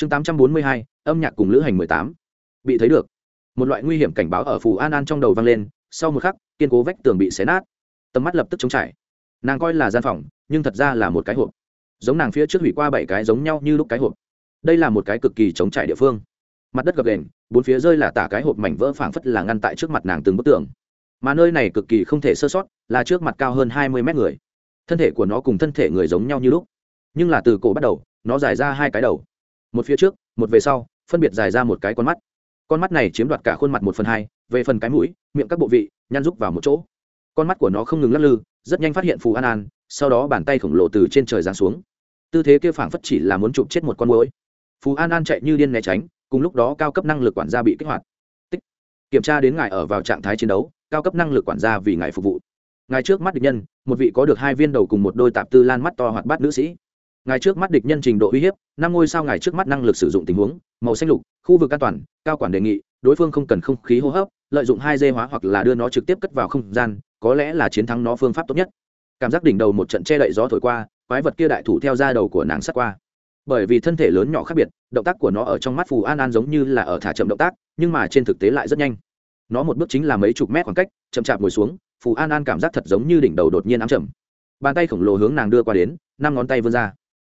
chương tám trăm bốn mươi hai, âm nhạc cùng lữ hành mười tám. Bị thấy được. Một loại nguy hiểm cảnh báo ở phù an an trong đầu vang lên, sau một khắc, kiên cố vách tường bị xé nát. Tầm mắt lập tức chống trải. Nàng coi là gian phòng, nhưng thật ra là một cái hộp. Giống nàng phía trước hủy qua bảy cái giống nhau như lúc cái hộp. Đây là một cái cực kỳ chống trải địa phương. Mặt đất gập đền bốn phía rơi là tả cái hộp mảnh vỡ phảng phất là ngăn tại trước mặt nàng từng bức tường. Mà nơi này cực kỳ không thể sơ sót, là trước mặt cao hơn hai mươi mét người. Thân thể của nó cùng thân thể người giống nhau như lúc. Nhưng là từ cổ bắt đầu, nó dài ra hai cái đầu một phía trước, một về sau, phân biệt dài ra một cái con mắt. Con mắt này chiếm đoạt cả khuôn mặt một phần hai, về phần cái mũi, miệng các bộ vị, nhăn rúc vào một chỗ. Con mắt của nó không ngừng lắc lư, rất nhanh phát hiện phù an an, sau đó bàn tay khổng lồ từ trên trời giáng xuống. Tư thế kia phảng phất chỉ là muốn chụp chết một con mũi phù an an chạy như điên né tránh, cùng lúc đó cao cấp năng lực quản gia bị kích hoạt. Tích. kiểm tra đến ngài ở vào trạng thái chiến đấu, cao cấp năng lực quản gia vì ngài phục vụ. Ngài trước mắt địch nhân, một vị có được hai viên đầu cùng một đôi tạp tư lan mắt to hoạt bát nữ sĩ ngài trước mắt địch nhân trình độ uy hiếp, năm ngôi sao ngài trước mắt năng lực sử dụng tình huống, màu xanh lục, khu vực an toàn, cao quản đề nghị, đối phương không cần không khí hô hấp, lợi dụng hai dê hóa hoặc là đưa nó trực tiếp cất vào không gian, có lẽ là chiến thắng nó phương pháp tốt nhất. Cảm giác đỉnh đầu một trận che đậy gió thổi qua, quái vật kia đại thủ theo ra đầu của nàng sắt qua. Bởi vì thân thể lớn nhỏ khác biệt, động tác của nó ở trong mắt phù an an giống như là ở thả chậm động tác, nhưng mà trên thực tế lại rất nhanh. Nó một bước chính là mấy chục mét khoảng cách, chậm chạp ngồi xuống, phù an an cảm giác thật giống như đỉnh đầu đột nhiên ám chậm bàn tay khổng lồ hướng nàng đưa qua đến, năm ngón tay vươn ra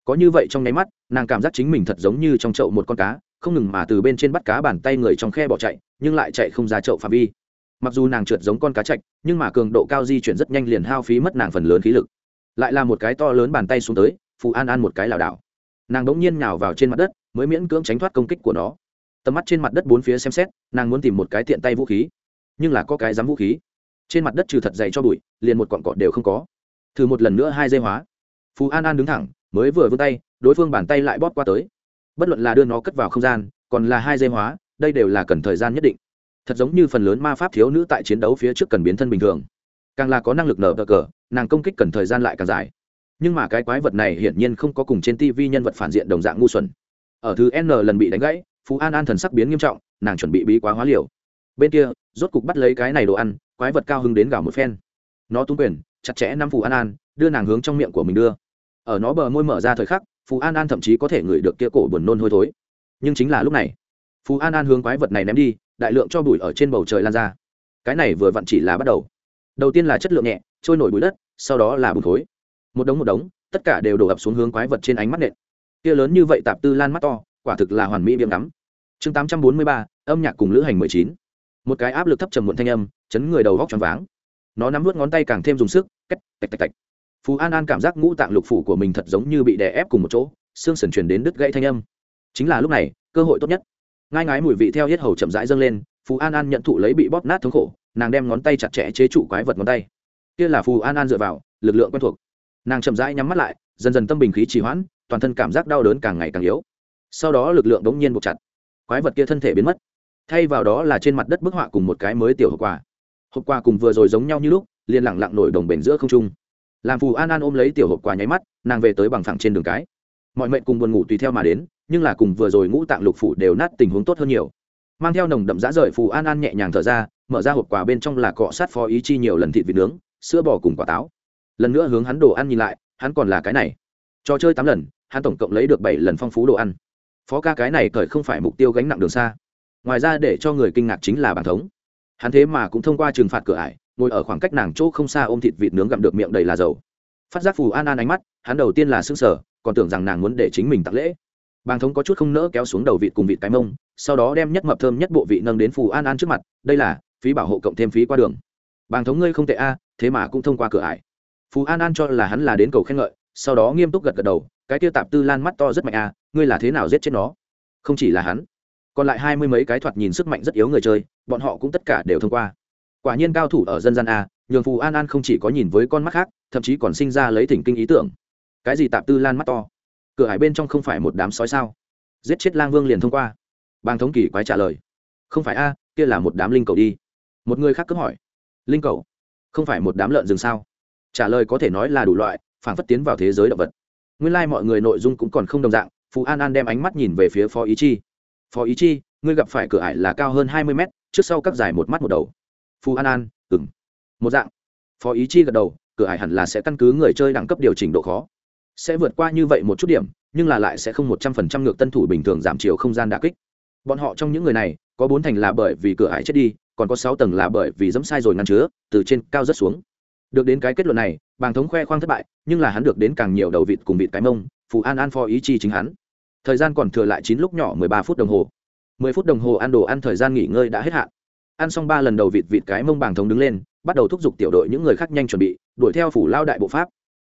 có như vậy trong nháy mắt, nàng cảm giác chính mình thật giống như trong chậu một con cá, không ngừng mà từ bên trên bắt cá bàn tay người trong khe bỏ chạy, nhưng lại chạy không ra chậu phạm vi. Mặc dù nàng trượt giống con cá chạch, nhưng mà cường độ cao di chuyển rất nhanh liền hao phí mất nàng phần lớn khí lực. Lại là một cái to lớn bàn tay xuống tới, phù an an một cái lảo đảo. Nàng đ ỗ n g nhiên nhào vào trên mặt đất, mới miễn cưỡng tránh thoát công kích của nó. Tầm mắt trên mặt đất bốn phía xem xét, nàng muốn tìm một cái tiện tay vũ khí, nhưng là có cái dám vũ khí. Trên mặt đất trừ thật dày cho bụi, liền một cọn cọt đều không có. Thử một lần nữa hai dây hóa. Phù an an đứng thẳng mới vừa vươn tay, đối phương bàn tay lại bóp qua tới. Bất luận là đưa nó cất vào không gian, còn là hai dây hóa, đây đều là cần thời gian nhất định. Thật giống như phần lớn ma pháp thiếu nữ tại chiến đấu phía trước cần biến thân bình thường. Càng là có năng lực nở cờ cờ, nàng công kích cần thời gian lại càng dài. Nhưng mà cái quái vật này hiển nhiên không có cùng trên tv nhân vật phản diện đồng dạng ngu xuẩn. Ở thứ n lần bị đánh gãy, phú an an thần sắc biến nghiêm trọng, nàng chuẩn bị bí quá hóa liều. Bên kia, rốt cục bắt lấy cái này đồ ăn, quái vật cao hứng đến gào một phen. Nó túng quyền, chặt chẽ năm phù an an, đưa nàng hướng trong miệng của mình đưa ở nó bờ môi mở ra thời khắc, phù an an thậm chí có thể ngửi được kia cổ buồn nôn hôi thối. Nhưng chính là lúc này, phù an an hướng quái vật này ném đi, đại lượng cho bụi ở trên bầu trời lan ra. Cái này vừa vặn chỉ là bắt đầu. Đầu tiên là chất lượng nhẹ, trôi nổi bụi đất, sau đó là bùn thối một đống một đống, tất cả đều đổ ập xuống hướng quái vật trên ánh mắt nện. Kia lớn như vậy tạp tư lan mắt to, quả thực là hoàn mỹ viêm ngắm. Chương tám trăm bốn mươi ba, âm nhạc cùng lữ hành mười chín. Một cái áp lực thấp trầm muộn thanh âm, chấn người đầu góc tròn váng. Nó nắm vút ngón tay càng thêm dùng sức cách tạch tạch tạch phú an an cảm giác ngũ tạng lục phủ của mình thật giống như bị đè ép cùng một chỗ, xương sần truyền đến đứt gãy thanh âm. Chính là lúc này, cơ hội tốt nhất. Ngai ngái mùi vị theo hết hầu chậm rãi dâng lên, phú an an nhận thụ lấy bị bóp nát thống khổ, nàng đem ngón tay chặt chẽ chế trụ quái vật ngón tay. Kia là phù an an dựa vào, lực lượng quen thuộc. Nàng chậm rãi nhắm mắt lại, dần dần tâm bình khí trì hoãn, toàn thân cảm giác đau đớn càng ngày càng yếu. Sau đó lực lượng đống nhiên buộc chặt. Quái vật kia thân thể biến mất. Thay vào đó là trên mặt đất bức họa cùng một cái mới tiểu hộp quà. Hộp quà cùng vừa rồi giống nhau như lúc, liền lẳng lặng nổi đồng bền giữa không trung làm phù an an ôm lấy tiểu hộp quà nháy mắt, nàng về tới bằng phẳng trên đường cái. Mọi mệnh cùng buồn ngủ tùy theo mà đến, nhưng là cùng vừa rồi ngũ tạng lục phủ đều nát tình huống tốt hơn nhiều. Mang theo nồng đậm dã rời phù an an nhẹ nhàng thở ra, mở ra hộp quà bên trong là cọ sát phó ý chi nhiều lần thịt vịt nướng, sữa bò cùng quả táo. Lần nữa hướng hắn đồ ăn nhìn lại, hắn còn là cái này. Trò chơi tám lần, hắn tổng cộng lấy được bảy lần phong phú đồ ăn. Phó ca cái này cởi không phải mục tiêu gánh nặng đường xa. Ngoài ra để cho người kinh ngạc chính là bản thống. Hắn thế mà cũng thông qua trừng phạt cửa ải ngồi ở khoảng cách nàng chỗ không xa ôm thịt vịt nướng gặm được miệng đầy là dầu. Phát giác phù an an ánh mắt, hắn đầu tiên là s ư n g sở còn tưởng rằng nàng muốn để chính mình tặng lễ. Bàng thống có chút không nỡ kéo xuống đầu vịt cùng vịt cái mông, sau đó đem nhất mập thơm nhất bộ vị nâng đến phù an an trước mặt, đây là phí bảo hộ cộng thêm phí qua đường. Bàng thống ngươi không tệ a, thế mà cũng thông qua cửa ải. Phù an an cho là hắn là đến cầu khen ngợi, sau đó nghiêm túc gật gật đầu, cái tiêu tạp tư lan mắt to rất mạnh a, ngươi là thế nào giết chết nó? Không chỉ là hắn, còn lại hai mươi mấy cái thoạt nhìn sức mạnh rất yếu người chơi, bọn họ cũng tất cả đều thông qua quả nhiên cao thủ ở dân gian a, nhường phù an an không chỉ có nhìn với con mắt khác, thậm chí còn sinh ra lấy thỉnh kinh ý tưởng. Cái gì tạp tư lan mắt to? Cửa hải bên trong không phải một đám sói sao? Giết chết lang vương liền thông qua. Bang thống kỳ quái trả lời. Không phải a, kia là một đám linh cầu đi. Một người khác cứ hỏi. Linh cầu? Không phải một đám lợn rừng sao? Trả lời có thể nói là đủ loại phản phất tiến vào thế giới động vật. Nguyên lai、like、mọi người nội dung cũng còn không đồng dạng phú an an đem ánh mắt nhìn về phía phó ý chi. Phó ý chi, ngươi gặp phải cửa ải là cao hơn hai mươi mét, trước sau các dài một mắt một đầu. Phu an an ừng một dạng. Phó ý chi gật đầu, cửa Hải hẳn là sẽ căn cứ người chơi đẳng cấp điều chỉnh độ khó. Sẽ vượt qua như vậy một chút điểm, nhưng là lại sẽ không một trăm phần trăm ngược tân thủ bình thường giảm chiều không gian đà kích. Bọn họ trong những người này, có bốn thành là bởi vì cửa hải chết đi, còn có sáu tầng là bởi vì dẫm sai rồi ngăn chứa, từ trên cao rất xuống. Được đến cái kết luận này, bàng thống khoe khoang thất bại, nhưng là hắn được đến càng nhiều đầu vịt cùng vịt cái mông phù an an phó ý chi chính hắn. Thời gian còn thừa lại chín lúc nhỏ mười ba phút đồng hồ. Mười phút đồng hồ ăn đồ ăn thời gian nghỉ ngơi đã hết hạn ăn xong ba lần đầu vịt vịt cái mông bàng thống đứng lên, bắt đầu thúc giục tiểu đội những người khác nhanh chuẩn bị, đuổi theo phủ lao đại bộ pháp.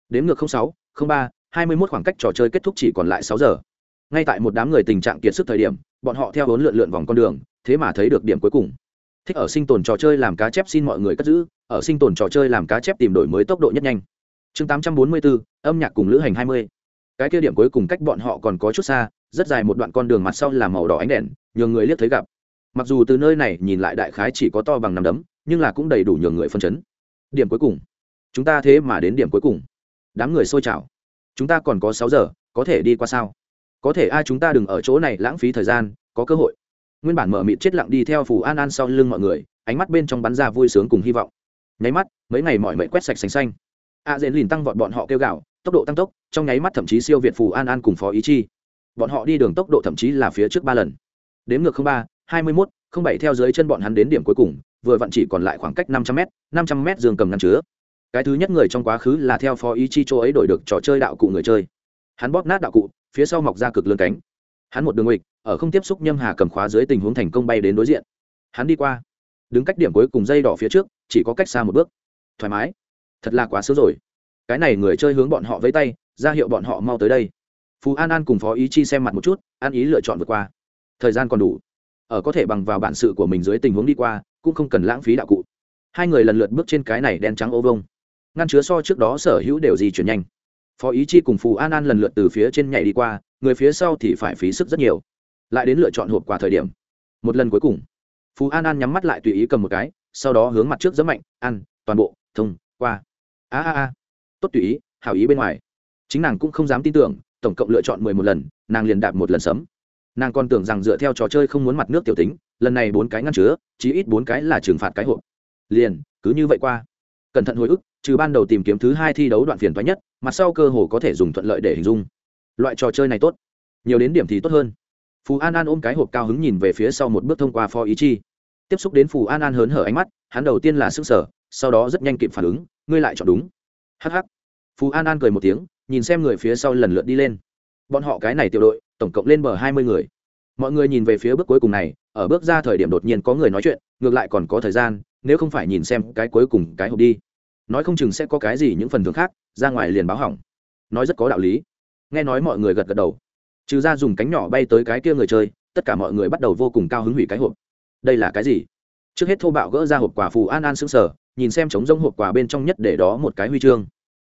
Đếm ngược sáu ba, hai mươi mốt khoảng cách trò chơi kết thúc chỉ còn lại sáu giờ. Ngay tại một đám người tình trạng kiệt sức thời điểm, bọn họ theo bốn lượn lượn vòng con đường, thế mà thấy được điểm cuối cùng. Thích ở sinh tồn trò chơi làm cá chép xin mọi người cất giữ, ở sinh tồn trò chơi làm cá chép tìm đổi mới tốc độ nhất nhanh. Chương tám trăm bốn mươi bốn âm nhạc cùng lữ hành hai mươi. Cái kia điểm cuối cùng cách bọn họ còn có chút xa, rất dài một đoạn con đường mặt sau là màu đỏ ánh đèn, nhường người liếc thấy gặp mặc dù từ nơi này nhìn lại đại khái chỉ có to bằng nằm đấm, nhưng là cũng đầy đủ nhường người phân chấn. Điểm cuối cùng. Chúng ta thế mà đến điểm cuối cùng. Đám người xôi chảo. Chúng ta còn có sáu giờ, có thể đi qua sao? Có thể ai chúng ta đừng ở chỗ này lãng phí thời gian, có cơ hội. Nguyên bản mở mịt chết lặng đi theo phù an an sau lưng mọi người, ánh mắt bên trong bắn ra vui sướng cùng hy vọng. Nháy mắt, mấy ngày mọi mệnh quét sạch xanh xanh. A dễn lìn tăng vọt bọn họ kêu gạo tốc độ tăng tốc, trong nháy mắt thậm chí siêu việt phù an an cùng phó ý chi. Bọn họ đi đường tốc độ thậm chí là phía trước ba lần. Đếm ngược không ba hai mươi mốt không bảy theo dưới chân bọn hắn đến điểm cuối cùng, vừa vặn chỉ còn lại khoảng cách năm trăm m năm trăm m giường cầm ngăn chứa. Cái thứ nhất người trong quá khứ là theo phó ý chi chỗ ấy đổi được trò chơi đạo cụ người chơi. Hắn bóp nát đạo cụ, phía sau mọc ra cực lươn cánh. Hắn một đường nghịch, ở không tiếp xúc nhâm hà cầm khóa dưới tình huống thành công bay đến đối diện. Hắn đi qua, đứng cách điểm cuối cùng dây đỏ phía trước, chỉ có cách xa một bước. Thoải mái. Thật là quá sớm rồi. Cái này người chơi hướng bọn họ với tay, ra hiệu bọn họ mau tới đây. Phú an an cùng phó ý chi xem mặt một chút an ý lựa chọn vượt qua. Thời gian còn đủ ở có thể bằng vào bản sự của mình dưới tình huống đi qua, cũng không cần lãng phí đạo cụ. Hai người lần lượt bước trên cái này đen trắng ô vông ngăn chứa so trước đó sở hữu đều di chuyển nhanh. Phó ý chi cùng phù an an lần lượt từ phía trên nhảy đi qua, người phía sau thì phải phí sức rất nhiều. Lại đến lựa chọn hộp quà thời điểm. Một lần cuối cùng, phù an an nhắm mắt lại tùy ý cầm một cái, sau đó hướng mặt trước rất mạnh, ăn, toàn bộ, thông, qua. A a a. Tốt tùy ý, hảo ý bên ngoài. Chính nàng cũng không dám tin tưởng, tổng cộng lựa chọn mười một lần, nàng liền đạp một lần sấm nàng còn tưởng rằng dựa theo trò chơi không muốn mặt nước tiểu tính, lần này bốn cái ngăn chứa, chí ít bốn cái là trừng phạt cái hộp. Liền, cứ như vậy qua. Cẩn thận hồi ức, trừ ban đầu tìm kiếm thứ hai thi đấu đoạn phiền thoái nhất, mặt sau cơ hồ có thể dùng thuận lợi để hình dung. Loại trò chơi này tốt. Nhiều đến điểm thì tốt hơn. Phù an an ôm cái hộp cao hứng nhìn về phía sau một bước thông qua pho ý chi. Tiếp xúc đến phù an an hớn hở ánh mắt, hắn đầu tiên là s ư n g sở sau đó rất nhanh kịp phản ứng, ngươi lại chọn đúng. Hh phù an an cười một tiếng, nhìn xem người phía sau lần lượt đi lên. Bọn họ cái này tiểu đội tổng cộng lên bờ hai mươi người. Mọi người nhìn về phía bước cuối cùng này, ở bước ra thời điểm đột nhiên có người nói chuyện, ngược lại còn có thời gian, nếu không phải nhìn xem cái cuối cùng cái hộp đi. Nói không chừng sẽ có cái gì những phần thưởng khác, ra ngoài liền báo hỏng. Nói rất có đạo lý. Nghe nói mọi người gật gật đầu. Trừ ra dùng cánh nhỏ bay tới cái kia người chơi, tất cả mọi người bắt đầu vô cùng cao hứng hủy cái hộp. Đây là cái gì? Trước hết thô bạo gỡ ra hộp quà phù an an xứng sở nhìn xem trống rông hộp quà bên trong nhất để đó một cái huy chương.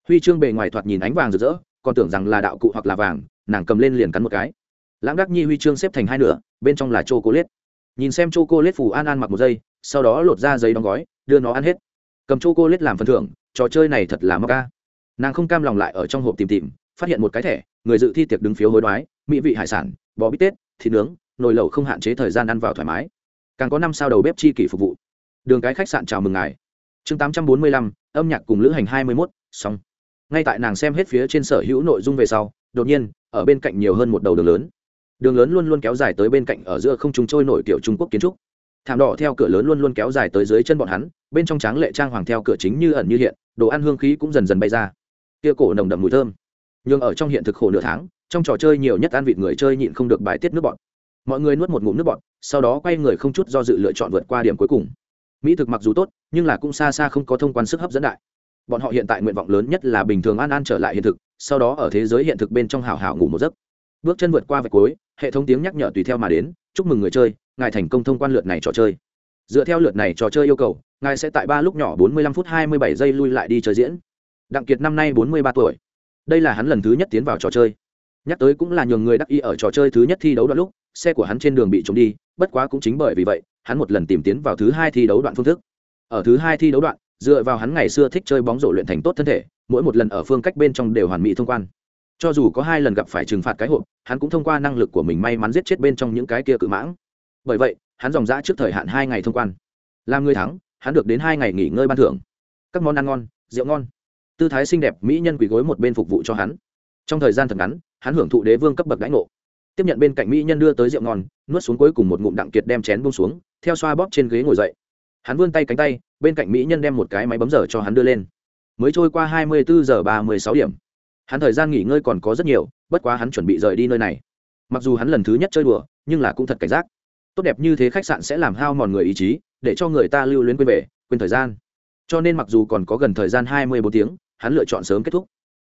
Huy chương bề ngoài thoạt nhìn ánh vàng rực rỡ, còn tưởng rằng là đạo cụ hoặc là vàng nàng cầm lên liền cắn một cái. Lãng đắc nhi huy chương xếp thành hai nửa, bên trong là c h o c l a t e nhìn xem c h o c l a t e phù an an mặc một giây, sau đó lột ra giấy đóng gói, đưa nó ăn hết. Cầm c h o c l a t e làm phần thưởng, trò chơi này thật là mắc ca. Nàng không cam lòng lại ở trong hộp tìm tìm, phát hiện một cái thẻ, người dự thi tiệc đứng phiếu hối đoái, mỹ vị hải sản, bò bít tết, thịt nướng, nồi lẩu không hạn chế thời gian ăn vào thoải mái. Càng có năm sao đầu bếp chi kỷ phục vụ. Đường cái khách sạn chào mừng ngài. Chương tám trăm bốn mươi lăm, âm nhạc cùng lữ hành hai mươi mốt, xong. Ngay tại nàng xem hết phía trên sở hữu nội dung về sau, đột nhiên ở bên cạnh nhiều hơn một đầu đường lớn. Đường lớn luôn luôn kéo dài tới bên cạnh ở giữa không trung trôi nổi kiểu trung quốc kiến trúc. Thảm đỏ theo cửa lớn luôn luôn kéo dài tới dưới chân bọn hắn, bên trong tráng lệ trang hoàng theo cửa chính như ẩn như hiện, đồ ăn hương khí cũng dần dần bay ra. Kia cổ nồng đậm mùi thơm. Nhưng ở trong hiện thực khổ nửa tháng, trong trò chơi nhiều nhất ăn vịt người chơi nhịn không được bài tiết nước bọt. Mọi người nuốt một ngụm nước bọt, sau đó quay người không chút do dự lựa chọn vượt qua điểm cuối cùng. Mỹ thực mặc dù tốt, nhưng là cũng xa xa không có thông quan sức hấp dẫn đại. Bọn họ hiện tại nguyện vọng lớn nhất là bình thường an an trở lại hiện thực sau đó ở thế giới hiện thực bên trong hào hào ngủ một giấc. Bước chân vượt qua vạch cuối, hệ thống tiếng nhắc nhở tùy theo mà đến, chúc mừng người chơi, ngài thành công thông quan lượt này trò chơi. Dựa theo lượt này trò chơi yêu cầu, ngài sẽ tại ba lúc nhỏ bốn mươi lăm phút hai mươi bảy giây lui lại đi chơi diễn. Đặng kiệt năm nay bốn mươi ba tuổi. Đây là hắn lần thứ nhất tiến vào trò chơi. Nhắc tới cũng là nhường người đắc y ở trò chơi thứ nhất thi đấu đoạn lúc, xe của hắn trên đường bị trộm đi, bất quá cũng chính bởi vì vậy, hắn một lần tìm tiến vào thứ hai thi đấu đoạn phương thức. Ở thứ hai thi đấu đoạn, dựa vào hắn ngày xưa thích chơi bóng rổ luyện thành tốt thân thể mỗi một lần ở phương cách bên trong đều hoàn mỹ thông quan. Cho dù có hai lần gặp phải trừng phạt cái hộp, hắn cũng thông qua năng lực của mình may mắn giết chết bên trong những cái kia cự mãng. Bởi vậy, hắn dòng dã trước thời hạn hai ngày thông quan. Làm người thắng, hắn được đến hai ngày nghỉ ngơi ban thưởng. Các món ăn ngon, rượu ngon. Tư thái xinh đẹp, mỹ nhân quỳ gối một bên phục vụ cho hắn. Trong thời gian thật ngắn, hắn hưởng thụ đế vương cấp bậc đãi ngộ. Tiếp nhận bên cạnh mỹ nhân đưa tới rượu ngon, nuốt xuống cuối cùng một ngụm đặng kiệt đem chén bông xuống, theo xoa bóp trên ghế ngồi dậy. Hắn vươn tay cánh tay, bên cạnh mỹ nhân đem một cái máy bấm giờ cho hắn đưa lên mới trôi qua hai mươi bốn giờ ba mươi sáu điểm. Hắn thời gian nghỉ ngơi còn có rất nhiều, bất quá hắn chuẩn bị rời đi nơi này. Mặc dù hắn lần thứ nhất chơi đùa, nhưng là cũng thật cảnh giác. Tốt đẹp như thế khách sạn sẽ làm hao mòn người ý chí, để cho người ta lưu luyến quên về, quên thời gian. Cho nên mặc dù còn có gần thời gian hai mươi bốn tiếng, hắn lựa chọn sớm kết thúc.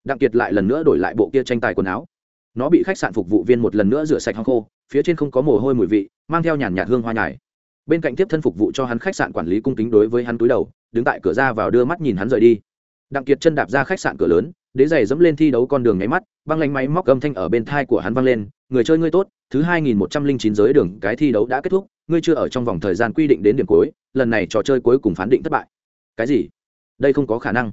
Đặng kiệt lại lần nữa đổi lại bộ kia tranh tài quần áo. Nó bị khách sạn phục vụ viên một lần nữa rửa sạch hong khô, phía trên không có mồ hôi mùi vị, mang theo nhàn nhạt hương hoa nhài. Bên cạnh tiếp thân phục vụ cho hắn khách sạn quản lý cung kính đối với hắn túi đầu, đứng tại cửa ra vào đưa mắt nhìn hắn rời đi đặng kiệt chân đạp ra khách sạn cửa lớn, đế giày dẫm lên thi đấu con đường nháy mắt, băng lanh máy móc âm thanh ở bên thai của hắn văng lên, người chơi ngươi tốt, thứ hai nghìn một trăm linh chín giới đường, cái thi đấu đã kết thúc, ngươi chưa ở trong vòng thời gian quy định đến điểm cuối, lần này trò chơi cuối cùng phán định thất bại. Cái gì? Đây không có khả năng.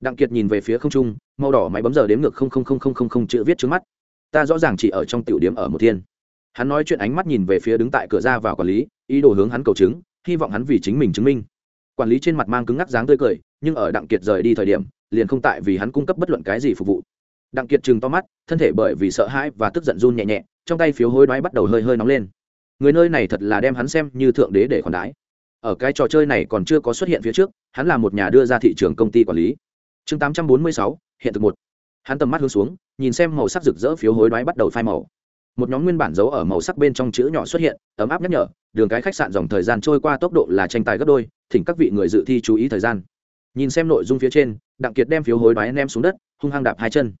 Đặng kiệt nhìn về phía không trung, màu đỏ máy bấm giờ đếm ngược không không không không không không chữ viết trước mắt. Ta rõ ràng chỉ ở trong tiểu điểm ở một thiên. Hắn nói chuyện ánh mắt nhìn về phía đứng tại cửa ra vào quản lý, ý đồ hướng hắn cầu chứng, hy vọng hắn vì chính mình chứng minh quản lý trên mặt mang cứng ngắc dáng tươi cười nhưng ở đặng kiệt rời đi thời điểm liền không tại vì hắn cung cấp bất luận cái gì phục vụ. Đặng kiệt chừng to mắt thân thể bởi vì sợ hãi và tức giận run nhẹ nhẹ trong tay phiếu hối đoái bắt đầu hơi hơi nóng lên. Người nơi này thật là đem hắn xem như thượng đế để khoản đái ở cái trò chơi này còn chưa có xuất hiện phía trước hắn là một nhà đưa ra thị trường công ty quản lý. Chương 846, hiện thực một. Hắn tầm mắt hướng xuống nhìn xem màu sắc rực rỡ phiếu hối đoái bắt đầu phai màu một nhóm nguyên bản giấu ở màu sắc bên trong chữ nhỏ xuất hiện, ấm áp nhắc nhở, đường cái khách sạn dòng thời gian trôi qua tốc độ là tranh tài gấp đôi, thỉnh các vị người dự thi chú ý thời gian. Nhìn xem nội dung phía trên, đặng kiệt đem phiếu hối đoái ném xuống đất, hung hăng đạp hai chân.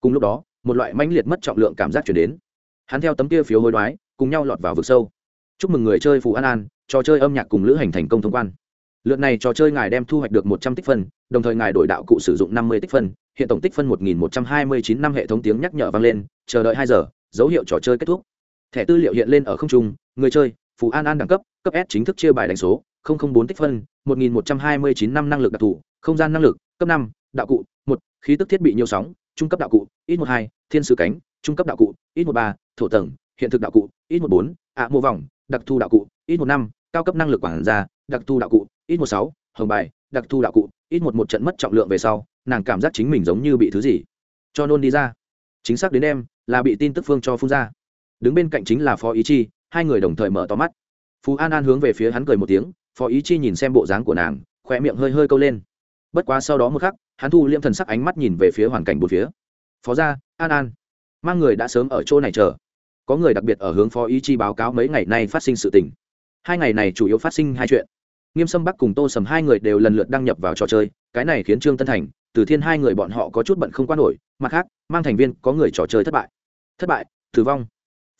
Cùng lúc đó, một loại mãnh liệt mất trọng lượng cảm giác chuyển đến. Hắn theo tấm kia phiếu hối đoái, cùng nhau lọt vào vực sâu. Chúc mừng người chơi phù an an, trò chơi âm nhạc cùng lữ hành thành công thông quan. Lượt này trò chơi ngài đem thu hoạch được một trăm tích phân, đồng thời ngài đổi đạo cụ sử dụng năm mươi tích phân, hiện tổng tích phân một nghìn một trăm hai mươi chín năm hệ thống tiếng nhắc nhở vang lên, chờ đợi hai giờ dấu hiệu trò chơi kết thúc. Thẻ tư liệu hiện lên ở không trung, người chơi, phù an an đẳng cấp cấp s chính thức chia bài đánh số bốn tích phân, một nghìn một trăm hai mươi chín năm năng lực đặc thù, không gian năng lực, cấp năm, đạo cụ, một, khí tức thiết bị nhiều sóng, trung cấp đạo cụ, ít một hai, thiên sứ cánh, trung cấp đạo cụ, ít một ba, thổ tầng, hiện thực đạo cụ, ít một bốn, ạ mô vòng, đặc thù đạo cụ, ít một năm, cao cấp năng lực quản gia, đặc thù đạo cụ, ít một sáu, hồng bài, đặc thù đạo cụ, ít một một trận mất trọng lượng về sau, nàng cảm giác chính mình giống như bị thứ gì cho nôn đi ra. Chính xác đến em là bị tin tức phương cho phun ra. Đứng bên cạnh chính là phó ý chi, hai người đồng thời mở to mắt. Phú an an hướng về phía hắn cười một tiếng, phó ý chi nhìn xem bộ dáng của nàng, khỏe miệng hơi hơi câu lên. Bất quá sau đó một khắc, hắn thu liêm thần sắc ánh mắt nhìn về phía hoàn cảnh bốn phía. Phó gia, an an, mang người đã sớm ở chỗ này chờ. Có người đặc biệt ở hướng phó ý chi báo cáo mấy ngày nay phát sinh sự tình. Hai ngày này chủ yếu phát sinh hai chuyện. Nghiêm sâm bắc cùng tô sầm hai người đều lần lượt đăng nhập vào trò chơi, cái này khiến trương tân thành, từ thiên hai người bọn họ có chút bận không quan nổi, mặt khác, mang thành viên có người trò chơi thất bại thất bại, tử vong.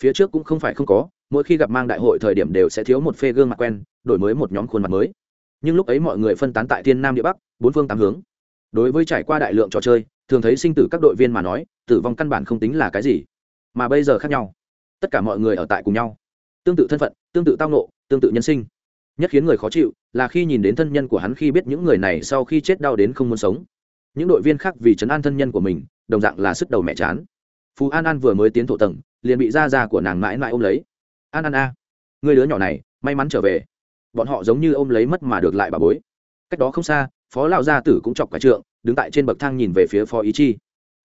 Phía trước cũng không phải không có, mỗi khi gặp mang đại hội thời điểm đều sẽ thiếu một phê gương mặt quen, đổi mới một nhóm khuôn mặt mới. Nhưng lúc ấy mọi người phân tán tại thiên nam địa bắc, bốn phương tám hướng. Đối với trải qua đại lượng trò chơi, thường thấy sinh tử các đội viên mà nói, tử vong căn bản không tính là cái gì. Mà bây giờ khác nhau. Tất cả mọi người ở tại cùng nhau. Tương tự thân phận, tương tự tao nộ tương tự nhân sinh. Nhất khiến người khó chịu là khi nhìn đến thân nhân của hắn khi biết những người này sau khi chết đau đến không muốn sống. Những đội viên khác vì chấn an thân nhân của mình, đồng dạng là sức đầu mẹ chán phú an an vừa mới tiến thổ tầng, liền bị da da của nàng mãi mãi ôm lấy. An an a, người đứa nhỏ này, may mắn trở về. Bọn họ giống như ôm lấy mất mà được lại bà bối. Cách đó không xa, phó lão gia tử cũng chọc cả trượng, đứng tại trên bậc thang nhìn về phía phó ý chi.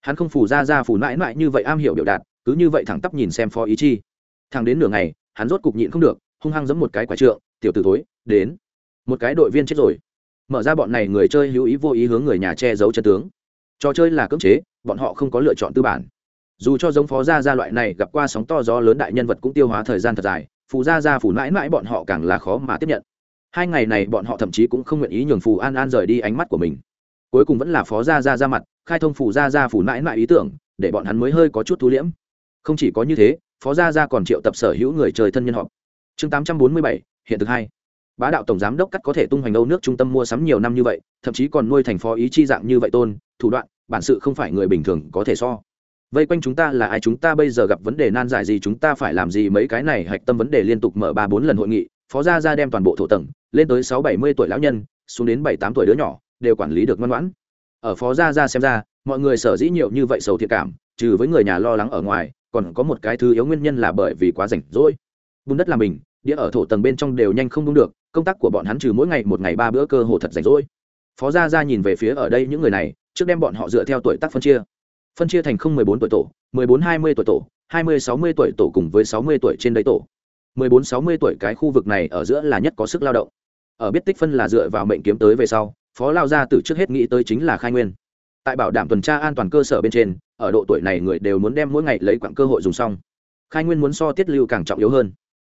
Hắn không phủ ra ra phủ mãi mãi như vậy am hiểu biểu đạt, cứ như vậy thẳng tắp nhìn xem phó ý chi. Thằng đến nửa ngày, hắn rốt cục nhịn không được, hung hăng giấm một cái quả trượng, tiểu tử tối đến. Một cái đội viên chết rồi. Mở ra bọn này người chơi hữu ý vô ý hướng người nhà che giấu chân tướng. Trò chơi là cưỡng chế, bọn họ không có lựa chọn tư bản dù cho giống phó gia gia loại này gặp qua sóng to gió lớn đại nhân vật cũng tiêu hóa thời gian thật dài, phù gia gia phủ mãi mãi bọn họ càng là khó mà tiếp nhận. Hai ngày này bọn họ thậm chí cũng không nguyện ý nhường phù an an rời đi ánh mắt của mình. Cuối cùng vẫn là phó gia gia ra mặt, khai thông phù gia gia phủ mãi mãi ý tưởng, để bọn hắn mới hơi có chút thu liễm. Không chỉ có như thế, phó gia gia còn triệu tập sở hữu người trời thân nhân họp. Chương tám trăm bốn mươi bảy, hiện thực hai. Bá đạo tổng giám đốc cắt có thể tung hoành âu nước trung tâm mua sắm nhiều năm như vậy, thậm chí còn nuôi thành phó ý chi dạng như vậy tôn, thủ đoạn, bản sự không phải người bình thường có thể so vây quanh chúng ta là ai? Chúng ta bây giờ gặp vấn đề nan giải gì? Chúng ta phải làm gì? Mấy cái này hạch tâm vấn đề liên tục mở ba bốn lần hội nghị. Phó gia gia đem toàn bộ thổ tầng, lên tới sáu bảy mươi tuổi lão nhân, xuống đến bảy tám tuổi đứa nhỏ, đều quản lý được ngoan ngoãn. Ở phó gia gia xem ra, mọi người sở dĩ nhiều như vậy sầu thiệt cảm, trừ với người nhà lo lắng ở ngoài, còn có một cái thứ yếu nguyên nhân là bởi vì quá rảnh rỗi. Bùn đất làm mình, đĩa ở thổ tầng bên trong đều nhanh không đúng được, công tác của bọn hắn trừ mỗi ngày một ngày ba bữa cơ hồ thật rảnh rỗi. Phó gia gia nhìn về phía ở đây những người này, trước đem bọn họ dựa theo tuổi tác phân chia phân chia thành không mười bốn tuổi tổ, mười bốn hai mươi tuổi tổ, hai mươi sáu mươi tuổi tổ cùng với sáu mươi tuổi trên đấy tổ. Mười bốn sáu mươi tuổi cái khu vực này ở giữa là nhất có sức lao động. Ở biết tích phân là dựa vào mệnh kiếm tới về sau, phó lao gia từ trước hết nghĩ tới chính là khai nguyên. Tại bảo đảm tuần tra an toàn cơ sở bên trên, ở độ tuổi này người đều muốn đem mỗi ngày lấy quãng cơ hội dùng xong. Khai nguyên muốn so tiết lưu càng trọng yếu hơn.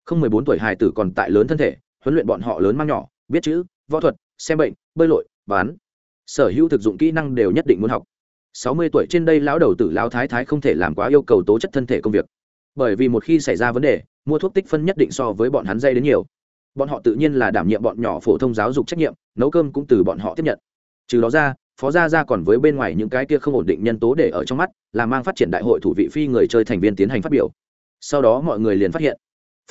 Không mười bốn tuổi hài tử còn tại lớn thân thể, huấn luyện bọn họ lớn mang nhỏ, biết chữ, võ thuật, xem bệnh, bơi lội bán sở hữu thực dụng kỹ năng đều nhất định muốn học sáu mươi tuổi trên đây lão đầu tử lão thái thái không thể làm quá yêu cầu tố chất thân thể công việc. Bởi vì một khi xảy ra vấn đề, mua thuốc tích phân nhất định so với bọn hắn dây đến nhiều. Bọn họ tự nhiên là đảm nhiệm bọn nhỏ phổ thông giáo dục trách nhiệm, nấu cơm cũng từ bọn họ tiếp nhận. Trừ đó ra, phó gia gia còn với bên ngoài những cái kia không ổn định nhân tố để ở trong mắt, là mang phát triển đại hội thủ vị phi người chơi thành viên tiến hành phát biểu. Sau đó mọi người liền phát hiện,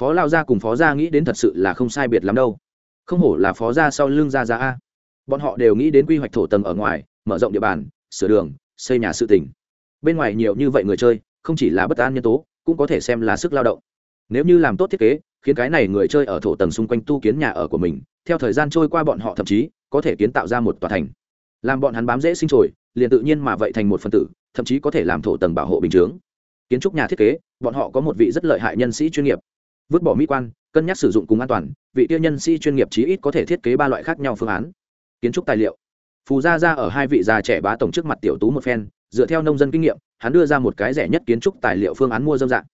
phó lao gia cùng phó gia nghĩ đến thật sự là không sai biệt lắm đâu. Không hổ là phó gia sau lưng gia gia a. Bọn họ đều nghĩ đến quy hoạch thổ tầng ở ngoài, mở rộng địa bàn, sửa đường xây nhà sự tỉnh bên ngoài nhiều như vậy người chơi, không chỉ là bất an nhân tố, cũng có thể xem là sức lao động. Nếu như làm tốt thiết kế, khiến cái này người chơi ở thổ tầng xung quanh tu kiến nhà ở của mình, theo thời gian trôi qua bọn họ thậm chí có thể kiến tạo ra một tòa thành. Làm bọn hắn bám dễ sinh trồi liền tự nhiên mà vậy thành một phần tử, thậm chí có thể làm thổ tầng bảo hộ bình chướng. Kiến trúc nhà thiết kế, bọn họ có một vị rất lợi hại nhân sĩ chuyên nghiệp. Vứt bỏ mỹ quan, cân nhắc sử dụng cùng an toàn, vị tiêu nhân sĩ chuyên nghiệp chí ít có thể thiết kế ba loại khác nhau phương án. Kiến trúc tài liệu phù gia ra ở hai vị già trẻ bá tổng trước mặt tiểu tú một phen, dựa theo nông dân kinh nghiệm, hắn đưa ra một cái rẻ nhất kiến trúc tài liệu phương án mua dâm dạng.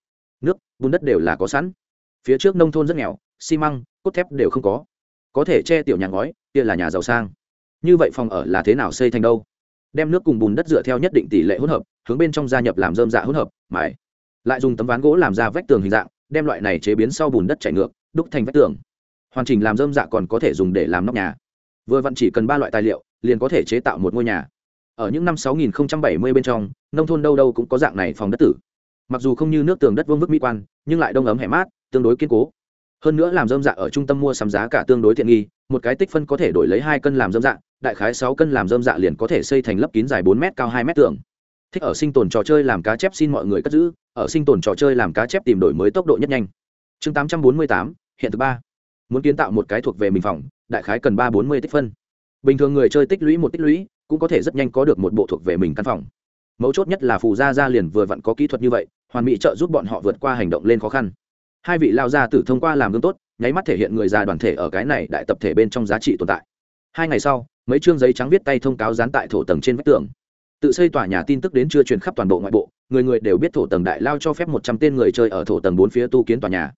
Nước, bùn đất đều là có sẵn. Phía trước nông thôn rất nghèo, xi măng, cốt thép đều không có. Có thể che tiểu nhà ngói, kia là nhà giàu sang. Như vậy phòng ở là thế nào xây thành đâu? Đem nước cùng bùn đất dựa theo nhất định tỷ lệ hỗn hợp, hướng bên trong gia nhập làm dơm dạ hỗn hợp mãi lại dùng tấm ván gỗ làm ra vách tường hình dạng, đem loại này chế biến sau bùn đất chảy ngược, đúc thành vách tường. Hoàn chỉnh làm dơm dạ còn có thể dùng để làm nóc nhà. Vừa vặn chỉ cần ba loại tài liệu liền có thể chế tạo một ngôi nhà. Ở những năm 6070 bên trong, nông thôn đâu đâu cũng có dạng này phòng đất tử. Mặc dù không như nước tường đất vương vức mỹ quan, nhưng lại đông ấm hẻ mát, tương đối kiên cố. Hơn nữa làm dơm dạ ở trung tâm mua sắm giá cả tương đối tiện nghi, một cái tích phân có thể đổi lấy hai cân làm dơm dạ đại khái sáu cân làm dơm dạ liền có thể xây thành lấp kín dài bốn m cao hai m tường. Thích ở sinh tồn trò chơi làm cá chép xin mọi người cất giữ, ở sinh tồn trò chơi làm cá chép tìm đổi mới tốc độ nhất nhanh. Chương tám trăm bốn mươi tám, hiện thứ ba. Muốn kiến tạo một cái thuộc về mình phòng, đại khái cần ba bốn mươi tích phân bình thường người chơi tích lũy một tích lũy, cũng có thể rất nhanh có được một bộ thuộc về mình căn phòng. Mấu chốt nhất là phù gia gia liền vừa vặn có kỹ thuật như vậy, hoàn mỹ trợ giúp bọn họ vượt qua hành động lên khó khăn. Hai vị lao gia tử thông qua làm gương tốt, nháy mắt thể hiện người già đoàn thể ở cái này đại tập thể bên trong giá trị tồn tại. Hai ngày sau, mấy chương giấy trắng viết tay thông cáo dán tại thổ tầng trên vách tường. Tự xây tòa nhà tin tức đến chưa truyền khắp toàn bộ ngoại bộ, người người đều biết thổ tầng đại lao cho phép một trăm tên người chơi ở thổ tầng bốn phía tu kiến tòa nhà.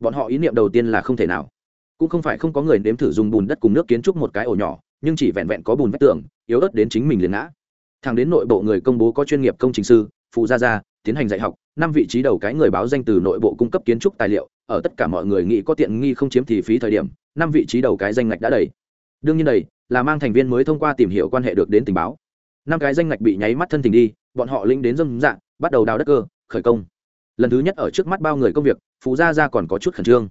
Bọn họ ý niệm đầu tiên là không thể nào. Cũng không phải không có người nếm thử dùng bùn đất cùng nước kiến trúc một cái ổ nhỏ nhưng chỉ vẹn vẹn có bùn vách tường, yếu ớt đến chính mình liền ngã. Thằng đến nội bộ người công bố có chuyên nghiệp công trình sư, phụ gia gia, tiến hành dạy học, năm vị trí đầu cái người báo danh từ nội bộ cung cấp kiến trúc tài liệu, ở tất cả mọi người nghĩ có tiện nghi không chiếm thì phí thời điểm, năm vị trí đầu cái danh ngạch đã đầy. Đương nhiên đầy, là mang thành viên mới thông qua tìm hiểu quan hệ được đến tình báo. Năm cái danh ngạch bị nháy mắt thân tình đi, bọn họ linh đến dâm dạng, bắt đầu đào đất cơ, khởi công. Lần thứ nhất ở trước mắt bao người công việc phú gia gia còn có chút khẩn trương.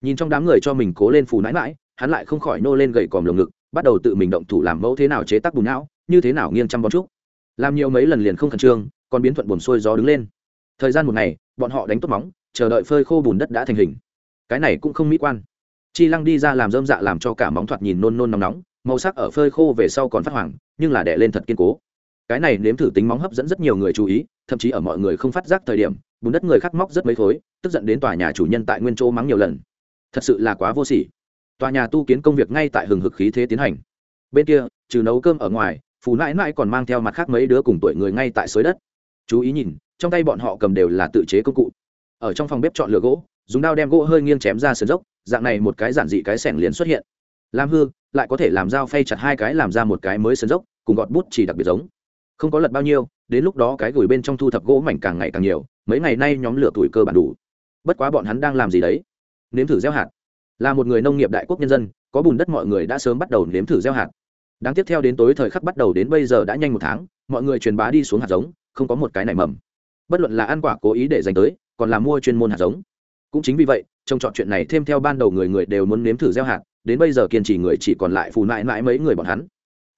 Nhìn trong đám người cho mình cố lên phù nãi mãi hắn lại không khỏi nô lên gậy còm lồng ngực bắt đầu tự mình động thủ làm mẫu thế nào chế tác bùn não, như thế nào nghiêng trăm bón trúc. Làm nhiều mấy lần liền không khẩn trương, còn biến thuận buồn xuôi gió đứng lên. Thời gian một ngày, bọn họ đánh tốt móng, chờ đợi phơi khô bùn đất đã thành hình. Cái này cũng không mỹ quan. Chi lăng đi ra làm dơm dạ làm cho cả móng thoạt nhìn nôn nôn nóng nóng, màu sắc ở phơi khô về sau còn phát hoàng, nhưng là đẻ lên thật kiên cố. Cái này nếm thử tính móng hấp dẫn rất nhiều người chú ý, thậm chí ở mọi người không phát giác thời điểm, bùn đất người khắc móc rất mấy khối, tức giận đến tòa nhà chủ nhân tại nguyên chỗ mắng nhiều lần. Thật sự là quá vô sỉ tòa nhà tu kiến công việc ngay tại hừng hực khí thế tiến hành. Bên kia, trừ nấu cơm ở ngoài, phù nãi nãi còn mang theo mặt khác mấy đứa cùng tuổi người ngay tại xới đất. Chú ý nhìn, trong tay bọn họ cầm đều là tự chế công cụ. Ở trong phòng bếp chọn lửa gỗ, dùng dao đem gỗ hơi nghiêng chém ra sườn dốc, dạng này một cái giản dị cái sẻng liền xuất hiện. Làm hư, lại có thể làm dao phay chặt hai cái làm ra một cái mới sườn dốc, cùng gọt bút chỉ đặc biệt giống. Không có lật bao nhiêu, đến lúc đó cái gửi bên trong thu thập gỗ mảnh càng ngày càng nhiều, mấy ngày nay nhóm lửa tuổi cơ bản đủ. Bất quá bọn hắn đang làm gì đấy? Nếm thử gieo hạt là một người nông nghiệp đại quốc nhân dân, có bùn đất mọi người đã sớm bắt đầu nếm thử gieo hạt. Đáng tiếp theo đến tối thời khắc bắt đầu đến bây giờ đã nhanh một tháng, mọi người truyền bá đi xuống hạt giống, không có một cái nảy mầm. Bất luận là ăn quả cố ý để dành tới, còn là mua chuyên môn hạt giống. Cũng chính vì vậy trong chọn chuyện này thêm theo ban đầu người người đều muốn nếm thử gieo hạt, đến bây giờ kiên trì người chỉ còn lại phù mãi mãi mấy người bọn hắn.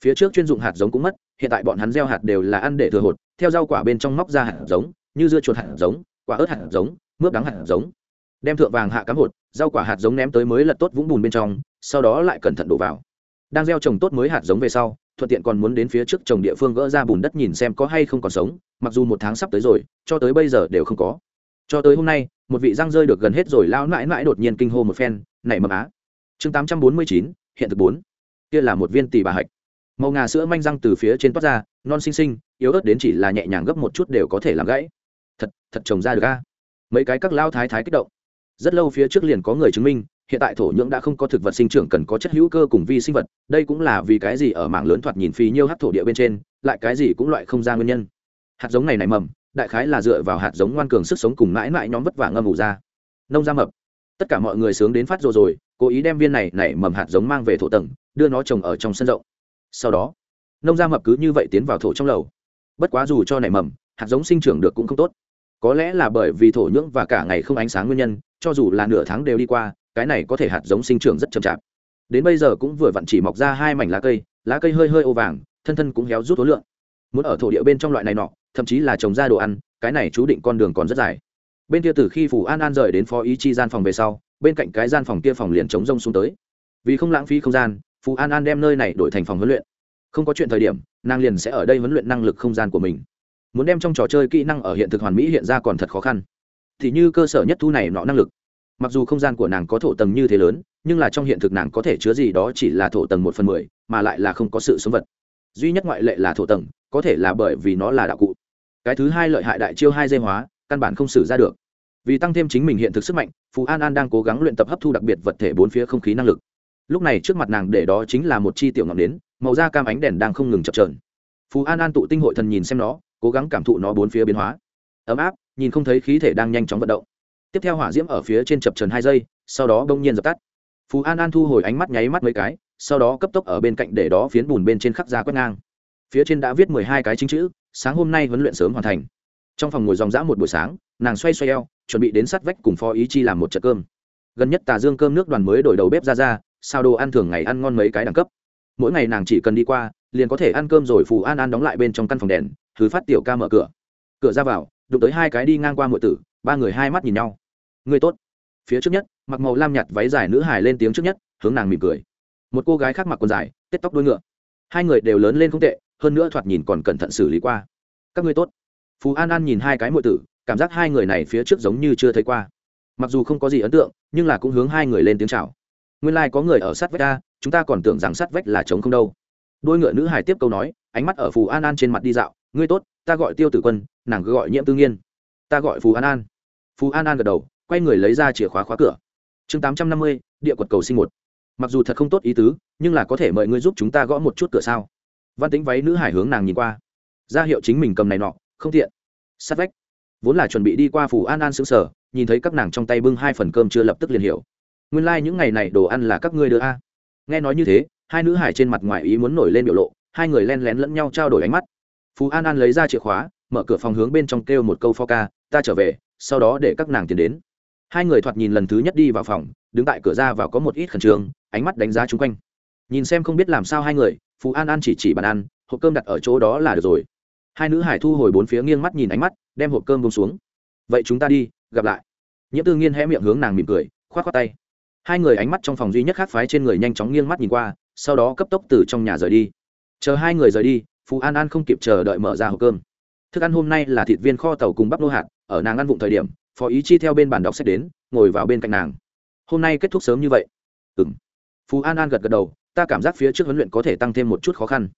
Phía trước chuyên dụng hạt giống cũng mất, hiện tại bọn hắn gieo hạt đều là ăn để thừa hột theo rau quả bên trong móc ra hạt giống, như dưa chuột hạt giống, quả ớt hạt giống, mướp đắng hạt giống, đem thượng vàng hạ cám hột rau quả hạt giống ném tới mới lật tốt vũng bùn bên trong, sau đó lại cẩn thận đổ vào. Đang gieo trồng tốt mới hạt giống về sau, thuận tiện còn muốn đến phía trước trồng địa phương gỡ ra bùn đất nhìn xem có hay không còn sống, mặc dù một tháng sắp tới rồi, cho tới bây giờ đều không có. Cho tới hôm nay, một vị răng rơi được gần hết rồi lao mãi mãi đột nhiên kinh hô một phen nảy mầm á! Chương tám trăm bốn mươi chín, hiện thực bốn. Kia là một viên tỷ bà hạch. Màu ngà sữa manh răng từ phía trên toát ra, non xinh xinh, yếu ớt đến chỉ là nhẹ nhàng gấp một chút đều có thể làm gãy. Thật thật trồng ra được a. Mấy cái các lao thái thái kích động rất lâu phía trước liền có người chứng minh, hiện tại thổ nhưỡng đã không có thực vật sinh trưởng cần có chất hữu cơ cùng vi sinh vật, đây cũng là vì cái gì ở mảng lớn thoạt nhìn phí nhiêu hát thổ địa bên trên, lại cái gì cũng loại không ra nguyên nhân. Hạt giống này nảy mầm, đại khái là dựa vào hạt giống ngoan cường sức sống cùng mãi mãi nhóm vất vả ngâm ngủ ra. Nông ra mập. Tất cả mọi người sướng đến phát rồi rồi, cố ý đem viên này nảy mầm hạt giống mang về thổ tầng, đưa nó trồng ở trong sân rộng. Sau đó, nông gia mập cứ như vậy tiến vào thổ trong lầu. Bất quá dù cho nảy mầm, hạt giống sinh trưởng được cũng không tốt. Có lẽ là bởi vì thổ nhưỡng và cả ngày không ánh sáng nguyên nhân cho dù là nửa tháng đều đi qua, cái này có thể hạt giống sinh trưởng rất chậm chạp. Đến bây giờ cũng vừa vặn chỉ mọc ra hai mảnh lá cây lá cây hơi hơi ô vàng, thân thân cũng héo rút ố lượng. Muốn ở thổ địa bên trong loại này nọ, thậm chí là trồng ra đồ ăn, cái này chú định con đường còn rất dài. Bên kia từ khi phủ an an rời đến phó ý chi gian phòng về sau, bên cạnh cái gian phòng kia phòng liền chống rông xuống tới. Vì không lãng phí không gian phú an an đem nơi này đổi thành phòng huấn luyện. Không có chuyện thời điểm, nàng liền sẽ ở đây huấn luyện năng lực không gian của mình. Muốn đem trong trò chơi kỹ năng ở hiện thực hoàn mỹ hiện ra còn thật khó khăn thì như cơ sở nhất thu này nọ năng lực. Mặc dù không gian của nàng có thổ tầng như thế lớn, nhưng là trong hiện thực nàng có thể chứa gì đó chỉ là thổ tầng một phần mười, mà lại là không có sự sống vật. Duy nhất ngoại lệ là thổ tầng, có thể là bởi vì nó là đạo cụ. Cái thứ hai lợi hại đại chiêu hai dây hóa, căn bản không xử ra được. Vì tăng thêm chính mình hiện thực sức mạnh phú an an đang cố gắng luyện tập hấp thu đặc biệt vật thể bốn phía không khí năng lực. Lúc này trước mặt nàng để đó chính là một chi tiểu ngọn nến, màu da cam ánh đèn đang không ngừng chập trờn phú an an tụ tinh hội thần nhìn xem nó, cố gắng cảm thụ nó bốn phía biến hóa. Ấm áp nhìn không thấy khí thể đang nhanh chóng vận động. Tiếp theo hỏa diễm ở phía trên chập trần hai giây, sau đó bỗng nhiên dập tắt. Phú an an thu hồi ánh mắt nháy mắt mấy cái, sau đó cấp tốc ở bên cạnh để đó phiến bùn bên trên khắc ra quét ngang. Phía trên đã viết mười hai cái chính chữ, sáng hôm nay huấn luyện sớm hoàn thành. Trong phòng ngồi dòng dã một buổi sáng, nàng xoay xoay eo, chuẩn bị đến sát vách cùng phó ý chi làm một trận cơm. Gần nhất tà dương cơm nước đoàn mới đổi đầu bếp ra ra, sao đồ ăn thường ngày ăn ngon mấy cái đẳng cấp. Mỗi ngày nàng chỉ cần đi qua, liền có thể ăn cơm rồi phù an an đóng lại bên trong căn phòng đèn, thứ phát tiểu ca mở cửa. Cửa ra vào đụng tới hai cái đi ngang qua mọi tử, ba người hai mắt nhìn nhau. Người tốt. Phía trước nhất, mặc màu lam nhạt váy dài nữ hải lên tiếng trước nhất, hướng nàng mỉm cười. Một cô gái khác mặc quần dài, tết tóc đuôi ngựa. Hai người đều lớn lên không tệ, hơn nữa thoạt nhìn còn cẩn thận xử lý qua. Các ngươi tốt. Phú an an nhìn hai cái mọi tử, cảm giác hai người này phía trước giống như chưa thấy qua. Mặc dù không có gì ấn tượng, nhưng là cũng hướng hai người lên tiếng chào. Nguyên lai、like、có người ở sát vách ta, chúng ta còn tưởng rằng sát vách là trống không đâu. Đôi ngựa nữ hải tiếp câu nói, ánh mắt ở phù an an trên mặt đi dạo, ngươi tốt ta gọi tiêu tử quân, nàng cứ gọi nhiễm tư nghiên. Ta gọi phù an an. Phù an an gật đầu, quay người lấy ra chìa khóa khóa cửa. Chương tám trăm năm mươi, địa quật cầu sinh một. Mặc dù thật không tốt ý tứ, nhưng là có thể mời ngươi giúp chúng ta gõ một chút cửa sao? Văn tính váy nữ hải hướng nàng nhìn qua. Ra hiệu chính mình cầm này nọ, không tiện. Sát vách. Vốn là chuẩn bị đi qua Phù an an xứng sở, nhìn thấy các nàng trong tay bưng hai phần cơm chưa lập tức liền hiểu. Nguyên lai、like、những ngày này đồ ăn là các ngươi đưa a. Nghe nói như thế, hai nữ hải trên mặt ngoài ý muốn nổi lên biểu lộ, hai người len lén lẫn nhau trao đổi ánh mắt phú an an lấy ra chìa khóa, mở cửa phòng hướng bên trong kêu một câu, pho ca, ta trở về, sau đó để các nàng tiến đến. Hai người thoạt nhìn lần thứ nhất đi vào phòng, đứng tại cửa ra vào có một ít khẩn trương, ánh mắt đánh giá chung quanh. Nhìn xem không biết làm sao hai người, phú an an chỉ chỉ bàn ăn, hộp cơm đặt ở chỗ đó là được rồi. Hai nữ hải thu hồi bốn phía nghiêng mắt nhìn ánh mắt, đem hộp cơm bông xuống. Vậy chúng ta đi, gặp lại. Nhiễm tư nghiên hé miệng hướng nàng mỉm cười k h o á t khoác tay. Hai người ánh mắt trong phòng duy nhất khác phái trên người nhanh chóng nghiêng mắt nhìn qua, sau đó cấp tốc từ trong nhà rời đi. Chờ hai người rời đi phú an an không kịp chờ đợi mở ra hộp cơm. Thức ăn hôm nay là thịt viên kho tàu cùng bắp nô hạt, ở nàng ăn vụng thời điểm, phó ý chi theo bên bàn đọc sách đến, ngồi vào bên cạnh nàng. Hôm nay kết thúc sớm như vậy. Ừ m phú an an gật gật đầu, ta cảm giác phía trước huấn luyện có thể tăng thêm một chút khó khăn.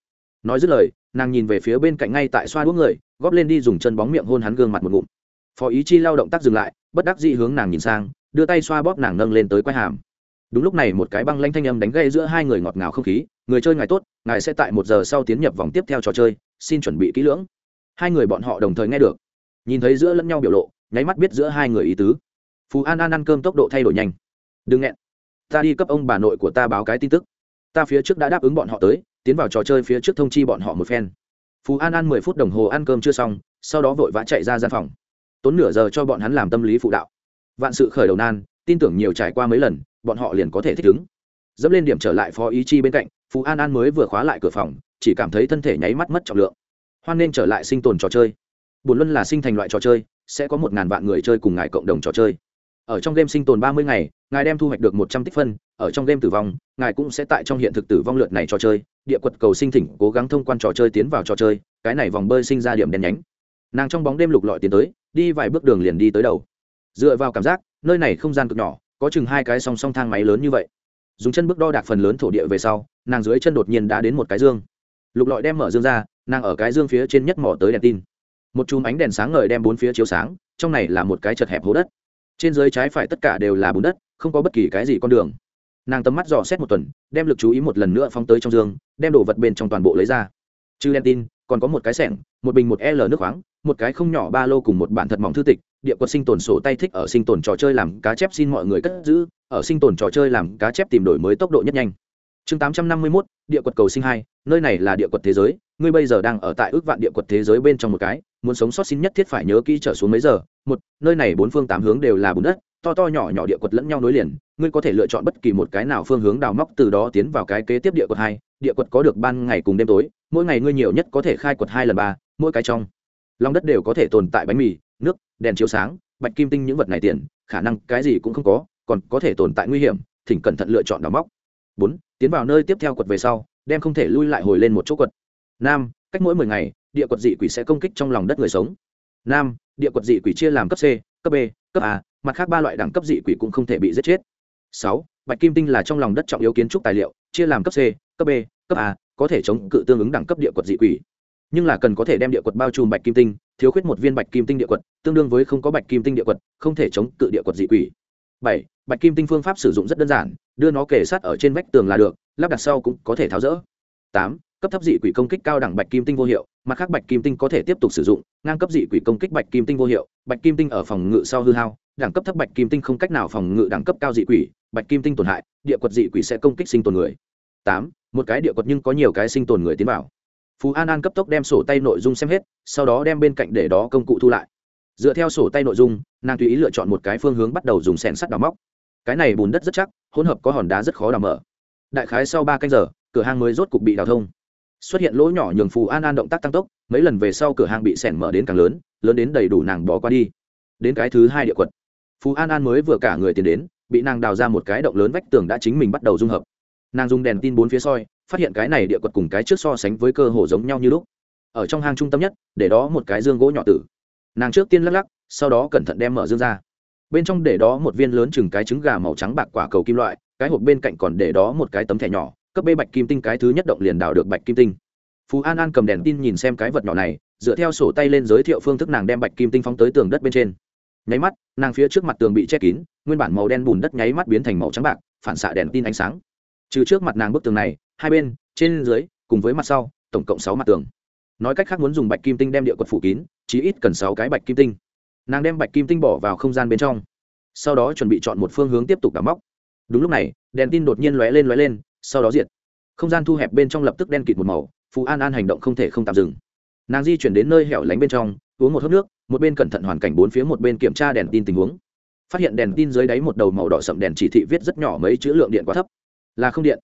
Nói dứt lời, nàng nhìn về phía bên cạnh ngay tại xoa đuốc người, góp lên đi dùng chân bóng miệng hôn hắn gương mặt một ngụm. Phó ý chi lao động tác dừng lại, bất đắc dĩ hướng nàng nhìn sang, đưa tay xoa bóp nàng nâng lên tới quai hàm đúng lúc này một cái băng lanh thanh âm đánh gây giữa hai người ngọt ngào không khí, người chơi ngài tốt, ngài sẽ tại một giờ sau tiến nhập vòng tiếp theo trò chơi, xin chuẩn bị kỹ lưỡng. Hai người bọn họ đồng thời nghe được. Nhìn thấy giữa lẫn nhau biểu lộ, nháy mắt biết giữa hai người ý tứ. Phú an an ăn cơm tốc độ thay đổi nhanh. Đừng nghẹn. Ta đi cấp ông bà nội của ta báo cái tin tức. Ta phía trước đã đáp ứng bọn họ tới, tiến vào trò chơi phía trước thông chi bọn họ một phen. Phú an an mười phút đồng hồ ăn cơm chưa xong, sau đó vội vã chạy ra gian phòng. Tốn nửa giờ cho bọn hắn làm tâm lý phụ đạo. Vạn sự khởi đầu nan, tin tưởng nhiều trải qua mấy lần bọn họ liền có thể thích ứng. Dẫm lên điểm trở lại phó ý chi bên cạnh phú an an mới vừa khóa lại cửa phòng, chỉ cảm thấy thân thể nháy mắt mất trọng lượng. Hoan nên trở lại sinh tồn trò chơi. Buồn luân là sinh thành loại trò chơi, sẽ có một ngàn vạn người chơi cùng ngài cộng đồng trò chơi. Ở trong game sinh tồn ba mươi ngày, ngài đem thu hoạch được một trăm tích phân, ở trong game tử vong, ngài cũng sẽ tại trong hiện thực tử vong lượt này trò chơi, địa quật cầu sinh thỉnh cố gắng thông quan trò chơi tiến vào trò chơi, cái này vòng bơi sinh ra điểm đen nhánh. Nàng trong bóng đêm lục lọi tiến tới, đi vài bước đường liền đi tới đầu. Dựa vào cảm giác, nơi này không gian cực nhỏ có chừng hai cái song song thang máy lớn như vậy. Dùng chân bước đo đạc phần lớn thổ địa về sau, nàng dưới chân đột nhiên đã đến một cái dương. Lục lọi đem mở dương ra, nàng ở cái dương phía trên nhất mỏ tới đèn tin. Một chùm ánh đèn sáng ngời đem bốn phía chiếu sáng, trong này là một cái chật hẹp hố đất. Trên dưới trái phải tất cả đều là bùn đất, không có bất kỳ cái gì con đường. Nàng tầm mắt dò xét một tuần, đem lực chú ý một lần nữa phóng tới trong dương, đem đồ vật bên trong toàn bộ lấy ra. Trừ đèn tin, còn có một cái sẻng, một bình một l nước khoáng, một cái không nhỏ ba lô cùng một bản thật mỏng thư tịch địa quật sinh tồn sổ tay thích ở sinh tồn trò chơi làm cá chép xin mọi người cất giữ, ở sinh tồn trò chơi làm cá chép tìm đổi mới tốc độ nhất nhanh. Chương tám trăm năm mươi mốt, địa quật cầu sinh hai, nơi này là địa quật thế giới, ngươi bây giờ đang ở tại ước vạn địa quật thế giới bên trong một cái, muốn sống sót xin nhất thiết phải nhớ kỹ trở xuống mấy giờ. Một, nơi này bốn phương tám hướng đều là bùn đất, to to nhỏ nhỏ địa quật lẫn nhau nối liền, ngươi có thể lựa chọn bất kỳ một cái nào phương hướng đào móc từ đó tiến vào cái kế tiếp địa quật hai, địa quật có được ban ngày cùng đêm tối, mỗi ngày ngươi nhiều nhất có thể khai quật hai lần ba, mỗi cái trong lòng đất đều có thể tồn tại bánh mì, nước, đèn chiếu sáng, bạch kim tinh những vật này tiền, khả năng cái gì cũng không có, còn có thể tồn tại nguy hiểm, thỉnh cẩn thận lựa chọn đào móc. Bốn, tiến vào nơi tiếp theo quật về sau, đem không thể lui lại hồi lên một chỗ quật. Năm, cách mỗi mười ngày, địa quật dị quỷ sẽ công kích trong lòng đất người sống. Năm, địa quật dị quỷ chia làm cấp c, cấp b, cấp a, mặt khác ba loại đẳng cấp dị quỷ cũng không thể bị giết chết. Sáu, bạch kim tinh là trong lòng đất trọng yếu kiến trúc tài liệu, chia làm cấp c, cấp b, cấp a, có thể chống cự tương ứng đẳng cấp địa quật dị quỷ nhưng là cần có thể đem địa quật bao trùm bạch kim tinh thiếu khuyết một viên bạch kim tinh địa quật tương đương với không có bạch kim tinh địa quật không thể chống cự địa quật dị quỷ bảy bạch kim tinh phương pháp sử dụng rất đơn giản đưa nó kề sát ở trên vách tường là được lắp đặt sau cũng có thể tháo rỡ tám cấp thấp dị quỷ công kích cao đẳng bạch kim tinh vô hiệu mặt khác bạch kim tinh có thể tiếp tục sử dụng ngang cấp dị quỷ công kích bạch kim tinh vô hiệu bạch kim tinh ở phòng ngự sau hư hao đẳng cấp thấp bạch kim tinh không cách nào phòng ngự đẳng cấp cao dị quỷ bạch kim tinh tổn hại địa quật dị quỷ sẽ công kích sinh tồn người tám một cái địa quật nhưng có nhiều cái sinh tồn người tiến vào phú an an cấp tốc đem sổ tay nội dung xem hết sau đó đem bên cạnh để đó công cụ thu lại dựa theo sổ tay nội dung nàng tùy ý lựa chọn một cái phương hướng bắt đầu dùng sẻn sắt đào móc cái này bùn đất rất chắc hỗn hợp có hòn đá rất khó đào mở đại khái sau ba canh giờ cửa hàng mới rốt cục bị đào thông xuất hiện lỗ nhỏ nhường phù an an động tác tăng tốc mấy lần về sau cửa hàng bị sẻn mở đến càng lớn lớn đến đầy đủ nàng bỏ qua đi đến cái thứ hai địa quật phù an an mới vừa cả người tiến đến bị nàng đào ra một cái động lớn vách tường đã chính mình bắt đầu dung hợp nàng dùng đèn tin bốn phía soi phát hiện cái này địa quật cùng cái trước so sánh với cơ hồ giống nhau như lúc. Ở trong hang trung tâm nhất, để đó một cái dương gỗ nhỏ tử. Nàng trước tiên lắc lắc, sau đó cẩn thận đem mở dương ra. Bên trong để đó một viên lớn chừng cái trứng gà màu trắng bạc quả cầu kim loại, cái hộp bên cạnh còn để đó một cái tấm thẻ nhỏ, cấp bê bạch kim tinh cái thứ nhất động liền đào được bạch kim tinh. Phú an an cầm đèn tin nhìn xem cái vật nhỏ này, dựa theo sổ tay lên giới thiệu phương thức nàng đem bạch kim tinh phóng tới tường đất bên trên. Nháy mắt, nàng phía trước mặt tường bị che kín, nguyên bản màu đen bùn đất nháy mắt biến thành màu trắng bạc, phản xạ đèn tin ánh sáng. Trừ trước mặt nàng bức tường này hai bên, trên dưới, cùng với mặt sau, tổng cộng sáu mặt tường. Nói cách khác muốn dùng bạch kim tinh đem địa quật phủ kín, chí ít cần sáu cái bạch kim tinh. Nàng đem bạch kim tinh bỏ vào không gian bên trong. Sau đó chuẩn bị chọn một phương hướng tiếp tục đắm móc. Đúng lúc này, đèn tin đột nhiên lóe lên lóe lên, sau đó diệt. Không gian thu hẹp bên trong lập tức đen kịt một màu phú an an hành động không thể không tạm dừng. Nàng di chuyển đến nơi hẻo lánh bên trong, uống một hớp nước, một bên cẩn thận hoàn cảnh bốn phía một bên kiểm tra đèn tin tình huống. Phát hiện đèn tin dưới đáy một đầu màu đỏ sậm đèn chỉ thị viết rất nhỏ mấy chữ lượng điện quá thấp. Là không điện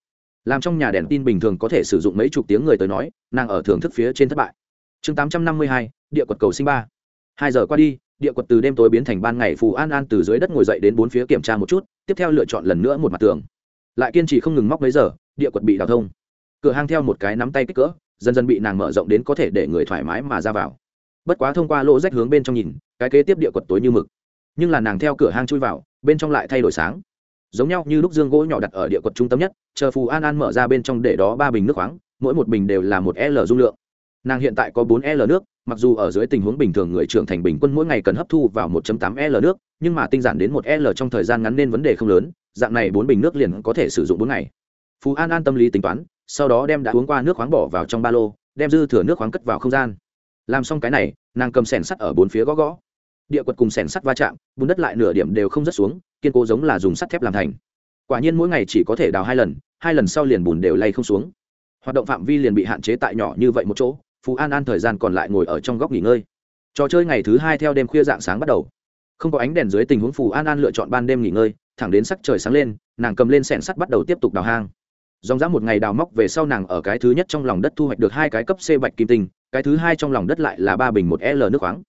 làm trong nhà đèn tin bình thường có thể sử dụng mấy chục tiếng người tới nói, nàng ở thưởng thức phía trên thất bại. Chương tám trăm năm mươi hai, địa quật cầu sinh ba. Hai giờ qua đi, địa quật từ đêm tối biến thành ban ngày phù an an từ dưới đất ngồi dậy đến bốn phía kiểm tra một chút, tiếp theo lựa chọn lần nữa một mặt tường. Lại kiên trì không ngừng móc mấy giờ, địa quật bị đào thông. Cửa hang theo một cái nắm tay kích cỡ, dần dần bị nàng mở rộng đến có thể để người thoải mái mà ra vào. Bất quá thông qua lỗ rách hướng bên trong nhìn, cái kế tiếp địa quật tối như mực. Nhưng là nàng theo cửa hang chui vào, bên trong lại thay đổi sáng giống nhau như lúc dương gỗ nhỏ đặt ở địa quật trung tâm nhất, chờ phù an an mở ra bên trong để đó ba bình nước khoáng, mỗi một bình đều là một l dung lượng. Nàng hiện tại có bốn l nước, mặc dù ở dưới tình huống bình thường người trưởng thành bình quân mỗi ngày cần hấp thu vào 1 tám l nước, nhưng mà tinh giản đến một l trong thời gian ngắn nên vấn đề không lớn, dạng này bốn bình nước liền có thể sử dụng bốn ngày. Phú an an tâm lý tính toán, sau đó đem đã uống qua nước khoáng bỏ vào trong ba lô, đem dư thừa nước khoáng cất vào không gian. Làm xong cái này, nàng cầm sẻn sắt ở bốn phía gõ gõ. Địa quật cùng sẻn sắt va chạm, bùn đất lại nửa điểm đều không rớt xuống kiên cố giống là dùng sắt thép làm thành. Quả nhiên mỗi ngày chỉ có thể đào hai lần hai lần sau liền bùn đều lay không xuống. Hoạt động phạm vi liền bị hạn chế tại nhỏ như vậy một chỗ, phú an an thời gian còn lại ngồi ở trong góc nghỉ ngơi. Trò chơi ngày thứ hai theo đêm khuya dạng sáng bắt đầu. Không có ánh đèn dưới tình huống phù an an lựa chọn ban đêm nghỉ ngơi, thẳng đến sắc trời sáng lên, nàng cầm lên sẻn sắt bắt đầu tiếp tục đào hang. Dòng dã một ngày đào móc về sau nàng ở cái thứ nhất trong lòng đất thu hoạch được hai cái cấp c bạch kim tinh, cái thứ hai trong lòng đất lại là ba bình một l nước khoáng.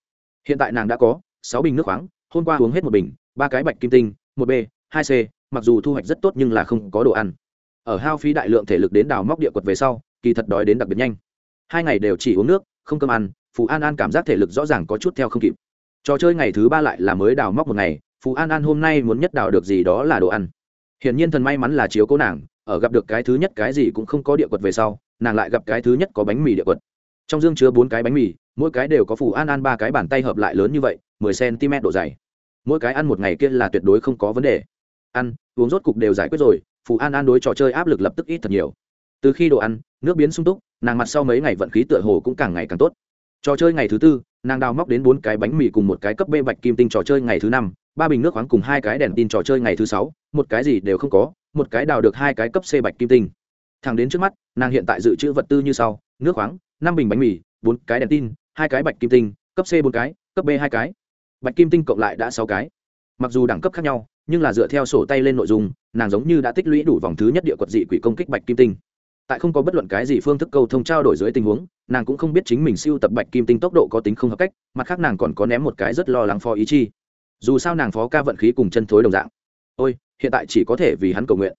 Hiện tại nàng đã có sáu bình nước khoáng, hôm qua uống hết một bình ba cái bạch kim tinh, một b, hai c, mặc dù thu hoạch rất tốt nhưng là không có đồ ăn. Ở hao phí đại lượng thể lực đến đào móc địa quật về sau, kỳ thật đói đến đặc biệt nhanh. Hai ngày đều chỉ uống nước, không cơm ăn phú an an cảm giác thể lực rõ ràng có chút theo không kịp. Trò chơi ngày thứ ba lại là mới đào móc một ngày phú an an hôm nay muốn nhất đào được gì đó là đồ ăn. Hiển nhiên thần may mắn là chiếu cố nàng, ở gặp được cái thứ nhất cái gì cũng không có địa quật về sau, nàng lại gặp cái thứ nhất có bánh mì địa quật. Trong dương chứa bốn cái bánh mì, mỗi cái đều có phù an an ba cái bàn tay hợp lại lớn như vậy, mười cm độ dày mỗi cái ăn một ngày kia là tuyệt đối không có vấn đề. Ăn, uống rốt cục đều giải quyết rồi, phù an an đối trò chơi áp lực lập tức ít thật nhiều. Từ khi đồ ăn, nước biến sung túc, nàng mặt sau mấy ngày vận khí tựa hồ cũng càng ngày càng tốt. Trò chơi ngày thứ tư, nàng đào móc đến bốn cái bánh mì cùng một cái cấp b bạch kim tinh trò chơi ngày thứ năm, ba bình nước khoáng cùng hai cái đèn tin trò chơi ngày thứ sáu, một cái gì đều không có, một cái đào được hai cái cấp c bạch kim tinh. Thẳng đến trước mắt, nàng hiện tại dự trữ vật tư như sau, nước khoáng, năm bình bánh mì, bốn cái đèn tin, hai cái bạch kim tinh, cấp c bốn cái, cấp b hai cái bạch kim tinh cộng lại đã sáu cái. Mặc dù đẳng cấp khác nhau, nhưng là dựa theo sổ tay lên nội dung, nàng giống như đã tích lũy đủ vòng thứ nhất địa quật dị quỷ công kích bạch kim tinh. Tại không có bất luận cái gì phương thức câu thông trao đổi dưới tình huống, nàng cũng không biết chính mình siêu tập bạch kim tinh tốc độ có tính không hợp cách, mặt khác nàng còn có ném một cái rất lo lắng phó ý chi. Dù sao nàng phó ca vận khí cùng chân thối đồng dạng. Ôi, hiện tại chỉ có thể vì hắn cầu nguyện.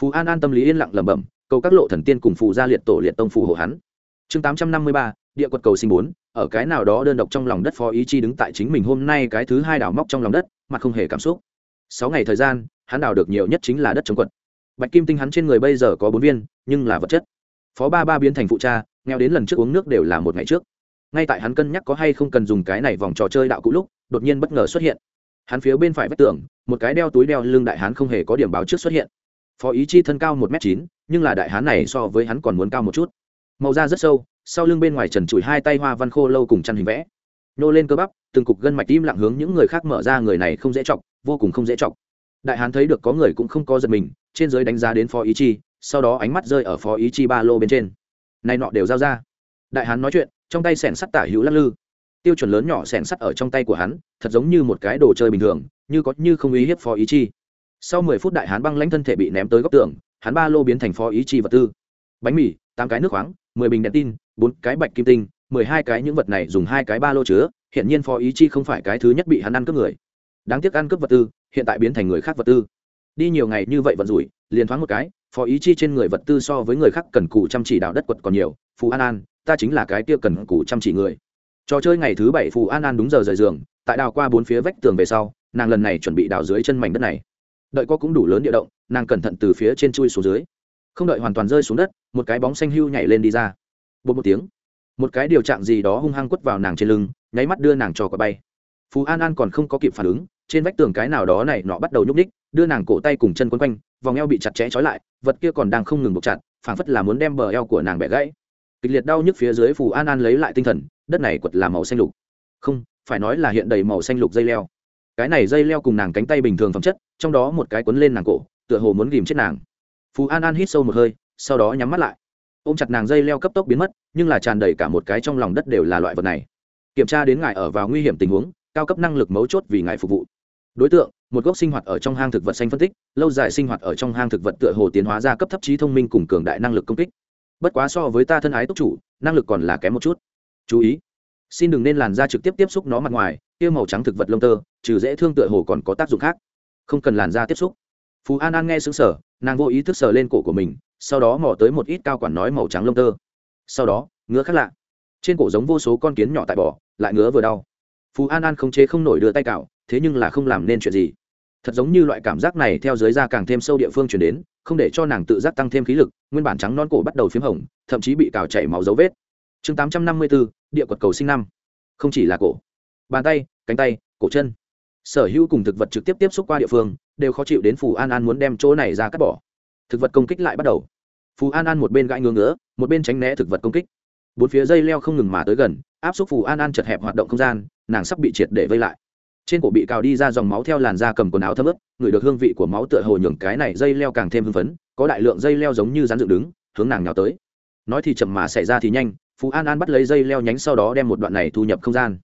Phú an an tâm lý yên lặng lẩm bẩm, cầu các lộ thần tiên cùng phù gia liệt tổ liệt tông phù hộ hắn. Chương tám trăm năm mươi ba, địa quật cầu sinh bốn ở cái nào đó đơn độc trong lòng đất phó ý chi đứng tại chính mình hôm nay cái thứ hai đào móc trong lòng đất, mà không hề cảm xúc. Sáu ngày thời gian, hắn đào được nhiều nhất chính là đất chống quật. Bạch kim tinh hắn trên người bây giờ có bốn viên, nhưng là vật chất. Phó ba ba biến thành phụ cha, nghèo đến lần trước uống nước đều là một ngày trước. Ngay tại hắn cân nhắc có hay không cần dùng cái này vòng trò chơi đạo cũ lúc, đột nhiên bất ngờ xuất hiện. Hắn phía bên phải vách tường, một cái đeo túi đeo lưng đại hán không hề có điểm báo trước xuất hiện. Phó ý chi thân cao một m chín, nhưng là đại hán này so với hắn còn muốn cao một chút. Màu da rất sâu sau lưng bên ngoài trần trụi hai tay hoa văn khô lâu cùng chăn hình vẽ. Nhô lên cơ bắp, từng cục gân mạch tim lặng hướng những người khác mở ra, người này không dễ chọc, vô cùng không dễ chọc. Đại hán thấy được có người cũng không có giật mình, trên giới đánh giá đến phó ý chi, sau đó ánh mắt rơi ở phó ý chi ba lô bên trên. Này nọ đều giao ra. Đại hán nói chuyện, trong tay sẻn sắt tả hữu lắc lư. Tiêu chuẩn lớn nhỏ sẻn sắt ở trong tay của hắn, thật giống như một cái đồ chơi bình thường, như có như không ý hiếp phó ý chi. Sau mười phút đại hán băng lãnh thân thể bị ném tới góc tường, hắn ba lô biến thành phó ý chi vật tư. Bánh mì, tám cái nước khoáng mười bình đèn tin, bốn cái bạch kim tinh, mười hai cái những vật này dùng hai cái ba lô chứa hiện nhiên phó ý chi không phải cái thứ nhất bị hắn ăn cướp người. Đáng tiếc ăn cướp vật tư, hiện tại biến thành người khác vật tư. Đi nhiều ngày như vậy vận rủi, liền thoáng một cái, phó ý chi trên người vật tư so với người khác cần cù chăm chỉ đào đất quật còn nhiều, phù an an, ta chính là cái kia cần cù chăm chỉ người. Trò chơi ngày thứ bảy phù an an đúng giờ rời giường, tại đào qua bốn phía vách tường về sau, nàng lần này chuẩn bị đào dưới chân mảnh đất này. Đợi có cũng đủ lớn địa động, nàng cẩn thận từ phía trên chui xuống dưới không đợi hoàn toàn rơi xuống đất, một cái bóng xanh hưu nhảy lên đi ra. Bột một tiếng, một cái điều trạng gì đó hung hăng quất vào nàng trên lưng, nháy mắt đưa nàng cho quả bay. Phú an an còn không có kịp phản ứng, trên vách tường cái nào đó này nọ bắt đầu nhúc ních đưa nàng cổ tay cùng chân quấn quanh, vòng eo bị chặt chẽ trói lại, vật kia còn đang không ngừng buộc chặt, phảng phất là muốn đem bờ eo của nàng bẻ gãy. Kịch liệt đau nhức phía dưới phù an an lấy lại tinh thần, đất này quật là màu xanh lục. Không, phải nói là hiện đầy màu xanh lục dây leo. Cái này dây leo cùng nàng cánh tay bình thường phẩm chất, trong đó một cái quấn lên nàng cổ, tựa hồ muốn ghìm chết nàng phú an an hít sâu một hơi, sau đó nhắm mắt lại. Ôm chặt nàng dây leo cấp tốc biến mất, nhưng là tràn đầy cả một cái trong lòng đất đều là loại vật này. Kiểm tra đến ngài ở vào nguy hiểm tình huống, cao cấp năng lực mấu chốt vì ngài phục vụ. Đối tượng, một gốc sinh hoạt ở trong hang thực vật xanh phân tích, lâu dài sinh hoạt ở trong hang thực vật tựa hồ tiến hóa ra cấp thấp trí thông minh cùng cường đại năng lực công kích. Bất quá so với ta thân ái túc chủ, năng lực còn là kém một chút. Chú ý, xin đừng nên làn da trực tiếp tiếp xúc nó mặt ngoài, tiêu màu trắng thực vật lông tơ, trừ dễ thương tựa hồ còn có tác dụng khác. Không cần làn da tiếp xúc phú an an nghe xứng sở nàng vô ý thức sờ lên cổ của mình, sau đó mò tới một ít cao quản nói màu trắng lông tơ. Sau đó, ngứa khác lạ. Trên cổ giống vô số con kiến nhỏ tại bỏ lại ngứa vừa đau. Phú an an không chế không nổi đưa tay cạo thế nhưng là không làm nên chuyện gì. Thật giống như loại cảm giác này theo dưới da càng thêm sâu địa phương chuyển đến, không để cho nàng tự giác tăng thêm khí lực, nguyên bản trắng non cổ bắt đầu p h í m hồng, thậm chí bị cào chảy máu dấu vết. Chương tám trăm năm mươi bốn địa quật cầu sinh năm. Không chỉ là cổ. Bàn tay, cánh tay, cổ chân sở hữu cùng thực vật trực tiếp tiếp xúc qua địa phương, đều khó chịu đến phù an an muốn đem chỗ này ra cắt bỏ. Thực vật công kích lại bắt đầu. Phù an an một bên gãi ngứa ngứa, một bên tránh né thực vật công kích. Bốn phía dây leo không ngừng mà tới gần, áp suất phù an an chật hẹp hoạt động không gian, nàng sắp bị triệt để vây lại. Trên cổ bị cào đi ra dòng máu theo làn da cầm quần áo thấm ướt ngửi được hương vị của máu tựa hồ nhường cái này dây leo càng thêm hưng phấn, có đại lượng dây leo giống như rắn dựng đứng, hướng nàng nhào tới. Nói thì chậm mà xảy ra thì nhanh phú an an bắt lấy dây leo nhánh sau đó đem một đoạn này thu nhập không gian.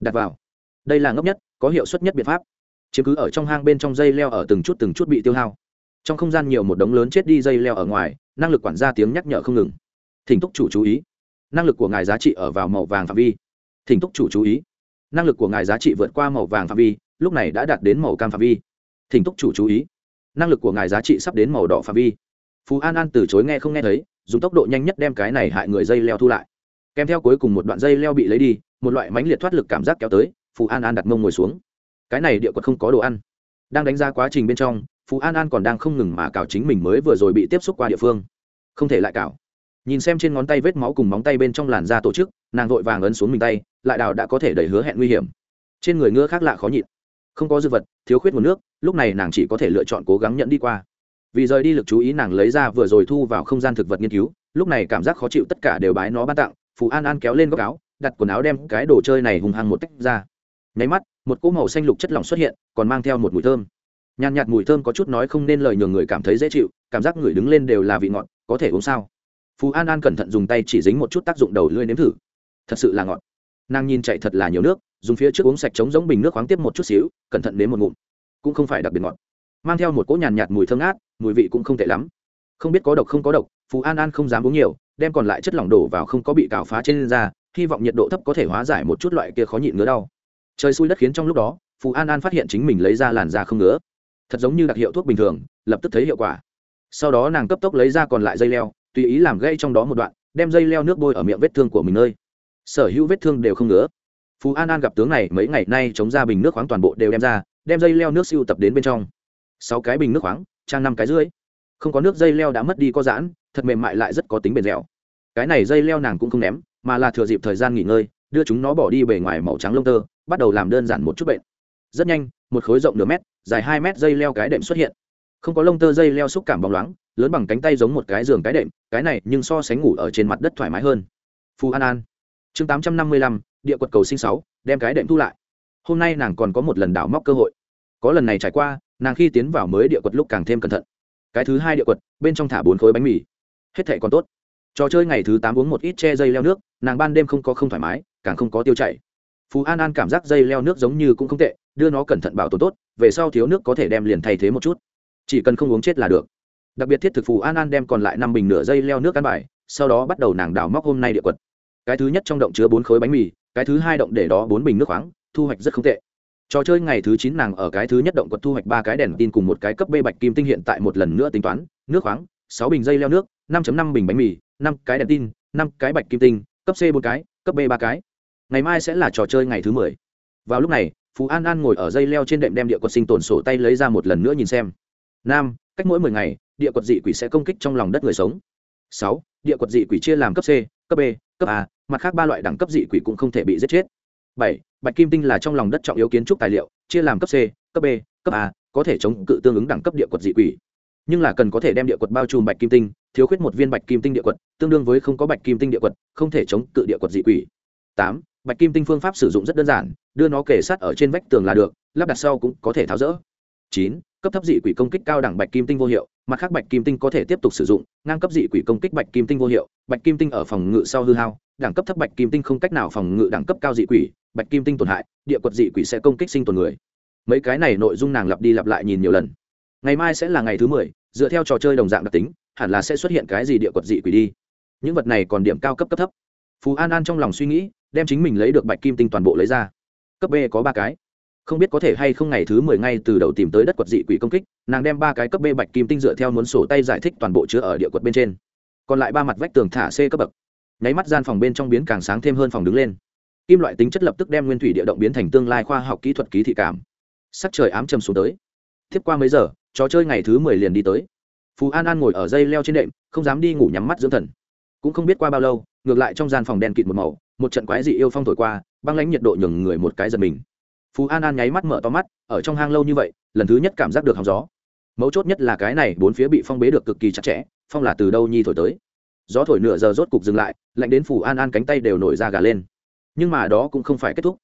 Đặt vào. Đây là ngốc nhất có hiệu suất nhất biện pháp. Chiếm cứ ở trong hang bên trong dây leo ở từng chút từng chút bị tiêu hao. Trong không gian nhiều một đống lớn chết đi dây leo ở ngoài, năng lực quản gia tiếng nhắc nhở không ngừng. Thỉnh túc chủ chú ý. Năng lực của ngài giá trị ở vào màu vàng phạm vi. Thỉnh túc chủ chú ý. Năng lực của ngài giá trị vượt qua màu vàng phạm vi, lúc này đã đạt đến màu cam phạm vi. Thỉnh túc chủ chú ý. Năng lực của ngài giá trị sắp đến màu đỏ phạm vi. Phú an an từ chối nghe không nghe thấy, dùng tốc độ nhanh nhất đem cái này hại người dây leo thu lại. Kèm theo cuối cùng một đoạn dây leo bị lấy đi, một loại mãnh liệt thoát lực cảm giác kéo tới phù an an đặt mông ngồi xuống. Cái này địa quật không có đồ ăn. Đang đánh giá quá trình bên trong phú an an còn đang không ngừng mà cào chính mình mới vừa rồi bị tiếp xúc qua địa phương. Không thể lại cào. Nhìn xem trên ngón tay vết máu cùng móng tay bên trong làn da tổ chức, nàng vội vàng ấn xuống mình tay, lại đào đã có thể đẩy hứa hẹn nguy hiểm. Trên người ngựa khác lạ khó nhịn. Không có dư vật, thiếu khuyết nguồn nước, lúc này nàng chỉ có thể lựa chọn cố gắng nhận đi qua. Vì rời đi lực chú ý nàng lấy ra vừa rồi thu vào không gian thực vật nghiên cứu, lúc này cảm giác khó chịu tất cả đều bái nó ban tặng phú an an kéo lên góc áo, đặt quần áo đem cái đồ chơi này hùng hăng một tách ra nháy mắt, một cỗ màu xanh lục chất lỏng xuất hiện, còn mang theo một mùi thơm. Nhàn nhạt mùi thơm có chút nói không nên lời nhường người cảm thấy dễ chịu, cảm giác người đứng lên đều là vị ngọt, có thể uống sao? Phú an an cẩn thận dùng tay chỉ dính một chút tác dụng đầu lưỡi nếm thử. Thật sự là ngọt. Nàng nhìn chạy thật là nhiều nước, dùng phía trước uống sạch chống giống bình nước khoáng tiếp một chút xíu, cẩn thận nếm một ngụm. Cũng không phải đặc biệt ngọt. Mang theo một cỗ nhàn nhạt mùi thơm ngát, mùi vị cũng không tệ lắm. Không biết có độc không có độc phú an an không dám uống nhiều, đem còn lại chất lỏng đổ vào không có bị cào phá trên da, hy vọng nhiệt độ thấp có thể hóa giải một chút loại kia khó nhịn ngứa đau trời xui đất khiến trong lúc đó, phù an an phát hiện chính mình lấy ra làn da không ngứa. Thật giống như đặc hiệu thuốc bình thường, lập tức thấy hiệu quả. Sau đó nàng cấp tốc lấy ra còn lại dây leo, tùy ý làm gây trong đó một đoạn, đem dây leo nước bôi ở miệng vết thương của mình nơi. Sở hữu vết thương đều không ngứa. Phú an an gặp tướng này mấy ngày nay chống ra bình nước khoáng toàn bộ đều đem ra, đem dây leo nước siêu tập đến bên trong. Sáu cái bình nước khoáng, trang năm cái dưới không có nước dây leo đã mất đi có giãn, thật mềm mại lại rất có tính bền dẻo. Cái này dây leo nàng cũng không ném, mà là thừa dịp thời gian nghỉ ngơi đưa chúng nó bỏ đi bề ngoài màu trắng lông tơ, bắt đầu làm đơn giản một chút bệnh. Rất nhanh, một khối rộng nửa mét, dài hai mét dây leo cái đệm xuất hiện. Không có lông tơ dây leo xúc cảm bóng loáng, lớn bằng cánh tay giống một cái giường cái đệm, cái này nhưng so sánh ngủ ở trên mặt đất thoải mái hơn. Phù an an. Chương tám trăm năm mươi lăm, địa quật cầu sinh sáu, đem cái đệm thu lại. Hôm nay nàng còn có một lần đảo móc cơ hội. Có lần này trải qua, nàng khi tiến vào mới địa quật lúc càng thêm cẩn thận. Cái thứ hai địa quật, bên trong thả bốn khối bánh mì. Hết thệ còn tốt. Trò chơi ngày thứ tám uống một ít che dây leo nước nàng ban đêm không có không thoải mái, càng không có tiêu chảy. Phú an an cảm giác dây leo nước giống như cũng không tệ, đưa nó cẩn thận bảo tồn tốt, về sau thiếu nước có thể đem liền thay thế một chút. Chỉ cần không uống chết là được. Đặc biệt thiết thực phù an an đem còn lại năm bình nửa dây leo nước ăn bài, sau đó bắt đầu nàng đào móc hôm nay địa quật. Cái thứ nhất trong động chứa bốn khối bánh mì, cái thứ hai động để đó bốn bình nước khoáng, thu hoạch rất không tệ. Trò chơi ngày thứ chín nàng ở cái thứ nhất động quật thu hoạch ba cái đèn tin cùng một cái cấp bê bạch kim tinh hiện tại một lần nữa tính toán, nước khoáng, sáu bình dây leo nước, năm năm bình bánh mì, năm cái đèn tin, năm cái bạch kim tinh cấp c bốn cái, cấp b ba cái. Ngày mai sẽ là trò chơi ngày thứ mười. Vào lúc này, phú an an ngồi ở dây leo trên đệm đem địa quật sinh tồn sổ tay lấy ra một lần nữa nhìn xem. Năm cách mỗi mười ngày, địa quật dị quỷ sẽ công kích trong lòng đất người sống. Sáu, địa quật dị quỷ chia làm cấp c, cấp b, cấp a, mặt khác ba loại đẳng cấp dị quỷ cũng không thể bị giết chết. Bảy, bạch kim tinh là trong lòng đất trọng yếu kiến trúc tài liệu, chia làm cấp c, cấp b, cấp a, có thể chống cự tương ứng đẳng cấp địa quật dị quỷ. Nhưng là cần có thể đem địa quật bao trùm bạch kim tinh thiếu khuyết một viên bạch kim tinh địa quật, tương đương với không có bạch kim tinh địa quật, không thể chống cự địa quật dị quỷ. Tám, bạch kim tinh phương pháp sử dụng rất đơn giản, đưa nó kể sát ở trên vách tường là được, lắp đặt sau cũng có thể tháo rỡ. Chín, cấp thấp dị quỷ công kích cao đẳng bạch kim tinh vô hiệu, mặt khác bạch kim tinh có thể tiếp tục sử dụng, ngang cấp dị quỷ công kích bạch kim tinh vô hiệu, bạch kim tinh ở phòng ngự sau hư hao, đẳng cấp thấp bạch kim tinh không cách nào phòng ngự đẳng cấp cao dị quỷ, bạch kim tinh tổn hại, địa quật dị quỷ sẽ công kích sinh tồn người. Mấy cái này nội dung nàng lặp đi lặp lại nhìn nhiều lần. Ngày mai sẽ là ngày thứ mười, dựa theo trò chơi đồng dạng đặc tính hẳn là sẽ xuất hiện cái gì địa quật dị quỷ đi. Những vật này còn điểm cao cấp cấp thấp. Phú an an trong lòng suy nghĩ, đem chính mình lấy được bạch kim tinh toàn bộ lấy ra. Cấp b có ba cái. Không biết có thể hay không ngày thứ mười ngay từ đầu tìm tới đất quật dị quỷ công kích, nàng đem ba cái cấp b bạch kim tinh dựa theo muốn sổ tay giải thích toàn bộ chứa ở địa quật bên trên. Còn lại ba mặt vách tường thả c cấp bậc. Nháy mắt gian phòng bên trong biến càng sáng thêm hơn phòng đứng lên. Kim loại tính chất lập tức đem nguyên thủy địa động biến thành tương lai khoa học kỹ thuật ký thị cảm. Sắc trời ám trầm xuống tới. Tiếp qua mấy giờ, trò chơi ngày thứ mười liền đi tới phú an an ngồi ở dây leo trên đệm, không dám đi ngủ nhắm mắt dưỡng thần. Cũng không biết qua bao lâu, ngược lại trong gian phòng đen kịt một màu, một trận quái dị yêu phong thổi qua, băng lãnh nhiệt độ nhường người một cái giật mình. Phú an an nháy mắt mở to mắt, ở trong hang lâu như vậy, lần thứ nhất cảm giác được hóng gió. Mấu chốt nhất là cái này, bốn phía bị phong bế được cực kỳ chặt chẽ, phong là từ đâu nhi thổi tới. Gió thổi nửa giờ rốt cục dừng lại, lạnh đến phủ an an cánh tay đều nổi ra gà lên. Nhưng mà đó cũng không phải kết thúc.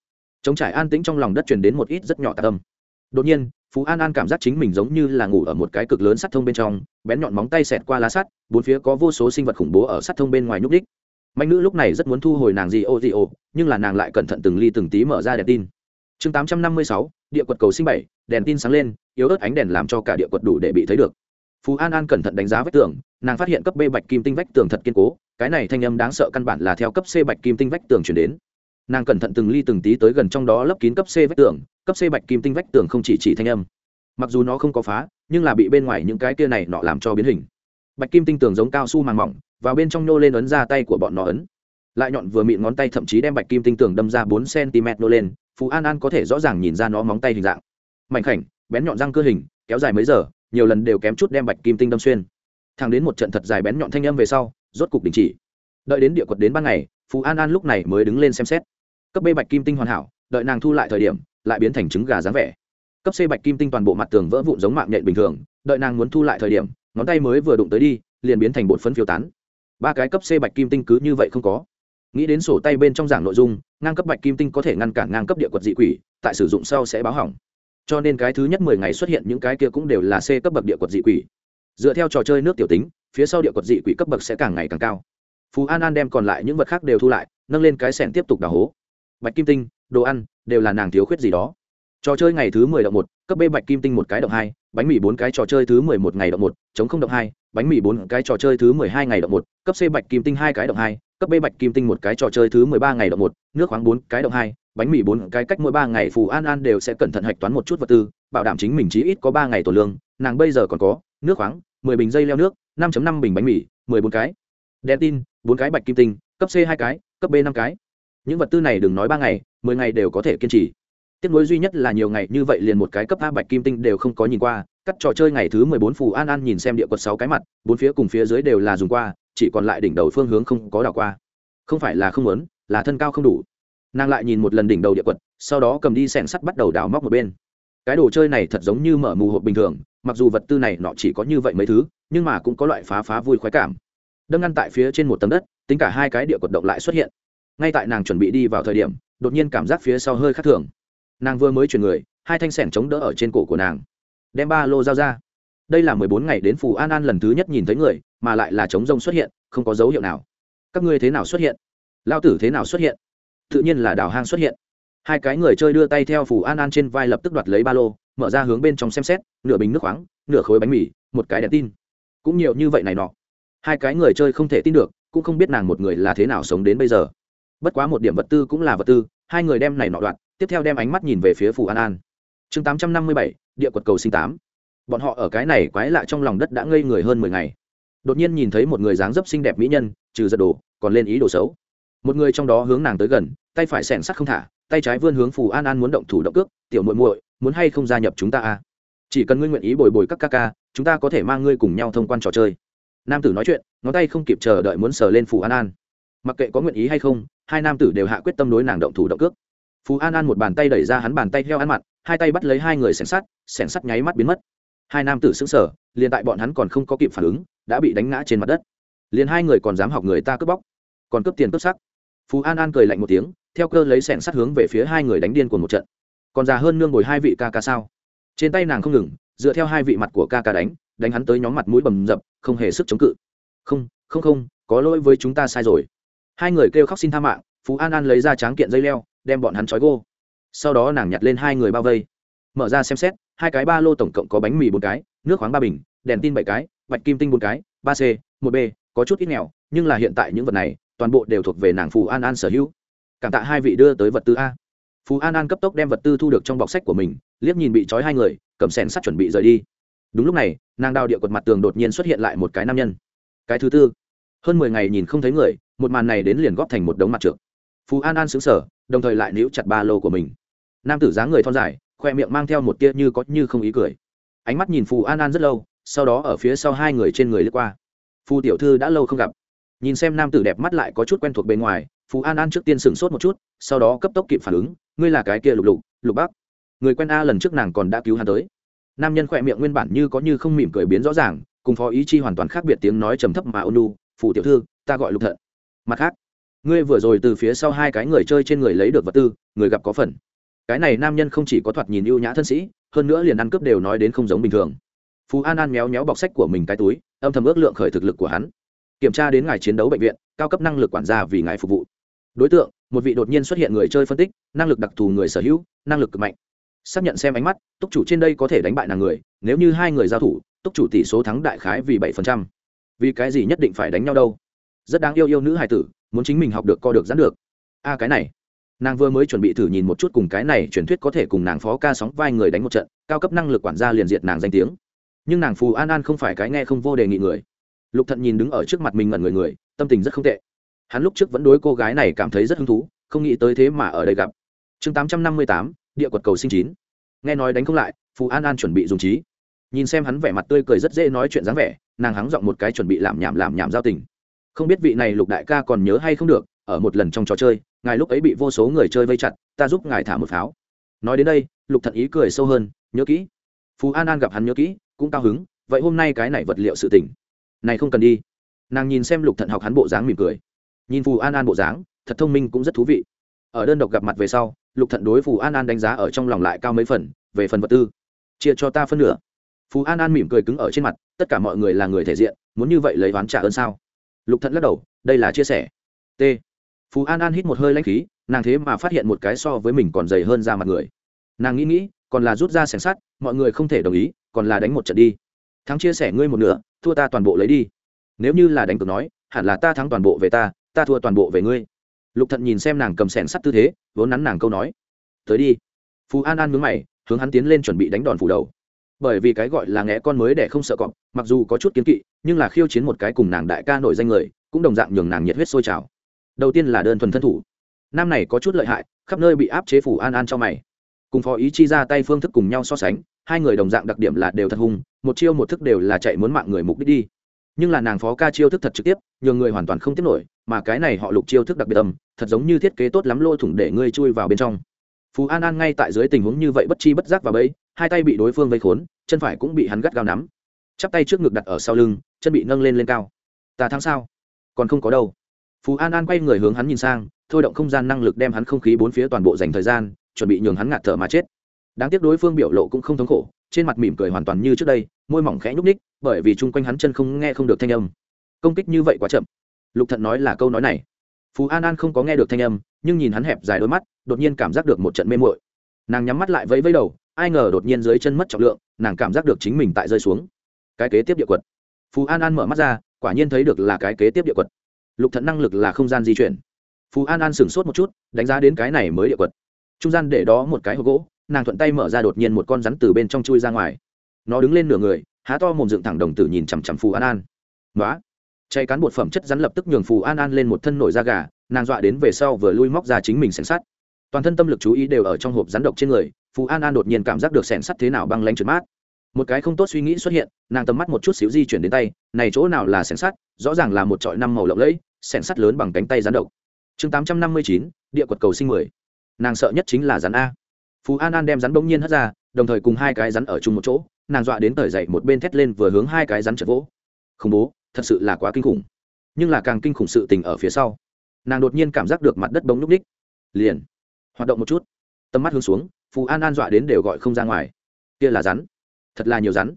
Chống trải an tĩnh trong lòng đất truyền đến một ít rất nhỏ tạ tâm. Đột nhiên phú an an cảm giác chính mình giống như là ngủ ở một cái cực lớn sắt thông bên trong, bén nhọn móng tay xẹt qua lá sắt, bốn phía có vô số sinh vật khủng bố ở sắt thông bên ngoài nhúc đích mạnh nữ lúc này rất muốn thu hồi nàng gì ô gì ô, nhưng là nàng lại cẩn thận từng ly từng tí mở ra đèn tin. Chương tám trăm năm mươi sáu, địa quật cầu sinh bảy, đèn tin sáng lên, yếu ớt ánh đèn làm cho cả địa quật đủ để bị thấy được. Phú an an cẩn thận đánh giá vách tường, nàng phát hiện cấp b bạch kim tinh vách tường thật kiên cố, cái này thanh âm đáng sợ căn bản là theo cấp c bạch kim tinh vách tường chuyển đến nàng cẩn thận từng ly từng tí tới gần trong đó lấp kín cấp c vách tường, cấp c bạch kim tinh vách tường không chỉ chỉ thanh âm. Mặc dù nó không có phá, nhưng là bị bên ngoài những cái kia này nọ làm cho biến hình. Bạch kim tinh tường giống cao su màng mỏng, vào bên trong nhô lên ấn ra tay của bọn nó ấn. Lại nhọn vừa mịn ngón tay thậm chí đem bạch kim tinh tường đâm ra bốn cm nô lên phú an an có thể rõ ràng nhìn ra nó móng tay hình dạng. Mảnh khảnh, bén nhọn răng cơ hình, kéo dài mấy giờ, nhiều lần đều kém chút đem bạch kim tinh đâm xuyên. Thang đến một trận thật dài bén nhọn thanh âm về sau, rốt cục đình chỉ. Đợi đến địa quật đến ban ngày phú an an lúc này mới đứng lên xem xét cấp b bạch kim tinh hoàn hảo, đợi nàng thu lại thời điểm, lại biến thành trứng gà dáng vẻ. Cấp c bạch kim tinh toàn bộ mặt tường vỡ vụn giống mạng nhện bình thường, đợi nàng muốn thu lại thời điểm, ngón tay mới vừa đụng tới đi, liền biến thành bột phấn phiêu tán. Ba cái cấp c bạch kim tinh cứ như vậy không có. Nghĩ đến sổ tay bên trong giảng nội dung, ngang cấp bạch kim tinh có thể ngăn cản ngang cấp địa quật dị quỷ, tại sử dụng sau sẽ báo hỏng. Cho nên cái thứ nhất mười ngày xuất hiện những cái kia cũng đều là c cấp bậc địa quật dị quỷ. Dựa theo trò chơi nước tiểu tính, phía sau địa quật dị quỷ cấp bậc sẽ càng ngày càng cao. Phú an an đem còn lại những vật khác đều thu lại, nâng lên cái sẻn tiếp tục đào hố bạch kim tinh, đồ ăn, đều là nàng thiếu khuyết gì đó. Trò chơi ngày thứ mười động một, cấp b bạch kim tinh một cái động hai, bánh mì bốn cái trò chơi thứ mười một ngày động một, chống không động hai, bánh mì bốn cái trò chơi thứ mười hai ngày động một, cấp c bạch kim tinh hai cái động hai, cấp b bạch kim tinh một cái trò chơi thứ mười ba ngày động một, nước khoáng bốn cái động hai, bánh mì bốn cái cách mỗi ba ngày phù an an đều sẽ cẩn thận hạch toán một chút vật tư, bảo đảm chính mình chí ít có ba ngày tổ lương, nàng bây giờ còn có, nước khoáng, mười bình dây leo nước, năm năm bình bánh mì, mười bốn cái. Đèn tin, bốn cái bạch kim tinh, cấp c hai cái, cấp b năm cái những vật tư này đừng nói ba ngày, mười ngày đều có thể kiên trì. Tiếc nối duy nhất là nhiều ngày như vậy liền một cái cấp a bạch kim tinh đều không có nhìn qua, cắt trò chơi ngày thứ mười bốn phù an an nhìn xem địa quật sáu cái mặt, bốn phía cùng phía dưới đều là dùng qua, chỉ còn lại đỉnh đầu phương hướng không có đảo qua. Không phải là không muốn, là thân cao không đủ. Nàng lại nhìn một lần đỉnh đầu địa quật, sau đó cầm đi sẻng sắt bắt đầu đào móc một bên. Cái đồ chơi này thật giống như mở mù hộp bình thường, mặc dù vật tư này nọ chỉ có như vậy mấy thứ, nhưng mà cũng có loại phá phá vui khoái cảm. Đâm ngăn tại phía trên một tấm đất, tính cả hai cái địa quật động lại xuất hiện ngay tại nàng chuẩn bị đi vào thời điểm, đột nhiên cảm giác phía sau hơi khác thường. Nàng vừa mới chuyển người, hai thanh sẻng chống đỡ ở trên cổ của nàng. Đem ba lô dao ra. Đây là mười bốn ngày đến phù an an lần thứ nhất nhìn thấy người, mà lại là chống rông xuất hiện, không có dấu hiệu nào. Các ngươi thế nào xuất hiện? Lao tử thế nào xuất hiện? Tự nhiên là đào hang xuất hiện. Hai cái người chơi đưa tay theo phù an an trên vai lập tức đoạt lấy ba lô, mở ra hướng bên trong xem xét, nửa bình nước khoáng, nửa khối bánh mì, một cái đèn tin. Cũng nhiều như vậy này nọ. Hai cái người chơi không thể tin được, cũng không biết nàng một người là thế nào sống đến bây giờ bất quá một điểm vật tư cũng là vật tư, hai người đem này nọ đoạn tiếp theo đem ánh mắt nhìn về phía phù an an. Chương tám trăm năm mươi bảy, địa quật cầu sinh tám. Bọn họ ở cái này quái lạ trong lòng đất đã ngây người hơn mười ngày. Đột nhiên nhìn thấy một người dáng dấp xinh đẹp mỹ nhân, trừ giật đồ, còn lên ý đồ xấu. Một người trong đó hướng nàng tới gần, tay phải xẻng sắt không thả, tay trái vươn hướng phù an an muốn động thủ động cước, tiểu muội muội, muốn hay không gia nhập chúng ta à chỉ cần ngươi nguyện ý bồi bồi các ca ca, chúng ta có thể mang ngươi cùng nhau thông quan trò chơi. Nam tử nói chuyện, ngón tay không kịp chờ đợi muốn sờ lên phù an an mặc kệ có nguyện ý hay không, hai nam tử đều hạ quyết tâm đối nàng động thủ động cước. Phú an an một bàn tay đẩy ra hắn bàn tay theo ăn mặt hai tay bắt lấy hai người sẻng sắt sẻng sắt nháy mắt biến mất. Hai nam tử xứng sở liền tại bọn hắn còn không có kịp phản ứng, đã bị đánh ngã trên mặt đất. Liền hai người còn dám học người ta cướp bóc, còn cướp tiền cướp sắc. Phú an an cười lạnh một tiếng, theo cơ lấy sẻng sắt hướng về phía hai người đánh điên của một trận. Còn già hơn nương ngồi hai vị ca ca sao? Trên tay nàng không ngừng, dựa theo hai vị mặt của ca ca đánh đánh hắn tới nhóm mặt mũi bầm dập, không hề sức chống cự. Không không không, có lỗi với chúng ta sai rồi hai người kêu khóc xin tha mạng, phú an an lấy ra tráng kiện dây leo, đem bọn hắn trói gô. Sau đó nàng nhặt lên hai người bao vây. Mở ra xem xét, hai cái ba lô tổng cộng có bánh mì bốn cái, nước khoáng ba bình, đèn tin bảy cái, bạch kim tinh bốn cái, ba c một b có chút ít nghèo, nhưng là hiện tại những vật này, toàn bộ đều thuộc về nàng phù an an sở hữu. Cảm tạ hai vị đưa tới vật tư a. Phù an an cấp tốc đem vật tư thu được trong bọc sách của mình, liếc nhìn bị trói hai người, cầm sẻn sắt chuẩn bị rời đi. Đúng lúc này, nàng đào địa quật mặt tường đột nhiên xuất hiện lại một cái nam nhân. Cái thứ tư. Hơn mười ngày nhìn không thấy người một màn này đến liền góp thành một đống mặt trượt phù an an xứng sở đồng thời lại níu chặt ba lô của mình. Nam tử dáng người thon dài, khoe miệng mang theo một tia như có như không ý cười. Ánh mắt nhìn phù an an rất lâu, sau đó ở phía sau hai người trên người lướt qua. Phù tiểu thư đã lâu không gặp. Nhìn xem nam tử đẹp mắt lại có chút quen thuộc bên ngoài, phù an an trước tiên sửng sốt một chút, sau đó cấp tốc kịp phản ứng, ngươi là cái kia lục lục lục bắc người quen a lần trước nàng còn đã cứu hắn tới. Nam nhân khỏe miệng nguyên bản như có như không mỉm cười biến rõ ràng, cùng phó ý chi hoàn toàn khác biệt tiếng nói trầm thấp mà ôn lu phù tiểu thư, ta gọi lục thận mặt khác, ngươi vừa rồi từ phía sau hai cái người chơi trên người lấy được vật tư, người gặp có phần. Cái này nam nhân không chỉ có thoạt nhìn ưu nhã thân sĩ, hơn nữa liền ăn cướp đều nói đến không giống bình thường. Phú an an méo méo bọc sách của mình cái túi, âm thầm ước lượng khởi thực lực của hắn. Kiểm tra đến ngài chiến đấu bệnh viện, cao cấp năng lực quản gia vì ngài phục vụ. Đối tượng, một vị đột nhiên xuất hiện người chơi phân tích, năng lực đặc thù người sở hữu, năng lực cực mạnh. Xác nhận xem ánh mắt, túc chủ trên đây có thể đánh bại nàng người, nếu như hai người giao thủ, túc chủ tỷ số thắng đại khái vì bảy phần trăm. Vì cái gì nhất định phải đánh nhau đâu? Rất đáng yêu yêu nữ hài tử, muốn chính mình học được, co được dán được. A, cái này. Nàng vừa mới chuẩn bị thử nhìn một chút cùng cái này truyền thuyết có thể cùng nàng phó ca sóng vai người đánh một trận, cao cấp năng lực quản gia liền diệt nàng danh tiếng. Nhưng nàng phù an an không phải cái nghe không vô đề nghị người. Lục thận nhìn đứng ở trước mặt mình ngẩn người người, tâm tình rất không tệ. Hắn lúc trước vẫn đối cô gái này cảm thấy rất hứng thú, không nghĩ tới thế mà ở đây gặp. Chương tám trăm năm mươi tám, địa quật cầu sinh chín. Nghe nói đánh không lại, phù an an chuẩn bị dùng trí. Nhìn xem hắn vẻ mặt tươi cười rất dễ nói chuyện dáng vẻ, nàng hắng giọng một cái chuẩn bị làm nhảm làm nhảm giao tình không biết vị này lục đại ca còn nhớ hay không được, ở một lần trong trò chơi, ngài lúc ấy bị vô số người chơi vây chặt, ta giúp ngài thả một pháo. Nói đến đây, lục thận ý cười sâu hơn, nhớ kỹ. Phú an an gặp hắn nhớ kỹ, cũng cao hứng, vậy hôm nay cái này vật liệu sự tỉnh này không cần đi. Nàng nhìn xem lục thận học hắn bộ dáng mỉm cười. Nhìn phù an an bộ dáng, thật thông minh cũng rất thú vị. Ở đơn độc gặp mặt về sau, lục thận đối phù an an đánh giá ở trong lòng lại cao mấy phần, về phần vật tư. Chia cho ta phân nửa. Phù an an mỉm cười cứng ở trên mặt, tất cả mọi người là người thể diện, muốn như vậy lấy oán trả ơn sao? Lục thận lắc đầu, đây là chia sẻ. T. Phú an an hít một hơi lanh khí, nàng thế mà phát hiện một cái so với mình còn dày hơn ra mặt người. Nàng nghĩ nghĩ, còn là rút ra sẻng sắt, mọi người không thể đồng ý, còn là đánh một trận đi. Thắng chia sẻ ngươi một nửa, thua ta toàn bộ lấy đi. Nếu như là đánh cược nói, hẳn là ta thắng toàn bộ về ta ta thua toàn bộ về ngươi. Lục thận nhìn xem nàng cầm sẻng sắt tư thế, vốn nắn nàng câu nói. Tới đi. Phú an an mướn mày, hướng hắn tiến lên chuẩn bị đánh đòn phủ đầu. Bởi vì cái gọi là nghẽ con mới để không sợ cọp, mặc dù có chút kiến kỵ nhưng là khiêu chiến một cái cùng nàng đại ca nổi danh người, cũng đồng dạng nhường nàng nhiệt huyết sôi trào. Đầu tiên là đơn thuần thân thủ. Nam này có chút lợi hại, khắp nơi bị áp chế phủ an an cho mày. Cùng phó ý chi ra tay phương thức cùng nhau so sánh, hai người đồng dạng đặc điểm là đều thật hung, một chiêu một thức đều là chạy muốn mạng người mục đích đi. Nhưng là nàng phó ca chiêu thức thật trực tiếp, nhường người hoàn toàn không tiếp nổi, mà cái này họ lục chiêu thức đặc biệt âm, thật giống như thiết kế tốt lắm lôi thủng để ngươi chui vào bên trong. Phú an an ngay tại dưới tình huống như vậy bất chi bất giác và bẫy, hai tay bị đối phương vây khốn, chân phải cũng bị hắn gắt gao nắm. Chắp tay trước ngực đặt ở sau lưng chân bị nâng lên lên cao. Ta thắng sao? Còn không có đâu. Phú an an quay người hướng hắn nhìn sang, thôi động không gian năng lực đem hắn không khí bốn phía toàn bộ dành thời gian, chuẩn bị nhường hắn ngạt thở mà chết. Đáng tiếc đối phương biểu lộ cũng không thống khổ, trên mặt mỉm cười hoàn toàn như trước đây, môi mỏng khẽ nhúc ních bởi vì chung quanh hắn chân không nghe không được thanh âm. Công kích như vậy quá chậm. Lục thận nói là câu nói này. Phú an an không có nghe được thanh âm, nhưng nhìn hắn hẹp dài đôi mắt, đột nhiên cảm giác được một trận mê mội nàng nhắm mắt lại vẫy vẫy đầu, ai ngờ đột nhiên dưới chân mất trọng lượng, nàng cảm giác được chính mình tại rơi xuống. Cái kế tiếp địa quật phú an an mở mắt ra quả nhiên thấy được là cái kế tiếp địa quật lục thận năng lực là không gian di chuyển phú an an sửng sốt một chút đánh giá đến cái này mới địa quật trung gian để đó một cái hộp gỗ nàng thuận tay mở ra đột nhiên một con rắn từ bên trong chui ra ngoài nó đứng lên nửa người há to mồm dựng thẳng đồng tử nhìn chằm chằm phù an an nói chạy cán bột phẩm chất rắn lập tức nhường phù an an lên một thân nổi da gà nàng dọa đến về sau vừa lui móc ra chính mình sẻng sắt toàn thân tâm lực chú ý đều ở trong hộp rắn độc trên người phù an an đột nhiên cảm giác được sẻng sắt thế nào băng lanh trượt mát một cái không tốt suy nghĩ xuất hiện, nàng tầm mắt một chút xíu di chuyển đến tay, này chỗ nào là sẻng sắt, rõ ràng là một trọi năm màu lộng lẫy, sẻng sắt lớn bằng cánh tay rắn độc. Chương tám trăm năm mươi chín, địa quật cầu sinh mười. Nàng sợ nhất chính là rắn a. Phú an an đem rắn bỗng nhiên hất ra, đồng thời cùng hai cái rắn ở chung một chỗ, nàng dọa đến tời dậy một bên thét lên vừa hướng hai cái rắn chật vỗ. Khủng bố, thật sự là quá kinh khủng. Nhưng là càng kinh khủng sự tình ở phía sau. Nàng đột nhiên cảm giác được mặt đất bỗng núp ních liền, hoạt động một chút. Tầm mắt hướng xuống, phù an an dọa đến đều gọi không ra ngoài. Kia là rắn thật là nhiều rắn.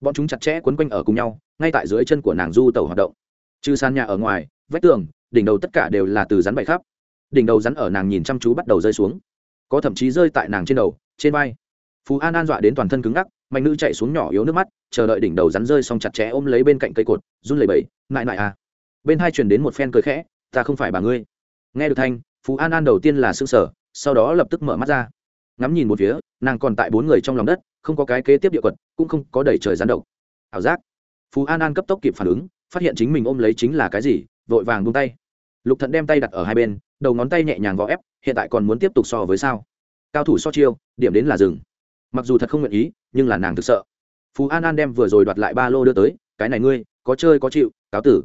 Bọn chúng chặt chẽ quấn quanh ở cùng nhau, ngay tại dưới chân của nàng du tàu hoạt động. Trừ sàn nhà ở ngoài, vách tường, đỉnh đầu tất cả đều là từ rắn bậy khắp. Đỉnh đầu rắn ở nàng nhìn chăm chú bắt đầu rơi xuống. Có thậm chí rơi tại nàng trên đầu, trên vai. Phú an an dọa đến toàn thân cứng ngắc, mạnh nữ chạy xuống nhỏ yếu nước mắt, chờ đợi đỉnh đầu rắn rơi xong chặt chẽ ôm lấy bên cạnh cây cột, run lẩy bẩy, nại nại à. Bên hai truyền đến một phen cười khẽ, ta không phải bà ngươi. Nghe được thanh, phú an an đầu tiên là s ư sở sau đó lập tức mở mắt ra ngắm nhìn một phía, nàng còn tại bốn người trong lòng đất, không có cái kế tiếp địa quật, cũng không có đẩy trời gián độc. Ảo giác. Phú an an cấp tốc kịp phản ứng, phát hiện chính mình ôm lấy chính là cái gì, vội vàng buông tay. Lục thận đem tay đặt ở hai bên, đầu ngón tay nhẹ nhàng gõ ép, hiện tại còn muốn tiếp tục so với sao? Cao thủ so chiêu, điểm đến là rừng mặc dù thật không nguyện ý, nhưng là nàng thực sợ. Phú an an đem vừa rồi đoạt lại ba lô đưa tới, cái này ngươi, có chơi có chịu, cáo tử.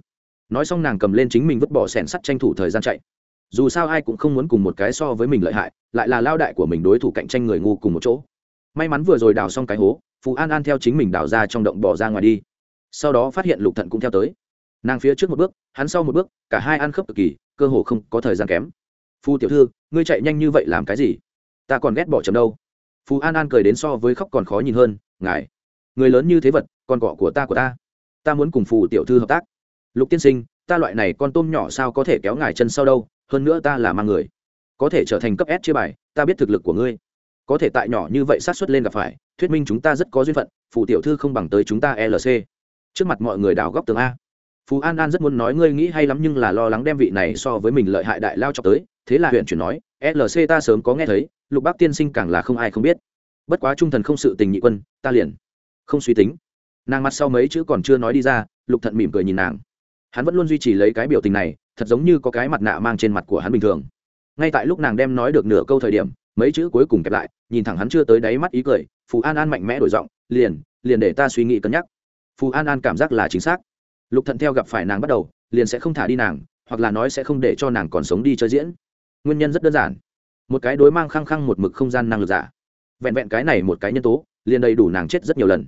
Nói xong nàng cầm lên chính mình vứt bỏ sẻn sắt tranh thủ thời gian chạy dù sao ai cũng không muốn cùng một cái so với mình lợi hại, lại là lao đại của mình đối thủ cạnh tranh người ngu cùng một chỗ. May mắn vừa rồi đào xong cái hố phú an an theo chính mình đào ra trong động bỏ ra ngoài đi. Sau đó phát hiện lục thận cũng theo tới. Nàng phía trước một bước, hắn sau một bước, cả hai ăn khớp cực kỳ, cơ hồ không có thời gian kém. Phu tiểu thư, ngươi chạy nhanh như vậy làm cái gì? Ta còn ghét bỏ chấm đâu. Phú an an cười đến so với khóc còn khó nhìn hơn, ngài, người lớn như thế vật, con cọ của ta của ta. Ta muốn cùng phù tiểu thư hợp tác. Lục tiên sinh, ta loại này con tôm nhỏ sao có thể kéo ngài chân sau đâu? Hơn nữa ta là mang người. Có thể trở thành cấp s chia bài, ta biết thực lực của ngươi. Có thể tại nhỏ như vậy sát xuất lên gặp phải, thuyết minh chúng ta rất có duyên phận phụ tiểu thư không bằng tới chúng ta lc trước mặt mọi người đào góc tường a. Phú an an rất muốn nói ngươi nghĩ hay lắm nhưng là lo lắng đem vị này so với mình lợi hại đại lao cho tới, thế là huyện chuyển nói lc ta sớm có nghe thấy, lục bác tiên sinh càng là không ai không biết. Bất quá trung thần không sự tình nhị quân, ta liền không suy tính. Nàng mặt sau mấy chữ còn chưa nói đi ra, lục thận mỉm cười nhìn nàng. Hắn vẫn luôn duy trì lấy cái biểu tình này thật giống như có cái mặt nạ mang trên mặt của hắn bình thường. Ngay tại lúc nàng đem nói được nửa câu thời điểm, mấy chữ cuối cùng kẹp lại, nhìn thẳng hắn chưa tới đáy mắt ý cười, phù an an mạnh mẽ đổi giọng, liền liền để ta suy nghĩ cân nhắc. Phù an an cảm giác là chính xác. Lục thận theo gặp phải nàng bắt đầu, liền sẽ không thả đi nàng, hoặc là nói sẽ không để cho nàng còn sống đi chơi diễn. Nguyên nhân rất đơn giản. Một cái đối mang khăng khăng một mực không gian năng lực giả. Vẹn vẹn cái này một cái nhân tố, liền đầy đủ nàng chết rất nhiều lần.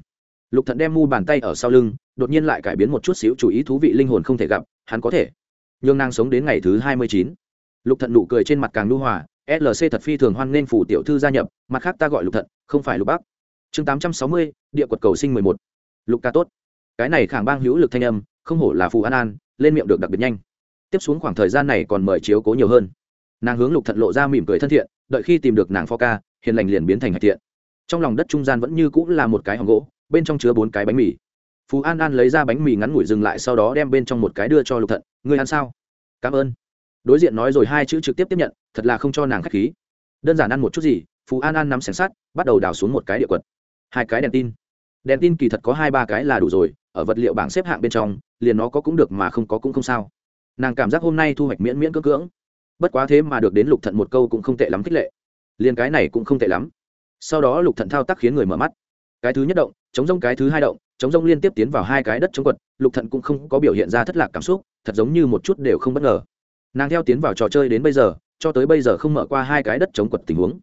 Lục thận đem mu bàn tay ở sau lưng, đột nhiên lại cải biến một chút xíu chủ ý thú vị linh hồn không thể gặp, hắn có thể nhưng nàng sống đến ngày thứ hai mươi chín. Lục thận nụ cười trên mặt càng lưu hòa lc thật phi thường hoan nên phủ tiểu thư gia nhập, mặt khác ta gọi lục thận, không phải lục bắc. Chương tám trăm sáu mươi, địa quật cầu sinh mười một. Lục ca tốt. Cái này khảng bang hữu lực thanh âm, không hổ là phù an an, lên miệng được đặc biệt nhanh. Tiếp xuống khoảng thời gian này còn mời chiếu cố nhiều hơn. Nàng hướng lục thận lộ ra mỉm cười thân thiện, đợi khi tìm được nàng pho ca, hiền lành liền biến thành hạch thiện. Trong lòng đất trung gian vẫn như cũng là một cái hòm gỗ, bên trong chứa bốn cái bánh mì phú an an lấy ra bánh mì ngắn ngủi dừng lại sau đó đem bên trong một cái đưa cho lục thận. Ngươi ăn sao? Cảm ơn. Đối diện nói rồi hai chữ trực tiếp tiếp nhận, thật là không cho nàng k h á c h khí. Đơn giản ăn một chút gì, phú an an nắm sẻng sát bắt đầu đào xuống một cái địa quật. Hai cái đèn tin. Đèn tin kỳ thật có hai ba cái là đủ rồi, ở vật liệu bảng xếp hạng bên trong, liền nó có cũng được mà không có cũng không sao. Nàng cảm giác hôm nay thu hoạch miễn miễn cưỡng cưỡng. Bất quá thế mà được đến lục thận một câu cũng không tệ lắm khích lệ. Liền cái này cũng không tệ lắm. Sau đó lục thận thao tác khiến người mở mắt. Cái thứ nhất động, chống rông cái thứ hai động chống rông liên tiếp tiến vào hai cái đất chống quật, lục thận cũng không có biểu hiện ra thất lạc cảm xúc, thật giống như một chút đều không bất ngờ. Nàng theo tiến vào trò chơi đến bây giờ, cho tới bây giờ không mở qua hai cái đất chống quật tình huống.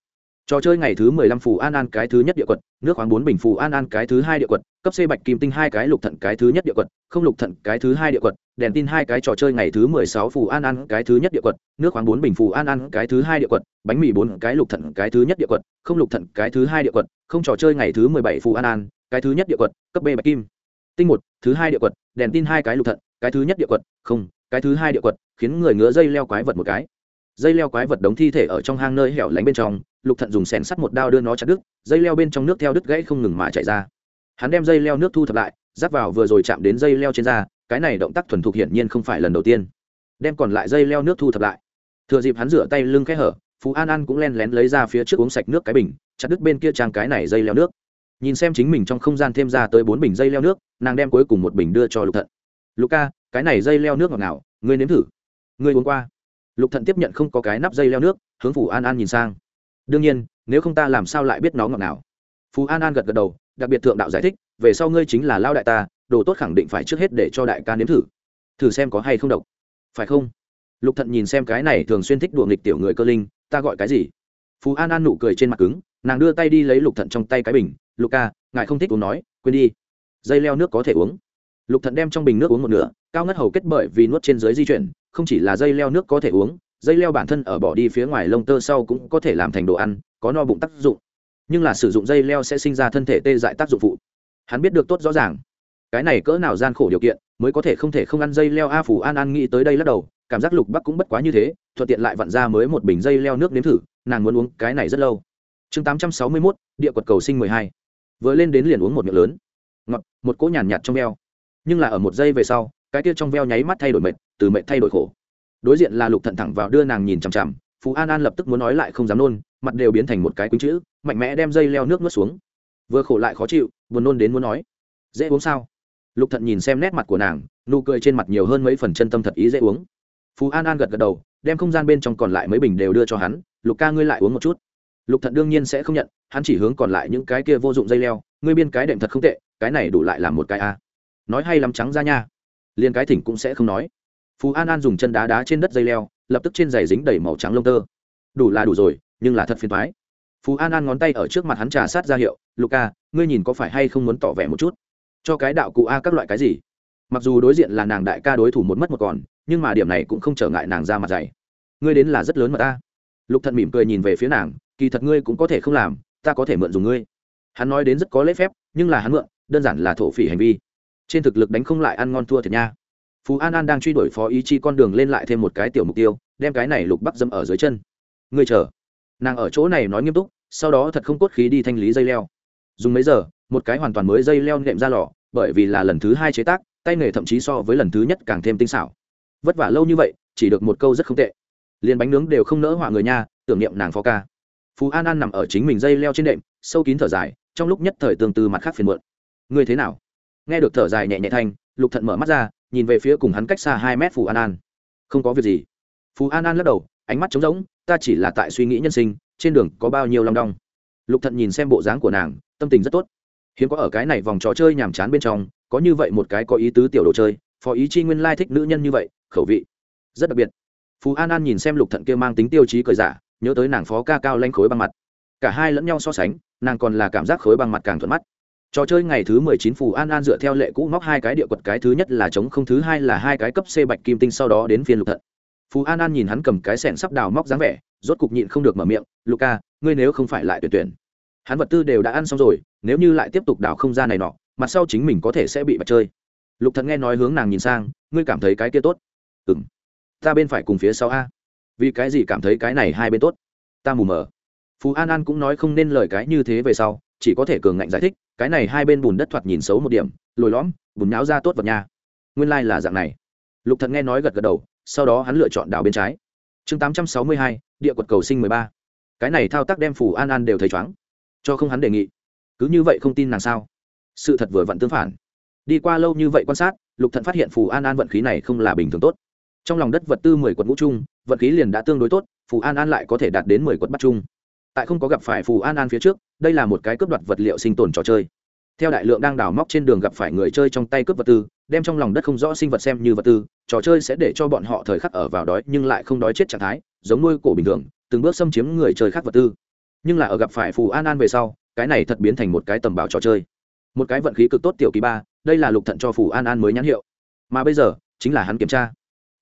Trò chơi ngày thứ mười lăm phù an an cái thứ nhất địa quật, nước khoáng bốn bình phù an an cái thứ hai địa quật, cấp c bạch kim tinh hai cái lục thận cái thứ nhất địa quật, không lục thận cái thứ hai địa quật, đèn tin hai cái trò chơi ngày thứ mười sáu phù an an cái thứ nhất địa quật, nước khoáng bốn bình phù an an cái thứ hai địa quật, bánh mì bốn cái lục thận cái thứ nhất địa quật, không lục thận cái thứ hai địa quật, không trò chơi ngày thứ mười bảy phù an an cái thứ nhất địa quật, cấp b bạch kim. Tinh một, thứ hai địa quật, đèn tin hai cái lục thận, cái thứ nhất địa quật, không, cái thứ hai địa quật, khiến người ngứa dây leo quái vật một cái. Dây leo quái vật đống thi thể ở trong hang nơi hẻo lánh bên trong, lục thận dùng sèn sắt một đao đưa nó chặt đứt, dây leo bên trong nước theo đứt gãy không ngừng mà chạy ra. Hắn đem dây leo nước thu thập lại rác vào vừa rồi chạm đến dây leo trên da, cái này động tác thuần thục hiển nhiên không phải lần đầu tiên. Đem còn lại dây leo nước thu thập lại. Thừa dịp hắn rửa tay lưng khẽ hở, phú an an cũng len lén lấy ra phía trước uống sạch nước cái bình, chặt đứt bên kia trang cái này dây leo nước nhìn xem chính mình trong không gian thêm ra tới bốn bình dây leo nước, nàng đem cuối cùng một bình đưa cho lục thận. Lục ca, cái này dây leo nước ngọt ngào, ngươi nếm thử. Ngươi uống qua. Lục thận tiếp nhận không có cái nắp dây leo nước, hướng phủ an an nhìn sang. Đương nhiên, nếu không ta làm sao lại biết nó ngọt ngào? Phú an an gật gật đầu, đặc biệt thượng đạo giải thích, về sau ngươi chính là lao đại ta, đồ tốt khẳng định phải trước hết để cho đại ca nếm thử. Thử xem có hay không độc. Phải không? Lục thận nhìn xem cái này thường xuyên thích đùa nghịch tiểu người cơ linh, ta gọi cái gì? Phú an an nụ cười trên mặt cứng, nàng đưa tay đi lấy lục thận trong tay cái bình luca ngài không thích uống nói, quên đi. Dây leo nước có thể uống. Lục thận đem trong bình nước uống một nửa, cao ngất hầu kết bởi vì nuốt trên dưới di chuyển, không chỉ là dây leo nước có thể uống, dây leo bản thân ở bỏ đi phía ngoài lông tơ sau cũng có thể làm thành đồ ăn, có no bụng tác dụng. Nhưng là sử dụng dây leo sẽ sinh ra thân thể tê dại tác dụng phụ. Hắn biết được tốt rõ ràng. Cái này cỡ nào gian khổ điều kiện, mới có thể không thể không ăn dây leo a phủ an an nghĩ tới đây lắc đầu, cảm giác lục bắc cũng bất quá như thế, thuận tiện lại vặn ra mới một bình dây leo nước nếm thử, nàng muốn uống cái này rất lâu. Chương tám trăm sáu mươi mốt, địa quật cầu sinh mười hai vừa lên đến liền uống một miệng lớn. Ngọt, một cỗ nhàn nhạt trong veo. Nhưng là ở một giây về sau, cái kia trong veo nháy mắt thay đổi mệt, từ mệt thay đổi khổ. Đối diện là lục thận thẳng vào đưa nàng nhìn chằm chằm phú an an lập tức muốn nói lại không dám nôn, mặt đều biến thành một cái quýnh chữ, mạnh mẽ đem dây leo nước nuốt xuống. Vừa khổ lại khó chịu, buồn nôn đến muốn nói, dễ uống sao? Lục thận nhìn xem nét mặt của nàng, nụ cười trên mặt nhiều hơn mấy phần chân tâm thật ý dễ uống. Phú an an gật gật đầu, đem không gian bên trong còn lại mấy bình đều đưa cho hắn, lục ca ngươi lại uống một chút lục thận đương nhiên sẽ không nhận, hắn chỉ hướng còn lại những cái kia vô dụng dây leo. Ngươi biên cái đệm thật không tệ, cái này đủ lại làm một cái a. Nói hay lắm trắng ra nha. Liền cái thỉnh cũng sẽ không nói. Phú an an dùng chân đá đá trên đất dây leo, lập tức trên giày dính đầy màu trắng lông tơ. Đủ là đủ rồi, nhưng là thật phiền thoái phú an an ngón tay ở trước mặt hắn trà sát ra hiệu luca ngươi nhìn có phải hay không muốn tỏ vẻ một chút? Cho cái đạo cụ a các loại cái gì? Mặc dù đối diện là nàng đại ca đối thủ một mất một còn, nhưng mà điểm này cũng không trở ngại nàng ra mặt dày ngươi đến là rất lớn mà ta. Lục thận mỉm cười nhìn về phía nàng kỳ thật ngươi cũng có thể không làm, ta có thể mượn dùng ngươi. Hắn nói đến rất có lễ phép, nhưng là hắn mượn, đơn giản là thổ phỉ hành vi. Trên thực lực đánh không lại ăn ngon thua thiệt nha. Phú an an đang truy đuổi phó ý chi con đường lên lại thêm một cái tiểu mục tiêu, đem cái này lục bắc dâm ở dưới chân. Ngươi chờ. Nàng ở chỗ này nói nghiêm túc, sau đó thật không cốt khí đi thanh lý dây leo. Dùng mấy giờ, một cái hoàn toàn mới dây leo nệm ra lò, bởi vì là lần thứ hai chế tác, tay nghề thậm chí so với lần thứ nhất càng thêm tinh xảo. Vất vả lâu như vậy, chỉ được một câu rất không tệ. Liền bánh nướng đều không nỡ họa người nha, tưởng niệm nàng phó ca phú an an nằm ở chính mình dây leo trên đệm, sâu kín thở dài, trong lúc nhất thời tương tư mặt khác phiền muộn. Ngươi thế nào? Nghe được thở dài nhẹ nhẹ thanh, lục thận mở mắt ra, nhìn về phía cùng hắn cách xa hai mét phù an an. Không có việc gì. Phú an an lắc đầu, ánh mắt trống rỗng, ta chỉ là tại suy nghĩ nhân sinh, trên đường có bao nhiêu long đong. Lục thận nhìn xem bộ dáng của nàng, tâm tình rất tốt. Hiếm có ở cái này vòng trò chơi nhàm chán bên trong, có như vậy một cái có ý tứ tiểu đồ chơi, phó ý chi nguyên lai thích nữ nhân như vậy, khẩu vị rất đặc biệt. Phú an an nhìn xem lục thận kia mang tính tiêu chí cởi giả nhớ tới nàng phó ca cao lanh khối băng mặt. Cả hai lẫn nhau so sánh, nàng còn là cảm giác khối băng mặt càng thuận mắt. Trò chơi ngày thứ mười chín phù an an dựa theo lệ cũ móc hai cái địa quật cái thứ nhất là chống không, thứ hai là hai cái cấp c bạch kim tinh sau đó đến phiên lục thận. Phù an an nhìn hắn cầm cái sẹn sắp đào móc dáng vẻ, rốt cục nhịn không được mở miệng luca ngươi nếu không phải lại tuyển tuyển, hắn vật tư đều đã ăn xong rồi, nếu như lại tiếp tục đào không ra này nọ, mặt sau chính mình có thể sẽ bị bạch chơi. Lục thận nghe nói hướng nàng nhìn sang, ngươi cảm thấy cái kia tốt? Ừ m ta bên phải cùng phía sau a vì cái gì cảm thấy cái này hai bên tốt? Ta mù mờ. Phú an an cũng nói không nên lời cái như thế về sau, chỉ có thể cường ngạnh giải thích, cái này hai bên bùn đất thoạt nhìn xấu một điểm, lồi lõm, bùn nháo ra tốt vật nha. Nguyên lai、like、là dạng này. Lục thận nghe nói gật gật đầu, sau đó hắn lựa chọn đảo bên trái. Chương tám trăm sáu mươi hai, địa quật cầu sinh mười ba. Cái này thao tác đem phù an an đều thấy chóng cho không hắn đề nghị. Cứ như vậy không tin nàng sao? Sự thật vừa vặn tương phản. Đi qua lâu như vậy quan sát, lục thận phát hiện phù an an vận khí này không là bình thường tốt trong lòng đất vật tư mười quật ngũ trung vận khí liền đã tương đối tốt, phù an an lại có thể đạt đến mười quật bắt trung. Tại không có gặp phải phù an an phía trước, đây là một cái cướp đoạt vật liệu sinh tồn trò chơi. Theo đại lượng đang đào móc trên đường gặp phải người chơi trong tay cướp vật tư, đem trong lòng đất không rõ sinh vật xem như vật tư, trò chơi sẽ để cho bọn họ thời khắc ở vào đói nhưng lại không đói chết trạng thái, giống nuôi cổ bình thường, từng bước xâm chiếm người chơi khác vật tư. Nhưng là ở gặp phải phù an an về sau, cái này thật biến thành một cái tầm bảo trò chơi. Một cái vận khí cực tốt tiểu kỳ ba, đây là lục thận cho phù an an mới nhãn hiệu. Mà bây giờ, chính là hắn kiểm tra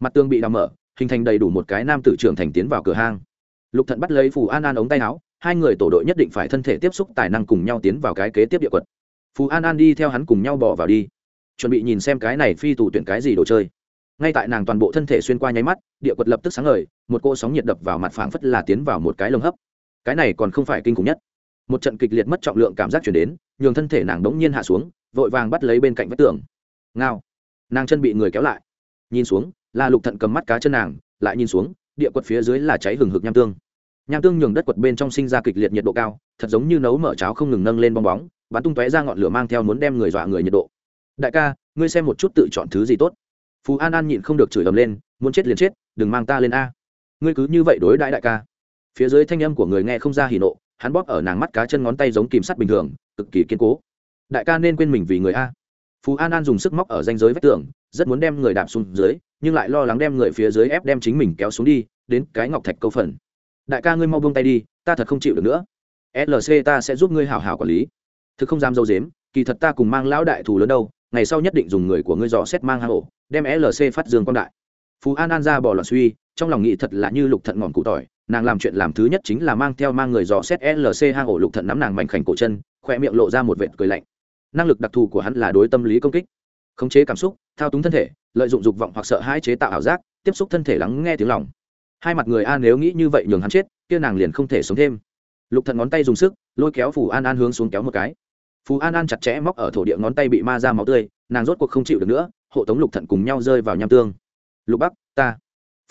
mặt tương bị đào mở, hình thành đầy đủ một cái nam tử trưởng thành tiến vào cửa hang. Lục thận bắt lấy phù an an ống tay áo, hai người tổ đội nhất định phải thân thể tiếp xúc tài năng cùng nhau tiến vào cái kế tiếp địa quật. Phù an an đi theo hắn cùng nhau bỏ vào đi, chuẩn bị nhìn xem cái này phi tù tuyển cái gì đồ chơi. Ngay tại nàng toàn bộ thân thể xuyên qua nháy mắt, địa quật lập tức sáng ngời, một cô sóng nhiệt đập vào mặt phảng phất là tiến vào một cái lồng hấp. Cái này còn không phải kinh khủng nhất. Một trận kịch liệt mất trọng lượng cảm giác chuyển đến, nhường thân thể nàng đống nhiên hạ xuống, vội vàng bắt lấy bên cạnh vách tường. Ngao. Nàng chân bị người kéo lại. Nhìn xuống là lục thận cầm mắt cá chân nàng, lại nhìn xuống, địa quật phía dưới là cháy hừng hực nham tương. Nham tương nhường đất quật bên trong sinh ra kịch liệt nhiệt độ cao, thật giống như nấu mở cháo không ngừng nâng lên bong bóng, bắn tung tóe ra ngọn lửa mang theo muốn đem người dọa người nhiệt độ. Đại ca, ngươi xem một chút tự chọn thứ gì tốt. Phú an an nhịn không được chửi ầm lên, muốn chết liền chết, đừng mang ta lên a. Ngươi cứ như vậy đối đãi đại ca. Phía dưới thanh âm của người nghe không ra hỉ nộ, hắn bóp ở nàng mắt cá chân ngón tay giống kìm sắt bình thường, cực kỳ kiên cố. Đại ca nên quên mình vì người a. Phú an an dùng sức móc ở danh giới vách tường, rất muốn đem người đạp xuống dưới nhưng lại lo lắng đem người phía dưới ép đem chính mình kéo xuống đi, đến cái ngọc thạch câu phần. Đại ca ngươi mau buông tay đi, ta thật không chịu được nữa. Lc ta sẽ giúp ngươi hảo hảo quản lý. Thực không dám dâu dếm, kỳ thật ta cùng mang lão đại thù lớn đâu, ngày sau nhất định dùng người của ngươi dò xét mang hang ổ, đem lc phát dương quan đại. Phú an an ra bỏ loạn suy, trong lòng nghĩ thật là như lục thận ngọn cụ tỏi, nàng làm chuyện làm thứ nhất chính là mang theo mang người dò xét lc hang ổ lục thận nắm nàng mảnh khảnh cổ chân, khoe miệng lộ ra một vệt cười lạnh. Năng lực đặc thù của hắn là đối tâm lý công kích khống chế cảm xúc, thao túng thân thể, lợi dụng dục vọng hoặc sợ hãi chế tạo ảo giác, tiếp xúc thân thể lắng nghe tiếng lòng. Hai mặt người a nếu nghĩ như vậy nhường hắn chết, kia nàng liền không thể sống thêm. Lục thận ngón tay dùng sức, lôi kéo phù an an hướng xuống kéo một cái. Phù an an chặt chẽ móc ở thổ địa ngón tay bị ma ra máu tươi, nàng rốt cuộc không chịu được nữa, hộ tống lục thận cùng nhau rơi vào nham tương. Lục bắc, ta.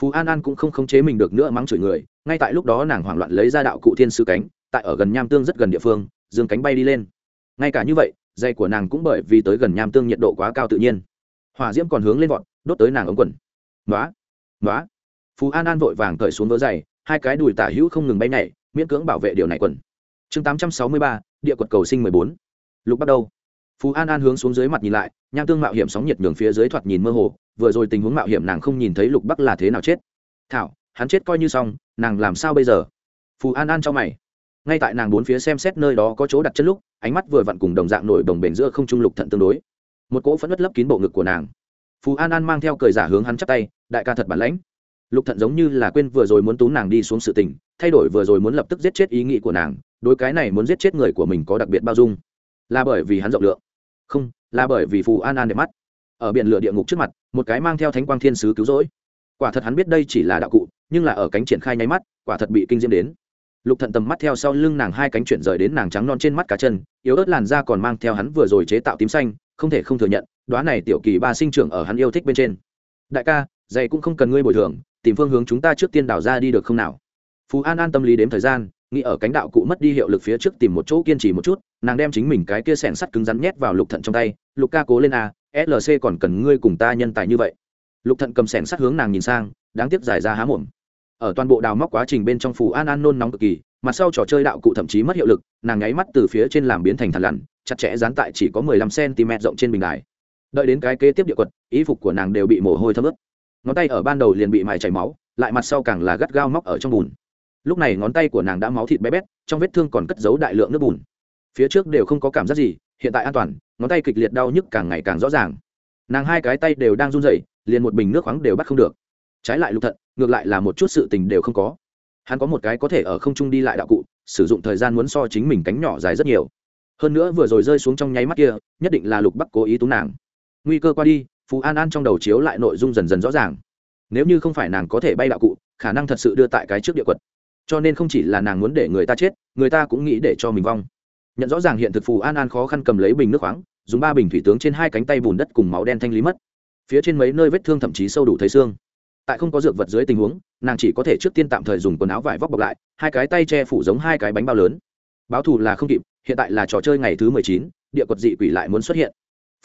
Phú an an cũng không khống chế mình được nữa mắng chửi người, ngay tại lúc đó nàng hoảng loạn lấy ra đạo cụ thiên sư cánh, tại ở gần nham tương rất gần địa phương, dương cánh bay đi lên. Ngay cả như vậy dây của nàng cũng bởi vì tới gần nham tương nhiệt độ quá cao tự nhiên. Hỏa diễm còn hướng lên vọt, đốt tới nàng ống quần. Nói nói phú an an vội vàng cởi xuống vớ dày, hai cái đùi tả hữu không ngừng bay nhảy, miễn cưỡng bảo vệ điều này quần. Chương tám trăm sáu mươi ba, địa quật cầu sinh mười bốn. Lục bắt đầu. Phú an an hướng xuống dưới mặt nhìn lại, nham tương mạo hiểm sóng nhiệt nhường phía dưới thoạt nhìn mơ hồ, vừa rồi tình huống mạo hiểm nàng không nhìn thấy lục bắc là thế nào chết. Thảo, hắn chết coi như xong, nàng làm sao bây giờ? Phú an an cho mày ngay tại nàng bốn phía xem xét nơi đó có chỗ đặt chân lúc, ánh mắt vừa vặn cùng đồng dạng nổi đồng bền giữa không trung lục thận tương đối. Một cỗ phẫn nứt lấp kín bộ ngực của nàng. Phù an an mang theo cười giả hướng hắn chắp tay, đại ca thật bản lãnh. Lục thận giống như là quên vừa rồi muốn tú nàng đi xuống sự tình, thay đổi vừa rồi muốn lập tức giết chết ý nghĩ của nàng, đối cái này muốn giết chết người của mình có đặc biệt bao dung. Là bởi vì hắn rộng lượng. Không, là bởi vì phù an an đẹp mắt. Ở biển lửa địa ngục trước mặt, một cái mang theo thánh quang thiên sứ cứu rỗi. Quả thật hắn biết đây chỉ là đạo cụ, nhưng là ở cánh triển khai nháy mắt, quả thật bị kinh diễm đến lục thận tầm mắt theo sau lưng nàng hai cánh chuyển rời đến nàng trắng non trên mắt cá chân, yếu ớt làn da còn mang theo hắn vừa rồi chế tạo tím xanh, không thể không thừa nhận đoá này tiểu kỳ ba sinh trưởng ở hắn yêu thích bên trên. Đại ca, dạy cũng không cần ngươi bồi thường, tìm phương hướng chúng ta trước tiên đảo ra đi được không nào? Phú an an tâm lý đếm thời gian, nghĩ ở cánh đạo cụ mất đi hiệu lực phía trước tìm một chỗ kiên trì một chút, nàng đem chính mình cái kia sẻn sắt cứng rắn nhét vào lục thận trong tay, lục ca cố lên a lc còn cần ngươi cùng ta nhân tài như vậy. Lục thận cầm sẻn sắt hướng nàng nhìn sang, đáng tiếc giải ra há mồm ở toàn bộ đào móc quá trình bên trong phù an an nôn nóng cực kỳ mặt sau trò chơi đạo cụ thậm chí mất hiệu lực, nàng nháy mắt từ phía trên làm biến thành thằn lằn, chặt chẽ dán tại chỉ có mười lăm cm rộng trên bình đài. Đợi đến cái kế tiếp địa quật ý phục của nàng đều bị mồ hôi thấm ướt. Ngón tay ở ban đầu liền bị mài chảy máu, lại mặt sau càng là gắt gao móc ở trong bùn. Lúc này ngón tay của nàng đã máu thịt bé bét, trong vết thương còn cất giấu đại lượng nước bùn. Phía trước đều không có cảm giác gì, hiện tại an toàn, ngón tay kịch liệt đau nhức càng ngày càng rõ ràng. Nàng hai cái tay đều đang run rẩy, liền một bình nước khoáng đều bắt không được trái lại lục thận, ngược lại là một chút sự tình đều không có. Hắn có một cái có thể ở không trung đi lại đạo cụ, sử dụng thời gian muốn so chính mình cánh nhỏ dài rất nhiều. Hơn nữa vừa rồi rơi xuống trong nháy mắt kia, nhất định là lục bắc cố ý túng nàng. Nguy cơ qua đi, phú an an trong đầu chiếu lại nội dung dần dần rõ ràng. Nếu như không phải nàng có thể bay đạo cụ, khả năng thật sự đưa tại cái trước địa quật. Cho nên không chỉ là nàng muốn để người ta chết, người ta cũng nghĩ để cho mình vong. Nhận rõ ràng hiện thực phù an an khó khăn cầm lấy bình nước khoáng, dùng ba bình thủy tướng trên hai cánh tay bùn đất cùng máu đen thanh lý mất. Phía trên mấy nơi vết thương thậm chí sâu đủ thấy xương tại không có dược vật dưới tình huống, nàng chỉ có thể trước tiên tạm thời dùng quần áo vải vóc bọc lại, hai cái tay che phủ giống hai cái bánh bao lớn. Báo thù là không kịp, hiện tại là trò chơi ngày thứ mười chín, địa quật dị quỷ lại muốn xuất hiện.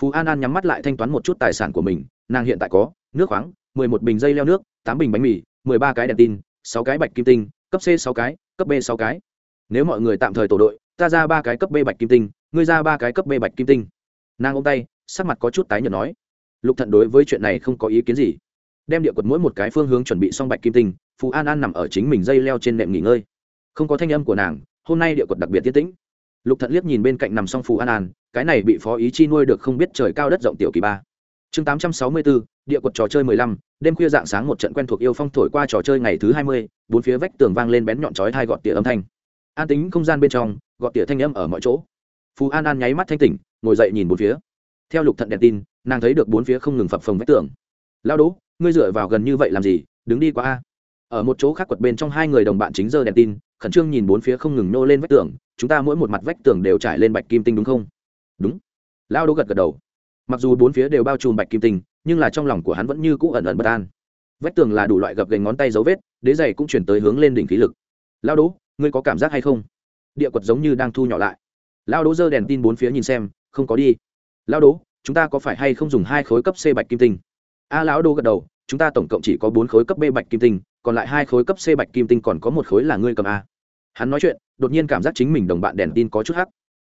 Phú an an nhắm mắt lại thanh toán một chút tài sản của mình, nàng hiện tại có nước khoáng, mười một bình dây leo nước, tám bình bánh mì, mười ba cái đèn tin, sáu cái bạch kim tinh, cấp c sáu cái, cấp b sáu cái. Nếu mọi người tạm thời tổ đội, ta ra ba cái cấp b bạch kim tinh, ngươi ra ba cái cấp b bạch kim tinh. Nàng ôm tay, sắc mặt có chút tái nhợt nói, lục thận đối với chuyện này không có ý kiến gì đem địa quật mỗi một cái phương hướng chuẩn bị xong bạch kim tinh phú an an nằm ở chính mình dây leo trên nệm nghỉ ngơi. Không có thanh âm của nàng, hôm nay địa quật đặc biệt tiết tĩnh. Lục thận liếc nhìn bên cạnh nằm xong phù an an, cái này bị phó ý chi nuôi được không biết trời cao đất rộng tiểu kỳ ba. Chương tám trăm sáu mươi bốn địa quật trò chơi mười lăm, đêm khuya dạng sáng một trận quen thuộc yêu phong thổi qua trò chơi ngày thứ hai mươi, bốn phía vách tường vang lên bén nhọn chói hai gọt tỉa âm thanh. An tính không gian bên trong, gọt tỉa thanh âm ở mọi chỗ. Phú an an nháy mắt thanh tỉnh, ngồi dậy nhìn bốn phía. Theo lục thận đèn tin, nàng thấy được bốn phía không ngừng phập phồng vách tường lao đỗ ngươi dựa vào gần như vậy làm gì, đứng đi qua a. Ở một chỗ khác quật bên trong hai người đồng bạn chính giờ đèn tin, khẩn trương nhìn bốn phía không ngừng nô lên vách tường, chúng ta mỗi một mặt vách tường đều trải lên bạch kim tinh đúng không? Đúng. Lao đỗ gật gật đầu. Mặc dù bốn phía đều bao trùm bạch kim tinh, nhưng là trong lòng của hắn vẫn như cũ ẩn ẩn bất an. Vách tường là đủ loại gập gành ngón tay dấu vết, đế giày cũng chuyển tới hướng lên đỉnh khí lực. Lao đỗ ngươi có cảm giác hay không? Địa quật giống như đang thu nhỏ lại. Lao đỗ giơ đèn tin bốn phía nhìn xem, không có đi. Lao đỗ chúng ta có phải hay không dùng hai khối cấp c bạch kim tinh? A lão đô gật đầu, chúng ta tổng cộng chỉ có bốn khối cấp b bạch kim tinh, còn lại hai khối cấp c bạch kim tinh còn có một khối là ngươi cầm a. Hắn nói chuyện, đột nhiên cảm giác chính mình đồng bạn đèn tin có chút hắc.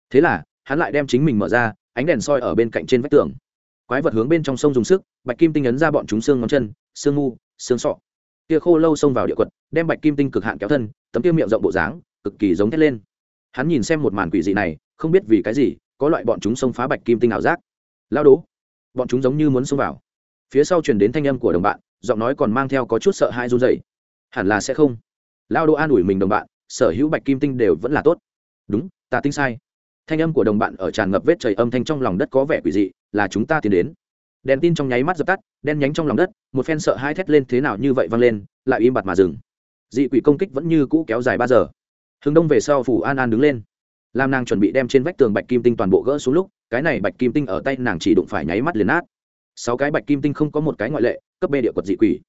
Thế là, hắn lại đem chính mình mở ra, ánh đèn soi ở bên cạnh trên vách tường. Quái vật hướng bên trong sông dùng sức, bạch kim tinh ấn ra bọn chúng xương ngón chân, xương mu xương sọ. Kia khô lâu xông vào địa quật, đem bạch kim tinh cực hạn kéo thân, tấm tiêu miệng rộng bộ dáng, cực kỳ giống thét lên. Hắn nhìn xem một màn quỷ dị này, không biết vì cái gì, có loại bọn chúng xông phá bạch kim tinh ảo giác. Lao đố, bọn chúng giống như muốn xông vào phía sau truyền đến thanh âm của đồng bạn, giọng nói còn mang theo có chút sợ hãi run dày hẳn là sẽ không. Lao Đô an ủi mình đồng bạn, sở hữu bạch kim tinh đều vẫn là tốt. Đúng, ta tính sai. Thanh âm của đồng bạn ở tràn ngập vết chảy âm thanh trong lòng đất có vẻ quỷ dị, là chúng ta tiến đến. Đèn tin trong nháy mắt dập tắt, đen nhánh trong lòng đất, một phen sợ hai thét lên thế nào như vậy vang lên, lại im bặt mà dừng. Dị quỷ công kích vẫn như cũ kéo dài ba giờ. Hướng đông về sau phủ an an đứng lên. Làm nàng chuẩn bị đem trên vách tường bạch kim tinh toàn bộ gỡ xuống lúc, cái này bạch kim tinh ở tay nàng chỉ đụng phải nháy mắt liền nát sáu cái bạch kim tinh không có một cái ngoại lệ, cấp b địa quật dị quỷ.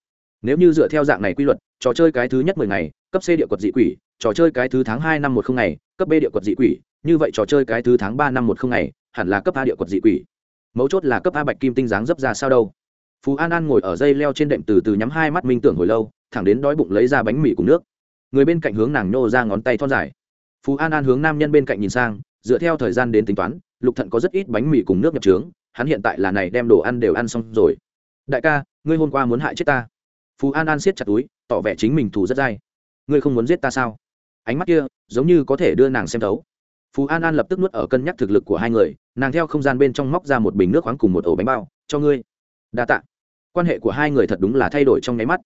Nếu như dựa theo dạng này quy luật, trò chơi cái thứ nhất mười ngày, cấp c địa quật dị quỷ, trò chơi cái thứ tháng hai năm một không ngày, cấp b địa quật dị quỷ, như vậy trò chơi cái thứ tháng ba năm một không ngày, hẳn là cấp a địa quật dị quỷ. Mấu chốt là cấp a bạch kim tinh dáng dấp ra sao đâu. Phú an an ngồi ở dây leo trên đệm từ từ nhắm hai mắt minh tưởng hồi lâu, thẳng đến đói bụng lấy ra bánh mì cùng nước. Người bên cạnh hướng nàng nhô ra ngón tay thon dài. Phú an an hướng nam nhân bên cạnh nhìn sang, dựa theo thời gian đến tính toán, lục thận có rất ít bánh mì cùng nước nhập trướng hắn hiện tại là này đem đồ ăn đều ăn xong rồi. Đại ca, ngươi hôm qua muốn hại chết ta. Phú an an siết chặt túi, tỏ vẻ chính mình thù rất dai. Ngươi không muốn giết ta sao? Ánh mắt kia, giống như có thể đưa nàng xem thấu. Phú an an lập tức nuốt ở cân nhắc thực lực của hai người, nàng theo không gian bên trong móc ra một bình nước khoáng cùng một ổ bánh bao, cho ngươi. Đa t ạ quan hệ của hai người thật đúng là thay đổi trong nháy mắt.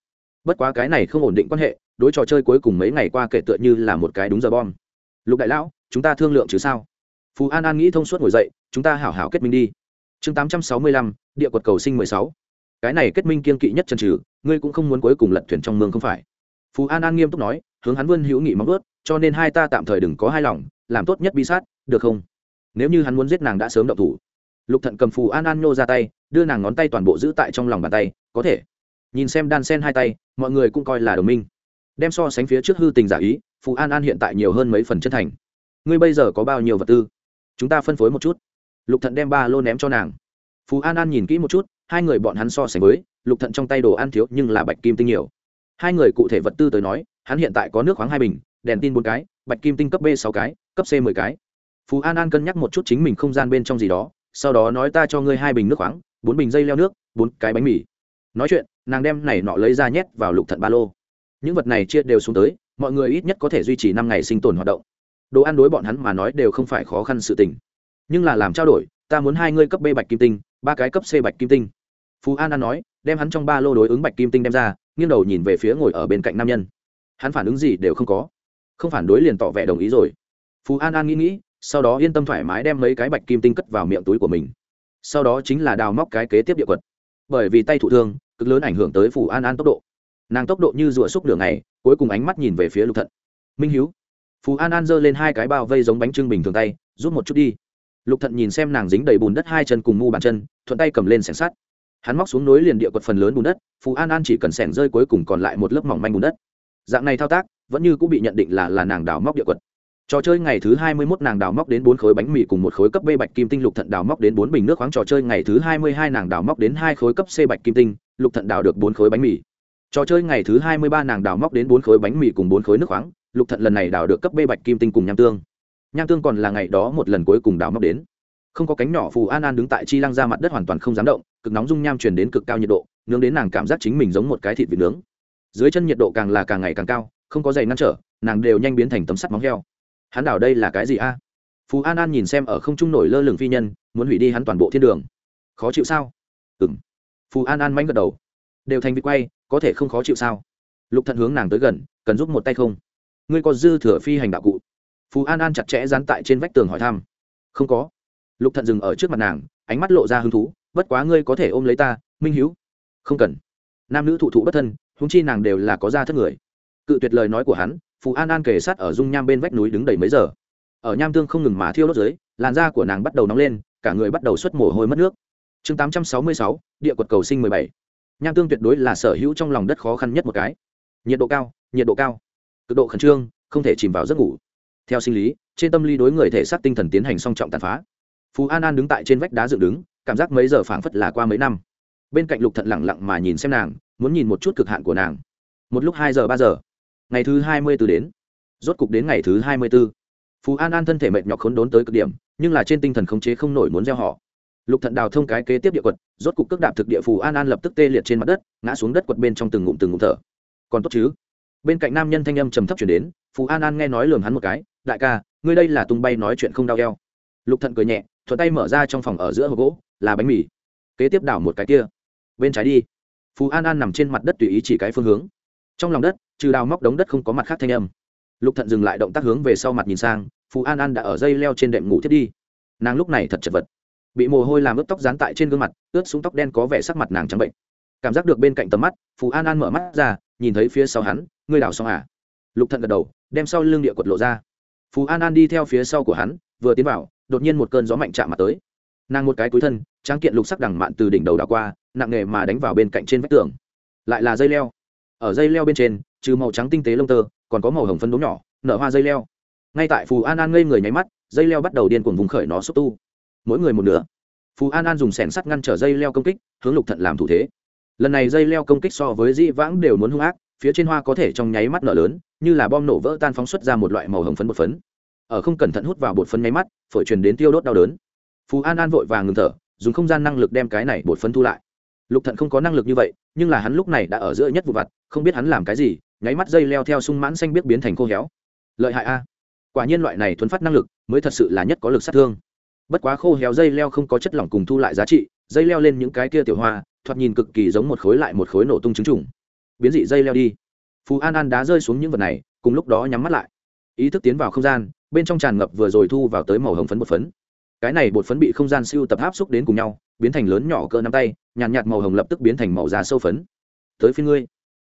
Bất quá cái này không ổn định quan hệ, đối trò chơi cuối cùng mấy ngày qua kể tựa như là một cái đúng giờ bom. Lục đại lão, chúng ta thương lượng chứ sao? Phú an an nghĩ thông suốt ngồi dậy, chúng ta hảo hảo kết minh đi chương tám trăm sáu mươi lăm, địa quật cầu sinh mười sáu. Cái này kết minh kiên kỵ nhất chân trừ, ngươi cũng không muốn cuối cùng lật thuyền trong mương không phải. Phú an an nghiêm túc nói, hướng hắn vươn hữu nghị mong ướt cho nên hai ta tạm thời đừng có hai lòng, làm tốt nhất bi sát, được không? Nếu như hắn muốn giết nàng đã sớm động thủ. Lục thận cầm phù an an nhô ra tay, đưa nàng ngón tay toàn bộ giữ tại trong lòng bàn tay, có thể. Nhìn xem đan sen hai tay, mọi người cũng coi là đồng minh. Đem so sánh phía trước hư tình giả ý, phù an an hiện tại nhiều hơn mấy phần chân thành. Ngươi bây giờ có bao nhiêu vật tư? Chúng ta phân phối một chút lục thận đem ba lô ném cho nàng. Phú an an nhìn kỹ một chút, hai người bọn hắn so sánh với, lục thận trong tay đồ ăn thiếu nhưng là bạch kim tinh nhiều. Hai người cụ thể vật tư tới nói, hắn hiện tại có nước khoáng hai bình, đèn tin bốn cái, bạch kim tinh cấp b sáu cái, cấp c mười cái. Phú an an cân nhắc một chút chính mình không gian bên trong gì đó, sau đó nói ta cho ngươi hai bình nước khoáng, bốn bình dây leo nước, bốn cái bánh mì. Nói chuyện, nàng đem này nọ lấy ra nhét vào lục thận ba lô. Những vật này chia đều xuống tới, mọi người ít nhất có thể duy trì năm ngày sinh tồn hoạt động. Đồ ăn đối bọn hắn mà nói đều không phải khó khăn sự tình nhưng là làm trao đổi, ta muốn hai ngươi cấp b bạch kim tinh, ba cái cấp c bạch kim tinh. Phú an an nói, đem hắn trong ba lô đối ứng bạch kim tinh đem ra, nghiêng đầu nhìn về phía ngồi ở bên cạnh nam nhân. Hắn phản ứng gì đều không có. Không phản đối liền tỏ vẻ đồng ý rồi. Phú an an nghĩ nghĩ, sau đó yên tâm thoải mái đem mấy cái bạch kim tinh cất vào miệng túi của mình. Sau đó chính là đào móc cái kế tiếp địa quật. Bởi vì tay thụ thương, cực lớn ảnh hưởng tới phù an an tốc độ. Nàng tốc độ như rùa xúc đường này cuối cùng ánh mắt nhìn về phía lục thận. Minh hiếu. Phù an an giơ lên hai cái bao vây giống bánh trưng bình thường tay, rút một chút đi lục thận nhìn xem nàng dính đầy bùn đất hai chân cùng mu bàn chân thuận tay cầm lên sẻng sắt hắn móc xuống nối liền địa quật phần lớn bùn đất phù an an chỉ cần sẻng rơi cuối cùng còn lại một lớp mỏng manh bùn đất dạng này thao tác vẫn như cũng bị nhận định là là nàng đào móc địa quật trò chơi ngày thứ hai mươi 21 nàng đào móc đến bốn khối bánh mì cùng một khối cấp B bạch kim tinh lục thận đào móc đến bốn bình nước khoáng trò chơi ngày thứ hai mươi hai nàng đào móc đến hai khối cấp C bạch kim tinh, lục thận đào được bốn khối bánh mì. Trò chơi ngày thứ hai mươi ba nàng đào móc đến bốn khối bánh mì cùng bốn khối nước khoáng, lục thận lần này đào được cấp B bạch kim tinh cùng nham tương. Nham tương còn là ngày đó một lần cuối cùng đào móc đến. Không có cánh nhỏ phù An An đứng tại chi lăng ra mặt đất hoàn toàn không dám động, cực nóng dung nham truyền đến cực cao nhiệt độ, nướng đến nàng cảm giác chính mình giống một cái thịt vịt nướng. Dưới chân nhiệt độ càng là càng ngày càng cao, không có giày ngăn trở, nàng đều nhanh biến thành tấm sắt móng heo. Hắn đảo đây là cái gì a? Phú an an nhìn xem ở không trung nổi lơ lửng phi nhân muốn hủy đi hắn toàn bộ thiên đường. Khó chịu sao? Ừ m phú an an mánh gật đầu. Đều thành vị quay có thể không khó chịu sao? Lục thận hướng nàng tới gần cần giúp một tay không? Ngươi có dư thừa phi hành đạo cụ phú an an chặt chẽ dán tại trên vách tường hỏi thăm không có lục thận dừng ở trước mặt nàng ánh mắt lộ ra hứng thú bất quá ngươi có thể ôm lấy ta minh h không cần nam nữ thụ thụ bất thân húng chi nàng đều là có da thất người cự tuyệt lời nói của hắn phù an an kề sát ở dung nham bên vách núi đứng đầy mấy giờ ở nham tương không ngừng mà thiêu đốt dưới làn da của nàng bắt đầu nóng lên cả người bắt đầu xuất mồ hôi mất nước chương tám trăm sáu mươi sáu địa quật cầu sinh mười bảy nham tương tuyệt đối là sở hữu trong lòng đất khó khăn nhất một cái nhiệt độ cao nhiệt độ cao cực độ khẩn trương không thể chìm vào giấc ngủ theo sinh lý, trên tâm lý đối người thể xác tinh thần tiến hành song trọng tàn phá. Phú an an đứng tại trên vách đá dựng đứng, cảm giác mấy giờ phảng phất là qua mấy năm. Bên cạnh lục thận lẳng lặng mà nhìn xem nàng, muốn nhìn một chút cực hạn của nàng. Một lúc hai giờ, ba giờ. Ngày thứ hai mươi b ố đến. Rốt cục đến ngày thứ hai mươi b ố phú an an thân thể mệt nhọc khốn đốn tới cực điểm, nhưng là trên tinh thần khống chế không nổi muốn gieo họ. Lục thận đào thông cái kế tiếp địa quật, rốt cục cước đạp thực địa phù an an lập tức tê liệt trên mặt đất, ngã xuống đất quật bên trong từng ngụm từng ngụm thở. Còn tốt chứ? Bên cạnh nam nhân thanh âm trầm thấp chuyển đến, phù an an nghe nói lường hắn một cái đại ca, ngươi đây là tung bay nói chuyện không đau keo lục thận cười nhẹ, thuận tay mở ra trong phòng ở giữa hộp gỗ, là bánh mì. Kế tiếp đảo một cái kia. Bên trái đi. Phù an an nằm trên mặt đất tùy ý chỉ cái phương hướng. Trong lòng đất, trừ đào móc đống đất không có mặt khác thanh âm. Lục thận dừng lại động tác hướng về sau mặt nhìn sang phú an an đã ở dây leo trên đệm ngủ thiết đi. Nàng lúc này thật chật vật. Bị mồ hôi làm ướt tóc dán tại trên gương mặt, ướt xuống tóc đen có vẻ sắc mặt nàng trắng bệnh. Cảm giác được bên cạnh tầm mắt phú an an mở mắt ra, nhìn thấy phía sau hắn, ngươi đào xong à? Lục thận gật đầu, đem sau lưng địa quật lộ ra phú an an đi theo phía sau của hắn, vừa tiến vào, đột nhiên một cơn gió mạnh chạm mặt tới. Nàng một cái cúi thân, tráng kiện lục sắc đằng mạn từ đỉnh đầu đảo qua, nặng nghề mà đánh vào bên cạnh trên vách tường. Lại là dây leo. Ở dây leo bên trên, trừ màu trắng tinh tế lông tơ, còn có màu hồng phân đốm nhỏ, nở hoa dây leo. Ngay tại phù an an ngây người nháy mắt, dây leo bắt đầu điên cuồng vùng khởi nó xúc tu. Mỗi người một nửa. Phù an an dùng sẻn sắt ngăn trở dây leo công kích, hướng lục thận làm thủ thế. Lần này dây leo công kích so với dĩ vãng đều muốn hung ác phía trên hoa có thể trong nháy mắt nở lớn, như là bom nổ vỡ tan phóng xuất ra một loại màu hồng phấn bột phấn. Ở không cẩn thận hút vào bột phấn nháy mắt, phổi truyền đến tiêu đốt đau đớn. Phù an an vội vàng ngừng thở, dùng không gian năng lực đem cái này bột phấn thu lại. Lục thận không có năng lực như vậy, nhưng là hắn lúc này đã ở giữa nhất vụ vặt, không biết hắn làm cái gì, nháy mắt dây leo theo sung mãn xanh biết biến thành khô héo. Lợi hại a. Quả nhiên loại này thuấn phát năng lực, mới thật sự là nhất có lực sát thương. Bất quá khô héo dây leo không có chất lỏng cùng thu lại giá trị, dây leo lên những cái kia tiểu hoa, thoạt nhìn cực kỳ giống một khối lại một khối nổ tung trứng trùng biến dị dây leo đi. Phú an an đá rơi xuống những vật này cùng lúc đó nhắm mắt lại. Ý thức tiến vào không gian bên trong tràn ngập vừa rồi thu vào tới màu hồng phấn bột phấn. Cái này bột phấn bị không gian siêu tập áp xúc đến cùng nhau biến thành lớn nhỏ cỡ nắm tay nhàn nhạt, nhạt màu hồng lập tức biến thành màu da sâu phấn. Tới phía ngươi.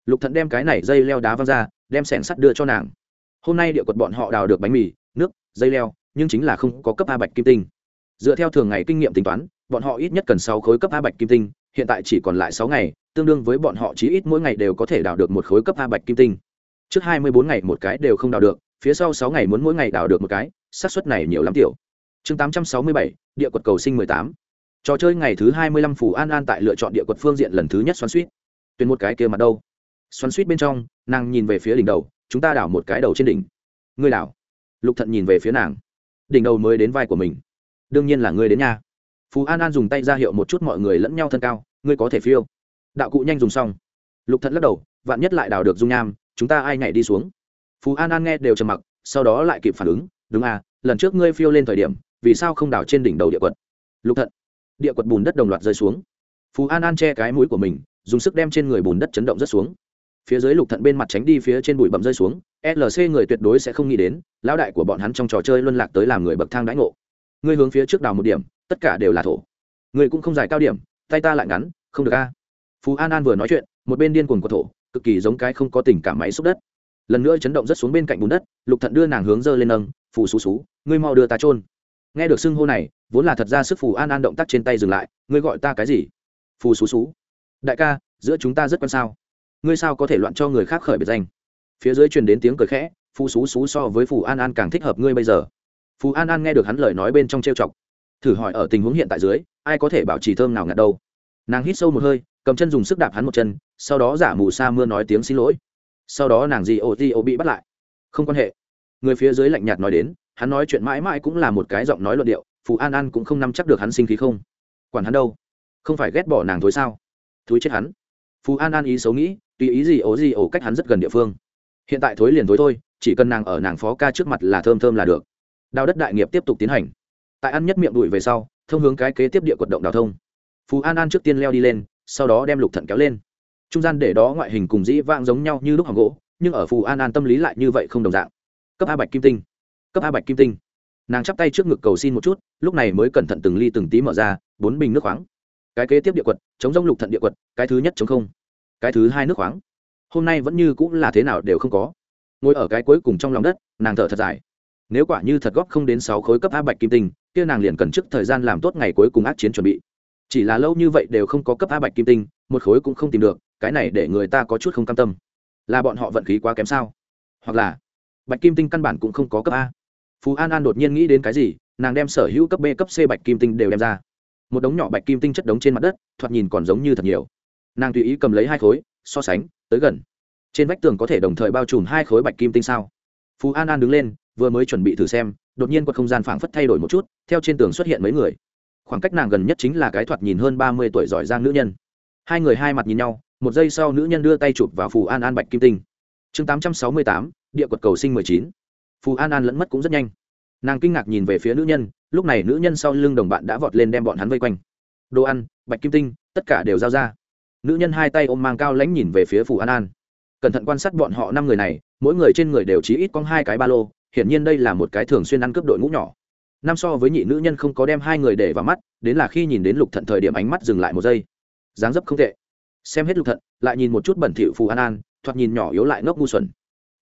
Lục thận đem cái này dây leo đá văng ra đem sẻng sắt đưa cho nàng. Hôm nay địa quật bọn họ đào được bánh mì nước dây leo nhưng chính là không có cấp a bạch kim tinh. Dựa theo thường ngày kinh nghiệm tính toán bọn họ ít nhất cần sáu khối cấp a bạch kim tinh hiện tại chỉ còn lại sáu ngày tương đương với bọn họ chí ít mỗi ngày đều có thể đào được một khối cấp a bạch kim tinh. Trước hai mươi bốn ngày một cái đều không đào được, phía sau sáu ngày muốn mỗi ngày đào được một cái, xác suất này nhiều lắm tiểu. Chương tám trăm sáu mươi bảy, địa quật cầu sinh mười tám. Trò chơi ngày thứ hai mươi lăm phủ an an tại lựa chọn địa quật phương diện lần thứ nhất xoắn suýt. Tuyển một cái kia mặt đâu. Xoắn suýt bên trong, nàng nhìn về phía đỉnh đầu, chúng ta đảo một cái đầu trên đỉnh. Ngươi đảo lục thận nhìn về phía nàng. Đỉnh đầu mới đến vai của mình. Đương nhiên là ngươi đến nhà. Phú an an dùng tay ra hiệu một chút mọi người lẫn nhau thân cao, ngươi có thể phiêu đạo cụ nhanh dùng xong. Lục thận lắc đầu, vạn nhất lại đào được dung nham, chúng ta ai nhảy đi xuống? Phú an an nghe đều trầm mặc, sau đó lại kịp phản ứng, đúng à lần trước ngươi phiêu lên thời điểm, vì sao không đào trên đỉnh đầu địa quật? Lục thận, địa quật bùn đất đồng loạt rơi xuống. Phú an an che cái mũi của mình, dùng sức đem trên người bùn đất chấn động rất xuống. Phía dưới lục thận bên mặt tránh đi phía trên bụi bậm rơi xuống lc người tuyệt đối sẽ không nghĩ đến, lão đại của bọn hắn trong trò chơi luân lạc tới làm người bậc thang đãi ngộ. Ngươi hướng phía trước đào một điểm, tất cả đều là thổ. Ngươi cũng không dài cao điểm, tay ta lại ngắn, không được a phú an an vừa nói chuyện, một bên điên cuồng của thổ, cực kỳ giống cái không có tình cảm máy xúc đất. Lần nữa chấn động rất xuống bên cạnh bùn đất, lục thận đưa nàng hướng dơ lên nâng, phù xú xú, ngươi mau đưa ta trôn nghe được xưng hô này, vốn là thật ra sức phù an an động tác trên tay dừng lại, ngươi gọi ta cái gì? Phù xú xú. Đại ca, giữa chúng ta rất quan sao? Ngươi sao có thể loạn cho người khác khởi biệt danh? Phía dưới truyền đến tiếng cười khẽ, phù xú xú so với phù an an càng thích hợp ngươi bây giờ. Phù an an nghe được hắn lời nói bên trong trêu chọc, thử hỏi ở tình huống hiện tại dưới, ai có thể bảo trì thơm nào ngạt đâu. Nàng hít sâu một hơi cầm chân dùng sức đạp hắn một chân, sau đó giả mù sa mưa nói tiếng xin lỗi. Sau đó nàng gì ô ti ô bị bắt lại. Không quan hệ. Người phía dưới lạnh nhạt nói đến, hắn nói chuyện mãi mãi cũng là một cái giọng nói luận điệu, phù an an cũng không nắm chắc được hắn sinh khí không. Quản hắn đâu? Không phải ghét bỏ nàng thối sao? Thúi chết hắn. Phù an an ý xấu nghĩ, tùy ý gì ố gì ổ cách hắn rất gần địa phương. Hiện tại thối liền thối thôi, chỉ cần nàng ở nàng phó ca trước mặt là thơm thơm là được. Đào đất đại nghiệp tiếp tục tiến hành. Tại ăn nhất miệng đùi về sau, thông hướng cái kế tiếp địa quật động đào thông. Phú an an trước tiên leo đi lên sau đó đem lục thận kéo lên. Trung gian để đó ngoại hình cùng dĩ vãng giống nhau như lúc hỏng gỗ, nhưng ở phù an an tâm lý lại như vậy không đồng dạng. Cấp a bạch kim tinh. Cấp a bạch kim tinh. Nàng chắp tay trước ngực cầu xin một chút, lúc này mới cẩn thận từng ly từng tí mở ra, bốn bình nước khoáng. Cái kế tiếp địa quật, chống rông lục thận địa quật, cái thứ nhất chống không. Cái thứ hai nước khoáng. Hôm nay vẫn như cũng là thế nào đều không có. Ngồi ở cái cuối cùng trong lòng đất, nàng thở thật dài. Nếu quả như thật góp không đến sáu khối cấp a bạch kim tinh, kia nàng liền cần trước thời gian làm tốt ngày cuối cùng ác chiến chuẩn bị chỉ là lâu như vậy đều không có cấp a bạch kim tinh, một khối cũng không tìm được, cái này để người ta có chút không cam tâm. Là bọn họ vận khí quá kém sao? Hoặc là, bạch kim tinh căn bản cũng không có cấp a. Phú an an đột nhiên nghĩ đến cái gì, nàng đem sở hữu cấp b, cấp c bạch kim tinh đều đem ra. Một đống nhỏ bạch kim tinh chất đống trên mặt đất, thoạt nhìn còn giống như thật nhiều. Nàng tùy ý cầm lấy hai khối, so sánh, tới gần. Trên vách tường có thể đồng thời bao trùm hai khối bạch kim tinh sao? Phú an an đứng lên, vừa mới chuẩn bị thử xem, đột nhiên quật không gian phảng phất thay đổi một chút, theo trên tường xuất hiện mấy người khoảng cách nàng gần nhất chính là cái thoạt nhìn hơn ba mươi tuổi giỏi giang nữ nhân. Hai người hai mặt nhìn nhau, một giây sau nữ nhân đưa tay chụp vào phù an an bạch kim tinh. Chương tám trăm sáu mươi tám, địa quật cầu sinh mười chín. Phù an an lẫn mất cũng rất nhanh. Nàng kinh ngạc nhìn về phía nữ nhân, lúc này nữ nhân sau lưng đồng bạn đã vọt lên đem bọn hắn vây quanh. Đồ ăn, bạch kim tinh, tất cả đều giao ra. Nữ nhân hai tay ôm mang cao lãnh nhìn về phía phù an an. Cẩn thận quan sát bọn họ năm người này, mỗi người trên người đều chỉ ít có hai cái ba lô, hiển nhiên đây là một cái thường xuyên ăn cướp đội ngũ nhỏ năm so với nhị nữ nhân không có đem hai người để vào mắt, đến là khi nhìn đến lục thận thời điểm ánh mắt dừng lại một giây. Dáng dấp không tệ. Xem hết lục thận, lại nhìn một chút bẩn thỉu phù an an, thoạt nhìn nhỏ yếu lại ngốc ngu xuẩn.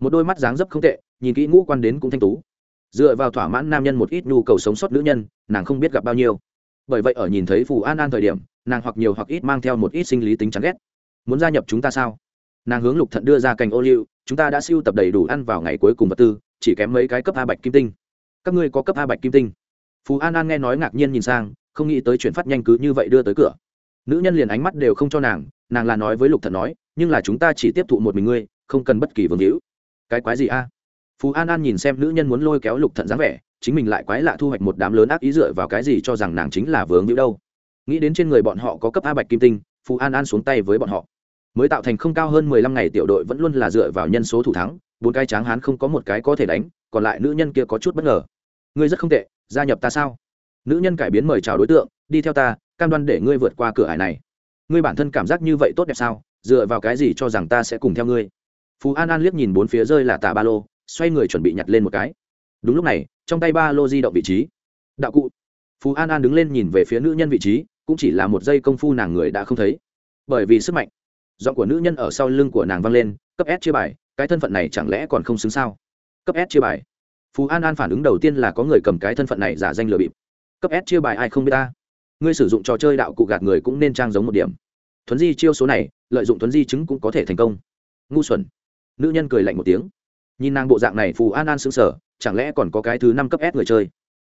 Một đôi mắt dáng dấp không tệ, nhìn kỹ ngũ quan đến cũng thanh tú. Dựa vào thỏa mãn nam nhân một ít nhu cầu sống sót nữ nhân, nàng không biết gặp bao nhiêu. Bởi vậy ở nhìn thấy phù an an thời điểm, nàng hoặc nhiều hoặc ít mang theo một ít sinh lý tính chán ghét. Muốn gia nhập chúng ta sao? Nàng hướng lục thận đưa ra cành ô liu, chúng ta đã siêu tập đầy đủ ăn vào ngày cuối cùng vật tư, chỉ kém mấy cái cấp a bạch kim tinh các ngươi có cấp a bạch kim tinh. Phú an an nghe nói ngạc nhiên nhìn sang, không nghĩ tới chuyển phát nhanh cứ như vậy đưa tới cửa. Nữ nhân liền ánh mắt đều không cho nàng nàng là nói với lục thần nói, nhưng là chúng ta chỉ tiếp thụ một mình ngươi, không cần bất kỳ vương hữu. Cái quái gì a? Phú an an nhìn xem nữ nhân muốn lôi kéo lục thận dáng vẻ, chính mình lại quái lạ thu hoạch một đám lớn ác ý dựa vào cái gì cho rằng nàng chính là vướng hữu đâu. Nghĩ đến trên người bọn họ có cấp a bạch kim tinh phú an an xuống tay với bọn họ. Mới tạo thành không cao hơn mười lăm ngày tiểu đội vẫn luôn là dựa vào nhân số thủ thắng, bốn cái tráng hán không có một cái có thể đánh, còn lại nữ nhân kia có chút bất ngờ ngươi rất không tệ, gia nhập ta sao? Nữ nhân cải biến mời chào đối tượng, đi theo ta, cam đoan để ngươi vượt qua cửa hải này. Ngươi bản thân cảm giác như vậy tốt đẹp sao? Dựa vào cái gì cho rằng ta sẽ cùng theo ngươi? Phú an an liếc nhìn bốn phía rơi là tà ba lô, xoay người chuẩn bị nhặt lên một cái. Đúng lúc này, trong tay ba lô di động vị trí. Đạo cụ. Phú an an đứng lên nhìn về phía nữ nhân vị trí, cũng chỉ là một giây công phu nàng người đã không thấy. Bởi vì sức mạnh. Giọng của nữ nhân ở sau lưng của nàng vang lên, cấp s chia bài, cái thân phận này chẳng lẽ còn không xứng sao? Cấp s chia bài phú an an phản ứng đầu tiên là có người cầm cái thân phận này giả danh lừa bịp cấp s chia bài ai không biết ta ngươi sử dụng trò chơi đạo cụ gạt người cũng nên trang giống một điểm thuấn di chiêu số này lợi dụng thuấn di chứng cũng có thể thành công ngu xuẩn nữ nhân cười lạnh một tiếng nhìn nàng bộ dạng này phù an an xứng sở chẳng lẽ còn có cái thứ năm cấp s người chơi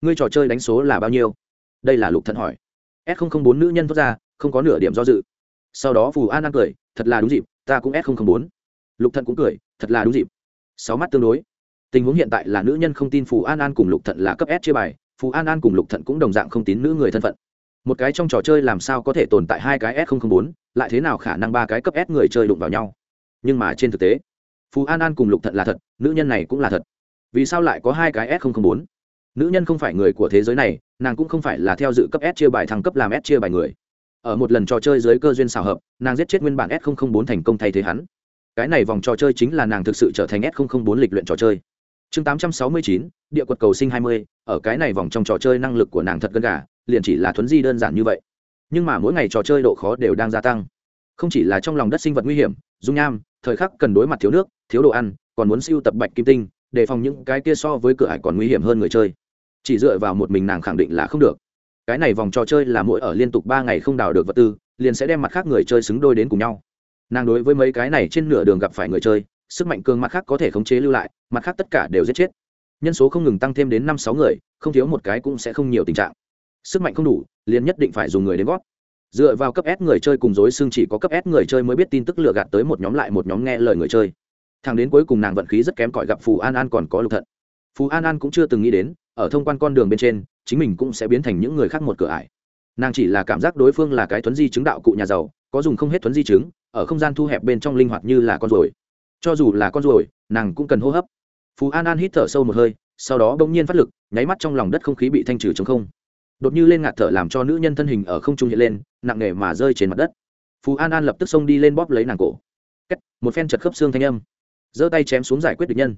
ngươi trò chơi đánh số là bao nhiêu đây là lục thận hỏi s bốn nữ nhân thoát ra không có nửa điểm do dự sau đó phù an an cười thật là đúng dịp ta cũng s bốn lục thận cũng cười thật là đúng dịp sáu mắt tương đối tình huống hiện tại là nữ nhân không tin phù an an cùng lục thận là cấp s chia bài, phù an an cùng lục thận cũng đồng dạng không tín nữ người thân phận. Một cái trong trò chơi làm sao có thể tồn tại hai cái s bốn, lại thế nào khả năng ba cái cấp s người chơi đụng vào nhau? Nhưng mà trên thực tế, phù an an cùng lục thận là thật, nữ nhân này cũng là thật. Vì sao lại có hai cái s bốn? Nữ nhân không phải người của thế giới này, nàng cũng không phải là theo dự cấp s chia bài thăng cấp làm s chia bài người. Ở một lần trò chơi dưới cơ duyên xào hợp, nàng giết chết nguyên bản s bốn thành công thay thế hắn. Cái này vòng trò chơi chính là nàng thực sự trở thành s bốn lịch luyện trò chơi chương tám trăm sáu mươi chín, địa quật cầu sinh hai mươi, ở cái này vòng trong trò chơi năng lực của nàng thật gần gà, liền chỉ là thuấn di đơn giản như vậy. Nhưng mà mỗi ngày trò chơi độ khó đều đang gia tăng. Không chỉ là trong lòng đất sinh vật nguy hiểm, dung nham, thời khắc cần đối mặt thiếu nước, thiếu đồ ăn, còn muốn siêu tập bạch kim tinh, đề phòng những cái kia so với cửa ải còn nguy hiểm hơn người chơi. Chỉ dựa vào một mình nàng khẳng định là không được. Cái này vòng trò chơi là mỗi ở liên tục ba ngày không đào được vật tư, liền sẽ đem mặt khác người chơi xứng đôi đến cùng nhau. Nàng đối với mấy cái này trên nửa đường gặp phải người chơi, sức mạnh cường mặt khác có thể khống chế lưu lại mặt khác tất cả đều giết chết. Nhân số không ngừng tăng thêm đến năm sáu người, không thiếu một cái cũng sẽ không nhiều tình trạng. Sức mạnh không đủ, liền nhất định phải dùng người đến gót dựa vào cấp s người chơi cùng dối xương chỉ có cấp s người chơi mới biết tin tức lừa gạt tới một nhóm lại một nhóm nghe lời người chơi. Thằng đến cuối cùng nàng vận khí rất kém cỏi gặp phù an an còn có lục thận. Phù an an cũng chưa từng nghĩ đến, ở thông quan con đường bên trên, chính mình cũng sẽ biến thành những người khác một cửa ải. Nàng chỉ là cảm giác đối phương là cái thuấn di chứng đạo cụ nhà giàu, có dùng không hết thuấn di chứng, ở không gian thu hẹp bên trong linh hoạt như là con ruồi. Cho dù là con ruồi, nàng cũng cần hô hấp phú an an hít thở sâu một hơi sau đó bỗng nhiên phát lực nháy mắt trong lòng đất không khí bị thanh trừ chống không. Đột như lên ngạt thở làm cho nữ nhân thân hình ở không trung hiện lên nặng nề mà rơi trên mặt đất. Phú an an lập tức xông đi lên bóp lấy nàng cổ. Kết, một phen chật khớp xương thanh âm. Giơ tay chém xuống giải quyết được nhân.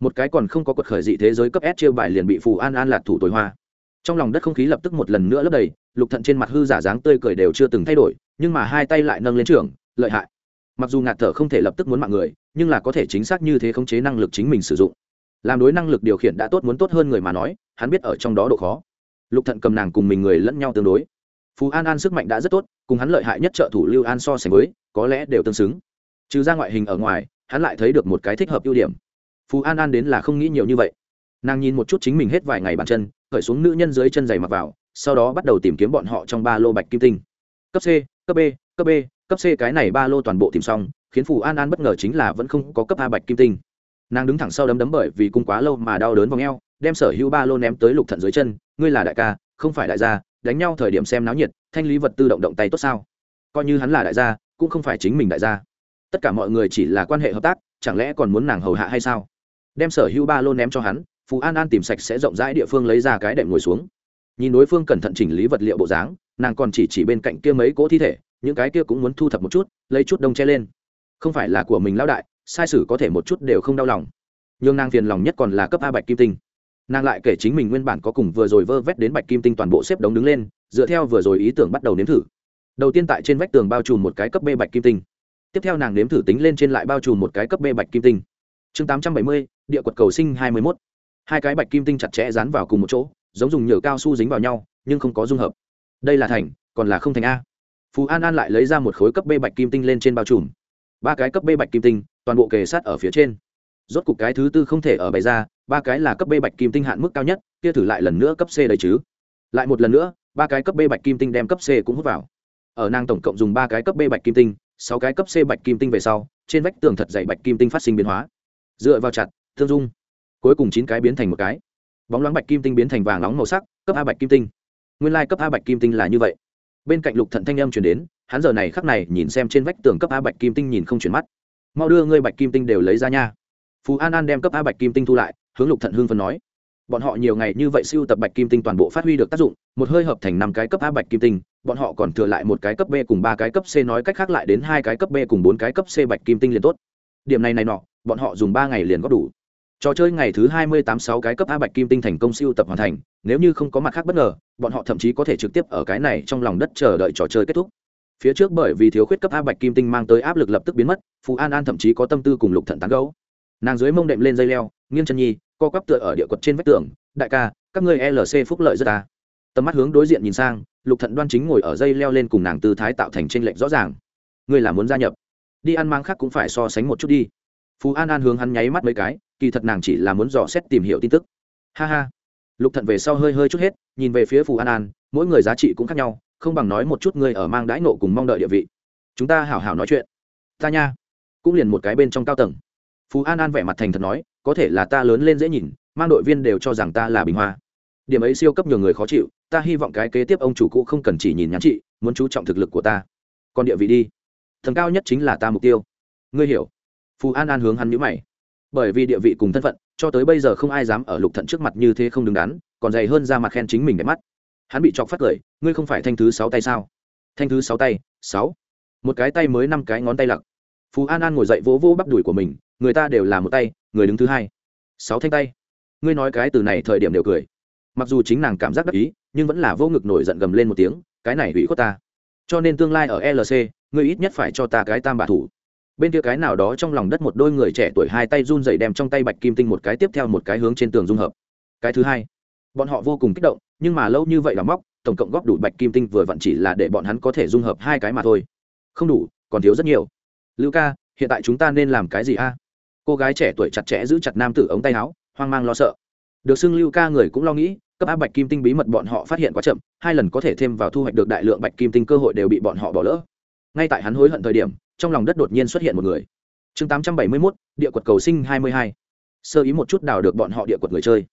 Một cái còn không có quật khởi dị thế giới cấp s chiêu bài liền bị phù an an lạt thủ tối hoa. Trong lòng đất không khí lập tức một lần nữa lấp đầy lục thận trên mặt hư giả dáng tươi cười đều chưa từng thay đổi nhưng mà hai tay lại nâng lên trường lợi hại mặc dù ngạt thở không thể lập tức muốn mạng người, nhưng là có thể chính xác như thế khống chế năng lực chính mình sử dụng. Làm đối năng lực điều khiển đã tốt muốn tốt hơn người mà nói, hắn biết ở trong đó độ khó. Lục thận cầm nàng cùng mình người lẫn nhau tương đối. Phú an an sức mạnh đã rất tốt, cùng hắn lợi hại nhất trợ thủ lưu an so sánh với, có lẽ đều tương xứng. Trừ ra ngoại hình ở ngoài, hắn lại thấy được một cái thích hợp ưu điểm. Phú an an đến là không nghĩ nhiều như vậy. Nàng nhìn một chút chính mình hết vài ngày bàn chân khởi xuống nữ nhân dưới chân giày mặc vào, sau đó bắt đầu tìm kiếm bọn họ trong ba lô bạch kim tinh. Cấp c, cấp b cấp b cấp c cái này ba lô toàn bộ tìm xong, khiến phù an an bất ngờ chính là vẫn không có cấp a bạch kim tinh. Nàng đứng thẳng sau đấm đấm bởi vì cung quá lâu mà đau đớn vòng eo, đem sở hữu ba lô ném tới lục thận dưới chân, ngươi là đại ca, không phải đại gia, đánh nhau thời điểm xem náo nhiệt, thanh lý vật tư động động tay tốt sao? Coi như hắn là đại gia, cũng không phải chính mình đại gia. Tất cả mọi người chỉ là quan hệ hợp tác, chẳng lẽ còn muốn nàng hầu hạ hay sao? Đem sở hữu ba lô ném cho hắn phú an an tìm sạch sẽ rộng rãi địa phương lấy ra cái đệm ngồi xuống. Nhìn đối phương cẩn thận chỉnh lý vật liệu bộ dáng, nàng còn chỉ chỉ bên cạnh kia mấy cỗ thi thể những cái kia cũng muốn thu thập một chút, lấy chút đông che lên. Không phải là của mình lão đại, sai sử có thể một chút đều không đau lòng. Nhưng nàng phiền lòng nhất còn là cấp a bạch kim tinh. Nàng lại kể chính mình nguyên bản có cùng vừa rồi vơ vét đến bạch kim tinh toàn bộ xếp đống đứng lên, dựa theo vừa rồi ý tưởng bắt đầu nếm thử. Đầu tiên tại trên vách tường bao trùm một cái cấp b bạch kim tinh. Tiếp theo nàng nếm thử tính lên trên lại bao trùm một cái cấp b bạch kim tinh. Chương tám trăm bảy mươi, địa quật cầu sinh hai mươi mốt. Hai cái bạch kim tinh chặt chẽ dán vào cùng một chỗ, giống dùng nhựa cao su dính vào nhau, nhưng không có dung hợp. Đây là thành, còn là không thành a. Phù an an lại lấy ra một khối cấp b bạch kim tinh lên trên bao trùm ba cái cấp b bạch kim tinh toàn bộ kề sát ở phía trên rốt cục cái thứ tư không thể ở bày ra ba cái là cấp b bạch kim tinh hạn mức cao nhất kia thử lại lần nữa cấp c đấy chứ lại một lần nữa ba cái cấp b bạch kim tinh đem cấp c cũng hút vào ở nàng tổng cộng dùng ba cái cấp b bạch kim tinh sáu cái cấp c bạch kim tinh về sau trên vách tường thật dày bạch kim tinh phát sinh biến hóa dựa vào chặt thương dung cuối cùng chín cái biến thành một cái bóng loáng bạch kim tinh biến thành vàng nóng màu sắc cấp a bạch kim tinh nguyên lai cấp a bạch kim tinh là như vậy bên cạnh lục thận thanh âm chuyển đến, hắn giờ này khắc này nhìn xem trên vách tường cấp a bạch kim tinh nhìn không chuyển mắt. Mau đưa ngươi bạch kim tinh đều lấy ra nha. Phú an an đem cấp a bạch kim tinh thu lại, hướng lục thận hương phân nói. Bọn họ nhiều ngày như vậy siêu tập bạch kim tinh toàn bộ phát huy được tác dụng, một hơi hợp thành năm cái cấp a bạch kim tinh, bọn họ còn thừa lại một cái cấp b cùng ba cái cấp c nói cách khác lại đến hai cái cấp b cùng bốn cái cấp c bạch kim tinh liền tốt. Điểm này này nọ, bọn họ dùng ba ngày liền có đủ trò chơi ngày thứ hai mươi tám sáu cái cấp a bạch kim tinh thành công siêu tập hoàn thành, nếu như không có mặt khác bất ngờ, bọn họ thậm chí có thể trực tiếp ở cái này trong lòng đất chờ đợi trò chơi kết thúc. Phía trước bởi vì thiếu khuyết cấp a bạch kim tinh mang tới áp lực lập tức biến mất phú an an thậm chí có tâm tư cùng lục thận tán gấu nàng dưới mông đệm lên dây leo, nghiêng chân nhi, co quắp tựa ở địa quật trên vách tường, đại ca, các ngươi lc phúc lợi rất ta. Tầm mắt hướng đối diện nhìn sang, lục thận đoan chính ngồi ở dây leo lên cùng nàng tư thái tạo thành t r ê n lệch rõ ràng. Ngươi là muốn gia nhập. Đi ăn mang khác cũng phải so sánh một chút đi. Phú an an hướng hắn nháy mắt mấy cái kỳ thật nàng chỉ là muốn dò xét tìm hiểu tin tức. Ha ha. Lục thận về sau hơi hơi chút hết, nhìn về phía phù an an, mỗi người giá trị cũng khác nhau, không bằng nói một chút ngươi ở mang đãi nộ cùng mong đợi địa vị. Chúng ta hảo hảo nói chuyện. Ta nha. Cũng liền một cái bên trong cao tầng. Phú an an vẻ mặt thành thật nói, có thể là ta lớn lên dễ nhìn, mang đội viên đều cho rằng ta là bình hoa. Điểm ấy siêu cấp nhiều người khó chịu, ta hy vọng cái kế tiếp ông chủ cũ không cần chỉ nhìn nhắn chị, muốn chú trọng thực lực của ta. Còn địa vị đi. Thần cao nhất chính là ta mục tiêu. Ngươi hiểu. Phù an an hướng hắn nhữ mày bởi vì địa vị cùng thân phận, cho tới bây giờ không ai dám ở lục thận trước mặt như thế không đứng đắn, còn dày hơn ra mặt khen chính mình đẹp mắt. Hắn bị chọc phát cười, ngươi không phải thanh thứ sáu tay sao? Thanh thứ sáu tay, sáu. Một cái tay mới năm cái ngón tay lặc. Phú an an ngồi dậy vỗ vỗ bắp đùi của mình, người ta đều là một tay, người đứng thứ hai. Sáu thanh tay. Ngươi nói cái từ này thời điểm đều cười. Mặc dù chính nàng cảm giác đắc ý, nhưng vẫn là vô ngực nổi giận gầm lên một tiếng, cái này hủy khuất ta. Cho nên tương lai ở lc ngươi ít nhất phải cho ta cái tam bà thủ bên kia cái nào đó trong lòng đất một đôi người trẻ tuổi hai tay run dày đem trong tay bạch kim tinh một cái tiếp theo một cái hướng trên tường dung hợp. Cái thứ hai, bọn họ vô cùng kích động, nhưng mà lâu như vậy là móc, tổng cộng góp đủ bạch kim tinh vừa vặn chỉ là để bọn hắn có thể dung hợp hai cái mà thôi. Không đủ, còn thiếu rất nhiều. Lưu ca, hiện tại chúng ta nên làm cái gì a? Cô gái trẻ tuổi chặt chẽ giữ chặt nam tử ống tay áo, hoang mang lo sợ. Được xưng lưu ca người cũng lo nghĩ, cấp áp bạch kim tinh bí mật bọn họ phát hiện quá chậm, hai lần có thể thêm vào thu hoạch được đại lượng bạch kim tinh cơ hội đều bị bọn họ bỏ lỡ ngay tại hắn hối hận thời điểm, trong lòng đất đột nhiên xuất hiện một người. Chương tám trăm bảy mươi mốt, địa quật cầu sinh hai mươi hai. Sơ ý một chút đào được bọn họ địa quật người chơi.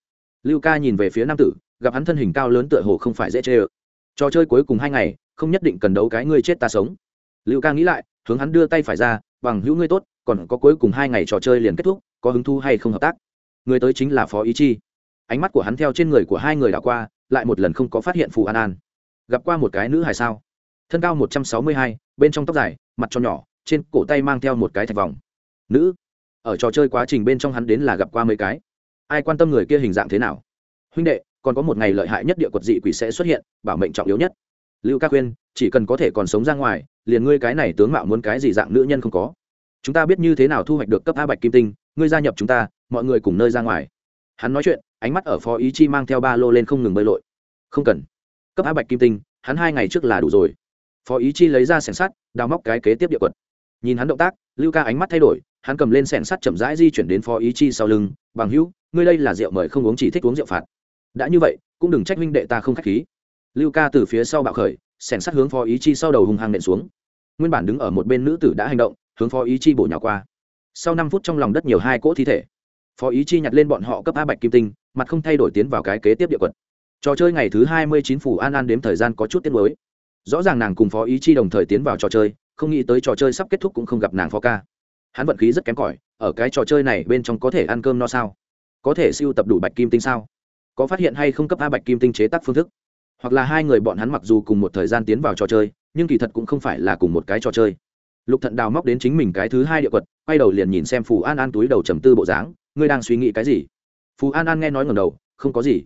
Lưu ca nhìn về phía nam tử, gặp hắn thân hình cao lớn tựa hồ không phải dễ chê ơ. Trò chơi cuối cùng hai ngày, không nhất định cần đấu cái ngươi chết ta sống. Lưu ca nghĩ lại, hướng hắn đưa tay phải ra, bằng hữu ngươi tốt, còn có cuối cùng hai ngày trò chơi liền kết thúc, có hứng thu hay không hợp tác? Người tới chính là phó ý chi. Ánh mắt của hắn theo trên người của hai người đảo qua, lại một lần không có phát hiện phù an an. Gặp qua một cái nữ hài sao? Thân cao một trăm sáu mươi hai bên trong tóc dài, mặt cho nhỏ, trên cổ tay mang theo một cái thạch vòng. Nữ, ở trò chơi quá trình bên trong hắn đến là gặp qua mấy cái. Ai quan tâm người kia hình dạng thế nào? Huynh đệ, còn có một ngày lợi hại nhất địa quật dị quỷ sẽ xuất hiện, bảo mệnh trọng yếu nhất. Lưu ca khuyên chỉ cần có thể còn sống ra ngoài, liền ngươi cái này tướng mạo muốn cái gì dạng nữ nhân không có. Chúng ta biết như thế nào thu hoạch được cấp a bạch kim tinh, ngươi gia nhập chúng ta, mọi người cùng nơi ra ngoài. Hắn nói chuyện, ánh mắt ở phó ý chi mang theo ba lô lên không ngừng bơi lội. Không cần. Cấp a bạch kim tinh, hắn hai ngày trước là đủ rồi phó ý chi lấy ra sẻng sắt, đào móc cái kế tiếp địa quật. Nhìn hắn động tác, lưu ca ánh mắt thay đổi, hắn cầm lên sẻng sắt chậm rãi di chuyển đến phó ý chi sau lưng, bằng hữu, ngươi đây là rượu mời không uống chỉ thích uống rượu phạt. Đã như vậy, cũng đừng trách huynh đệ ta không k h á c h khí. Lưu ca từ phía sau bạo khởi, sẻng sắt hướng phó ý chi sau đầu hung hăng nện xuống. Nguyên bản đứng ở một bên nữ tử đã hành động, hướng phó ý chi bổ nhỏ qua. Sau năm phút trong lòng đất nhiều hai cỗ thi thể. Phó ý chi nhặt lên bọn họ cấp a bạch kim tinh, mặt không thay đổi tiến vào cái kế tiếp địa quật. Trò chơi ngày thứ hai mươi chín phủ an an đếm thời gian có chút tiết mới rõ ràng nàng cùng phó ý chi đồng thời tiến vào trò chơi, không nghĩ tới trò chơi sắp kết thúc cũng không gặp nàng phó ca. Hắn vận khí rất kém cỏi, ở cái trò chơi này bên trong có thể ăn cơm no sao? Có thể siêu tập đủ bạch kim tinh sao? Có phát hiện hay không cấp a bạch kim tinh chế tác phương thức? Hoặc là hai người bọn hắn mặc dù cùng một thời gian tiến vào trò chơi, nhưng kỳ thật cũng không phải là cùng một cái trò chơi. Lục thận đào móc đến chính mình cái thứ hai địa quật, quay đầu liền nhìn xem phù an an túi đầu trầm tư bộ dáng, ngươi đang suy nghĩ cái gì? Phù an an nghe nói ngầm đầu, không có gì.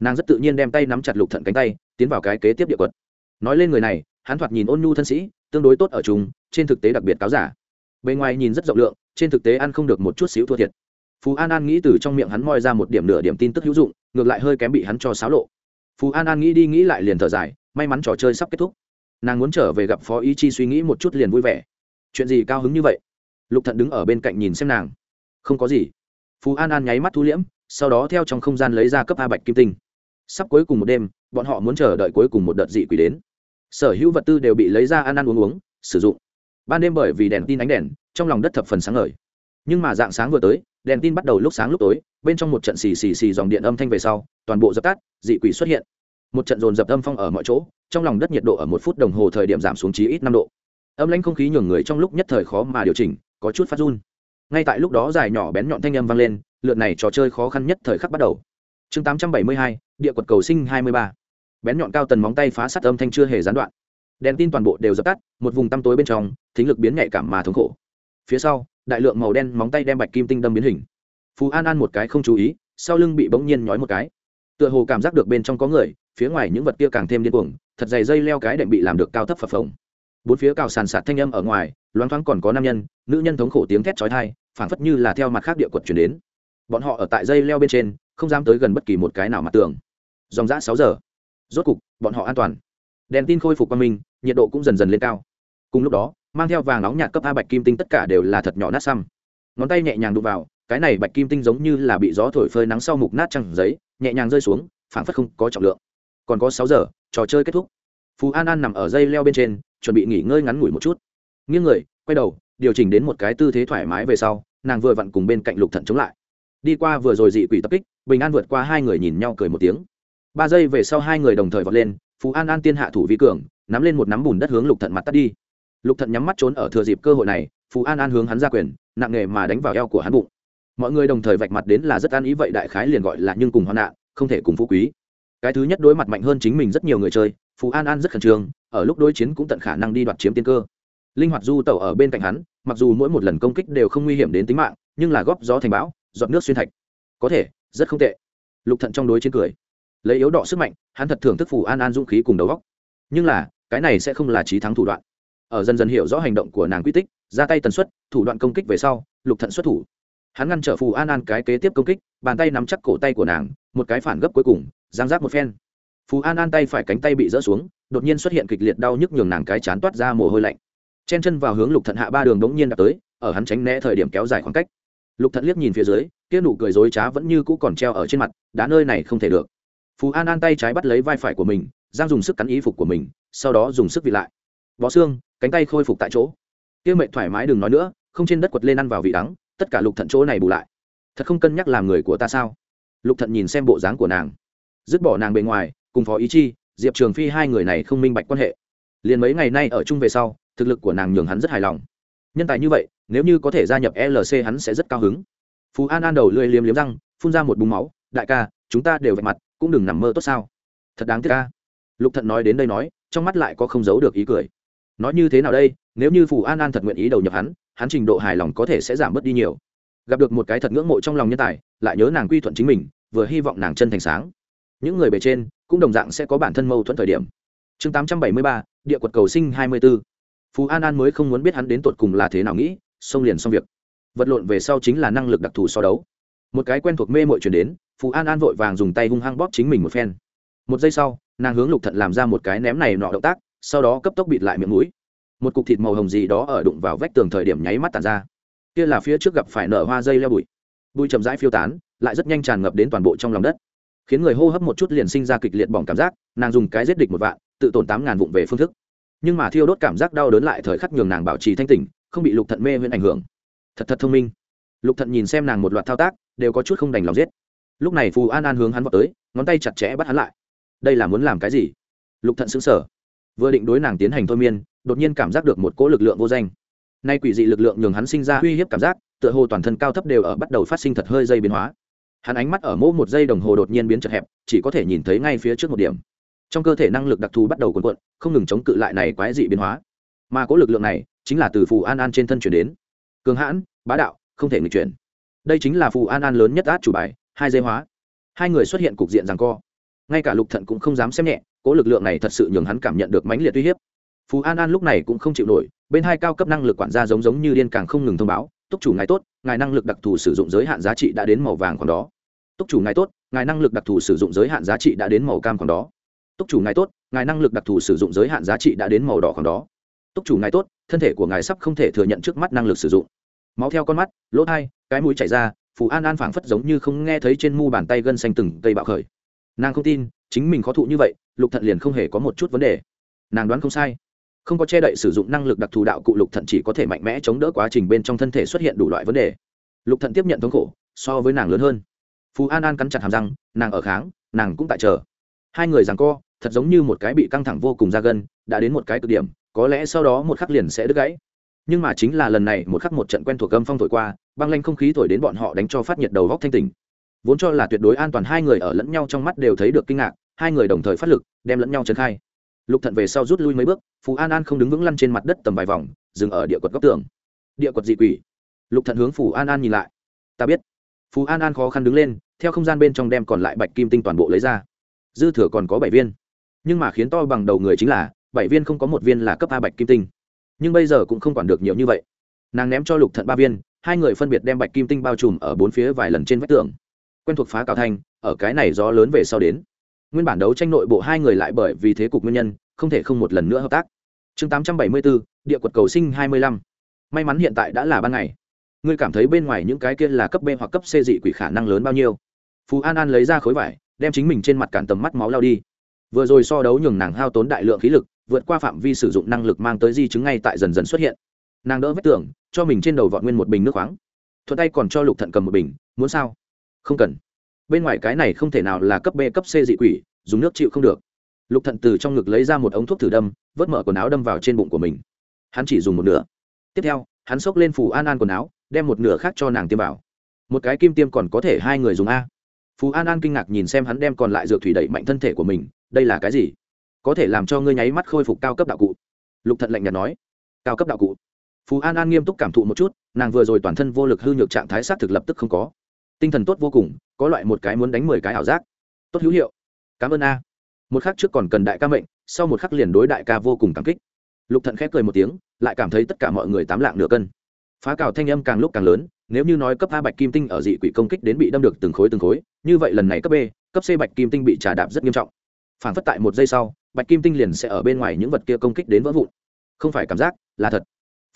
Nàng rất tự nhiên đem tay nắm chặt lục thận cánh tay, tiến vào cái kế tiếp địa quật nói lên người này, hắn thoạt nhìn ôn nhu thân sĩ, tương đối tốt ở chúng trên thực tế đặc biệt cáo giả. Bề ngoài nhìn rất rộng lượng, trên thực tế ăn không được một chút xíu thua thiệt. Phú an an nghĩ từ trong miệng hắn moi ra một điểm nửa điểm tin tức hữu dụng, ngược lại hơi kém bị hắn cho xáo lộ. Phú an an nghĩ đi nghĩ lại liền thở dài, may mắn trò chơi sắp kết thúc. Nàng muốn trở về gặp phó ý chi suy nghĩ một chút liền vui vẻ. Chuyện gì cao hứng như vậy? Lục thận đứng ở bên cạnh nhìn xem nàng. Không có gì. Phú an an nháy mắt thu liễm, sau đó theo trong không gian lấy ra cấp a bạch kim tinh. Sắp cuối cùng một đêm, bọn họ muốn chờ đợi cuối cùng một đợt dị quỷ đến sở hữu vật tư đều bị lấy ra ăn ăn uống uống, sử dụng. Ban đêm bởi vì đèn tin ánh đèn, trong lòng đất thập phần sáng ngời. Nhưng mà dạng sáng vừa tới, đèn tin bắt đầu lúc sáng lúc tối, bên trong một trận xì xì xì dòng điện âm thanh về sau, toàn bộ dập tắt, dị quỷ xuất hiện. Một trận dồn dập âm phong ở mọi chỗ, trong lòng đất nhiệt độ ở một phút đồng hồ thời điểm giảm xuống chí ít năm độ. Âm lãnh không khí nhường người trong lúc nhất thời khó mà điều chỉnh, có chút phát run. Ngay tại lúc đó dài nhỏ bén nhọn thanh âm vang lên, lượt này trò chơi khó khăn nhất thời khắc bắt đầu. Chương tám trăm bảy mươi hai, địa quật cầu sinh hai mươi ba bén nhọn cao tần móng tay phá sát âm thanh chưa hề gián đoạn. Đèn tin toàn bộ đều dập tắt, một vùng tăm tối bên trong, thính lực biến nhạy cảm mà thống khổ. Phía sau, đại lượng màu đen móng tay đem bạch kim tinh đâm biến hình. Phú an an một cái không chú ý, sau lưng bị bỗng nhiên nhói một cái. Tựa hồ cảm giác được bên trong có người, phía ngoài những vật kia càng thêm điên cuồng, thật dày dây leo cái đệm bị làm được cao thấp phập phồng. Bốn phía cào sàn sạt thanh âm ở ngoài, loáng thoáng còn có nam nhân, nữ nhân thống khổ tiếng thét chói tai, phảng phất như là theo mặt khác địa quật chuyển đến. Bọn họ ở tại dây leo bên trên, không dám tới gần bất kỳ một cái nào mặt tường dòng dã sáu giờ rốt cục, bọn họ an toàn. Đèn tin khôi phục qua mình nhiệt độ cũng dần dần lên cao. Cùng lúc đó, mang theo vàng nóng nhạt cấp a bạch kim tinh tất cả đều là thật nhỏ nát xăm. Ngón tay nhẹ nhàng đụng vào, cái này bạch kim tinh giống như là bị gió thổi phơi nắng sau mục nát trăng giấy, nhẹ nhàng rơi xuống, phảng phất không có trọng lượng. Còn có sáu giờ, trò chơi kết thúc. Phú an an nằm ở dây leo bên trên, chuẩn bị nghỉ ngơi ngắn ngủi một chút. Nghiêng người, quay đầu, điều chỉnh đến một cái tư thế thoải mái về sau, nàng vừa vặn cùng bên cạnh lục thận chống lại. Đi qua vừa rồi dị quỷ tập kích, bình an vượt qua hai người nhìn nhau cười một tiếng ba giây về sau hai người đồng thời vọt lên, phú an an tiên hạ thủ vi cường, nắm lên một nắm bùn đất hướng lục thận mặt tắt đi. Lục thận nhắm mắt trốn ở thừa dịp cơ hội này, phú an an hướng hắn ra quyền, nặng nghề mà đánh vào eo của hắn bụng. Mọi người đồng thời vạch mặt đến là rất an ý, vậy đại khái liền gọi là nhưng cùng hoạn nạn, không thể cùng phú quý. Cái thứ nhất đối mặt mạnh hơn chính mình rất nhiều người chơi, phú an an rất khẩn trương, ở lúc đối chiến cũng tận khả năng đi đoạt chiếm tiên cơ. Linh hoạt du tẩu ở bên cạnh hắn, mặc dù mỗi một lần công kích đều không nguy hiểm đến tính mạng, nhưng là góp gió thành bão, giọt nước xuyên thạch. Có thể, rất không tệ. Lục thận trong đối chiến cười lấy yếu đỏ sức mạnh, hắn thật thưởng thức phù an an dũng khí cùng đầu góc nhưng là, cái này sẽ không là trí thắng thủ đoạn. Ở dần dần hiểu rõ hành động của nàng quy tích, ra tay tần suất, thủ đoạn công kích về sau, lục thận xuất thủ. Hắn ngăn trở phù an an cái kế tiếp công kích, bàn tay nắm chắc cổ tay của nàng, một cái phản gấp cuối cùng, giang giác một phen. Phù an an tay phải cánh tay bị rỡ xuống, đột nhiên xuất hiện kịch liệt đau nhức nhường nàng cái chán toát ra mồ hôi lạnh. Chen chân vào hướng lục thận hạ ba đường đống nhiên đã tới, ở hắn tránh né thời điểm kéo dài khoảng cách. Lục thận liếc nhìn phía dưới, kia nụ cười dối trá vẫn như cũ còn treo ở trên mặt đá nơi này không thể được phú an an tay trái bắt lấy vai phải của mình giang dùng sức cắn ý phục của mình sau đó dùng sức vị lại bó xương cánh tay khôi phục tại chỗ Tiêu mệnh thoải mái đừng nói nữa không trên đất quật lên ăn vào vị đắng tất cả lục thận chỗ này bù lại thật không cân nhắc làm người của ta sao lục thận nhìn xem bộ dáng của nàng dứt bỏ nàng bề ngoài cùng phó ý chi diệp trường phi hai người này không minh bạch quan hệ liền mấy ngày nay ở chung về sau thực lực của nàng nhường hắn rất hài lòng nhân tài như vậy nếu như có thể gia nhập lc hắn sẽ rất cao hứng phú an an đầu lưỡi liếm liếm răng phun ra một búng máu đại ca chúng ta đều vạch mặt cũng đừng nằm mơ tốt sao? Thật đáng tiếc ca lục thận nói đến đây nói, trong mắt lại có không giấu được ý cười. Nói như thế nào đây? Nếu như phù an an thật nguyện ý đầu nhập hắn hắn trình độ hài lòng có thể sẽ giảm bớt đi nhiều. Gặp được một cái thật ngưỡng mộ trong lòng nhân tài, lại nhớ nàng quy thuận chính mình, vừa hy vọng nàng chân thành sáng. Những người bề trên, cũng đồng dạng sẽ có bản thân mâu thuẫn thời điểm. Chương tám trăm bảy mươi ba, địa quật cầu sinh hai mươi b ố phú an an mới không muốn biết hắn đến tột cùng là thế nào nghĩ xông liền xong việc. Vật lộn về sau chính là năng lực đặc thù so đấu. Một cái quen thuộc mê mội chuyển đến phú an an vội vàng dùng tay hung hăng bóp chính mình một phen. Một giây sau, nàng hướng lục thận làm ra một cái ném này nọ động tác, sau đó cấp tốc bịt lại miệng mũi. Một cục thịt màu hồng gì đó ở đụng vào vách tường thời điểm nháy mắt tàn ra. Kia là phía trước gặp phải nở hoa dây leo bụi. Bụi chậm rãi phiêu tán, lại rất nhanh tràn ngập đến toàn bộ trong lòng đất. Khiến người hô hấp một chút liền sinh ra kịch liệt bỏng cảm giác, nàng dùng cái giết địch một vạn, tự tổn tám ngàn vụng về phương thức. Nhưng mà thiêu đốt cảm giác đau đớn lại thời khắc nhường nàng bảo trì thanh tỉnh, không bị lục thận mê huyễn ảnh hưởng. Thật thật thông minh. Lục thận nhìn xem nàng một loạt thao tác, đều có chút không đành lòng giết lúc này phù an an hướng hắn vào tới, ngón tay chặt chẽ bắt hắn lại. Đây là muốn làm cái gì? Lục thận xứng sở vừa định đối nàng tiến hành thôi miên, đột nhiên cảm giác được một cỗ lực lượng vô danh. Nay quỷ dị lực lượng nhường hắn sinh ra uy hiếp cảm giác, tựa hồ toàn thân cao thấp đều ở bắt đầu phát sinh thật hơi dây biến hóa. Hắn ánh mắt ở mỗ một giây đồng hồ đột nhiên biến chật hẹp, chỉ có thể nhìn thấy ngay phía trước một điểm. Trong cơ thể năng lực đặc thù bắt đầu cuồn cuộn, không ngừng chống cự lại này quái dị biến hóa. Mà cỗ lực lượng này chính là từ phù an an trên thân chuyển đến. Cường hãn, bá đạo, không thể nghịch chuyển. Đây chính là phù an an lớn nhất át chủ bài hai dây hóa. Hai người xuất hiện cục diện rằng co. Ngay cả lục thận cũng không dám xem nhẹ, cố lực lượng này thật sự nhường hắn cảm nhận được mãnh liệt uy hiếp. Phú an an lúc này cũng không chịu nổi, bên hai cao cấp năng lực quản gia giống giống như điên càng không ngừng thông báo, túc chủ ngài tốt, ngài năng lực đặc thù sử dụng giới hạn giá trị đã đến màu vàng còn đó. Túc chủ ngài tốt, ngài năng lực đặc thù sử dụng giới hạn giá trị đã đến màu cam còn đó. Túc chủ ngài tốt, ngài năng lực đặc thù sử dụng giới hạn giá trị đã đến màu đỏ còn đó. Túc chủ ngài tốt, thân thể của ngài sắp không thể thừa nhận trước mắt năng lực sử dụng. Máu theo con mắt, lỗ thai cái mũi chảy ra phù an an phảng phất giống như không nghe thấy trên mu bàn tay gân xanh từng cây bạo khởi. Nàng không tin, chính mình khó thụ như vậy, lục thận liền không hề có một chút vấn đề. Nàng đoán không sai. Không có che đậy sử dụng năng lực đặc thù đạo cụ lục thận chỉ có thể mạnh mẽ chống đỡ quá trình bên trong thân thể xuất hiện đủ loại vấn đề. Lục thận tiếp nhận thống khổ, so với nàng lớn hơn. Phú an an cắn chặt hàm răng, nàng ở kháng, nàng cũng tại chờ. Hai người rằng co, thật giống như một cái bị căng thẳng vô cùng ra gân, đã đến một cái cực điểm, có lẽ sau đó một khắc liền sẽ đứt gãy. Nhưng mà chính là lần này, một khắc một trận quen thuộc gâm phong thổi qua băng lanh không khí thổi đến bọn họ đánh cho phát nhiệt đầu góc thanh tỉnh. Vốn cho là tuyệt đối an toàn, hai người ở lẫn nhau trong mắt đều thấy được kinh ngạc, hai người đồng thời phát lực, đem lẫn nhau trấn khai. Lục thận về sau rút lui mấy bước phú an an không đứng vững lăn trên mặt đất tầm vài vòng, dừng ở địa quật góc tường. Địa quật dị quỷ. Lục thận hướng phù an an nhìn lại. Ta biết. Phú an an khó khăn đứng lên, theo không gian bên trong đem còn lại bạch kim tinh toàn bộ lấy ra. Dư thừa còn có bảy viên. Nhưng mà khiến to bằng đầu người chính là, bảy viên không có một viên là cấp a bạch kim tinh. Nhưng bây giờ cũng không quản được nhiều như vậy. Nàng ném cho lục thận ba viên hai người phân biệt đem bạch kim tinh bao trùm ở bốn phía vài lần trên vách tường, quen thuộc phá cào thanh, ở cái này gió lớn về sau đến. Nguyên bản đấu tranh nội bộ hai người lại bởi vì thế cục nguyên nhân, không thể không một lần nữa hợp tác. Chương tám trăm bảy mươi bốn địa quật cầu sinh hai mươi lăm. May mắn hiện tại đã là ban ngày. Ngươi cảm thấy bên ngoài những cái kia là cấp b hoặc cấp c dị quỷ khả năng lớn bao nhiêu? Phú an an lấy ra khối vải, đem chính mình trên mặt cản tầm mắt máu lao đi. Vừa rồi so đấu nhường nàng hao tốn đại lượng khí lực, vượt qua phạm vi sử dụng năng lực mang tới di chứng ngay tại dần dần xuất hiện. Nàng đỡ vết tưởng cho mình trên đầu vọt nguyên một bình nước khoáng. Thuận tay còn cho lục thận cầm một bình, muốn sao? Không cần. Bên ngoài cái này không thể nào là cấp b, cấp c dị quỷ, dùng nước chịu không được. Lục thận từ trong ngực lấy ra một ống thuốc thử đâm, vớt mở quần áo đâm vào trên bụng của mình. Hắn chỉ dùng một nửa. Tiếp theo, hắn xốc lên phù an an quần áo, đem một nửa khác cho nàng tiêm vào. Một cái kim tiêm còn có thể hai người dùng a. Phù an an kinh ngạc nhìn xem hắn đem còn lại dược thủy đẩy mạnh thân thể của mình, đây là cái gì? Có thể làm cho ngươi nháy mắt khôi phục cao cấp đạo cụ. Lục thận lạnh nhạt nói. Cao cấp đạo cụ? Phú an an nghiêm túc cảm thụ một chút nàng vừa rồi toàn thân vô lực hư nhược trạng thái s á t thực lập tức không có tinh thần tốt vô cùng có loại một cái muốn đánh mười cái ảo giác tốt hữu hiệu cảm ơn a một khắc trước còn cần đại ca mệnh sau một khắc liền đối đại ca vô cùng cảm kích lục thận khép cười một tiếng lại cảm thấy tất cả mọi người tám lạng nửa cân phá cào thanh âm càng lúc càng lớn nếu như nói cấp a bạch kim tinh ở dị quỷ công kích đến bị đâm được từng khối từng khối như vậy lần này cấp b cấp c bạch kim tinh bị trà đạp rất nghiêm trọng phản phất tại một giây sau bạch kim tinh liền sẽ ở bên ngoài những vật kia công kích đến vỡ vụn không phải cảm giác là thật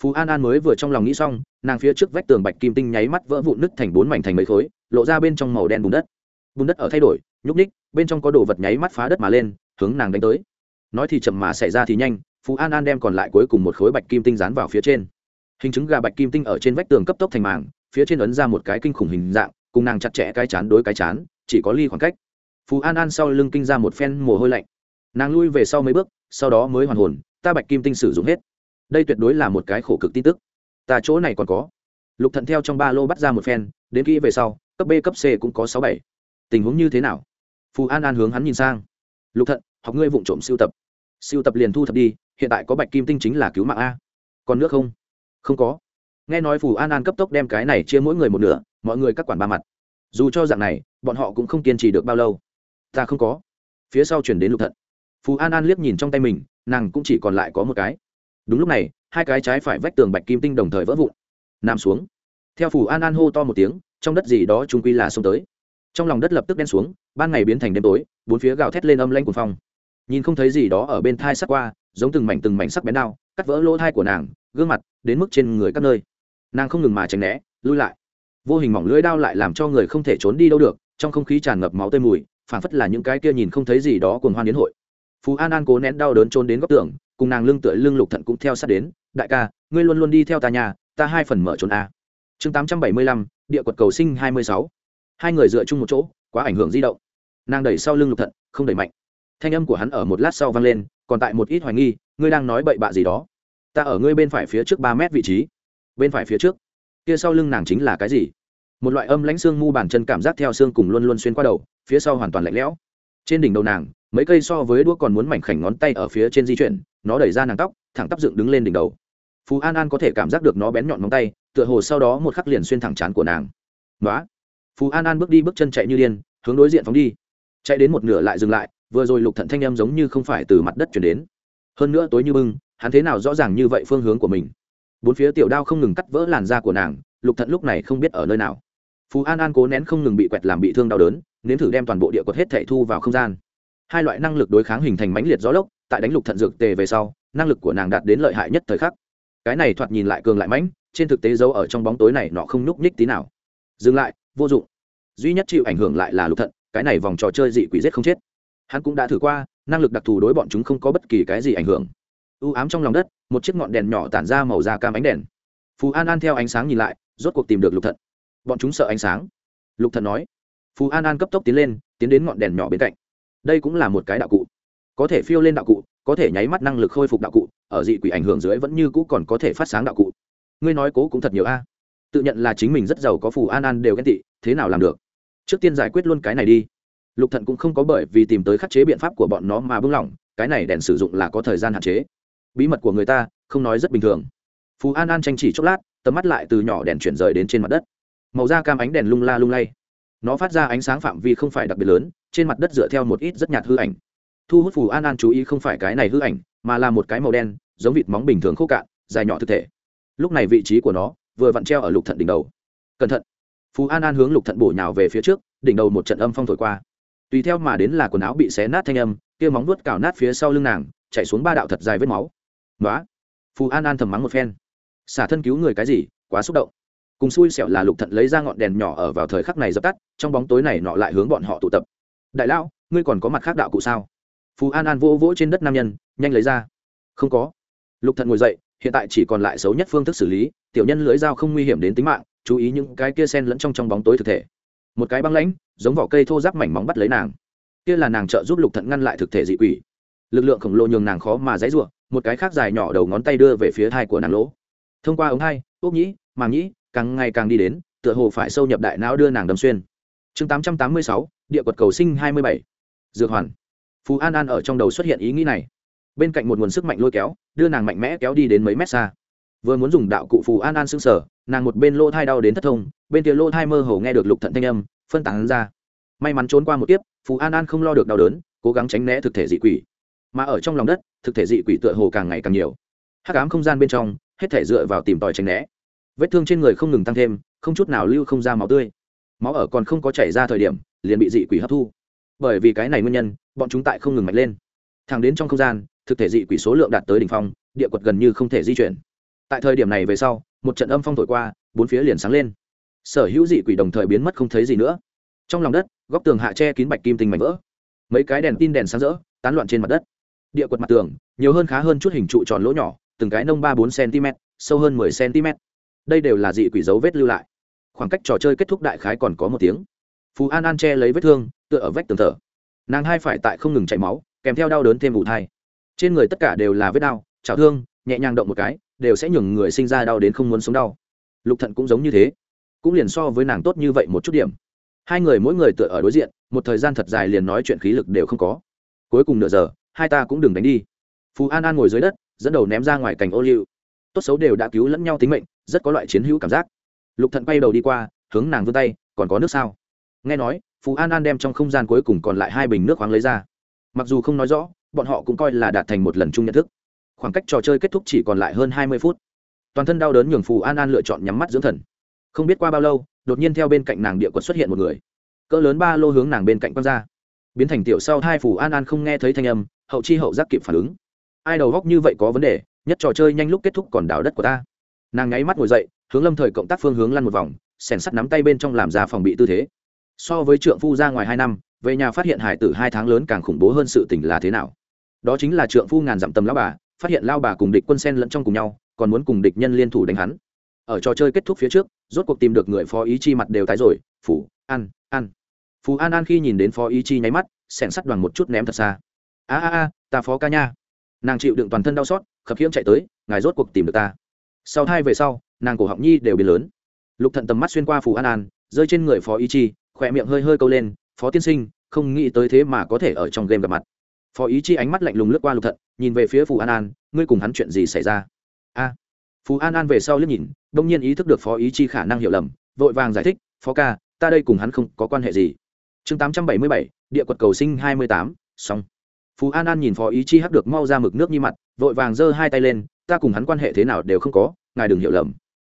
phú an an mới vừa trong lòng nghĩ xong, nàng phía trước vách tường bạch kim tinh nháy mắt vỡ vụn nứt thành bốn mảnh thành mấy khối, lộ ra bên trong màu đen bùn đất. Bùn đất ở thay đổi, nhúc ních bên trong có đồ vật nháy mắt phá đất mà lên, hướng nàng đánh tới. Nói thì chậm mà xảy ra thì nhanh, phú an an đem còn lại cuối cùng một khối bạch kim tinh dán vào phía trên. Hình chứng gà bạch kim tinh ở trên vách tường cấp tốc thành màng phía trên ấn ra một cái kinh khủng hình dạng, cùng nàng chặt chẽ cái chán đối cái chán, chỉ có ly khoảng cách. Phú an an sau lưng kinh ra một phen mồ hôi lạnh. Nàng lui về sau mấy bước, sau đó mới hoàn hồn, ta bạch kim tinh sử dụng hết đây tuyệt đối là một cái khổ cực tin tức. Ta chỗ này còn có. Lục thận theo trong ba lô bắt ra một phen, đến kỹ về sau, cấp b, cấp c cũng có sáu bảy. Tình huống như thế nào? Phù an an hướng hắn nhìn sang. Lục thận, học ngươi vụ trộm siêu tập. Siêu tập liền thu thập đi, hiện tại có bạch kim tinh chính là cứu mạng a. Còn nước không? Không có. Nghe nói phù an an cấp tốc đem cái này chia mỗi người một nửa, mọi người các quản ba mặt. Dù cho dạng này, bọn họ cũng không kiên trì được bao lâu. Ta không có. Phía sau chuyển đến lục thận. Phù an an liếc nhìn trong tay mình, nàng cũng chỉ còn lại có một cái đúng lúc này, hai cái trái phải vách tường bạch kim tinh đồng thời vỡ vụn, nằm xuống. Theo phù an an hô to một tiếng, trong đất gì đó trung quy là xông tới. Trong lòng đất lập tức đen xuống, ban ngày biến thành đêm tối, bốn phía gào thét lên âm lanh cuồng phong. Nhìn không thấy gì đó ở bên thai sắc qua, giống từng mảnh từng mảnh sắc bén đao, cắt vỡ lỗ thai của nàng, gương mặt, đến mức trên người các nơi. Nàng không ngừng mà tránh né, lui lại. Vô hình mỏng lưỡi đao lại làm cho người không thể trốn đi đâu được, trong không khí tràn ngập máu tươi mùi phản phất là những cái kia nhìn không thấy gì đó cuồng hoan đến hội. Phú an an cố nén đau đớn trốn đến góc tường cùng nàng lưng tựa lưng lục thận cũng theo sát đến, đại ca, ngươi luôn luôn đi theo ta nhà, ta hai phần mở trốn a. Chương tám trăm bảy mươi lăm, địa quật cầu sinh hai mươi sáu. Hai người dựa chung một chỗ, quá ảnh hưởng di động. Nàng đẩy sau lưng lục thận, không đẩy mạnh. Thanh âm của hắn ở một lát sau vang lên, còn tại một ít hoài nghi, ngươi đang nói bậy bạ gì đó? Ta ở ngươi bên phải phía trước ba mét vị trí. Bên phải phía trước? Kia sau lưng nàng chính là cái gì? Một loại âm lãnh xương mu bàn chân cảm giác theo xương cùng luôn luôn xuyên qua đầu, phía sau hoàn toàn lạnh lẽo. Trên đỉnh đầu nàng mấy cây so với đũa còn muốn mảnh khảnh ngón tay ở phía trên di chuyển, nó đẩy ra nàng tóc, thẳng tắp dựng đứng lên đỉnh đầu. Phú an an có thể cảm giác được nó bén nhọn móng tay, tựa hồ sau đó một khắc liền xuyên thẳng chán của nàng. Nói phú an an bước đi bước chân chạy như điên, hướng đối diện phóng đi. Chạy đến một nửa lại dừng lại, vừa rồi lục thận thanh em giống như không phải từ mặt đất chuyển đến. Hơn nữa tối như bưng, hắn thế nào rõ ràng như vậy phương hướng của mình? Bốn phía tiểu đao không ngừng cắt vỡ làn da của nàng, lục thận lúc này không biết ở nơi nào. Phú an an cố nén không ngừng bị quẹt làm bị thương đau đớn, nếm thử đem toàn bộ địa quật hết thảy thu vào không gian hai loại năng lực đối kháng hình thành mãnh liệt gió lốc, tại đánh lục thận dược tề về sau, năng lực của nàng đạt đến lợi hại nhất thời khắc. Cái này thoạt nhìn lại cường lại mãnh, trên thực tế giấu ở trong bóng tối này nọ không nhúc nhích tí nào. Dừng lại, vô dụng. Duy nhất chịu ảnh hưởng lại là lục thận, cái này vòng trò chơi dị quỷ giết không chết. Hắn cũng đã thử qua, năng lực đặc thù đối bọn chúng không có bất kỳ cái gì ảnh hưởng. U ám trong lòng đất, một chiếc ngọn đèn nhỏ tản ra màu da cam ánh đèn. Phú an an theo ánh sáng nhìn lại, rốt cuộc tìm được lục thận. Bọn chúng sợ ánh sáng. Lục thận nói. Phú an an cấp tốc tiến lên, tiến đến ngọn đèn nhỏ bên cạnh đây cũng là một cái đạo cụ. Có thể phiêu lên đạo cụ, có thể nháy mắt năng lực khôi phục đạo cụ, ở dị quỷ ảnh hưởng dưới vẫn như cũ còn có thể phát sáng đạo cụ. Ngươi nói cố cũng thật nhiều a. Tự nhận là chính mình rất giàu có phù an an đều ghen tị, thế nào làm được? Trước tiên giải quyết luôn cái này đi. Lục thận cũng không có bởi vì tìm tới khắc chế biện pháp của bọn nó mà bưng lỏng, cái này đèn sử dụng là có thời gian hạn chế. Bí mật của người ta, không nói rất bình thường. Phú an an tranh chỉ chốc lát, tầm mắt lại từ nhỏ đèn chuyển rời đến trên mặt đất. Màu da cam ánh đèn lung la lung lay nó phát ra ánh sáng phạm vi không phải đặc biệt lớn, trên mặt đất dựa theo một ít rất nhạt hư ảnh. Thu hút phù an an chú ý không phải cái này hư ảnh, mà là một cái màu đen, giống vịt móng bình thường khô cạn, dài nhỏ thực thể. Lúc này vị trí của nó vừa vặn treo ở lục thận đỉnh đầu. Cẩn thận. Phù an an hướng lục thận bổ nhào về phía trước, đỉnh đầu một trận âm phong thổi qua. Tùy theo mà đến là quần áo bị xé nát thanh âm, kia móng vuốt cào nát phía sau lưng nàng chạy xuống ba đạo thật dài vết máu. Nói phù an an thầm mắng một phen. Xả thân cứu người cái gì, quá xúc động cùng xui xẻo là lục thận lấy ra ngọn đèn nhỏ ở vào thời khắc này dập tắt, trong bóng tối này nọ lại hướng bọn họ tụ tập. Đại lão, ngươi còn có mặt khác đạo cụ sao? Phù an an vô vỗ trên đất nam nhân, nhanh lấy ra. Không có. Lục thận ngồi dậy, hiện tại chỉ còn lại xấu nhất phương thức xử lý, tiểu nhân lưới dao không nguy hiểm đến tính mạng, chú ý những cái kia sen lẫn trong trong bóng tối thực thể. Một cái băng lãnh, giống vỏ cây thô giáp mảnh móng bắt lấy nàng. Kia là nàng trợ giúp lục thận ngăn lại thực thể dị quỷ. Lực lượng khổng lồ nhường nàng khó mà dãy ruộng một cái khác dài nhỏ đầu ngón tay đưa về phía thai của nàng lỗ. Thông qua ống hai ốc nhĩ, màng nhĩ càng ngày càng đi đến, tựa hồ phải sâu nhập đại não đưa nàng đâm xuyên. Chương tám trăm tám mươi sáu, địa quật cầu sinh hai mươi bảy. Dược hoàn. Phú an an ở trong đầu xuất hiện ý nghĩ này. Bên cạnh một nguồn sức mạnh lôi kéo, đưa nàng mạnh mẽ kéo đi đến mấy mét xa. Vừa muốn dùng đạo cụ phù an an s ư n g sở nàng một bên lô thai đau đến thất thông, bên kia lô thai mơ hồ nghe được lục thận thanh âm, phân tán ra. May mắn trốn qua một tiếp phù an an không lo được đau đớn, cố gắng tránh né thực thể dị quỷ. Mà ở trong lòng đất, thực thể dị quỷ tựa hồ càng ngày càng nhiều. Hắc ám không gian bên trong, hết thể dựa vào tìm tòi tránh né vết thương trên người không ngừng tăng thêm, không chút nào lưu không ra máu tươi. Máu ở còn không có chảy ra thời điểm, liền bị dị quỷ hấp thu. Bởi vì cái này nguyên nhân, bọn chúng tại không ngừng mạnh lên. Thẳng đến trong không gian, thực thể dị quỷ số lượng đạt tới đỉnh phong, địa quật gần như không thể di chuyển. Tại thời điểm này về sau, một trận âm phong thổi qua, bốn phía liền sáng lên. Sở hữu dị quỷ đồng thời biến mất không thấy gì nữa. Trong lòng đất, góc tường hạ che kín bạch kim tinh mảnh vỡ. Mấy cái đèn tin đèn sáng rỡ, tán loạn trên mặt đất. Địa quật mặt tường, nhiều hơn khá hơn chút hình trụ tròn lỗ nhỏ, từng cái nông ba bốn cm sâu hơn mười cm đây đều là dị quỷ dấu vết lưu lại. Khoảng cách trò chơi kết thúc đại khái còn có một tiếng. Phú an an che lấy vết thương, tựa ở vách tường thở. Nàng hai phải tại không ngừng chảy máu, kèm theo đau đớn thêm vụ thai. Trên người tất cả đều là vết đau, chảo thương, nhẹ nhàng động một cái, đều sẽ nhường người sinh ra đau đến không muốn sống đau. Lục thận cũng giống như thế, cũng liền so với nàng tốt như vậy một chút điểm. Hai người mỗi người tựa ở đối diện, một thời gian thật dài liền nói chuyện khí lực đều không có. Cuối cùng nửa giờ, hai ta cũng đừng đánh đi. Phú an an ngồi dưới đất, dẫn đầu ném ra ngoài cành ô liu. Tốt xấu đều đã cứu lẫn nhau tính mệnh rất có loại chiến hữu cảm giác. Lục thận bay đầu đi qua, hướng nàng vươn tay, còn có nước sao? Nghe nói phú an an đem trong không gian cuối cùng còn lại hai bình nước khoáng lấy ra. Mặc dù không nói rõ, bọn họ cũng coi là đạt thành một lần chung nhận thức. Khoảng cách trò chơi kết thúc chỉ còn lại hơn hai mươi phút. Toàn thân đau đớn nhường phù an an lựa chọn nhắm mắt dưỡng thần. Không biết qua bao lâu, đột nhiên theo bên cạnh nàng địa quật xuất hiện một người. Cỡ lớn ba lô hướng nàng bên cạnh quăng ra. Biến thành tiểu sau hai phù an an không nghe thấy thanh âm, hậu chi hậu giác kịp phản ứng. Ai đầu góc như vậy có vấn đề, nhất trò chơi nhanh lúc kết thúc còn đào đất của ta nàng nháy mắt ngồi dậy, hướng lâm thời cộng tác phương hướng lăn một vòng, sèn sắt nắm tay bên trong làm ra phòng bị tư thế. So với trượng phu ra ngoài hai năm, về nhà phát hiện hải tử hai tháng lớn càng khủng bố hơn sự tình là thế nào? Đó chính là trượng phu ngàn dặm tầm lao bà, phát hiện lao bà cùng địch quân sen lẫn trong cùng nhau, còn muốn cùng địch nhân liên thủ đánh hắn. Ở trò chơi kết thúc phía trước, rốt cuộc tìm được người phó ý chi mặt đều tái rồi phủ ăn ăn phú an an khi nhìn đến phó ý chi nháy mắt sẻn sắt đoàn một chút ném thật xa. A a a, ta phó ca nha. Nàng chịu đựng toàn thân đau xót, khập khiễng chạy tới, ngài rốt cuộc tìm được ta sau thai về sau, nàng cổ họng nhi đều biến lớn. Lục thận tầm mắt xuyên qua phù an an, rơi trên người phó ý chi, khỏe miệng hơi hơi câu lên, phó tiên sinh, không nghĩ tới thế mà có thể ở trong game gặp mặt. Phó ý chi ánh mắt lạnh lùng lướt qua lục thận, nhìn về phía phù an an, ngươi cùng hắn chuyện gì xảy ra? A. Phù an an về sau liếc nhìn đông nhiên ý thức được phó ý chi khả năng hiểu lầm, vội vàng giải thích, phó ca, ta đây cùng hắn không có quan hệ gì. Chương tám trăm bảy mươi bảy, địa quật cầu sinh hai mươi tám, xong. Phú an an nhìn phó ý chi hắc được mau ra mực nước như mặt, vội vàng giơ hai tay lên ta cùng hắn quan hệ thế nào đều không có, ngài đừng hiểu lầm.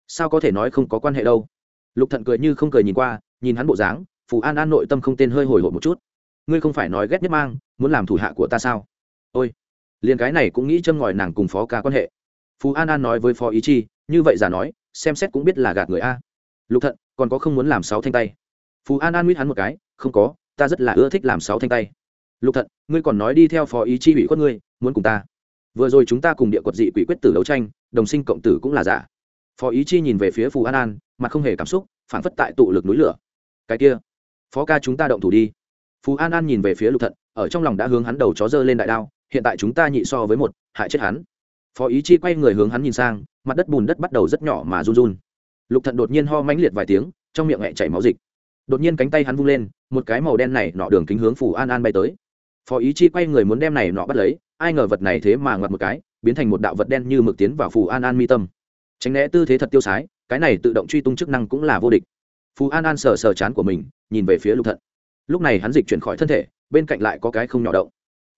Sao có thể nói không có quan hệ đâu? Lục thận cười như không cười nhìn qua, nhìn hắn bộ dáng, phù an an nội tâm không tên hơi hồi hộp một chút. Ngươi không phải nói ghét nhất mang, muốn làm thủ hạ của ta sao? Ôi, liền cái này cũng nghĩ châm ngòi nàng cùng phó ca quan hệ. Phú an an nói với phó ý chi, như vậy giả nói, xem xét cũng biết là gạt người a. Lục thận, còn có không muốn làm sáu thanh tay? Phú an an mít hắn một cái, không có, ta rất là ưa thích làm sáu thanh tay. Lục thận, ngươi còn nói đi theo phó ý chi ủy khuất ngươi, muốn cùng ta vừa rồi chúng ta cùng địa quật dị quỷ quyết tử đấu tranh, đồng sinh cộng tử cũng là giả. Phó ý chi nhìn về phía phù an an mà không hề cảm xúc phản phất tại tụ lực núi lửa. Cái kia, phó ca chúng ta động thủ đi. Phù an an nhìn về phía lục thận, ở trong lòng đã hướng hắn đầu chó dơ lên đại đao, hiện tại chúng ta nhị so với một, hại chết hắn. Phó ý chi quay người hướng hắn nhìn sang, mặt đất bùn đất bắt đầu rất nhỏ mà run run. Lục thận đột nhiên ho mãnh liệt vài tiếng, trong miệng hẹ chảy máu dịch. Đột nhiên cánh tay hắn vung lên, một cái màu đen này nọ đường kính hướng phù an an bay tới. Phó ý chi quay người muốn đem này nọ bắt lấy ai ngờ vật này thế mà ngoặt một cái, biến thành một đạo vật đen như mực tiến vào phù an an mi tâm. Tránh né tư thế thật tiêu sái, cái này tự động truy tung chức năng cũng là vô địch. Phù an an sờ sờ chán của mình, nhìn về phía lục thận. Lúc này hắn dịch chuyển khỏi thân thể, bên cạnh lại có cái không nhỏ động.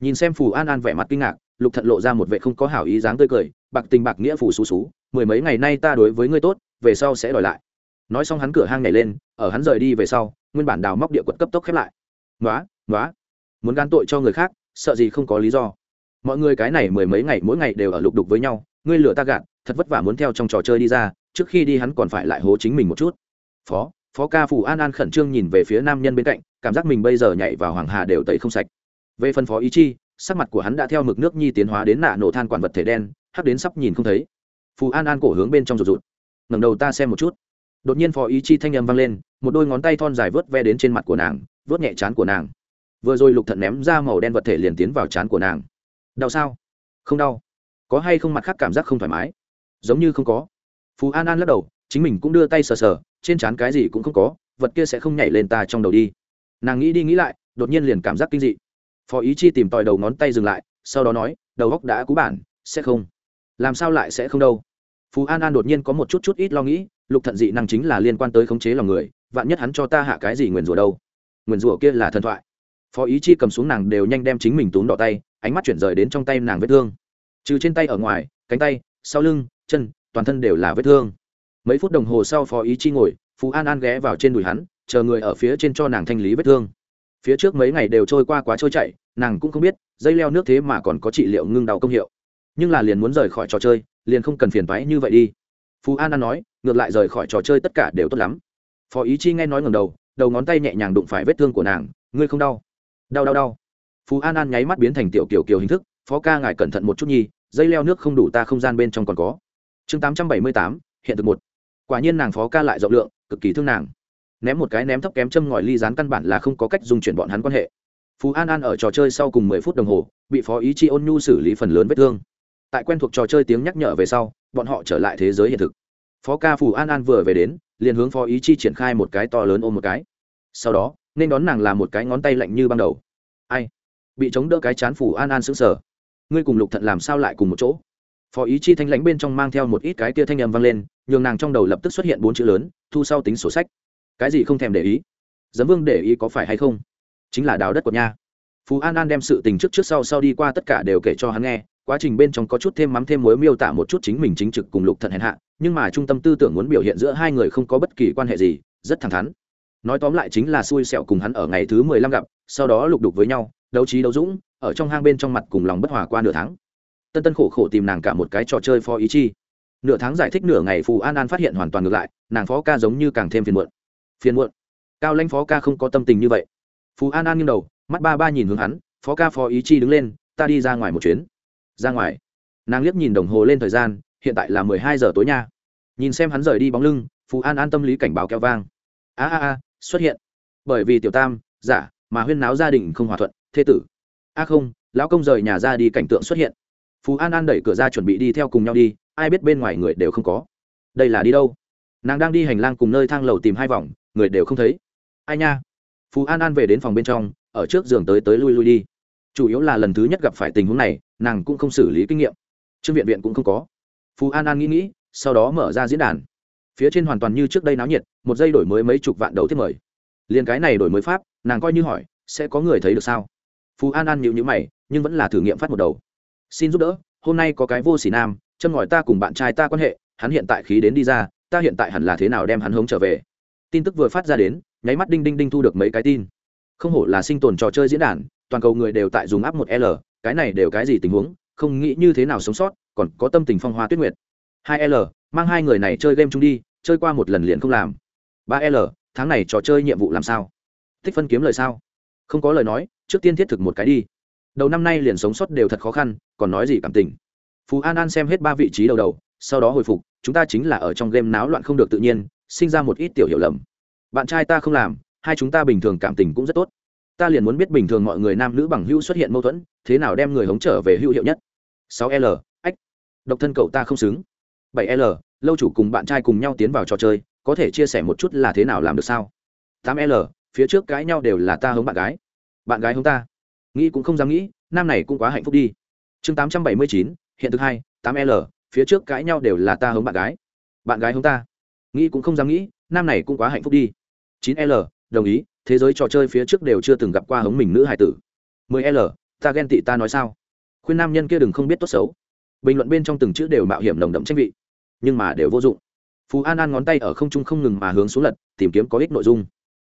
Nhìn xem phù an an vẻ mặt kinh ngạc, lục thận lộ ra một vệ không có hảo ý dáng tươi cười, bạc tình bạc nghĩa phù xú xú, mười mấy ngày nay ta đối với ngươi tốt, về sau sẽ đòi lại. Nói xong hắn cửa hang nhảy lên, ở hắn rời đi về sau, nguyên bản đào móc địa quật cấp tốc khép lại. Nói nói muốn gan tội cho người khác, sợ gì không có lý do mọi người cái này mười mấy ngày, mỗi ngày đều ở lục đục với nhau. Ngươi lừa ta gạt, thật vất vả muốn theo trong trò chơi đi ra, trước khi đi hắn còn phải lại hố chính mình một chút. Phó phó ca phủ an an khẩn trương nhìn về phía nam nhân bên cạnh, cảm giác mình bây giờ nhảy vào hoàng hà đều tẩy không sạch. Về phần phó ý chi, sắc mặt của hắn đã theo mực nước nhi tiến hóa đến nạ nổ than quản vật thể đen, hắc đến sắp nhìn không thấy. Phù an an cổ hướng bên trong rụt rụt. Ngẩng đầu ta xem một chút. Đột nhiên phó ý chi thanh âm vang lên, một đôi ngón tay thon dài vớt ve đến trên mặt của nàng, vớt nhẹ chán của nàng. Vừa rồi lục thận ném ra màu đen vật thể liền tiến vào chán của nàng đau sao? Không đau. Có hay không mặt khác cảm giác không thoải mái? Giống như không có. Phú an an lắc đầu, chính mình cũng đưa tay sờ sờ, trên trán cái gì cũng không có, vật kia sẽ không nhảy lên ta trong đầu đi. Nàng nghĩ đi nghĩ lại, đột nhiên liền cảm giác kinh dị. Phó ý chi tìm tòi đầu ngón tay dừng lại, sau đó nói, đầu góc đã cú bản, sẽ không. Làm sao lại sẽ không đâu? Phú an an đột nhiên có một chút chút ít lo nghĩ, lục thận dị năng chính là liên quan tới khống chế lòng người, vạn nhất hắn cho ta hạ cái gì nguyền rủa đâu? Nguyền rủa kia là thần thoại. Phó ý chi cầm xuống nàng đều nhanh đem chính mình túm đỏ tay ánh mắt chuyển rời đến trong tay nàng vết thương. Trừ trên tay ở ngoài, cánh tay, sau lưng, chân, toàn thân đều là vết thương. Mấy phút đồng hồ sau phó ý chi ngồi, phú an an ghé vào trên đùi hắn, chờ người ở phía trên cho nàng thanh lý vết thương. Phía trước mấy ngày đều trôi qua quá trôi chạy nàng cũng không biết, dây leo nước thế mà còn có trị liệu ngưng đau công hiệu. Nhưng là liền muốn rời khỏi trò chơi, liền không cần phiền váy như vậy đi. Phú an an nói, ngược lại rời khỏi trò chơi tất cả đều tốt lắm. Phó ý chi nghe nói ngầm đầu đầu ngón tay nhẹ nhàng đụng phải vết thương của nàng, ngươi không đau? Đau đau đau phú an an nháy mắt biến thành tiểu kiểu kiểu hình thức phó ca ngài cẩn thận một chút nhi dây leo nước không đủ ta không gian bên trong còn có chương tám trăm bảy mươi tám, hiện thực một quả nhiên nàng phó ca lại rộng lượng cực kỳ thương nàng ném một cái ném thấp kém châm ngòi ly dán căn bản là không có cách dùng chuyển bọn hắn quan hệ phú an an ở trò chơi sau cùng mười phút đồng hồ bị phó ý chi ôn nhu xử lý phần lớn vết thương tại quen thuộc trò chơi tiếng nhắc nhở về sau bọn họ trở lại thế giới hiện thực phó ca phù an an vừa về đến liền hướng phó ý chi triển khai một cái to lớn ôm một cái sau đó nên đón nàng là một cái ngón tay lạnh như ban đầu ai bị chống đỡ cái chán phủ an an sững sờ. Ngươi cùng lục thận làm sao lại cùng một chỗ? Phó ý chi thanh lãnh bên trong mang theo một ít cái kia thanh âm vang lên, nhường nàng trong đầu lập tức xuất hiện bốn chữ lớn, thu sau tính sổ sách. Cái gì không thèm để ý? Dấm vương để ý có phải hay không? Chính là đào đất của nha. Phú an an đem sự tình trước trước sau sau đi qua tất cả đều kể cho hắn nghe, quá trình bên trong có chút thêm mắm thêm muối miêu tả một chút chính mình chính trực cùng lục thận hèn hạ, nhưng mà trung tâm tư tưởng muốn biểu hiện giữa hai người không có bất kỳ quan hệ gì, rất thẳng thắn. Nói tóm lại chính là xui xẹo cùng hắn ở ngày thứ mười lăm gặp, sau đó lục đục với nhau đấu trí đấu dũng, ở trong hang bên trong mặt cùng lòng bất hòa qua nửa tháng. Tân tân khổ khổ tìm nàng cả một cái trò chơi phó ý chi. Nửa tháng giải thích nửa ngày phù an an phát hiện hoàn toàn ngược lại, nàng phó ca giống như càng thêm phiền muộn. Phiền muộn? Cao lãnh phó ca không có tâm tình như vậy. Phù an an nghiêng đầu, mắt ba ba nhìn hướng hắn, phó ca phó ý chi đứng lên, ta đi ra ngoài một chuyến. Ra ngoài. Nàng liếc nhìn đồng hồ lên thời gian, hiện tại là mười hai giờ tối nha. Nhìn xem hắn rời đi bóng lưng, phù an an tâm lý cảnh báo keo vang. A a a, xuất hiện. Bởi vì tiểu tam, giả, mà huyên náo gia đình không hòa thuận thế tử. A không, lão công rời nhà ra đi cảnh tượng xuất hiện. Phú an an đẩy cửa ra chuẩn bị đi theo cùng nhau đi, ai biết bên ngoài người đều không có. Đây là đi đâu? Nàng đang đi hành lang cùng nơi thang lầu tìm hai vòng, người đều không thấy. Ai nha? Phú an an về đến phòng bên trong, ở trước giường tới tới lui lui đi. Chủ yếu là lần thứ nhất gặp phải tình huống này, nàng cũng không xử lý kinh nghiệm. Trương viện viện cũng không có. Phú an an nghĩ nghĩ, sau đó mở ra diễn đàn. Phía trên hoàn toàn như trước đây náo nhiệt, một giây đổi mới mấy chục vạn đầu thiết mời. Liền cái này đổi mới pháp, nàng coi như hỏi, sẽ có người thấy được sao? Phú an an nhịu nhữ mày, nhưng vẫn là thử nghiệm phát một đầu. Xin giúp đỡ, hôm nay có cái vô xỉ nam, châm ngòi ta cùng bạn trai ta quan hệ, hắn hiện tại khí đến đi ra, ta hiện tại hẳn là thế nào đem hắn hống trở về. Tin tức vừa phát ra đến, nháy mắt đinh đinh đinh thu được mấy cái tin. Không hổ là sinh tồn trò chơi diễn đàn, toàn cầu người đều tại dùng áp một l, cái này đều cái gì tình huống, không nghĩ như thế nào sống sót, còn có tâm tình phong hoa tuyết nguyệt. Hai l, mang hai người này chơi game chung đi, chơi qua một lần liền không làm. Ba l, tháng này trò chơi nhiệm vụ làm sao? Tích phân kiếm lời sao? Không có lời nói trước tiên thiết thực một cái đi. Đầu năm nay liền sống sót đều thật khó khăn, còn nói gì cảm tình. Phú an an xem hết ba vị trí đầu đầu, sau đó hồi phục, chúng ta chính là ở trong game náo loạn không được tự nhiên, sinh ra một ít tiểu hiểu lầm. Bạn trai ta không làm, hai chúng ta bình thường cảm tình cũng rất tốt. Ta liền muốn biết bình thường mọi người nam nữ bằng hữu xuất hiện mâu thuẫn, thế nào đem người hống trở về hữu hiệu nhất. Sáu l, ách. Độc thân cậu ta không xứng. Bảy l, lâu chủ cùng bạn trai cùng nhau tiến vào trò chơi, có thể chia sẻ một chút là thế nào làm được sao? Tám l, phía trước cãi nhau đều là ta hống bạn gái bạn gái hống ta. Nghĩ cũng không dám nghĩ, nam này cũng quá hạnh phúc đi. Chương tám trăm bảy mươi chín, hiện thực hai, tám l, phía trước cãi nhau đều là ta hống bạn gái. Bạn gái hống ta. Nghĩ cũng không dám nghĩ, nam này cũng quá hạnh phúc đi. chín l, đồng ý, thế giới trò chơi phía trước đều chưa từng gặp qua hống mình nữ hải tử. mười l, ta ghen tị ta nói sao? Khuyên nam nhân kia đừng không biết tốt xấu. Bình luận bên trong từng chữ đều mạo hiểm nồng đậm tranh vị. Nhưng mà đều vô dụng. Phú an an ngón tay ở không trung không ngừng mà hướng xuống lật, tìm kiếm có ích nội dung.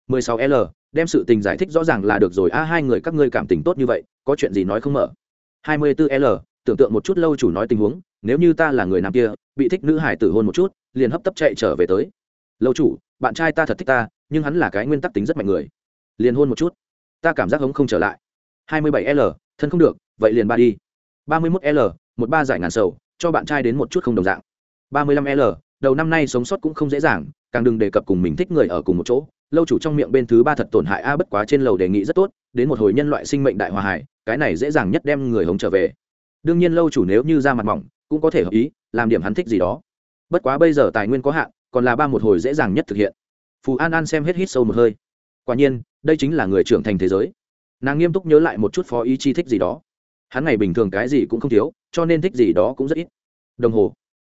16 l đem sự tình giải thích rõ ràng là được rồi. A, hai người các ngươi cảm tình tốt như vậy, có chuyện gì nói không mở? 24 l, tưởng tượng một chút lâu chủ nói tình huống, nếu như ta là người nam kia, bị thích nữ hải tử hôn một chút, liền hấp tấp chạy trở về tới. Lâu chủ, bạn trai ta thật thích ta, nhưng hắn là cái nguyên tắc tính rất mạnh người. Liền hôn một chút. Ta cảm giác hống không trở lại. 27 l, thân không được, vậy liền ba đi. 31 l, một ba giải ngàn sầu, cho bạn trai đến một chút không đồng dạng. Ba mươi lăm l, đầu năm nay sống sót cũng không dễ dàng càng đừng đề cập cùng mình thích người ở cùng một chỗ, lâu chủ trong miệng bên thứ ba thật tổn hại a bất quá trên lầu đề nghị rất tốt, đến một hồi nhân loại sinh mệnh đại hòa hải cái này dễ dàng nhất đem người hống trở về. Đương nhiên lâu chủ nếu như ra mặt mỏng, cũng có thể hợp ý, làm điểm hắn thích gì đó. Bất quá bây giờ tài nguyên có hạn, còn là ba một hồi dễ dàng nhất thực hiện. Phù an an xem hết hít sâu một hơi. Quả nhiên, đây chính là người trưởng thành thế giới. Nàng nghiêm túc nhớ lại một chút phó ý chi thích gì đó. Hắn ngày bình thường cái gì cũng không thiếu, cho nên thích gì đó cũng rất ít. Đồng hồ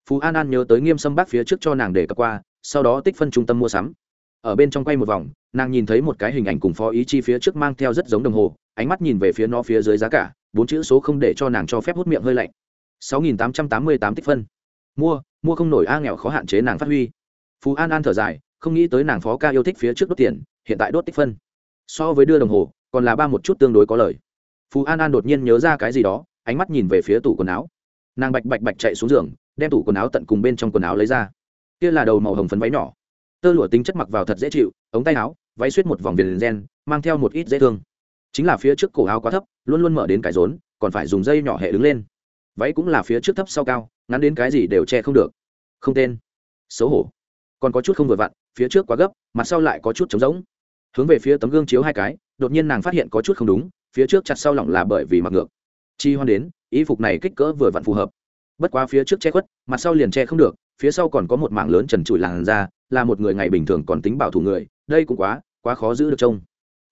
phú an an nhớ tới nghiêm sâm bác phía trước cho nàng để cập qua, sau đó tích phân trung tâm mua sắm. Ở bên trong quay một vòng, nàng nhìn thấy một cái hình ảnh cùng phó ý chi phía trước mang theo rất giống đồng hồ, ánh mắt nhìn về phía nó phía dưới giá cả, bốn chữ số không để cho nàng cho phép hút miệng hơi lạnh. Sáu nghìn tám trăm tám mươi tám tích phân. Mua mua không nổi a nghèo khó hạn chế nàng phát huy. Phú an an thở dài, không nghĩ tới nàng phó ca yêu thích phía trước đốt tiền, hiện tại đốt tích phân. So với đưa đồng hồ, còn là ba một chút tương đối có lời. Phú an an đột nhiên nhớ ra cái gì đó, ánh mắt nhìn về phía tủ quần áo. Nàng bạch bạch bạch chạy xuống giường đem tủ quần áo tận cùng bên trong quần áo lấy ra. Kia là đầu màu hồng phấn váy nhỏ. Tơ lụa tính chất mặc vào thật dễ chịu, ống tay áo, váy suýt một vòng viền gen mang theo một ít dễ thương. Chính là phía trước cổ áo quá thấp, luôn luôn mở đến cái rốn, còn phải dùng dây nhỏ hệ đứng lên. Váy cũng là phía trước thấp sau cao, ngắn đến cái gì đều che không được. Không tên. Xấu hổ. Còn có chút không vừa vặn, phía trước quá gấp, mặt sau lại có chút trống rỗng. Hướng về phía tấm gương chiếu hai cái, đột nhiên nàng phát hiện có chút không đúng, phía trước chặt sau lỏng là bởi vì mặc ngược. Chi hoan đến, y phục này kích cỡ vừa vặn phù hợp bất quá phía trước che khuất, mặt sau liền che không được, phía sau còn có một mảng lớn trần trụi làn da, là một người ngày bình thường còn tính bảo thủ người, đây cũng quá quá khó giữ được trông.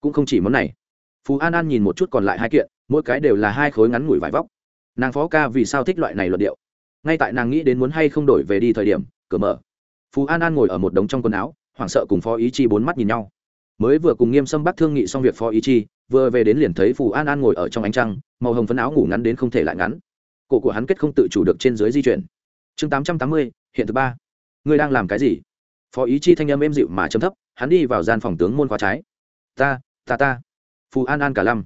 Cũng không chỉ món này. Phú an an nhìn một chút còn lại hai kiện, mỗi cái đều là hai khối ngắn ngủi vải vóc. Nàng phó ca vì sao thích loại này luận điệu? Ngay tại nàng nghĩ đến muốn hay không đổi về đi thời điểm, cửa mở. Phú an an ngồi ở một đống trong quần áo, hoảng sợ cùng phó ý chi bốn mắt nhìn nhau. Mới vừa cùng nghiêm sâm bắc thương nghị xong việc phó ý chi, vừa về đến liền thấy phù an an ngồi ở trong ánh trăng, màu hồng phấn áo ngủ ngắn đến không thể lại ngắn cổ của hắn kết không tự chủ được trên dưới di chuyển. Chương tám trăm tám mươi hiện thứ ba. Ngươi đang làm cái gì? Phó ý chi thanh âm êm dịu mà chấm thấp hắn đi vào gian phòng tướng môn khóa trái. Ta ta ta. Phù an an cả lăm.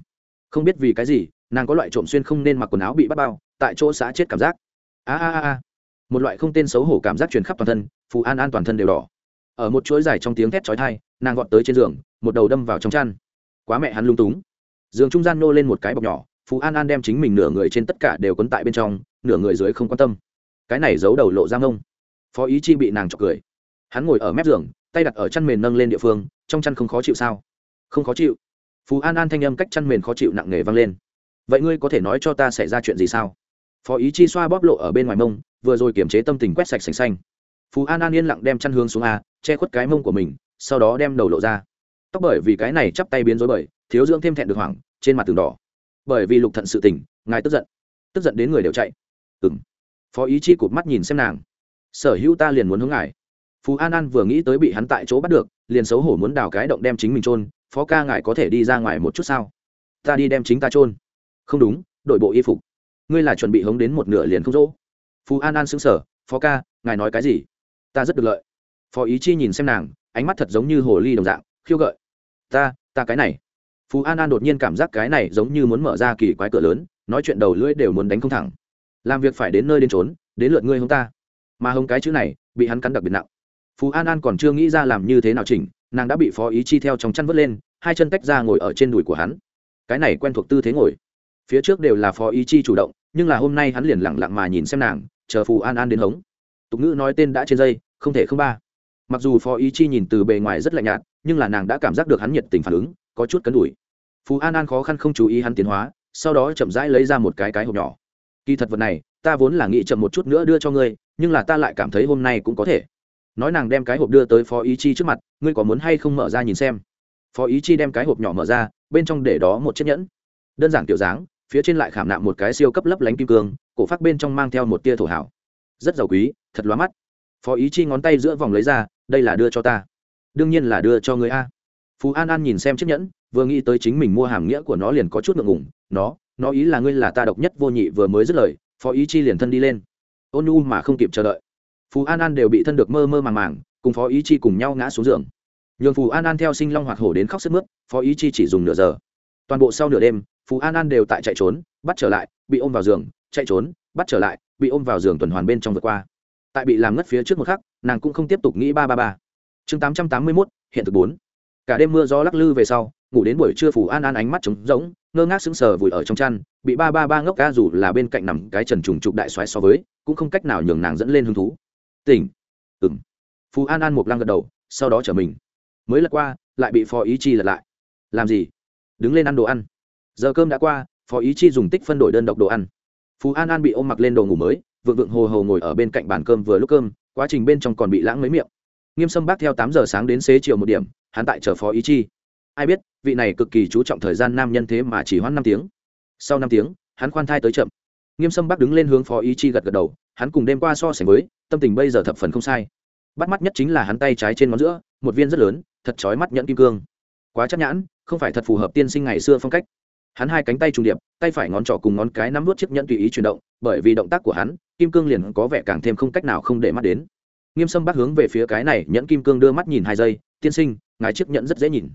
Không biết vì cái gì nàng có loại trộm xuyên không nên mặc quần áo bị bắt bao tại chỗ xã chết cảm giác. A a a a. Một loại không tên xấu hổ cảm giác truyền khắp toàn thân phù an an toàn thân đều đỏ. Ở một chuỗi dài trong tiếng thét chói tai, nàng gọn tới trên giường một đầu đâm vào trong chăn. Quá mẹ hắn lung túng. Giường trung gian nô lên một cái bọc nhỏ phú an an đem chính mình nửa người trên tất cả đều quấn tại bên trong, nửa người dưới không quan tâm. Cái này giấu đầu lộ ra mông phó ý chi bị nàng chọc cười. Hắn ngồi ở mép giường, tay đặt ở chăn mền nâng lên địa phương, trong chăn không khó chịu sao? Không khó chịu. Phú an an thanh âm cách chăn mền khó chịu nặng nề vang lên. Vậy ngươi có thể nói cho ta xảy ra chuyện gì sao? Phó ý chi xoa bóp lộ ở bên ngoài mông, vừa rồi kiềm chế tâm tình quét sạch sành xanh. Phú an an yên lặng đem chăn hướng xuống a, che khuất cái mông của mình, sau đó đem đầu lộ ra. Tóc bởi vì cái này chắp tay biến rối bời, thiếu dưỡng thêm thẹn được hoảng, trên mặt tường đỏ bởi vì lục thận sự tình, ngài tức giận. Tức giận đến người đều chạy. Ừng phó ý chi cụt mắt nhìn xem nàng. Sở hữu ta liền muốn hướng ngài. Phú an an vừa nghĩ tới bị hắn tại chỗ bắt được, liền xấu hổ muốn đào cái động đem chính mình trôn phó ca ngài có thể đi ra ngoài một chút sao? Ta đi đem chính ta trôn không đúng, đội bộ y phục. Ngươi là chuẩn bị hống đến một nửa liền không dỗ. Phú an an xứng sở phó ca, ngài nói cái gì? Ta rất được lợi. Phó ý chi nhìn xem nàng, ánh mắt thật giống như hồ ly đồng dạng, khiêu gợi. Ta ta cái này phú an an đột nhiên cảm giác cái này giống như muốn mở ra kỳ quái cửa lớn, nói chuyện đầu lưỡi đều muốn đánh không thẳng. Làm việc phải đến nơi đến trốn đến lượt ngươi hông ta. Mà hông cái chữ này, bị hắn cắn đặc biệt nặng. Phú an an còn chưa nghĩ ra làm như thế nào chỉnh, nàng đã bị phó ý chi theo trong chăn vớt lên, hai chân tách ra ngồi ở trên đùi của hắn. Cái này quen thuộc tư thế ngồi. Phía trước đều là phó ý chi chủ động, nhưng là hôm nay hắn liền lẳng lặng mà nhìn xem nàng, chờ phù an an đến hống. Tục ngữ nói tên đã trên dây, không thể không ba. Mặc dù phó ý chi nhìn từ bề ngoài rất lạnh nhạt, nhưng là nàng đã cảm giác được hắn nhiệt tình phản ứng, có chút cấn đùi phú an an khó khăn không chú ý hắn tiến hóa, sau đó chậm rãi lấy ra một cái cái hộp nhỏ. Kỳ thật vật này, ta vốn là nghĩ chậm một chút nữa đưa cho ngươi, nhưng là ta lại cảm thấy hôm nay cũng có thể. Nói nàng đem cái hộp đưa tới phó ý chi trước mặt, ngươi có muốn hay không mở ra nhìn xem? Phó ý chi đem cái hộp nhỏ mở ra, bên trong để đó một chiếc nhẫn. Đơn giản kiểu dáng, phía trên lại khảm nạm một cái siêu cấp lấp lánh kim cương, cổ phát bên trong mang theo một tia thổ hảo rất giàu quý, thật lóa mắt. Phó ý chi ngón tay giữa vòng lấy ra, đây là đưa cho ta. Đương nhiên là đưa cho người a. Phú an an nhìn xem chiếc nhẫn vừa nghĩ tới chính mình mua hàm nghĩa của nó liền có chút ngượng ngùng, nó nó ý là ngươi là ta độc nhất vô nhị vừa mới dứt lời, phó ý chi liền thân đi lên. Ôn nhu mà không kịp chờ đợi. Phú an an đều bị thân được mơ mơ màng màng, cùng phó ý chi cùng nhau ngã xuống giường. Nhường phù an an theo sinh long hoạt hổ đến khóc sức mướt, phó ý chi chỉ dùng nửa giờ. Toàn bộ sau nửa đêm, phù an an đều tại chạy trốn, bắt trở lại, bị ôm vào giường, chạy trốn, bắt trở lại, bị ôm vào giường tuần hoàn bên trong vượt qua. Tại bị làm ngất phía trước một khắc, nàng cũng không tiếp tục nghĩ ba ba ba. Chương tám trăm tám mươi mốt, hiện thực bốn. Cả đêm mưa gió lắc lư về sau ngủ đến buổi trưa phủ an an ánh mắt trống rỗng, ngơ ngác sững sờ vùi ở trong chăn, bị ba ba ba ngốc ca dù là bên cạnh nằm cái trần trùng trục đại xoáy so với, cũng không cách nào nhường nàng dẫn lên hứng thú. Tỉnh. Ừng phú an an một lăng gật đầu, sau đó trở mình. Mới lật qua, lại bị phó ý chi lật lại. Làm gì? Đứng lên ăn đồ ăn. Giờ cơm đã qua, phó ý chi dùng tích phân đổi đơn độc đồ ăn. Phú an an bị ôm mặc lên đồ ngủ mới, vượng vượng hồ hồ ngồi ở bên cạnh bàn cơm vừa lúc cơm, quá trình bên trong còn bị lãng mấy miệng. Nghiêm sâm bác theo tám giờ sáng đến xế chiều một điểm, hắn tại chờ phó ý chi. Ai biết vị này cực kỳ chú trọng thời gian nam nhân thế mà chỉ hoãn năm tiếng. Sau năm tiếng, hắn khoan thai tới chậm. Nghiêm sâm bác đứng lên hướng phó ý chi gật gật đầu, hắn cùng đêm qua so sánh với, tâm tình bây giờ thập phần không sai. Bắt mắt nhất chính là hắn tay trái trên ngón giữa, một viên rất lớn, thật chói mắt nhẫn kim cương. Quá chắc nhãn, không phải thật phù hợp tiên sinh ngày xưa phong cách. Hắn hai cánh tay trùng điệp, tay phải ngón trỏ cùng ngón cái nắm nuốt chiếc nhẫn tùy ý chuyển động, bởi vì động tác của hắn, kim cương liền có vẻ càng thêm không cách nào không để mắt đến. Nghiêm sâm bác hướng về phía cái này nhẫn kim cương đưa mắt nhìn hai giây, tiên sinh, ngài chiếc nhẫn rất dễ nhìn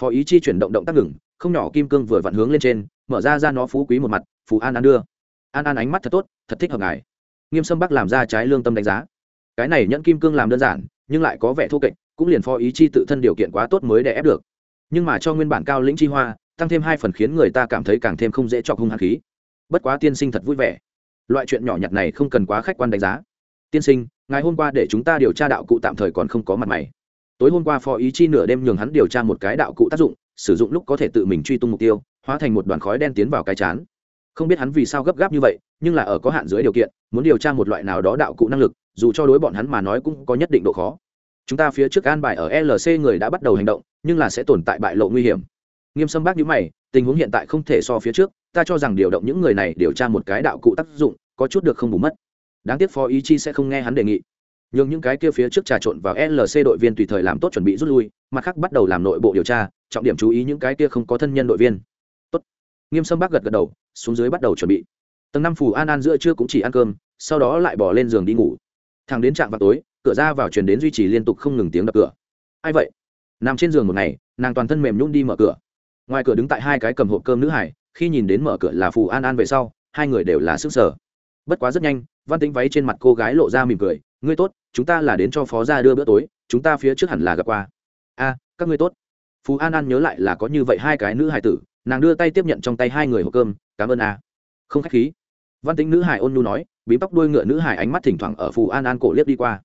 phó ý chi chuyển động động tác ngừng, không nhỏ kim cương vừa vặn hướng lên trên, mở ra ra nó phú quý một mặt, phú an an đưa. An an ánh mắt thật tốt, thật thích hợp ngài. Nghiêm sâm bắc làm ra trái lương tâm đánh giá. Cái này nhẫn kim cương làm đơn giản, nhưng lại có vẻ thô kệch, cũng liền phó ý chi tự thân điều kiện quá tốt mới để ép được. Nhưng mà cho nguyên bản cao lĩnh chi hoa, tăng thêm hai phần khiến người ta cảm thấy càng thêm không dễ chọc hung hăng khí. Bất quá tiên sinh thật vui vẻ. Loại chuyện nhỏ nhặt này không cần quá khách quan đánh giá. Tiên sinh ngày hôm qua để chúng ta điều tra đạo cụ tạm thời còn không có mặt mày tối hôm qua phó ý chi nửa đêm nhường hắn điều tra một cái đạo cụ tác dụng, sử dụng lúc có thể tự mình truy tung mục tiêu, hóa thành một đoàn khói đen tiến vào cái chán. Không biết hắn vì sao gấp gáp như vậy, nhưng là ở có hạn dưới điều kiện, muốn điều tra một loại nào đó đạo cụ năng lực, dù cho đối bọn hắn mà nói cũng có nhất định độ khó. Chúng ta phía trước an bài ở lc người đã bắt đầu hành động, nhưng là sẽ tồn tại bại lộ nguy hiểm. Nghiêm sâm bác nhữ mày, tình huống hiện tại không thể so phía trước, ta cho rằng điều động những người này điều tra một cái đạo cụ tác dụng, có chút được không bù mất. Đáng tiếc phó ý chi sẽ không nghe hắn đề nghị nhưng những cái kia phía trước trà trộn vào lc đội viên tùy thời làm tốt chuẩn bị rút lui, mặt khác bắt đầu làm nội bộ điều tra, trọng điểm chú ý những cái kia không có thân nhân đội viên. Tốt. nghiêm sâm bác gật gật đầu, xuống dưới bắt đầu chuẩn bị. Tầng năm phù an an giữa trưa cũng chỉ ăn cơm, sau đó lại bỏ lên giường đi ngủ. Thẳng đến trạm vào tối, cửa ra vào truyền đến duy trì liên tục không ngừng tiếng đập cửa. Ai vậy? Nằm trên giường một ngày, nàng toàn thân mềm nhũn đi mở cửa. Ngoài cửa đứng tại hai cái cầm hộp cơm nữ hải, khi nhìn đến mở cửa là phù an an về sau, hai người đều là sức sở bất quá rất nhanh, văn tính váy trên mặt cô gái lộ ra mỉm cười ngươi tốt, chúng ta là đến cho phó gia đưa bữa tối, chúng ta phía trước hẳn là gặp qua. A, các ngươi tốt. Phú an an nhớ lại là có như vậy hai cái nữ hải tử, nàng đưa tay tiếp nhận trong tay hai người hộp cơm, cảm ơn a. Không k h á c h khí. Văn tính nữ hải ôn nhu nói, bím tóc đuôi ngựa nữ hải ánh mắt thỉnh thoảng ở phù an an cổ liếc đi qua.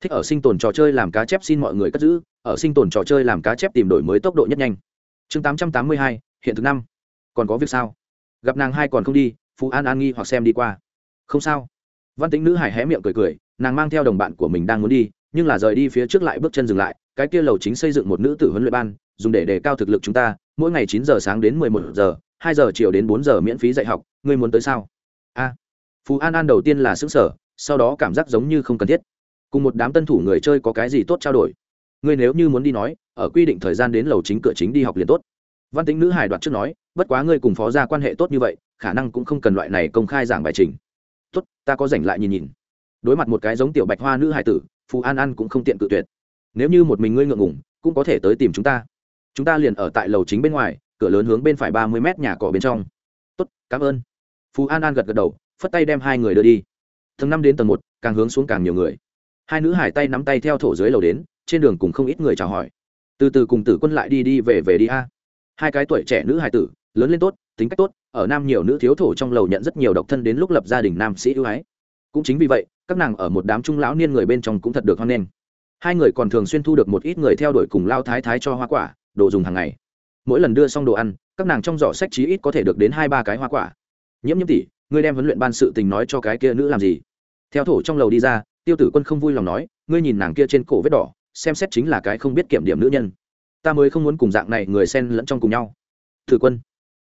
Thích ở sinh tồn trò chơi làm cá chép xin mọi người cất giữ, ở sinh tồn trò chơi làm cá chép tìm đổi mới tốc độ nhất nhanh. Chương tám trăm tám mươi hai, hiện thứ năm. Còn có việc sao? Gặp nàng hai còn không đi, phù an an nghi hoặc xem đi qua. Không sao. Văn tính nữ hải hé miệng cười cười nàng mang theo đồng bạn của mình đang muốn đi, nhưng là rời đi phía trước lại bước chân dừng lại, cái kia lầu chính xây dựng một nữ tử huấn luyện ban, dùng để đề cao thực lực chúng ta, mỗi ngày chín giờ sáng đến mười một giờ, hai giờ chiều đến bốn giờ miễn phí dạy học, ngươi muốn tới sao? A. Phú an an đầu tiên là xứng sở sau đó cảm giác giống như không cần thiết. Cùng một đám tân thủ người chơi có cái gì tốt trao đổi? Ngươi nếu như muốn đi nói, ở quy định thời gian đến lầu chính cửa chính đi học liền tốt. Văn tính nữ hải đoạt trước nói, bất quá ngươi cùng phó gia quan hệ tốt như vậy, khả năng cũng không cần loại này công khai giảng bài trình. Tốt, ta có rảnh lại nhìn nhìn đối mặt một cái giống tiểu bạch hoa nữ hải tử, phù an an cũng không tiện cự tuyệt. Nếu như một mình ngươi ngượng ngủng cũng có thể tới tìm chúng ta. Chúng ta liền ở tại lầu chính bên ngoài, cửa lớn hướng bên phải ba mươi mét nhà cỏ bên trong. Tốt, cảm ơn. Phù an an gật gật đầu, phất tay đem hai người đưa đi. Tầng năm đến tầng một, càng hướng xuống càng nhiều người. Hai nữ hải tay nắm tay theo thổ dưới lầu đến, trên đường cùng không ít người chào hỏi. Từ từ cùng tử quân lại đi đi về về đi a. Hai cái tuổi trẻ nữ hải tử, lớn lên tốt, tính cách tốt, ở nam nhiều nữ thiếu thổ trong lầu nhận rất nhiều độc thân đến lúc lập gia đình nam sĩ ưu ái. Cũng chính vì vậy các nàng ở một đám trung lão niên người bên trong cũng thật được hoan nghênh. Hai người còn thường xuyên thu được một ít người theo đuổi cùng lao thái thái cho hoa quả, đồ dùng hàng ngày. Mỗi lần đưa xong đồ ăn, các nàng trong giỏ sách chí ít có thể được đến hai ba cái hoa quả. Nhiễm nhiễm tỷ, ngươi đem huấn luyện ban sự tình nói cho cái kia nữ làm gì? Theo thổ trong lầu đi ra, tiêu tử quân không vui lòng nói, ngươi nhìn nàng kia trên cổ vết đỏ, xem xét chính là cái không biết kiểm điểm nữ nhân. Ta mới không muốn cùng dạng này người xen lẫn trong cùng nhau. Thử quân,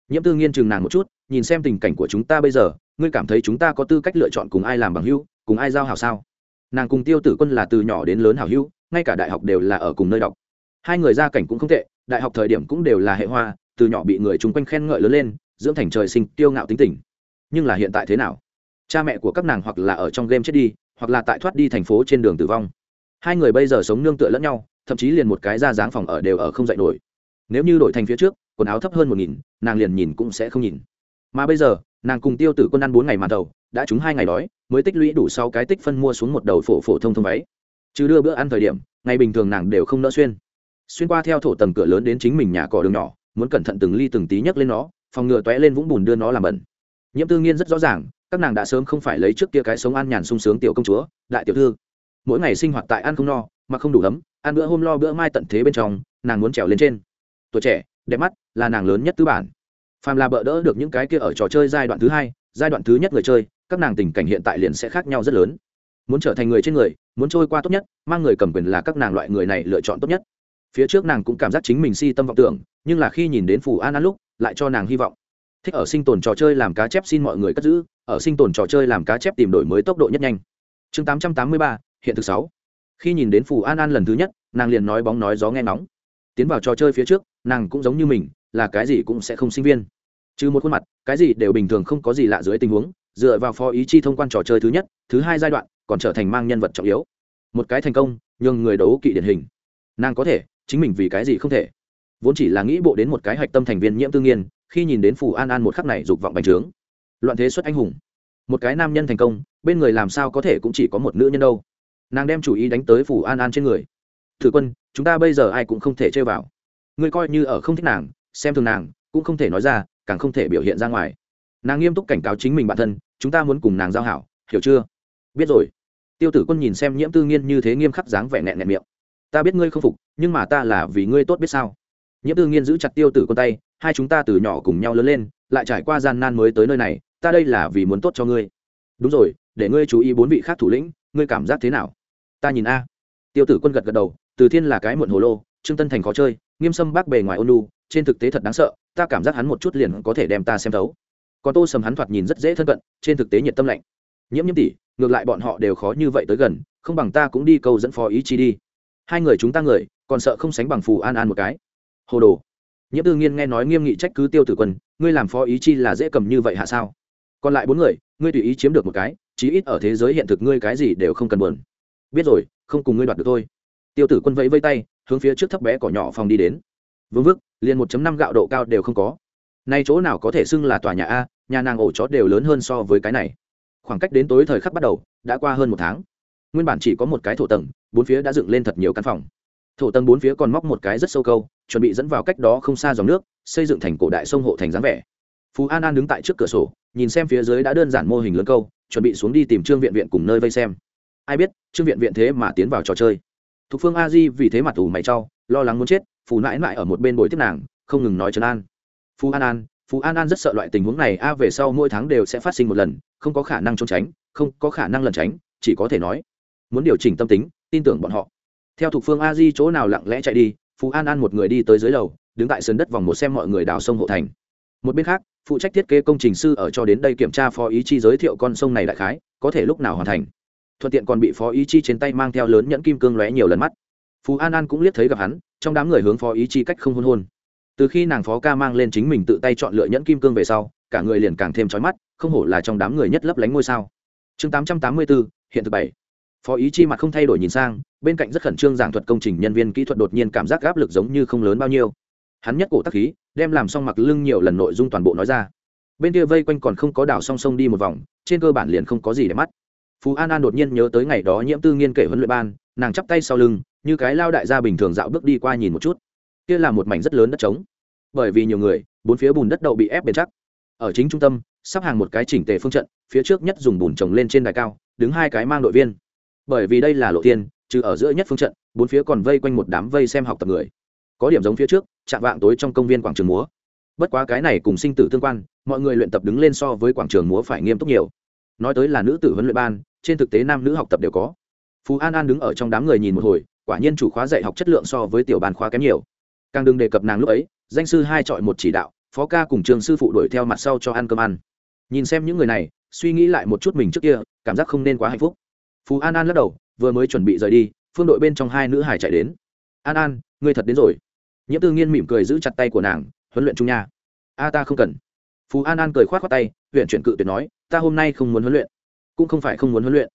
nhiễm tư nghiên chừng nàng một chút, nhìn xem tình cảnh của chúng ta bây giờ, ngươi cảm thấy chúng ta có tư cách lựa chọn cùng ai làm bằng hữu? Cùng ai giao hảo sao? Nàng cùng tiêu tử quân là từ nhỏ đến lớn hảo hữu, ngay cả đại học đều là ở cùng nơi đọc. Hai người gia cảnh cũng không tệ, đại học thời điểm cũng đều là hệ hoa, từ nhỏ bị người chung quanh khen ngợi lớn lên, dưỡng thành trời sinh tiêu ngạo tính tình. Nhưng là hiện tại thế nào? Cha mẹ của các nàng hoặc là ở trong game chết đi, hoặc là tại thoát đi thành phố trên đường tử vong. Hai người bây giờ sống nương tựa lẫn nhau, thậm chí liền một cái ra dáng phòng ở đều ở không dạy nổi. Nếu như đổi thành phía trước, quần áo thấp hơn một nghìn, nàng liền nhìn cũng sẽ không nhìn. Mà bây giờ, nàng cùng tiêu tử quân ăn bốn ngày màn đầu đã trúng hai ngày đói, mới tích lũy đủ sau cái tích phân mua xuống một đầu phổ phổ thông thông váy. Chứ đưa bữa ăn thời điểm, ngày bình thường nàng đều không nỡ xuyên. Xuyên qua theo thổ tầng cửa lớn đến chính mình nhà cỏ đường nhỏ, muốn cẩn thận từng ly từng tí nhấc lên nó, phòng ngừa tóe lên vũng bùn đưa nó làm bẩn. Nhiễm tư nghiên rất rõ ràng, các nàng đã sớm không phải lấy trước kia cái sống ăn nhàn sung sướng tiểu công chúa, đại tiểu thư. Mỗi ngày sinh hoạt tại ăn không no, mà không đủ ấm, ăn bữa hôm lo bữa mai tận thế bên trong, nàng muốn trèo lên trên. Tuổi trẻ, đẹp mắt, là nàng lớn nhất tư bản. Phàm là bỡ đỡ được những cái kia ở trò chơi giai đoạn thứ hai, giai đoạn thứ nhất người chơi các nàng tình cảnh hiện tại liền sẽ khác nhau rất lớn. Muốn trở thành người trên người, muốn trôi qua tốt nhất, mang người cầm quyền là các nàng loại người này lựa chọn tốt nhất. Phía trước nàng cũng cảm giác chính mình si tâm vọng tưởng, nhưng là khi nhìn đến phù an an lúc, lại cho nàng hy vọng. Thích ở sinh tồn trò chơi làm cá chép xin mọi người cất giữ, ở sinh tồn trò chơi làm cá chép tìm đổi mới tốc độ nhất nhanh. Chương tám trăm tám mươi ba, hiện thực sáu. Khi nhìn đến phù an an lần thứ nhất, nàng liền nói bóng nói gió nghe nóng. Tiến vào trò chơi phía trước, nàng cũng giống như mình, là cái gì cũng sẽ không sinh viên. Trừ một khuôn mặt, cái gì đều bình thường không có gì lạ dưới tình huống dựa vào phó ý chi thông quan trò chơi thứ nhất, thứ hai giai đoạn, còn trở thành mang nhân vật trọng yếu. Một cái thành công nhưng người đấu kỵ điển hình. Nàng có thể, chính mình vì cái gì không thể? Vốn chỉ là nghĩ bộ đến một cái hạch tâm thành viên nhiễm tương nhiên khi nhìn đến phù an an một khắc này dục vọng bành trướng. Loạn thế xuất anh hùng. Một cái nam nhân thành công, bên người làm sao có thể cũng chỉ có một nữ nhân đâu. Nàng đem chủ ý đánh tới phù an an trên người. Thử quân, chúng ta bây giờ ai cũng không thể chơi vào. Người coi như ở không thích nàng, xem thường nàng, cũng không thể nói ra, càng không thể biểu hiện ra ngoài nàng nghiêm túc cảnh cáo chính mình bản thân, chúng ta muốn cùng nàng giao hảo, hiểu chưa? Biết rồi. Tiêu tử quân nhìn xem nhiễm tư nghiên như thế nghiêm khắc dáng vẻ nẹn nẹn miệng. Ta biết ngươi không phục, nhưng mà ta là vì ngươi tốt biết sao? Nhiễm tư nghiên giữ chặt tiêu tử quân tay, hai chúng ta từ nhỏ cùng nhau lớn lên, lại trải qua gian nan mới tới nơi này, ta đây là vì muốn tốt cho ngươi. Đúng rồi, để ngươi chú ý bốn vị khác thủ lĩnh, ngươi cảm giác thế nào? Ta nhìn a. Tiêu tử quân gật gật đầu, từ thiên là cái muộn hồ lô, trương tân thành khó chơi, nghiêm sâm bác bề ngoài ôn lu trên thực tế thật đáng sợ, ta cảm giác hắn một chút liền có thể đem ta xem thấu còn tô sầm hắn thoạt nhìn rất dễ thân cận, trên thực tế nhiệt tâm lạnh. Nhiễm nhiễm tỷ ngược lại bọn họ đều khó như vậy tới gần, không bằng ta cũng đi câu dẫn phó ý chi đi. Hai người chúng ta người, còn sợ không sánh bằng phù an an một cái. Hồ đồ. Nhiễm tư nghiên nghe nói nghiêm nghị trách cứ tiêu tử quân, ngươi làm phó ý chi là dễ cầm như vậy hạ sao? Còn lại bốn người, ngươi tùy ý chiếm được một cái, chí ít ở thế giới hiện thực ngươi cái gì đều không cần buồn. Biết rồi, không cùng ngươi đoạt được thôi. Tiêu tử quân vẫy vây tay, hướng phía trước thấp bé cỏ nhỏ phòng đi đến. Vương vức, liền một năm gạo độ cao đều không có nay chỗ nào có thể xưng là tòa nhà a, nhà nàng ổ chó đều lớn hơn so với cái này. Khoảng cách đến tối thời khắc bắt đầu, đã qua hơn một tháng. Nguyên bản chỉ có một cái thổ tầng, bốn phía đã dựng lên thật nhiều căn phòng. Thổ tầng bốn phía còn móc một cái rất sâu câu, chuẩn bị dẫn vào cách đó không xa dòng nước, xây dựng thành cổ đại sông hộ thành dáng vẻ. Phú an an đứng tại trước cửa sổ, nhìn xem phía dưới đã đơn giản mô hình lớn câu, chuẩn bị xuống đi tìm trương viện viện cùng nơi vây xem. Ai biết, trương viện viện thế mà tiến vào trò chơi. Thục phương a di vì thế mặt ủ mày trau lo lắng muốn chết, phù nãi nãi ở một bên bồi tiếp nàng, không ngừng nói trấn an phú an an, phú an an rất sợ loại tình huống này, a về sau mỗi tháng đều sẽ phát sinh một lần, không có khả năng trốn tránh, không có khả năng lẩn tránh, chỉ có thể nói, muốn điều chỉnh tâm tính, tin tưởng bọn họ. Theo thục phương a di chỗ nào lặng lẽ chạy đi, phú an an một người đi tới dưới lầu, đứng tại sân đất vòng một xem mọi người đào sông hộ thành. Một bên khác, phụ trách thiết kế công trình sư ở cho đến đây kiểm tra phó ý chi giới thiệu con sông này đại khái, có thể lúc nào hoàn thành. Thuận tiện còn bị phó ý chi trên tay mang theo lớn nhẫn kim cương lóe nhiều lần mắt. Phú an an cũng liếc thấy gặp hắn, trong đám người hướng phó ý chi cách không hôn hôn từ khi nàng phó ca mang lên chính mình tự tay chọn lựa nhẫn kim cương về sau, cả người liền càng thêm trói mắt, không hổ là trong đám người nhất lấp lánh ngôi sao. Chương tám trăm tám mươi bốn hiện thực bảy. Phó ý chi mặt không thay đổi nhìn sang, bên cạnh rất khẩn trương giảng thuật công trình nhân viên kỹ thuật đột nhiên cảm giác áp lực giống như không lớn bao nhiêu. Hắn nhất cổ tắc khí, đem làm xong mặc lưng nhiều lần nội dung toàn bộ nói ra. Bên kia vây quanh còn không có đảo song sông đi một vòng, trên cơ bản liền không có gì để mắt. Phú an an đột nhiên nhớ tới ngày đó nhiễm tư nghiên kể huấn luyện ban, nàng chắp tay sau lưng, như cái lao đại gia bình thường dạo bước đi qua nhìn một chút kia là một mảnh rất lớn đất trống. Bởi vì nhiều người, bốn phía bùn đất đậu bị ép bền chắc. Ở chính trung tâm, sắp hàng một cái chỉnh tề phương trận, phía trước nhất dùng bùn trồng lên trên đài cao, đứng hai cái mang đội viên. Bởi vì đây là lộ tiên trừ ở giữa nhất phương trận, bốn phía còn vây quanh một đám vây xem học tập người. Có điểm giống phía trước, chạm vạng tối trong công viên quảng trường múa. Bất quá cái này cùng sinh tử tương quan, mọi người luyện tập đứng lên so với quảng trường múa phải nghiêm túc nhiều. Nói tới là nữ tử huấn luyện ban, trên thực tế nam nữ học tập đều có. Phú an an đứng ở trong đám người nhìn một hồi, quả nhiên chủ khóa dạy học chất lượng so với tiểu bàn khóa kém nhiều càng đừng đề cập nàng lúc ấy, danh sư hai chọi một chỉ đạo, phó ca cùng trường sư phụ đuổi theo mặt sau cho ăn cơm ăn. Nhìn xem những người này, suy nghĩ lại một chút mình trước kia, cảm giác không nên quá hạnh phúc. Phú an an lắc đầu, vừa mới chuẩn bị rời đi, phương đội bên trong hai nữ hải chạy đến. An an, ngươi thật đến rồi. Nhiễm tư nghiên mỉm cười giữ chặt tay của nàng, huấn luyện trung nha. A, ta không cần. Phú an an cười k h o á t khoác tay, huyện chuyển cự tuyệt nói, ta hôm nay không muốn huấn luyện. Cũng không phải không muốn huấn luyện.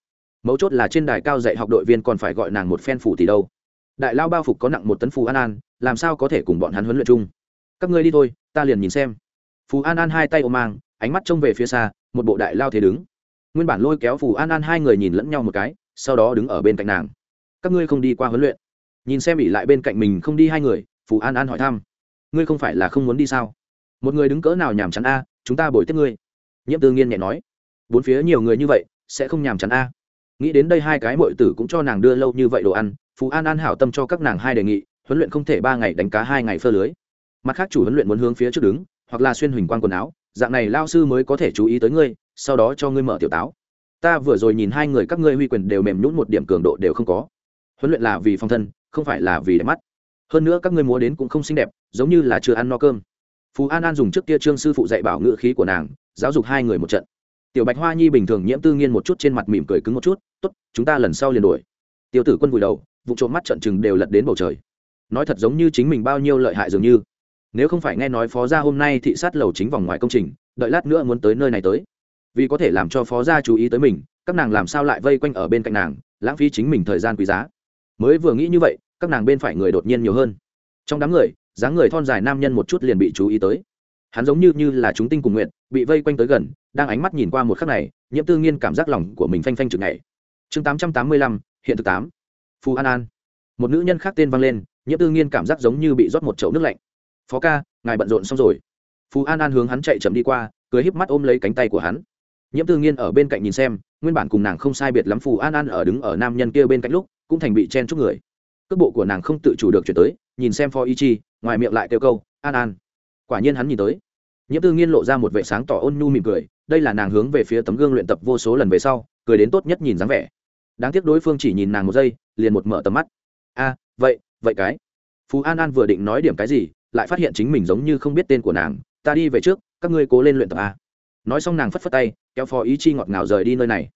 Mấu chốt là trên đài cao dạy học đội viên còn phải gọi nàng một phen phủ thì đâu. Đại lao bao phục có nặng một tấn phù an an làm sao có thể cùng bọn hắn huấn luyện chung? Các ngươi đi thôi, ta liền nhìn xem. Phù an an hai tay ôm mang, ánh mắt trông về phía xa, một bộ đại lao thế đứng. Nguyên bản lôi kéo phù an an hai người nhìn lẫn nhau một cái, sau đó đứng ở bên cạnh nàng. Các ngươi không đi qua huấn luyện. Nhìn xem ỉ lại bên cạnh mình không đi hai người, phù an an hỏi thăm. Ngươi không phải là không muốn đi sao? Một người đứng cỡ nào nhàm chán a, chúng ta bồi tiếp ngươi. Nhiễm tư nghiên nhẹ nói. Bốn phía nhiều người như vậy, sẽ không nhàm chán a. Nghĩ đến đây hai cái mọi tử cũng cho nàng đưa lâu như vậy đồ ăn phú an an hảo tâm cho các nàng hai đề nghị huấn luyện không thể ba ngày đánh cá hai ngày phơ lưới. Mặt khác chủ huấn luyện muốn hướng phía trước đứng, hoặc là xuyên huỳnh quang quần áo, dạng này lao sư mới có thể chú ý tới ngươi, sau đó cho ngươi mở tiểu táo. Ta vừa rồi nhìn hai người các ngươi huy quyền đều mềm nhún một điểm cường độ đều không có. Huấn luyện là vì phong thân, không phải là vì đẹp mắt. Hơn nữa các ngươi múa đến cũng không xinh đẹp, giống như là chưa ăn no cơm. Phú an an dùng trước kia trương sư phụ dạy bảo ngữ khí của nàng, giáo dục hai người một trận. Tiểu bạch hoa nhi bình thường nhiễm tư nghiên một chút trên mặt mỉm cười cứng một chút, tốt, chúng ta lần sau liền đổi tiêu tử quân vùi đầu, vụ trộm mắt trận chừng đều lật đến bầu trời nói thật giống như chính mình bao nhiêu lợi hại dường như. Nếu không phải nghe nói phó gia hôm nay thị sát lầu chính vòng ngoài công trình, đợi lát nữa muốn tới nơi này tới. Vì có thể làm cho phó gia chú ý tới mình, các nàng làm sao lại vây quanh ở bên cạnh nàng, lãng phí chính mình thời gian quý giá. Mới vừa nghĩ như vậy, các nàng bên phải người đột nhiên nhiều hơn. Trong đám người, dáng người thon dài nam nhân một chút liền bị chú ý tới. Hắn giống như như là chúng tinh cùng nguyện, bị vây quanh tới gần, đang ánh mắt nhìn qua một khắc này, nhiễm tư nghiên cảm giác lòng của mình phanh phanh chừng ngày chương tám trăm tám mươi lăm, hiện thực tám. Phù an an. Một nữ nhân khác tên vang lên nhiễm tư nghiên cảm giác giống như bị rót một chậu nước lạnh. Phó ca, ngài bận rộn xong rồi. Phú an an hướng hắn chạy chậm đi qua, cười híp mắt ôm lấy cánh tay của hắn. Nhiễm tư nghiên ở bên cạnh nhìn xem, nguyên bản cùng nàng không sai biệt lắm phù an an ở đứng ở nam nhân kia bên cạnh lúc, cũng thành bị chen chúc người. Cước bộ của nàng không tự chủ được chuyển tới, nhìn xem phó y chi, ngoài miệng lại kêu câu, an an. Quả nhiên hắn nhìn tới. Nhiễm tư nghiên lộ ra một vệ sáng tỏ ôn nhu mỉm cười, đây là nàng hướng về phía tấm gương luyện tập vô số lần về sau, cười đến tốt nhất nhìn dáng vẻ. Đáng tiếc đối phương chỉ nhìn nàng một giây, liền một mở tầm mắt. A, vậy vậy cái, phú an an vừa định nói điểm cái gì, lại phát hiện chính mình giống như không biết tên của nàng, ta đi về trước, các ngươi cố lên luyện tập a. Nói xong nàng phất phất tay, kéo phó ý chi ngọt ngào rời đi nơi này.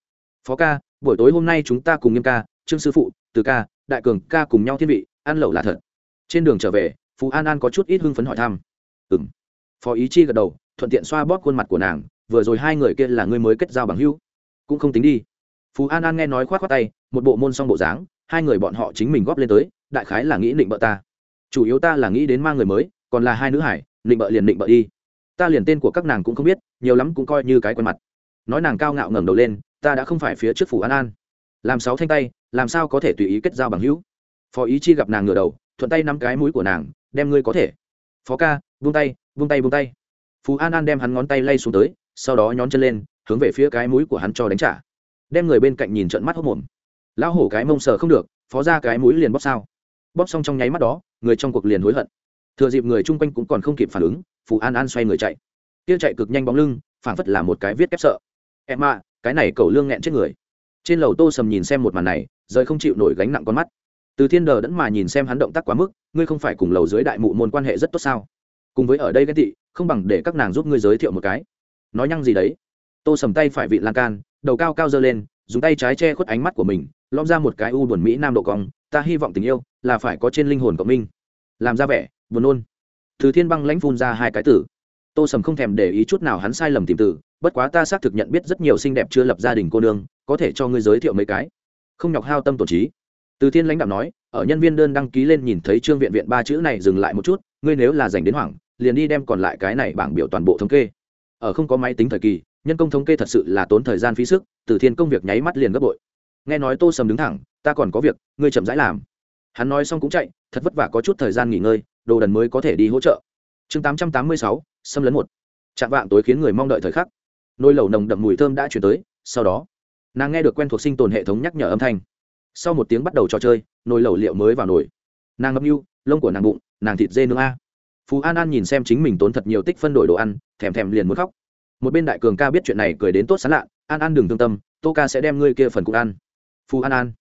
Phó ca, buổi tối hôm nay chúng ta cùng nghiêm ca, trương sư phụ, từ ca, đại cường ca cùng nhau thiên vị, ăn lẩu là thật. Trên đường trở về, phú an an có chút ít hưng phấn hỏi thăm. Ừ m phó ý chi gật đầu, thuận tiện xoa bóp khuôn mặt của nàng, vừa rồi hai người kia là ngươi mới kết giao bằng hữu, cũng không tính đi. Phú an an nghe nói k h o á t khoác tay, một bộ môn xong bộ dáng, hai người bọn họ chính mình góp lên tới đại khái là nghĩ định bợ ta. Chủ yếu ta là nghĩ đến mang người mới, còn là hai nữ hải định bợ liền định bợ đi. Ta liền tên của các nàng cũng không biết, nhiều lắm cũng coi như cái quen mặt. Nói nàng cao ngạo ngẩng đầu lên, ta đã không phải phía trước phủ an an. Làm sáu thanh tay, làm sao có thể tùy ý kết giao bằng hữu? Phó ý chi gặp nàng ngửa đầu, thuận tay nắm cái mũi của nàng, đem ngươi có thể. Phó ca vung tay vung tay vung tay. Phú an an đem hắn ngón tay lay xuống tới, sau đó nhón chân lên, hướng về phía cái mũi của hắn cho đánh trả. Đem người bên cạnh nhìn trận mắt hốc mồm lão hổ cái mông sờ không được, phó ra cái mũi liền bóp sao? Bóp xong trong nháy mắt đó, người trong cuộc liền hối hận. Thừa dịp người chung quanh cũng còn không kịp phản ứng, phù an an xoay người chạy. Kia chạy cực nhanh bóng lưng, phảng phất là một cái viết kép sợ. Em ạ, cái này cầu lương nghẹn chết người. Trên lầu tô sầm nhìn xem một màn này, rời không chịu nổi gánh nặng con mắt. Từ thiên đờ đẫn mà nhìn xem hắn động tác quá mức, ngươi không phải cùng lầu dưới đại mụ môn quan hệ rất tốt sao? Cùng với ở đây ghen tị, không bằng để các nàng giúp ngươi giới thiệu một cái. Nói nhăng gì đấy? Tô sầm tay phải vị lan can, đầu cao cao dơ lên, dùng tay trái che khuất ánh mắt của mình lom ra một cái u buồn mỹ nam độ cong ta hy vọng tình yêu là phải có trên linh hồn của mình. Làm ra vẻ, buồn nôn. Từ thiên băng lãnh phun ra hai cái tử. Tô sầm không thèm để ý chút nào hắn sai lầm tìm tử, bất quá ta xác thực nhận biết rất nhiều xinh đẹp chưa lập gia đình cô nương, có thể cho ngươi giới thiệu mấy cái. Không nhọc hao tâm tổ trí. Từ thiên lãnh đạo nói, ở nhân viên đơn đăng ký lên nhìn thấy trương viện viện ba chữ này dừng lại một chút, ngươi nếu là dành đến hoảng, liền đi đem còn lại cái này bảng biểu toàn bộ thống kê. Ở không có máy tính thời kỳ, nhân công thống kê thật sự là tốn thời gian phí sức, từ thiên công việc nháy mắt liền gấp bội nghe nói tô sầm đứng thẳng, ta còn có việc, ngươi chậm rãi làm. Hắn nói xong cũng chạy, thật vất vả có chút thời gian nghỉ ngơi, đồ đần mới có thể đi hỗ trợ. Chương tám trăm tám mươi sáu, xâm lấn một. Chạm vạng tối khiến người mong đợi thời khắc. Nôi lẩu nồng đậm mùi thơm đã chuyển tới, sau đó, nàng nghe được quen thuộc sinh tồn hệ thống nhắc nhở âm thanh. Sau một tiếng bắt đầu trò chơi, nồi lẩu liệu mới vào nồi. Nàng ngâm mưu lông của nàng bụng, nàng thịt dê nướng a. Phú an an nhìn xem chính mình tốn thật nhiều tích phân đổi đồ ăn, thèm thèm liền muốn khóc. Một bên đại cường ca biết chuyện này cười đến tốt sán lạ, an an đừng thương tâm, tô ca sẽ đem ngươi kia phần cũng ăn. Phù an an.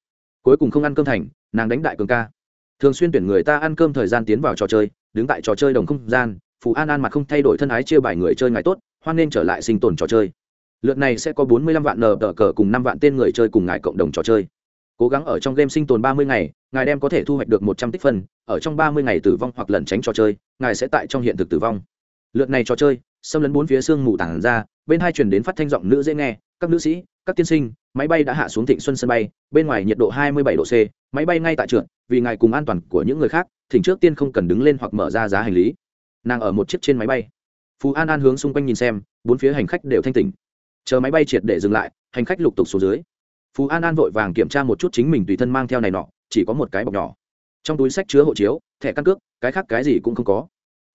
Cuối cùng không ăn cơm thành, nàng đánh đại cường ca. Thường xuyên tuyển người ta ăn cơm thời gian tiến vào trò chơi, đứng tại trò chơi đồng không gian Phù an an mặt không thay đổi thân ái chia bài người chơi ngày tốt, hoan nên trở lại sinh tồn trò chơi. Lượt này sẽ có bốn mươi lăm vạn nờ tờ cờ cùng năm vạn tên người chơi cùng ngài cộng đồng trò chơi. Cố gắng ở trong game sinh tồn ba mươi ngày, ngài đem có thể thu hoạch được một trăm tích phân, ở trong ba mươi ngày tử vong hoặc lẩn tránh trò chơi, ngài sẽ tại trong hiện thực tử vong. Lượt này trò chơi, xâm lấn bốn phía xương mù tản ra, bên hai truyền đến phát thanh giọng nữ dễ nghe, các nữ sĩ, các tiên sinh máy bay đã hạ xuống thịnh xuân sân bay, bên ngoài nhiệt độ hai mươi bảy độ c. Máy bay ngay tại trượt, vì ngài cùng an toàn của những người khác thỉnh trước tiên không cần đứng lên hoặc mở ra giá hành lý. Nàng ở một chiếc trên máy bay. Phú an an hướng xung quanh nhìn xem, bốn phía hành khách đều thanh tỉnh. Chờ máy bay triệt để dừng lại, hành khách lục tục xuống dưới. Phú an an vội vàng kiểm tra một chút chính mình tùy thân mang theo này nọ, chỉ có một cái bọc nhỏ. Trong túi sách chứa hộ chiếu, thẻ căn cước, cái khác cái gì cũng không có.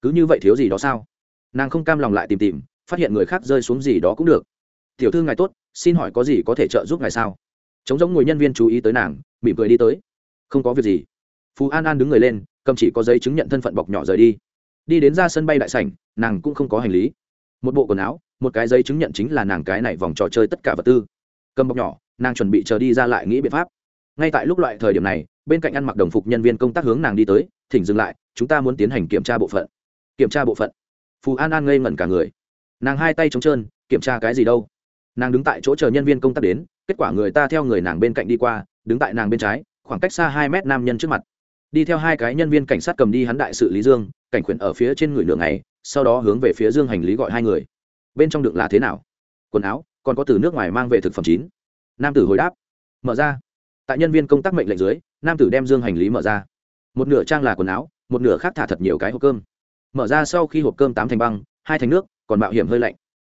Cứ như vậy thiếu gì đó sao? Nàng không cam lòng lại tìm tìm, phát hiện người khác rơi xuống gì đó cũng được. Tiểu thư ngài tốt xin hỏi có gì có thể trợ giúp ngài sao? Chống giống ngồi nhân viên chú ý tới nàng, mỉm cười đi tới. Không có việc gì. Phú an an đứng người lên, cầm chỉ có giấy chứng nhận thân phận bọc nhỏ rời đi. Đi đến ra sân bay đại sảnh, nàng cũng không có hành lý. Một bộ quần áo, một cái giấy chứng nhận chính là nàng cái này vòng trò chơi tất cả vật tư. Cầm bọc nhỏ, nàng chuẩn bị chờ đi ra lại nghĩ biện pháp. Ngay tại lúc loại thời điểm này, bên cạnh ăn mặc đồng phục nhân viên công tác hướng nàng đi tới, thỉnh dừng lại, chúng ta muốn tiến hành kiểm tra bộ phận. Kiểm tra bộ phận? Phù an an ngây ngẩn cả người. Nàng hai tay trống trơn, kiểm tra cái gì đâu? Nàng đứng tại chỗ chờ nhân viên công tác đến, kết quả người ta theo người nàng bên cạnh đi qua, đứng tại nàng bên trái, khoảng cách xa hai mét nam nhân trước mặt. Đi theo hai cái nhân viên cảnh sát cầm đi hắn đại sự lý dương, cảnh khuyển ở phía trên người nửa ngày, sau đó hướng về phía dương hành lý gọi hai người. Bên trong đựng là thế nào? Quần áo, còn có từ nước ngoài mang về thực phẩm chín. Nam tử hồi đáp. Mở ra. Tại nhân viên công tác mệnh lệnh dưới, nam tử đem dương hành lý mở ra. Một nửa trang là quần áo, một nửa khác thả thật nhiều cái hộp cơm. Mở ra sau khi hộp cơm tám thành băng, hai thành nước, còn mạo hiểm hơi lạnh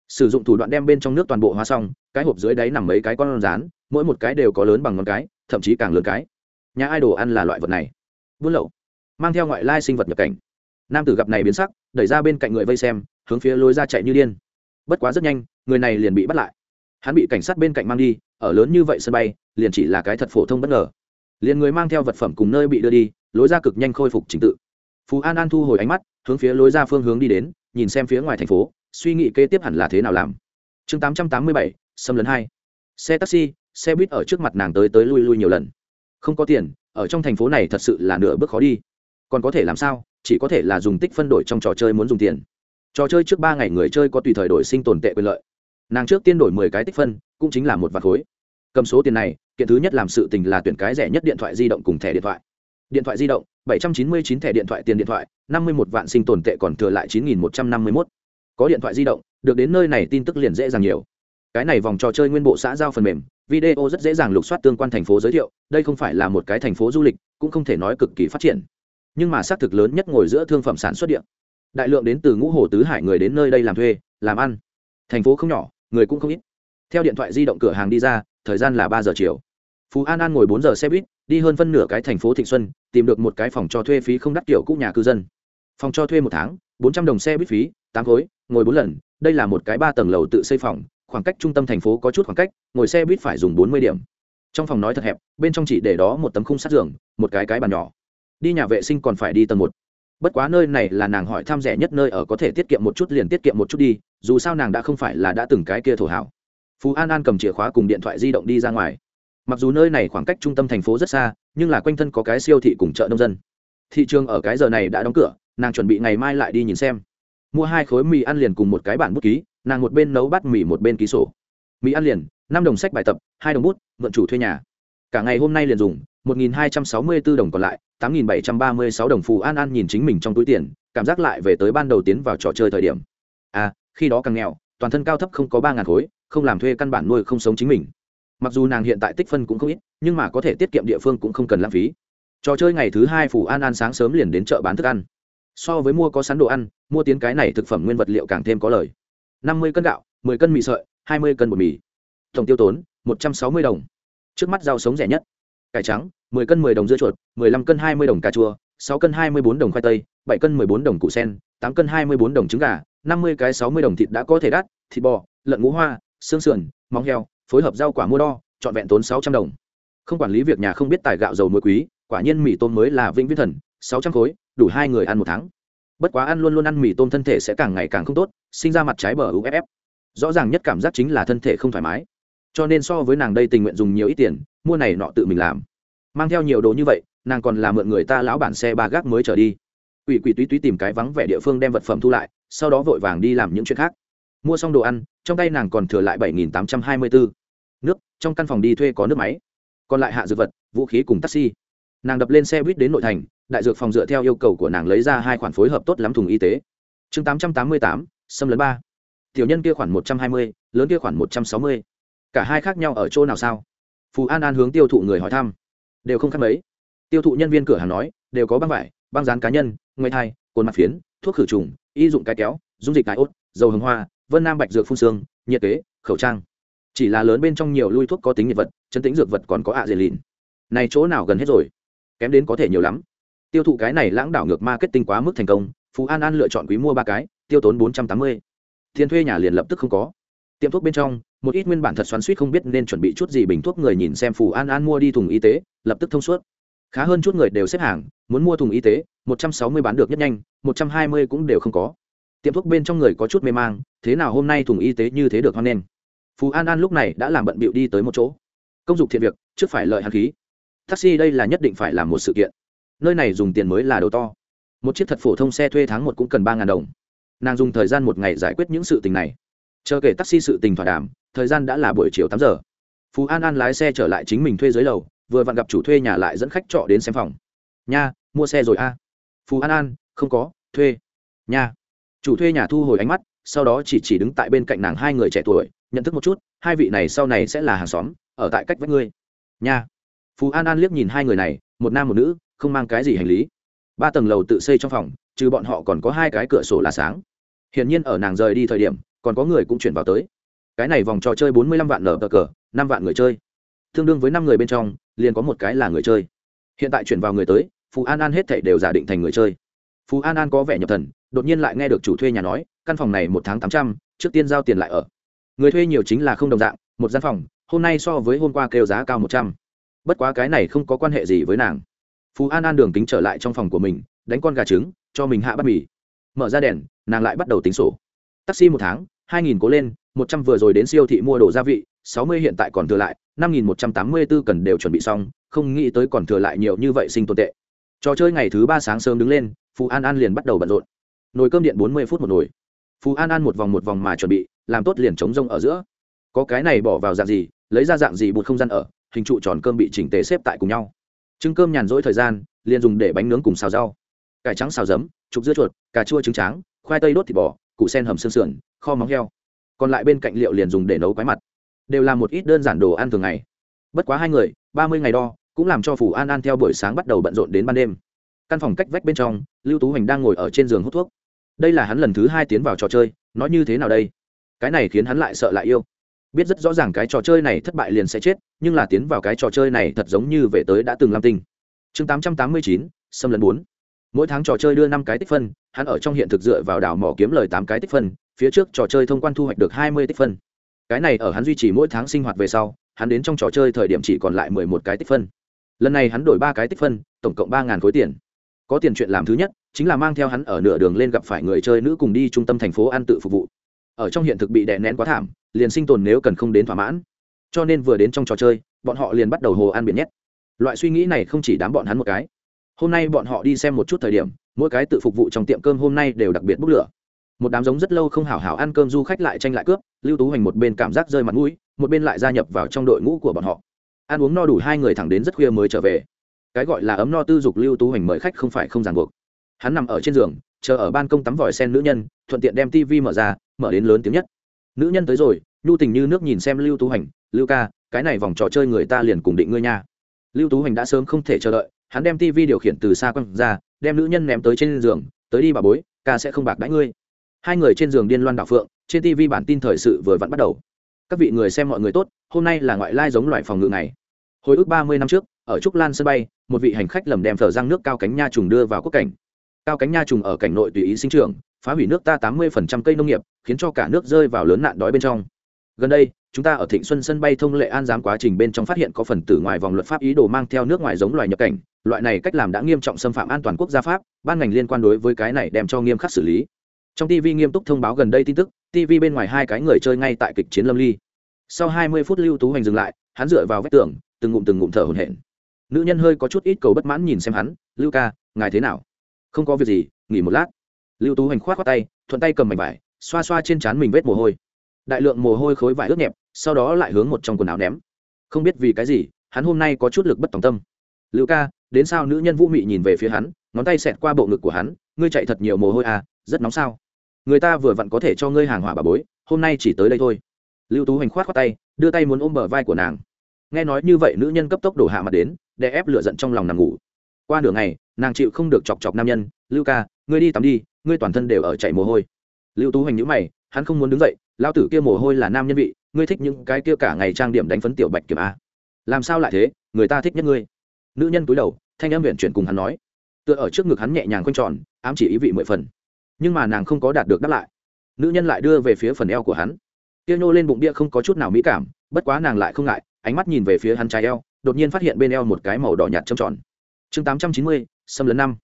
sử dụng thủ đoạn đem bên trong nước toàn bộ hóa xong, cái hộp dưới đáy nằm mấy cái con rán, mỗi một cái đều có lớn bằng ngón cái, thậm chí càng lớn cái. Nhà ai đồ ăn là loại vật này. Buôn lậu. Mang theo ngoại lai sinh vật nhập cảnh. Nam tử gặp này biến sắc, đẩy ra bên cạnh người vây xem, hướng phía lối ra chạy như điên. Bất quá rất nhanh, người này liền bị bắt lại. Hắn bị cảnh sát bên cạnh mang đi, ở lớn như vậy sân bay, liền chỉ là cái thật phổ thông bất ngờ. Liền người mang theo vật phẩm cùng nơi bị đưa đi, lối ra cực nhanh khôi phục trình tự. Phú an an thu hồi ánh mắt, hướng phía lối ra phương hướng đi đến, nhìn xem phía ngoài thành phố suy nghĩ kế tiếp hẳn là thế nào làm? Chương tám trăm tám mươi bảy, xâm lấn hai. Xe taxi, xe buýt ở trước mặt nàng tới tới lui lui nhiều lần. Không có tiền, ở trong thành phố này thật sự là nửa bước khó đi. Còn có thể làm sao? Chỉ có thể là dùng tích phân đổi trong trò chơi muốn dùng tiền. Trò chơi trước ba ngày người chơi có tùy thời đổi sinh tồn tệ quyền lợi. Nàng trước tiên đổi mười cái tích phân, cũng chính là một vạt khối. Cầm số tiền này, kiện thứ nhất làm sự tình là tuyển cái rẻ nhất điện thoại di động cùng thẻ điện thoại. Điện thoại di động, bảy trăm chín mươi chín thẻ điện thoại, tiền điện thoại, năm mươi một vạn sinh tồn tệ còn thừa lại chín nghìn một trăm năm mươi mốt có điện thoại di động, được đến nơi này tin tức liền dễ dàng nhiều. Cái này vòng trò chơi nguyên bộ xã giao phần mềm, video rất dễ dàng lục soát tương quan thành phố giới thiệu, đây không phải là một cái thành phố du lịch, cũng không thể nói cực kỳ phát triển. Nhưng mà xác thực lớn nhất ngồi giữa thương phẩm sản xuất điện đại lượng đến từ ngũ hồ tứ hải người đến nơi đây làm thuê, làm ăn. Thành phố không nhỏ, người cũng không ít. Theo điện thoại di động cửa hàng đi ra, thời gian là ba giờ chiều. Phú an an ngồi bốn giờ xe buýt, đi hơn phân nửa cái thành phố thịnh xuân, tìm được một cái phòng cho thuê phí không đắt kiểu cũ nhà cư dân phòng cho thuê một tháng, bốn trăm đồng xe buýt phí, tám khối, ngồi bốn lần, đây là một cái ba tầng lầu tự xây phòng, khoảng cách trung tâm thành phố có chút khoảng cách, ngồi xe buýt phải dùng bốn mươi điểm. Trong phòng nói thật hẹp, bên trong chỉ để đó một tấm khung sát giường, một cái cái bàn nhỏ. Đi nhà vệ sinh còn phải đi tầng một. Bất quá nơi này là nàng hỏi tham rẻ nhất nơi ở có thể tiết kiệm một chút liền tiết kiệm một chút đi, dù sao nàng đã không phải là đã từng cái kia thổ hảo phú an an cầm chìa khóa cùng điện thoại di động đi ra ngoài. Mặc dù nơi này khoảng cách trung tâm thành phố rất xa, nhưng là quanh thân có cái siêu thị cùng chợ nông dân. Thị trường ở cái giờ này đã đóng cửa nàng chuẩn bị ngày mai lại đi nhìn xem. Mua hai khối mì ăn liền cùng một cái bản bút ký, nàng một bên nấu bát mì một bên ký sổ. Mì ăn liền, năm đồng sách bài tập, hai đồng bút, mượn chủ thuê nhà. Cả ngày hôm nay liền dùng, một nghìn hai trăm sáu mươi bốn đồng còn lại, tám nghìn bảy trăm ba mươi sáu đồng phù an an nhìn chính mình trong túi tiền, cảm giác lại về tới ban đầu tiến vào trò chơi thời điểm. À khi đó càng nghèo, toàn thân cao thấp không có ba ngàn khối, không làm thuê căn bản nuôi không sống chính mình. Mặc dù nàng hiện tại tích phân cũng không ít, nhưng mà có thể tiết kiệm địa phương cũng không cần lãng phí. Trò chơi ngày thứ hai phủ an an sáng sớm liền đến chợ bán thức ăn so với mua có sắn đồ ăn, mua tiến cái này thực phẩm nguyên vật liệu càng thêm có lời. năm mươi cân gạo, mười cân mì sợi, hai mươi cân bột mì. Tổng tiêu tốn, một trăm sáu mươi đồng. Trước mắt rau sống rẻ nhất. Cải trắng, mười cân mười đồng dưa chuột, mười lăm cân hai mươi đồng cà chua, sáu cân hai mươi bốn đồng khoai tây, bảy cân mười bốn đồng củ sen, tám cân hai mươi bốn đồng trứng gà, năm mươi cái sáu mươi đồng thịt đã có thể đắt, thịt bò, lợn ngũ hoa, xương sườn, móng heo, phối hợp rau quả mua đo, trọn vẹn tốn sáu trăm đồng. Không quản lý việc nhà không biết tài gạo dầu muối quý, quả nhiên mì tôm mới là vĩnh viễn thần sáu trăm khối, đủ hai người ăn một tháng. Bất quá ăn luôn luôn ăn mì tôm thân thể sẽ càng ngày càng không tốt, sinh ra mặt trái bờ uff rõ ràng nhất cảm giác chính là thân thể không thoải mái. Cho nên so với nàng đây tình nguyện dùng nhiều ít tiền, mua này nọ tự mình làm. Mang theo nhiều đồ như vậy, nàng còn làm mượn người ta lão bản xe ba gác mới trở đi. Quỷ quỷ túy túy tìm cái vắng vẻ địa phương đem vật phẩm thu lại, sau đó vội vàng đi làm những chuyện khác. Mua xong đồ ăn, trong tay nàng còn thừa lại bảy nghìn tám trăm hai mươi bốn nước, trong căn phòng đi thuê có nước máy. Còn lại hạ dược vật, vũ khí cùng taxi nàng đập lên xe buýt đến nội thành, đại dược phòng dựa theo yêu cầu của nàng lấy ra hai khoản phối hợp tốt lắm thùng y tế. Chương tám trăm tám mươi tám, xâm lấn ba. Tiểu nhân kia khoản một trăm hai mươi, lớn kia khoản một trăm sáu mươi. Cả hai khác nhau ở chỗ nào sao? Phù an an hướng tiêu thụ người hỏi thăm. Đều không khác mấy. Tiêu thụ nhân viên cửa hàng nói, đều có băng vải, băng dán cá nhân, ngoại thai, cồn mặt phiến, thuốc khử trùng, y dụng cái kéo, dung dịch cái ốt, dầu hồng hoa, vân nam bạch dược phun xương, nhiệt kế, khẩu trang. Chỉ là lớn bên trong nhiều lui thuốc có tính nhiệt vật, chân tính dược vật còn có ạ dệt lìn. Này chỗ nào gần hết rồi? Kém đến có thể nhiều lắm. Tiêu thụ cái này lãng đảo ngược marketing quá mức thành công, phú an an lựa chọn quý mua ba cái, tiêu tốn bốn trăm tám mươi. Tiền thuê nhà liền lập tức không có. Tiệm thuốc bên trong, một ít nguyên bản thật xoắn suýt không biết nên chuẩn bị chút gì bình thuốc người nhìn xem phù an an mua đi thùng y tế, lập tức thông suốt. Khá hơn chút người đều xếp hàng, muốn mua thùng y tế, một trăm sáu mươi bán được nhất nhanh, một trăm hai mươi cũng đều không có. Tiệm thuốc bên trong người có chút mê mang, thế nào hôm nay thùng y tế như thế được hoan nghênh? Phù an an lúc này đã làm bận bịu đi tới một chỗ. Công dục thiện việc, trước phải lợi hàn khí taxi đây là nhất định phải là một sự kiện. Nơi này dùng tiền mới là đầu to. Một chiếc thật phổ thông xe thuê tháng một cũng cần ba đồng. Nàng dùng thời gian một ngày giải quyết những sự tình này. Chờ kể taxi sự tình thỏa đàm, thời gian đã là buổi chiều tám giờ. Phú an an lái xe trở lại chính mình thuê dưới lầu, vừa vặn gặp chủ thuê nhà lại dẫn khách trọ đến xem phòng. Nha, mua xe rồi a? À? phú an an, không có, thuê. Nha. Chủ thuê nhà thu hồi ánh mắt, sau đó chỉ chỉ đứng tại bên cạnh nàng hai người trẻ tuổi, nhận thức một chút, hai vị này sau này sẽ là hàng xóm, ở tại cách vách ngươi. Nha phú an an liếc nhìn hai người này một nam một nữ không mang cái gì hành lý ba tầng lầu tự xây trong phòng trừ bọn họ còn có hai cái cửa sổ là sáng hiển nhiên ở nàng rời đi thời điểm còn có người cũng chuyển vào tới cái này vòng trò chơi bốn mươi lăm vạn nở cờ cờ, năm vạn người chơi tương đương với năm người bên trong liền có một cái là người chơi hiện tại chuyển vào người tới phú an an hết thảy đều giả định thành người chơi phú an an có vẻ nhập thần đột nhiên lại nghe được chủ thuê nhà nói căn phòng này một tháng tám trăm, trước tiên giao tiền lại ở người thuê nhiều chính là không đồng dạng, một gian phòng, hôm nay so với hôm qua kêu giá cao một trăm bất quá cái này không có quan hệ gì với nàng. Phú an an đường tính trở lại trong phòng của mình, đánh con gà trứng, cho mình hạ bát mì. Mở ra đèn, nàng lại bắt đầu tính sổ. Taxi một tháng, hai nghìn cố lên, một trăm vừa rồi đến siêu thị mua đồ gia vị, sáu mươi hiện tại còn thừa lại, năm nghìn một trăm tám mươi bốn cần đều chuẩn bị xong, không nghĩ tới còn thừa lại nhiều như vậy sinh tồn tệ. Trò chơi ngày thứ ba sáng sớm đứng lên phú an an liền bắt đầu bận rộn. Nồi cơm điện bốn mươi phút một nồi. Phú an an một vòng một vòng mà chuẩn bị, làm tốt liền chống rông ở giữa. Có cái này bỏ vào dạng gì, lấy ra dạng gì bụt không gian ở hình trụ tròn cơm bị chỉnh tề xếp tại cùng nhau. Trứng cơm nhàn rỗi thời gian, liền dùng để bánh nướng cùng xào rau. Cải trắng xào giấm, trục dưa chuột, cà chua trứng tráng, khoai tây đốt thịt bò, củ sen hầm xương sườn, kho móng heo. Còn lại bên cạnh liệu liền dùng để nấu quái mặt. Đều là một ít đơn giản đồ ăn thường ngày. Bất quá hai người, ba mươi ngày đo, cũng làm cho phủ an an theo buổi sáng bắt đầu bận rộn đến ban đêm. Căn phòng cách vách bên trong, lưu tú hoành đang ngồi ở trên giường hút thuốc. Đây là hắn lần thứ hai tiến vào trò chơi, nói như thế nào đây? Cái này khiến hắn lại sợ lại yêu biết rất rõ ràng cái trò chơi này thất bại liền sẽ chết, nhưng là tiến vào cái trò chơi này thật giống như về tới đã từng lam tinh. Chương tám trăm tám mươi chín, xâm lấn bốn. Mỗi tháng trò chơi đưa năm cái tích phân, hắn ở trong hiện thực dựa vào đảo mỏ kiếm lời tám cái tích phân, phía trước trò chơi thông quan thu hoạch được hai mươi tích phân. Cái này ở hắn duy trì mỗi tháng sinh hoạt về sau, hắn đến trong trò chơi thời điểm chỉ còn lại mười một cái tích phân. Lần này hắn đổi ba cái tích phân, tổng cộng ba ngàn khối tiền. Có tiền chuyện làm thứ nhất, chính là mang theo hắn ở nửa đường lên gặp phải người chơi nữ cùng đi trung tâm thành phố ăn tự phục vụ ở trong hiện thực bị đè nén quá thảm, liền sinh tồn nếu cần không đến thỏa mãn. Cho nên vừa đến trong trò chơi, bọn họ liền bắt đầu hồ ăn biển nhét. Loại suy nghĩ này không chỉ đám bọn hắn một cái. Hôm nay bọn họ đi xem một chút thời điểm, mỗi cái tự phục vụ trong tiệm cơm hôm nay đều đặc biệt bốc lửa. Một đám giống rất lâu không hảo hảo ăn cơm du khách lại tranh lại cướp, lưu tú hoành một bên cảm giác rơi mặt mũi, một bên lại gia nhập vào trong đội ngũ của bọn họ. Ăn uống no đủ hai người thẳng đến rất khuya mới trở về. Cái gọi là ấm no tư dục lưu tú hoành mời khách không phải không ràng buộc. Hắn nằm ở trên giường, chờ ở ban công tắm vòi sen nữ nhân, thuận tiện đem tv mở ra mở đến lớn tiếng nhất. Nữ nhân tới rồi, nhu tình như nước nhìn xem lưu tú hành, lưu ca, cái này vòng trò chơi người ta liền cùng định ngươi nha. Lưu tú hành đã sớm không thể chờ đợi, hắn đem tv điều khiển từ xa quăng ra, đem nữ nhân ném tới trên giường, tới đi bà bối, ca sẽ không bạc đãi ngươi. Hai người trên giường điên loan đạo phượng, trên tv bản tin thời sự vừa vặn bắt đầu. Các vị người xem mọi người tốt, hôm nay là ngoại lai giống loại phòng ngự này hồi ức ba mươi năm trước, ở trúc lan sân bay, một vị hành khách lầm đem thờ răng nước cao cánh nha trùng đưa vào quốc cảnh. Cao cánh nha trùng ở cảnh nội tùy ý sinh trưởng phá hủy nước ta tám mươi cây nông nghiệp, khiến cho cả nước rơi vào lớn nạn đói bên trong. Gần đây, chúng ta ở thịnh xuân sân bay thông lệ an giám quá trình bên trong phát hiện có phần tử ngoài vòng luật pháp ý đồ mang theo nước ngoài giống loài nhập cảnh. Loại này cách làm đã nghiêm trọng xâm phạm an toàn quốc gia pháp, ban ngành liên quan đối với cái này đem cho nghiêm khắc xử lý. Trong tv nghiêm túc thông báo gần đây tin tức tv bên ngoài hai cái người chơi ngay tại kịch chiến lâm ly. Sau hai mươi phút lưu tú hành dừng lại, hắn dựa vào vách tường, từng ngụm từng ngụm thở hổn hển. Nữ nhân hơi có chút ít cầu bất mãn nhìn xem hắn, lưu ca, ngài thế nào? Không có việc gì, nghỉ một lát lưu tú hành k h o á t tay, thuận tay cầm mảnh vải, xoa xoa trên trán mình vết mồ hôi. Đại lượng mồ hôi khối vải ướt nhẹp, sau đó lại hướng một trong quần áo ném. Không biết vì cái gì, hắn hôm nay có chút lực bất tòng tâm. Lưu ca, đến sao nữ nhân vũ mị nhìn về phía hắn, ngón tay xẹt qua bộ ngực của hắn, ngươi chạy thật nhiều mồ hôi à rất nóng sao? Người ta vừa vặn có thể cho ngươi hàng hỏa bà bối, hôm nay chỉ tới đây thôi. Lưu tú hành k h o á t tay, đưa tay muốn ôm bờ vai của nàng. Nghe nói như vậy nữ nhân cấp tốc đổ hạ mặt đến để ép lựa giận trong lòng nàng ngủ. Qua nửa ngày, nàng chịu không được chọc chọc nam nhân, lưu ca, ngươi đi tắm đi ngươi toàn thân đều ở chảy mồ hôi. Lưu tú hành nhữ mày, hắn không muốn đứng dậy lao tử kia mồ hôi là nam nhân vị, ngươi thích những cái kia cả ngày trang điểm đánh phấn tiểu bạch kiểm a. Làm sao lại thế, người ta thích nhất ngươi. Nữ nhân cúi đầu, thanh em huyện chuyển cùng hắn nói. Tựa ở trước ngực hắn nhẹ nhàng quanh tròn, ám chỉ ý vị mười phần. Nhưng mà nàng không có đạt được đáp lại. Nữ nhân lại đưa về phía phần eo của hắn. Tiêu nhô lên bụng bia không có chút nào mỹ cảm, bất quá nàng lại không ngại, ánh mắt nhìn về phía hắn trái eo, đột nhiên phát hiện bên eo một cái màu đỏ nhạt trầm tròn. Chương tám trăm chín mươi, xâm lấn năm.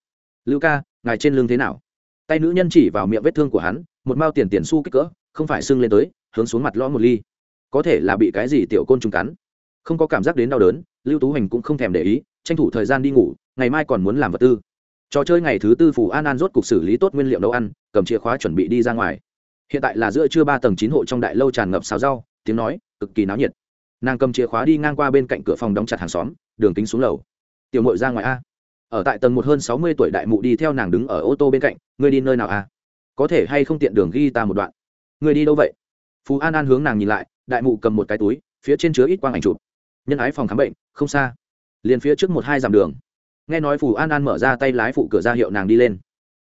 Lưu ca, ngài trên lưng thế nào? Tay nữ nhân chỉ vào miệng vết thương của hắn, một mao tiền tiền su kích cỡ, không phải sưng lên tới, hướng xuống mặt lõ một ly. Có thể là bị cái gì tiểu côn trùng cắn. Không có cảm giác đến đau đớn, lưu tú hành cũng không thèm để ý, tranh thủ thời gian đi ngủ, ngày mai còn muốn làm vật tư. Trò chơi ngày thứ tư phủ an an rốt cục xử lý tốt nguyên liệu nấu ăn, cầm chìa khóa chuẩn bị đi ra ngoài. Hiện tại là giữa trưa ba tầng chín hộ trong đại lâu tràn ngập xào rau, tiếng nói, cực kỳ náo nhiệt. Nàng cầm chìa khóa đi ngang qua bên cạnh cửa phòng đóng chặt hàng xóm, đường kính xuống lầu. Tiểu mội ra ngoài a ở tại tầng một hơn sáu mươi tuổi đại mụ đi theo nàng đứng ở ô tô bên cạnh, ngươi đi nơi nào a có thể hay không tiện đường ghi ta một đoạn? Ngươi đi đâu vậy? Phú an an hướng nàng nhìn lại, đại mụ cầm một cái túi, phía trên chứa ít quang ảnh chụp. Nhân ái phòng khám bệnh, không xa. Liền phía trước một hai dặm đường. Nghe nói phù an an mở ra tay lái phụ cửa ra hiệu nàng đi lên.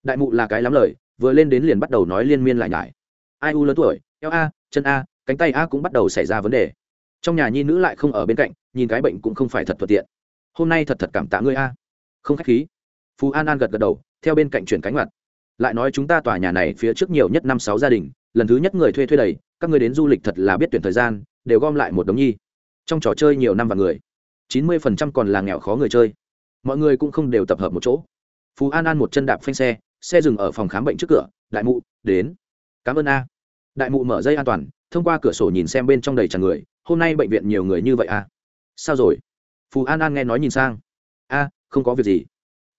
Đại mụ là cái lắm lời, vừa lên đến liền bắt đầu nói liên miên lại nhải. Ai u lớn tuổi? Eo a, chân a, cánh tay a cũng bắt đầu xảy ra vấn đề. Trong nhà nhi nữ lại không ở bên cạnh, nhìn cái bệnh cũng không phải thật thuận tiện. Hôm nay thật thật cảm tạ ngươi a không k h á c h khí. Phú an an gật gật đầu, theo bên cạnh chuyển cánh mặt lại nói chúng ta tòa nhà này phía trước nhiều nhất năm sáu gia đình, lần thứ nhất người thuê thuê đầy, các người đến du lịch thật là biết tuyển thời gian, đều gom lại một đống nhi. Trong trò chơi nhiều năm và người, chín mươi phần trăm còn là nghèo khó người chơi. Mọi người cũng không đều tập hợp một chỗ. Phú an an một chân đạp phanh xe xe dừng ở phòng khám bệnh trước cửa, đại mụ, đến. Cảm ơn a. Đại mụ mở dây an toàn, thông qua cửa sổ nhìn xem bên trong đầy tràn người, hôm nay bệnh viện nhiều người như vậy a sao rồi? Phú an an nghe nói nhìn sang. A không có việc gì.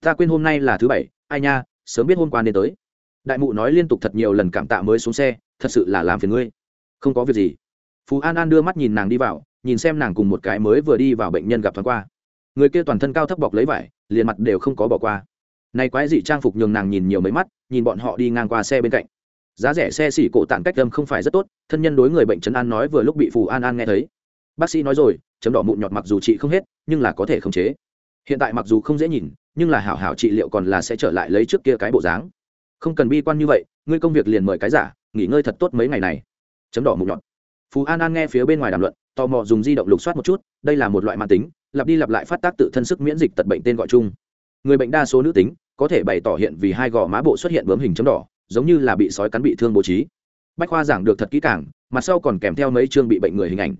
Ta quên hôm nay là thứ bảy, ai nha, sớm biết hôm qua nên tới. Đại mụ nói liên tục thật nhiều lần cảm tạ mới xuống xe, thật sự là làm phiền ngươi. Không có việc gì. Phú an an đưa mắt nhìn nàng đi vào, nhìn xem nàng cùng một cái mới vừa đi vào bệnh nhân gặp thoáng qua. Người kia toàn thân cao thấp bọc lấy vải, liền mặt đều không có bỏ qua. Nay quái dị trang phục nhường nàng nhìn nhiều mấy mắt, nhìn bọn họ đi ngang qua xe bên cạnh. Giá rẻ xe xỉ cổ tạng cách âm không phải rất tốt, thân nhân đối người bệnh trấn an nói vừa lúc bị phù an an nghe thấy. Bác sĩ nói rồi, chấm đỏ mụn nhọt mặc dù trị không hết, nhưng là có thể khống chế hiện tại mặc dù không dễ nhìn, nhưng là hảo hảo trị liệu còn là sẽ trở lại lấy trước kia cái bộ dáng. Không cần bi quan như vậy, ngươi công việc liền mời cái giả, nghỉ ngơi thật tốt mấy ngày này. Chấm đỏ mục nhọn. Phú an an nghe phía bên ngoài đàm luận, tò mò dùng di động lục soát một chút, đây là một loại mạng tính, lặp đi lặp lại phát tác tự thân sức miễn dịch tật bệnh tên gọi chung. Người bệnh đa số nữ tính, có thể bày tỏ hiện vì hai gò má bộ xuất hiện bướm hình chấm đỏ, giống như là bị sói cắn bị thương bố trí. Bách khoa giảng được thật kỹ càng, mặt sau còn kèm theo mấy chương bị bệnh người hình ảnh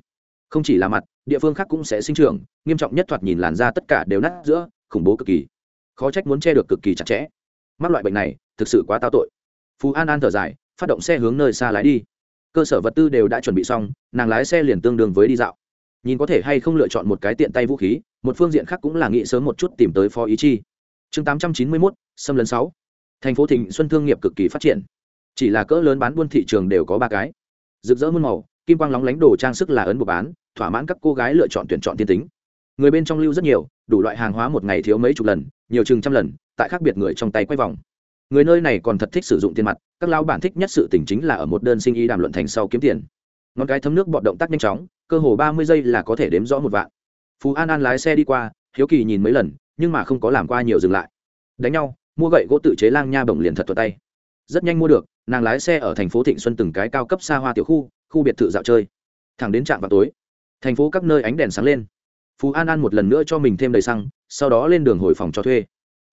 không chỉ là mặt, địa phương khác cũng sẽ sinh trưởng, nghiêm trọng nhất thoạt nhìn làn da tất cả đều nát giữa, khủng bố cực kỳ. Khó trách muốn che được cực kỳ chặt chẽ. Mắc loại bệnh này, thực sự quá tao tội. Phú an an thở dài, phát động xe hướng nơi xa lái đi. Cơ sở vật tư đều đã chuẩn bị xong, nàng lái xe liền tương đương với đi dạo. Nhìn có thể hay không lựa chọn một cái tiện tay vũ khí, một phương diện khác cũng là nghĩ sớm một chút tìm tới phó ý chi. Chương tám trăm chín mươi mốt, xâm lấn sáu. Thành phố thịnh xuân thương nghiệp cực kỳ phát triển. Chỉ là cỡ lớn bán buôn thị trường đều có ba cái. Rực rỡ muôn màu kim quang lóng lánh đồ trang sức là ấn buộc bán, thỏa mãn các cô gái lựa chọn tuyển chọn tiên tính. Người bên trong lưu rất nhiều, đủ loại hàng hóa một ngày thiếu mấy chục lần, nhiều chừng trăm lần, tại khác biệt người trong tay quay vòng. Người nơi này còn thật thích sử dụng tiền mặt, các lao bản thích nhất sự tình chính là ở một đơn sinh ý đàm luận thành sau kiếm tiền. Ngón cái thấm nước bọn động tác nhanh chóng, cơ hồ ba mươi giây là có thể đếm rõ một vạn. Phú an an lái xe đi qua, hiếu kỳ nhìn mấy lần, nhưng mà không có làm qua nhiều dừng lại. Đánh nhau, mua gậy gỗ tự chế lang nha bồng liền thật thuật tay. Rất nhanh mua được, nàng lái xe ở thành phố thịnh xuân từng cái cao cấp xa hoa tiểu khu khu biệt thự dạo chơi. Thẳng đến trạm vào tối thành phố các nơi ánh đèn sáng lên. Phú an an một lần nữa cho mình thêm đầy xăng sau đó lên đường hồi phòng cho thuê.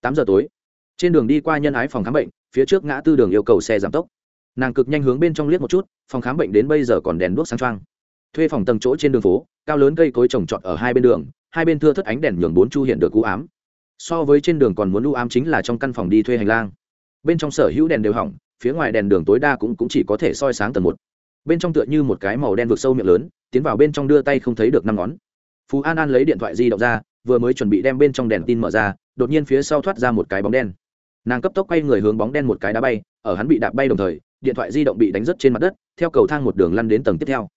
Tám giờ tối trên đường đi qua nhân ái phòng khám bệnh phía trước ngã tư đường yêu cầu xe giảm tốc. Nàng cực nhanh hướng bên trong liếc một chút phòng khám bệnh đến bây giờ còn đèn đuốc sang trang, thuê phòng tầng chỗ trên đường phố cao lớn cây cối trồng trọt ở hai bên đường hai bên thưa thất ánh đèn nhường bốn chu hiện được cú ám. So với trên đường còn muốn u ám chính là trong căn phòng đi thuê hành lang. Bên trong sở hữu đèn đều hỏng phía ngoài đèn đường tối đa cũng, cũng chỉ có thể soi sáng tầng một bên trong tựa như một cái màu đen vượt sâu miệng lớn, tiến vào bên trong đưa tay không thấy được năm ngón. Phú an an lấy điện thoại di động ra, vừa mới chuẩn bị đem bên trong đèn tin mở ra, đột nhiên phía sau thoát ra một cái bóng đen. Nàng cấp tốc quay người hướng bóng đen một cái đá bay, ở hắn bị đạp bay đồng thời, điện thoại di động bị đánh rớt trên mặt đất, theo cầu thang một đường lăn đến tầng tiếp theo.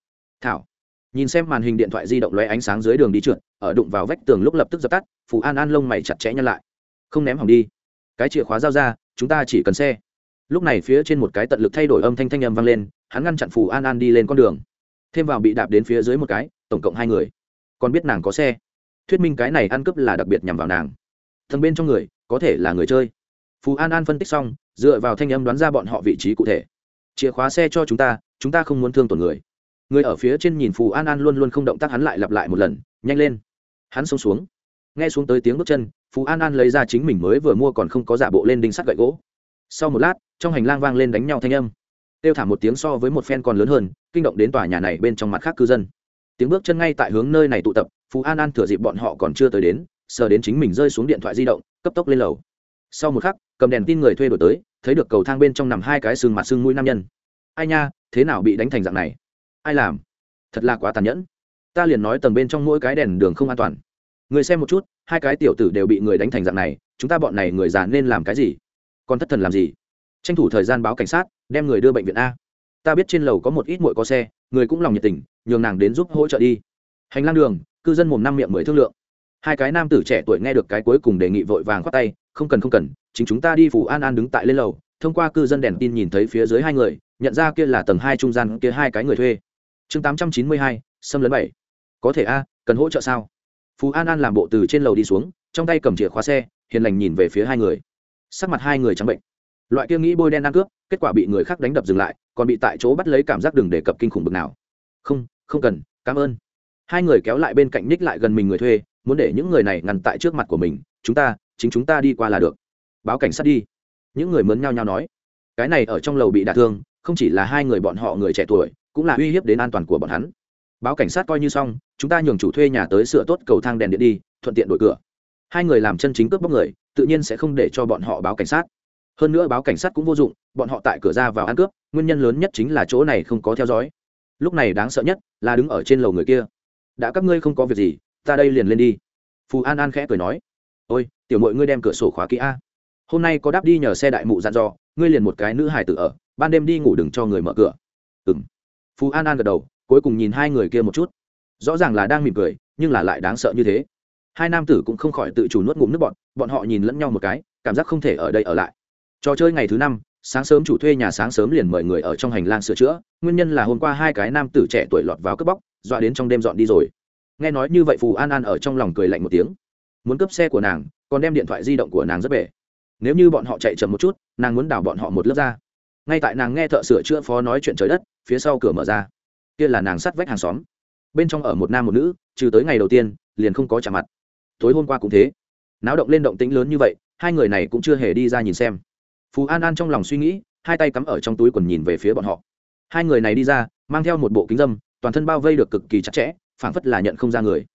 Thảo, nhìn xem màn hình điện thoại di động lóe ánh sáng dưới đường đi trượt, ở đụng vào vách tường lúc lập tức dập tắt, phú an an lông mày chặt chẽ nhăn lại. Không ném hỏng đi. Cái chìa khóa giao ra, chúng ta chỉ cần xe. Lúc này phía trên một cái tận lực thay đổi âm thanh thanh âm vang lên hắn ngăn chặn phù an an đi lên con đường. Thêm vào bị đạp đến phía dưới một cái, tổng cộng hai người. Còn biết nàng có xe. Thuyết minh cái này ăn cướp là đặc biệt nhằm vào nàng. Thần bên trong người, có thể là người chơi. Phù an an phân tích xong, dựa vào thanh âm đoán ra bọn họ vị trí cụ thể. Chìa khóa xe cho chúng ta chúng ta không muốn thương tổn người. Người ở phía trên nhìn phù an an luôn luôn không động tác hắn lại lặp lại một lần, nhanh lên. Hắn xông xuống. Nghe xuống tới tiếng bước chân, phù an an lấy ra chính mình mới vừa mua còn không có giả bộ lên đinh sắt gậy gỗ. Sau một lát, trong hành lang vang lên đánh nhau thanh âm tiêu thả một tiếng so với một phen còn lớn hơn, kinh động đến tòa nhà này bên trong mặt khác cư dân. Tiếng bước chân ngay tại hướng nơi này tụ tập, phú an an thừa dịp bọn họ còn chưa tới đến, sờ đến chính mình rơi xuống điện thoại di động, cấp tốc lên lầu. Sau một khắc, cầm đèn tin người thuê đổi tới, thấy được cầu thang bên trong nằm hai cái xương mặt xương mũi nam nhân. Ai nha, thế nào bị đánh thành dạng này? Ai làm? Thật là quá tàn nhẫn. Ta liền nói tầng bên trong mỗi cái đèn đường không an toàn. Người xem một chút, hai cái tiểu tử đều bị người đánh thành dạng này, chúng ta bọn này người già nên làm cái gì? Còn thất thần làm gì? Tranh thủ thời gian báo cảnh sát đem người đưa bệnh viện a. Ta biết trên lầu có một ít muội có xe, người cũng lòng nhiệt tình, nhường nàng đến giúp hỗ trợ đi. Hành lang đường, cư dân mồm năm miệng mới thương lượng. Hai cái nam tử trẻ tuổi nghe được cái cuối cùng đề nghị vội vàng khoát tay, không cần không cần, chính chúng ta đi phủ an an đứng tại lên lầu, thông qua cư dân đèn tin nhìn thấy phía dưới hai người, nhận ra kia là tầng hai trung gian kia hai cái người thuê. Chương tám trăm chín mươi hai, xâm lấn bảy. Có thể a, cần hỗ trợ sao? Phú an an làm bộ từ trên lầu đi xuống, trong tay cầm chìa khóa xe, hiền lành nhìn về phía hai người. Sắc mặt hai người trắng bệnh loại kia nghĩ bôi đen ăn cướp, kết quả bị người khác đánh đập dừng lại, còn bị tại chỗ bắt lấy cảm giác đừng đề cập kinh khủng bực nào. Không không cần, cảm ơn. Hai người kéo lại bên cạnh ních lại gần mình người thuê, muốn để những người này ngăn tại trước mặt của mình, chúng ta, chính chúng ta đi qua là được. Báo cảnh sát đi. Những người mướn nhau nhau nói. Cái này ở trong lầu bị đả thương, không chỉ là hai người bọn họ người trẻ tuổi, cũng là uy hiếp đến an toàn của bọn hắn. Báo cảnh sát coi như xong, chúng ta nhường chủ thuê nhà tới sửa tốt cầu thang đèn điện đi, thuận tiện đổi cửa. Hai người làm chân chính cướp bóc người, tự nhiên sẽ không để cho bọn họ báo cảnh sát hơn nữa báo cảnh sát cũng vô dụng, bọn họ tại cửa ra vào ăn cướp, nguyên nhân lớn nhất chính là chỗ này không có theo dõi. Lúc này đáng sợ nhất là đứng ở trên lầu người kia. Đã các ngươi không có việc gì, ta đây liền lên đi. Phù an an khẽ cười nói. Ôi, tiểu mội ngươi đem cửa sổ khóa kỹ a. Hôm nay có đáp đi nhờ xe đại mụ dặn dò, ngươi liền một cái nữ hải tử ở, ban đêm đi ngủ đừng cho người mở cửa. Ừ m phù an an gật đầu, cuối cùng nhìn hai người kia một chút. Rõ ràng là đang mỉm cười, nhưng là lại đáng sợ như thế. Hai nam tử cũng không khỏi tự chủ nuốt ngụm nước bọn bọn họ nhìn lẫn nhau một cái, cảm giác không thể ở đây ở lại trò chơi ngày thứ năm, sáng sớm chủ thuê nhà sáng sớm liền mời người ở trong hành lang sửa chữa, nguyên nhân là hôm qua hai cái nam tử trẻ tuổi lọt vào cướp bóc, dọa đến trong đêm dọn đi rồi. Nghe nói như vậy phù an an ở trong lòng cười lạnh một tiếng. Muốn cướp xe của nàng, còn đem điện thoại di động của nàng rất bể. Nếu như bọn họ chạy chậm một chút, nàng muốn đào bọn họ một lớp ra. Ngay tại nàng nghe thợ sửa chữa phó nói chuyện trời đất, phía sau cửa mở ra. Kia là nàng sắt vách hàng xóm. Bên trong ở một nam một nữ, trừ tới ngày đầu tiên, liền không có trả mặt. Tối hôm qua cũng thế. Náo động lên động tĩnh lớn như vậy, hai người này cũng chưa hề đi ra nhìn xem phú an an trong lòng suy nghĩ, hai tay cắm ở trong túi quần nhìn về phía bọn họ. Hai người này đi ra, mang theo một bộ kính dâm, toàn thân bao vây được cực kỳ chặt chẽ, phảng phất là nhận không ra người.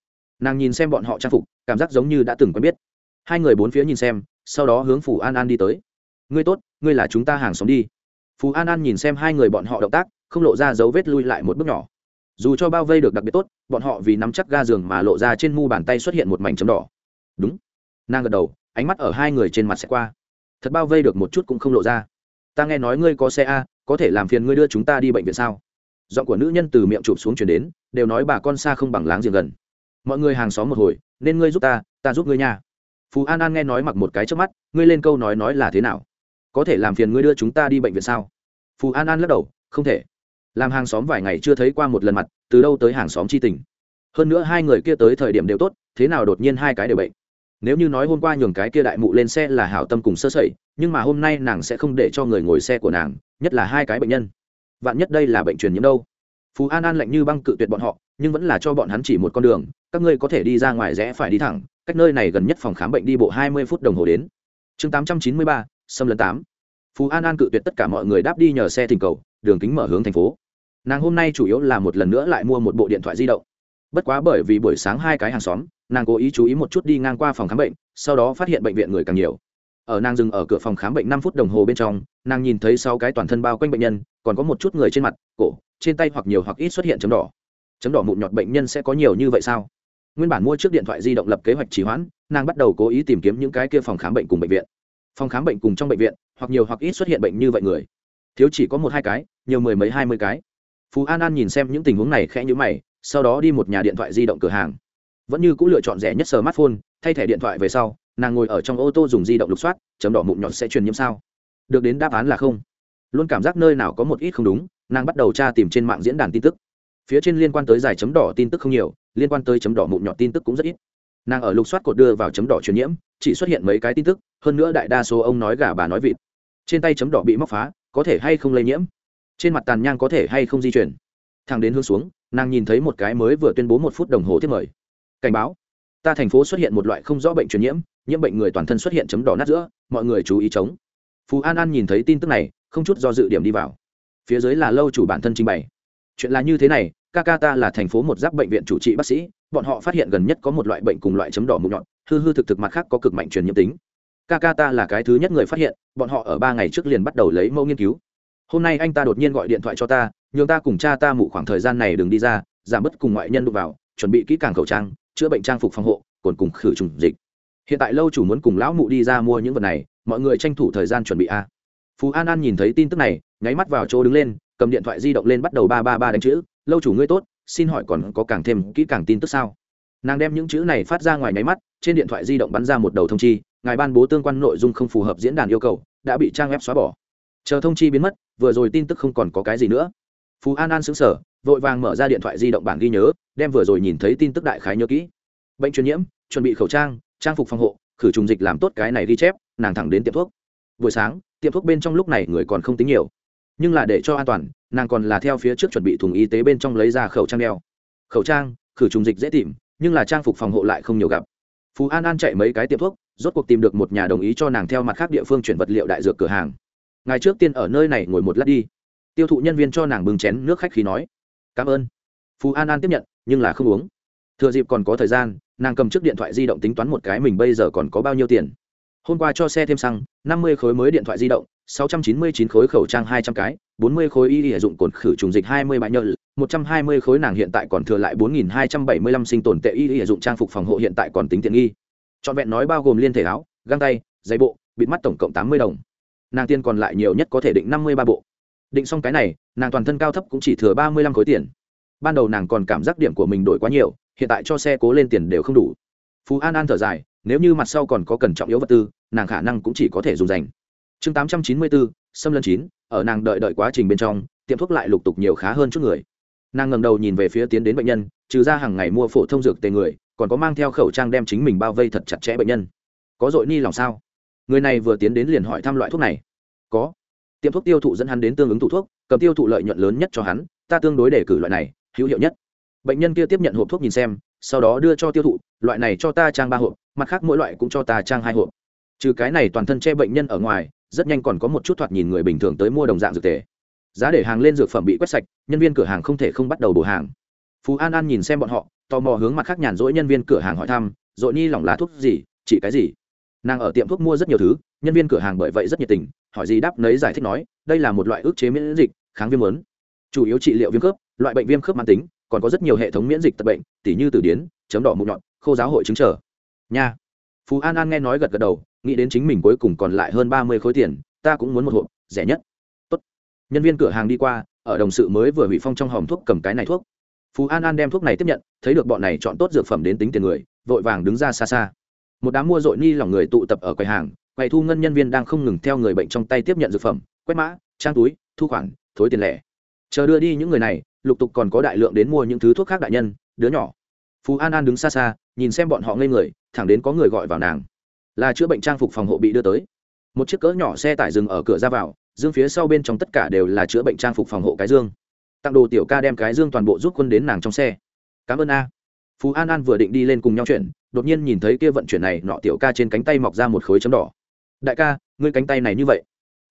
Nàng nhìn xem bọn họ trang phục, cảm giác giống như đã từng quen biết. Hai người bốn phía nhìn xem, sau đó hướng Phù an an đi tới. Ngươi tốt, ngươi là chúng ta hàng xóm đi. Phú an an nhìn xem hai người bọn họ động tác, không lộ ra dấu vết lui lại một bước nhỏ. Dù cho bao vây được đặc biệt tốt, bọn họ vì nắm chắc ga giường mà lộ ra trên mu bàn tay xuất hiện một mảnh chấm đỏ. Đúng. Nàng gật đầu, ánh mắt ở hai người trên mặt sẽ qua thật bao vây được một chút cũng không lộ ra. Ta nghe nói ngươi có xe a, có thể làm phiền ngươi đưa chúng ta đi bệnh viện sao? Giọng của nữ nhân từ miệng chụp xuống chuyển đến, đều nói bà con xa không bằng láng giềng gần. Mọi người hàng xóm một hồi, nên ngươi giúp ta ta giúp ngươi nha. Phú an an nghe nói mặc một cái trước mắt, ngươi lên câu nói nói là thế nào? Có thể làm phiền ngươi đưa chúng ta đi bệnh viện sao? Phú an an lắc đầu, không thể. Làm hàng xóm vài ngày chưa thấy qua một lần mặt, từ đâu tới hàng xóm c h i tình? Hơn nữa hai người kia tới thời điểm đều tốt, thế nào đột nhiên hai cái đều bệnh? Nếu như nói hôm qua nhường cái kia đại mụ lên xe là hảo tâm cùng sơ sẩy, nhưng mà hôm nay nàng sẽ không để cho người ngồi xe của nàng, nhất là hai cái bệnh nhân. Vạn nhất đây là bệnh truyền nhiễm đâu? Phú an an lạnh như băng cự tuyệt bọn họ, nhưng vẫn là cho bọn hắn chỉ một con đường, các ngươi có thể đi ra ngoài rẽ phải đi thẳng, cách nơi này gần nhất phòng khám bệnh đi bộ hai mươi phút đồng hồ đến. Chương tám trăm chín mươi ba, xâm lấn tám. Phú an an cự tuyệt tất cả mọi người đáp đi nhờ xe thỉnh cầu, đường kính mở hướng thành phố. Nàng hôm nay chủ yếu là một lần nữa lại mua một bộ điện thoại di động bất quá bởi vì buổi sáng hai cái hàng xóm, nàng cố ý chú ý một chút đi ngang qua phòng khám bệnh, sau đó phát hiện bệnh viện người càng nhiều. Ở nàng dừng ở cửa phòng khám bệnh năm phút đồng hồ bên trong, nàng nhìn thấy sáu cái toàn thân bao quanh bệnh nhân, còn có một chút người trên mặt, cổ, trên tay hoặc nhiều hoặc ít xuất hiện chấm đỏ. Chấm đỏ mụn nhọt bệnh nhân sẽ có nhiều như vậy sao? Nguyên bản mua trước điện thoại di động lập kế hoạch trì hoãn, nàng bắt đầu cố ý tìm kiếm những cái kia phòng khám bệnh cùng bệnh viện. Phòng khám bệnh cùng trong bệnh viện, hoặc nhiều hoặc ít xuất hiện bệnh như vậy người. Thiếu chỉ có một hai cái, nhiều mười mấy hai mươi cái. Phú an an nhìn xem những tình huống này khẽ nhữ mày sau đó đi một nhà điện thoại di động cửa hàng. Vẫn như c ũ lựa chọn rẻ nhất smartphone, thay thẻ điện thoại về sau, nàng ngồi ở trong ô tô dùng di động lục soát, chấm đỏ mụn nhọt sẽ truyền nhiễm sao? Được đến đáp án là không. Luôn cảm giác nơi nào có một ít không đúng, nàng bắt đầu tra tìm trên mạng diễn đàn tin tức. Phía trên liên quan tới giải chấm đỏ tin tức không nhiều, liên quan tới chấm đỏ mụn nhọt tin tức cũng rất ít. Nàng ở lục soát cột đưa vào chấm đỏ truyền nhiễm, chỉ xuất hiện mấy cái tin tức, hơn nữa đại đa số ông nói gà bà nói vịt. Trên tay chấm đỏ bị móc phá, có thể hay không lây nhiễm? Trên mặt tàn nhang có thể hay không di chuyển? Thang đến hướng xuống, nàng nhìn thấy một cái mới vừa tuyên bố một phút đồng hồ tiếp mời. Cảnh báo. Ta thành phố xuất hiện một loại không rõ bệnh truyền nhiễm nhiễm bệnh người toàn thân xuất hiện chấm đỏ nát giữa, mọi người chú ý chống. Phú an an nhìn thấy tin tức này, không chút do dự điểm đi vào. Phía dưới là lâu chủ bản thân trình bày. Chuyện là như thế này, ca ca ta là thành phố một giáp bệnh viện chủ trị bác sĩ, bọn họ phát hiện gần nhất có một loại bệnh cùng loại chấm đỏ mụn nhọn hư hư thực thực mặt khác có cực mạnh truyền nhiễm tính. Ca ca ta là cái thứ nhất người phát hiện, bọn họ ở ba ngày trước liền bắt đầu lấy mẫu nghiên cứu. Hôm nay anh ta đột nhiên gọi điện thoại cho ta nhường ta cùng cha ta mụ khoảng thời gian này đừng đi ra, giảm bớt cùng ngoại nhân đụng vào, chuẩn bị kỹ càng khẩu trang, chữa bệnh trang phục phòng hộ, còn cùng khử trùng dịch. Hiện tại lâu chủ muốn cùng lão mụ đi ra mua những vật này, mọi người tranh thủ thời gian chuẩn bị a. Phú an an nhìn thấy tin tức này, nháy mắt vào chỗ đứng lên, cầm điện thoại di động lên bắt đầu ba ba ba đánh chữ, lâu chủ ngươi tốt, xin hỏi còn có càng thêm kỹ càng tin tức sao? Nàng đem những chữ này phát ra ngoài nháy mắt, trên điện thoại di động bắn ra một đầu thông chi, ngài ban bố tương quan nội dung không phù hợp diễn đàn yêu cầu, đã bị trang web xóa bỏ. Chờ thông chi biến mất, vừa rồi tin tức không còn có cái gì nữa phú an an xứng sở vội vàng mở ra điện thoại di động bản ghi nhớ, đem vừa rồi nhìn thấy tin tức đại khái nhớ kỹ. Bệnh truyền nhiễm, chuẩn bị khẩu trang trang phục phòng hộ, khử trùng dịch làm tốt cái này ghi chép, nàng thẳng đến tiệm thuốc. Buổi sáng, tiệm thuốc bên trong lúc này người còn không tính nhiều. Nhưng là để cho an toàn, nàng còn là theo phía trước chuẩn bị thùng y tế bên trong lấy ra khẩu trang đeo. Khẩu trang, khử trùng dịch dễ tìm, nhưng là trang phục phòng hộ lại không nhiều gặp. Phú an an chạy mấy cái tiệm thuốc, rốt cuộc tìm được một nhà đồng ý cho nàng theo mặt khác địa phương chuyển vật liệu đại dược cửa hàng. Ngày trước tiên ở nơi này ngồi một lát đi tiêu thụ nhân viên cho nàng bưng chén nước khách khí nói, cảm ơn. Phú an an tiếp nhận, nhưng là không uống. Thừa dịp còn có thời gian, nàng cầm chiếc điện thoại di động tính toán một cái mình bây giờ còn có bao nhiêu tiền. Hôm qua cho xe thêm xăng, năm mươi khối mới điện thoại di động, sáu trăm chín mươi chín khối khẩu trang hai trăm cái, bốn mươi khối y hệ dụng cồn khử trùng dịch hai mươi bãi nhợ một trăm hai mươi khối nàng hiện tại còn thừa lại bốn nghìn hai trăm bảy mươi lăm sinh tồn tệ y hệ dụng trang phục phòng hộ hiện tại còn tính tiện nghi. Trọn vẹn nói bao gồm liên thể áo, găng tay giấy bộ, bịt mắt tổng cộng tám mươi đồng. Nàng tiên còn lại nhiều nhất có thể định năm mươi ba bộ định xong cái này, nàng toàn thân cao thấp cũng chỉ thừa ba mươi lăm khối tiền. Ban đầu nàng còn cảm giác điểm của mình đổi quá nhiều, hiện tại cho xe cố lên tiền đều không đủ. Phú an an thở dài, nếu như mặt sau còn có cần trọng yếu vật tư, nàng khả năng cũng chỉ có thể dùng dành. Chương tám trăm chín mươi bốn xâm lân chín, ở nàng đợi đợi quá trình bên trong, tiệm thuốc lại lục tục nhiều khá hơn chút người. Nàng ngẩng đầu nhìn về phía tiến đến bệnh nhân, trừ ra hàng ngày mua phổ thông dược tề người, còn có mang theo khẩu trang đem chính mình bao vây thật chặt chẽ bệnh nhân. Có dội ni lòng sao? Người này vừa tiến đến liền hỏi thăm loại thuốc này. Có tiệm thuốc tiêu thụ dẫn hắn đến tương ứng tủ thuốc, cầm tiêu thụ lợi nhuận lớn nhất cho hắn, ta tương đối đề cử loại này, hữu hiệu nhất. Bệnh nhân kia tiếp nhận hộp thuốc nhìn xem, sau đó đưa cho tiêu thụ, loại này cho ta trang ba hộp, mặt khác mỗi loại cũng cho ta trang hai hộp. Trừ cái này toàn thân che bệnh nhân ở ngoài, rất nhanh còn có một chút thoạt nhìn người bình thường tới mua đồng dạng dược tề. Giá để hàng lên dược phẩm bị quét sạch, nhân viên cửa hàng không thể không bắt đầu bổ hàng. Phú an an nhìn xem bọn họ, tò mò hướng mặt khác nhàn rỗi nhân viên cửa hàng hỏi thăm dội ni lỏng lá thuốc gì? Chỉ cái gì? Nàng ở tiệm thuốc mua rất nhiều thứ, nhân viên cửa hàng bởi vậy rất nhiệt tình, hỏi gì đáp nấy giải thích nói, đây là một loại ức chế miễn dịch, kháng viêm lớn. Chủ yếu trị liệu viêm khớp, loại bệnh viêm khớp mãn tính, còn có rất nhiều hệ thống miễn dịch tật bệnh, tỉ như tử điến, chấm đỏ mụn nhọn khô giáo hội chứng trở. Nha. Phú an an nghe nói gật gật đầu, nghĩ đến chính mình cuối cùng còn lại hơn ba mươi khối tiền, ta cũng muốn một hộp, rẻ nhất. Tốt. nhân viên cửa hàng đi qua, ở đồng sự mới vừa hủy phong trong hòm thuốc cầm cái này thuốc. Phú an an đem thuốc này tiếp nhận, thấy được bọn này chọn tốt dược phẩm đến tính tiền người, vội vàng đứng ra xa xa một đám mua dội ni lỏng người tụ tập ở quầy hàng, quầy thu ngân nhân viên đang không ngừng theo người bệnh trong tay tiếp nhận dược phẩm, quét mã, trang túi, thu khoản, thối tiền lẻ. Chờ đưa đi những người này, lục tục còn có đại lượng đến mua những thứ thuốc khác đại nhân, đứa nhỏ. Phú an an đứng xa xa, nhìn xem bọn họ ngây người, thẳng đến có người gọi vào nàng. Là chữa bệnh trang phục phòng hộ bị đưa tới. Một chiếc cỡ nhỏ xe tải dừng ở cửa ra vào, dương phía sau bên trong tất cả đều là chữa bệnh trang phục phòng hộ cái dương. Tặng đồ tiểu ca đem cái dương toàn bộ rút quân đến nàng trong xe. Cảm ơn a. Phú an an vừa định đi lên cùng nhau chuyển đột nhiên nhìn thấy kia vận chuyển này, nọ tiểu ca trên cánh tay mọc ra một khối chấm đỏ. Đại ca, ngươi cánh tay này như vậy?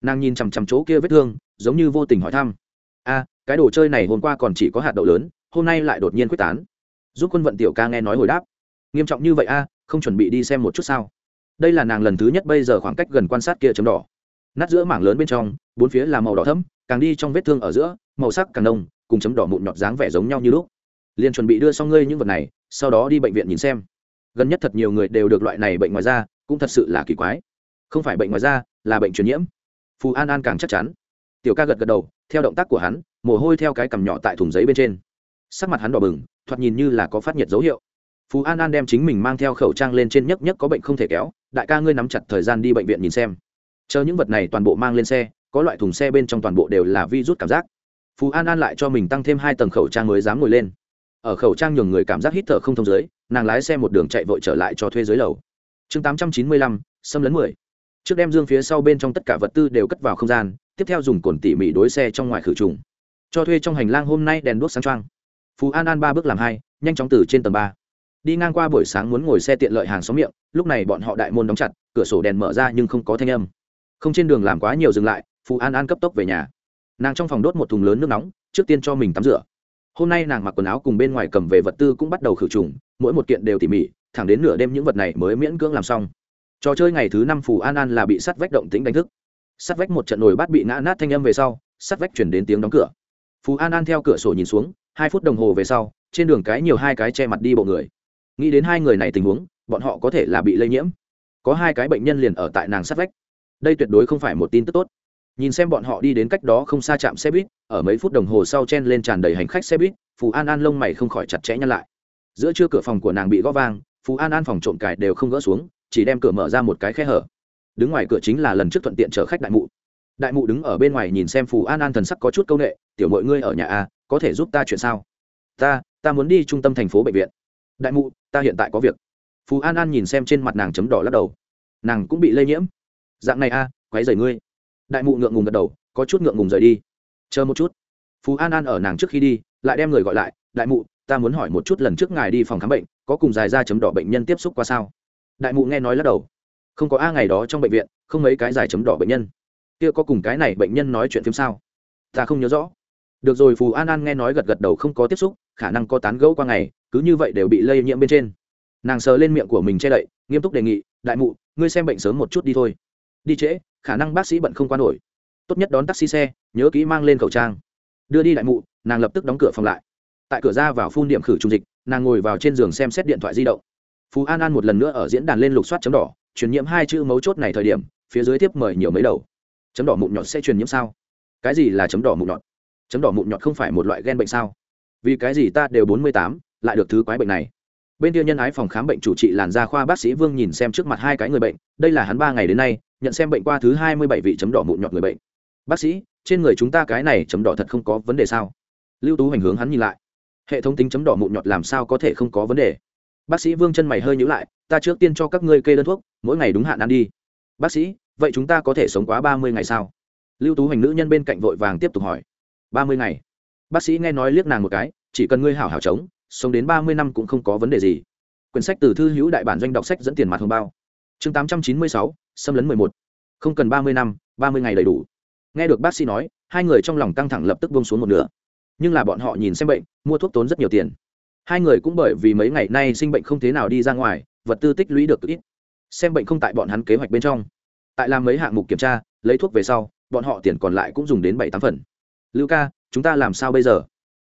Nàng nhìn chằm chằm chỗ kia vết thương, giống như vô tình hỏi thăm. A, cái đồ chơi này hôm qua còn chỉ có hạt đậu lớn, hôm nay lại đột nhiên quyết tán. Giúp quân vận tiểu ca nghe nói hồi đáp. Nghiêm trọng như vậy a, không chuẩn bị đi xem một chút sao? Đây là nàng lần thứ nhất bây giờ khoảng cách gần quan sát kia chấm đỏ. Nát giữa mảng lớn bên trong, bốn phía là màu đỏ thấm càng đi trong vết thương ở giữa, màu sắc càng đông cùng chấm đỏ mụn nhọt dáng vẻ giống nhau như lúc. Liền chuẩn bị đưa xong ngươi những vật này, sau đó đi bệnh viện nhìn xem gần nhất thật nhiều người đều được loại này bệnh ngoài da, cũng thật sự là kỳ quái. Không phải bệnh ngoài da, là bệnh truyền nhiễm. Phù an an càng chắc chắn. Tiểu ca gật gật đầu, theo động tác của hắn, mồ hôi theo cái cằm nhỏ tại thùng giấy bên trên. Sắc mặt hắn đỏ bừng, thoạt nhìn như là có phát nhiệt dấu hiệu. Phú an an đem chính mình mang theo khẩu trang lên trên nhấc nhấc có bệnh không thể kéo, đại ca ngươi nắm chặt thời gian đi bệnh viện nhìn xem. Chờ những vật này toàn bộ mang lên xe, có loại thùng xe bên trong toàn bộ đều là vi rút cảm giác. Phú an an lại cho mình tăng thêm hai tầng khẩu trang mới dám ngồi lên ở khẩu trang nhường người cảm giác hít thở không thông dưới, nàng lái xe một đường chạy vội trở lại cho thuê dưới lầu. Chương tám trăm chín mươi lăm, xâm lấn mười. Trước đem dương phía sau bên trong tất cả vật tư đều cất vào không gian, tiếp theo dùng cồn tỉ mỉ đối xe trong ngoài khử trùng. Cho thuê trong hành lang hôm nay đèn đuốc sáng trăng phú an an ba bước làm hai, nhanh chóng từ trên tầng ba. Đi ngang qua buổi sáng muốn ngồi xe tiện lợi hàng xóm miệng, lúc này bọn họ đại môn đóng chặt, cửa sổ đèn mở ra nhưng không có thanh âm. Không trên đường làm quá nhiều dừng lại, phú an an cấp tốc về nhà. Nàng trong phòng đốt một thùng lớn nước nóng, trước tiên cho mình tắm rửa hôm nay nàng mặc quần áo cùng bên ngoài cầm về vật tư cũng bắt đầu khử trùng, mỗi một kiện đều tỉ mỉ, thẳng đến nửa đêm những vật này mới miễn cưỡng làm xong. Trò chơi ngày thứ năm phù an an là bị sắt vách động tính đánh thức. Sắt vách một trận nồi bát bị ngã nát thanh âm về sau, sắt vách chuyển đến tiếng đóng cửa. Phù an an theo cửa sổ nhìn xuống, hai phút đồng hồ về sau, trên đường cái nhiều hai cái che mặt đi bộ người. Nghĩ đến hai người này tình huống, bọn họ có thể là bị lây nhiễm. Có hai cái bệnh nhân liền ở tại nàng sát vách. Đây tuyệt đối không phải một tin tức tốt nhìn xem bọn họ đi đến cách đó không xa chạm xe buýt, ở mấy phút đồng hồ sau chen lên tràn đầy hành khách xe buýt, phù an an lông mày không khỏi chặt chẽ nhăn lại. Giữa trưa cửa phòng của nàng bị gõ vang, phù an an phòng trộm cài đều không gỡ xuống, chỉ đem cửa mở ra một cái khe hở. Đứng ngoài cửa chính là lần trước thuận tiện chở khách đại mụ. Đại mụ đứng ở bên ngoài nhìn xem phù an an thần sắc có chút c â u n ệ tiểu mọi ngươi ở nhà a có thể giúp ta chuyện sao? Ta ta muốn đi trung tâm thành phố bệnh viện. Đại mụ, ta hiện tại có việc. Phù an an nhìn xem trên mặt nàng chấm đỏ lắc đầu. Nàng cũng bị lây nhiễm. Dạng này à, a quáy dày ngươi đại mụ ngượng ngùng gật đầu, có chút ngượng ngùng rời đi. Chờ một chút. Phú an an ở nàng trước khi đi, lại đem người gọi lại, đại mụ, ta muốn hỏi một chút lần trước ngài đi phòng khám bệnh, có cùng dài da chấm đỏ bệnh nhân tiếp xúc qua sao? Đại mụ nghe nói lắc đầu. Không có a ngày đó trong bệnh viện, không mấy cái dài chấm đỏ bệnh nhân. Kia có cùng cái này bệnh nhân nói chuyện phim sao? Ta không nhớ rõ. Được rồi phù an an nghe nói gật gật đầu không có tiếp xúc, khả năng có tán gẫu qua ngày, cứ như vậy đều bị lây nhiễm bên trên. Nàng sờ lên miệng của mình che đậy, nghiêm túc đề nghị, đại mụ, ngươi xem bệnh sớm một chút đi thôi. Đi trễ khả năng bác sĩ bận không qua nổi. Tốt nhất đón taxi xe, nhớ kỹ mang lên khẩu trang. Đưa đi đại mụ, nàng lập tức đóng cửa phòng lại. Tại cửa ra vào phun điểm khử trung dịch, nàng ngồi vào trên giường xem xét điện thoại di động. Phú an an một lần nữa ở diễn đàn lên lục soát chấm đỏ, truyền nhiễm hai chữ mấu chốt này thời điểm, phía dưới tiếp mời nhiều mấy đầu. Chấm đỏ mụn nhọt sẽ truyền nhiễm sao? Cái gì là chấm đỏ mụn nhọt? Chấm đỏ mụn nhọt không phải một loại gen bệnh sao? Vì cái gì ta đều bốn mươi tám, lại được thứ quái bệnh này? Bên kia nhân ái phòng khám bệnh chủ trị làn da khoa bác sĩ vương nhìn xem trước mặt hai cái người bệnh, đây là hắn ba ngày đến nay, nhận xem bệnh qua thứ hai mươi bảy vị chấm đỏ mụn nhọt người bệnh. Bác sĩ, trên người chúng ta cái này chấm đỏ thật không có vấn đề sao? Lưu tú hành hướng hắn nhìn lại. Hệ thống tính chấm đỏ mụn nhọt làm sao có thể không có vấn đề? Bác sĩ vương chân mày hơi nhữ lại, ta trước tiên cho các ngươi kê đơn thuốc, mỗi ngày đúng hạn ăn đi. Bác sĩ, vậy chúng ta có thể sống quá ba mươi ngày sao? Lưu tú hành nữ nhân bên cạnh vội vàng tiếp tục hỏi. Ba mươi ngày. Bác sĩ nghe nói liếc nàng một cái, chỉ cần ngươi hảo hảo chống sống đến ba mươi năm cũng không có vấn đề gì. Quyển sách từ thư hữu đại bản doanh đọc sách dẫn tiền mặt hồng bao. Chương tám trăm chín mươi sáu, xâm lấn mười một. Không cần ba mươi năm, ba mươi ngày đầy đủ. Nghe được bác sĩ nói, hai người trong lòng căng thẳng lập tức bông xuống một nửa. Nhưng là bọn họ nhìn xem bệnh, mua thuốc tốn rất nhiều tiền. Hai người cũng bởi vì mấy ngày nay sinh bệnh không thế nào đi ra ngoài, vật tư tích lũy được ít. Xem bệnh không tại bọn hắn kế hoạch bên trong. Tại làm mấy hạng mục kiểm tra, lấy thuốc về sau, bọn họ tiền còn lại cũng dùng đến bảy tám phần. Lưu ca, chúng ta làm sao bây giờ?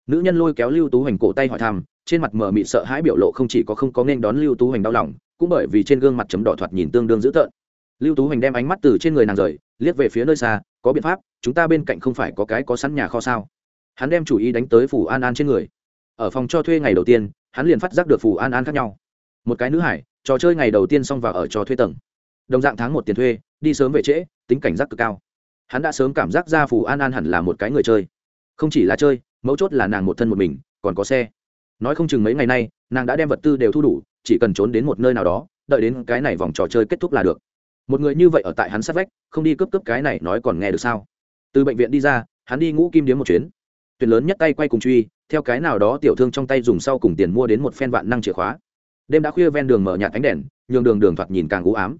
Nữ nhân lôi kéo lưu tú hoành cổ tay hỏi thăm trên mặt mờ mịt sợ hãi biểu lộ không chỉ có không có nên đón lưu tú hoành đau lòng, cũng bởi vì trên gương mặt chấm đỏ thoạt nhìn tương đương dữ tợn. Lưu tú hoành đem ánh mắt từ trên người nàng rời, liếc về phía nơi xa, có biện pháp, chúng ta bên cạnh không phải có cái có sẵn nhà kho sao? Hắn đem chủ ý đánh tới phủ an an trên người. Ở phòng cho thuê ngày đầu tiên, hắn liền phát giác được phủ an an khác nhau. Một cái nữ hải, trò chơi ngày đầu tiên xong vào ở trò thuê tầng. Đồng dạng tháng một tiền thuê, đi sớm về trễ, tính cảnh giác cực cao. Hắn đã sớm cảm giác ra phủ an an hẳn là một cái người chơi. Không chỉ là chơi, mấu chốt là nàng một thân một mình, còn có xe nói không chừng mấy ngày nay, nàng đã đem vật tư đều thu đủ, chỉ cần trốn đến một nơi nào đó, đợi đến cái này vòng trò chơi kết thúc là được. Một người như vậy ở tại hắn sát vách, không đi cướp cướp cái này nói còn nghe được sao? Từ bệnh viện đi ra, hắn đi ngũ kim điếm một chuyến. Tuyển lớn nhất tay quay cùng truy, theo cái nào đó tiểu thương trong tay dùng sau cùng tiền mua đến một phen vạn năng chìa khóa. Đêm đã khuya ven đường mở nhạt ánh đèn, nhường đường đường thoạt nhìn càng u ám.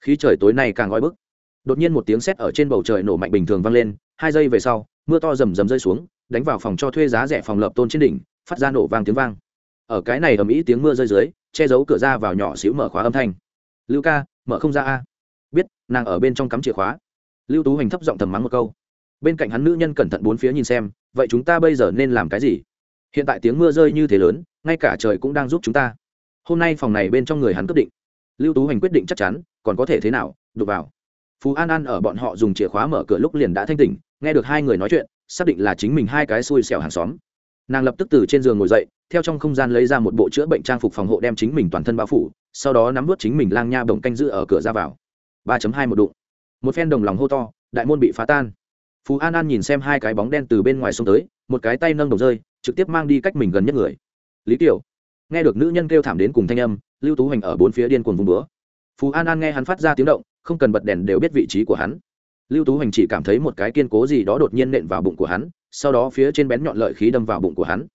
Khí trời tối nay càng gói bức. Đột nhiên một tiếng sét ở trên bầu trời nổ mạnh bình thường vang lên, hai giây về sau, mưa to rầm rầm rơi xuống, đánh vào phòng cho thuê giá rẻ phòng lập tôn trên đỉnh phát ra nổ vang tiếng vang. Ở cái này ầm ĩ tiếng mưa rơi dưới, che giấu cửa ra vào nhỏ xíu mở khóa âm thanh. Lưu ca, mở không ra a. Biết, nàng ở bên trong cắm chìa khóa. Lưu tú hành thấp giọng thầm mắng một câu. Bên cạnh hắn nữ nhân cẩn thận bốn phía nhìn xem, vậy chúng ta bây giờ nên làm cái gì? Hiện tại tiếng mưa rơi như thế lớn, ngay cả trời cũng đang giúp chúng ta. Hôm nay phòng này bên trong người hắn quyết định. Lưu tú hành quyết định chắc chắn, còn có thể thế nào? Đục vào. Phú an an ở bọn họ dùng chìa khóa mở cửa lúc liền đã thanh tỉnh, nghe được hai người nói chuyện, xác định là chính mình hai cái xui xẻo hàng xóm nàng lập tức từ trên giường ngồi dậy, theo trong không gian lấy ra một bộ chữa bệnh trang phục phòng hộ đem chính mình toàn thân bao phủ, sau đó nắm vớt chính mình lang nha bồng canh giữ ở cửa ra vào. ba hai một đụng. Một phen đồng lòng hô to, đại môn bị phá tan. Phú an an nhìn xem hai cái bóng đen từ bên ngoài xông tới, một cái tay nâng đồng rơi, trực tiếp mang đi cách mình gần nhất người. Lý kiều nghe được nữ nhân kêu thảm đến cùng thanh âm, lưu tú hành ở bốn phía điên cuồng vùng búa. Phú an an nghe hắn phát ra tiếng động, không cần bật đèn đều biết vị trí của hắn. Lưu tú hành chỉ cảm thấy một cái kiên cố gì đó đột nhiên nện vào bụng của hắn sau đó phía trên bén nhọn lợi khí đâm vào bụng của hắn.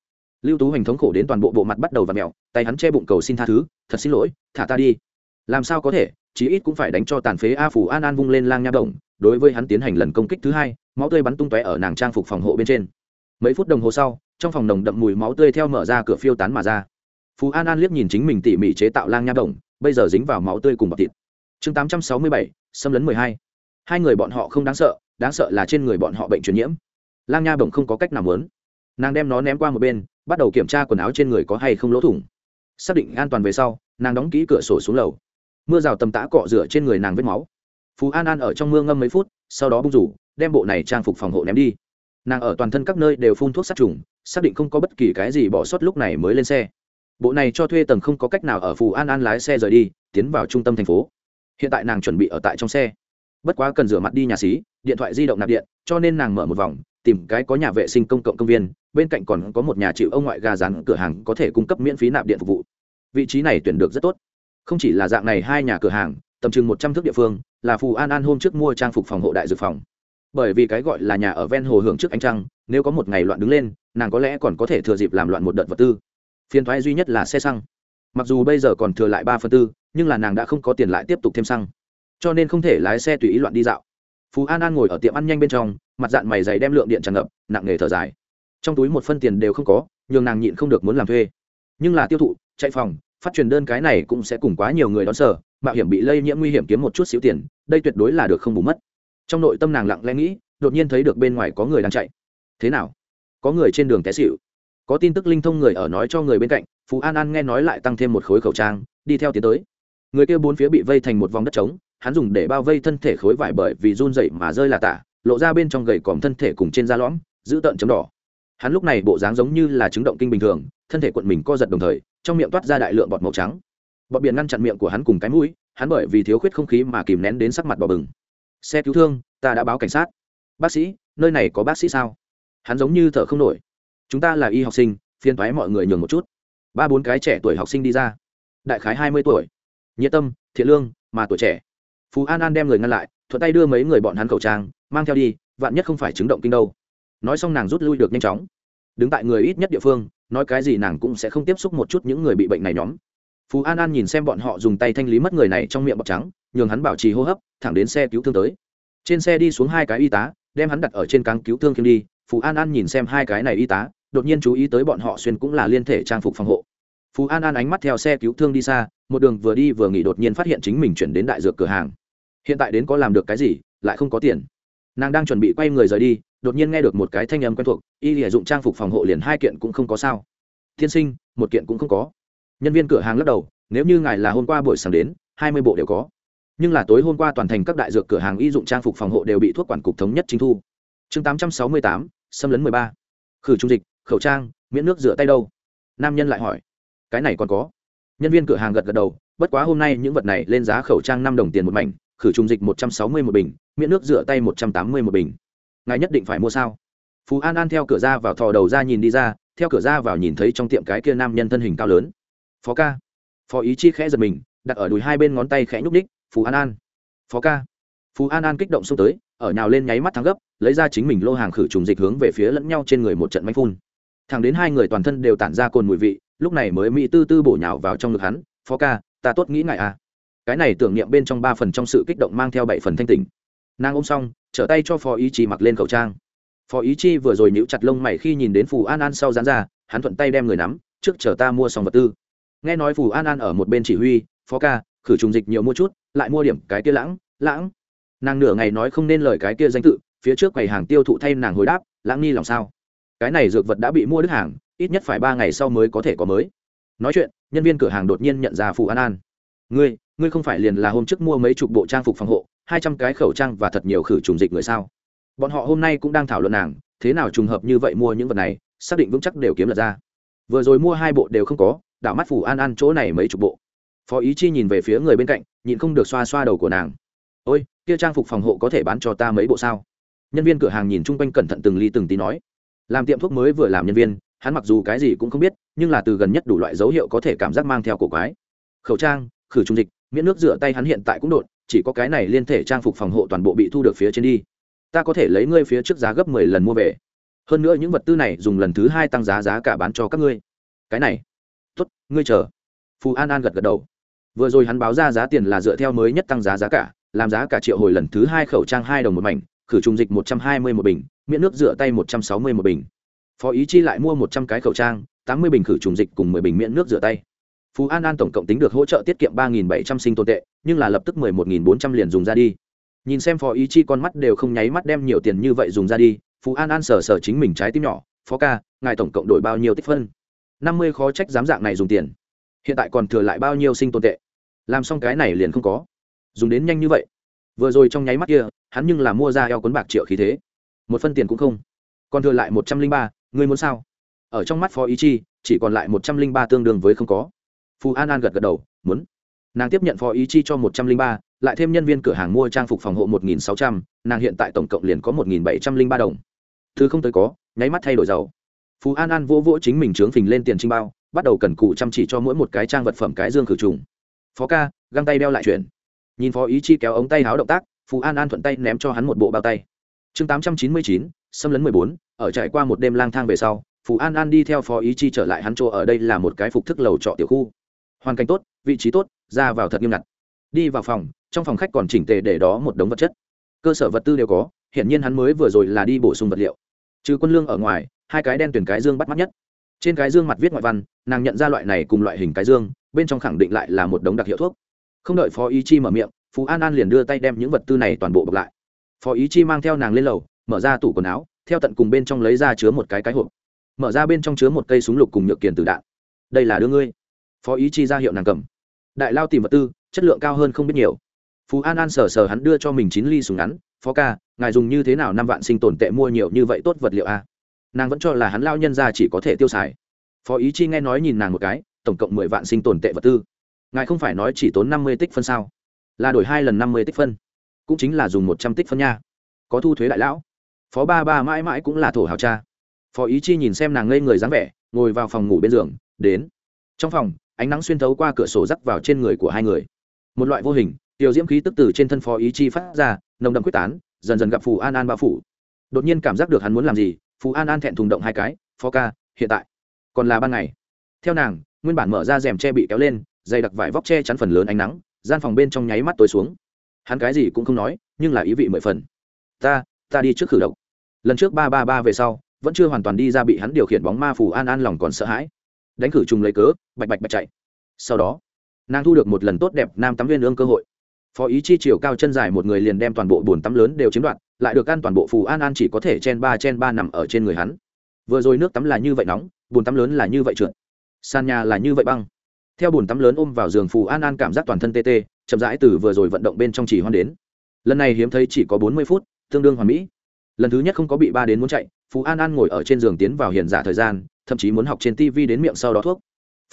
Lưu tú hành thống khổ đến toàn bộ bộ mặt bắt đầu và mẹo tay hắn che bụng cầu xin tha thứ, thật xin lỗi, thả ta đi. Làm sao có thể, chí ít cũng phải đánh cho tàn phế a phủ an an vung lên lang nha động đối với hắn tiến hành lần công kích thứ hai, máu tươi bắn tung tóe ở nàng trang phục phòng hộ bên trên. Mấy phút đồng hồ sau, trong phòng nồng đậm mùi máu tươi theo mở ra cửa phiêu tán mà ra. Phú an an liếc nhìn chính mình tỉ mỉ chế tạo lang nha đồng bây giờ dính vào máu tươi cùng bọc thịt. Chương tám trăm sáu mươi bảy, xâm lấn mười hai. Hai người bọn họ không đáng sợ đáng sợ là trên người bọn họ bệnh truyền nhiễm lang nha bổng không có cách nào lớn nàng đem nó ném qua một bên, bắt đầu kiểm tra quần áo trên người có hay không lỗ thủng. Xác định an toàn về sau, nàng đóng kỹ cửa sổ xuống lầu. Mưa rào tầm tã cọ rửa trên người nàng vết máu. Phú an an ở trong mưa ngâm mấy phút, sau đó bung rủ, đem bộ này trang phục phòng hộ ném đi. Nàng ở toàn thân các nơi đều phun thuốc sát trùng, xác định không có bất kỳ cái gì bỏ sót lúc này mới lên xe. Bộ này cho thuê tầng không có cách nào ở phù an an lái xe rời đi, tiến vào trung tâm thành phố. Hiện tại nàng chuẩn bị ở tại trong xe. Bất quá cần rửa mặt đi nhà xí, điện thoại di động nạp điện, cho nên nàng mở một vòng tìm cái có nhà vệ sinh công cộng công viên, bên cạnh còn có một nhà chịu ông ngoại gà rán cửa hàng có thể cung cấp miễn phí nạp điện phục vụ. Vị trí này tuyển được rất tốt. Không chỉ là dạng này hai nhà cửa hàng, tầm chừng một trăm thước địa phương, là phù an an hôm trước mua trang phục phòng hộ đại dược phòng. Bởi vì cái gọi là nhà ở ven hồ hưởng trước ánh trăng, nếu có một ngày loạn đứng lên, nàng có lẽ còn có thể thừa dịp làm loạn một đợt vật tư. Phiên thoái duy nhất là xe xăng. Mặc dù bây giờ còn thừa lại ba phần tư, nhưng là nàng đã không có tiền lại tiếp tục thêm xăng. Cho nên không thể lái xe tùy ý loạn đi dạo phú an an ngồi ở tiệm ăn nhanh bên trong, mặt dạng mày dày đem lượng điện tràn ngập, nặng nghề thở dài. Trong túi một phân tiền đều không có, nhường nàng nhịn không được muốn làm thuê. Nhưng là tiêu thụ, chạy phòng, phát truyền đơn cái này cũng sẽ cùng quá nhiều người đón sở, mạo hiểm bị lây nhiễm nguy hiểm kiếm một chút xíu tiền, đây tuyệt đối là được không bù mất. Trong nội tâm nàng lặng lẽ nghĩ, đột nhiên thấy được bên ngoài có người đang chạy. Thế nào? Có người trên đường té xịu có tin tức linh thông người ở nói cho người bên cạnh, phú an an nghe nói lại tăng thêm một khối khẩu trang, đi theo tiến tới. Người kia bốn phía bị vây thành một vòng đất trống hắn dùng để bao vây thân thể khối vải bởi vì run dậy mà rơi là tả, lộ ra bên trong gầy còm thân thể cùng trên da lõm, giữ tợn chấm đỏ. Hắn lúc này bộ dáng giống như là chứng động kinh bình thường, thân thể quận mình co giật đồng thời, trong miệng toát ra đại lượng bọt màu trắng. Bọt biển ngăn chặn miệng của hắn cùng cái mũi, hắn bởi vì thiếu khuyết không khí mà kìm nén đến sắc mặt bỏ bừng. Xe cứu thương, ta đã báo cảnh sát. Bác sĩ, nơi này có bác sĩ sao? Hắn giống như thở không nổi. Chúng ta là y học sinh phiên thoái mọi người nhường một chút. Ba bốn cái trẻ tuổi học sinh đi ra. Đại khái hai mươi tuổi. Nhiệt tâm, thiện lương, mà tuổi trẻ phú an an đem người ngăn lại thuận tay đưa mấy người bọn hắn khẩu trang mang theo đi vạn nhất không phải chứng động kinh đâu nói xong nàng rút lui được nhanh chóng đứng tại người ít nhất địa phương nói cái gì nàng cũng sẽ không tiếp xúc một chút những người bị bệnh này nhóm phú an an nhìn xem bọn họ dùng tay thanh lý mất người này trong miệng bọc trắng nhường hắn bảo trì hô hấp thẳng đến xe cứu thương tới trên xe đi xuống hai cái y tá đem hắn đặt ở trên cáng cứu thương kiếm đi phú an an nhìn xem hai cái này y tá đột nhiên chú ý tới bọn họ xuyên cũng là liên thể trang phục phòng hộ phú an an ánh mắt theo xe cứu thương đi xa một đường vừa đi vừa nghỉ đột nhiên phát hiện chính mình chuyển đến đại dược cửa hàng hiện tại đến có làm được cái gì, lại không có tiền. Nàng đang chuẩn bị quay người rời đi, đột nhiên nghe được một cái thanh âm quen thuộc, y lìa dụng trang phục phòng hộ liền hai kiện cũng không có sao. Tiên sinh, một kiện cũng không có. Nhân viên cửa hàng lắc đầu, nếu như ngài là hôm qua buổi sáng đến, hai mươi bộ đều có. Nhưng là tối hôm qua toàn thành các đại dược cửa hàng y dụng trang phục phòng hộ đều bị thuốc quản cục thống nhất chính thu. Chương tám trăm sáu mươi tám, xâm lấn mười ba. Khử trung dịch, khẩu trang, miễn nước rửa tay đâu? Nam nhân lại hỏi. Cái này còn có. Nhân viên cửa hàng gật gật đầu, bất quá hôm nay những vật này lên giá khẩu trang năm đồng tiền một mảnh khử trùng dịch một trăm sáu mươi một bình, miễn nước rửa tay một trăm tám mươi một bình. Ngài nhất định phải mua sao? Phú an an theo cửa ra vào thò đầu ra nhìn đi ra, theo cửa ra vào nhìn thấy trong tiệm cái kia nam nhân thân hình cao lớn. Phó ca. Phó ý chi khẽ giật mình, đặt ở đùi hai bên ngón tay khẽ nhúc ních phú an an. Phó ca. Phú an an kích động xông tới, ở nhào lên nháy mắt thắng gấp, lấy ra chính mình lô hàng khử trùng dịch hướng về phía lẫn nhau trên người một trận manh phun. Thẳng đến hai người toàn thân đều tản ra cồn mùi vị, lúc này mới mỹ tư tư bổ nhào vào trong ngực hắn, phó ca, ta tốt nghĩ ngại à cái này tưởng niệm bên trong ba phần trong sự kích động mang theo bảy phần thanh tỉnh. Nàng ôm xong, trở tay cho phó ý chi mặc lên khẩu trang. Phó ý chi vừa rồi nhíu chặt lông mày khi nhìn đến phù an an sau dán ra, hắn thuận tay đem người nắm, trước chờ ta mua xong vật tư. Nghe nói phù an an ở một bên chỉ huy, phó ca, khử trùng dịch nhiều mua chút, lại mua điểm cái kia lãng lãng. Nàng nửa ngày nói không nên lời cái kia danh tự, phía trước quầy hàng tiêu thụ thay nàng hồi đáp, lãng nghi lòng sao? Cái này dược vật đã bị mua đứt hàng, ít nhất phải ba ngày sau mới có thể có mới. Nói chuyện, nhân viên cửa hàng đột nhiên nhận ra phù an an. Ngươi ngươi không phải liền là hôm trước mua mấy chục bộ trang phục phòng hộ, hai trăm cái khẩu trang và thật nhiều khử trùng dịch người sao? Bọn họ hôm nay cũng đang thảo luận nàng, thế nào trùng hợp như vậy mua những vật này, xác định vững chắc đều kiếm lật ra. Vừa rồi mua hai bộ đều không có, đảo mắt phủ an an chỗ này mấy chục bộ. Phó ý chi nhìn về phía người bên cạnh, nhịn không được xoa xoa đầu của nàng. Ôi, kia trang phục phòng hộ có thể bán cho ta mấy bộ sao? Nhân viên cửa hàng nhìn chung quanh cẩn thận từng ly từng tí nói. Làm tiệm thuốc mới vừa làm nhân viên, hắn mặc dù cái gì cũng không biết, nhưng là từ gần nhất đủ loại dấu hiệu có thể cảm giác mang theo cổ quái. Khẩu trang, khử trùng dịch miễn nước rửa tay hắn hiện tại cũng đột, chỉ có cái này liên thể trang phục phòng hộ toàn bộ bị thu được phía trên đi. Ta có thể lấy ngươi phía trước giá gấp mười lần mua về. Hơn nữa những vật tư này dùng lần thứ hai tăng giá giá cả bán cho các ngươi. Cái này. Tốt, ngươi chờ. Phù an an gật gật đầu. Vừa rồi hắn báo ra giá tiền là dựa theo mới nhất tăng giá giá cả, làm giá cả triệu hồi lần thứ hai khẩu trang hai đồng một mảnh, khử trùng dịch một trăm hai mươi một bình, miễn nước rửa tay một trăm sáu mươi một bình. Phó ý chi lại mua một trăm cái khẩu trang, tám mươi bình khử trùng dịch cùng mười bình miễn nước rửa tay phú an an tổng cộng tính được hỗ trợ tiết kiệm ba nghìn bảy trăm sinh tồn tệ, nhưng là lập tức mười một nghìn bốn trăm liền dùng ra đi. Nhìn xem phó ý chi con mắt đều không nháy mắt đem nhiều tiền như vậy dùng ra đi, phú an an sờ sờ chính mình trái tim nhỏ, phó ca, ngài tổng cộng đổi bao nhiêu tích phân? năm mươi khó trách dám dạng này dùng tiền. Hiện tại còn thừa lại bao nhiêu sinh tồn tệ? Làm xong cái này liền không có. Dùng đến nhanh như vậy. Vừa rồi trong nháy mắt kia, hắn nhưng là mua ra eo cuốn bạc triệu khí thế. Một phân tiền cũng không. Còn thừa lại một trăm linh ba, ngươi muốn sao? Ở trong mắt phó ý chi chỉ còn lại một trăm linh ba tương đương với không có phù an an gật gật đầu, muốn. Nàng tiếp nhận phó ý chi cho một trăm linh ba, lại thêm nhân viên cửa hàng mua trang phục phòng hộ một nghìn sáu trăm, nàng hiện tại tổng cộng liền có một nghìn bảy trăm linh ba đồng. Thứ không tới có, nháy mắt thay đổi giàu. Phú an an vỗ vỗ chính mình trướng phình lên tiền trinh bao, bắt đầu cần cụ chăm chỉ cho mỗi một cái trang vật phẩm cái dương khử trùng. Phó ca, găng tay đeo lại chuyển. Nhìn phó ý chi kéo ống tay háo động tác phú an an thuận tay ném cho hắn một bộ bao tay. Chương tám trăm chín mươi chín, xâm lấn mười bốn, ở trải qua một đêm lang thang về sau phú an an đi theo phó ý chi trở lại hắn chỗ ở đây là một cái phục thức lầu trọ tiểu khu hoàn cảnh tốt, vị trí tốt, ra vào thật nghiêm ngặt. Đi vào phòng, trong phòng khách còn chỉnh tề để đó một đống vật chất. Cơ sở vật tư đều có, hiển nhiên hắn mới vừa rồi là đi bổ sung vật liệu. Trừ quân lương ở ngoài, hai cái đen tuyển cái dương bắt mắt nhất. Trên cái dương mặt viết ngoại văn, nàng nhận ra loại này cùng loại hình cái dương, bên trong khẳng định lại là một đống đặc hiệu thuốc. Không đợi phó ý chi mở miệng, phú an an liền đưa tay đem những vật tư này toàn bộ bọc lại. Phó ý chi mang theo nàng lên lầu, mở ra tủ quần áo, theo tận cùng bên trong lấy ra chứa một cái cái hộp. Mở ra bên trong chứa một cây súng lục cùng nhựa kiền từ đạn. Đây là đưa ngươi phó ý chi ra hiệu nàng cầm. Đại lao tìm vật tư, chất lượng cao hơn không biết nhiều. Phú an an sờ sờ hắn đưa cho mình chín ly súng ngắn, phó ca, ngài dùng như thế nào năm vạn sinh tồn tệ mua nhiều như vậy tốt vật liệu a? Nàng vẫn cho là hắn lao nhân ra chỉ có thể tiêu xài. Phó ý chi nghe nói nhìn nàng một cái, tổng cộng mười vạn sinh tồn tệ vật tư. Ngài không phải nói chỉ tốn năm mươi tích phân sao? Là đổi hai lần năm mươi tích phân. Cũng chính là dùng một trăm tích phân nha. Có thu thuế đại lão. Phó ba ba mãi mãi cũng là thổ hào cha. Phó ý chi nhìn xem nàng ngây người dáng vẻ, ngồi vào phòng ngủ bên giường, đến. Trong phòng ánh nắng xuyên thấu qua cửa sổ rắc vào trên người của hai người. Một loại vô hình, tiểu diễm khí tức từ trên thân phó ý chi phát ra, nồng đậm quyết tán, dần dần gặp phù an an bao phủ. Đột nhiên cảm giác được hắn muốn làm gì, phù an an thẹn thùng động hai cái, phó ca, hiện tại, còn là ban ngày. Theo nàng, nguyên bản mở ra rèm che bị kéo lên, dày đặc vải vóc che chắn phần lớn ánh nắng, gian phòng bên trong nháy mắt tối xuống. Hắn cái gì cũng không nói, nhưng là ý vị mười phần. Ta ta đi trước khử độc. Lần trước ba ba ba về sau, vẫn chưa hoàn toàn đi ra bị hắn điều khiển bóng ma phù an an lòng còn sợ hãi đánh khử trùng lấy cớ, bạch bạch bạch chạy. Sau đó, nàng thu được một lần tốt đẹp nam tắm viên ương cơ hội. Phó ý chi chiều cao chân dài một người liền đem toàn bộ bồn tắm lớn đều chiếm đoạt, lại được ăn toàn bộ phù an an chỉ có thể chen ba chen ba nằm ở trên người hắn. Vừa rồi nước tắm là như vậy nóng bồn tắm lớn là như vậy trượt. Sàn nhà là như vậy băng. Theo bồn tắm lớn ôm vào giường phù an an cảm giác toàn thân tê tê, chậm rãi từ vừa rồi vận động bên trong chỉ hoan đến. Lần này hiếm thấy chỉ có bốn mươi phút, tương đương hoàn mỹ lần thứ nhất không có bị ba đến muốn chạy, phú an an ngồi ở trên giường tiến vào hiền giả thời gian, thậm chí muốn học trên tv đến miệng sau đó thuốc.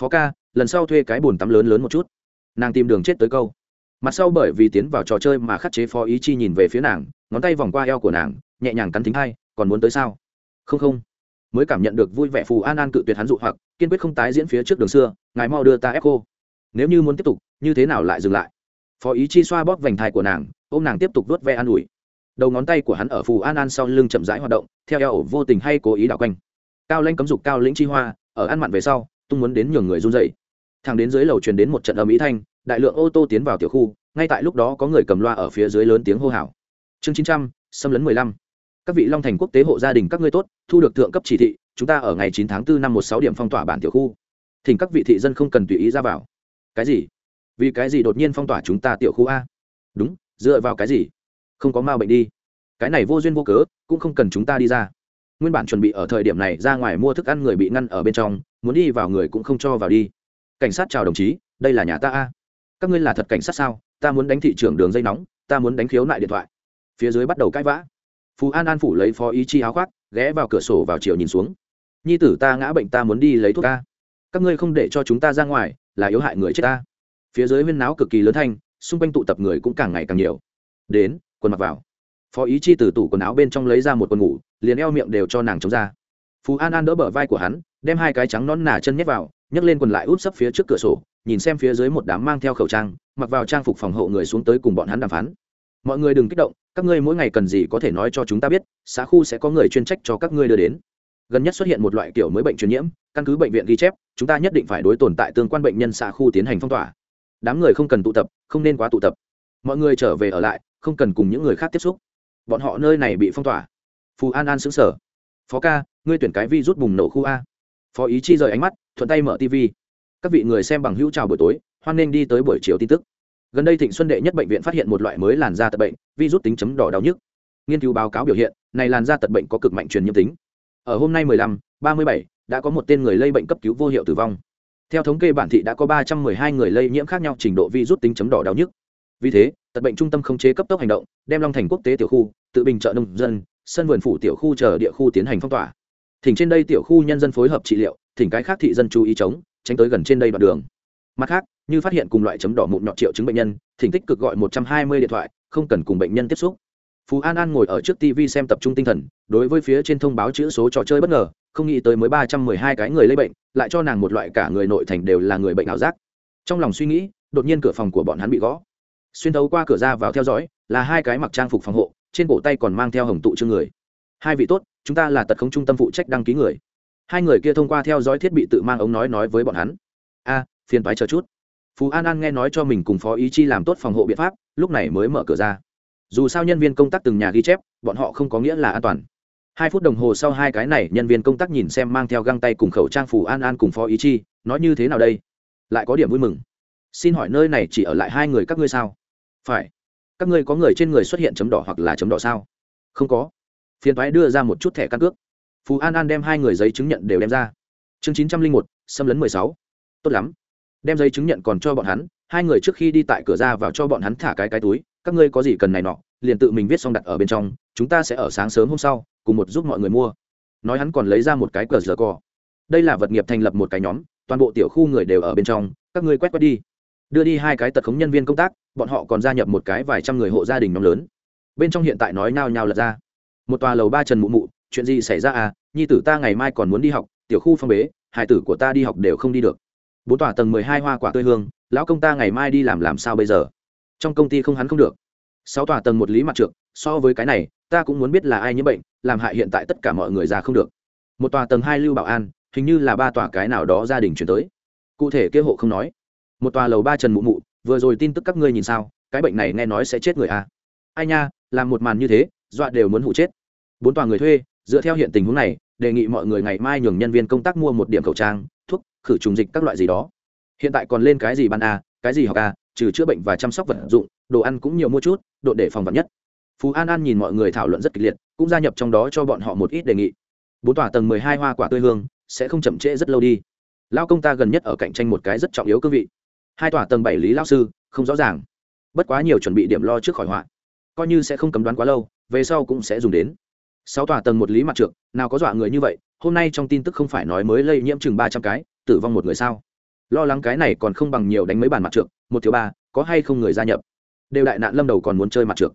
Phó ca, lần sau thuê cái bồn tắm lớn lớn một chút. Nàng tìm đường chết tới câu. Mặt sau bởi vì tiến vào trò chơi mà khắc chế phó ý chi nhìn về phía nàng, ngón tay vòng qua eo của nàng, nhẹ nhàng cắn thính hai còn muốn tới sao? Không không. Mới cảm nhận được vui vẻ phù an an cự tuyệt hắn dụ hoặc, kiên quyết không tái diễn phía trước đường xưa, ngài mau đưa ta ép cô. Nếu như muốn tiếp tục, như thế nào lại dừng lại? Phó ý chi xoa bóp vành thai của nàng, ôm nàng tiếp tục đốt ve an ủi đầu ngón tay của hắn ở phù an an sau lưng chậm rãi hoạt động, theo eo ổ vô tình hay cố ý đảo quanh. Cao lanh cấm dục cao lĩnh chi hoa, ở ăn mặn về sau, tung muốn đến nhường người run dậy thằng đến dưới lầu truyền đến một trận âm ý thanh, đại lượng ô tô tiến vào tiểu khu, ngay tại lúc đó có người cầm loa ở phía dưới lớn tiếng hô hào. Chương chín trăm, xâm lấn mười lăm. Các vị long thành quốc tế hộ gia đình các ngươi tốt, thu được thượng cấp chỉ thị, chúng ta ở ngày chín tháng 4 năm một sáu điểm phong tỏa bản tiểu khu. Thỉnh các vị thị dân không cần tùy ý ra vào. Cái gì? Vì cái gì đột nhiên phong tỏa chúng ta tiểu khu a? Đúng, dựa vào cái gì? Không có ma bệnh đi. Cái này vô duyên vô cớ, cũng không cần chúng ta đi ra. Nguyên bản chuẩn bị ở thời điểm này ra ngoài mua thức ăn người bị ngăn ở bên trong, muốn đi vào người cũng không cho vào đi. Cảnh sát chào đồng chí, đây là nhà ta a. Các ngươi là thật cảnh sát sao? Ta muốn đánh thị trường đường dây nóng, ta muốn đánh khiếu nại điện thoại. Phía dưới bắt đầu cãi vã. Phú an an phủ lấy phó ý chi áo khoác, ghé vào cửa sổ vào chiều nhìn xuống. Nhi tử ta ngã bệnh ta muốn đi lấy thuốc ta các ngươi không để cho chúng ta ra ngoài, là yếu hại người chết ta. Phía dưới huyên náo cực kỳ lớn thanh, xung quanh tụ tập người cũng càng ngày càng nhiều. Đến quần mặc vào. Phó ý chi từ tủ quần áo bên trong lấy ra một quần ngủ, liền eo miệng đều cho nàng chống ra. Phú an an đỡ bờ vai của hắn, đem hai cái trắng nón nà chân nhét vào, nhấc lên quần lại úp sấp phía trước cửa sổ, nhìn xem phía dưới một đám mang theo khẩu trang, mặc vào trang phục phòng hộ người xuống tới cùng bọn hắn đàm phán. Mọi người đừng kích động, các ngươi mỗi ngày cần gì có thể nói cho chúng ta biết, xã khu sẽ có người chuyên trách cho các ngươi đưa đến. Gần nhất xuất hiện một loại kiểu mới bệnh truyền nhiễm, căn cứ bệnh viện ghi chép, chúng ta nhất định phải đối tồn tại tương quan bệnh nhân xã khu tiến hành phong tỏa. Đám người không cần tụ tập, không nên quá tụ tập mọi người trở về ở lại không cần cùng những người khác tiếp xúc. Bọn họ nơi này bị phong tỏa. Phù an an xứng sở phó ca ngươi tuyển cái vi rút bùng nổ khu a. Phó ý chi rời ánh mắt thuận tay mở tv các vị người xem bằng hữu chào buổi tối hoan nên đi tới buổi chiều tin tức. Gần đây thịnh xuân đệ nhất bệnh viện phát hiện một loại mới làn da tật bệnh virus tính chấm đỏ đau nhức. Nghiên cứu báo cáo biểu hiện này làn da tật bệnh có cực mạnh truyền nhiễm tính. Ở hôm nay 15, 37, đã có một tên người lây bệnh cấp cứu vô hiệu tử vong. Theo thống kê bản thị đã có 312 người lây nhiễm khác nhau trình độ virus tính chấm đỏ đau nhức vì thế tật bệnh trung tâm không chế cấp tốc hành động, đem long thành quốc tế tiểu khu, tự bình trợ nông dân, sân vườn phủ tiểu khu chờ địa khu tiến hành phong tỏa. Thỉnh trên đây tiểu khu nhân dân phối hợp trị liệu, thỉnh cái khác thị dân chú ý chống, tránh tới gần trên đây đoạn đường. Mặt khác, như phát hiện cùng loại chấm đỏ mụn nhọt triệu chứng bệnh nhân, thỉnh tích cực gọi một trăm hai mươi điện thoại, không cần cùng bệnh nhân tiếp xúc. Phú an an ngồi ở trước tv xem tập trung tinh thần, đối với phía trên thông báo chữ số trò chơi bất ngờ, không nghĩ tới mới ba trăm mười hai cái người lây bệnh, lại cho nàng một loại cả người nội thành đều là người bệnh ảo giác. Trong lòng suy nghĩ, đột nhiên cửa phòng của bọn hắn bị gõ xuyên thấu qua cửa ra vào theo dõi, là hai cái mặc trang phục phòng hộ, trên cổ tay còn mang theo hồng tụ chương người. Hai vị tốt, chúng ta là tật không trung tâm phụ trách đăng ký người. Hai người kia thông qua theo dõi thiết bị tự mang ống nói nói với bọn hắn. A, phiền toái chờ chút. Phú an an nghe nói cho mình cùng phó ý chi làm tốt phòng hộ biện pháp, lúc này mới mở cửa ra. Dù sao nhân viên công tác từng nhà ghi chép, bọn họ không có nghĩa là an toàn. Hai phút đồng hồ sau hai cái này nhân viên công tác nhìn xem mang theo găng tay cùng khẩu trang phù an an cùng phó ý chi, nói như thế nào đây? Lại có điểm vui mừng. Xin hỏi nơi này chỉ ở lại hai người các ngươi sao? Phải. Các ngươi có người trên người xuất hiện chấm đỏ hoặc là chấm đỏ sao? Không có. Phiền thoái đưa ra một chút thẻ căn cước. Phú an an đem hai người giấy chứng nhận đều đem ra. Chương chín trăm linh một, xâm lấn mười sáu. Tốt lắm. Đem giấy chứng nhận còn cho bọn hắn, hai người trước khi đi tại cửa ra vào cho bọn hắn thả cái cái túi, các ngươi có gì cần này nọ, liền tự mình viết xong đặt ở bên trong, chúng ta sẽ ở sáng sớm hôm sau, cùng một giúp mọi người mua. Nói hắn còn lấy ra một cái cờ giờ cò đây là vật nghiệp thành lập một cái nhóm, toàn bộ tiểu khu người đều ở bên trong, các ngươi quét quét đi đưa đi hai cái tật khống nhân viên công tác bọn họ còn gia nhập một cái vài trăm người hộ gia đình nhóm lớn. Bên trong hiện tại nói nhao nhao lật ra. Một tòa lầu ba trần mụ mụ chuyện gì xảy ra à? Nhi tử ta ngày mai còn muốn đi học tiểu khu phong bế hải tử của ta đi học đều không đi được. Bốn tòa tầng mười hai hoa quả tươi hương lão công ta ngày mai đi làm làm sao bây giờ? Trong công ty không hắn không được. Sáu tòa tầng một lý mặt trượng, so với cái này ta cũng muốn biết là ai nhiễm bệnh làm hại hiện tại tất cả mọi người già không được. Một tòa tầng hai lưu bảo an hình như là ba tòa cái nào đó gia đình chuyển tới. Cụ thể kế hộ không nói một tòa lầu ba trần mụ mụ, vừa rồi tin tức các ngươi nhìn sao? Cái bệnh này nghe nói sẽ chết người à. ai nha, làm một màn như thế, dọa đều muốn hụ chết. Bốn tòa người thuê, dựa theo hiện tình huống này, đề nghị mọi người ngày mai nhường nhân viên công tác mua một điểm khẩu trang, thuốc, khử trùng dịch các loại gì đó. Hiện tại còn lên cái gì ban a à, cái gì học a trừ chữa bệnh và chăm sóc vật dụng, đồ ăn cũng nhiều mua chút, độ để phòng vật nhất. Phú an an nhìn mọi người thảo luận rất kịch liệt, cũng gia nhập trong đó cho bọn họ một ít đề nghị. Bốn tòa tầng mười hai hoa quả tươi hương, sẽ không chậm trễ rất lâu đi. Lao công ta gần nhất ở cạnh tranh một cái rất trọng yếu cương vị hai tòa tầng bảy lý lao sư, không rõ ràng. Bất quá nhiều chuẩn bị điểm lo trước khỏi họa. Coi như sẽ không cấm đoán quá lâu, về sau cũng sẽ dùng đến. Sáu tòa tầng một lý mặt trượt nào có dọa người như vậy, hôm nay trong tin tức không phải nói mới lây nhiễm chừng ba trăm cái, tử vong một người sao? Lo lắng cái này còn không bằng nhiều đánh mấy bàn mặt trượt một thiếu ba, có hay không người gia nhập? Đều đại nạn lâm đầu còn muốn chơi mặt trượt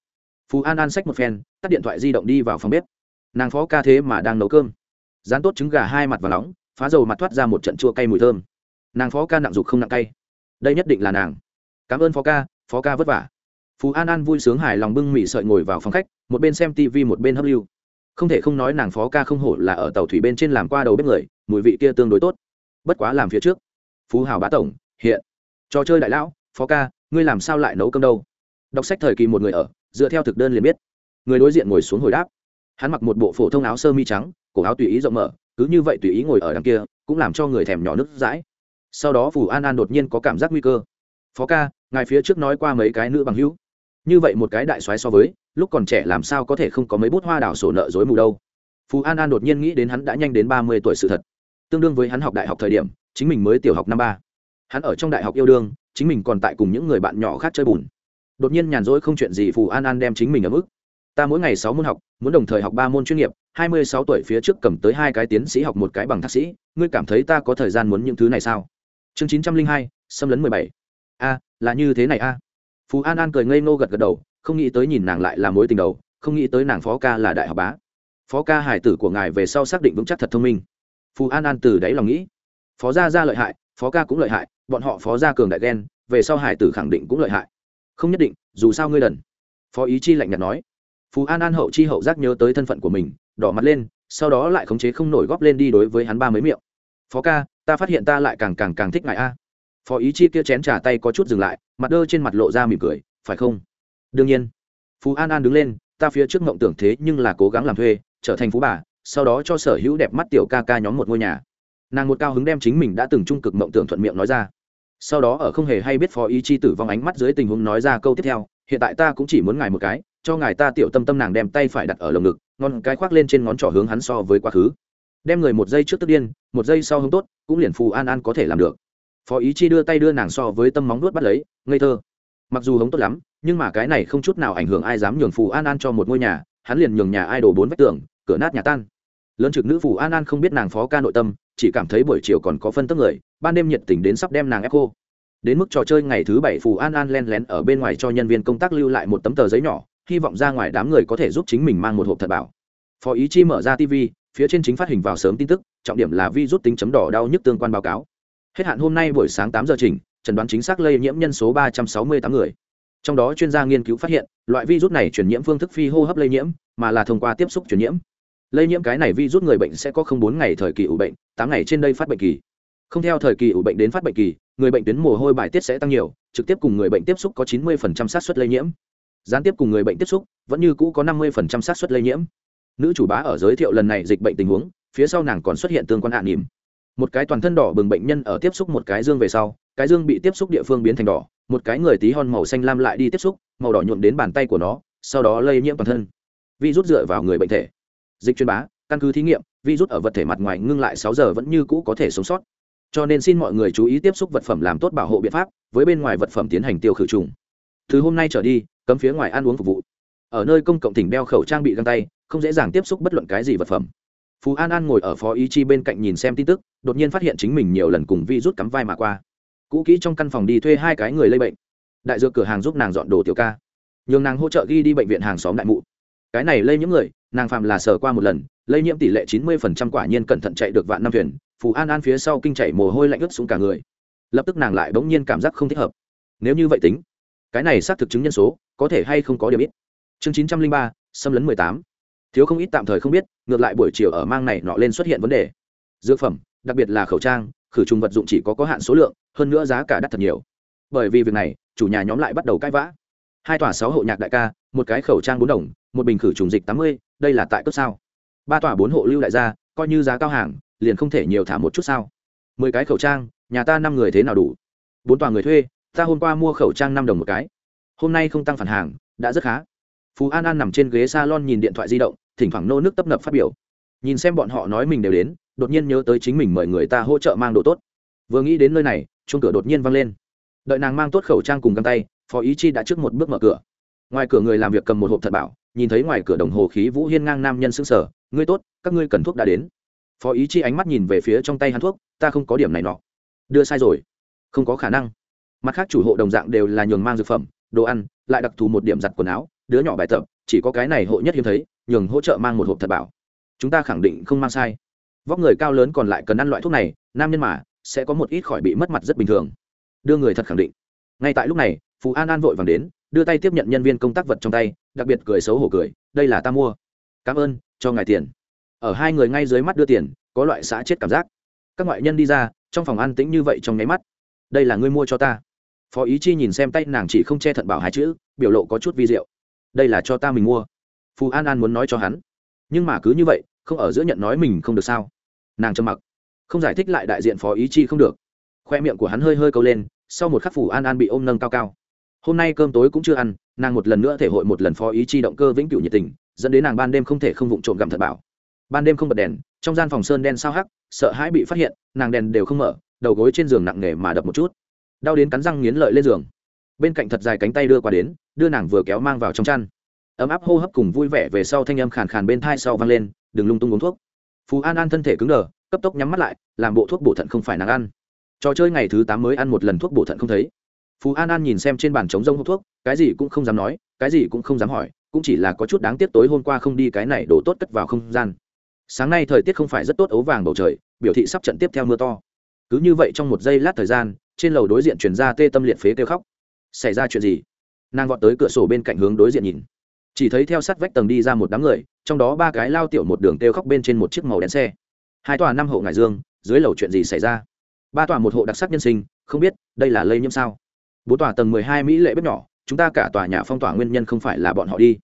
phú an an xách một phen, tắt điện thoại di động đi vào phòng bếp. Nàng phó ca thế mà đang nấu cơm. Rán tốt trứng gà hai mặt và nóng, phá dầu mặt thoát ra một trận chua cay mùi thơm. Nàng phó ca nặng dục không nặng cay đây nhất định là nàng. Cảm ơn phó ca phó ca vất vả. Phú an an vui sướng hài lòng bưng mị sợi ngồi vào phòng khách, một bên xem tv một bên hấp lưu. Không thể không nói nàng phó ca không hổ là ở tàu thủy bên trên làm qua đầu bếp người, mùi vị kia tương đối tốt. Bất quá làm phía trước. Phú hào bá tổng, hiện. Trò chơi đại lão, phó ca, ngươi làm sao lại nấu cơm đâu? Đọc sách thời kỳ một người ở, dựa theo thực đơn liền biết. Người đối diện ngồi xuống hồi đáp. Hắn mặc một bộ phổ thông áo sơ mi trắng, cổ áo tùy ý rộng mở, cứ như vậy tùy ý ngồi ở đằng kia, cũng làm cho người thèm nhỏ nước dãi sau đó phù an an đột nhiên có cảm giác nguy cơ. Phó ca, ngài phía trước nói qua mấy cái nữ bằng hữu. Như vậy một cái đại soái so với, lúc còn trẻ làm sao có thể không có mấy bút hoa đảo sổ nợ dối mù đâu. Phù an an đột nhiên nghĩ đến hắn đã nhanh đến ba mươi tuổi sự thật. Tương đương với hắn học đại học thời điểm, chính mình mới tiểu học năm ba. Hắn ở trong đại học yêu đương, chính mình còn tại cùng những người bạn nhỏ khác chơi bùn. Đột nhiên nhàn rỗi không chuyện gì phù an an đem chính mình ở mức. Ta mỗi ngày sáu môn học, muốn đồng thời học ba môn chuyên nghiệp, hai mươi sáu tuổi phía trước cầm tới hai cái tiến sĩ học một cái bằng thạc sĩ, ngươi cảm thấy ta có thời gian muốn những thứ này sao? Chương chín trăm linh hai, xâm lấn mười bảy. A, là như thế này a. Phú an an cười ngây ngô gật gật đầu, không nghĩ tới nhìn nàng lại là mối tình đầu, không nghĩ tới nàng phó ca là đại học bá. Phó ca hải tử của ngài về sau xác định vững chắc thật thông minh. Phú an an từ đáy lòng nghĩ, phó gia gia lợi hại, phó ca cũng lợi hại, bọn họ phó gia cường đại ghen, về sau hải tử khẳng định cũng lợi hại. Không nhất định, dù sao ngươi đần. Phó ý chi lạnh nhạt nói. Phú an an hậu chi hậu giác nhớ tới thân phận của mình, đỏ mặt lên, sau đó lại khống chế không nổi góp lên đi đối với hắn ba mấy miệng. Phó ca ta phát hiện ta lại càng càng càng thích ngài a. Phó ý chi kia chén trà tay có chút dừng lại, mặt đơ trên mặt lộ ra mỉm cười, phải không? Đương nhiên. Phú an an đứng lên, ta phía trước mộng tưởng thế nhưng là cố gắng làm thuê, trở thành phú bà, sau đó cho sở hữu đẹp mắt tiểu ca ca nhóm một ngôi nhà. Nàng một cao hứng đem chính mình đã từng trung cực mộng tưởng thuận miệng nói ra. Sau đó ở không hề hay biết phó ý chi tử vong ánh mắt dưới tình huống nói ra câu tiếp theo, hiện tại ta cũng chỉ muốn ngài một cái, cho ngài ta tiểu tâm tâm nàng đem tay phải đặt ở lồng ngực ngon cái khoác lên trên ngón trỏ hướng hắn so với quá khứ đem người một giây trước tức điên, một giây sau hông tốt, cũng liền phù an an có thể làm được. Phó ý chi đưa tay đưa nàng so với tâm móng nuốt bắt lấy, ngây thơ. Mặc dù hống tốt lắm, nhưng mà cái này không chút nào ảnh hưởng ai dám nhường phù an an cho một ngôi nhà, hắn liền nhường nhà ai đổ bốn vách tường, cửa nát nhà tan. Lớn trực nữ phù an an không biết nàng phó ca nội tâm, chỉ cảm thấy buổi chiều còn có phân tức người, ban đêm nhiệt tình đến sắp đem nàng ép cô đến mức trò chơi ngày thứ bảy phù an an len lén ở bên ngoài cho nhân viên công tác lưu lại một tấm tờ giấy nhỏ, hy vọng ra ngoài đám người có thể giúp chính mình mang một hộp thật bảo. Phó ý chi mở ra tv phía trên chính phát hình vào sớm tin tức, trọng điểm là vi rút tính chấm đỏ đau nhức tương quan báo cáo. Hết hạn hôm nay buổi sáng tám giờ trình chẩn đoán chính xác lây nhiễm nhân số ba trăm sáu mươi tám người. Trong đó chuyên gia nghiên cứu phát hiện, loại virus này truyền nhiễm phương thức phi hô hấp lây nhiễm, mà là thông qua tiếp xúc truyền nhiễm. Lây nhiễm cái này virus người bệnh sẽ có không bốn ngày thời kỳ ủ bệnh, tám ngày trên đây phát bệnh kỳ. Không theo thời kỳ ủ bệnh đến phát bệnh kỳ, người bệnh tuyến mồ hôi bài tiết sẽ tăng nhiều, trực tiếp cùng người bệnh tiếp xúc có chín mươi xác suất lây nhiễm. Gián tiếp cùng người bệnh tiếp xúc, vẫn như cũ có năm mươi xác suất lây nhiễm nữ chủ bá ở giới thiệu lần này dịch bệnh tình huống, phía sau nàng còn xuất hiện tương quan hạ nỉm một cái toàn thân đỏ bừng bệnh nhân ở tiếp xúc một cái dương về sau, cái dương bị tiếp xúc địa phương biến thành đỏ, một cái người tí hon màu xanh lam lại đi tiếp xúc, màu đỏ nhuộm đến bàn tay của nó, sau đó lây nhiễm toàn thân. Vi rút dựa vào người bệnh thể. Dịch chuyên bá, căn cứ thí nghiệm vi rút ở vật thể mặt ngoài ngưng lại sáu giờ vẫn như cũ có thể sống sót. Cho nên xin mọi người chú ý tiếp xúc vật phẩm làm tốt bảo hộ biện pháp, với bên ngoài vật phẩm tiến hành tiêu khử trùng. Từ hôm nay trở đi, cấm phía ngoài ăn uống phục vụ. Ở nơi công cộng tỉnh đeo khẩu trang bị găng tay không dễ dàng tiếp xúc bất luận cái gì vật phẩm. Phú an an ngồi ở phó ý chi bên cạnh nhìn xem tin tức, đột nhiên phát hiện chính mình nhiều lần cùng vi rút cắm vai mà qua. Cũ kỹ trong căn phòng đi thuê hai cái người lây bệnh. Đại dược cửa hàng giúp nàng dọn đồ tiểu ca. Nhường nàng hỗ trợ ghi đi bệnh viện hàng xóm đại mụ. Cái này lây những người, nàng phạm là sờ qua một lần, lây nhiễm tỷ lệ chín mươi phần trăm quả nhiên cẩn thận chạy được vạn năm thuyền, phù an an phía sau kinh chảy mồ hôi lạnh ướt xuống cả người. Lập tức nàng lại bỗng nhiên cảm giác không thích hợp. Nếu như vậy tính, cái này xác thực chứng nhân số, có thể hay không có điểm ít. Chương chín trăm linh ba, xâm lấn mười tám thiếu không ít tạm thời không biết, ngược lại buổi chiều ở mang này nọ lên xuất hiện vấn đề. Dược phẩm, đặc biệt là khẩu trang, khử trùng vật dụng chỉ có có hạn số lượng, hơn nữa giá cả đắt thật nhiều. Bởi vì việc này, chủ nhà nhóm lại bắt đầu cãi vã. Hai tòa sáu hộ nhạc đại ca, một cái khẩu trang bốn đồng, một bình khử trùng dịch tám mươi, đây là tại cấp sao? Ba tòa bốn hộ lưu đại gia, coi như giá cao hàng, liền không thể nhiều thả một chút sao? Mười cái khẩu trang, nhà ta năm người thế nào đủ? Bốn tòa người thuê, ta hôm qua mua khẩu trang năm đồng một cái. Hôm nay không tăng phản hàng, đã rất khá. Phú an an nằm trên ghế s a lon nhìn điện thoại di động thỉnh thoảng nô nước tấp nập phát biểu. Nhìn xem bọn họ nói mình đều đến, đột nhiên nhớ tới chính mình mời người ta hỗ trợ mang đồ tốt. Vừa nghĩ đến nơi này chung cửa đột nhiên văng lên. Đợi nàng mang tốt khẩu trang cùng găng tay, phó ý chi đã trước một bước mở cửa. Ngoài cửa người làm việc cầm một hộp thật bảo, nhìn thấy ngoài cửa đồng hồ khí vũ hiên ngang nam nhân xứng sở ngươi tốt, các ngươi cần thuốc đã đến. Phó ý chi ánh mắt nhìn về phía trong tay hắn thuốc, ta không có điểm này nọ. Đưa sai rồi. Không có khả năng. Mặt khác chủ hộ đồng dạng đều là nhường mang dược phẩm, đồ ăn, lại đặc thù một điểm giặt quần áo đứa nhỏ bài tập, chỉ có cái này hộ nhất hiếm thấy, nhường hỗ trợ mang một hộp thật bảo. Chúng ta khẳng định không mang sai. Vóc người cao lớn còn lại cần ăn loại thuốc này, nam nhân mà, sẽ có một ít khỏi bị mất mặt rất bình thường. Đưa người thật khẳng định. Ngay tại lúc này phú an an vội vàng đến, đưa tay tiếp nhận nhân viên công tác vật trong tay, đặc biệt cười xấu hổ cười, đây là ta mua. Cảm ơn, cho ngài tiền. Ở hai người ngay dưới mắt đưa tiền, có loại xã chết cảm giác. Các ngoại nhân đi ra, trong phòng an tĩnh như vậy trong nháy mắt. Đây là ngươi mua cho ta. Phó ý chi nhìn xem tay nàng chỉ không che thận bảo hai chữ, biểu lộ có chút vi diệu đây là cho ta mình mua. Phù an an muốn nói cho hắn. Nhưng mà cứ như vậy, không ở giữa nhận nói mình không được sao? Nàng trầm mặc. Không giải thích lại đại diện phó ý chi không được. Khoe miệng của hắn hơi hơi câu lên, sau một khắc Phù an an bị ôm nâng cao cao. Hôm nay cơm tối cũng chưa ăn, nàng một lần nữa thể hội một lần phó ý chi động cơ vĩnh cửu nhiệt tình, dẫn đến nàng ban đêm không thể không vụng trộm gặm thật bảo. Ban đêm không bật đèn, trong gian phòng sơn đen sao hắc, sợ hãi bị phát hiện, nàng đèn đều không mở, đầu gối trên giường nặng nề mà đập một chút. Đau đến cắn răng nghiến lợi lên giường. Bên cạnh thật dài cánh tay đưa qua đến đưa nàng vừa kéo mang vào trong chăn. Ấm áp hô hấp cùng vui vẻ về sau thanh âm khàn khàn bên thai sau vang lên, đừng lung tung uống thuốc. Phú an an thân thể cứng đờ, cấp tốc nhắm mắt lại, làm bộ thuốc bổ thận không phải nàng ăn. Trò chơi ngày thứ tám mới ăn một lần thuốc bổ thận không thấy. Phú an an nhìn xem trên bàn trống rông hút thuốc, cái gì cũng không dám nói, cái gì cũng không dám hỏi, cũng chỉ là có chút đáng tiếc tối hôm qua không đi cái này đổ tốt cất vào không gian. Sáng nay thời tiết không phải rất tốt ấu vàng bầu trời, biểu thị sắp trận tiếp theo mưa to. Cứ như vậy trong một giây lát thời gian, trên lầu đối diện chuyển ra tê tâm liệt phế kêu khóc. Xảy ra chuyện gì? Nàng vọt tới cửa sổ bên cạnh hướng đối diện nhìn. Chỉ thấy theo sát vách tầng đi ra một đám người, trong đó ba cái lao tiểu một đường kêu khóc bên trên một chiếc màu đen xe. Hai tòa năm hộ ngải dương, dưới lầu chuyện gì xảy ra? Ba tòa một hộ đặc sắc nhân sinh, không biết đây là lây nhiễm sao? Bốn tòa tầng mười hai mỹ lệ bếp nhỏ, chúng ta cả tòa nhà phong tỏa nguyên nhân không phải là bọn họ đi.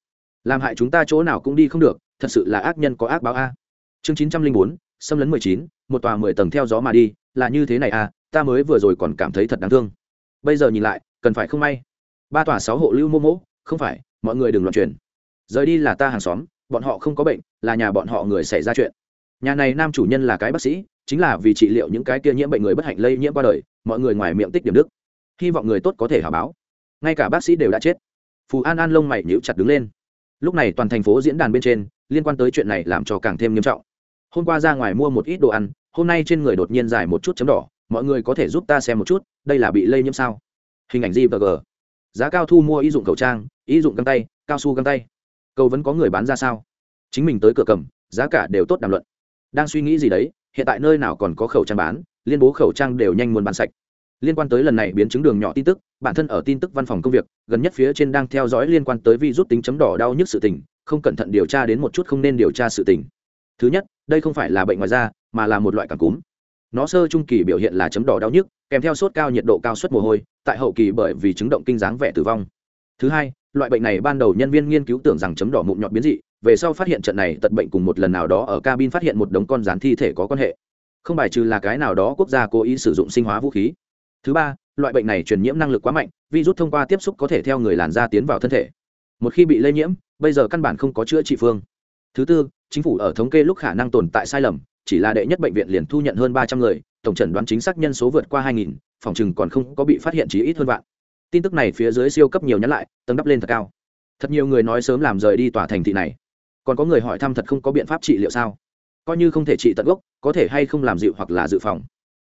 Làm hại chúng ta chỗ nào cũng đi không được, thật sự là ác nhân có ác báo a. Chương chín trăm linh bốn, xâm lấn mười chín, một tòa mười tầng theo gió mà đi, là như thế này à ta mới vừa rồi còn cảm thấy thật đáng thương. Bây giờ nhìn lại, cần phải không may ba tòa sáu hộ lưu mô mỗ, không phải, mọi người đừng loạn truyền. Rời đi là ta hàng xóm, bọn họ không có bệnh, là nhà bọn họ người xảy ra chuyện. Nhà này nam chủ nhân là cái bác sĩ, chính là vì trị liệu những cái kia nhiễm bệnh người bất hạnh lây nhiễm qua đời, mọi người ngoài miệng tích điểm đức. Hy vọng người tốt có thể hảo báo. Ngay cả bác sĩ đều đã chết. Phù an an lông mày nhíu chặt đứng lên. Lúc này toàn thành phố diễn đàn bên trên, liên quan tới chuyện này làm cho càng thêm nghiêm trọng. Hôm qua ra ngoài mua một ít đồ ăn, hôm nay trên người đột nhiên dài một chút chấm đỏ, mọi người có thể giúp ta xem một chút, đây là bị lây nhiễm sao? Hình ảnh gì và g giá cao thu mua y dụng khẩu trang, y dụng găng tay, cao su găng tay. Câu vẫn có người bán ra sao? Chính mình tới cửa cầm, giá cả đều tốt đàm luận. Đang suy nghĩ gì đấy, hiện tại nơi nào còn có khẩu trang bán, liên bố khẩu trang đều nhanh muốn bán sạch. Liên quan tới lần này biến chứng đường nhỏ tin tức, bản thân ở tin tức văn phòng công việc, gần nhất phía trên đang theo dõi liên quan tới vi rút tính chấm đỏ đau nhức sự tình, không cẩn thận điều tra đến một chút không nên điều tra sự tình. Thứ nhất, đây không phải là bệnh ngoài da, mà là một loại cảm cúm nó sơ trung kỳ biểu hiện là chấm đỏ đau nhức, kèm theo sốt cao nhiệt độ cao suất mồ hôi, tại hậu kỳ bởi vì chứng động kinh dáng vẻ tử vong. Thứ hai, loại bệnh này ban đầu nhân viên nghiên cứu tưởng rằng chấm đỏ mụn nhọt biến dị, về sau phát hiện trận này tật bệnh cùng một lần nào đó ở cabin phát hiện một đống con rán thi thể có quan hệ. Không bài trừ là cái nào đó quốc gia cố ý sử dụng sinh hóa vũ khí. Thứ ba, loại bệnh này truyền nhiễm năng lực quá mạnh, virus thông qua tiếp xúc có thể theo người làn da tiến vào thân thể. Một khi bị lây nhiễm, bây giờ căn bản không có chữa trị phương thứ tư, chính phủ ở thống kê lúc khả năng tồn tại sai lầm, chỉ là đệ nhất bệnh viện liền thu nhận hơn ba trăm người, tổng trần đoán chính xác nhân số vượt qua hai nghìn, phòng chừng còn không có bị phát hiện chỉ ít hơn vạn. Tin tức này phía dưới siêu cấp nhiều nhắn lại, tầng đắp lên thật cao. Thật nhiều người nói sớm làm rời đi tòa thành thị này. Còn có người hỏi thăm thật không có biện pháp trị liệu sao? Coi như không thể trị tận gốc, có thể hay không làm dịu hoặc là dự phòng.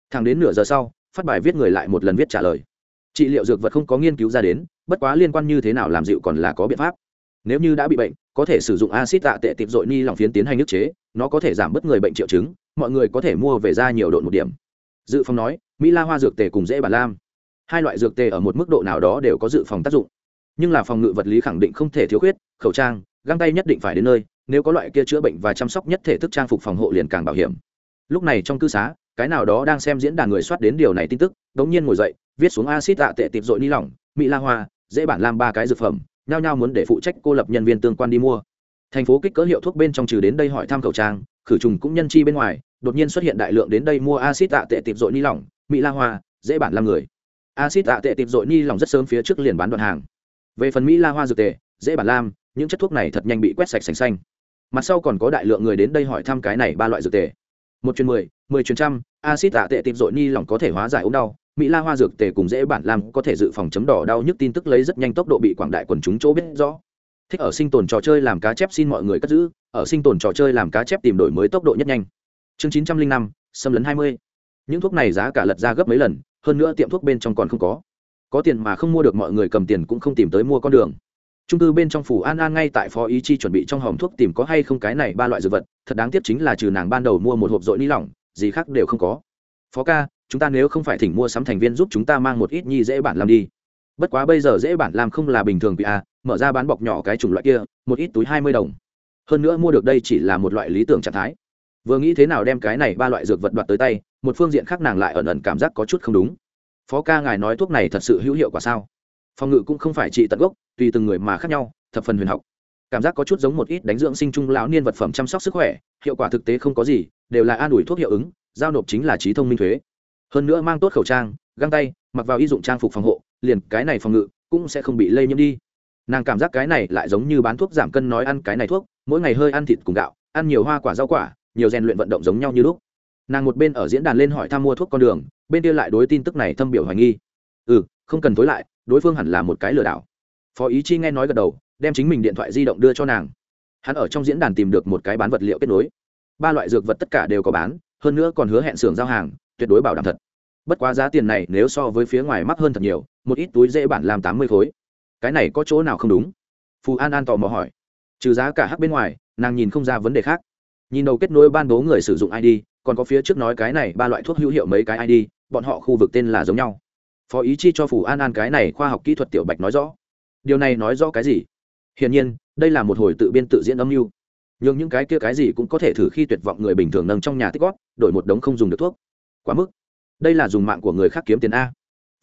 Thẳng đến nửa giờ sau, phát bài viết người lại một lần viết trả lời. Trị liệu dược vật không có nghiên cứu ra đến, bất quá liên quan như thế nào làm dịu còn là có biện pháp nếu như đã bị bệnh, có thể sử dụng acid tạ tệ tiệp dội ni lòng phiến tiến hành ức chế, nó có thể giảm bớt người bệnh triệu chứng, mọi người có thể mua về ra nhiều độn một điểm. Dự phòng nói, mỹ la hoa dược tề cùng dễ bản lam. Hai loại dược tề ở một mức độ nào đó đều có dự phòng tác dụng. Nhưng là phòng ngự vật lý khẳng định không thể thiếu khuyết, khẩu trang, găng tay nhất định phải đến nơi, nếu có loại kia chữa bệnh và chăm sóc nhất thể thức trang phục phòng hộ liền càng bảo hiểm. Lúc này trong cư xá, cái nào đó đang xem diễn đàn người soát đến điều này tin tức, đống nhiên ngồi dậy, viết xuống acid tạ tệ tiệp dội ni lỏng mỹ la hoa, dễ bản lam ba cái dược phẩm nhao nhao muốn để phụ trách cô lập nhân viên tương quan đi mua. Thành phố kích cỡ hiệu thuốc bên trong trừ đến đây hỏi thăm khẩu trang, khử trùng cũng nhân chi bên ngoài, đột nhiên xuất hiện đại lượng đến đây mua acid tạ tệ tịp dội ni lỏng mỹ la hoa, dễ bản làm người. Acid tạ tệ tịp dội ni lỏng rất sớm phía trước liền bán đoạn hàng. Về phần mỹ la hoa dược tệ dễ bản lam những chất thuốc này thật nhanh bị quét sạch sành xanh. Mặt sau còn có đại lượng người đến đây hỏi thăm cái này ba loại dược tề. Một chuyến mười mười chuyến trăm acid tạ tệ tịp dội ni lỏng có thể hóa giải ốm đau mỹ la hoa dược tề cùng dễ bản làm có thể dự phòng chấm đỏ đau nhức tin tức lấy rất nhanh tốc độ bị quảng đại quần chúng chỗ biết rõ. Thích ở sinh tồn trò chơi làm cá chép xin mọi người cất giữ, ở sinh tồn trò chơi làm cá chép tìm đổi mới tốc độ nhất nhanh. Chương chín trăm linh năm, xâm lấn hai mươi. Những thuốc này giá cả lật ra gấp mấy lần, hơn nữa tiệm thuốc bên trong còn không có. Có tiền mà không mua được mọi người cầm tiền cũng không tìm tới mua con đường. Trung cư bên trong phủ an an ngay tại phó ý chi chuẩn bị trong hòm thuốc tìm có hay không cái này ba loại dược vật, thật đáng tiếc chính là trừ nàng ban đầu mua một hộp dội ni lỏng, gì khác đều không có. Phó ca chúng ta nếu không phải thỉnh mua sắm thành viên giúp chúng ta mang một ít nhi dễ bản làm đi. Bất quá bây giờ dễ bản làm không là bình thường vì a à, mở ra bán bọc nhỏ cái chủng loại kia, một ít túi hai mươi đồng. Hơn nữa mua được đây chỉ là một loại lý tưởng trạng thái. Vừa nghĩ thế nào đem cái này ba loại dược vật đoạt tới tay, một phương diện khác nàng lại ẩn ẩn cảm giác có chút không đúng. Phó ca ngài nói thuốc này thật sự hữu hiệu quả sao? Phòng ngự cũng không phải trị tận gốc, tùy từng người mà khác nhau, thập phần huyền học. Cảm giác có chút giống một ít đánh dưỡng sinh trung lão niên vật phẩm chăm sóc sức khỏe, hiệu quả thực tế không có gì, đều là an ủi thuốc hiệu ứng, giao nộp chính là trí thông minh thuế hơn nữa mang tốt khẩu trang, găng tay, mặc vào y dụng trang phục phòng hộ, liền cái này phòng ngự cũng sẽ không bị lây nhiễm đi. Nàng cảm giác cái này lại giống như bán thuốc giảm cân nói ăn cái này thuốc, mỗi ngày hơi ăn thịt cùng gạo, ăn nhiều hoa quả rau quả, nhiều rèn luyện vận động giống nhau như lúc. Nàng một bên ở diễn đàn lên hỏi thăm mua thuốc con đường, bên kia lại đối tin tức này thâm biểu hoài nghi. Ừ không cần tối lại, đối phương hẳn là một cái lừa đảo. Phó ý chi nghe nói gật đầu, đem chính mình điện thoại di động đưa cho nàng. Hắn ở trong diễn đàn tìm được một cái bán vật liệu kết nối. Ba loại dược vật tất cả đều có bán, hơn nữa còn hứa hẹn xưởng giao hàng tuyệt đối bảo đảm thật. Bất quá giá tiền này nếu so với phía ngoài mắc hơn thật nhiều, một ít túi dễ bản làm tám mươi khối. Cái này có chỗ nào không đúng? Phù an an tò mò hỏi. Trừ giá cả hắc bên ngoài, nàng nhìn không ra vấn đề khác. Nhìn đầu kết nối ban bố người sử dụng id còn có phía trước nói cái này ba loại thuốc hữu hiệu mấy cái id bọn họ khu vực tên là giống nhau. Phó ý chi cho phù an an cái này khoa học kỹ thuật tiểu bạch nói rõ. Điều này nói rõ cái gì? Hiển nhiên, đây là một hồi tự biên tự diễn âm mưu. Nhưng những cái kia cái gì cũng có thể thử khi tuyệt vọng người bình thường nâng trong nhà tích gót đổi một đống không dùng được thuốc quá mức. Đây là dùng mạng của người khác kiếm tiền a.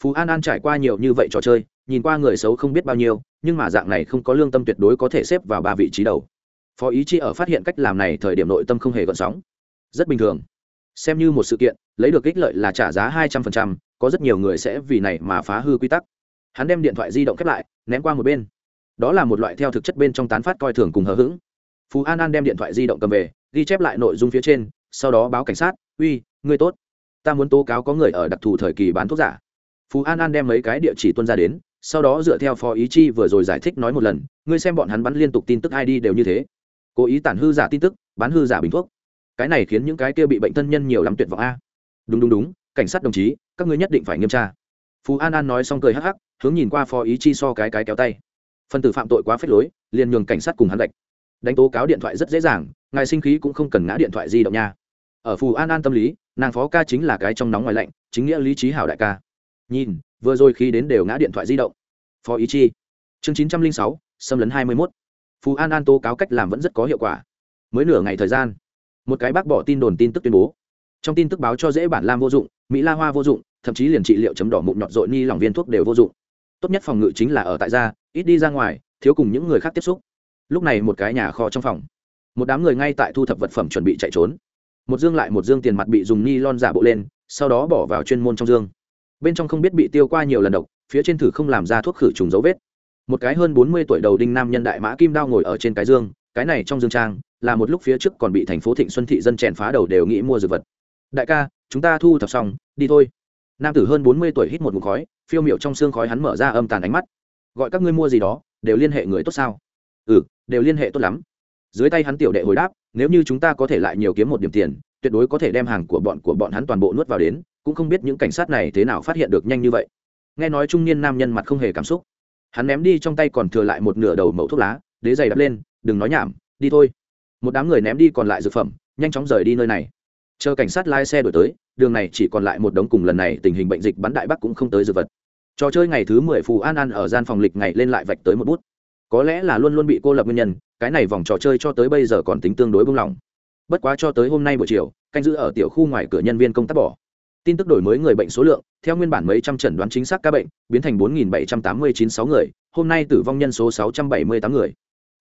Phú an an trải qua nhiều như vậy trò chơi, nhìn qua người xấu không biết bao nhiêu, nhưng mà dạng này không có lương tâm tuyệt đối có thể xếp vào ba vị trí đầu. Phó ý chi ở phát hiện cách làm này thời điểm nội tâm không hề gợn sóng. Rất bình thường. Xem như một sự kiện, lấy được ích lợi là trả giá hai trăm phần trăm, có rất nhiều người sẽ vì này mà phá hư quy tắc. Hắn đem điện thoại di động khép lại, ném qua một bên. Đó là một loại theo thực chất bên trong tán phát coi thường cùng hờ hững. Phú an an đem điện thoại di động cầm về, ghi chép lại nội dung phía trên, sau đó báo cảnh sát, uy, ngươi tốt ta muốn tố cáo có người ở đặc thù thời kỳ bán thuốc giả. Phú an an đem mấy cái địa chỉ tuân ra đến, sau đó dựa theo phó ý chi vừa rồi giải thích nói một lần, ngươi xem bọn hắn bắn liên tục tin tức id đều như thế. Cố ý tản hư giả tin tức, bán hư giả bình thuốc. Cái này khiến những cái kia bị bệnh thân nhân nhiều lắm tuyệt vọng a. Đúng đúng đúng, cảnh sát đồng chí, các ngươi nhất định phải nghiêm tra. Phú an an nói xong cười hắc hắc, hướng nhìn qua phó ý chi so cái cái kéo tay. Phần tử phạm tội quá phết lối, liền nhường cảnh sát cùng hắn gạch. Đánh tố cáo điện thoại rất dễ dàng, ngài sinh khí cũng không cần ngã điện thoại di động nha ở phù an an tâm lý, nàng phó ca chính là cái trong nóng ngoài lạnh, chính nghĩa lý trí hảo đại ca. Nhìn, vừa rồi khi đến đều ngã điện thoại di động. Phó ý chi. Chương chín trăm linh sáu, xâm lấn hai mươi mốt. Phù an an tố cáo cách làm vẫn rất có hiệu quả. Mới nửa ngày thời gian, một cái bác bỏ tin đồn tin tức tuyên bố. Trong tin tức báo cho dễ bản lam vô dụng, mỹ la hoa vô dụng, thậm chí liền trị liệu chấm đỏ mụn nhọt dội ni lòng viên thuốc đều vô dụng. Tốt nhất phòng ngự chính là ở tại gia, ít đi ra ngoài, thiếu cùng những người khác tiếp xúc. Lúc này một cái nhà kho trong phòng, một đám người ngay tại thu thập vật phẩm chuẩn bị chạy trốn một dương lại một dương tiền mặt bị dùng ni lon giả bộ lên, sau đó bỏ vào chuyên môn trong dương. Bên trong không biết bị tiêu qua nhiều lần độc, phía trên thử không làm ra thuốc khử trùng dấu vết. Một cái hơn bốn mươi tuổi đầu đinh nam nhân đại mã kim đao ngồi ở trên cái dương, cái này trong dương trang, là một lúc phía trước còn bị thành phố thịnh xuân thị dân chèn phá đầu đều nghĩ mua dược vật. Đại ca, chúng ta thu thập xong, đi thôi. Nam tử hơn bốn mươi tuổi hít một mục khói, phiêu miệu trong xương khói hắn mở ra âm tàn ánh mắt. Gọi các ngươi mua gì đó, đều liên hệ người tốt sao? Ừ đều liên hệ tốt lắm dưới tay hắn tiểu đệ hồi đáp, nếu như chúng ta có thể lại nhiều kiếm một điểm tiền, tuyệt đối có thể đem hàng của bọn của bọn hắn toàn bộ nuốt vào đến, cũng không biết những cảnh sát này thế nào phát hiện được nhanh như vậy. Nghe nói trung niên nam nhân mặt không hề cảm xúc, hắn ném đi trong tay còn thừa lại một nửa đầu mẫu thuốc lá, đế giày đắp lên, đừng nói nhảm, đi thôi. Một đám người ném đi còn lại dược phẩm, nhanh chóng rời đi nơi này. Chờ cảnh sát lái xe đổi tới, đường này chỉ còn lại một đống cùng lần này tình hình bệnh dịch bắn đại bắc cũng không tới dược vật. Trò chơi ngày thứ mười phù an an ở gian phòng lịch ngày lên lại vạch tới một bút có lẽ là luôn luôn bị cô lập nguyên nhân, cái này vòng trò chơi cho tới bây giờ còn tính tương đối buông lỏng. Bất quá cho tới hôm nay buổi chiều, canh giữ ở tiểu khu ngoài cửa nhân viên công tác bỏ. Tin tức đổi mới người bệnh số lượng, theo nguyên bản mấy trăm chẩn đoán chính xác ca bệnh, biến thành bốn bảy trăm tám mươi chín sáu người, hôm nay tử vong nhân số sáu trăm bảy mươi tám người.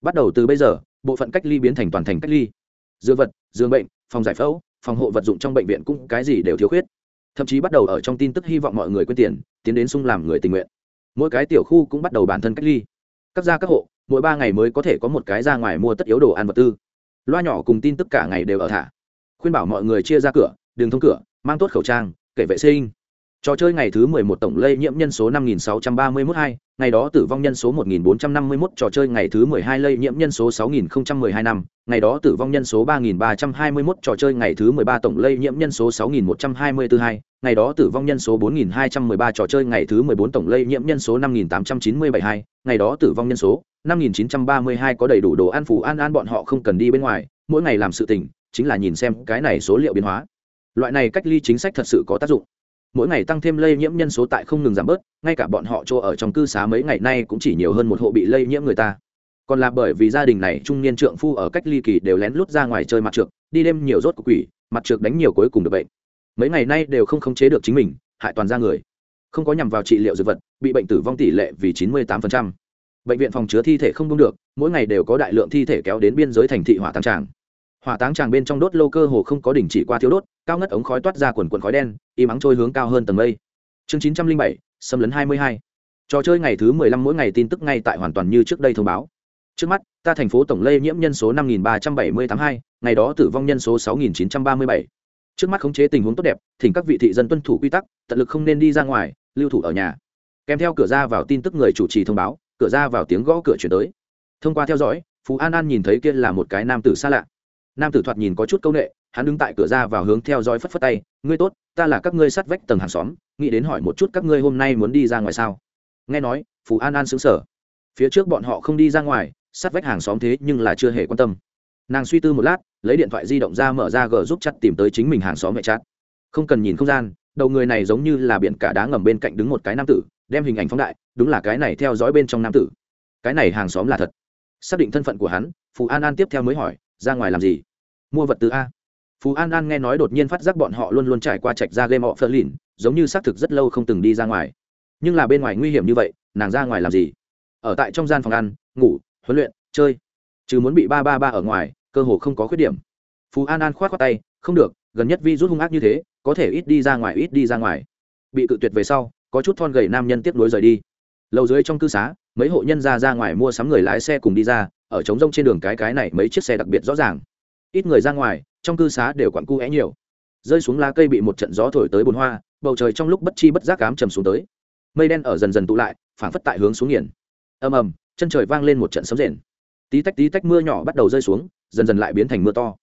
Bắt đầu từ bây giờ, bộ phận cách ly biến thành toàn thành cách ly. Dược vật, giường bệnh, phòng giải phẫu, phòng hộ vật dụng trong bệnh viện cũng cái gì đều thiếu khuyết. Thậm chí bắt đầu ở trong tin tức hy vọng mọi người quyên tiền, tiến đến sung làm người tình nguyện. Mỗi cái tiểu khu cũng bắt đầu bản thân cách ly các gia các hộ mỗi ba ngày mới có thể có một cái ra ngoài mua tất yếu đồ ăn vật tư. Loa nhỏ cùng tin tức cả ngày đều ở thả. Khuyên bảo mọi người chia ra cửa đường thông cửa mang tốt khẩu trang kể vệ sinh. Trò chơi ngày thứ 11 tổng lây nhiễm nhân số 5631 2, ngày đó tử vong nhân số 1451 trò chơi ngày thứ 12 lây nhiễm nhân số 6012 năm, ngày đó tử vong nhân số 3321 trò chơi ngày thứ 13 tổng lây nhiễm nhân số 6124 2, ngày đó tử vong nhân số 4213 trò chơi ngày thứ 14 tổng lây nhiễm nhân số 58972, ngày đó tử vong nhân số 5932 có đầy đủ đồ ăn phủ an an bọn họ không cần đi bên ngoài, mỗi ngày làm sự tình, chính là nhìn xem cái này số liệu biến hóa. Loại này cách ly chính sách thật sự có tác dụng. Mỗi ngày tăng thêm lây nhiễm nhân số tại không ngừng giảm bớt ngay cả bọn họ chỗ ở trong cư xá mấy ngày nay cũng chỉ nhiều hơn một hộ bị lây nhiễm người ta. Còn là bởi vì gia đình này trung niên trượng phu ở cách ly kỳ đều lén lút ra ngoài chơi mặt trượt đi đêm nhiều rốt của quỷ mặt trượt đánh nhiều cuối cùng được bệnh mấy ngày nay đều không khống chế được chính mình, hại toàn ra người. Không có nhằm vào trị liệu dược vật, bị bệnh tử vong tỷ lệ vì chín mươi tám bệnh viện phòng chứa thi thể không đúng được, mỗi ngày đều có đại lượng thi thể kéo đến biên giới thành thị hỏa táng tràng. Hỏa táng tràng bên trong đốt lô cơ hồ không có đỉnh chỉ qua thiếu đốt, cao ngất ống khói toát ra quần quần khói đen, y mắng trôi hướng cao hơn tầng mây. Chương chín trăm linh bảy, xâm lấn hai mươi hai. Trò chơi ngày thứ mười lăm mỗi ngày tin tức ngay tại hoàn toàn như trước đây thông báo. Trước mắt, ta thành phố tổng lây nhiễm nhân số năm nghìn ba trăm bảy mươi tám hai, ngày đó tử vong nhân số sáu nghìn chín trăm ba mươi bảy trước mắt khống chế tình huống tốt đẹp, thỉnh các vị thị dân tuân thủ quy tắc, tận lực không nên đi ra ngoài, lưu thủ ở nhà. Kèm theo cửa ra vào tin tức người chủ trì thông báo, cửa ra vào tiếng gõ cửa chuyển tới. Thông qua theo dõi, phú an an nhìn thấy kia là một cái nam tử xa lạ. Nam tử thoạt nhìn có chút c â u n ệ hắn đứng tại cửa ra vào hướng theo dõi phất phất tay, ngươi tốt, ta là các ngươi sát vách tầng hàng xóm, nghĩ đến hỏi một chút các ngươi hôm nay muốn đi ra ngoài sao? Nghe nói, phú an an xứng sở phía trước bọn họ không đi ra ngoài, sát vách hàng xóm thế nhưng là chưa hề quan tâm. Nàng suy tư một lát lấy điện thoại di động ra mở ra g giúp chặt tìm tới chính mình hàng xóm mẹ chát không cần nhìn không gian, đầu người này giống như là biển cả đá ngầm bên cạnh đứng một cái nam tử, đem hình ảnh phóng đại, đúng là cái này theo dõi bên trong nam tử. Cái này hàng xóm là thật. Xác định thân phận của hắn phú an an tiếp theo mới hỏi, ra ngoài làm gì? Mua vật tư a. Phú an an nghe nói đột nhiên phát giác bọn họ luôn luôn trải qua trạch ra game họ phơ lìn giống như xác thực rất lâu không từng đi ra ngoài. Nhưng là bên ngoài nguy hiểm như vậy, nàng ra ngoài làm gì? Ở tại trong gian phòng ăn, ngủ, huấn luyện, chơi. Chứ muốn bị ba ba ba ở ngoài cơ hồ không có khuyết điểm. Phú an an k h o á t khoác tay, không được, gần nhất vi rút hung ác như thế, có thể ít đi ra ngoài, ít đi ra ngoài. Bị cự tuyệt về sau, có chút thon gầy nam nhân tiếp nối rời đi. Lầu dưới trong cư xá, mấy hộ nhân ra ra ngoài mua sắm người lái xe cùng đi ra, ở trống rông trên đường cái cái này mấy chiếc xe đặc biệt rõ ràng. Ít người ra ngoài, trong cư xá đều quặn cu é nhiều. Rơi xuống lá cây bị một trận gió thổi tới bồn hoa, bầu trời trong lúc bất chi bất giác cám trầm xuống tới. Mây đen ở dần dần tụ lại, phảng phất tại hướng xuống nghiền. Ầm ầm, chân trời vang lên một trận sấm rền. Tí tách tí tách mưa nhỏ bắt đầu rơi xuống dần dần lại biến thành mưa to.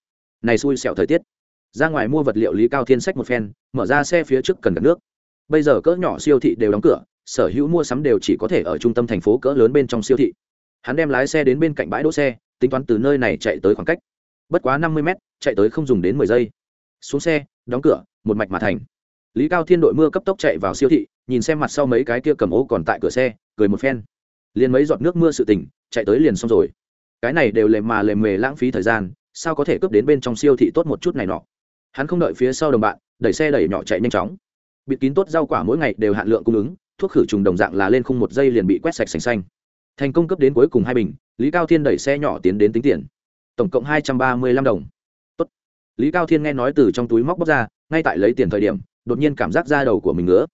Này xui xẻo thời tiết. Ra ngoài mua vật liệu lý cao thiên sách một phen, mở ra xe phía trước cần gạt nước. Bây giờ cỡ nhỏ siêu thị đều đóng cửa, sở hữu mua sắm đều chỉ có thể ở trung tâm thành phố cỡ lớn bên trong siêu thị. Hắn đem lái xe đến bên cạnh bãi đỗ xe, tính toán từ nơi này chạy tới khoảng cách. Bất quá năm mươi mét, chạy tới không dùng đến mười giây. Xuống xe, đóng cửa, một mạch mà thành. Lý cao thiên đội mưa cấp tốc chạy vào siêu thị, nhìn xem mặt sau mấy cái kia cầm ô còn tại cửa xe, cười một phen. Liền mấy giọt nước mưa sự tỉnh, chạy tới liền xong rồi cái này đều lề mà lề mề lãng phí thời gian, sao có thể cướp đến bên trong siêu thị tốt một chút này nọ? Hắn không đợi phía sau đồng bạn, đẩy xe đẩy nhỏ chạy nhanh chóng. Bịt kín tốt rau quả mỗi ngày đều hạn lượng cung ứng, thuốc khử trùng đồng dạng là lên không một giây liền bị quét sạch sành xanh. Thành công cấp đến cuối cùng hai bình, lý cao thiên đẩy xe nhỏ tiến đến tính tiền. Tổng cộng hai trăm ba mươi lăm đồng. Tốt. lý cao thiên nghe nói từ trong túi móc bóc ra, ngay tại lấy tiền thời điểm, đột nhiên cảm giác da đầu của mình ngứa.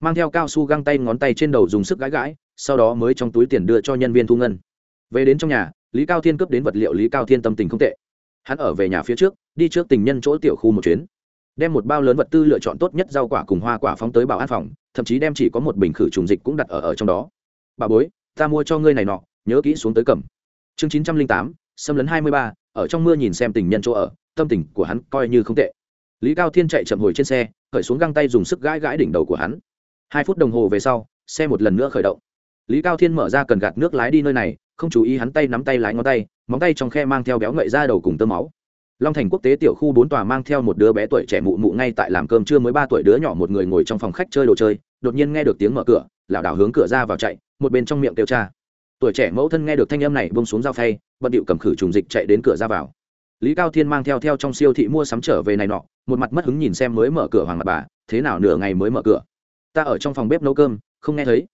Mang theo cao su găng tay ngón tay trên đầu dùng sức gãi gãi, sau đó mới trong túi tiền đưa cho nhân viên thu ngân về đến trong nhà, lý cao thiên cướp đến vật liệu lý cao thiên tâm tình không tệ. Hắn ở về nhà phía trước, đi trước tình nhân chỗ tiểu khu một chuyến. Đem một bao lớn vật tư lựa chọn tốt nhất rau quả cùng hoa quả phóng tới bảo an phòng, thậm chí đem chỉ có một bình khử trùng dịch cũng đặt ở ở trong đó. Bà bối, ta mua cho ngươi này nọ, nhớ kỹ xuống tới cầm. Chương chín trăm linh tám, xâm lấn hai mươi ba, ở trong mưa nhìn xem tình nhân chỗ ở, tâm tình của hắn coi như không tệ. Lý cao thiên chạy chậm hồi trên xe, khởi xuống găng tay dùng sức gãi gãi đỉnh đầu của hắn. Hai phút đồng hồ về sau, xe một lần nữa khởi động. Lý cao thiên mở ra cần gạt nước lái đi nơi này không chú ý hắn tay nắm tay lái ngón tay, móng tay trong khe mang theo béo ngậy ra đầu cùng tơ máu. Long thành quốc tế tiểu khu bốn tòa mang theo một đứa bé tuổi trẻ mụ mụ ngay tại làm cơm trưa mới ba tuổi đứa nhỏ một người ngồi trong phòng khách chơi đồ chơi, đột nhiên nghe được tiếng mở cửa, lảo đảo hướng cửa ra vào chạy, một bên trong miệng kêu cha. Tuổi trẻ mẫu thân nghe được thanh âm này bông xuống dao phay, bận điệu cầm khử trùng dịch chạy đến cửa ra vào. Lý cao thiên mang theo theo trong siêu thị mua sắm trở về này nọ, một mặt mất hứng nhìn xem mới mở cửa hoàng mặt bà, thế nào nửa ngày mới mở cửa? Ta ở trong phòng bếp nấu cơm, không nghe thấy.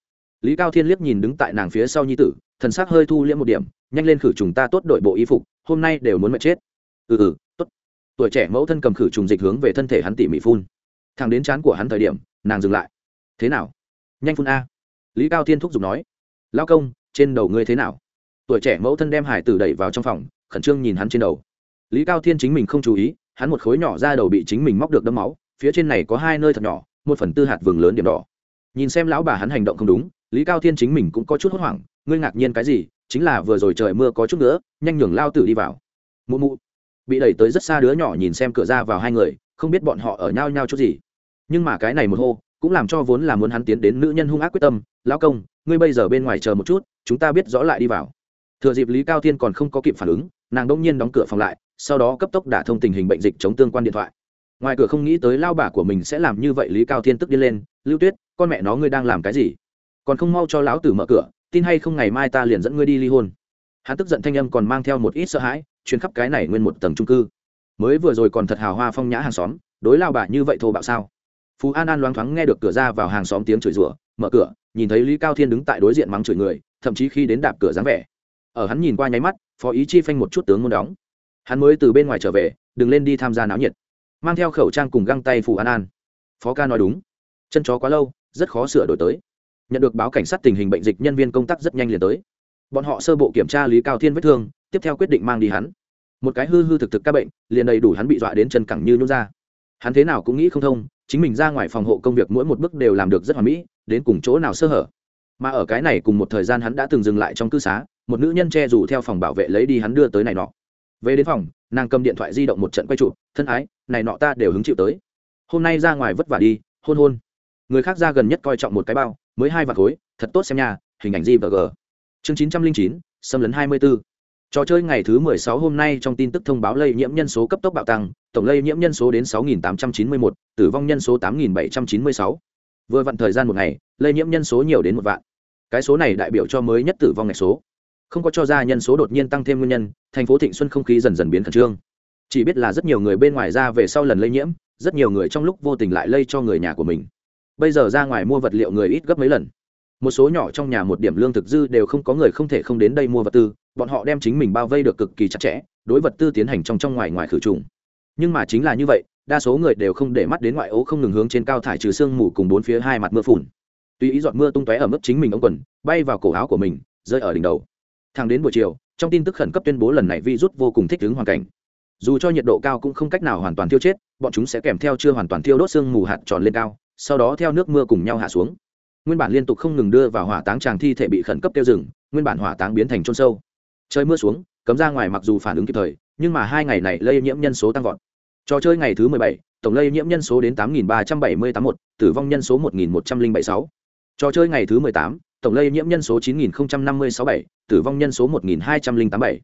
Lý cao thiên liếc nhìn đứng tại nàng phía sau nhi tử thần s ắ c hơi thu liễm một điểm, nhanh lên khử trùng ta tốt đội bộ y phục, hôm nay đều muốn mệt chết. Ừ ừ tốt. Tuổi trẻ mẫu thân cầm khử trùng dịch hướng về thân thể hắn tỉ mỉ phun. Thằng đến chán của hắn thời điểm, nàng dừng lại. Thế nào? Nhanh phun a. Lý cao thiên thúc giục nói. Lao công, trên đầu ngươi thế nào? Tuổi trẻ mẫu thân đem hải tử đẩy vào trong phòng, khẩn trương nhìn hắn trên đầu. Lý cao thiên chính mình không chú ý, hắn một khối nhỏ ra đầu bị chính mình móc được đấm máu, phía trên này có hai nơi thật nhỏ, một phần tư hạt vừng lớn điểm đỏ. Nhìn xem lão bà hắn hành động không đúng, lý cao thiên chính mình cũng có chút hốt hoảng ngươi ngạc nhiên cái gì, chính là vừa rồi trời mưa có chút nữa, nhanh nhường lao tử đi vào. Mụ mụ, bị đẩy tới rất xa đứa nhỏ nhìn xem cửa ra vào hai người, không biết bọn họ ở nhau nhau chút gì. Nhưng mà cái này một hô, cũng làm cho vốn là muốn hắn tiến đến nữ nhân hung ác quyết tâm, lão công, ngươi bây giờ bên ngoài chờ một chút, chúng ta biết rõ lại đi vào. Thừa dịp lý cao thiên còn không có kịp phản ứng, nàng đông nhiên đóng cửa phòng lại, sau đó cấp tốc đả thông tình hình bệnh dịch chống tương quan điện thoại. Ngoài cửa không nghĩ tới lao bà của mình sẽ làm như vậy, lý cao thiên tức đi lên, lưu tuyết, con mẹ nó ngươi đang làm cái gì? Còn không mau cho lão tử mở cửa tin hay không ngày mai ta liền dẫn ngươi đi ly hôn. Hắn tức giận thanh âm còn mang theo một ít sợ hãi chuyến khắp cái này nguyên một tầng trung cư. Mới vừa rồi còn thật hào hoa phong nhã hàng xóm, đối lao bà như vậy thô bạo sao? Phú an an loáng thoáng nghe được cửa ra vào hàng xóm tiếng chửi rủa, mở cửa, nhìn thấy lý cao thiên đứng tại đối diện mắng chửi người, thậm chí khi đến đạp cửa dáng vẻ. Ở hắn nhìn qua nháy mắt, phó ý chi phanh một chút tướng muốn đóng. Hắn mới từ bên ngoài trở về, đừng lên đi tham gia náo nhiệt. Mang theo khẩu trang cùng găng tay phù an an. Phó ca nói đúng. Chân chó quá lâu, rất khó sửa đổi tới nhận được báo cảnh sát tình hình bệnh dịch nhân viên công tác rất nhanh liền tới. Bọn họ sơ bộ kiểm tra lý cao thiên vết thương, tiếp theo quyết định mang đi hắn. Một cái hư hư thực thực các bệnh, liền đầy đủ hắn bị dọa đến chân cẳng như nhún ra. Hắn thế nào cũng nghĩ không thông, chính mình ra ngoài phòng hộ công việc mỗi một bước đều làm được rất hoàn mỹ, đến cùng chỗ nào sơ hở. Mà ở cái này cùng một thời gian hắn đã từng dừng lại trong cư xá, một nữ nhân che dù theo phòng bảo vệ lấy đi hắn đưa tới này nọ. Về đến phòng, nàng cầm điện thoại di động một trận quay trụ, thân ái, này nọ ta đều hứng chịu tới. Hôm nay ra ngoài vất vả đi, hôn hôn người khác ra gần nhất coi trọng một cái bao, mới hai vạt khối, thật tốt xem nhà hình ảnh gì và g. Chương chín trăm linh chín, xâm lấn hai mươi b ố trò chơi ngày thứ mười sáu hôm nay trong tin tức thông báo lây nhiễm nhân số cấp tốc bạo tăng, tổng lây nhiễm nhân số đến sáu nghìn tám trăm chín mươi một tử vong nhân số tám nghìn bảy trăm chín mươi sáu. Vừa vặn thời gian một ngày, lây nhiễm nhân số nhiều đến một vạn. Cái số này đại biểu cho mới nhất tử vong ngày số. Không có cho ra nhân số đột nhiên tăng thêm nguyên nhân, thành phố thịnh xuân không khí dần dần biến khẩn trương. Chỉ biết là rất nhiều người bên ngoài ra về sau lần lây nhiễm, rất nhiều người trong lúc vô tình lại lây cho người nhà của mình bây giờ ra ngoài mua vật liệu người ít gấp mấy lần. Một số nhỏ trong nhà một điểm lương thực dư đều không có người không thể không đến đây mua vật tư, bọn họ đem chính mình bao vây được cực kỳ chặt chẽ, đối vật tư tiến hành trong trong ngoài ngoài khử trùng. Nhưng mà chính là như vậy, đa số người đều không để mắt đến ngoại ố không ngừng hướng trên cao thải trừ sương mù cùng bốn phía hai mặt mưa phùn. Tuy ý giọt mưa tung tóe ở mức chính mình ống quần, bay vào cổ áo của mình, rơi ở đỉnh đầu. Thang đến buổi chiều, trong tin tức khẩn cấp tuyên bố lần này virus vô cùng thích ứng hoàn cảnh. Dù cho nhiệt độ cao cũng không cách nào hoàn toàn tiêu chết, bọn chúng sẽ kèm theo chưa hoàn toàn tiêu đốt sương mù hạt tròn lên cao sau đó theo nước mưa cùng nhau hạ xuống. Nguyên bản liên tục không ngừng đưa vào hỏa táng tràng thi thể bị khẩn cấp tiêu rừng, nguyên bản hỏa táng biến thành trôn sâu. Trời mưa xuống, cấm ra ngoài mặc dù phản ứng kịp thời, nhưng mà hai ngày này lây nhiễm nhân số tăng vọt. Trò chơi ngày thứ mười bảy, tổng lây nhiễm nhân số đến tám nghìn ba trăm bảy mươi tám một, tử vong nhân số một nghìn một trăm linh bảy sáu. Trò chơi ngày thứ mười tám, tổng lây nhiễm nhân số chín nghìn năm mươi sáu bảy, tử vong nhân số một nghìn hai trăm linh tám bảy.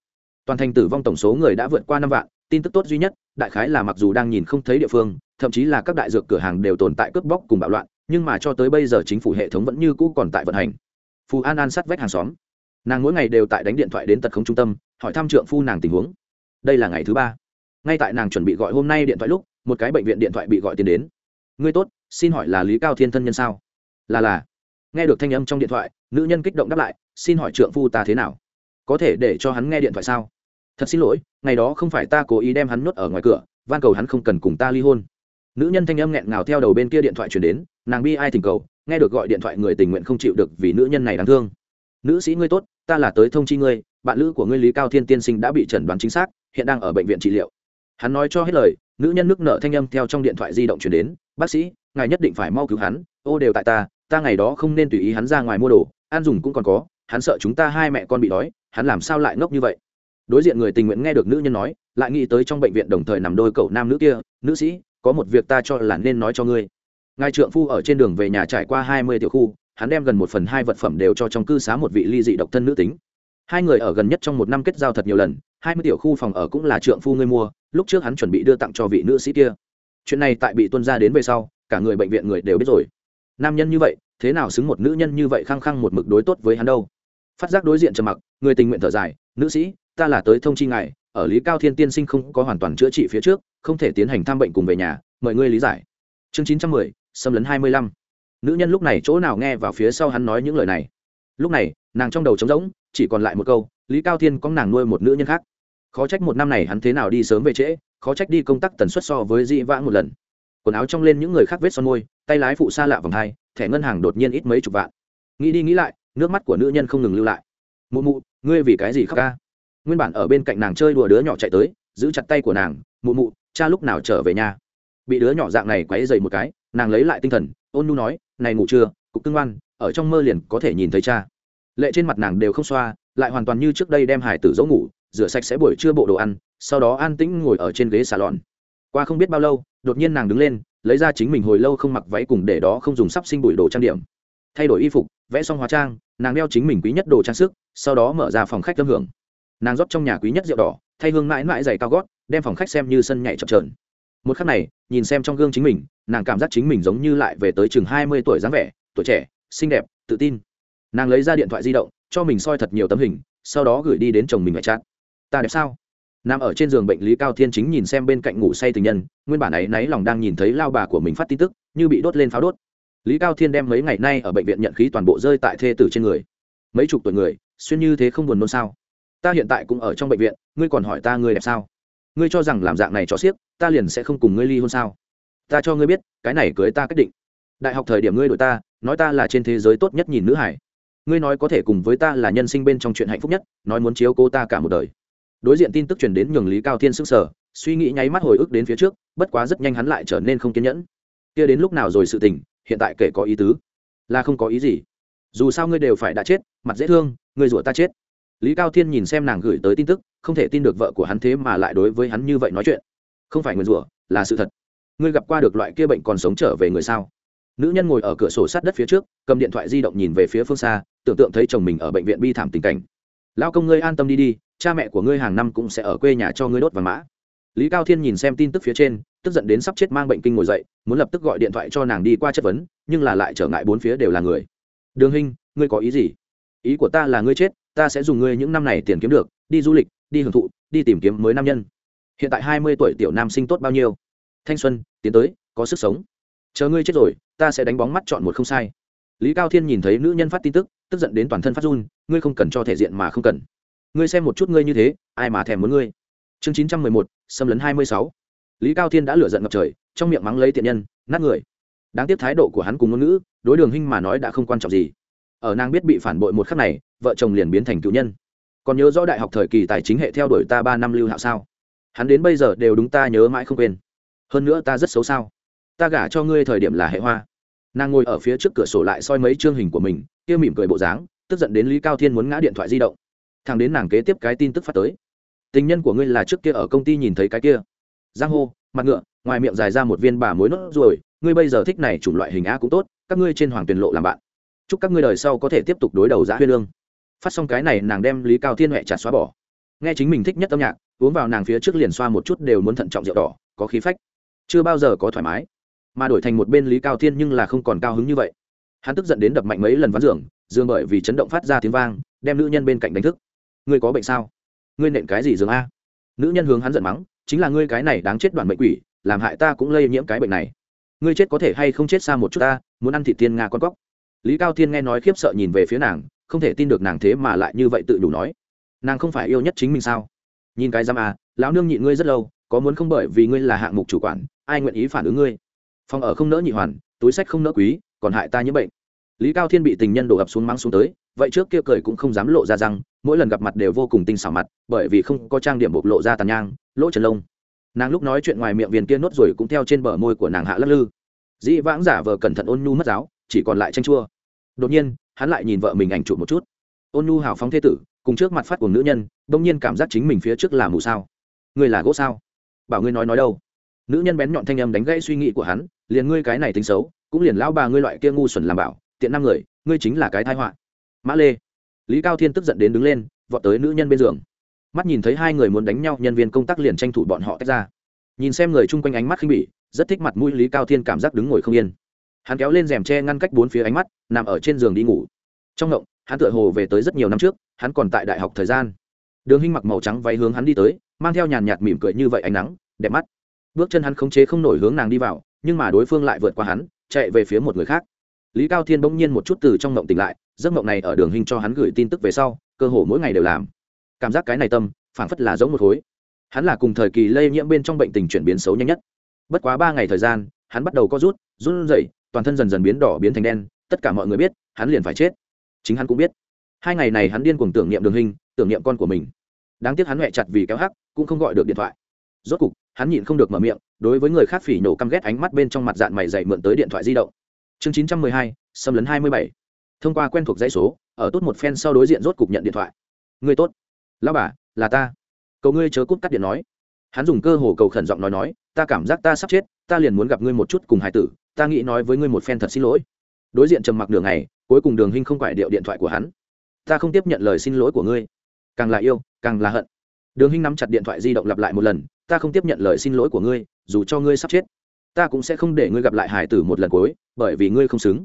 Toàn thành tử vong tổng số người đã vượt qua năm vạn tin tức tốt duy nhất, đại khái là mặc dù đang nhìn không thấy địa phương, thậm chí là các đại dược cửa hàng đều tồn tại cướp bóc cùng bạo loạn, nhưng mà cho tới bây giờ chính phủ hệ thống vẫn như cũ còn tại vận hành. Phù an an sát vách hàng xóm. Nàng mỗi ngày đều tại đánh điện thoại đến tật không trung tâm, hỏi thăm trượng phu nàng tình huống. Đây là ngày thứ ba. Ngay tại nàng chuẩn bị gọi hôm nay điện thoại lúc, một cái bệnh viện điện thoại bị gọi tiền đến. Ngươi tốt, xin hỏi là lý cao thiên thân nhân sao? Là là. Nghe được thanh âm trong điện thoại, nữ nhân kích động đáp lại, xin hỏi trượng phu ta thế nào? Có thể để cho hắn nghe điện thoại sao? Thật xin lỗi, ngày đó không phải ta cố ý đem hắn nhốt ở ngoài cửa, van cầu hắn không cần cùng ta ly hôn. Nữ nhân thanh âm nghẹn ngào theo đầu bên kia điện thoại chuyển đến, nàng bi ai thỉnh cầu, nghe được gọi điện thoại người tình nguyện không chịu được vì nữ nhân này đáng thương. Nữ sĩ ngươi tốt, ta là tới thông chi ngươi, bạn lữ của ngươi lý cao thiên tiên sinh đã bị chẩn đoán chính xác, hiện đang ở bệnh viện trị liệu. Hắn nói cho hết lời, nữ nhân nước nợ thanh âm theo trong điện thoại di động chuyển đến, bác sĩ, ngài nhất định phải mau cứu hắn, ô đều tại ta ta ngày đó không nên tùy ý hắn ra ngoài mua đồ ăn dùng cũng còn có, hắn sợ chúng ta hai mẹ con bị đói, hắn làm sao lại ngốc như vậy? Đối diện người tình nguyện nghe được nữ nhân nói, lại nghĩ tới trong bệnh viện đồng thời nằm đôi cậu nam nữ kia, nữ sĩ, có một việc ta cho là nên nói cho ngươi. Ngài trượng phu ở trên đường về nhà trải qua hai mươi tiểu khu, hắn đem gần một phần hai vật phẩm đều cho trong cư xá một vị ly dị độc thân nữ tính. Hai người ở gần nhất trong một năm kết giao thật nhiều lần, hai mươi tiểu khu phòng ở cũng là trượng phu ngươi mua, lúc trước hắn chuẩn bị đưa tặng cho vị nữ sĩ kia. Chuyện này tại bị tuân ra đến về sau, cả người bệnh viện người đều biết rồi. Nam nhân như vậy, thế nào xứng một nữ nhân như vậy khăng khăng một mực đối tốt với hắn đâu? Phát giác đối diện trầm mặc, người tình nguyện thở dài, nữ sĩ ta là tới thông chi ngài, ở lý cao thiên tiên sinh không có hoàn toàn chữa trị phía trước, không thể tiến hành thăm bệnh cùng về nhà, mời ngươi lý giải. Chương chín trăm mười, xâm lấn hai mươi lăm. Nữ nhân lúc này chỗ nào nghe vào phía sau hắn nói những lời này. Lúc này, nàng trong đầu trống rỗng, chỉ còn lại một câu, lý cao thiên có nàng nuôi một nữ nhân khác. Khó trách một năm này hắn thế nào đi sớm về trễ, khó trách đi công tác tần suất so với dị vãng một lần. Quần áo trong lên những người khác vết son môi, tay lái phụ xa lạ vòng hai, thẻ ngân hàng đột nhiên ít mấy chục vạn. Nghĩ đi nghĩ lại, nước mắt của nữ nhân không ngừng lưu lại. Mụ mụ, ngươi vì cái gì khóc ca? Nguyên bản ở bên cạnh nàng chơi đùa đứa nhỏ chạy tới, giữ chặt tay của nàng, mụ mụ, cha lúc nào trở về nhà? Bị đứa nhỏ dạng này quấy dày một cái, nàng lấy lại tinh thần, ôn nu nói, này ngủ chưa cục cưng ngoan, ở trong mơ liền có thể nhìn thấy cha. Lệ trên mặt nàng đều không xoa, lại hoàn toàn như trước đây đem hải tử giấu ngủ, rửa sạch sẽ buổi trưa bộ đồ ăn, sau đó an tĩnh ngồi ở trên ghế salon. Qua không biết bao lâu, đột nhiên nàng đứng lên, lấy ra chính mình hồi lâu không mặc váy cùng để đó không dùng sắp sinh bụi đồ trang điểm. Thay đổi y phục, vẽ xong hóa trang, nàng đeo chính mình quý nhất đồ trang sức, sau đó mở ra phòng khách tâm hưởng nàng rót trong nhà quý nhất rượu đỏ, thay hương mãi mãi giày cao gót, đem phòng khách xem như sân nhảy chập trờn một khắc này, nhìn xem trong gương chính mình, nàng cảm giác chính mình giống như lại về tới chừng hai mươi tuổi dáng vẻ, tuổi trẻ, xinh đẹp, tự tin. Nàng lấy ra điện thoại di động, cho mình soi thật nhiều tấm hình, sau đó gửi đi đến chồng mình ngoại trát ta đẹp sao? Nằm ở trên giường bệnh lý cao thiên chính nhìn xem bên cạnh ngủ say tình nhân, nguyên bản ấy náy lòng đang nhìn thấy lao bà của mình phát tin tức, như bị đốt lên pháo đốt. Lý cao thiên đem mấy ngày nay ở bệnh viện nhận khí toàn bộ rơi tại thê tử trên người. Mấy chục tuổi người, xuyên như thế không buồn nôn sao? Ta hiện tại cũng ở trong bệnh viện, ngươi còn hỏi ta ngươi đẹp sao? Ngươi cho rằng làm dạng này cho siếc ta liền sẽ không cùng ngươi ly hôn sao? Ta cho ngươi biết, cái này cưới ta quyết định. Đại học thời điểm ngươi đội ta, nói ta là trên thế giới tốt nhất nhìn nữ hải. Ngươi nói có thể cùng với ta là nhân sinh bên trong chuyện hạnh phúc nhất, nói muốn chiếu cô ta cả một đời. Đối diện tin tức truyền đến nhường lý cao thiên sức sở suy nghĩ nháy mắt hồi ức đến phía trước, bất quá rất nhanh hắn lại trở nên không kiên nhẫn. Kia đến lúc nào rồi sự tình, hiện tại kể có ý tứ. Là không có ý gì. Dù sao ngươi đều phải đã chết, mặt dễ thương, ngươi rủa ta chết lý cao thiên nhìn xem nàng gửi tới tin tức, không thể tin được vợ của hắn thế mà lại đối với hắn như vậy nói chuyện. Không phải nguyền rủa, là sự thật. Ngươi gặp qua được loại kia bệnh còn sống trở về người sao? Nữ nhân ngồi ở cửa sổ sát đất phía trước, cầm điện thoại di động nhìn về phía phương xa, tưởng tượng thấy chồng mình ở bệnh viện bi thảm tình cảnh. Lao công ngươi an tâm đi đi, cha mẹ của ngươi hàng năm cũng sẽ ở quê nhà cho ngươi đốt vàng mã. Lý cao thiên nhìn xem tin tức phía trên, tức giận đến sắp chết mang bệnh kinh ngồi dậy, muốn lập tức gọi điện thoại cho nàng đi qua chất vấn, nhưng là lại trở ngại bốn phía đều là người. Đường hình ngươi có ý gì? Ý của ta là ngươi chết ta sẽ dùng ngươi những năm này tiền kiếm được, đi du lịch, đi hưởng thụ, đi tìm kiếm mới nam nhân. Hiện tại hai mươi tuổi tiểu nam sinh tốt bao nhiêu? Thanh xuân, tiến tới, có sức sống. Chờ ngươi chết rồi, ta sẽ đánh bóng mắt chọn một không sai. Lý cao thiên nhìn thấy nữ nhân phát tin tức tức giận đến toàn thân phát run, ngươi không cần cho thể diện mà không cần. Ngươi xem một chút ngươi như thế, ai mà thèm muốn ngươi? Chương chín trăm mười một, xâm lấn hai mươi sáu. Lý cao thiên đã lửa giận ngập trời, trong miệng mắng lấy tiện nhân, nát người. Đáng tiếc thái độ của hắn cùng ngôn ngữ, đối đường hinh mà nói đã không quan trọng gì. Ở nàng biết bị phản bội một khắc này vợ chồng liền biến thành cựu nhân. Còn nhớ rõ đại học thời kỳ tài chính hệ theo đuổi ta ba năm lưu hạo sao? Hắn đến bây giờ đều đúng ta nhớ mãi không quên. Hơn nữa ta rất xấu sao? Ta gả cho ngươi thời điểm là hệ hoa. Nàng ngồi ở phía trước cửa sổ lại soi mấy chương hình của mình, kia mỉm cười bộ dáng, tức giận đến lý cao thiên muốn ngã điện thoại di động. Thằng đến nàng kế tiếp cái tin tức phát tới. Tình nhân của ngươi là trước kia ở công ty nhìn thấy cái kia. Giang hô, mặt ngựa, ngoài miệng dài ra một viên bà mối nốt rồi ngươi bây giờ thích này chủng loại hình a cũng tốt, các ngươi trên hoàng tuyền lộ làm bạn. Chúc các ngươi đời sau có thể tiếp tục đối đầu giã huyên lương phát xong cái này nàng đem lý cao thiên huệ chặt xóa bỏ. Nghe chính mình thích nhất âm nhạc, uống vào nàng phía trước liền xoa một chút đều muốn thận trọng rượu đỏ, có khí phách. Chưa bao giờ có thoải mái. Mà đổi thành một bên lý cao thiên nhưng là không còn cao hứng như vậy. Hắn tức giận đến đập mạnh mấy lần ván giường, dương bởi vì chấn động phát ra tiếng vang, đem nữ nhân bên cạnh đánh thức. Ngươi có bệnh sao? Ngươi nện cái gì giường a? Nữ nhân hướng hắn giận mắng, chính là ngươi cái này đáng chết đoàn bệnh quỷ, làm hại ta cũng lây nhiễm cái bệnh này. Ngươi chết có thể hay không chết xa một chút ta, muốn ăn thịt tiên nga con cóc. Lý cao thiên nghe nói khiếp sợ nhìn về phía nàng không thể tin được nàng thế mà lại như vậy tự đủ nói. Nàng không phải yêu nhất chính mình sao? Nhìn cái giam à lão nương nhịn ngươi rất lâu, có muốn không bởi vì ngươi là hạng mục chủ quản, ai nguyện ý phản ứng ngươi? Phòng ở không nỡ nhị hoàn, túi sách không nỡ quý, còn hại ta nhiễm bệnh. Lý cao thiên bị tình nhân đổ ập xuống mắng xuống tới, vậy trước kia cười cũng không dám lộ ra răng, mỗi lần gặp mặt đều vô cùng tinh xảo mặt, bởi vì không có trang điểm bộc lộ ra tàn nhang, lỗ trần lông. Nàng lúc nói chuyện ngoài miệng viền kia nốt rồi cũng theo trên bờ môi của nàng hạ lắc lư. Dĩ vãng giả vờ cẩn thận ôn nhu mất giáo, chỉ còn lại tranh chua. Đột nhiên hắn lại nhìn vợ mình ảnh chụp một chút. Ôn nhu hào phóng thế tử, cùng trước mặt phát của nữ nhân, đông nhiên cảm giác chính mình phía trước là mù sao. Ngươi là gỗ sao? Bảo ngươi nói nói đâu? Nữ nhân bén nhọn thanh âm đánh gãy suy nghĩ của hắn, liền ngươi cái này tính xấu, cũng liền lão bà ngươi loại kia ngu xuẩn làm bảo, tiện năm người, ngươi chính là cái thai họa. Mã lê. Lý cao thiên tức giận đến đứng lên, vọt tới nữ nhân bên giường. Mắt nhìn thấy hai người muốn đánh nhau, nhân viên công tác liền tranh thủ bọn họ tách ra. Nhìn xem người chung quanh ánh mắt khinh bỉ, rất thích mặt mũi lý cao thiên cảm giác đứng ngồi không yên hắn kéo lên rèm tre ngăn cách bốn phía ánh mắt, nằm ở trên giường đi ngủ. Trong ngộng, hắn tựa hồ về tới rất nhiều năm trước, hắn còn tại đại học thời gian. Đường hinh mặc màu trắng váy hướng hắn đi tới, mang theo nhàn nhạt mỉm cười như vậy ánh nắng, đẹp mắt. Bước chân hắn khống chế không nổi hướng nàng đi vào, nhưng mà đối phương lại vượt qua hắn, chạy về phía một người khác. Lý cao thiên bỗng nhiên một chút từ trong ngộng tỉnh lại, giấc ngộng này ở đường hình cho hắn gửi tin tức về sau, cơ hồ mỗi ngày đều làm. Cảm giác cái này tâm, phảng phất là giống một khối. Hắn là cùng thời kỳ lây nhiễm bên trong bệnh tình chuyển biến xấu nhanh nhất. Bất quá ba ngày thời gian, hắn bắt đầu có rút, run rẩy toàn thân dần dần biến đỏ biến thành đen, tất cả mọi người biết, hắn liền phải chết. Chính hắn cũng biết. Hai ngày này hắn điên cuồng tưởng niệm đường hình, tưởng niệm con của mình. Đáng tiếc hắn huệ chặt vì kéo hắc, cũng không gọi được điện thoại. Rốt cục, hắn nhịn không được mở miệng, đối với người khác phỉ nổ căm ghét ánh mắt bên trong mặt dạng mày dày mượn tới điện thoại di động. Chương chín trăm mười hai, xâm lấn hai mươi bảy. Thông qua quen thuộc dãy số, ở tốt một phen sau đối diện rốt cục nhận điện thoại. Người tốt. Lao bà, là ta. Cầu ngươi chớ cút cắt điện nói. Hắn dùng cơ hồ cầu khẩn giọng nói nói ta cảm giác ta sắp chết, ta liền muốn gặp ngươi một chút cùng hải tử, ta nghĩ nói với ngươi một phen thật xin lỗi. Đối diện trầm mặc đường này cuối cùng đường hinh không quải điệu điện thoại của hắn. Ta không tiếp nhận lời xin lỗi của ngươi. Càng là yêu, càng là hận. Đường hinh nắm chặt điện thoại di động lặp lại một lần. Ta không tiếp nhận lời xin lỗi của ngươi, dù cho ngươi sắp chết, ta cũng sẽ không để ngươi gặp lại hải tử một lần cuối, bởi vì ngươi không xứng.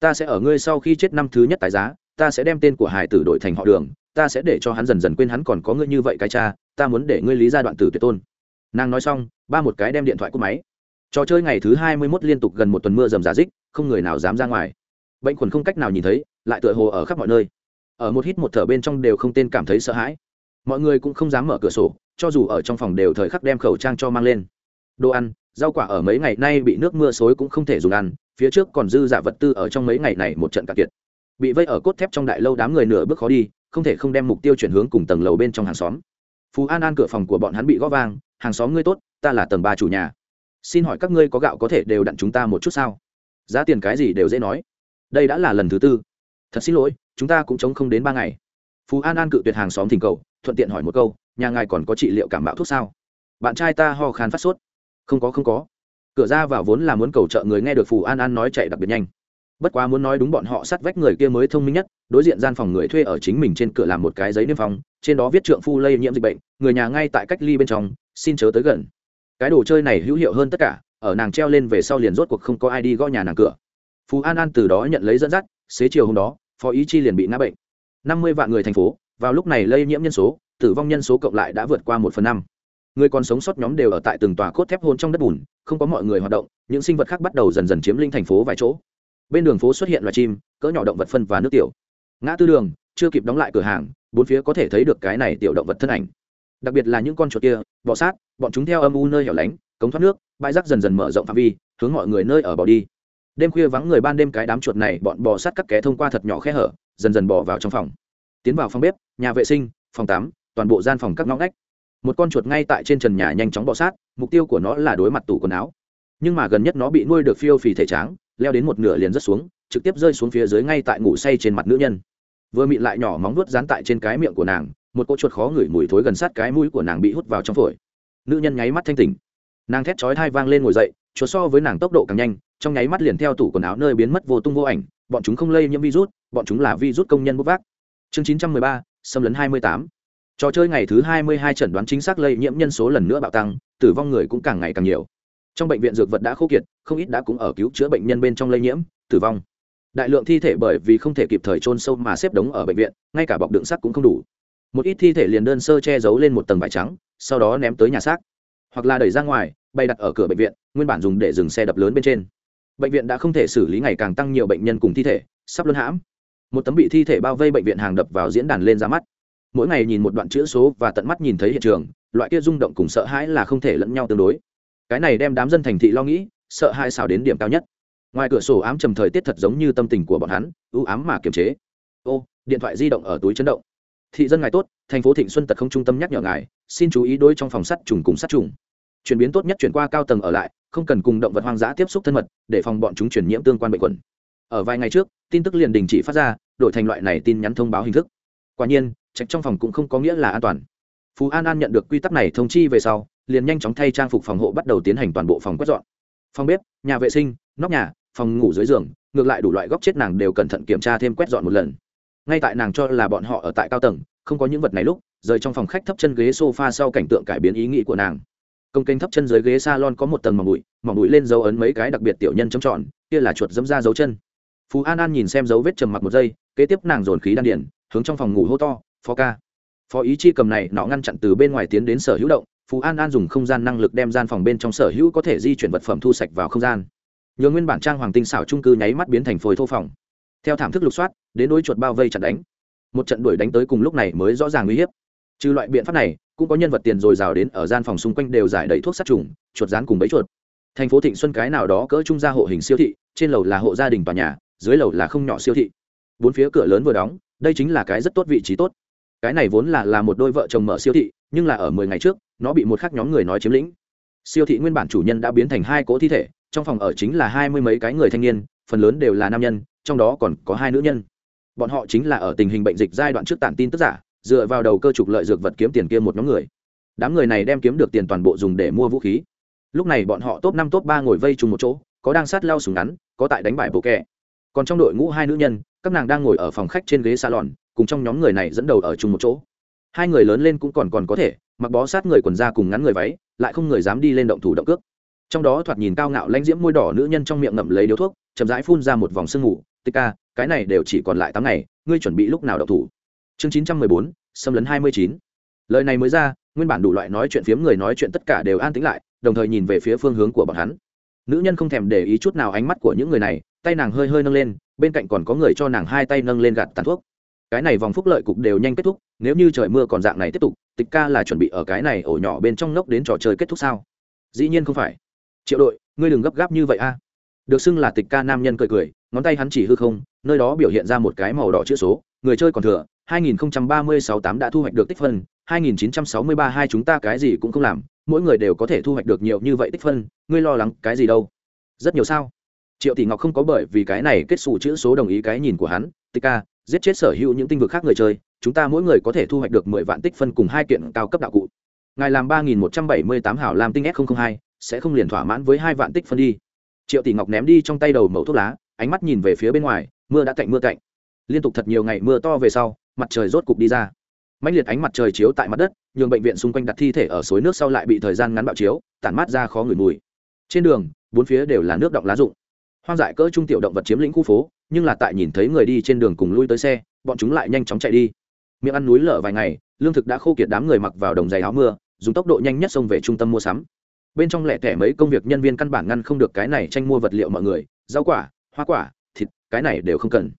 Ta sẽ ở ngươi sau khi chết năm thứ nhất tài giá, ta sẽ đem tên của hải tử đổi thành họ đường, ta sẽ để cho hắn dần dần quên hắn còn có ngươi như vậy cái cha, ta muốn để ngươi lý ra đoạn tử tuyệt tôn. Nàng nói xong ba một cái đem điện thoại cúp máy. Trò chơi ngày thứ hai mươi mốt liên tục gần một tuần mưa rầm giả dích, không người nào dám ra ngoài. Bệnh khuẩn không cách nào nhìn thấy, lại tựa hồ ở khắp mọi nơi. Ở một hít một thở bên trong đều không tên cảm thấy sợ hãi. Mọi người cũng không dám mở cửa sổ, cho dù ở trong phòng đều thời khắc đem khẩu trang cho mang lên. Đồ ăn, rau quả ở mấy ngày nay bị nước mưa xối cũng không thể dùng ăn, phía trước còn dư giả vật tư ở trong mấy ngày này một trận cạn kiệt. Bị vây ở cốt thép trong đại lâu đám người nửa bước khó đi, không thể không đem mục tiêu chuyển hướng cùng tầng lầu bên trong hàng xóm. Phú an an cửa phòng của bọn hắn bị gõ vang, hàng xóm ngươi tốt ta là tầng ba chủ nhà. Xin hỏi các ngươi có gạo có thể đều đặn chúng ta một chút sao? Giá tiền cái gì đều dễ nói. Đây đã là lần thứ tư. Thật xin lỗi, chúng ta cũng chống không đến ba ngày. Phú an an cự tuyệt hàng xóm thỉnh cầu, thuận tiện hỏi một câu, nhà ngài còn có trị liệu cảm bạo thuốc sao? Bạn trai ta ho khan phát sốt. Không có không có. Cửa ra vào vốn là muốn cầu trợ người nghe được phù an an nói chạy đặc biệt nhanh. Bất quá muốn nói đúng bọn họ sát vách người kia mới thông minh nhất, đối diện gian phòng người thuê ở chính mình trên cửa làm một cái giấy niêm phong, trên đó viết trượng phu lây nhiễm dịch bệnh, người nhà ngay tại cách ly bên trong, xin chớ tới gần cái đồ chơi này hữu hiệu hơn tất cả, ở nàng treo lên về sau liền rốt cuộc không có ai đi gõ nhà nàng cửa. Phú an an từ đó nhận lấy dẫn dắt, xế chiều hôm đó, phó ý chi liền bị ngã bệnh. Năm mươi vạn người thành phố, vào lúc này lây nhiễm nhân số, tử vong nhân số cộng lại đã vượt qua một phần năm. Người còn sống sót nhóm đều ở tại từng tòa cốt thép hôn trong đất bùn, không có mọi người hoạt động, những sinh vật khác bắt đầu dần dần chiếm linh thành phố vài chỗ. Bên đường phố xuất hiện loài chim, cỡ nhỏ động vật phân và nước tiểu. Ngã tư đường, chưa kịp đóng lại cửa hàng, bốn phía có thể thấy được cái này tiểu động vật thân ảnh đặc biệt là những con chuột kia, bọ sát, bọn chúng theo âm u nơi hẻo lánh, cống thoát nước, bãi rác dần dần mở rộng phạm vi, hướng mọi người nơi ở bỏ đi. Đêm khuya vắng người ban đêm cái đám chuột này, bọn bò sát các ké thông qua thật nhỏ khe hở, dần dần bỏ vào trong phòng. Tiến vào phòng bếp, nhà vệ sinh, phòng tắm, toàn bộ gian phòng các ngõ ngách. Một con chuột ngay tại trên trần nhà nhanh chóng bọ sát, mục tiêu của nó là đối mặt tủ quần áo. Nhưng mà gần nhất nó bị nuôi được phiêu phì thể tráng, leo đến một nửa liền rớt xuống, trực tiếp rơi xuống phía dưới ngay tại ngủ say trên mặt nữ nhân. Vừa mịn lại nhỏ móng vuốt dán tại trên cái miệng của nàng một cỗ chuột khó ngửi mùi thối gần sát cái mũi của nàng bị hút vào trong phổi. Nữ nhân nháy mắt thanh tỉnh. Nàng thét chói thai vang lên ngồi dậy, chuột so với nàng tốc độ càng nhanh, trong nháy mắt liền theo tủ quần áo nơi biến mất vô tung vô ảnh, bọn chúng không lây nhiễm virus, bọn chúng là virus công nhân bốc vác. Chương chín trăm mười ba, xâm lấn hai mươi tám. Trò chơi ngày thứ hai mươi hai chẩn đoán chính xác lây nhiễm nhân số lần nữa bạo tăng, tử vong người cũng càng ngày càng nhiều. Trong bệnh viện dược vật đã khô kiệt, không ít đã cũng ở cứu chữa bệnh nhân bên trong lây nhiễm, tử vong. Đại lượng thi thể bởi vì không thể kịp thời trôn sâu mà xếp đống ở bệnh viện, ngay cả bọc đựng sắt cũng không đủ một ít thi thể liền đơn sơ che giấu lên một tầng vải trắng, sau đó ném tới nhà xác. Hoặc là đẩy ra ngoài bay đặt ở cửa bệnh viện, nguyên bản dùng để dừng xe đập lớn bên trên. Bệnh viện đã không thể xử lý ngày càng tăng nhiều bệnh nhân cùng thi thể, sắp luân hãm. Một tấm bị thi thể bao vây bệnh viện hàng đập vào diễn đàn lên ra mắt. Mỗi ngày nhìn một đoạn chữ số và tận mắt nhìn thấy hiện trường, loại kia rung động cùng sợ hãi là không thể lẫn nhau tương đối. Cái này đem đám dân thành thị lo nghĩ, sợ hãi xào đến điểm cao nhất. Ngoài cửa sổ ám trầm thời tiết thật giống như tâm tình của bọn hắn ưu ám mà kiềm chế. Ô, điện thoại di động ở túi chấn động thị dân ngài tốt, thành phố thịnh xuân tật không trung tâm nhắc nhở ngài, xin chú ý đối trong phòng sắt trùng cùng sắt trùng. Chuyển biến tốt nhất chuyển qua cao tầng ở lại, không cần cùng động vật hoang dã tiếp xúc thân mật, để phòng bọn chúng chuyển nhiễm tương quan bệnh quẩn. Ở vài ngày trước, tin tức liền đình chỉ phát ra, đổi thành loại này tin nhắn thông báo hình thức. Quả nhiên, trạch trong phòng cũng không có nghĩa là an toàn. Phú an an nhận được quy tắc này thông chi về sau, liền nhanh chóng thay trang phục phòng hộ bắt đầu tiến hành toàn bộ phòng quét dọn. Phòng bếp, nhà vệ sinh, nóc nhà, phòng ngủ dưới giường, ngược lại đủ loại góc chết nàng đều cẩn thận kiểm tra thêm quét dọn một lần ngay tại nàng cho là bọn họ ở tại cao tầng, không có những vật này lúc, rời trong phòng khách thấp chân ghế sofa sau cảnh tượng cải biến ý nghĩ của nàng. Công kênh thấp chân dưới ghế salon có một tầng mỏng bụi mỏng bụi lên dấu ấn mấy cái đặc biệt tiểu nhân chấm tròn, kia là chuột dẫm ra dấu chân. Phú an an nhìn xem dấu vết trầm mặc một giây, kế tiếp nàng dồn khí đan điển, hướng trong phòng ngủ hô to, phó ca. Phó ý chi cầm này, nó ngăn chặn từ bên ngoài tiến đến sở hữu động, phú an an dùng không gian năng lực đem gian phòng bên trong sở hữu có thể di chuyển vật phẩm thu sạch vào không gian. Nhờ nguyên bản trang hoàng tinh xảo trung cư nháy mắt biến thành phôi thô phòng theo thảm thức lục soát, đến đối chuột bao vây chặt đánh. Một trận đuổi đánh tới cùng lúc này mới rõ ràng uy hiếp. Trừ loại biện pháp này, cũng có nhân vật tiền dồi dào đến ở gian phòng xung quanh đều giải đầy thuốc sát trùng, chuột rán cùng bấy chuột. Thành phố thịnh xuân cái nào đó cỡ trung gia hộ hình siêu thị, trên lầu là hộ gia đình tòa nhà, dưới lầu là không nhỏ siêu thị. Bốn phía cửa lớn vừa đóng, đây chính là cái rất tốt vị trí tốt. Cái này vốn là là một đôi vợ chồng mở siêu thị, nhưng là ở mười ngày trước, nó bị một khác nhóm người nói chiếm lĩnh. Siêu thị nguyên bản chủ nhân đã biến thành hai cỗ thi thể, trong phòng ở chính là hai mươi mấy cái người thanh niên, phần lớn đều là nam nhân trong đó còn có hai nữ nhân. Bọn họ chính là ở tình hình bệnh dịch giai đoạn trước tản tin tức giả, dựa vào đầu cơ trục lợi dược vật kiếm tiền kia một nhóm người. Đám người này đem kiếm được tiền toàn bộ dùng để mua vũ khí. Lúc này bọn họ top năm, top ba ngồi vây chung một chỗ, có đang sát lao súng ngắn, có tại đánh bại bộ kẹ còn trong đội ngũ hai nữ nhân, các nàng đang ngồi ở phòng khách trên ghế salon, cùng trong nhóm người này dẫn đầu ở chung một chỗ. Hai người lớn lên cũng còn còn có thể, mặc bó sát người quần ra cùng ngắn người váy, lại không người dám đi lên động thủ động cước. Trong đó thoạt nhìn cao ngạo lãnh diễm môi đỏ nữ nhân trong miệng ngậm lấy điếu thuốc, chậm rãi phun ra một vòng sương mù tích ca, cái này đều chỉ còn lại tám ngày, ngươi chuẩn bị lúc nào động thủ? Chương chín trăm mười bốn, xâm lấn hai mươi chín. Lời này mới ra, nguyên bản đủ loại nói chuyện phiếm người nói chuyện tất cả đều an tĩnh lại, đồng thời nhìn về phía phương hướng của bọn hắn. Nữ nhân không thèm để ý chút nào ánh mắt của những người này, tay nàng hơi hơi nâng lên, bên cạnh còn có người cho nàng hai tay nâng lên gạt tàn thuốc. Cái này vòng phúc lợi cục đều nhanh kết thúc, nếu như trời mưa còn dạng này tiếp tục, tịch ca là chuẩn bị ở cái này ổ nhỏ bên trong nốc đến trò chơi kết thúc sao? Dĩ nhiên không phải. Triệu đội, ngươi đừng gấp gáp như vậy a được xưng là tịch ca nam nhân cười cười, ngón tay hắn chỉ hư không, nơi đó biểu hiện ra một cái màu đỏ chữ số, người chơi còn thừa 2036 tám đã thu hoạch được tích phân 2963 hai chúng ta cái gì cũng không làm, mỗi người đều có thể thu hoạch được nhiều như vậy tích phân, ngươi lo lắng cái gì đâu? Rất nhiều sao? Triệu tỷ ngọc không có bởi vì cái này kết xù chữ số đồng ý cái nhìn của hắn, tịch ca, giết chết sở hữu những tinh vực khác người chơi, chúng ta mỗi người có thể thu hoạch được mười vạn tích phân cùng hai kiện cao cấp đạo cụ. Ngài làm ba nghìn một trăm bảy mươi tám hảo làm tinh s hai, sẽ không liền thỏa mãn với hai vạn tích phân đi triệu tỷ ngọc ném đi trong tay đầu mẫu thuốc lá, ánh mắt nhìn về phía bên ngoài, mưa đã cạnh mưa cạnh. Liên tục thật nhiều ngày mưa to về sau, mặt trời rốt cục đi ra. Mạnh liệt ánh mặt trời chiếu tại mặt đất, nhường bệnh viện xung quanh đặt thi thể ở suối nước sau lại bị thời gian ngắn bạo chiếu, tản mát ra khó ngửi mùi. Trên đường, bốn phía đều là nước động lá rụng. Hoang dại cỡ trung tiểu động vật chiếm lĩnh khu phố, nhưng là tại nhìn thấy người đi trên đường cùng lui tới xe, bọn chúng lại nhanh chóng chạy đi. Miệng ăn núi lở vài ngày, lương thực đã khô kiệt đám người mặc vào đồng giày áo mưa, dùng tốc độ nhanh nhất xông về trung tâm mua sắm bên trong lẻ tẻ mấy công việc nhân viên căn bản ngăn không được cái này tranh mua vật liệu mọi người, rau quả, hoa quả, thịt, cái này đều không cần.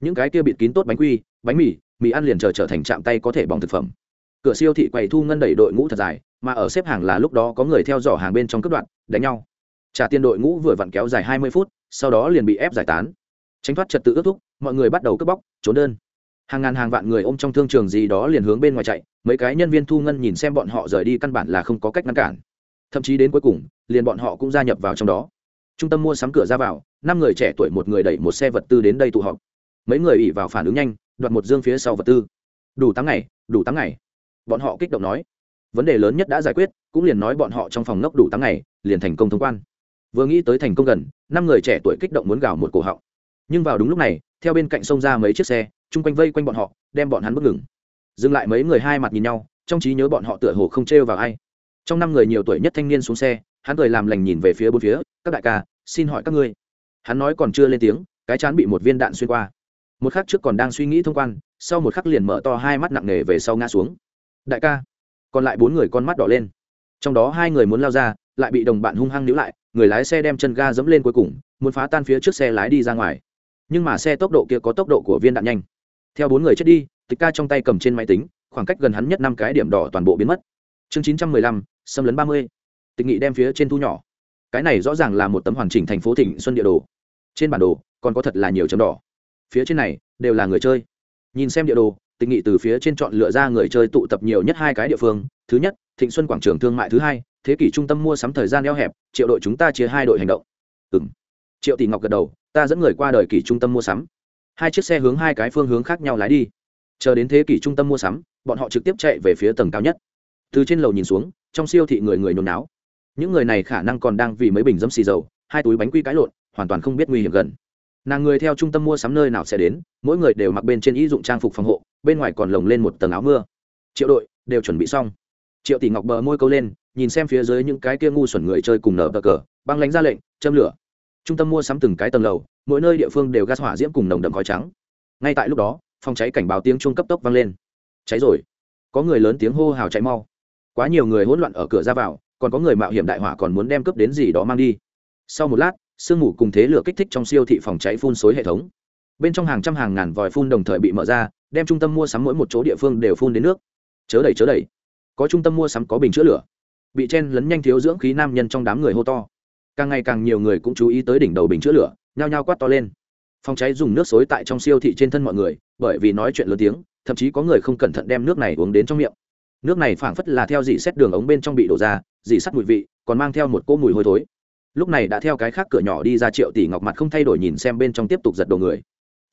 Những cái kia bịt kín tốt bánh quy, bánh mì mì ăn liền chờ trở thành chạm tay có thể bỏng thực phẩm. Cửa siêu thị quầy thu ngân đẩy đội ngũ thật dài, mà ở xếp hàng là lúc đó có người theo dõi hàng bên trong cướp đoạn, đánh nhau. Trả tiền đội ngũ vừa vặn kéo dài hai mươi phút, sau đó liền bị ép giải tán. Tránh thoát trật tự ước thúc, mọi người bắt đầu cướp bóc, trốn đơn. Hàng ngàn hàng vạn người ôm trong thương trường gì đó liền hướng bên ngoài chạy, mấy cái nhân viên thu ngân nhìn xem bọn họ rời đi căn bản là không có cách ngăn cản thậm chí đến cuối cùng, liền bọn họ cũng gia nhập vào trong đó. Trung tâm mua sắm cửa ra vào, năm người trẻ tuổi một người đẩy một xe vật tư đến đây tụ họp. Mấy người ỉ vào phản ứng nhanh, đoạt một dương phía sau vật tư. Đủ tám ngày, đủ tám ngày. Bọn họ kích động nói. Vấn đề lớn nhất đã giải quyết, cũng liền nói bọn họ trong phòng ngốc đủ tám ngày, liền thành công thông quan. Vừa nghĩ tới thành công gần, năm người trẻ tuổi kích động muốn gào một cổ họng. Nhưng vào đúng lúc này, theo bên cạnh sông ra mấy chiếc xe, chung quanh vây quanh bọn họ, đem bọn hắn bất ngừng. Dừng lại mấy người hai mặt nhìn nhau, trong trí nhớ bọn họ tựa hồ không trêu vào ai trong năm người nhiều tuổi nhất thanh niên xuống xe, hắn cười làm lành nhìn về phía bốn phía, các đại ca, xin hỏi các ngươi. Hắn nói còn chưa lên tiếng, cái chán bị một viên đạn xuyên qua. Một khắc trước còn đang suy nghĩ thông quan, sau một khắc liền mở to hai mắt nặng nề về sau ngã xuống. Đại ca. Còn lại bốn người con mắt đỏ lên. Trong đó hai người muốn lao ra, lại bị đồng bạn hung hăng níu lại, người lái xe đem chân ga dẫm lên cuối cùng, muốn phá tan phía trước xe lái đi ra ngoài. Nhưng mà xe tốc độ kia có tốc độ của viên đạn nhanh. Theo bốn người chết đi, tịch ca trong tay cầm trên máy tính, khoảng cách gần hắn nhất năm cái điểm đỏ toàn bộ biến mất chương chín trăm mười lăm, xâm lấn ba mươi. Tịch nghị đem phía trên thu nhỏ. Cái này rõ ràng là một tấm hoàn chỉnh thành phố thịnh xuân địa đồ. Trên bản đồ, còn có thật là nhiều chấm đỏ. Phía trên này, đều là người chơi. Nhìn xem địa đồ, tịch nghị từ phía trên chọn lựa ra người chơi tụ tập nhiều nhất hai cái địa phương. Thứ nhất, thịnh xuân quảng trường thương mại. Thứ hai, thế kỷ trung tâm mua sắm thời gian eo hẹp, triệu đội chúng ta chia hai đội hành động. Ừ m triệu tỷ ngọc gật đầu, ta dẫn người qua đời kỷ trung tâm mua sắm. Hai chiếc xe hướng hai cái phương hướng khác nhau lái đi. Chờ đến thế kỷ trung tâm mua sắm, bọn họ trực tiếp chạy về phía tầng cao nhất từ trên lầu nhìn xuống, trong siêu thị người người nhốn náo. Những người này khả năng còn đang vì mấy bình dấm xì dầu, hai túi bánh quy cãi lộn, hoàn toàn không biết nguy hiểm gần. Nàng người theo trung tâm mua sắm nơi nào sẽ đến, mỗi người đều mặc bên trên ý dụng trang phục phòng hộ, bên ngoài còn lồng lên một tầng áo mưa. Triệu đội, đều chuẩn bị xong. Triệu tỷ ngọc bờ môi câu lên, nhìn xem phía dưới những cái kia ngu xuẩn người chơi cùng nở bờ cờ, băng lánh ra lệnh, châm lửa. Trung tâm mua sắm từng cái tầng lầu, mỗi nơi địa phương đều gas hỏa diễm cùng nồng đậm khói trắng. Ngay tại lúc đó, phòng cháy cảnh báo tiếng chuông cấp tốc vang lên. Cháy rồi. Có người lớn tiếng hô hào cháy mau quá nhiều người hỗn loạn ở cửa ra vào còn có người mạo hiểm đại hỏa còn muốn đem cướp đến gì đó mang đi. Sau một lát sương mù cùng thế lửa kích thích trong siêu thị phòng cháy phun xối hệ thống. Bên trong hàng trăm hàng ngàn vòi phun đồng thời bị mở ra đem trung tâm mua sắm mỗi một chỗ địa phương đều phun đến nước. Chớ đầy chớ đầy, có trung tâm mua sắm có bình chữa lửa. Bị chen lấn nhanh thiếu dưỡng khí nam nhân trong đám người hô to. Càng ngày càng nhiều người cũng chú ý tới đỉnh đầu bình chữa lửa nhao nhao quát to lên. Phòng cháy dùng nước xối tại trong siêu thị trên thân mọi người bởi vì nói chuyện lớn tiếng thậm chí có người không cẩn thận đem nước này uống đến trong miệng nước này phảng phất là theo dì xét đường ống bên trong bị đổ ra dì sắt mùi vị, còn mang theo một cỗ mùi hôi thối. Lúc này đã theo cái khác cửa nhỏ đi ra triệu tỷ ngọc mặt không thay đổi nhìn xem bên trong tiếp tục giật đầu người.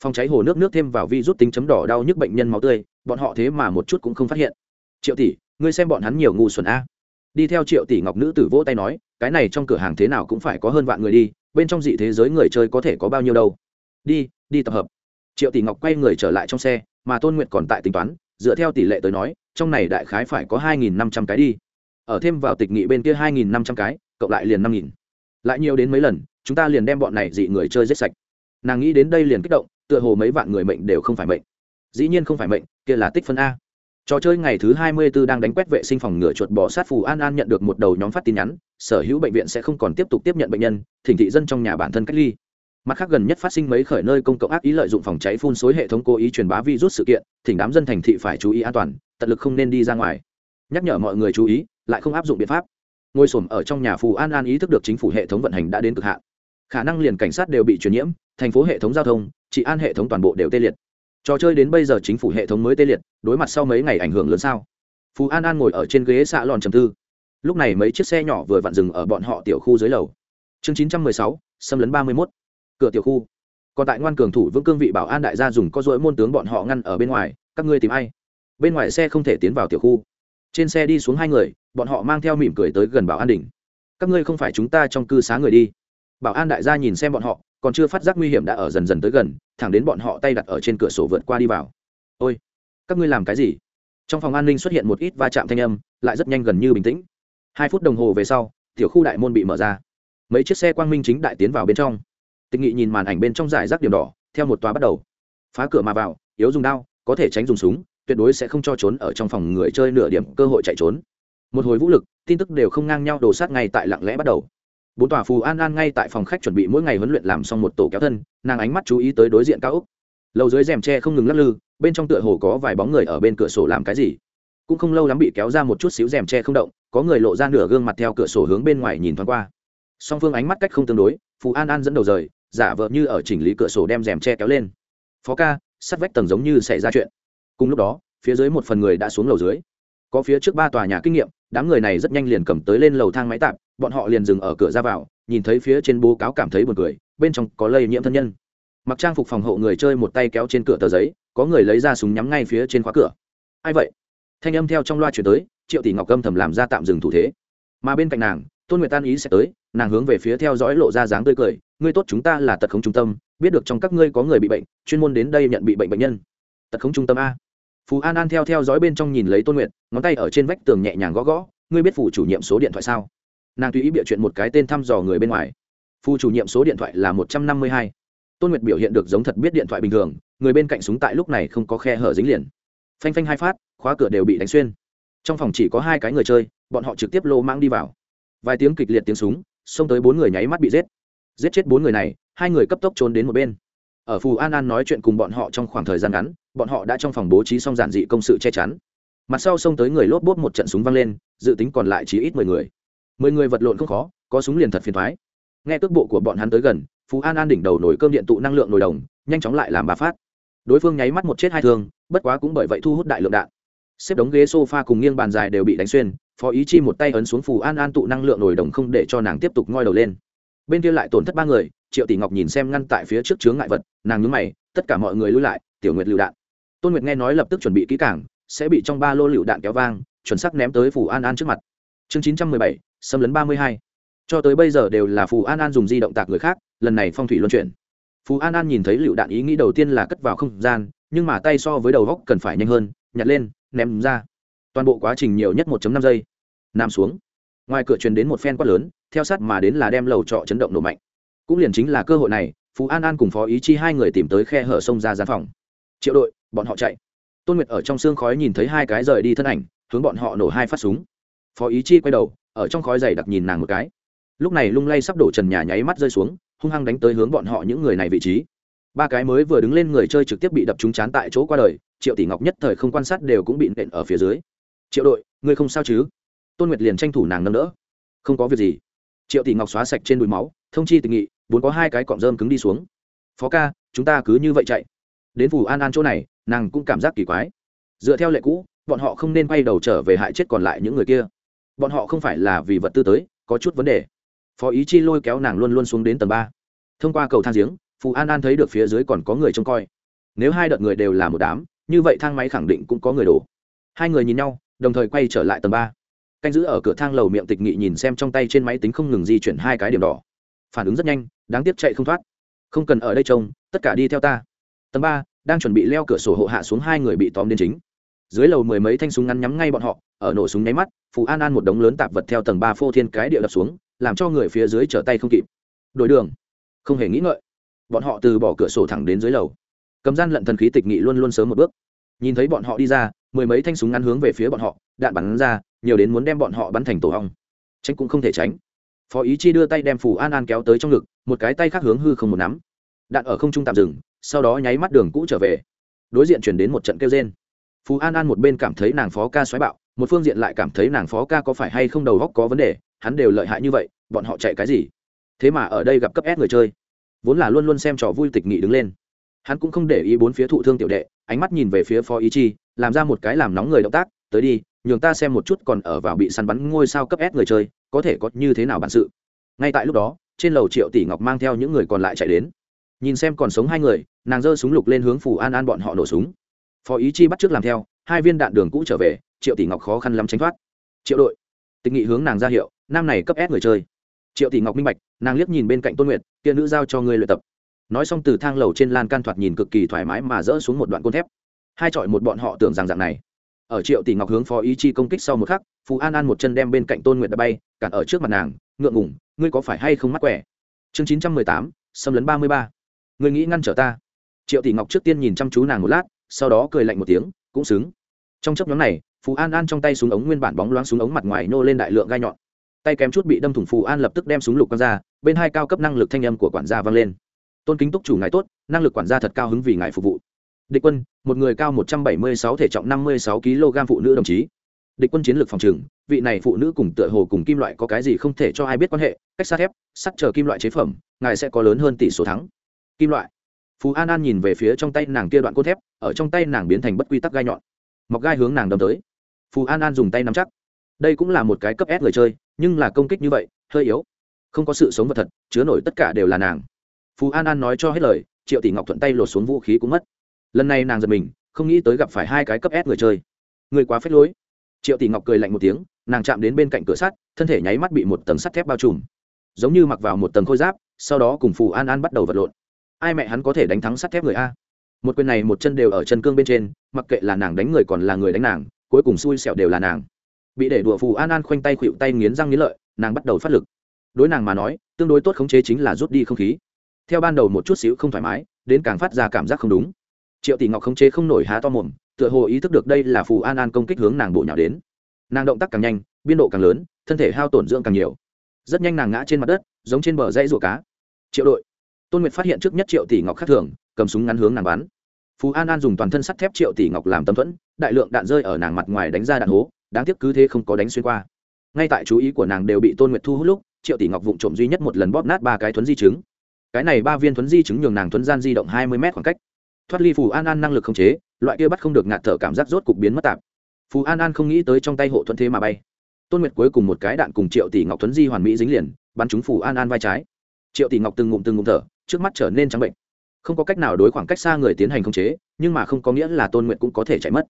Phòng cháy hồ nước nước thêm vào vi rút tính chấm đỏ đau nhức bệnh nhân máu tươi, bọn họ thế mà một chút cũng không phát hiện. Triệu tỷ, ngươi xem bọn hắn nhiều ngu xuẩn a. Đi theo triệu tỷ ngọc nữ tử vỗ tay nói, cái này trong cửa hàng thế nào cũng phải có hơn vạn người đi, bên trong dị thế giới người chơi có thể có bao nhiêu đâu. Đi đi tập hợp. Triệu tỷ ngọc quay người trở lại trong xe, mà tôn nguyện còn tại tính toán dựa theo tỷ lệ tới nói, trong này đại khái phải có hai nghìn năm trăm cái đi. Ở thêm vào tịch nghị bên kia hai nghìn năm trăm cái, cộng lại liền năm nghìn. Lại nhiều đến mấy lần, chúng ta liền đem bọn này dị người chơi giết sạch. Nàng nghĩ đến đây liền kích động, tựa hồ mấy vạn người mệnh đều không phải mệnh. Dĩ nhiên không phải mệnh, kia là tích phân a. Trò chơi ngày thứ hai mươi 24 đang đánh quét vệ sinh phòng ngừa chuột bò sát phù an an nhận được một đầu nhóm phát tin nhắn, sở hữu bệnh viện sẽ không còn tiếp tục tiếp nhận bệnh nhân, thỉnh thị dân trong nhà bản thân cách ly mặt khác gần nhất phát sinh mấy khởi nơi công cộng ác ý lợi dụng phòng cháy phun xối hệ thống cố ý truyền bá virus sự kiện, thỉnh đám dân thành thị phải chú ý an toàn, tận lực không nên đi ra ngoài. Nhắc nhở mọi người chú ý, lại không áp dụng biện pháp. Ngồi s ở trong nhà phù an an ý thức được chính phủ hệ thống vận hành đã đến cực hạn. Khả năng liền cảnh sát đều bị truyền nhiễm, thành phố hệ thống giao thông, trị an hệ thống toàn bộ đều tê liệt. Trò chơi đến bây giờ chính phủ hệ thống mới tê liệt, đối mặt sau mấy ngày ảnh hưởng lớn sao? Phú an an ngồi ở trên ghế xạ lòn trầm tư. Lúc này mấy chiếc xe nhỏ vừa vặn dừng ở bọn họ tiểu khu dưới lầu. Chương chín trăm mười sáu, xâm lấn ba mươi mốt cửa tiểu khu. Còn tại ngoan cường thủ vững cương vị bảo an đại gia dùng có dỗi môn tướng bọn họ ngăn ở bên ngoài, các ngươi tìm ai? Bên ngoài xe không thể tiến vào tiểu khu. Trên xe đi xuống hai người, bọn họ mang theo mỉm cười tới gần bảo an đỉnh. Các ngươi không phải chúng ta trong cư xá người đi. Bảo an đại gia nhìn xem bọn họ, còn chưa phát giác nguy hiểm đã ở dần dần tới gần, thẳng đến bọn họ tay đặt ở trên cửa sổ vượt qua đi vào. Ôi, các ngươi làm cái gì? Trong phòng an ninh xuất hiện một ít va chạm thanh âm, lại rất nhanh gần như bình tĩnh. Hai phút đồng hồ về sau, tiểu khu đại môn bị mở ra. Mấy chiếc xe quang minh chính đại tiến vào bên trong tịch nghị nhìn màn ảnh bên trong giải rác điểm đỏ, theo một tòa bắt đầu. Phá cửa mà vào, yếu dùng đao, có thể tránh dùng súng, tuyệt đối sẽ không cho trốn ở trong phòng người chơi nửa điểm cơ hội chạy trốn. Một hồi vũ lực, tin tức đều không ngang nhau đổ sát ngay tại lặng lẽ bắt đầu. Bốn tòa phù an an ngay tại phòng khách chuẩn bị mỗi ngày huấn luyện làm xong một tổ kéo thân, nàng ánh mắt chú ý tới đối diện cao úc lầu dưới rèm tre không ngừng lắc lư, bên trong tựa hồ có vài bóng người ở bên cửa sổ làm cái gì. Cũng không lâu lắm bị kéo ra một chút xíu rèm tre không động, có người lộ ra nửa gương mặt theo cửa sổ hướng bên ngoài nhìn thoáng qua. Song phương ánh mắt cách không tương đối, phù an an dẫn đầu rời giả vợ như ở chỉnh lý cửa sổ đem rèm che kéo lên. Phó ca, sắt vách tầng giống như xảy ra chuyện. Cùng lúc đó, phía dưới một phần người đã xuống lầu dưới. Có phía trước ba tòa nhà kinh nghiệm, đám người này rất nhanh liền cầm tới lên lầu thang máy tạm, bọn họ liền dừng ở cửa ra vào, nhìn thấy phía trên bố cáo cảm thấy buồn cười, bên trong có lây nhiễm thân nhân. Mặc trang phục phòng hộ người chơi một tay kéo trên cửa tờ giấy, có người lấy ra súng nhắm ngay phía trên khóa cửa. Ai vậy? Thanh âm theo trong loa chuyển tới, triệu tỷ ngọc âm thầm làm ra tạm dừng thủ thế. Mà bên cạnh nàng, tôn nguyệt tan ý sẽ tới nàng hướng về phía theo dõi lộ ra dáng tươi cười, ngươi tốt chúng ta là tật khống trung tâm, biết được trong các ngươi có người bị bệnh, chuyên môn đến đây nhận bị bệnh bệnh nhân. Tật khống trung tâm a. Phú an an theo theo dõi bên trong nhìn lấy tôn nguyệt, ngón tay ở trên vách tường nhẹ nhàng gõ gõ, ngươi biết phủ chủ nhiệm số điện thoại sao? Nàng tùy ý bịa chuyện một cái tên thăm dò người bên ngoài. Phu chủ nhiệm số điện thoại là một trăm năm mươi hai. Tôn nguyệt biểu hiện được giống thật biết điện thoại bình thường, người bên cạnh súng tại lúc này không có khe hở dính liền. Phanh phanh hai phát, khóa cửa đều bị đánh xuyên. Trong phòng chỉ có hai cái người chơi, bọn họ trực tiếp lô mang đi vào. Vài tiếng kịch liệt tiếng súng xông tới bốn người nháy mắt bị giết. Giết chết bốn người này, hai người cấp tốc trốn đến một bên. Ở phù an an nói chuyện cùng bọn họ trong khoảng thời gian ngắn, bọn họ đã trong phòng bố trí xong giản dị công sự che chắn. Mặt sau xông tới người lốp bốp một trận súng văng lên, dự tính còn lại chỉ ít mười người. Mười người vật lộn không khó, có súng liền thật phiền thoái nghe cước bộ của bọn hắn tới gần phú an an đỉnh đầu nổi cơm điện tụ năng lượng nồi đồng, nhanh chóng lại làm bà phát. Đối phương nháy mắt một chết hai thương, bất quá cũng bởi vậy thu hút đại lượng đạn. Xếp đống ghế sofa cùng nghiêng bàn dài đều bị đánh xuyên phó ý chi một tay ấn xuống phù an an tụ năng lượng nổi đồng không để cho nàng tiếp tục ngoi đầu lên. Bên kia lại tổn thất ba người, triệu tỷ ngọc nhìn xem ngăn tại phía trước chướng ngại vật, nàng nhúng mày, tất cả mọi người lui lại, tiểu nguyệt lựu đạn. Tôn nguyệt nghe nói lập tức chuẩn bị kỹ cảng sẽ bị trong ba lô lựu đạn kéo vang, chuẩn sắc ném tới phù an an trước mặt. Chương chín trăm mười bảy, xâm lấn ba mươi hai. Cho tới bây giờ đều là phù an an dùng di động tạc người khác, lần này phong thủy luân chuyển. Phù an an nhìn thấy lựu đạn ý nghĩ đầu tiên là cất vào không gian, nhưng mà tay so với đầu góc cần phải nhanh hơn, nhặt lên, ném ra toàn bộ quá trình nhiều nhất 1 năm giây. Nằm xuống. Ngoài cửa truyền đến một phen quát lớn, theo sát mà đến là đem lầu trọ chấn động nổ mạnh. Cũng liền chính là cơ hội này, phú an an cùng phó ý chi hai người tìm tới khe hở sông ra gian phòng. Triệu đội, bọn họ chạy. Tôn nguyệt ở trong xương khói nhìn thấy hai cái rời đi thân ảnh, hướng bọn họ nổ hai phát súng. Phó ý chi quay đầu, ở trong khói dày đặc nhìn nàng một cái. Lúc này lung lay sắp đổ trần nhà nháy mắt rơi xuống, hung hăng đánh tới hướng bọn họ những người này vị trí. Ba cái mới vừa đứng lên người chơi trực tiếp bị đập trúng chán tại chỗ qua đời, triệu tỷ ngọc nhất thời không quan sát đều cũng bị nện ở phía dưới triệu đội, ngươi không sao chứ? Tôn nguyệt liền tranh thủ nàng nâng đỡ. Không có việc gì. Triệu tỷ ngọc xóa sạch trên đùi máu, thông chi tình nghị, vốn có hai cái cọng rơm cứng đi xuống. Phó ca, chúng ta cứ như vậy chạy. Đến phủ an an chỗ này, nàng cũng cảm giác kỳ quái. Dựa theo lệ cũ, bọn họ không nên quay đầu trở về hại chết còn lại những người kia. Bọn họ không phải là vì vật tư tới, có chút vấn đề. Phó ý chi lôi kéo nàng luôn luôn xuống đến tầng ba. Thông qua cầu thang giếng phù an an thấy được phía dưới còn có người trông coi. Nếu hai đợt người đều là một đám, như vậy thang máy khẳng định cũng có người đổ. Hai người nhìn nhau đồng thời quay trở lại tầng ba. Canh giữ ở cửa thang lầu miệng tịch nghị nhìn xem trong tay trên máy tính không ngừng di chuyển hai cái điểm đỏ. Phản ứng rất nhanh, đáng tiếc chạy không thoát. Không cần ở đây trông, tất cả đi theo ta. Tầng ba, đang chuẩn bị leo cửa sổ hộ hạ xuống hai người bị tóm đến chính. Dưới lầu mười mấy thanh súng ngắn nhắm ngay bọn họ, ở nổ súng nháy mắt, phù an an một đống lớn tạp vật theo tầng ba phô thiên cái địa đập xuống, làm cho người phía dưới trở tay không kịp. Đổi đường. Không hề nghĩ ngợi. Bọn họ từ bỏ cửa sổ thẳng đến dưới lầu. Cầm gian lận thần khí tịch nghị luôn luôn sớm một bước. Nhìn thấy bọn họ đi ra mười mấy thanh súng ngắn hướng về phía bọn họ, đạn bắn ra, nhiều đến muốn đem bọn họ bắn thành tổ hong. Tránh cũng không thể tránh. Phó ý chi đưa tay đem phù an an kéo tới trong ngực, một cái tay khác hướng hư không một nắm. Đạn ở không trung tạm dừng, sau đó nháy mắt đường cũ trở về. Đối diện chuyển đến một trận kêu trên phù an an một bên cảm thấy nàng phó ca xoáy bạo, một phương diện lại cảm thấy nàng phó ca có phải hay không đầu góc có vấn đề, hắn đều lợi hại như vậy, bọn họ chạy cái gì? Thế mà ở đây gặp cấp ép người chơi. Vốn là luôn luôn xem trò vui tịch nghị đứng lên hắn cũng không để ý bốn phía thụ thương tiểu đệ, ánh mắt nhìn về phía phó ý chi, làm ra một cái làm nóng người động tác, tới đi, nhường ta xem một chút còn ở vào bị săn bắn ngôi sao cấp s người chơi, có thể có như thế nào bản sự. Ngay tại lúc đó, trên lầu triệu tỷ ngọc mang theo những người còn lại chạy đến. Nhìn xem còn sống hai người, nàng giơ súng lục lên hướng phù an an bọn họ nổ súng. Phó ý chi bắt t r ư ớ c làm theo, hai viên đạn đường cũ trở về, triệu tỷ ngọc khó khăn lắm tránh thoát. Triệu đội. Tình nghị hướng nàng ra hiệu, nam này cấp ép người chơi. Triệu tỷ ngọc minh bạch, nàng liếc nhìn bên cạnh tôn nguyệt kia nữ giao cho người luyện tập nói xong từ thang lầu trên lan can thoạt nhìn cực kỳ thoải mái mà dỡ xuống một đoạn côn thép. Hai chọi một bọn họ tưởng rằng dạng này. Ở triệu tỷ ngọc hướng phó ý chi công kích sau một khắc phú an an một chân đem bên cạnh tôn nguyệt đã bay, cản ở trước mặt nàng, ngượng ngủng ngươi có phải hay không mắc quẻ? Chương chín trăm mười tám, xâm lấn ba mươi ba. Ngươi nghĩ ngăn trở ta? Triệu tỷ ngọc trước tiên nhìn chăm chú nàng một lát, sau đó cười lạnh một tiếng, cũng xứng. Trong chấp nhóm này phú an an trong tay súng ống nguyên bản bóng loáng súng ống mặt ngoài nô lên đại lượng gai nhọn. Tay kém chút bị đâm thủng phù an lập tức đem súng lục quăng ra, bên hai cao cấp năng lực thanh âm của quản gia vang lên tôn kính túc chủ ngài tốt, năng lực quản gia thật cao hứng vì ngài phục vụ. Địch quân, một người cao một trăm bảy mươi sáu thể trọng năm mươi sáu kg phụ nữ đồng chí. Địch quân chiến lược phòng trừng vị này phụ nữ cùng tựa hồ cùng kim loại có cái gì không thể cho ai biết quan hệ, cách sát thép, sắt chờ kim loại chế phẩm, ngài sẽ có lớn hơn tỷ số thắng. Kim loại. Phú an an nhìn về phía trong tay nàng kia đoạn cốt thép, ở trong tay nàng biến thành bất quy tắc gai nhọn. Mọc gai hướng nàng đâm tới. Phú an an dùng tay nắm chắc. Đây cũng là một cái cấp ép người chơi, nhưng là công kích như vậy, hơi yếu. Không có sự sống vật thật, chứa nổi tất cả đều là nàng phú an an nói cho hết lời, triệu tỷ ngọc thuận tay lột xuống vũ khí cũng mất. Lần này nàng giật mình, không nghĩ tới gặp phải hai cái cấp ép người chơi. Người quá phết lối. Triệu tỷ ngọc cười lạnh một tiếng, nàng chạm đến bên cạnh cửa sắt, thân thể nháy mắt bị một tầng sắt thép bao trùm. Giống như mặc vào một tầng khôi giáp, sau đó cùng phù an an bắt đầu vật lộn. Ai mẹ hắn có thể đánh thắng sắt thép người a? Một quyền này một chân đều ở chân cương bên trên, mặc kệ là nàng đánh người còn là người đánh nàng, cuối cùng xui xẻo đều là nàng. Bị để đùa phù an an khoanh tay khuỵu tay nghiến răng nghiến lợi, nàng bắt đầu phát lực. Đối nàng mà nói, tương đối tốt khống chế chính là rút đi không khí theo ban đầu một chút xíu không thoải mái, đến càng phát ra cảm giác không đúng. Triệu tỷ ngọc khống chế không nổi há to mồm, tựa hồ ý thức được đây là phù an an công kích hướng nàng bộ nhào đến. Nàng động tác càng nhanh, biên độ càng lớn, thân thể hao tổn dưỡng càng nhiều. Rất nhanh nàng ngã trên mặt đất, giống trên bờ dãy rùa cá. Triệu đội. Tôn nguyệt phát hiện trước nhất triệu tỷ ngọc khác thường, cầm súng ngắn hướng nàng bắn. Phú an an dùng toàn thân sắt thép triệu tỷ ngọc làm tâm thuẫn, đại lượng đạn rơi ở nàng mặt ngoài đánh ra đạn hố, đáng tiếc cứ thế không có đánh xuyên qua. Ngay tại chú ý của nàng đều bị tôn nguyệt thu hút lúc, triệu tỷ ngọc vụng trộm duy nhất một lần bóp nát ba cái thuấn di chứng cái này ba viên thuấn di chứng nhường nàng thuấn gian di động hai mươi mét khoảng cách. Thoát ly phù an an năng lực không chế, loại kia bắt không được ngạt thở cảm giác rốt cục biến mất tạp phù an an không nghĩ tới trong tay hộ thuận thế mà bay. Tôn nguyệt cuối cùng một cái đạn cùng triệu tỷ ngọc thuấn di hoàn mỹ dính liền, bắn trúng phù an an vai trái. Triệu tỷ ngọc từng ngụm từng ngụm thở, trước mắt trở nên trắng bệnh. Không có cách nào đối khoảng cách xa người tiến hành không chế, nhưng mà không có nghĩa là tôn nguyệt cũng có thể chạy mất.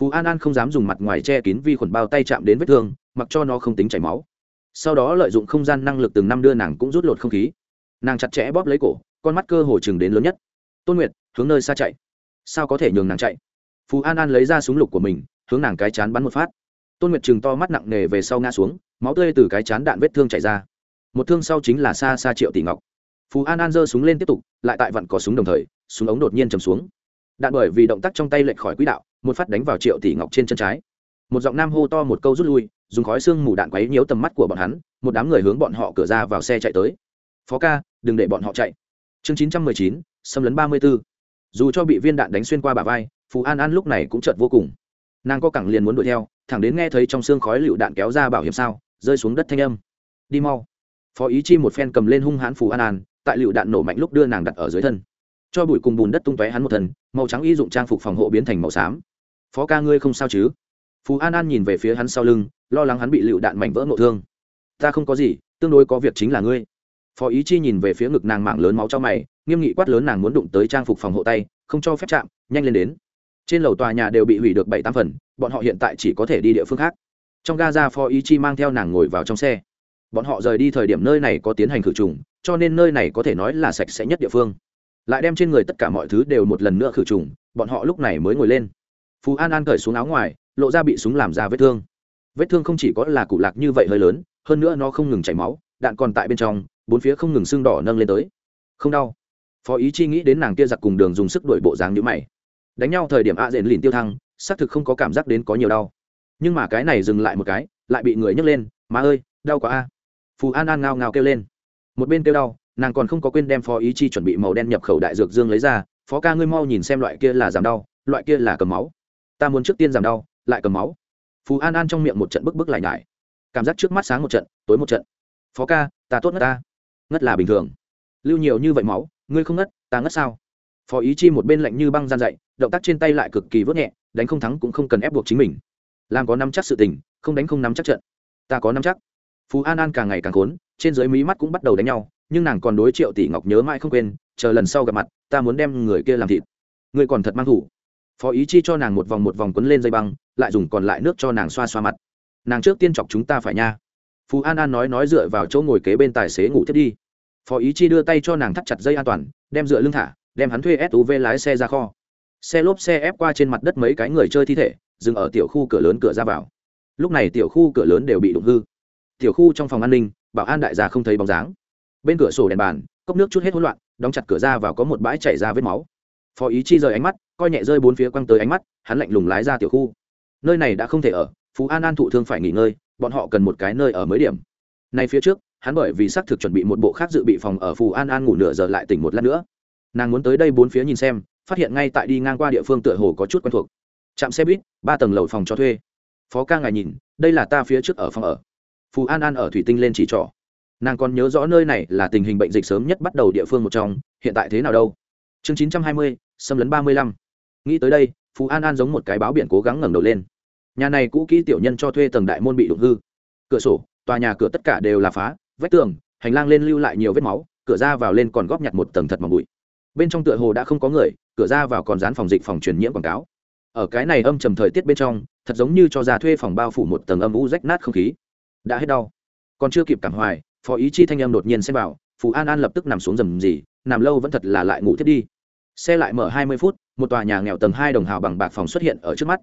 Phú an an không dám dùng mặt ngoài che kín vi khuẩn bao tay chạm đến vết thương, mặc cho nó không tính chảy máu. Sau đó lợi dụng không gian năng lực từng năm đưa nàng cũng rút lột không khí nàng chặt chẽ bóp lấy cổ, con mắt cơ hồ chừng đến lớn nhất. Tôn nguyệt, hướng nơi xa chạy. Sao có thể nhường nàng chạy? Phú an an lấy ra súng lục của mình, hướng nàng cái chán bắn một phát. Tôn nguyệt chừng to mắt nặng nề về sau ngã xuống, máu tươi từ cái chán đạn vết thương chảy ra. Một thương sau chính là xa xa triệu tỷ ngọc. Phú an an giơ súng lên tiếp tục, lại tại vặn có súng đồng thời, súng ống đột nhiên chầm xuống. Đạn bởi vì động tác trong tay lệch khỏi quỹ đạo, một phát đánh vào triệu tỷ ngọc trên chân trái. Một giọng nam hô to một câu rút lui, dùng khói xương mù đạn quấy nhiễu tầm mắt của bọn hắn, một đám người hướng bọn họ cửa ra vào xe chạy tới. Phó ca đừng để bọn họ chạy. Chương chín trăm mười chín, xâm lấn ba mươi b ố dù cho bị viên đạn đánh xuyên qua bà vai phú an an lúc này cũng chợt vô cùng. Nàng có cẳng liền muốn đuổi theo, thẳng đến nghe thấy trong xương khói lựu đạn kéo ra bảo hiểm sao, rơi xuống đất thanh âm. Đi mau. Phó ý chi một phen cầm lên hung hãn phù an an, tại lựu đạn nổ mạnh lúc đưa nàng đặt ở dưới thân. Cho bụi cùng bùn đất tung tóe hắn một thân màu trắng y dụng trang phục phòng hộ biến thành màu xám. Phó ca ngươi không sao chứ? Phú an an nhìn về phía hắn sau lưng, lo lắng hắn bị lựu đạn mảnh vỡ ngộ thương. Ta không có gì, tương đối có việc chính là ngươi phó ý chi nhìn về phía ngực nàng mạng lớn máu cho mày, nghiêm nghị quát lớn nàng muốn đụng tới trang phục phòng hộ tay, không cho phép chạm, nhanh lên đến. Trên lầu tòa nhà đều bị hủy được bảy tám phần, bọn họ hiện tại chỉ có thể đi địa phương khác. Trong gaza phó ý chi mang theo nàng ngồi vào trong xe. Bọn họ rời đi thời điểm nơi này có tiến hành khử trùng, cho nên nơi này có thể nói là sạch sẽ nhất địa phương. Lại đem trên người tất cả mọi thứ đều một lần nữa khử trùng, bọn họ lúc này mới ngồi lên. Phú an an cởi xuống áo ngoài, lộ ra bị súng làm ra vết thương. Vết thương không chỉ có là cụ lạc như vậy hơi lớn, hơn nữa nó không ngừng chảy máu, đạn còn tại bên trong bốn phía không ngừng sưng đỏ nâng lên tới. Không đau. Phó ý chi nghĩ đến nàng kia giặc cùng đường dùng sức đổi bộ dáng như mày. Đánh nhau thời điểm a dện lìn tiêu thăng, xác thực không có cảm giác đến có nhiều đau. Nhưng mà cái này dừng lại một cái, lại bị người nhấc lên, má ơi, đau quá a. Phù an an ngao ngao kêu lên. Một bên kêu đau, nàng còn không có quên đem phó ý chi chuẩn bị màu đen nhập khẩu đại dược dương lấy ra, phó ca ngươi mau nhìn xem loại kia là giảm đau, loại kia là cầm máu. Ta muốn trước tiên giảm đau, lại cầm máu. Phù an an trong miệng một trận bức bức lại nhải. Cảm giác trước mắt sáng một trận, tối một trận. Phó ca, ta tốt nhất ta ngất là bình thường. Lưu nhiều như vậy máu, ngươi không ngất, ta ngất sao? Phó ý chi một bên lạnh như băng gian dậy, động tác trên tay lại cực kỳ vớt nhẹ, đánh không thắng cũng không cần ép buộc chính mình. Làm có nắm chắc sự tình, không đánh không nắm chắc trận. Ta có nắm chắc. Phú an an càng ngày càng khốn, trên dưới mí mắt cũng bắt đầu đánh nhau, nhưng nàng còn đối triệu tỷ ngọc nhớ mãi không quên, chờ lần sau gặp mặt, ta muốn đem người kia làm thịt. Ngươi còn thật mang thủ. Phó ý chi cho nàng một vòng một vòng quấn lên dây băng, lại dùng còn lại nước cho nàng xoa xoa mặt. Nàng trước tiên chọc chúng ta phải nha phú an an nói nói dựa vào chỗ ngồi kế bên tài xế ngủ thiết đi. Phó ý chi đưa tay cho nàng thắt chặt dây an toàn, đem dựa lưng thả, đem hắn thuê suv lái xe ra kho. Xe lốp xe ép qua trên mặt đất mấy cái người chơi thi thể, dừng ở tiểu khu cửa lớn cửa ra vào. Lúc này tiểu khu cửa lớn đều bị đụng hư. Tiểu khu trong phòng an ninh, bảo an đại gia không thấy bóng dáng. Bên cửa sổ đèn bàn, cốc nước chút hết hỗn loạn, đóng chặt cửa ra vào có một bãi chảy ra vết máu. Phó ý chi rời ánh mắt, coi nhẹ rơi bốn phía quăng tới ánh mắt, hắn lạnh lùng lái ra tiểu khu. Nơi này đã không thể ở, phú an an thụ thương phải nghỉ ngơi bọn họ cần một cái nơi ở mới điểm. Nay phía trước, hắn bởi vì xác thực chuẩn bị một bộ khác dự bị phòng ở phù an an ngủ nửa giờ lại tỉnh một lát nữa. Nàng muốn tới đây bốn phía nhìn xem, phát hiện ngay tại đi ngang qua địa phương tựa hồ có chút quen thuộc. Trạm xe buýt, ba tầng lầu phòng cho thuê. Phó ca ngài nhìn, đây là ta phía trước ở phòng ở. Phù an an ở thủy tinh lên chỉ trỏ. Nàng còn nhớ rõ nơi này là tình hình bệnh dịch sớm nhất bắt đầu địa phương một trong, hiện tại thế nào đâu? Chương chín trăm hai mươi, xâm lấn ba mươi lăm. Nghĩ tới đây phú an an giống một cái báo biển cố gắng ngẩng đầu lên nhà này cũ kỹ tiểu nhân cho thuê tầng đại môn bị đụng hư. Cửa sổ, tòa nhà cửa tất cả đều là phá, vách tường, hành lang lên lưu lại nhiều vết máu, cửa ra vào lên còn góp nhặt một tầng thật mỏng bụi. Bên trong tựa hồ đã không có người, cửa ra vào còn dán phòng dịch phòng truyền nhiễm quảng cáo. Ở cái này âm trầm thời tiết bên trong, thật giống như cho ra thuê phòng bao phủ một tầng âm u rách nát không khí. Đã hết đau. Còn chưa kịp cảm hoài, phó ý chi thanh âm đột nhiên xem vào, phù an an lập tức nằm xuống rầm gì nằm lâu vẫn thật là lại ngủ thiết đi. Xe lại mở hai mươi phút, một tòa nhà nghèo tầng hai đồng hào bằng bạc phòng xuất hiện ở trước mắt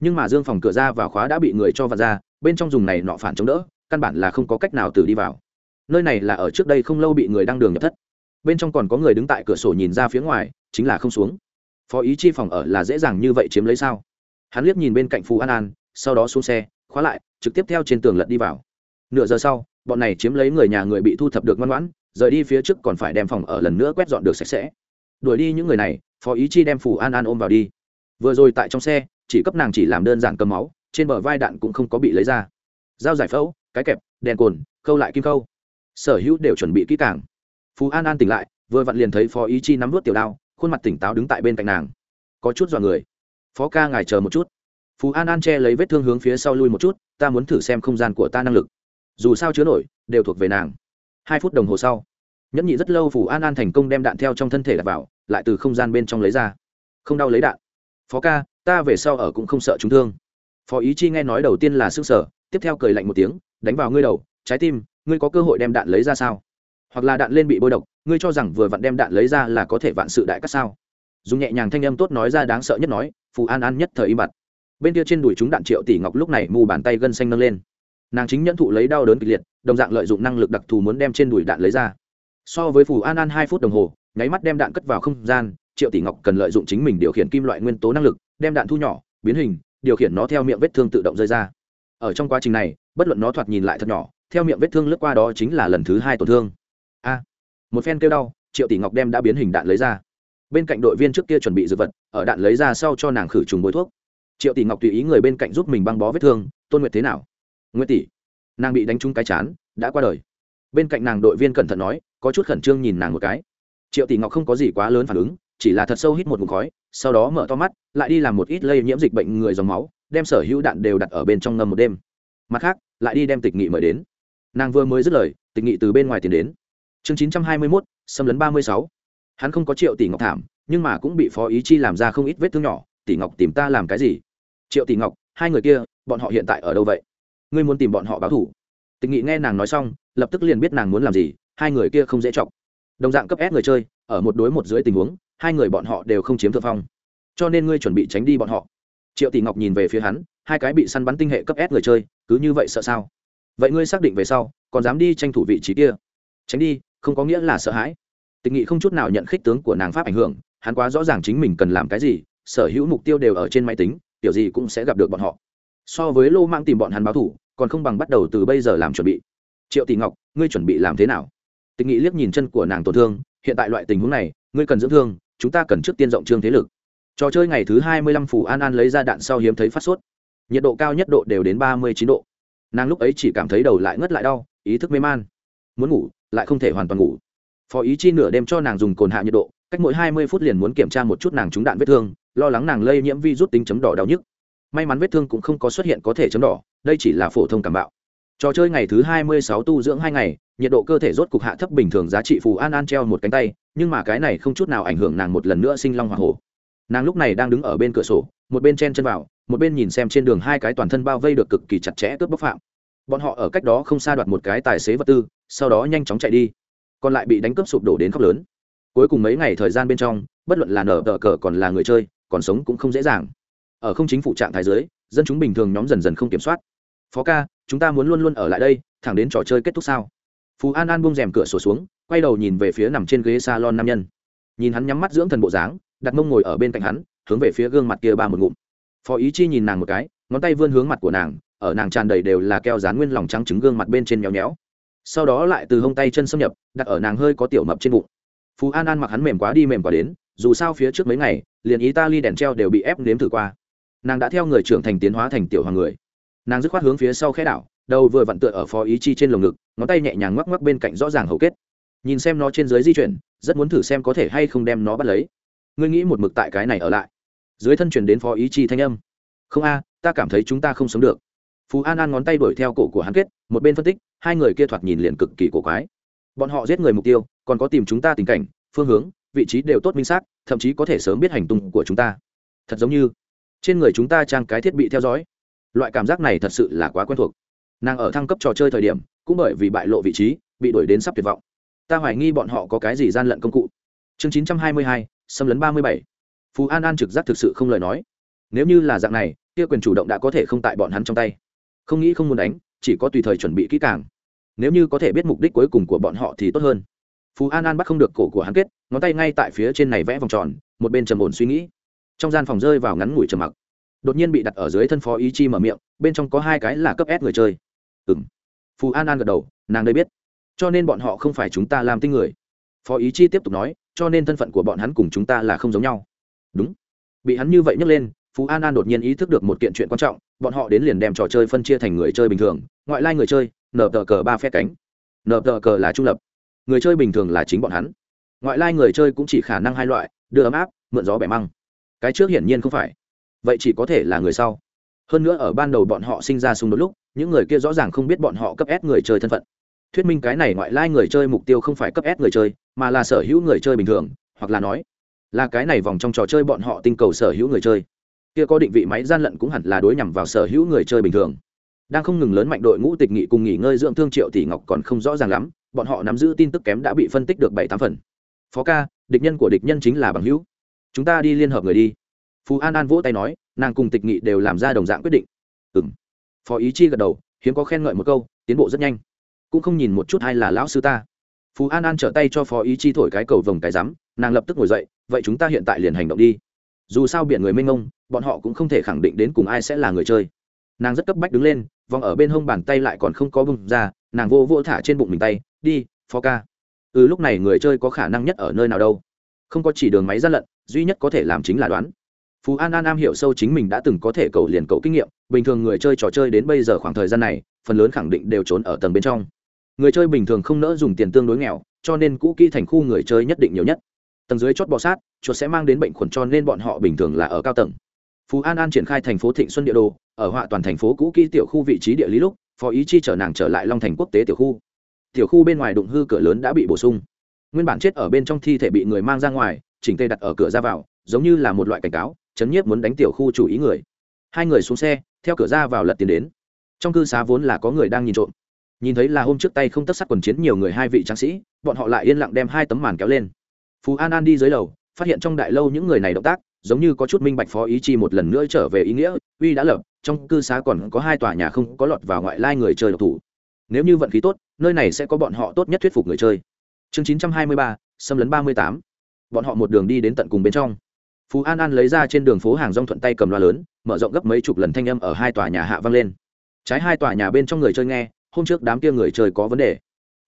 nhưng mà dương phòng cửa ra và khóa đã bị người cho vặt ra, bên trong dùng này nọ phản chống đỡ, căn bản là không có cách nào từ đi vào. Nơi này là ở trước đây không lâu bị người đang đường nhập thất. Bên trong còn có người đứng tại cửa sổ nhìn ra phía ngoài, chính là không xuống. Phó ý chi phòng ở là dễ dàng như vậy chiếm lấy sao? Hắn liếc nhìn bên cạnh phú an an, sau đó xuống xe, khóa lại, trực tiếp theo trên tường lật đi vào. Nửa giờ sau, bọn này chiếm lấy người nhà người bị thu thập được ngoan ngoãn, rời đi phía trước còn phải đem phòng ở lần nữa quét dọn được sạch sẽ. Đuổi đi những người này, phó ý chi đem phù an an ôm vào đi. Vừa rồi tại trong xe chỉ cấp nàng chỉ làm đơn giản cầm máu, trên bờ vai đạn cũng không có bị lấy ra. Dao giải phẫu, cái kẹp, đèn cồn, khâu lại kim khâu. Sở hữu đều chuẩn bị kỹ càng. Phú an an tỉnh lại, vừa vặn liền thấy phó ý chi nắm vớt tiểu đao, khuôn mặt tỉnh táo đứng tại bên cạnh nàng. Có chút dọa người. Phó ca ngài chờ một chút. Phú an an che lấy vết thương hướng phía sau lui một chút, ta muốn thử xem không gian của ta năng lực. Dù sao chứa nổi, đều thuộc về nàng. Hai phút đồng hồ sau, nhẫn nhị rất lâu phú an an thành công đem đạn theo trong thân thể đặt vào, lại từ không gian bên trong lấy ra. Không đau lấy đạn. Phó ca ta về sau ở cũng không sợ chúng thương. Phó ý chi nghe nói đầu tiên là s ư n g sở, tiếp theo cười lạnh một tiếng, đánh vào ngươi đầu, trái tim, ngươi có cơ hội đem đạn lấy ra sao? Hoặc là đạn lên bị bôi độc, ngươi cho rằng vừa vặn đem đạn lấy ra là có thể vạn sự đại cắt sao? Dùng nhẹ nhàng thanh âm tốt nói ra đáng sợ nhất nói, phù an an nhất thời im bặt. Bên kia trên đùi chúng đạn triệu tỷ ngọc lúc này mù bàn tay gân xanh nâng lên. Nàng chính nhẫn thụ lấy đau đớn kịch liệt, đồng dạng lợi dụng năng lực đặc thù muốn đem trên đùi đạn lấy ra. So với phù an an hai phút đồng hồ, nháy mắt đem đạn cất vào không gian triệu tỷ ngọc cần lợi dụng chính mình điều khiển kim loại nguyên tố năng lực, đem đạn thu nhỏ, biến hình, điều khiển nó theo miệng vết thương tự động rơi ra. Ở trong quá trình này, bất luận nó thoạt nhìn lại thật nhỏ, theo miệng vết thương lướt qua đó chính là lần thứ hai tổn thương. A! Một phen kêu đau, triệu tỷ ngọc đem đã biến hình đạn lấy ra. Bên cạnh đội viên trước kia chuẩn bị dược vật, ở đạn lấy ra sau cho nàng khử trùng bôi thuốc. Triệu tỷ ngọc tùy ý người bên cạnh giúp mình băng bó vết thương, tôn nguyệt thế nào? Nguyệt tỷ. Nàng bị đánh trúng cái chán, đã qua đời. Bên cạnh nàng đội viên cẩn thận nói, có chút khẩn trương nhìn nàng một cái. Triệu tỷ ngọc không có gì quá lớn phản ứng chỉ là thật sâu hít một ngụm khói, sau đó mở to mắt, lại đi làm một ít lây nhiễm dịch bệnh người dòng máu, đem sở hữu đạn đều đặt ở bên trong ngâm một đêm. Mặt khác, lại đi đem tịch nghị mời đến. Nàng vừa mới dứt lời, tịch nghị từ bên ngoài tiến đến. Chương chín trăm hai mươi mốt, xâm lấn ba mươi sáu. Hắn không có triệu tỷ ngọc thảm, nhưng mà cũng bị phó ý chi làm ra không ít vết thương nhỏ. Tỷ ngọc, tìm ta làm cái gì? Triệu tỷ ngọc, hai người kia, bọn họ hiện tại ở đâu vậy? Ngươi muốn tìm bọn họ báo thủ tịch nghị nghe nàng nói xong, lập tức liền biết nàng muốn làm gì, hai người kia không dễ chọc. Đồng dạng cấp ép người chơi, ở một đối một dưới tình huống hai người bọn họ đều không chiếm thượng phong. Cho nên ngươi chuẩn bị tránh đi bọn họ. Triệu tỷ ngọc nhìn về phía hắn, hai cái bị săn bắn tinh hệ cấp S người chơi, cứ như vậy sợ sao? Vậy ngươi xác định về sau, còn dám đi tranh thủ vị trí kia? Tránh đi, không có nghĩa là sợ hãi. Tình nghị không chút nào nhận khích tướng của nàng pháp ảnh hưởng, hắn quá rõ ràng chính mình cần làm cái gì, sở hữu mục tiêu đều ở trên máy tính, kiểu gì cũng sẽ gặp được bọn họ. So với lô mang tìm bọn hắn báo thủ, còn không bằng bắt đầu từ bây giờ làm chuẩn bị. Triệu tỷ ngọc, ngươi chuẩn bị làm thế nào? Tình nghị liếc nhìn chân của nàng tổn thương, hiện tại loại tình huống này, ngươi cần dưỡng thương chúng ta cần trước tiên rộng trương thế lực. Trò chơi ngày thứ hai mươi lăm phủ an an lấy ra đạn sau hiếm thấy phát sốt. Nhiệt độ cao nhất độ đều đến ba mươi chín độ. Nàng lúc ấy chỉ cảm thấy đầu lại ngất lại đau, ý thức mê man. Muốn ngủ, lại không thể hoàn toàn ngủ. Phó ý chi nửa đêm cho nàng dùng cồn hạ nhiệt độ, cách mỗi hai mươi phút liền muốn kiểm tra một chút nàng trúng đạn vết thương, lo lắng nàng lây nhiễm vi rút tính chấm đỏ đau nhức. May mắn vết thương cũng không có xuất hiện có thể chấm đỏ, đây chỉ là phổ thông cảm bạo trò chơi ngày thứ hai mươi sáu tu dưỡng hai ngày, nhiệt độ cơ thể rốt cục hạ thấp bình thường, giá trị phù an an treo một cánh tay, nhưng mà cái này không chút nào ảnh hưởng nàng một lần nữa sinh long hoa hổ. Nàng lúc này đang đứng ở bên cửa sổ, một bên chen chân vào, một bên nhìn xem trên đường hai cái toàn thân bao vây được cực kỳ chặt chẽ cướp bóc phạm. Bọn họ ở cách đó không xa đoạt một cái tài xế vật tư, sau đó nhanh chóng chạy đi. Còn lại bị đánh cướp sụp đổ đến khóc lớn. Cuối cùng mấy ngày thời gian bên trong, bất luận là nở tờ cờ còn là người chơi, còn sống cũng không dễ dàng. Ở không chính phủ trạng thái giới dân chúng bình thường nhóm dần dần không kiểm soát phó ca, chúng ta muốn luôn luôn ở lại đây, thẳng đến trò chơi kết thúc sao? Phú an an bung rèm cửa sổ xuống, quay đầu nhìn về phía nằm trên ghế s a lon nam nhân. Nhìn hắn nhắm mắt dưỡng thần bộ dáng, đặt mông ngồi ở bên cạnh hắn, hướng về phía gương mặt kia ba một ngụm. Phó ý chi nhìn nàng một cái, ngón tay vươn hướng mặt của nàng, ở nàng tràn đầy đều là keo dán nguyên lòng trắng trứng gương mặt bên trên nhéo nhéo. Sau đó lại từ hông tay chân xâm nhập, đặt ở nàng hơi có tiểu mập trên bụng. Phú an an mặc hắn mềm quá đi mềm quá đến, dù sao phía trước mấy ngày, liền ý ta ly đèn treo đều bị ép nếm thử qua. Nàng đã theo người trưởng thành tiến hóa thành tiểu hoàng người nàng dứt khoát hướng phía sau khẽ đảo, đầu vừa vặn tựa ở phó ý chi trên lồng ngực, ngón tay nhẹ nhàng ngoắc ngoắc bên cạnh rõ ràng hầu kết. Nhìn xem nó trên dưới di chuyển, rất muốn thử xem có thể hay không đem nó bắt lấy. Ngươi nghĩ một mực tại cái này ở lại. Dưới thân chuyển đến phó ý chi thanh âm. Không a, ta cảm thấy chúng ta không sống được. Phú an an ngón tay đuổi theo cổ của hắn kết, một bên phân tích, hai người kia thoạt nhìn liền cực kỳ cổ quái. Bọn họ giết người mục tiêu, còn có tìm chúng ta tình cảnh, phương hướng, vị trí đều tốt minh xác, thậm chí có thể sớm biết hành tung của chúng ta. Thật giống như, trên người chúng ta trang cái thiết bị theo dõi loại cảm giác này thật sự là quá quen thuộc. Nàng ở thăng cấp trò chơi thời điểm, cũng bởi vì bại lộ vị trí, bị đuổi đến sắp tuyệt vọng. Ta hoài nghi bọn họ có cái gì gian lận công cụ. Chương chín trăm hai mươi hai, xâm lấn ba mươi bảy. Phú an an trực giác thực sự không lời nói. Nếu như là dạng này, kia quyền chủ động đã có thể không tại bọn hắn trong tay. Không nghĩ không muốn đánh, chỉ có tùy thời chuẩn bị kỹ càng. Nếu như có thể biết mục đích cuối cùng của bọn họ thì tốt hơn. Phú an an bắt không được cổ của hắn kết, ngón tay ngay tại phía trên này vẽ vòng tròn, một bên trầm ổn suy nghĩ. Trong gian phòng rơi vào ngắn ngủi trầm mặc đột nhiên bị đặt ở dưới thân phó ý chi mở miệng, bên trong có hai cái là cấp s người chơi. Ừ m phù an an gật đầu, nàng đây biết. Cho nên bọn họ không phải chúng ta làm tinh người. Phó ý chi tiếp tục nói, cho nên thân phận của bọn hắn cùng chúng ta là không giống nhau. Đúng. Bị hắn như vậy nhấc lên phú an an đột nhiên ý thức được một kiện chuyện quan trọng, bọn họ đến liền đem trò chơi phân chia thành người chơi bình thường, ngoại lai người chơi nở tờ cờ ba phe cánh. Nở tờ cờ là trung lập. Người chơi bình thường là chính bọn hắn. Ngoại lai người chơi cũng chỉ khả năng hai loại, đưa ấm áp, mượn gió bẻ măng. Cái trước hiển nhiên không phải vậy chỉ có thể là người sau. Hơn nữa ở ban đầu bọn họ sinh ra xung đột lúc, những người kia rõ ràng không biết bọn họ cấp ép người chơi thân phận. Thuyết minh cái này ngoại lai người chơi mục tiêu không phải cấp ép người chơi, mà là sở hữu người chơi bình thường, hoặc là nói, là cái này vòng trong trò chơi bọn họ tinh cầu sở hữu người chơi. Kia có định vị máy gian lận cũng hẳn là đối nhằm vào sở hữu người chơi bình thường. Đang không ngừng lớn mạnh đội ngũ tịch nghị cùng nghỉ ngơi dưỡng thương triệu tỷ ngọc còn không rõ ràng lắm, bọn họ nắm giữ tin tức kém đã bị phân tích được bảy tám phần. Phó ca, địch nhân của địch nhân chính là bằng hữu. Chúng ta đi liên hợp người đi phú an an vỗ tay nói, nàng cùng tịch nghị đều làm ra đồng dạng quyết định. Ừ m phó ý chi gật đầu, hiếm có khen ngợi một câu, tiến bộ rất nhanh. Cũng không nhìn một chút hay là lão sư ta. Phú an an trở tay cho phó ý chi thổi cái cầu vồng cái rắm, nàng lập tức ngồi dậy, vậy chúng ta hiện tại liền hành động đi. Dù sao biển người mênh mông, bọn họ cũng không thể khẳng định đến cùng ai sẽ là người chơi. Nàng rất cấp bách đứng lên, vòng ở bên hông bàn tay lại còn không có bưng ra, nàng vô vô thả trên bụng mình tay, đi, phó ca. Ừ lúc này người chơi có khả năng nhất ở nơi nào đâu. Không có chỉ đường máy gian lận, duy nhất có thể làm chính là đoán phú an an am hiểu sâu chính mình đã từng có thể cầu liền cầu kinh nghiệm, bình thường người chơi trò chơi đến bây giờ khoảng thời gian này, phần lớn khẳng định đều trốn ở tầng bên trong. Người chơi bình thường không nỡ dùng tiền tương đối nghèo, cho nên cũ kỹ thành khu người chơi nhất định nhiều nhất. Tầng dưới chót bò sát, chuột sẽ mang đến bệnh khuẩn cho nên bọn họ bình thường là ở cao tầng. Phú an an triển khai thành phố thịnh xuân địa đồ, ở họa toàn thành phố cũ kỹ tiểu khu vị trí địa lý lúc, phó ý chi chở nàng trở lại long thành quốc tế tiểu khu. Tiểu khu bên ngoài đụng hư cửa lớn đã bị bổ sung. Nguyên bản chết ở bên trong thi thể bị người mang ra ngoài, chỉnh tê đặt ở cửa ra vào, giống như là một loại cảnh cáo chấn nhiếp muốn đánh tiểu khu chủ ý người. Hai người xuống xe, theo cửa ra vào lật tiền đến. Trong cư xá vốn là có người đang nhìn trộm. Nhìn thấy là hôm trước tay không tất sắt quần chiến nhiều người hai vị tráng sĩ, bọn họ lại yên lặng đem hai tấm màn kéo lên. Phú an an đi dưới lầu, phát hiện trong đại lâu những người này động tác, giống như có chút minh bạch phó ý chi một lần nữa trở về ý nghĩa, uy đã lập, trong cư xá còn có hai tòa nhà không có lọt vào ngoại lai người chơi độc thủ. Nếu như vận khí tốt, nơi này sẽ có bọn họ tốt nhất thuyết phục người chơi. Chương chín trăm hai mươi ba, xâm lấn ba mươi tám. Bọn họ một đường đi đến tận cùng bên trong phú an an lấy ra trên đường phố hàng rong thuận tay cầm loa lớn, mở rộng gấp mấy chục lần thanh âm ở hai tòa nhà hạ vang lên. Trái hai tòa nhà bên trong người chơi nghe, hôm trước đám kia người chơi có vấn đề.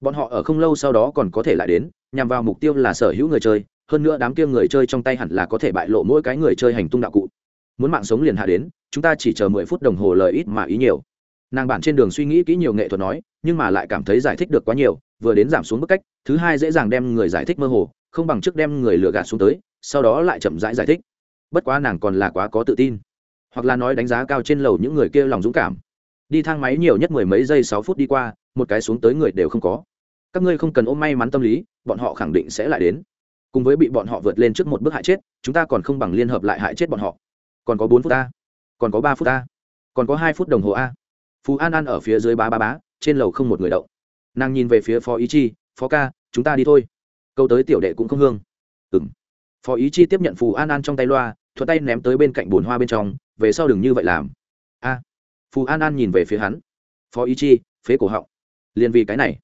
Bọn họ ở không lâu sau đó còn có thể lại đến, nhằm vào mục tiêu là sở hữu người chơi, hơn nữa đám kia người chơi trong tay hẳn là có thể bại lộ mỗi cái người chơi hành tung đạo cụ. Muốn mạng sống liền hạ đến, chúng ta chỉ chờ mười phút đồng hồ lời ít mà ý nhiều. Nàng bản trên đường suy nghĩ kỹ nhiều nghệ thuật nói, nhưng mà lại cảm thấy giải thích được quá nhiều, vừa đến giảm xuống bức cách, thứ hai dễ dàng đem người giải thích mơ hồ, không bằng trước đem người lừa gạt xuống tới sau đó lại chậm rãi giải, giải thích. Bất quá nàng còn là quá có tự tin. Hoặc là nói đánh giá cao trên lầu những người kia lòng dũng cảm. Đi thang máy nhiều nhất mười mấy giây sáu phút đi qua một cái xuống tới người đều không có. Các ngươi không cần ôm may mắn tâm lý bọn họ khẳng định sẽ lại đến. Cùng với bị bọn họ vượt lên trước một bước hại chết chúng ta còn không bằng liên hợp lại hại chết bọn họ. Còn có bốn phút a còn có ba phút a còn có hai phút đồng hồ a. Phú an an ở phía dưới bá bá bá trên lầu không một người đậu nàng nhìn về phía phó ý chi phó ca chúng ta đi thôi. Câu tới tiểu đệ cũng không hương. Ừng phó ý chi tiếp nhận phù an an trong tay loa, thuận tay ném tới bên cạnh bồn hoa bên trong, về sau đừng như vậy làm. A. Phù an an nhìn về phía hắn. Phó ý chi, phế cổ họng. Liền vì cái này.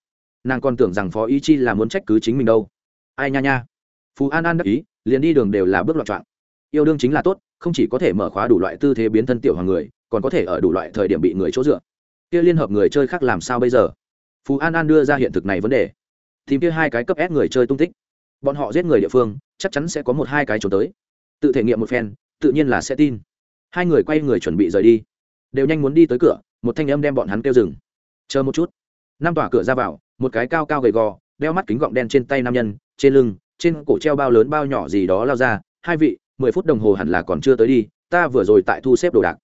Nàng còn tưởng rằng phó ý chi là muốn trách cứ chính mình đâu. Ai nha nha. Phù an an đắc ý, liền đi đường đều là bước loạn trọng yêu đương chính là tốt, không chỉ có thể mở khóa đủ loại tư thế biến thân tiểu hoàng người, còn có thể ở đủ loại thời điểm bị người chỗ dựa. Kia liên hợp người chơi khác làm sao bây giờ? Phú an an đưa ra hiện thực này vấn đề. Tìm kia hai cái cấp ép người chơi tung tích bọn họ giết người địa phương, chắc chắn sẽ có một hai cái trốn tới. Tự thể nghiệm một phen, tự nhiên là sẽ tin. Hai người quay người chuẩn bị rời đi. Đều nhanh muốn đi tới cửa, một thanh âm đem bọn hắn kêu dừng. Chờ một chút. Năm tỏa cửa ra vào, một cái cao cao gầy gò, đeo mắt kính gọng đen trên tay nam nhân, trên lưng, trên cổ treo bao lớn bao nhỏ gì đó lao ra. Hai vị, mười phút đồng hồ hẳn là còn chưa tới đi, ta vừa rồi tại thu xếp đồ đạc.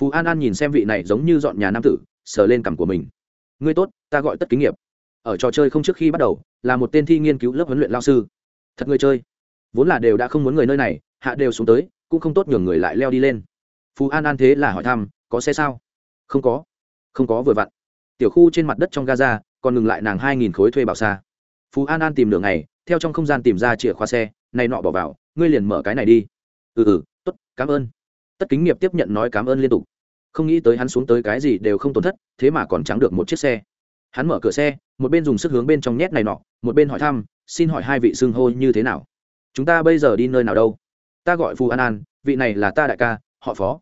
Phú an an nhìn xem vị này giống như dọn nhà nam tử, sờ lên cằm của mình. Ngươi tốt, ta gọi tất kính nghiệp. Ở trò chơi không trước khi bắt đầu, là một tên thi nghiên cứu lớp huấn luyện lao sư thật người chơi. Vốn là đều đã không muốn người nơi này, hạ đều xuống tới, cũng không tốt nhường người lại leo đi lên. Phú an an thế là hỏi thăm, có xe sao? Không có không có vừa vặn. Tiểu khu trên mặt đất trong gaza, còn ngừng lại nàng hai nghìn khối thuê bảo xa. Phú an an tìm đường này theo trong không gian tìm ra chìa khóa xe, này nọ bỏ vào, ngươi liền mở cái này đi. Ừ ừ t ố t cảm ơn. Tất kính nghiệp tiếp nhận nói cảm ơn liên tục. Không nghĩ tới hắn xuống tới cái gì đều không tổn thất, thế mà còn trắng được một chiếc xe. Hắn mở cửa xe, một bên dùng sức hướng bên trong nhét này nọ, một bên hỏi thăm xin hỏi hai vị xưng hô như thế nào? Chúng ta bây giờ đi nơi nào đâu? Ta gọi phù an an, vị này là ta đại ca, họ phó.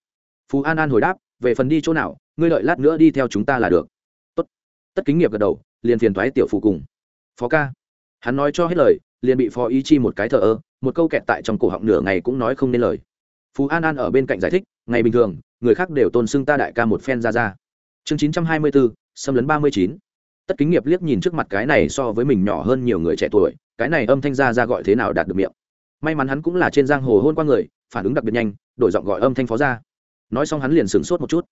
Phù an an hồi đáp, về phần đi chỗ nào, ngươi đợi lát nữa đi theo chúng ta là được. Tất tất kính nghiệp gật đầu, liền phiền thoái tiểu phụ cùng. Phó ca. Hắn nói cho hết lời, liền bị phó ý chi một cái thờ ơ, một câu kẹt tại trong cổ họng nửa ngày cũng nói không nên lời. Phú an an ở bên cạnh giải thích, ngày bình thường, người khác đều tôn xưng ta đại ca một phen ra ra. Chương chín trăm hai mươi bốn xâm lấn ba mươi chín tất kính nghiệp liếc nhìn trước mặt cái này so với mình nhỏ hơn nhiều người trẻ tuổi, cái này âm thanh ra ra gọi thế nào đạt được miệng. May mắn hắn cũng là trên giang hồ hôn qua người, phản ứng đặc biệt nhanh, đổi giọng gọi âm thanh phó ra nói xong hắn liền sửng sốt một chút.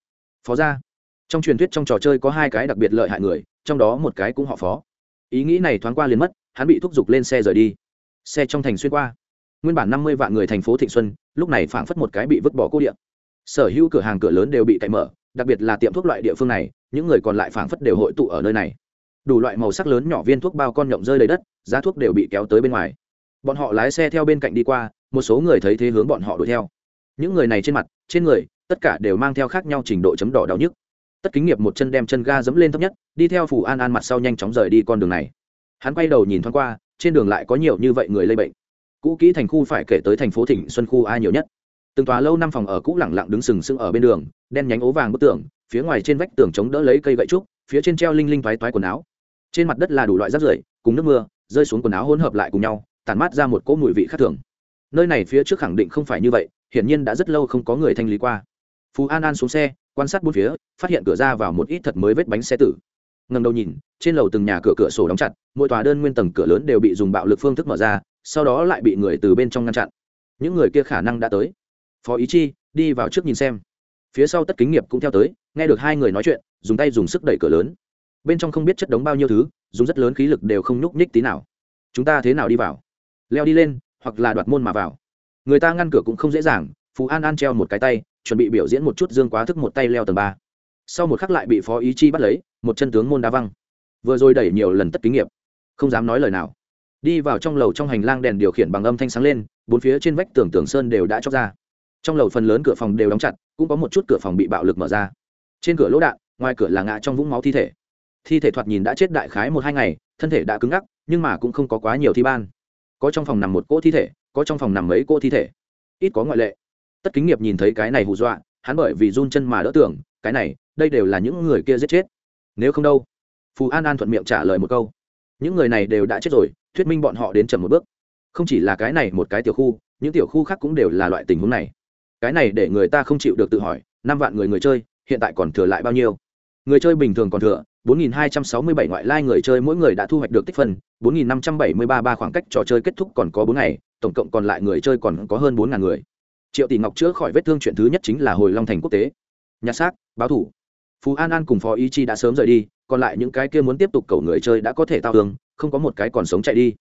Phó ra trong truyền thuyết trong trò chơi có hai cái đặc biệt lợi hại người, trong đó một cái cũng họ phó. Ý nghĩ này thoáng qua liền mất, hắn bị thúc giục lên xe rời đi. Xe trong thành xuyên qua. Nguyên bản năm mươi vạn người thành phố thịnh xuân, lúc này phảng phất một cái bị vứt bỏ cô điện sở hữu cửa hàng cửa lớn đều bị cậy mở, đặc biệt là tiệm thuốc loại địa phương này, những người còn lại phảng phất đều hội tụ ở nơi này. Đủ loại màu sắc lớn nhỏ viên thuốc bao con nhộng rơi đầy đất, giá thuốc đều bị kéo tới bên ngoài. Bọn họ lái xe theo bên cạnh đi qua, một số người thấy thế hướng bọn họ đuổi theo. Những người này trên mặt, trên người, tất cả đều mang theo khác nhau trình độ chấm đỏ đau nhức. Tất kính nghiệp một chân đem chân ga dẫm lên thấp nhất, đi theo phủ an an mặt sau nhanh chóng rời đi con đường này. Hắn quay đầu nhìn thoáng qua, trên đường lại có nhiều như vậy người lây bệnh. Cũ kỹ thành khu phải kể tới thành phố thịnh xuân khu ai nhiều nhất từng tòa lâu năm phòng ở cũ lẳng lặng đứng sừng sững ở bên đường, đen nhánh ố vàng bức tường, phía ngoài trên vách tường chống đỡ lấy cây gậy trúc, phía trên treo linh linh thoái thoái quần áo. Trên mặt đất là đủ loại rác rưởi, cùng nước mưa, rơi xuống quần áo hỗn hợp lại cùng nhau, tản mát ra một cỗ mùi vị khác thường. Nơi này phía trước khẳng định không phải như vậy, hiển nhiên đã rất lâu không có người thanh lý qua. Phú an an xuống xe, quan sát bốn phía, phát hiện cửa ra vào một ít thật mới vết bánh xe tử. Ngầm đầu nhìn, trên lầu từng nhà cửa cửa sổ đóng chặt, mỗi tòa đơn nguyên tầng cửa lớn đều bị dùng bạo lực phương thức mở ra, sau đó lại bị người từ bên trong ngăn chặn. Những người kia khả năng đã tới phó ý chi đi vào trước nhìn xem. Phía sau tất kính nghiệp cũng theo tới nghe được hai người nói chuyện dùng tay dùng sức đẩy cửa lớn. Bên trong không biết chất đống bao nhiêu thứ dùng rất lớn khí lực đều không nhúc nhích tí nào. Chúng ta thế nào đi vào? Leo đi lên hoặc là đoạt môn mà vào. Người ta ngăn cửa cũng không dễ dàng phú an an treo một cái tay chuẩn bị biểu diễn một chút dương quá thức một tay leo tầng ba. Sau một khắc lại bị phó ý chi bắt lấy một chân tướng môn đá văng. Vừa rồi đẩy nhiều lần tất kính nghiệp, không dám nói lời nào. Đi vào trong lầu trong hành lang đèn điều khiển bằng âm thanh sáng lên bốn phía trên vách tường tường sơn đều đã chóc ra trong lầu phần lớn cửa phòng đều đóng chặt, cũng có một chút cửa phòng bị bạo lực mở ra. Trên cửa lỗ đạn, ngoài cửa là ngã trong vũng máu thi thể. Thi thể thoạt nhìn đã chết đại khái một hai ngày, thân thể đã cứng ngắc, nhưng mà cũng không có quá nhiều thi ban. Có trong phòng nằm một cỗ thi thể, có trong phòng nằm mấy cỗ thi thể. Ít có ngoại lệ. Tất kính nghiệp nhìn thấy cái này hù dọa, hắn bởi vì run chân mà đỡ tưởng, cái này, đây đều là những người kia giết chết. Nếu không đâu? Phù an an thuận miệng trả lời một câu. Những người này đều đã chết rồi, thuyết minh bọn họ đến chậm một bước. Không chỉ là cái này một cái tiểu khu, những tiểu khu khác cũng đều là loại tình huống này cái này để người ta không chịu được tự hỏi, năm vạn người người chơi, hiện tại còn thừa lại bao nhiêu? Người chơi bình thường còn thừa 4.267 ngoại lai người chơi mỗi người đã thu hoạch được tích phân 4.573 ba khoảng cách trò chơi kết thúc còn có bốn ngày, tổng cộng còn lại người chơi còn có hơn 4.000 người. Triệu tỷ ngọc chữa khỏi vết thương chuyện thứ nhất chính là hồi long thành quốc tế. Nhặt xác, báo thủ. Phú an an cùng phó ý chi đã sớm rời đi, còn lại những cái kia muốn tiếp tục cầu người chơi đã có thể tao tường không có một cái còn sống chạy đi.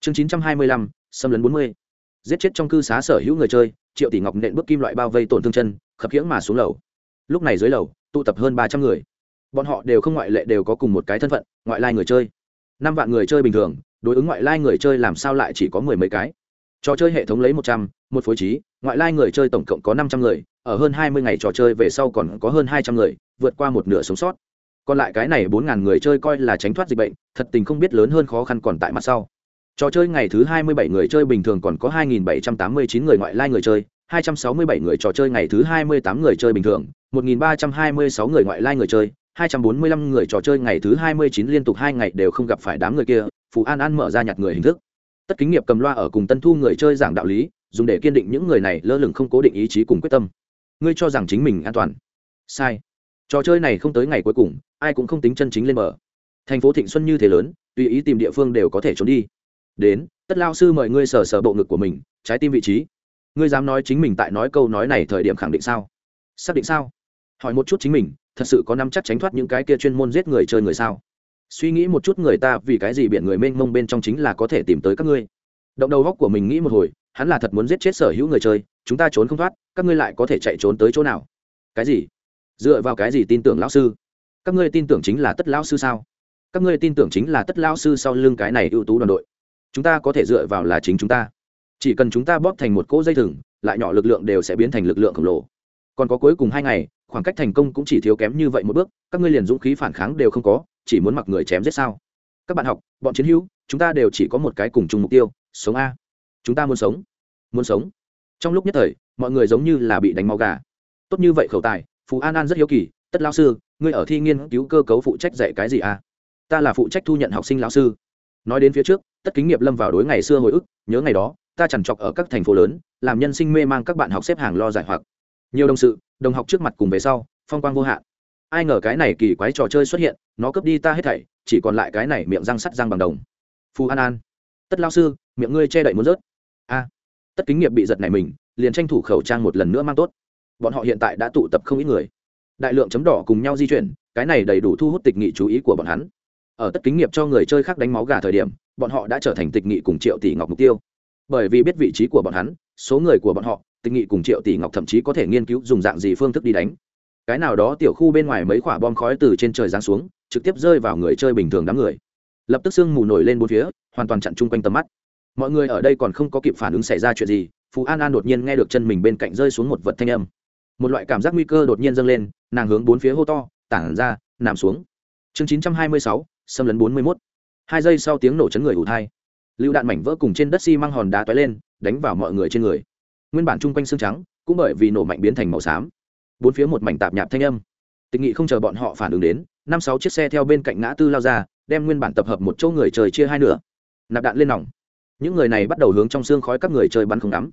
Chương chín trăm hai mươi lăm, xâm lấn bốn mươi giết chết trong cư xá sở hữu người chơi, triệu tỷ ngọc nện bước kim loại bao vây tổn thương chân, khập khiễng mà xuống lầu. Lúc này dưới lầu, tụ tập hơn ba trăm người. Bọn họ đều không ngoại lệ đều có cùng một cái thân phận, ngoại lai người chơi. Năm vạn người chơi bình thường, đối ứng ngoại lai người chơi làm sao lại chỉ có mười mấy cái? Trò chơi hệ thống lấy một trăm, một phối trí, ngoại lai người chơi tổng cộng có năm trăm người, ở hơn hai mươi ngày trò chơi về sau còn có hơn hai trăm người, vượt qua một nửa sống sót. Còn lại cái này bốn ngàn người chơi coi là tránh thoát dịch bệnh, thật tình không biết lớn hơn khó khăn còn tại mặt sau trò chơi ngày thứ hai mươi bảy người chơi bình thường còn có hai nghìn bảy trăm tám mươi chín người ngoại lai người chơi, hai trăm sáu mươi bảy người trò chơi ngày thứ hai mươi tám người chơi bình thường, một nghìn ba trăm hai mươi sáu người ngoại lai người chơi, hai trăm bốn mươi lăm người trò chơi ngày thứ hai mươi chín liên tục hai ngày đều không gặp phải đám người kia phú an an mở ra nhặt người hình thức. Tất kính nghiệp cầm loa ở cùng tân thu người chơi giảng đạo lý, dùng để kiên định những người này lơ lửng không cố định ý chí cùng quyết tâm. Ngươi cho rằng chính mình an toàn. Sai. Trò chơi này không tới ngày cuối cùng, ai cũng không tính chân chính lên mở. thành phố thịnh xuân như thế lớn, tùy ý tìm địa phương đều có thể trốn đi đến, tất lao sư mời ngươi sờ sờ bộ ngực của mình, trái tim vị trí. Ngươi dám nói chính mình tại nói câu nói này thời điểm khẳng định sao? Xác định sao? Hỏi một chút chính mình, thật sự có năm chắc tránh thoát những cái kia chuyên môn giết người chơi người sao? Suy nghĩ một chút người ta vì cái gì biển người mênh mông bên trong chính là có thể tìm tới các ngươi. Động đầu góc của mình nghĩ một hồi, hắn là thật muốn giết chết sở hữu người chơi, chúng ta trốn không thoát, các ngươi lại có thể chạy trốn tới chỗ nào? Cái gì? Dựa vào cái gì tin tưởng lão sư? Các ngươi tin tưởng chính là tất lão sư sao? Các ngươi tin tưởng chính là tất lão sư sau lưng cái này ưu tú đoàn đội chúng ta có thể dựa vào là chính chúng ta. Chỉ cần chúng ta bóp thành một cỗ dây thừng, lại nhỏ lực lượng đều sẽ biến thành lực lượng khổng lồ. Còn có cuối cùng hai ngày, khoảng cách thành công cũng chỉ thiếu kém như vậy một bước, các ngươi liền dũng khí phản kháng đều không có, chỉ muốn mặc người chém giết sao? Các bạn học, bọn chiến hữu, chúng ta đều chỉ có một cái cùng chung mục tiêu, sống a. Chúng ta muốn sống. Muốn sống. Trong lúc nhất thời, mọi người giống như là bị đánh máu gà. Tốt như vậy khẩu tài phú an an rất hiếu kỳ, tất lao sư, ngươi ở thi nghiên cứu cơ cấu phụ trách dạy cái gì a? Ta là phụ trách thu nhận học sinh lão sư nói đến phía trước, tất kính nghiệp lâm vào đối ngày xưa hồi ức, nhớ ngày đó, ta chẳng chọc ở các thành phố lớn, làm nhân sinh mê mang các bạn học xếp hàng lo giải hoặc. Nhiều đồng sự, đồng học trước mặt cùng về sau, phong quang vô hạn. Ai ngờ cái này kỳ quái trò chơi xuất hiện, nó cướp đi ta hết thảy, chỉ còn lại cái này miệng răng sắt răng bằng đồng. Phù an an. Tất lao sư, miệng ngươi che đậy muốn rớt. A. Tất kính nghiệp bị giật này mình, liền tranh thủ khẩu trang một lần nữa mang tốt. Bọn họ hiện tại đã tụ tập không ít người. Đại lượng chấm đỏ cùng nhau di chuyển, cái này đầy đủ thu hút tịch nghị chú ý của bọn hắn ở tất kính nghiệp cho người chơi khác đánh máu gà thời điểm, bọn họ đã trở thành tịch nghị cùng triệu tỷ ngọc mục tiêu. Bởi vì biết vị trí của bọn hắn, số người của bọn họ, tịch nghị cùng triệu tỷ ngọc thậm chí có thể nghiên cứu dùng dạng gì phương thức đi đánh. Cái nào đó tiểu khu bên ngoài mấy quả bom khói từ trên trời giáng xuống, trực tiếp rơi vào người chơi bình thường đám người. Lập tức sương mù nổi lên bốn phía, hoàn toàn chặn chung quanh tầm mắt. Mọi người ở đây còn không có kịp phản ứng xảy ra chuyện gì, phú an an đột nhiên nghe được chân mình bên cạnh rơi xuống một vật thanh âm. Một loại cảm giác nguy cơ đột nhiên dâng lên, nàng hướng bốn phía hô to, tản ra, nằm xuống. Chương chín trăm hai mươi sáu xâm lấn bốn mươi mốt. Hai giây sau tiếng nổ chấn người ủ thai. Lựu đạn mảnh vỡ cùng trên đất xi、si、măng hòn đá toái lên, đánh vào mọi người trên người. Nguyên bản chung quanh xương trắng, cũng bởi vì nổ mạnh biến thành màu xám. Bốn phía một mảnh tạp nhạp thanh âm. Tình nghị không chờ bọn họ phản ứng đến, năm sáu chiếc xe theo bên cạnh ngã tư lao ra, đem nguyên bản tập hợp một chỗ người trời chia hai nửa. Nạp đạn lên nòng. Những người này bắt đầu hướng trong xương khói các người chơi bắn không đắm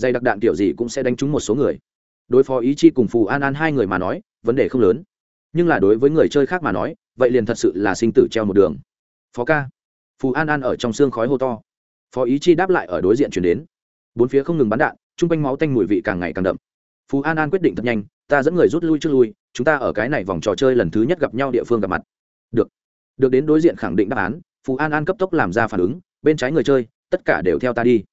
dày đặc đạn kiểu gì cũng sẽ đánh trúng một số người. Đối phó ý chi cùng phù an an hai người mà nói, vấn đề không lớn. Nhưng là đối với người chơi khác mà nói vậy liền thật sự là sinh tử treo một đường. Phó ca. Phù an an ở trong xương khói hô to. Phó ý chi đáp lại ở đối diện chuyển đến. Bốn phía không ngừng bắn đạn t r u n g quanh máu tanh mùi vị càng ngày càng đậm. Phù an an quyết định thật nhanh, ta dẫn người rút lui trước lui, chúng ta ở cái này vòng trò chơi lần thứ nhất gặp nhau địa phương gặp mặt. Được. Được đến đối diện khẳng định đáp án, phù an an cấp tốc làm ra phản ứng, bên trái người chơi, tất cả đều theo ta đi.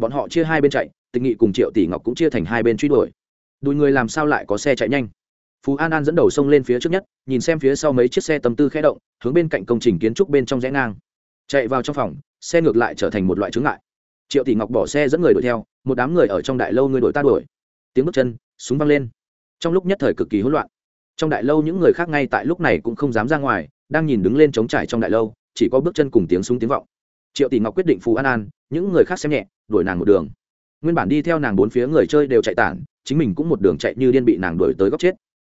Bọn họ chia hai bên chạy tình nghị cùng triệu tỷ ngọc cũng chia thành hai bên truy đuổi. Đùi người làm sao lại có xe chạy nhanh? Phú an an dẫn đầu sông lên phía trước nhất, nhìn xem phía sau mấy chiếc xe tầm tư khẽ động, hướng bên cạnh công trình kiến trúc bên trong rẽ ngang. Chạy vào trong phòng, xe ngược lại trở thành một loại chướng ngại. Triệu tỷ ngọc bỏ xe dẫn người đuổi theo, một đám người ở trong đại lâu người đuổi ta đuổi. Tiếng bước chân, súng văng lên. Trong lúc nhất thời cực kỳ hỗn loạn. Trong đại lâu những người khác ngay tại lúc này cũng không dám ra ngoài, đang nhìn đứng lên chống trải trong đại lâu, chỉ có bước chân cùng tiếng súng tiếng vọng. Triệu tỷ ngọc quyết định phù an an, những người khác xem nhẹ, đuổi nàng một đường. Nguyên bản đi theo nàng bốn phía người chơi đều chạy tản, chính mình cũng một đường chạy như điên bị nàng đuổi tới góc chết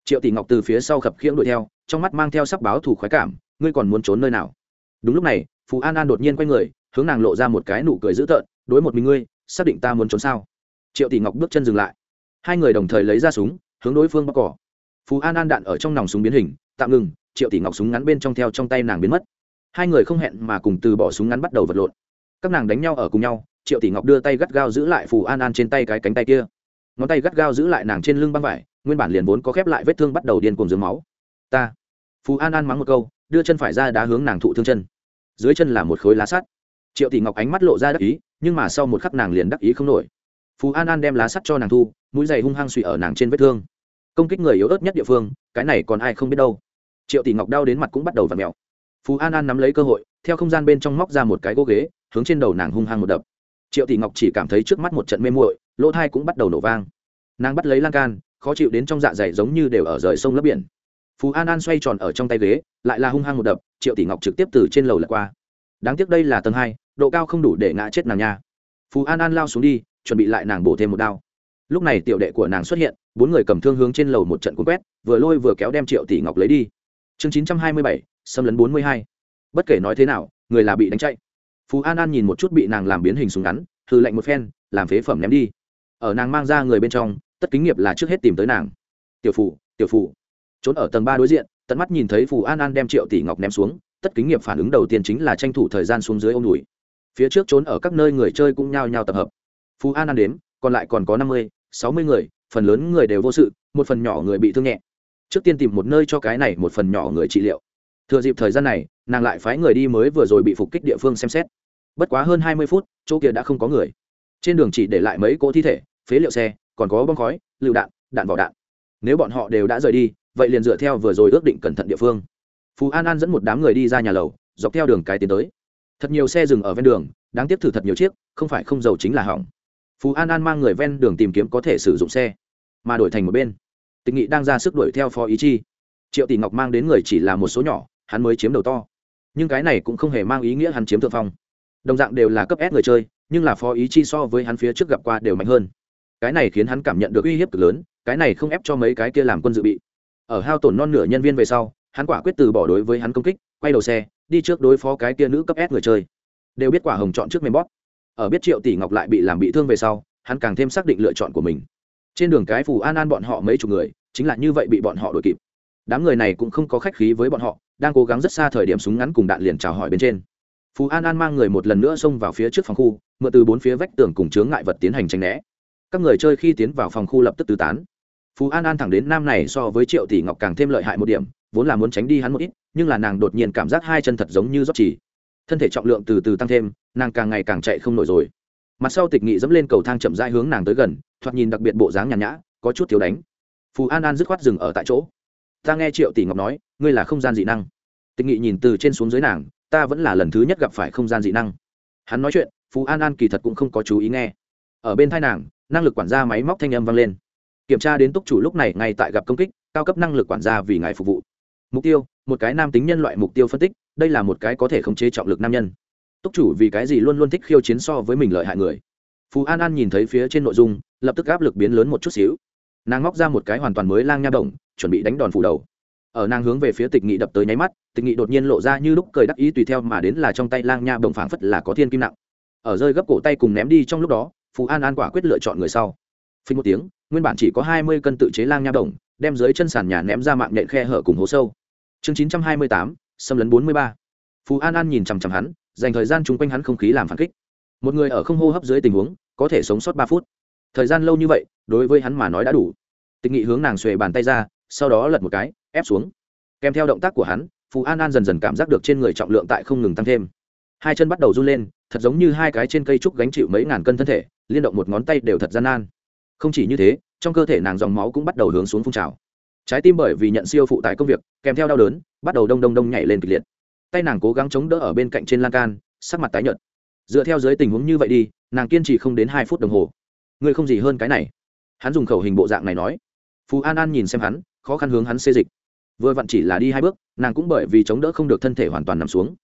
triệu tỷ ngọc từ phía sau khập khiễng đuổi theo, trong mắt mang theo sắc báo thủ khoái cảm, ngươi còn muốn trốn nơi nào? Đúng lúc này, phù an an đột nhiên quay người, hướng nàng lộ ra một cái nụ cười dữ tợn, đối một mình ngươi, xác định ta muốn trốn sao? Triệu tỷ ngọc bước chân dừng lại. Hai người đồng thời lấy ra súng, hướng đối phương bóc cỏ. Phú an an đạn ở trong nòng súng biến hình, tạm ngừng, triệu tỷ ngọc súng ngắn bên trong theo trong tay nàng biến mất. Hai người không hẹn mà cùng từ bỏ súng ngắn bắt đầu vật lộn. Các nàng đánh nhau ở cùng nhau, triệu tỷ ngọc đưa tay gắt gao giữ lại phù an an trên tay cái cánh tay kia ngón tay gắt gao giữ lại nàng trên lưng băng vải, nguyên bản liền vốn có khép lại vết thương bắt đầu điên cùng dưới máu. Ta. Phú an an mắng một câu, đưa chân phải ra đá hướng nàng thụ thương chân. Dưới chân là một khối lá sắt. Triệu tỷ ngọc ánh mắt lộ ra đắc ý, nhưng mà sau một khắc nàng liền đắc ý không nổi. Phú an an đem lá sắt cho nàng thu, mũi giày hung hăng suy ở nàng trên vết thương. Công kích người yếu ớt nhất địa phương, cái này còn ai không biết đâu. Triệu tỷ ngọc đau đến mặt cũng bắt đầu v ặ mẹo phú an an nắm lấy cơ hội, theo không gian bên trong móc ra một cái gỗ ghế, hướng trên đầu nàng hung hăng một đập. Triệu tỷ ngọc chỉ cảm thấy trước mắt một trận mê muội lỗ thai cũng bắt đầu nổ vang. Nàng bắt lấy lan can, khó chịu đến trong dạ dày giống như đều ở rời sông lấp biển. Phú an an xoay tròn ở trong tay ghế, lại là hung hăng một đập, triệu tỷ ngọc trực tiếp từ trên lầu lật qua. Đáng tiếc đây là tầng hai, độ cao không đủ để ngã chết nàng nha. Phú an an lao xuống đi, chuẩn bị lại nàng bổ thêm một đao. Lúc này tiểu đệ của nàng xuất hiện, bốn người cầm thương hướng trên lầu một trận cuốn quét, vừa lôi vừa kéo đem triệu tỷ ngọc lấy đi. Chương chín trăm hai mươi bảy, xâm lấn bốn mươi hai. Bất kể nói thế nào, người là bị đánh chạy. Phú an an nhìn một chút bị nàng làm biến hình súng ngắn thử lạnh một phen, làm phế phẩm ném đi ở nàng mang ra người bên trong, tất kính nghiệp là trước hết tìm tới nàng. Tiểu phủ tiểu phủ trốn ở tầng ba đối diện, tận mắt nhìn thấy phù an an đem triệu tỷ ngọc ném xuống, tất kính nghiệp phản ứng đầu tiên chính là tranh thủ thời gian xuống dưới ô m đùi. Phía trước trốn ở các nơi người chơi cũng nhao nhao tập hợp. Phù an an đếm, còn lại còn có năm mươi, sáu mươi người, phần lớn người đều vô sự, một phần nhỏ người bị thương nhẹ. Trước tiên tìm một nơi cho cái này một phần nhỏ người trị liệu. Thừa dịp thời gian này, nàng lại phái người đi mới vừa rồi bị phục kích địa phương xem xét. Bất quá hơn hai mươi phút, chỗ kia đã không có người. Trên đường chỉ để lại mấy cỗ thi thể phế liệu xe, còn có bom khói, lựu đạn đạn vỏ đạn. Nếu bọn họ đều đã rời đi, vậy liền dựa theo vừa rồi ước định cẩn thận địa phương. Phú an an dẫn một đám người đi ra nhà lầu, dọc theo đường cái tiến tới. Thật nhiều xe dừng ở ven đường, đáng tiếc thử thật nhiều chiếc, không phải không giàu chính là hỏng. Phú an an mang người ven đường tìm kiếm có thể sử dụng xe, mà đổi thành một bên. Tịch nghị đang ra sức đuổi theo phó ý chi. Triệu tỷ ngọc mang đến người chỉ là một số nhỏ, hắn mới chiếm đầu to. Nhưng cái này cũng không hề mang ý nghĩa hắn chiếm thượng phong. Đồng dạng đều là cấp S người chơi, nhưng là phó ý chi so với hắn phía trước gặp qua đều mạnh hơn cái này khiến hắn cảm nhận được uy hiếp cực lớn, cái này không ép cho mấy cái kia làm quân dự bị. Ở hao tổn non nửa nhân viên về sau, hắn quả quyết từ bỏ đối với hắn công kích, quay đầu xe, đi trước đối phó cái kia nữ cấp S người chơi. Đều biết quả hồng chọn trước mềm bóp ở biết triệu tỷ ngọc lại bị làm bị thương về sau, hắn càng thêm xác định lựa chọn của mình. Trên đường cái phù an an bọn họ mấy chục người, chính là như vậy bị bọn họ đuổi kịp. Đám người này cũng không có khách khí với bọn họ, đang cố gắng rất xa thời điểm súng ngắn cùng đạn liền chào hỏi bên trên. Phú an an mang người một lần nữa xông vào phía trước phòng khu, mượn từ bốn phía vách tường cùng chướng ngại vật tiến hành tranh né các người chơi khi tiến vào phòng khu lập tức tứ tán. Phú an an thẳng đến nam này so với triệu tỷ ngọc càng thêm lợi hại một điểm, vốn là muốn tránh đi hắn một ít, nhưng là nàng đột nhiên cảm giác hai chân thật giống như rót chỉ. Thân thể trọng lượng từ từ tăng thêm, nàng càng ngày càng chạy không nổi rồi. Mặt sau tịch nghị dẫm lên cầu thang chậm rãi hướng nàng tới gần, thoạt nhìn đặc biệt bộ dáng nhàn nhã, có chút thiếu đánh. Phú an an dứt khoát dừng ở tại chỗ. Ta nghe triệu tỷ ngọc nói, ngươi là không gian dị năng. Tịch nghị nhìn từ trên xuống dưới nàng, ta vẫn là lần thứ nhất gặp phải không gian dị năng. Hắn nói chuyện, phú an an kỳ thật cũng không có chú ý nghe. Ở bên thai nàng năng lực quản gia máy móc thanh âm vang lên. Kiểm tra đến túc chủ lúc này ngay tại gặp công kích, cao cấp năng lực quản gia vì ngài phục vụ. Mục tiêu, một cái nam tính nhân loại mục tiêu phân tích, đây là một cái có thể khống chế trọng lực nam nhân. Túc chủ vì cái gì luôn luôn thích khiêu chiến so với mình lợi hại người? Phú an an nhìn thấy phía trên nội dung, lập tức áp lực biến lớn một chút xíu. Nàng ngóc ra một cái hoàn toàn mới lang nha động chuẩn bị đánh đòn phủ đầu. Ở nàng hướng về phía tịch nghị đập tới nháy mắt, tịch nghị đột nhiên lộ ra như lúc cười đắc ý tùy theo mà đến là trong tay lang nha Đồng phảng phất là có thiên kim nặng. Ở rơi gấp cổ tay cùng ném đi trong lúc đó phú an an quả quyết lựa chọn người sau. Phình một tiếng nguyên bản chỉ có hai mươi cân tự chế lang nha đồng, đem dưới chân sàn nhà ném ra mạng nện khe hở cùng hố sâu. Chương chín trăm hai mươi tám xâm lấn bốn mươi ba. Phú an an nhìn chằm chằm hắn dành thời gian chung quanh hắn không khí làm phản kích. Một người ở không hô hấp dưới tình huống có thể sống sót ba phút. Thời gian lâu như vậy đối với hắn mà nói đã đủ. Tịch nghị hướng nàng xuề bàn tay ra sau đó lật một cái ép xuống. Kèm theo động tác của hắn phú an an dần dần cảm giác được trên người trọng lượng tại không ngừng tăng thêm. Hai chân bắt đầu run lên thật giống như hai cái trên cây trúc gánh chịu mấy ngàn cân thân thể liên động một ngón tay đều thật gian nan. Không chỉ như thế, trong cơ thể nàng dòng máu cũng bắt đầu hướng xuống phun trào. Trái tim bởi vì nhận siêu phụ tải công việc, kèm theo đau đớn, bắt đầu đông đông đông nhảy lên kịch liệt. Tay nàng cố gắng chống đỡ ở bên cạnh trên lan can, sắc mặt tái nhợt. Dựa theo dưới tình huống như vậy đi, nàng kiên trì không đến hai phút đồng hồ. Ngươi không gì hơn cái này. Hắn dùng khẩu hình bộ dạng này nói. Phú an an nhìn xem hắn, khó khăn hướng hắn xê dịch. Vừa vặn chỉ là đi hai bước, nàng cũng bởi vì chống đỡ không được thân thể hoàn toàn nằm xuống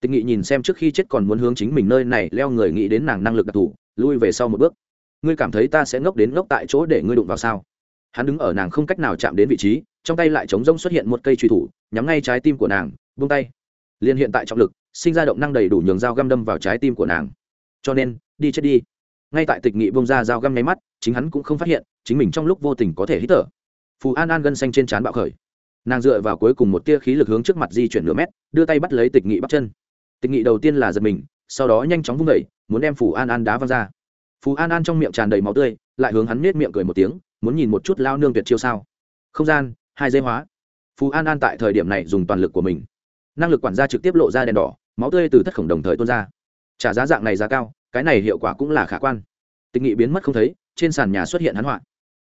tịch nghị nhìn xem trước khi chết còn muốn hướng chính mình nơi này, leo người nghĩ đến nàng năng lực đặc thù, lui về sau một bước. Ngươi cảm thấy ta sẽ ngốc đến ngốc tại chỗ để ngươi đụng vào sao? Hắn đứng ở nàng không cách nào chạm đến vị trí, trong tay lại chống rông xuất hiện một cây truy thủ, nhắm ngay trái tim của nàng, buông tay. Liền hiện tại trọng lực, sinh ra động năng đầy đủ nhường dao găm đâm vào trái tim của nàng. Cho nên, đi chết đi. Ngay tại tịch nghị bông ra dao găm nháy mắt, chính hắn cũng không phát hiện, chính mình trong lúc vô tình có thể hít thở. Phù an an gân xanh trên trán bạo khởi. Nàng dựa vào cuối cùng một tia khí lực hướng trước mặt di chuyển nửa mét, đưa tay bắt lấy tịch nghị bắt chân tịch nghị đầu tiên là giật mình, sau đó nhanh chóng vung đẩy muốn đem phù an an đá văng ra. Phù an an trong miệng tràn đầy máu tươi, lại hướng hắn nết miệng cười một tiếng, muốn nhìn một chút lao nương tuyệt chiêu sao. Không gian, hai dây hóa. Phù an an tại thời điểm này dùng toàn lực của mình. Năng lực quản gia trực tiếp lộ ra đèn đỏ, máu tươi từ thất khổng đồng thời tuôn ra. Trả giá dạng này giá cao, cái này hiệu quả cũng là khả quan. Tịch nghị biến mất không thấy, trên sàn nhà xuất hiện hắn họa.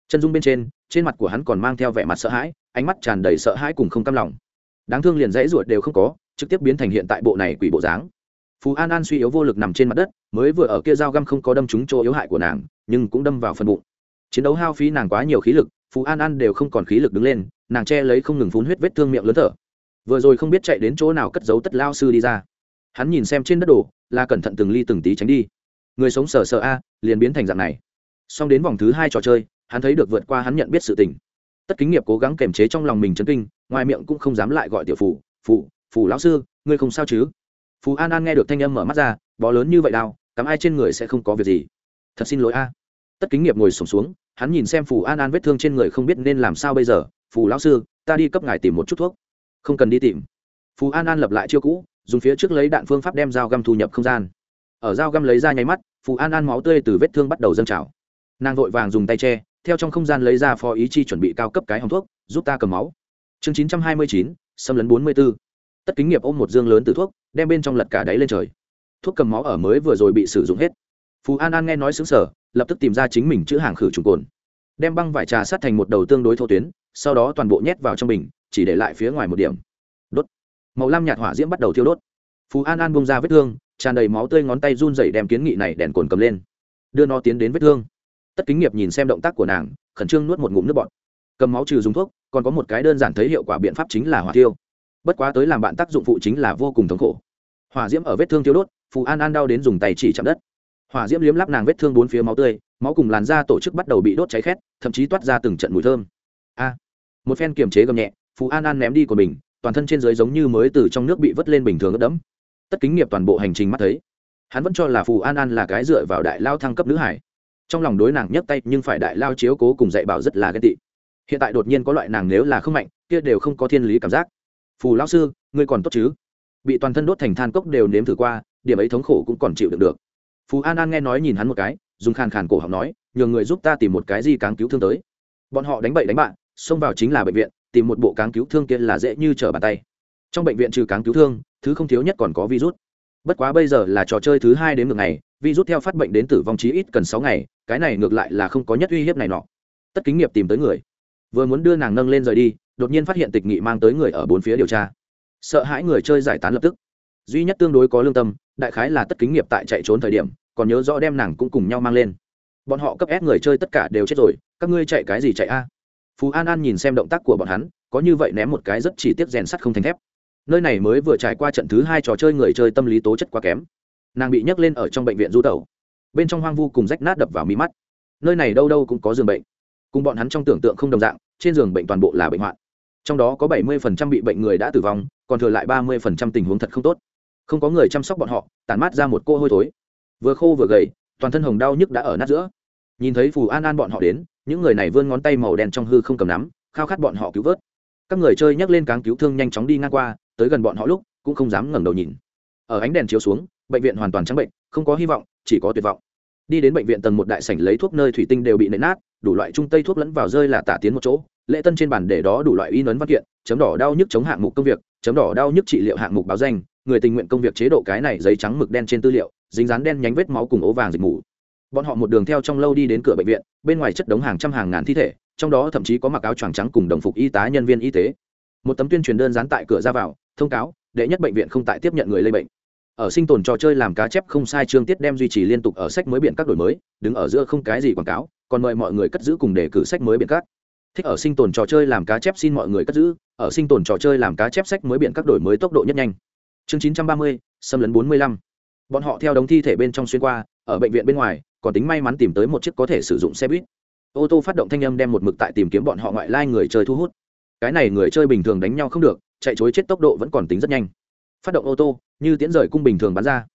Chân dung bên trên trên mặt của hắn còn mang theo vẻ mặt sợ hãi, ánh mắt tràn đầy sợ hãi cùng không cam lòng. Đáng thương liền dãy ruột đều không có trực tiếp biến thành hiện tại bộ này quỷ bộ dáng. Phú an an suy yếu vô lực nằm trên mặt đất, mới vừa ở kia dao găm không có đâm trúng chỗ yếu hại của nàng, nhưng cũng đâm vào phần bụng. Chiến đấu hao phí nàng quá nhiều khí lực phú an an đều không còn khí lực đứng lên, nàng che lấy không ngừng phun huyết vết thương miệng lớn thở. Vừa rồi không biết chạy đến chỗ nào cất giấu tất lao sư đi ra. Hắn nhìn xem trên đất đổ là cẩn thận từng ly từng tí tránh đi. Người sống sờ sờ a, liền biến thành dạng này. Xong đến vòng thứ hai trò chơi, hắn thấy được vượt qua hắn nhận biết sự tình. Tất kính nghiệp cố gắng kềm chế trong lòng mình chấn kinh, ngoài miệng cũng không dám lại gọi tiểu phủ phụ Phù lão sư ngươi không sao chứ? Phù an an nghe được thanh âm mở mắt ra bó lớn như vậy đau cắm ai trên người sẽ không có việc gì. Thật xin lỗi a. Tất kính nghiệp ngồi sổm xuống, xuống hắn nhìn xem phù an an vết thương trên người không biết nên làm sao bây giờ phù lão sư ta đi cấp ngài tìm một chút thuốc. Không cần đi tìm. Phù an an lập lại chiêu cũ dùng phía trước lấy đạn phương pháp đem dao găm thu nhập không gian. Ở dao găm lấy ra nháy mắt phù an an máu tươi từ vết thương bắt đầu dâng trào. Nàng vội vàng dùng tay che theo trong không gian lấy ra phó ý chi chuẩn bị cao cấp cái hòng thuốc giúp ta cầm máu. Chương chín trăm hai mươi chín xâm lấn bốn mươi b ố tất kính nghiệp ôm một dương lớn từ thuốc, đem bên trong lật cả đáy lên trời. Thuốc cầm máu ở mới vừa rồi bị sử dụng hết. Phú an an nghe nói xứng sở lập tức tìm ra chính mình chữ hàng khử trùng cồn. Đem băng vải trà sát thành một đầu tương đối thô tuyến, sau đó toàn bộ nhét vào trong bình, chỉ để lại phía ngoài một điểm. Đốt. Màu lam nhạt hỏa diễm bắt đầu thiêu đốt. Phú an an bông ra vết thương, tràn đầy máu tươi ngón tay run dậy đem kiến nghị này đèn cồn cầm lên. Đưa nó tiến đến vết thương. Tất kính nghiệp nhìn xem động tác của nàng, khẩn trương nuốt một ngụm nước bọt. Cầm máu trừ dùng thuốc, còn có một cái đơn giản thấy hiệu quả biện pháp chính là hỏa tiêu bất quá tới làm bạn tác dụng phụ chính là vô cùng thống khổ. Hỏa diễm ở vết thương thiếu đốt, phù an an đau đến dùng tay chỉ chạm đất. Hỏa diễm liếm lắp nàng vết thương bốn phía máu tươi, máu cùng làn da tổ chức bắt đầu bị đốt cháy khét, thậm chí toát ra từng trận mùi thơm. A! Một phen kiềm chế gầm nhẹ, phù an an ném đi của mình, toàn thân trên dưới giống như mới từ trong nước bị vớt lên bình thường ướt đẫm. Tất kính nghiệp toàn bộ hành trình mắt thấy, hắn vẫn cho là phù an an là cái dựa vào đại lao thăng cấp nữ hải. Trong lòng đối nàng nhấc tay, nhưng phải đại lao chiếu cố cùng dạy bảo rất là ghen tị. Hiện tại đột nhiên có loại nàng nếu là không mạnh, kia đều không có thiên lý cảm giác phù lão sư, ngươi còn tốt chứ? Bị toàn thân đốt thành than cốc đều nếm thử qua, điểm ấy thống khổ cũng còn chịu được được. Phù an an nghe nói nhìn hắn một cái, dùng khàn khàn cổ họng nói nhờ người giúp ta tìm một cái gì cáng cứu thương tới. Bọn họ đánh bậy đánh bạn xông vào chính là bệnh viện, tìm một bộ cáng cứu thương kia là dễ như trở bàn tay. Trong bệnh viện trừ cáng cứu thương, thứ không thiếu nhất còn có virus. Bất quá bây giờ là trò chơi thứ hai đến ngược ngày, virus theo phát bệnh đến tử vong chí ít cần sáu ngày, cái này ngược lại là không có nhất uy hiếp này nọ. Tất kính nghiệp tìm tới người. Vừa muốn đưa nàng nâng lên rời đi đột nhiên phát hiện tịch nghị mang tới người ở bốn phía điều tra. Sợ hãi người chơi giải tán lập tức. Duy nhất tương đối có lương tâm, đại khái là tất kính nghiệp tại chạy trốn thời điểm, còn nhớ rõ đem nàng cũng cùng nhau mang lên. Bọn họ cấp ép người chơi tất cả đều chết rồi, các ngươi chạy cái gì chạy a? Phú an an nhìn xem động tác của bọn hắn, có như vậy ném một cái rất chỉ tiết rèn sắt không thành thép. Nơi này mới vừa trải qua trận thứ hai trò chơi người chơi tâm lý tố chất quá kém. Nàng bị nhấc lên ở trong bệnh viện du tẩu. Bên trong hoang vu cùng rách nát đập vào mí mắt. Nơi này đâu đâu cũng có giường bệnh. Cùng bọn hắn trong tưởng tượng không đồng dạng, trên giường bệnh toàn bộ là bệnh hoạn trong đó có bảy mươi bị bệnh người đã tử vong, còn thừa lại ba mươi tình huống thật không tốt. Không có người chăm sóc bọn họ tàn mát ra một cô hôi thối. Vừa khô vừa gầy, toàn thân hồng đau nhức đã ở nát giữa. Nhìn thấy phù an an bọn họ đến, những người này vươn ngón tay màu đen trong hư không cầm nắm, khao khát bọn họ cứu vớt. Các người chơi nhắc lên cáng cứu thương nhanh chóng đi ngang qua, tới gần bọn họ lúc, cũng không dám ngẩng đầu nhìn. Ở ánh đèn chiếu xuống, bệnh viện hoàn toàn trắng bệnh, không có hy vọng, chỉ có tuyệt vọng. Đi đến bệnh viện tầng một đại sảnh lấy thuốc nơi thủy tinh đều bị nện nát, đủ loại trung tây thuốc lẫn vào rơi là tả tiến một chỗ lễ tân trên bàn để đó đủ loại y nấn văn kiện, chấm đỏ đau nhức chống hạng mục công việc, chấm đỏ đau nhức trị liệu hạng mục báo danh, người tình nguyện công việc chế độ cái này giấy trắng mực đen trên tư liệu, dính dán đen nhánh vết máu cùng ố vàng dịch mù bọn họ một đường theo trong lâu đi đến cửa bệnh viện, bên ngoài chất đống hàng trăm hàng ngàn thi thể, trong đó thậm chí có mặc áo choàng trắng cùng đồng phục y tá nhân viên y tế. Một tấm tuyên truyền đơn dán tại cửa ra vào, thông cáo, đệ nhất bệnh viện không tại tiếp nhận người lây bệnh. Ở sinh tồn trò chơi làm cá chép không sai chương tiết đem duy trì liên tục ở sách mới biển các đổi mới, đứng ở giữa không cái gì quảng cáo, còn mời mọi người cất giữ cùng đề cử sách mới biển các thích ở sinh tồn trò chơi làm cá chép xin mọi người cất giữ, ở sinh tồn trò chơi làm cá chép sách mới biển các đổi mới tốc độ nhất nhanh. Chương chín trăm ba mươi, xâm lấn bốn mươi lăm. Bọn họ theo đống thi thể bên trong xuyên qua, ở bệnh viện bên ngoài, còn tính may mắn tìm tới một chiếc có thể sử dụng xe buýt. Ô tô phát động thanh âm đem một mực tại tìm kiếm bọn họ ngoại lai người chơi thu hút. Cái này người chơi bình thường đánh nhau không được, chạy chối chết tốc độ vẫn còn tính rất nhanh. Phát động ô tô, như tiễn rời cung bình thường bắn ra.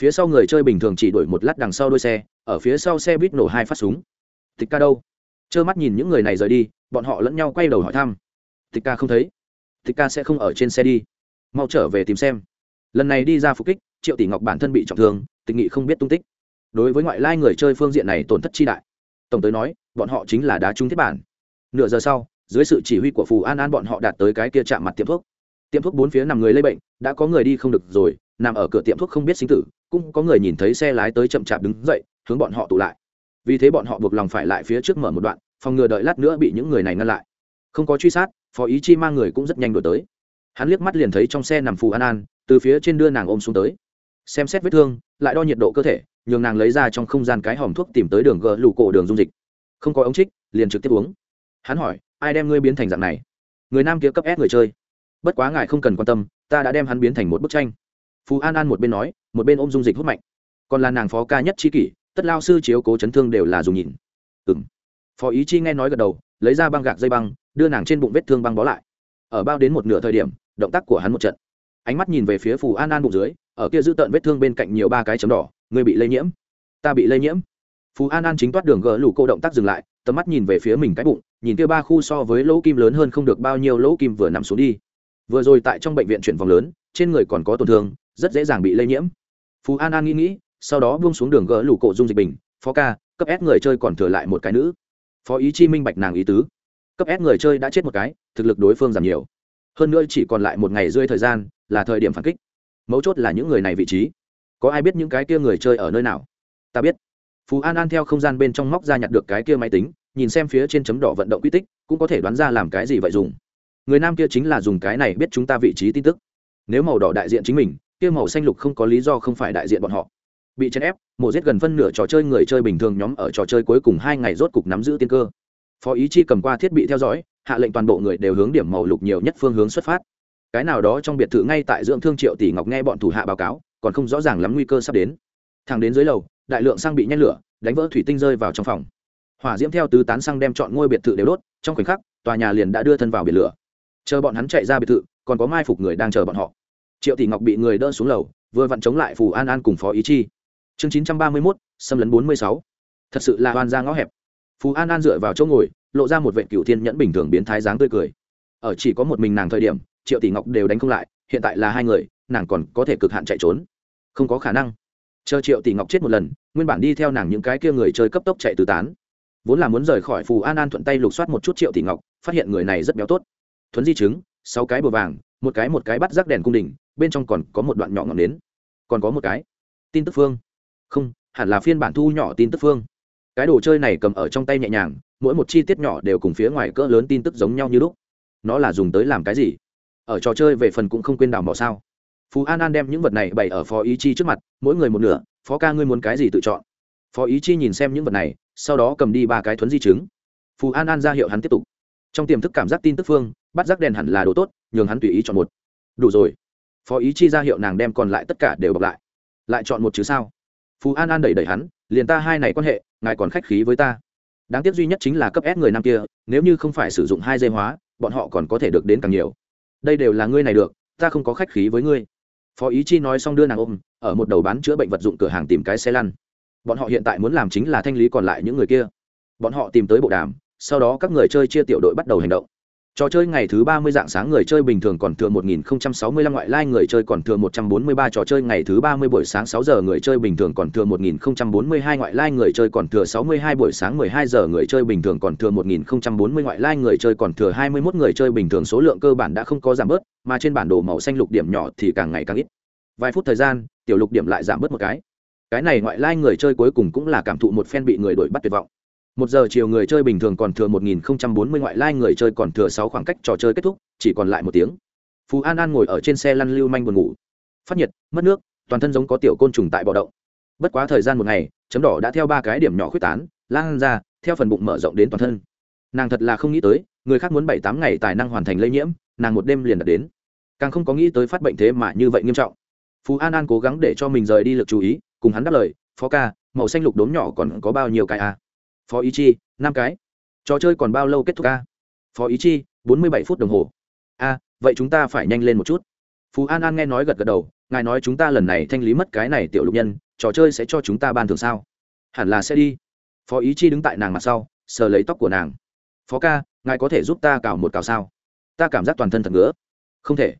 Phía sau người chơi bình thường chỉ đuổi một lát đằng sau đuôi xe, ở phía sau xe buýt nổ hai phát súng. Tịch ca đâu? Trơ mắt nhìn những người này rời đi, bọn họ lẫn nhau quay đầu hỏi thăm. Tịch ca không thấy. Tịch ca sẽ không ở trên xe đi. Mau trở về tìm xem. Lần này đi ra phục kích, triệu tỷ ngọc bản thân bị trọng thương, tịch nghị không biết tung tích. Đối với ngoại lai người chơi phương diện này tổn thất chi đại, tổng tới nói, bọn họ chính là đá trúng thiết bản. Nửa giờ sau, dưới sự chỉ huy của phù an an bọn họ đạt tới cái kia chạm mặt tiệm thuốc. Tiệm thuốc bốn phía nằm người lây bệnh, đã có người đi không được rồi, nằm ở cửa tiệm thuốc không biết sinh tử, cũng có người nhìn thấy xe lái tới chậm chạp đứng dậy, hướng bọn họ tụ lại vì thế bọn họ buộc lòng phải lại phía trước mở một đoạn, phòng ngừa đợi lát nữa bị những người này ngăn lại. Không có truy sát, phó ý chi mang người cũng rất nhanh đổi tới. Hắn liếc mắt liền thấy trong xe nằm phù an an, từ phía trên đưa nàng ôm xuống tới. Xem xét vết thương, lại đo nhiệt độ cơ thể, nhường nàng lấy ra trong không gian cái hòm thuốc tìm tới đường gờ lụ cổ đường dung dịch. Không có ống trích, liền trực tiếp uống. Hắn hỏi, ai đem ngươi biến thành dạng này? Người nam kia cấp ép người chơi. Bất quá ngài không cần quan tâm, ta đã đem hắn biến thành một bức tranh. Phú an an một bên nói, một bên ôm dung dịch hút mạnh. Còn là nàng phó ca nhất chi kỷ tất lao sư chiếu cố chấn thương đều là dùng nhìn. Ừng phó ý chi nghe nói gật đầu, lấy ra băng gạc dây băng, đưa nàng trên bụng vết thương băng bó lại. Ở bao đến một nửa thời điểm, động tác của hắn một trận. Ánh mắt nhìn về phía phù an an bụng dưới, ở kia giữ tợn vết thương bên cạnh nhiều ba cái chấm đỏ người bị lây nhiễm? Ta bị lây nhiễm. Phù an an chính toát đường gỡ lũ cô động tác dừng lại, tầm mắt nhìn về phía mình cái bụng, nhìn kia ba khu so với lỗ kim lớn hơn không được bao nhiêu lỗ kim vừa nằm xuống đi. Vừa rồi tại trong bệnh viện chuyển vòng lớn, trên người còn có tổn thương, rất dễ dàng bị lây nhiễm. Phú an an nghĩ nghĩ sau đó buông xuống đường gỡ lũ cổ dung dịch bình, phó ca, cấp ép người chơi còn thừa lại một cái nữ. Phó ý chi minh bạch nàng ý tứ. Cấp ép người chơi đã chết một cái, thực lực đối phương giảm nhiều. Hơn nữa chỉ còn lại một ngày rơi thời gian, là thời điểm phản kích. Mấu chốt là những người này vị trí. Có ai biết những cái kia người chơi ở nơi nào? Ta biết. Phú an an theo không gian bên trong móc ra nhặt được cái kia máy tính, nhìn xem phía trên chấm đỏ vận động quy tích, cũng có thể đoán ra làm cái gì vậy dùng. Người nam kia chính là dùng cái này biết chúng ta vị trí tin tức. Nếu màu đỏ đại diện chính mình, kia màu xanh lục không có lý do không phải đại diện bọn họ bị chèn ép, mổ giết gần phân nửa trò chơi người chơi bình thường nhóm ở trò chơi cuối cùng hai ngày rốt cục nắm giữ tiên cơ. Phó ý chi cầm qua thiết bị theo dõi, hạ lệnh toàn bộ người đều hướng điểm màu lục nhiều nhất phương hướng xuất phát. Cái nào đó trong biệt thự ngay tại dưỡng thương triệu tỷ ngọc nghe bọn thủ hạ báo cáo, còn không rõ ràng lắm nguy cơ sắp đến. Thẳng đến dưới lầu, đại lượng sang bị nhét lửa, đánh vỡ thủy tinh rơi vào trong phòng. Hỏa diễm theo tứ tán xăng đem chọn ngôi biệt thự đều đốt, trong khoảnh khắc, tòa nhà liền đã đưa thân vào biển lửa. Chờ bọn hắn chạy ra biệt thự, còn có mai phục người đang chờ bọn họ. Triệu tỷ ngọc bị người đỡ xuống lầu, vừa vặn chống lại phù an an cùng phó ý chi chương chín trăm ba mươi mốt, xâm lấn bốn mươi sáu. Thật sự là oan ra ngõ hẹp. Phù an an dựa vào chỗ ngồi, lộ ra một vệ cựu thiên nhẫn bình thường biến thái dáng tươi cười. Ở chỉ có một mình nàng thời điểm, triệu tỷ ngọc đều đánh không lại, hiện tại là hai người, nàng còn có thể cực hạn chạy trốn. Không có khả năng. Chờ triệu tỷ ngọc chết một lần, nguyên bản đi theo nàng những cái kia người chơi cấp tốc chạy tứ tán. Vốn là muốn rời khỏi phù an an thuận tay lục soát một chút triệu tỷ ngọc, phát hiện người này rất béo tốt. Thuấn di chứng, sáu cái bùa vàng, một cái một cái bắt rác đèn cung đình, bên trong còn có một đoạn nhỏ ngọn nến. Còn có một cái. Tin tức phương không, hẳn là phiên bản thu nhỏ tin tức phương. Cái đồ chơi này cầm ở trong tay nhẹ nhàng, mỗi một chi tiết nhỏ đều cùng phía ngoài cỡ lớn tin tức giống nhau như lúc. Nó là dùng tới làm cái gì? Ở trò chơi về phần cũng không quên đào mỏ sao? Phú an an đem những vật này bày ở phó ý chi trước mặt, mỗi người một nửa, phó ca ngươi muốn cái gì tự chọn? Phó ý chi nhìn xem những vật này, sau đó cầm đi ba cái thuấn di chứng. Phù an an ra hiệu hắn tiếp tục. Trong tiềm thức cảm giác tin tức phương, bắt giác đèn hẳn là đồ tốt, nhường hắn tùy ý chọn một. Đủ rồi. Phó ý chi ra hiệu nàng đem còn lại tất cả đều bọc lại. Lại chọn một chứ sao? Phú an an đẩy đẩy hắn, liền ta hai này quan hệ, ngài còn khách khí với ta. Đáng tiếc duy nhất chính là cấp ép người nam kia, nếu như không phải sử dụng hai dây hóa, bọn họ còn có thể được đến càng nhiều. Đây đều là ngươi này được, ta không có khách khí với ngươi. Phó ý chi nói xong đưa nàng ôm, ở một đầu bán chữa bệnh vật dụng cửa hàng tìm cái xe lăn. Bọn họ hiện tại muốn làm chính là thanh lý còn lại những người kia. Bọn họ tìm tới bộ đàm, sau đó các người chơi chia tiểu đội bắt đầu hành động trò chơi ngày thứ ba mươi dạng sáng người chơi bình thường còn thừa một nghìn sáu mươi lăm ngoại lai người chơi còn thừa một trăm bốn mươi ba trò chơi ngày thứ ba mươi buổi sáng sáu giờ người chơi bình thường còn thừa một nghìn bốn mươi hai ngoại lai người chơi còn thừa sáu mươi hai buổi sáng mười hai giờ người chơi bình thường còn thừa một nghìn bốn mươi ngoại lai người chơi còn thừa hai mươi 21 người chơi bình thường số lượng cơ bản đã không có giảm bớt, mà trên bản đồ màu xanh lục điểm nhỏ thì càng ngày càng ít. Vài phút thời gian, tiểu lục điểm lại giảm bớt một cái. Cái này ngoại lai người chơi cuối cùng cũng là cảm thụ một phen bị người đuổi bắt tuyệt vọng một giờ chiều người chơi bình thường còn thừa một nghìn không trăm bốn mươi ngoại lai người chơi còn thừa sáu khoảng cách trò chơi kết thúc, chỉ còn lại một tiếng. Phú an an ngồi ở trên xe lăn lưu manh buồn ngủ. Phát nhiệt, mất nước, toàn thân giống có tiểu côn trùng tại bọ động. Bất quá thời gian một ngày, chấm đỏ đã theo ba cái điểm nhỏ khuyết tán, lan ra, theo phần bụng mở rộng đến toàn thân. Nàng thật là không nghĩ tới, người khác muốn bảy tám ngày tài năng hoàn thành lây nhiễm, nàng một đêm liền đạt đến. Càng không có nghĩ tới phát bệnh thế mà như vậy nghiêm trọng. Phú an an cố gắng để cho mình rời đi lực chú ý, cùng hắn đáp lời, phó ca, màu xanh lục đốm nhỏ còn có bao nhiêu cái à? Phó ý chi, năm cái. Trò chơi còn bao lâu kết thúc a phó ý chi, bốn mươi bảy phút đồng hồ. A, vậy chúng ta phải nhanh lên một chút. Phú an an nghe nói gật gật đầu, ngài nói chúng ta lần này thanh lý mất cái này tiểu lục nhân, trò chơi sẽ cho chúng ta ban thường sao? Hẳn là sẽ đi. Phó ý chi đứng tại nàng mặt sau, sờ lấy tóc của nàng. Phó ca, ngài có thể giúp ta cào một cào sao? Ta cảm giác toàn thân thật ngứa. Không thể.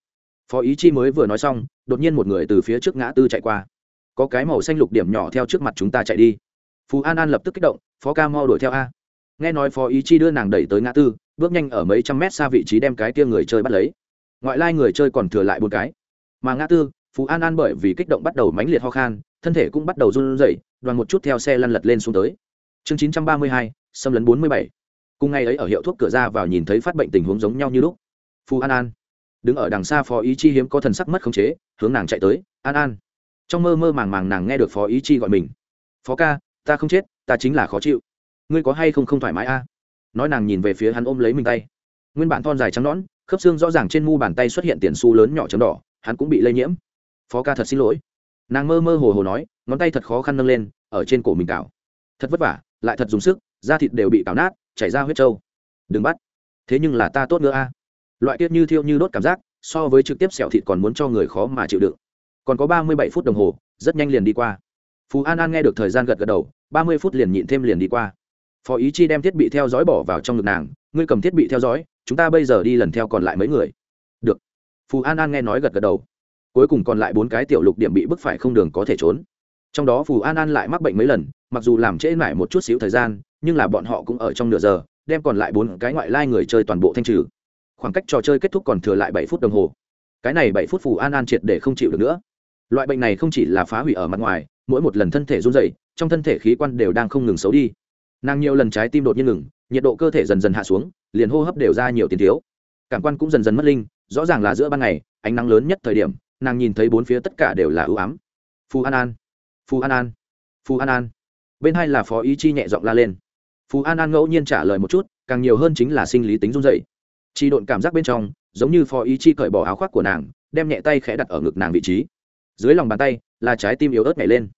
Phó ý chi mới vừa nói xong, đột nhiên một người từ phía trước ngã tư chạy qua. Có cái màu xanh lục điểm nhỏ theo trước mặt chúng ta chạy đi phú an an lập tức kích động, phó ca mau đuổi theo a. Nghe nói phó ý chi đưa nàng đẩy tới ngã tư, bước nhanh ở mấy trăm mét xa vị trí đem cái kia người chơi bắt lấy. Ngoại lai người chơi còn thừa lại bốn cái. Mà ngã tư, phú an an bởi vì kích động bắt đầu mãnh liệt ho khan, thân thể cũng bắt đầu run rẩy, đoàn một chút theo xe lăn lật lên xuống tới. Chương chín trăm ba mươi hai, xâm lấn bốn mươi bảy. Cùng ngày ấy ở hiệu thuốc cửa ra vào nhìn thấy phát bệnh tình huống giống nhau như lúc. Phú an an, đứng ở đằng xa phó ý chi hiếm có thần sắc mất khống chế, hướng nàng chạy tới. An an. Trong mơ mơ màng màng nàng nghe được phó ý chi gọi mình. Phó ca ta không chết, ta chính là khó chịu. Ngươi có hay không không thoải mái a? Nói nàng nhìn về phía hắn ôm lấy mình tay. Nguyên bản thon dài trắng nõn, khớp xương rõ ràng trên mu bàn tay xuất hiện tiền su lớn nhỏ chấm đỏ, hắn cũng bị lây nhiễm. Phó ca thật xin lỗi. Nàng mơ mơ hồ hồ nói, ngón tay thật khó khăn nâng lên, ở trên cổ mình cào. Thật vất vả, lại thật dùng sức, da thịt đều bị cào nát, chảy ra huyết trâu. Đừng bắt. Thế nhưng là ta tốt nữa a. Loại tiết như thiêu như đốt cảm giác, so với trực tiếp xẻo thịt còn muốn cho người khó mà chịu đựng. Còn có ba mươi bảy phút đồng hồ, rất nhanh liền đi qua. Phú an an nghe được thời gian gật gật đầu ba mươi phút liền nhịn thêm liền đi qua. Phó ý chi đem thiết bị theo dõi bỏ vào trong ngực nàng, ngươi cầm thiết bị theo dõi, chúng ta bây giờ đi lần theo còn lại mấy người. Được. Phù an an nghe nói gật gật đầu. Cuối cùng còn lại bốn cái tiểu lục điểm bị bức phải không đường có thể trốn. Trong đó phù an an lại mắc bệnh mấy lần, mặc dù làm trễ mãi một chút xíu thời gian, nhưng là bọn họ cũng ở trong nửa giờ, đem còn lại bốn cái ngoại lai người chơi toàn bộ thanh trừ. Khoảng cách trò chơi kết thúc còn thừa lại bảy phút đồng hồ. Cái này bảy phút phù an an triệt để không chịu được nữa. Loại bệnh này không chỉ là phá hủy ở mặt ngoài mỗi một lần thân thể run dậy trong thân thể khí quan đều đang không ngừng xấu đi. Nàng nhiều lần trái tim đột nhiên ngừng, nhiệt độ cơ thể dần dần hạ xuống, liền hô hấp đều ra nhiều tiền thiếu. Cảm quan cũng dần dần mất linh, rõ ràng là giữa ban ngày, ánh nắng lớn nhất thời điểm, nàng nhìn thấy bốn phía tất cả đều là ưu ám. Phù an an phù an an phù an an. Bên hai là phó ý chi nhẹ giọng la lên. Phù an an ngẫu nhiên trả lời một chút, càng nhiều hơn chính là sinh lý tính run dậy chi độn cảm giác bên trong, giống như phó ý chi cởi bỏ áo khoác của nàng, đem nhẹ tay khẽ đặt ở ngực nàng vị trí. Dưới lòng bàn tay, là trái tim yếu ớt nhảy lên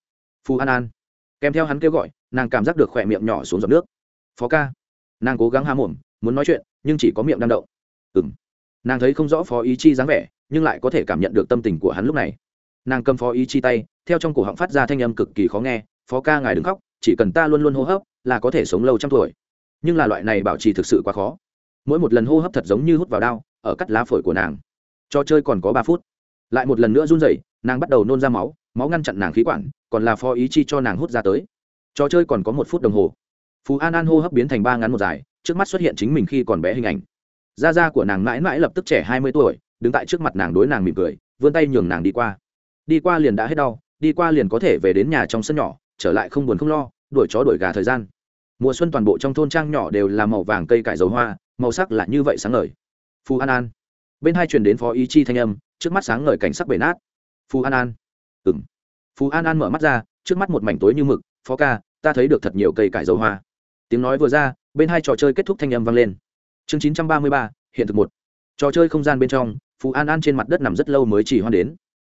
phù an an. Kèm theo hắn kêu gọi, nàng cảm giác được khỏe miệng nhỏ xuống giọt nước. Phó ca. Nàng cố gắng há mồm, muốn nói chuyện, nhưng chỉ có miệng đang động. Ừ m nàng thấy không rõ phó ý chi dáng vẻ, nhưng lại có thể cảm nhận được tâm tình của hắn lúc này. Nàng cầm phó ý chi tay, theo trong cổ họng phát ra thanh âm cực kỳ khó nghe, phó ca ngài đừng khóc, chỉ cần ta luôn luôn hô hấp, là có thể sống lâu trăm tuổi. Nhưng là loại này bảo trì thực sự quá khó. Mỗi một lần hô hấp thật giống như hút vào đao ở cắt lá phổi của nàng. Trò chơi còn có ba phút. Lại một lần nữa run rẩy, nàng bắt đầu nôn ra máu máu ngăn chặn nàng khí quản, còn là phó ý chi cho nàng hút ra tới. Trò chơi còn có một phút đồng hồ. Phú an an hô hấp biến thành ba ngắn một dài, trước mắt xuất hiện chính mình khi còn bé hình ảnh. Da da của nàng mãi mãi lập tức trẻ hai mươi tuổi, đứng tại trước mặt nàng đối nàng mỉm cười, vươn tay nhường nàng đi qua. Đi qua liền đã hết đau, đi qua liền có thể về đến nhà trong sân nhỏ, trở lại không buồn không lo, đuổi chó đuổi gà thời gian. Mùa xuân toàn bộ trong thôn trang nhỏ đều là màu vàng cây cải dầu hoa, màu sắc là như vậy sáng ngời. Phú an an. Bên hai truyền đến phó ý chi thanh âm, trước mắt sáng ngời cảnh sắc bể nát. Phú an an ừ m phú an an mở mắt ra, trước mắt một mảnh tối như mực, phó ca, ta thấy được thật nhiều cây cải dầu hoa. Tiếng nói vừa ra, bên hai trò chơi kết thúc thanh âm vang lên. Chương chín trăm ba mươi ba, hiện thực một. Trò chơi không gian bên trong, phú an an trên mặt đất nằm rất lâu mới chỉ hoan đến.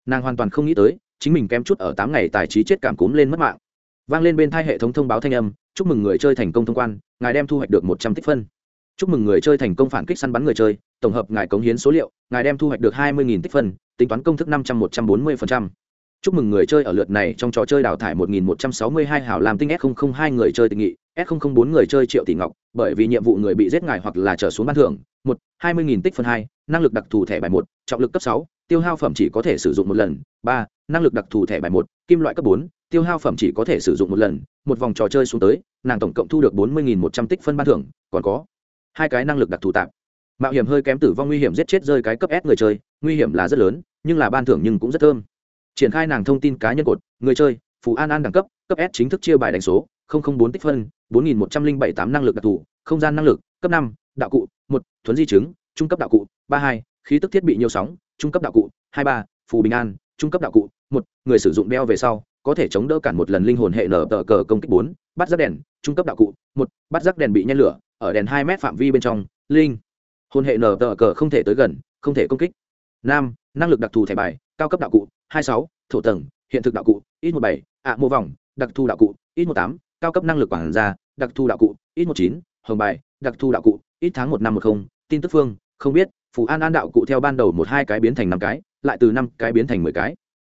Nàng hoàn toàn không nghĩ tới, chính mình kém chút ở tám ngày tài trí chết cảm cúm lên mất mạng. Vang lên bên thai hệ thống thông báo thanh âm, chúc mừng người chơi thành công thông quan, ngài đem thu hoạch được một trăm tích phân. Chúc mừng người chơi thành công phản kích săn bắn người chơi, tổng hợp ngài cống hiến số liệu, ngài đem thu hoạch được hai mươi tích phân, tính toán công thức năm trăm một trăm bốn mươi chúc mừng người chơi ở lượt này trong trò chơi đào thải 1162 hào làm tinh S002 người chơi tình nghị, S004 người chơi triệu tỷ ngọc, bởi vì nhiệm vụ người bị giết ngài hoặc là trở xuống ban thưởng, 1, 20.000 tích phân 2, năng lực đặc thù thẻ bài 1, trọng lực cấp 6, tiêu hao phẩm chỉ có thể sử dụng một lần, 3, năng lực đặc thù thẻ bài 1, kim loại cấp 4, tiêu hao phẩm chỉ có thể sử dụng một lần, một vòng trò chơi xuống tới, nàng tổng cộng thu được 40.100 tích phân ban thưởng, còn có hai cái năng lực đặc thù tạm. Mạo hiểm hơi kém tử vong nguy hiểm giết chết rơi cái cấp S người chơi, nguy hiểm là rất lớn, nhưng là ban thưởng nhưng cũng rất thơm triển khai nàng thông tin cá nhân cột, người chơi, phù an an đẳng cấp cấp s chính thức chia bài đánh số bốn tích phân, bốn nghìn một trăm linh bảy tám năng lực đặc thù, không gian năng lực, cấp năm, đạo cụ, một, thuấn di chứng, trung cấp đạo cụ, ba hai, khí tức thiết bị nhiều sóng, trung cấp đạo cụ, hai ba, phù bình an, trung cấp đạo cụ, một, người sử dụng đeo về sau, có thể chống đỡ cản một lần linh hồn hệ nở tờ cờ công kích bốn, bắt rác đèn, trung cấp đạo cụ, một, bắt rác đèn bị nhen lửa, ở đèn hai m phạm vi bên trong, linh hồn hệ nở tờ cờ không thể tới gần, không thể công kích. Năm năng lực đặc thù thẻ bài, cao cấp đạo cụ hai sáu, thổ tầng, hiện thực đạo cụ, ít một bảy, ạ, mô vòng, đặc thù đạo cụ, ít một tám, cao cấp năng lực quản gia, đặc thù đạo cụ, ít một chín, hồng bài, đặc thù đạo cụ, ít tháng một năm một không, tin tức phương, không biết, phù an an đạo cụ theo ban đầu một hai cái biến thành năm cái, lại từ năm cái biến thành mười cái.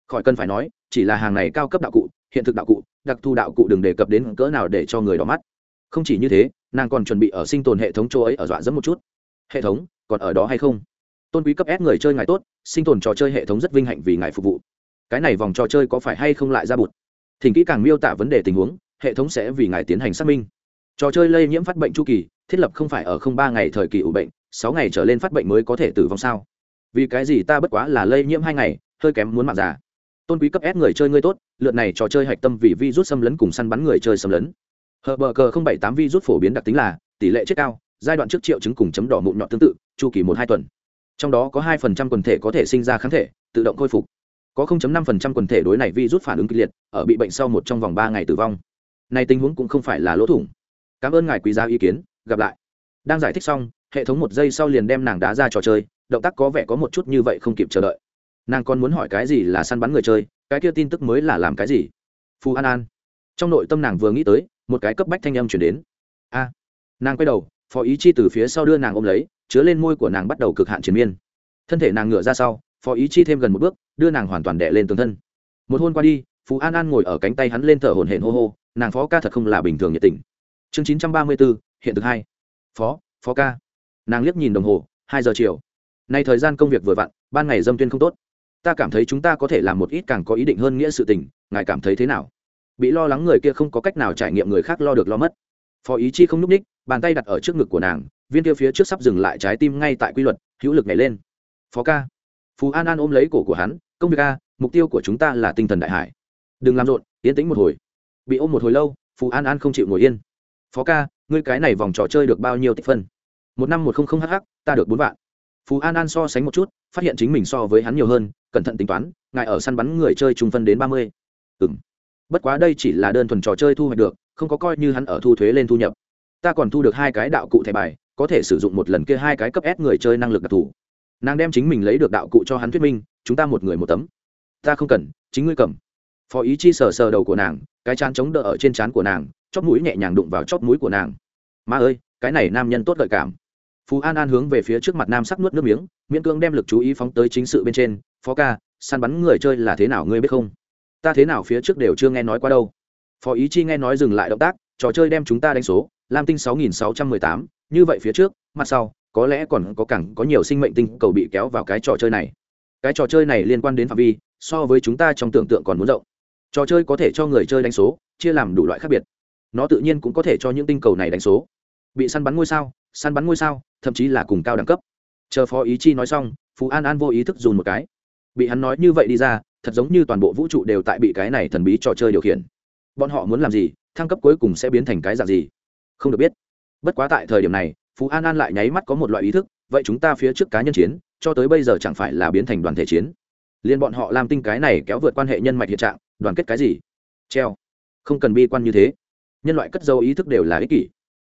Khỏi cần phải nói, chỉ là hàng này cao cấp đạo cụ, hiện thực đạo cụ, đặc thù đạo cụ đừng đề cập đến cỡ nào để cho người đỏ mắt. Không chỉ như thế, nàng còn chuẩn bị ở sinh tồn hệ thống chỗ ấy ở dọa dẫm một chút. Hệ thống, còn ở đó hay không? Tôn quý cấp ép người chơi ngài tốt, sinh tồn trò chơi hệ thống rất vinh hạnh vì ngài phục vụ. Cái này vòng trò chơi có phải hay không lại ra bụt? Thỉnh kỹ càng miêu tả vấn đề tình huống, hệ thống sẽ vì ngài tiến hành xác minh. Trò chơi lây nhiễm phát bệnh chu kỳ, thiết lập không phải ở không ba ngày thời kỳ ủ bệnh, sáu ngày trở lên phát bệnh mới có thể tử vong sao? Vì cái gì ta bất quá là lây nhiễm hai ngày, hơi kém muốn mạng giả tôn quý cấp ép người chơi ngươi tốt, lượt này trò chơi hạch tâm vì vi rút xâm lấn cùng săn bắn người chơi xâm lấn. Hờ bờ cờ không bảy tám vi rút phổ biến đặc tính là tỷ lệ chết cao, giai đoạn trước triệu chứng cùng chấm đỏ mụn nhọn tương tự, chu kỳ một hai tuần trong đó có hai phần trăm quần thể có thể sinh ra kháng thể, tự động khôi phục. Có 0.5% quần thể đối này virus phản ứng kịch liệt, ở bị bệnh sau một trong vòng ba ngày tử vong. Này tình huống cũng không phải là lỗ thủng. Cảm ơn ngài quý giá ý kiến, gặp lại. Đang giải thích xong, hệ thống một giây sau liền đem nàng đá ra trò chơi, động tác có vẻ có một chút như vậy không kịp chờ đợi. Nàng còn muốn hỏi cái gì là săn bắn người chơi, cái kia tin tức mới là làm cái gì? Phù an an. Trong nội tâm nàng vừa nghĩ tới, một cái cấp bách thanh âm chuyển đến. A. Nàng quay đầu, phó ý chi từ phía sau đưa nàng ôm lấy chứa lên môi của nàng bắt đầu cực hạn triền miên. Thân thể nàng ngựa ra sau, phó ý chi thêm gần một bước, đưa nàng hoàn toàn đẻ lên tường thân. Một hôn qua đi, phú an an ngồi ở cánh tay hắn lên thở hổn hển hô hô, nàng phó ca thật không là bình thường nhiệt tình. Chương chín trăm ba mươi bốn, hiện thực hai. Phó phó ca. Nàng liếc nhìn đồng hồ, hai giờ chiều. Nay thời gian công việc vừa vặn, ban ngày dâm tuyên không tốt. Ta cảm thấy chúng ta có thể làm một ít càng có ý định hơn nghĩa sự tình, ngài cảm thấy thế nào? Bị lo lắng người kia không có cách nào trải nghiệm người khác lo được lo mất. Phó ý chi không n ú c ních bàn tay đặt ở trước ngực của nàng viên kia phía trước sắp dừng lại trái tim ngay tại quy luật, hữu lực nhảy lên. Phó ca. Phú an an ôm lấy cổ của hắn, công việc ca mục tiêu của chúng ta là tinh thần đại hải. Đừng làm rộn, yên tĩnh một hồi. Bị ôm một hồi lâu, phú an an không chịu ngồi yên. Phó ca, ngươi cái này vòng trò chơi được bao nhiêu tích phân? Một năm một không không hh ta được bốn vạn. Phú an an so sánh một chút, phát hiện chính mình so với hắn nhiều hơn, cẩn thận tính toán, ngài ở săn bắn người chơi trung phân đến ba mươi. Ừ m bất quá đây chỉ là đơn thuần trò chơi thu hoạch được, không có coi như hắn ở thu thuế lên thu nhập. Ta còn thu được hai cái đạo cụ thẻ bài có thể sử dụng một lần kia hai cái cấp s người chơi năng lực đặc thù. Nàng đem chính mình lấy được đạo cụ cho hắn thuyết minh, chúng ta một người một tấm. Ta không cần, chính ngươi cầm. Phó ý chi sờ sờ đầu của nàng, cái chán chống đỡ ở trên trán của nàng, chóp mũi nhẹ nhàng đụng vào chóp mũi của nàng. Ma ơi, cái này nam nhân tốt gợi cảm. Phú an an hướng về phía trước mặt nam sắc nuốt nước miếng, miễn cương đem lực chú ý phóng tới chính sự bên trên. Phó ca, săn bắn người chơi là thế nào ngươi biết không? Ta thế nào phía trước đều chưa nghe nói qua đâu. Phó ý chi nghe nói dừng lại động tác, trò chơi đem chúng ta đánh số, lam tinh sáu nghìn sáu trăm mười tám như vậy phía trước, mặt sau, có lẽ còn có cẳng có nhiều sinh mệnh tinh cầu bị kéo vào cái trò chơi này. Cái trò chơi này liên quan đến phạm vi, so với chúng ta trong tưởng tượng còn muốn rộng. Trò chơi có thể cho người chơi đánh số, chia làm đủ loại khác biệt. Nó tự nhiên cũng có thể cho những tinh cầu này đánh số. Bị săn bắn ngôi sao, săn bắn ngôi sao, thậm chí là cùng cao đẳng cấp. Chờ phó ý chi nói xong, phú an an vô ý thức dùn một cái. Bị hắn nói như vậy đi ra, thật giống như toàn bộ vũ trụ đều tại bị cái này thần bí trò chơi điều khiển. Bọn họ muốn làm gì, thăng cấp cuối cùng sẽ biến thành cái dạng gì? Không được biết bất quá tại thời điểm này, phú an an lại nháy mắt có một loại ý thức, vậy chúng ta phía trước cá nhân chiến, cho tới bây giờ chẳng phải là biến thành đoàn thể chiến. Liên bọn họ làm tinh cái này kéo vượt quan hệ nhân mạch hiện trạng, đoàn kết cái gì? Treo. Không cần bi quan như thế. Nhân loại cất dấu ý thức đều là ích kỷ.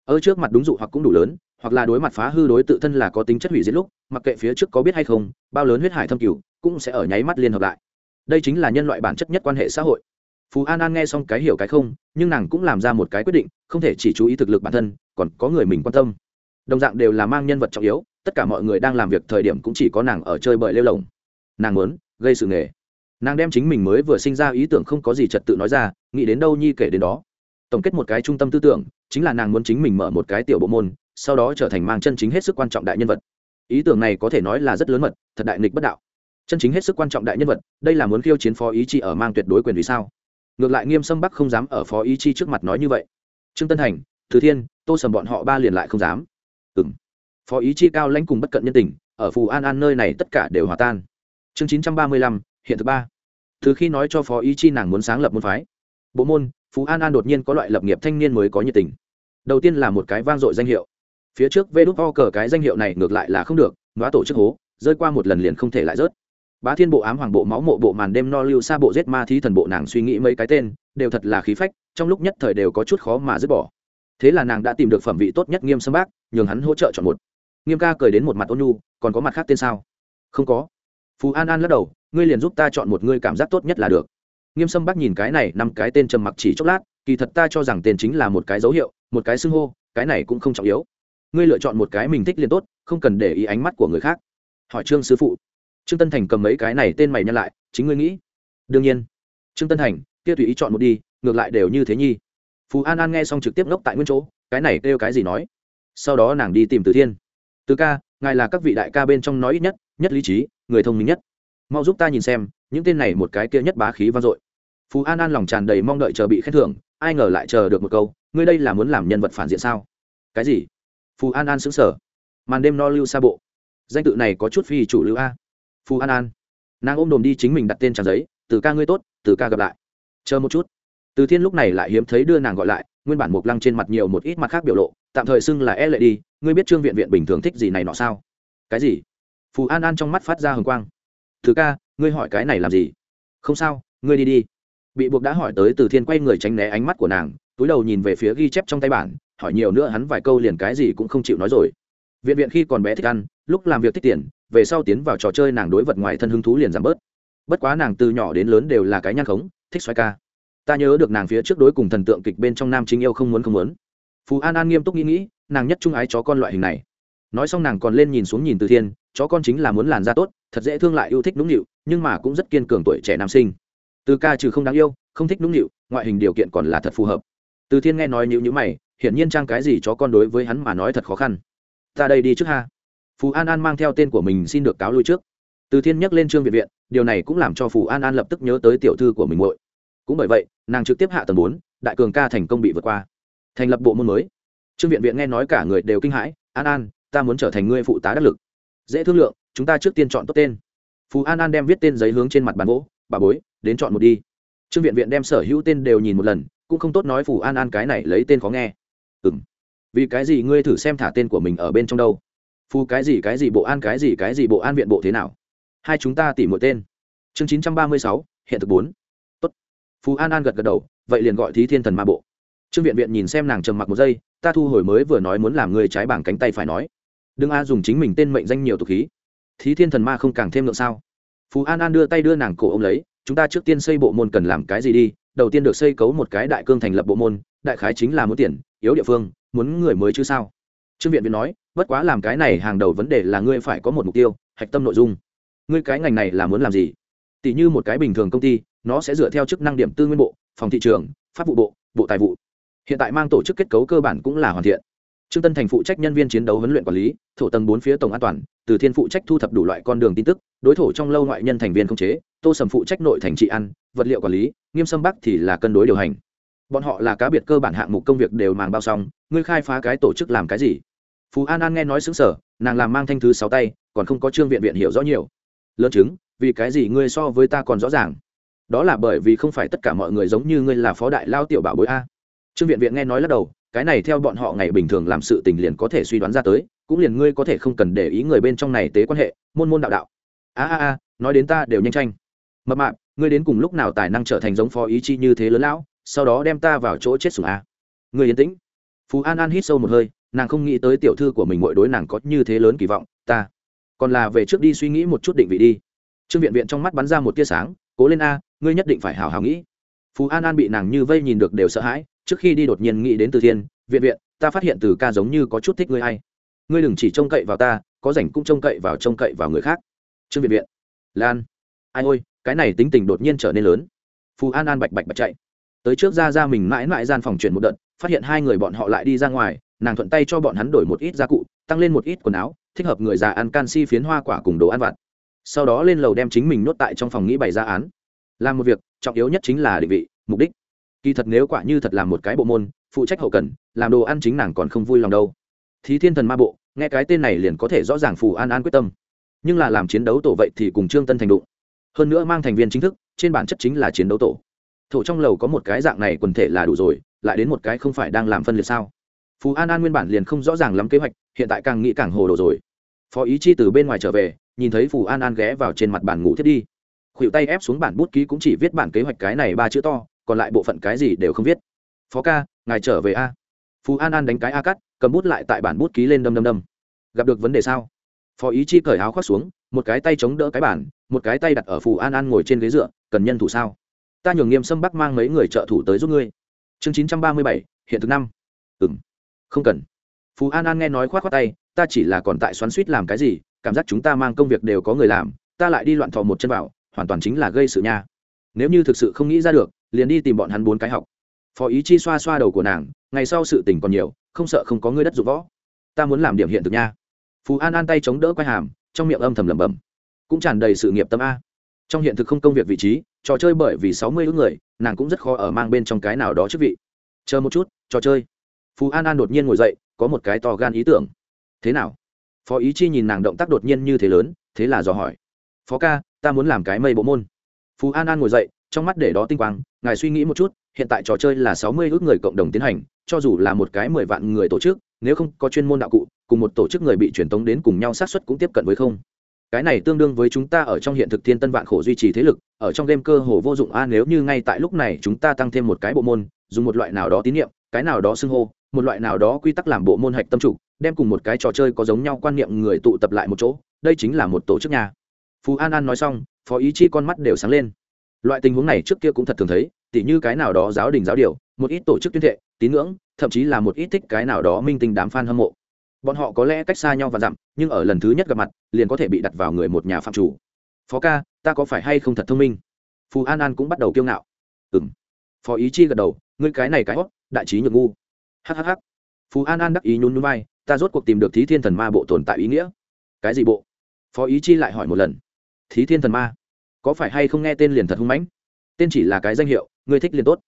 Ở trước mặt đúng dụ hoặc cũng đủ lớn, hoặc là đối mặt phá hư đối tự thân là có tính chất hủy diệt lúc, mặc kệ phía trước có biết hay không, bao lớn huyết hải thâm cửu, cũng sẽ ở nháy mắt liên hợp lại. Đây chính là nhân loại bản chất nhất quan hệ xã hội phú an an nghe xong cái hiểu cái không, nhưng nàng cũng làm ra một cái quyết định, không thể chỉ chú ý thực lực bản thân, còn có người mình quan tâm. Đồng dạng đều là mang nhân vật trọng yếu, tất cả mọi người đang làm việc thời điểm cũng chỉ có nàng ở chơi bời lêu lồng. Nàng muốn gây sự nghề. Nàng đem chính mình mới vừa sinh ra ý tưởng không có gì trật tự nói ra, nghĩ đến đâu nhi kể đến đó. Tổng kết một cái trung tâm tư tưởng, chính là nàng muốn chính mình mở một cái tiểu bộ môn, sau đó trở thành mang chân chính hết sức quan trọng đại nhân vật. Ý tưởng này có thể nói là rất lớn mật, thật đại nghịch bất đạo. Chân chính hết sức quan trọng đại nhân vật, đây là muốn khiêu chiến phó ý chi ở mang tuyệt đối quyền vì sao? Ngược lại nghiêm sâm bắc không dám ở phó ý chi trước mặt nói như vậy. Trương tân thành thứ thiên, tô sầm bọn họ ba liền lại không dám. Ừ m phó ý chi cao lãnh cùng bất cận nhân tình, ở phù an an nơi này tất cả đều hòa tan. Chương chín trăm ba mươi lăm, hiện thứ ba. Từ khi nói cho phó ý chi nàng muốn sáng lập môn phái, bộ môn phú an an đột nhiên có loại lập nghiệp thanh niên mới có nhiệt tình. Đầu tiên là một cái vang dội danh hiệu. Phía trước vê đúc vo cờ cái danh hiệu này ngược lại là không được nói tổ chức hố, rơi qua một lần liền không thể lại rớt bá thiên bộ ám hoàng bộ máu mộ bộ màn đêm no lưu xa bộ giết ma thí thần bộ nàng suy nghĩ mấy cái tên, đều thật là khí phách, trong lúc nhất thời đều có chút khó mà dứt bỏ. Thế là nàng đã tìm được phẩm vị tốt nhất nghiêm sâm bác, nhường hắn hỗ trợ chọn một. Nghiêm ca cười đến một mặt ôn nhu, còn có mặt khác tên sao? Không có. Phú an an lắc đầu, ngươi liền giúp ta chọn một ngươi cảm giác tốt nhất là được. Nghiêm sâm bác nhìn cái này, năm cái tên trầm mặc chỉ chốc lát, kỳ thật ta cho rằng tên chính là một cái dấu hiệu, một cái xưng hô, cái này cũng không trọng yếu. Ngươi lựa chọn một cái mình thích liền tốt, không cần để ý ánh mắt của người khác. Hỏi trương sư phụ trương tân thành cầm mấy cái này tên mày nhân lại, chính ngươi nghĩ. Đương nhiên. Trương tân thành, kia tùy ý chọn một đi, ngược lại đều như thế nhi. Phú an an nghe xong trực tiếp ngốc tại nguyên chỗ, cái này kêu cái gì nói? Sau đó nàng đi tìm từ thiên. Từ ca, ngài là các vị đại ca bên trong nói ít nhất nhất lý trí, người thông minh nhất. Mau giúp ta nhìn xem, những tên này một cái kia nhất bá khí vang dội. Phú an an lòng tràn đầy mong đợi chờ bị khen thưởng, ai ngờ lại chờ được một câu, ngươi đây là muốn làm nhân vật phản diện sao? Cái gì? Phú an an xứng sở màn đêm no lưu xa bộ. Danh tự này có chút phi chủ lưu a. Phù an an. Nàng ôm đồm đi chính mình đặt tên trang giấy, từ ca ngươi tốt, từ ca gặp lại. Chờ một chút. Từ thiên lúc này lại hiếm thấy đưa nàng gọi lại, nguyên bản mục lăng trên mặt nhiều một ít mặt khác biểu lộ, tạm thời xưng là e lệ đi, ngươi biết trương viện viện bình thường thích gì này nọ sao? Cái gì? Phù an an trong mắt phát ra hồng quang. Thứ ca, ngươi hỏi cái này làm gì? Không sao, ngươi đi đi. Bị buộc đã hỏi tới từ thiên quay người tránh né ánh mắt của nàng, túi đầu nhìn về phía ghi chép trong tay bản, hỏi nhiều nữa hắn vài câu liền cái gì cũng không chịu nói rồi. Viện viện khi còn bé thích ăn, lúc làm việc thích tiền về sau tiến vào trò chơi nàng đối vật ngoài thân hứng thú liền giảm bớt. Bất quá nàng từ nhỏ đến lớn đều là cái nhan khống, thích xoay ca. Ta nhớ được nàng phía trước đối cùng thần tượng kịch bên trong nam chính yêu không muốn không muốn. Phú an an nghiêm túc nghĩ nghĩ, nàng nhất trung ái chó con loại hình này. Nói xong nàng còn lên nhìn xuống nhìn từ thiên, chó con chính là muốn làn da tốt, thật dễ thương lại yêu thích nũng nịu, nhưng mà cũng rất kiên cường tuổi trẻ nam sinh. Từ ca trừ không đáng yêu, không thích nũng nịu, ngoại hình điều kiện còn là thật phù hợp. Từ thiên nghe nói nhịu nhữ mày, hiển nhiên trang cái gì chó con đối với hắn mà nói thật khó khăn. Ta đây đi trước ha phù an an mang theo tên của mình xin được cáo lui trước. Từ thiên nhắc lên trương viện viện, điều này cũng làm cho phù an an lập tức nhớ tới tiểu thư của mình muội. Cũng bởi vậy, nàng trực tiếp hạ tầng bốn, đại cường ca thành công bị vượt qua. Thành lập bộ môn mới. Trương viện viện nghe nói cả người đều kinh hãi, an an, ta muốn trở thành ngươi phụ tá đắc lực. Dễ thương lượng, chúng ta trước tiên chọn tốt tên. Phù an an đem viết tên giấy hướng trên mặt bàn gỗ, bà bối, đến chọn một đi. Trương viện viện đem sở hữu tên đều nhìn một lần, cũng không tốt nói phù an an cái này lấy tên khó nghe. Ừ m vì cái gì ngươi thử xem thả tên của mình ở bên trong đâu? Phu cái gì cái gì bộ an cái gì cái gì bộ an viện bộ thế nào? Hai chúng ta tỉ một tên. Chương chín trăm ba mươi sáu, hiện thực bốn. Tốt. phú an an gật gật đầu, vậy liền gọi thí thiên thần ma bộ. Trương viện viện nhìn xem nàng trầm mặc một giây, ta thu hồi mới vừa nói muốn làm người trái bảng cánh tay phải nói. Đừng a, dùng chính mình tên mệnh danh nhiều tục khí. Thí thiên thần ma không càng thêm lượng sao? Phú an an đưa tay đưa nàng cổ ô m lấy, chúng ta trước tiên xây bộ môn cần làm cái gì đi? Đầu tiên được xây cấu một cái đại cương thành lập bộ môn, đại khái chính là muốn tiền, yếu địa phương, muốn người mới chứ sao? Trương viện viện nói bất quá làm cái này hàng đầu vấn đề là ngươi phải có một mục tiêu, hạch tâm nội dung. Ngươi cái ngành này là muốn làm gì? Tỷ như một cái bình thường công ty, nó sẽ dựa theo chức năng điểm tư nguyên bộ, phòng thị trường, pháp vụ bộ bộ tài vụ. Hiện tại mang tổ chức kết cấu cơ bản cũng là hoàn thiện. Trương tân thành phụ trách nhân viên chiến đấu huấn luyện quản lý, thổ tầng bốn phía tổng an toàn, từ thiên phụ trách thu thập đủ loại con đường tin tức, đối thủ trong lâu ngoại nhân thành viên không chế, tô sầm phụ trách nội thành trị ăn vật liệu quản lý, nghiêm sâm bắc thì là cân đối điều hành. Bọn họ là cá biệt cơ bản hạng mục công việc đều màng bao xong, ngươi khai phá cái tổ chức làm cái gì? Phú an an nghe nói xứng sở, nàng làm mang thanh thứ sáu tay, còn không có trương viện viện hiểu rõ nhiều. Lớn chứng, vì cái gì ngươi so với ta còn rõ ràng? Đó là bởi vì không phải tất cả mọi người giống như ngươi là phó đại lao tiểu bảo bối a. Trương viện viện nghe nói lắc đầu, cái này theo bọn họ ngày bình thường làm sự tình liền có thể suy đoán ra tới, cũng liền ngươi có thể không cần để ý người bên trong này tế quan hệ, môn môn đạo đạo. A a a, nói đến ta đều nhanh tranh. Mập mạp, ngươi đến cùng lúc nào tài năng trở thành giống phó ý chi như thế lớn lão, sau đó đem ta vào chỗ chết sủng a. Người yên tĩnh. Phú an an hít sâu một hơi nàng không nghĩ tới tiểu thư của mình mỗi đối nàng có như thế lớn kỳ vọng, ta còn là về trước đi suy nghĩ một chút định vị đi. Trương viện viện trong mắt bắn ra một tia sáng, cố lên a, ngươi nhất định phải hào hào nghĩ. Phú an an bị nàng như vây nhìn được đều sợ hãi, trước khi đi đột nhiên nghĩ đến từ thiên, viện viện, ta phát hiện từ ca giống như có chút thích ngươi hay. Ngươi đừng chỉ trông cậy vào ta, có rảnh cũng trông cậy vào trông cậy vào người khác. Trương viện viện, lan, ai ôi, cái này tính tình đột nhiên trở nên lớn. Phú an an bạch bạch bạch chạy. Tới trước ra ra mình mãi mãi gian phòng chuyển một đợt, phát hiện hai người bọn họ lại đi ra ngoài nàng thuận tay cho bọn hắn đổi một ít gia cụ, tăng lên một ít quần áo, thích hợp người già ăn canxi phiến hoa quả cùng đồ ăn vặt. Sau đó lên lầu đem chính mình nuốt tại trong phòng nghĩ bày ra án. Làm một việc, trọng yếu nhất chính là định vị, mục đích. Kỳ thật nếu quả như thật làm một cái bộ môn, phụ trách hậu cần, làm đồ ăn chính nàng còn không vui lòng đâu. Thí thiên thần ma bộ, nghe cái tên này liền có thể rõ ràng phù an an quyết tâm. Nhưng là làm chiến đấu tổ vậy thì cùng trương tân thành đụng. Hơn nữa mang thành viên chính thức, trên bản chất chính là chiến đấu tổ. Thổ trong lầu có một cái dạng này quần thể là đủ rồi, lại đến một cái không phải đang làm phân liệt sao? Phù an an nguyên bản liền không rõ ràng lắm kế hoạch, hiện tại càng nghĩ càng hồ đồ rồi. Phó ý chi từ bên ngoài trở về, nhìn thấy phù an an ghé vào trên mặt bàn ngủ thiết đi. Khuỵu tay ép xuống bản bút ký cũng chỉ viết bản kế hoạch cái này ba chữ to, còn lại bộ phận cái gì đều không viết. Phó ca, ngài trở về a. Phú an an đánh cái a cắt, cầm bút lại tại bản bút ký lên đâm đâm đâm. Gặp được vấn đề sao? Phó ý chi cởi áo khoác xuống, một cái tay chống đỡ cái bản một cái tay đặt ở phù an an ngồi trên ghế dựa, cần nhân thủ sao? Ta nhường nghiêm sâm bắc mang mấy người trợ thủ tới giúp ngươi. Chương chín trăm ba mươi bảy, hiện thực năm. Ừng không cần. Phú an an nghe nói khoác khoác tay, ta chỉ là còn tại xoắn suýt làm cái gì, cảm giác chúng ta mang công việc đều có người làm, ta lại đi loạn thò một chân vào, hoàn toàn chính là gây sự nha. Nếu như thực sự không nghĩ ra được, liền đi tìm bọn hắn bốn cái học. Phó ý chi xoa xoa đầu của nàng, ngày sau sự tình còn nhiều, không sợ không có ngươi đất dụng võ. Ta muốn làm điểm hiện thực nha. Phú an an tay chống đỡ quay hàm, trong miệng âm thầm lẩm bẩm. Cũng tràn đầy sự nghiệp tâm a. Trong hiện thực không công việc vị trí, trò chơi bởi vì sáu mươi ước người, nàng cũng rất khó ở mang bên trong cái nào đó chức vị. Chờ một chút, trò chơi phú an an đột nhiên ngồi dậy, có một cái to gan ý tưởng. Thế nào? Phó ý chi nhìn nàng động tác đột nhiên như thế lớn, thế là dò hỏi. Phó ca, ta muốn làm cái mây bộ môn. Phú an an ngồi dậy, trong mắt để đó tinh quang, ngài suy nghĩ một chút, hiện tại trò chơi là sáu mươi ước người cộng đồng tiến hành, cho dù là một cái mười vạn người tổ chức, nếu không có chuyên môn đạo cụ, cùng một tổ chức người bị truyền tống đến cùng nhau sát xuất cũng tiếp cận với không. Cái này tương đương với chúng ta ở trong hiện thực thiên tân vạn khổ duy trì thế lực, ở trong game cơ hồ vô dụng. A, nếu như ngay tại lúc này chúng ta tăng thêm một cái bộ môn, dùng một loại nào đó tín nhiệm cái nào đó xưng hô một loại nào đó quy tắc làm bộ môn hạch tâm trục đem cùng một cái trò chơi có giống nhau quan niệm người tụ tập lại một chỗ, đây chính là một tổ chức nhà phú an an nói xong, phó ý chi con mắt đều sáng lên. Loại tình huống này trước kia cũng thật thường thấy, tỉ như cái nào đó giáo đình giáo điều, một ít tổ chức tuyên thệ, tín ngưỡng, thậm chí là một ít thích cái nào đó minh tinh đám f a n hâm mộ. Bọn họ có lẽ cách xa nhau và dặm, nhưng ở lần thứ nhất gặp mặt, liền có thể bị đặt vào người một nhà phạm chủ. Phó ca, ta có phải hay không thật thông minh? Phù an an cũng bắt đầu kiêu ngạo. Ừ m phó ý chi gật đầu, ngươi cái này cái hót đại trí nhược ngu hhh phù an an đắc ý nhún nhún vai, ta rốt cuộc tìm được thí thiên thần ma bộ tồn tại ý nghĩa. Cái gì bộ? Phó ý chi lại hỏi một lần. Thí thiên thần ma? Có phải hay không nghe tên liền thật hung mãnh? Tên chỉ là cái danh hiệu, ngươi thích liền tốt.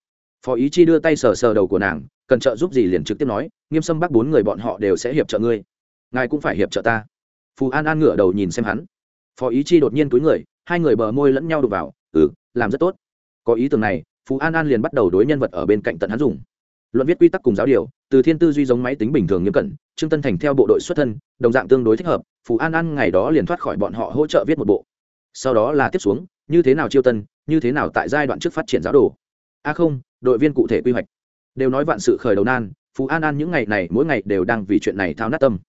Phó ý chi đưa tay sờ sờ đầu của nàng, cần trợ giúp gì liền trực tiếp nói, nghiêm sâm bắc bốn người bọn họ đều sẽ hiệp trợ ngươi. Ngài cũng phải hiệp trợ ta. Phù an an ngửa đầu nhìn xem hắn. Phó ý chi đột nhiên túi người, hai người bờ môi lẫn nhau đục vào ừ làm rất tốt. Có ý tưởng này, phú an an liền bắt đầu đối nhân vật ở bên cạnh tận hắn dùng luận viết quy tắc cùng giáo điều, từ thiên tư duy giống máy tính bình thường nghiêm cẩn, trương tân thành theo bộ đội xuất thân, đồng dạng tương đối thích hợp, phù an an ngày đó liền thoát khỏi bọn họ hỗ trợ viết một bộ. Sau đó là tiếp xuống, như thế nào chiêu tân, như thế nào tại giai đoạn trước phát triển giáo đồ? A không, đội viên cụ thể quy hoạch. Đều nói vạn sự khởi đầu nan phú an an những ngày này mỗi ngày đều đang vì chuyện này thao nát tâm.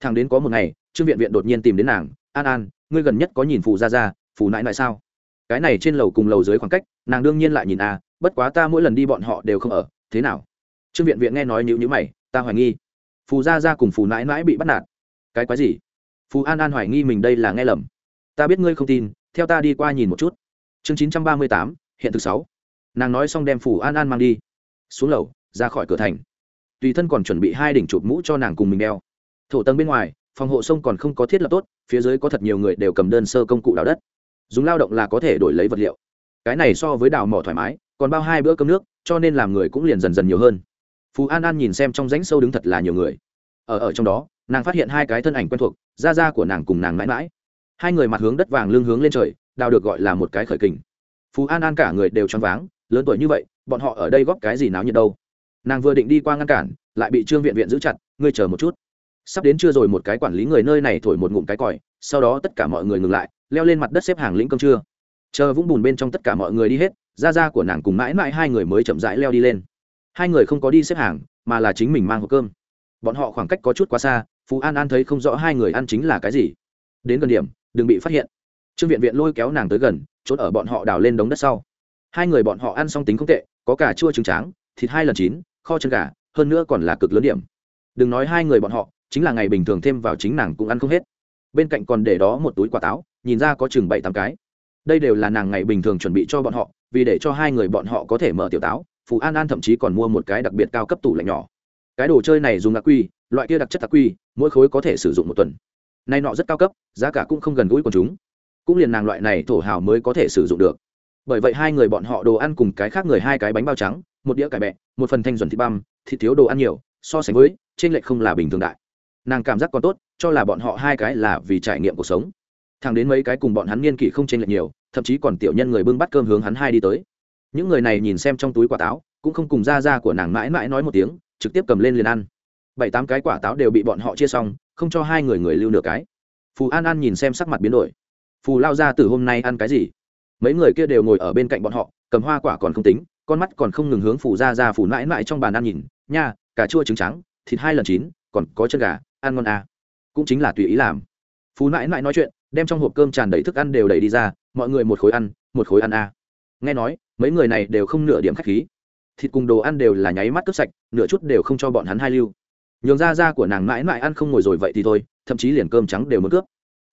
Thằng đến có một ngày, trương viện viện đột nhiên tìm đến nàng, an an, ngươi gần nhất có nhìn phù ra ra phù nãi nãi sao? Cái này trên lầu cùng lầu dưới khoảng cách, nàng đương nhiên lại nhìn a bất quá ta mỗi lần đi bọn họ đều không ở, thế nào? Trương viện viện nghe nói nhữ nhữ mày, ta hoài nghi. Phù gia gia cùng phù nãi nãi bị bắt nạt. Cái quái gì? Phù an an hoài nghi mình đây là nghe lầm. Ta biết ngươi không tin, theo ta đi qua nhìn một chút. Chương chín trăm ba mươi tám, hiện thực sáu. Nàng nói xong đem phù an an mang đi. Xuống lầu, ra khỏi cửa thành. Tùy thân còn chuẩn bị hai đỉnh chụp mũ cho nàng cùng mình đeo. Thổ tầng bên ngoài, phòng hộ sông còn không có thiết lập tốt, phía dưới có thật nhiều người đều cầm đơn sơ công cụ đào đất. Dùng lao động là có thể đổi lấy vật liệu. Cái này so với đào mỏ thoải mái, còn bao hai bữa cơm nước, cho nên làm người cũng liền dần dần nhiều hơn phú an an nhìn xem trong rãnh sâu đứng thật là nhiều người ở ở trong đó nàng phát hiện hai cái thân ảnh quen thuộc da da của nàng cùng nàng mãi mãi hai người mặt hướng đất vàng lưng hướng lên trời đào được gọi là một cái khởi kình phú an an cả người đều choáng váng lớn tuổi như vậy bọn họ ở đây góp cái gì náo nhiệt đâu nàng vừa định đi qua ngăn cản lại bị trương viện viện giữ chặt ngươi chờ một chút sắp đến trưa rồi một cái quản lý người nơi này thổi một ngụm cái còi sau đó tất cả mọi người ngừng lại leo lên mặt đất xếp hàng lĩnh cơm trưa chờ vũng bùn bên trong tất cả mọi người đi hết da da của nàng cùng mãi mãi hai người mới chậm rãi leo đi lên hai người không có đi xếp hàng, mà là chính mình mang hộp cơm. Bọn họ khoảng cách có chút quá xa, phú an an thấy không rõ hai người ăn chính là cái gì. Đến gần điểm, đừng bị phát hiện. Trương viện viện lôi kéo nàng tới gần trốn ở bọn họ đào lên đống đất sau. Hai người bọn họ ăn xong tính không tệ, có cả chua trứng tráng, thịt hai lần chín, kho chân gà, hơn nữa còn là cực lớn điểm. Đừng nói hai người bọn họ, chính là ngày bình thường thêm vào chính nàng cũng ăn không hết. Bên cạnh còn để đó một túi quả táo, nhìn ra có chừng bảy tám cái. Đây đều là nàng ngày bình thường chuẩn bị cho bọn họ, vì để cho hai người bọn họ có thể mở tiểu táo phù an an thậm chí còn mua một cái đặc biệt cao cấp tủ lạnh nhỏ. Cái đồ chơi này dùng đặc quy, loại kia đặc chất đặc quy, mỗi khối có thể sử dụng một tuần. Nay nọ rất cao cấp, giá cả cũng không gần gũi quần chúng. Cũng liền nàng loại này thổ hào mới có thể sử dụng được. Bởi vậy hai người bọn họ đồ ăn cùng cái khác người hai cái bánh bao trắng, một đĩa cải bẹ, một phần thanh duẩn thịt băm, thịt thiếu đồ ăn nhiều, so sánh với trên lệch không là bình thường đại. Nàng cảm giác còn tốt, cho là bọn họ hai cái là vì trải nghiệm cuộc sống. Thằng đến mấy cái cùng bọn hắn niên kỷ không trên lệch nhiều, thậm chí còn tiểu nhân người bưng bắt cơm hướng hắn hai đi tới những người này nhìn xem trong túi quả táo, cũng không cùng ra ra của nàng mãi mãi nói một tiếng, trực tiếp cầm lên liền ăn. Bảy tám cái quả táo đều bị bọn họ chia xong, không cho hai người người lưu nửa cái. Phù an an nhìn xem sắc mặt biến đổi. Phù lao ra từ hôm nay ăn cái gì? Mấy người kia đều ngồi ở bên cạnh bọn họ, cầm hoa quả còn không tính, con mắt còn không ngừng hướng phù ra ra phù mãi mãi trong bàn ăn nhìn. Nha, cà chua trứng trắng, thịt hai lần chín, còn có chân gà, ăn ngon à. cũng chính là tùy ý làm. Phù mãi mãi nói chuyện, đem trong hộp cơm tràn đầy thức ăn đều đẩy đi ra, mọi người một khối ăn, một khối ăn à nghe nói, mấy người này đều không nửa điểm khách khí. Thịt cùng đồ ăn đều là nháy mắt cướp sạch, nửa chút đều không cho bọn hắn hai lưu. Nhường ra ra của nàng mãi mãi ăn không ngồi rồi vậy thì thôi, thậm chí liền cơm trắng đều muốn cướp.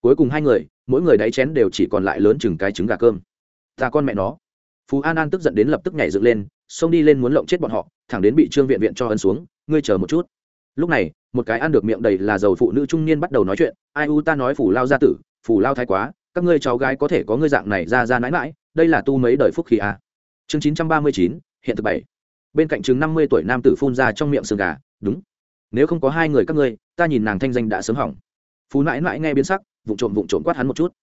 Cuối cùng hai người, mỗi người đáy chén đều chỉ còn lại lớn chừng cái trứng gà cơm. Ta con mẹ nó. Phú an an tức giận đến lập tức nhảy dựng lên, xông đi lên muốn lộng chết bọn họ, thẳng đến bị trương viện viện cho ấn xuống, ngươi chờ một chút. Lúc này, một cái ăn được miệng đầy là giàu phụ nữ trung niên bắt đầu nói chuyện, ai u ta nói phủ lao gia tử phủ lao thái quá, các ngươi cháu gái có thể có ngươi dạng này ra ra mãi mãi đây là tu mấy đời phúc khí à. chương chín trăm ba mươi chín, hiện thực bảy. Bên cạnh chừng năm mươi tuổi nam tử phun ra trong miệng xương gà, đúng. Nếu không có hai người các ngươi, ta nhìn nàng thanh danh đã sớm hỏng. Phú mãi mãi nghe biến sắc vụ trộm vụ trộm quát hắn một chút.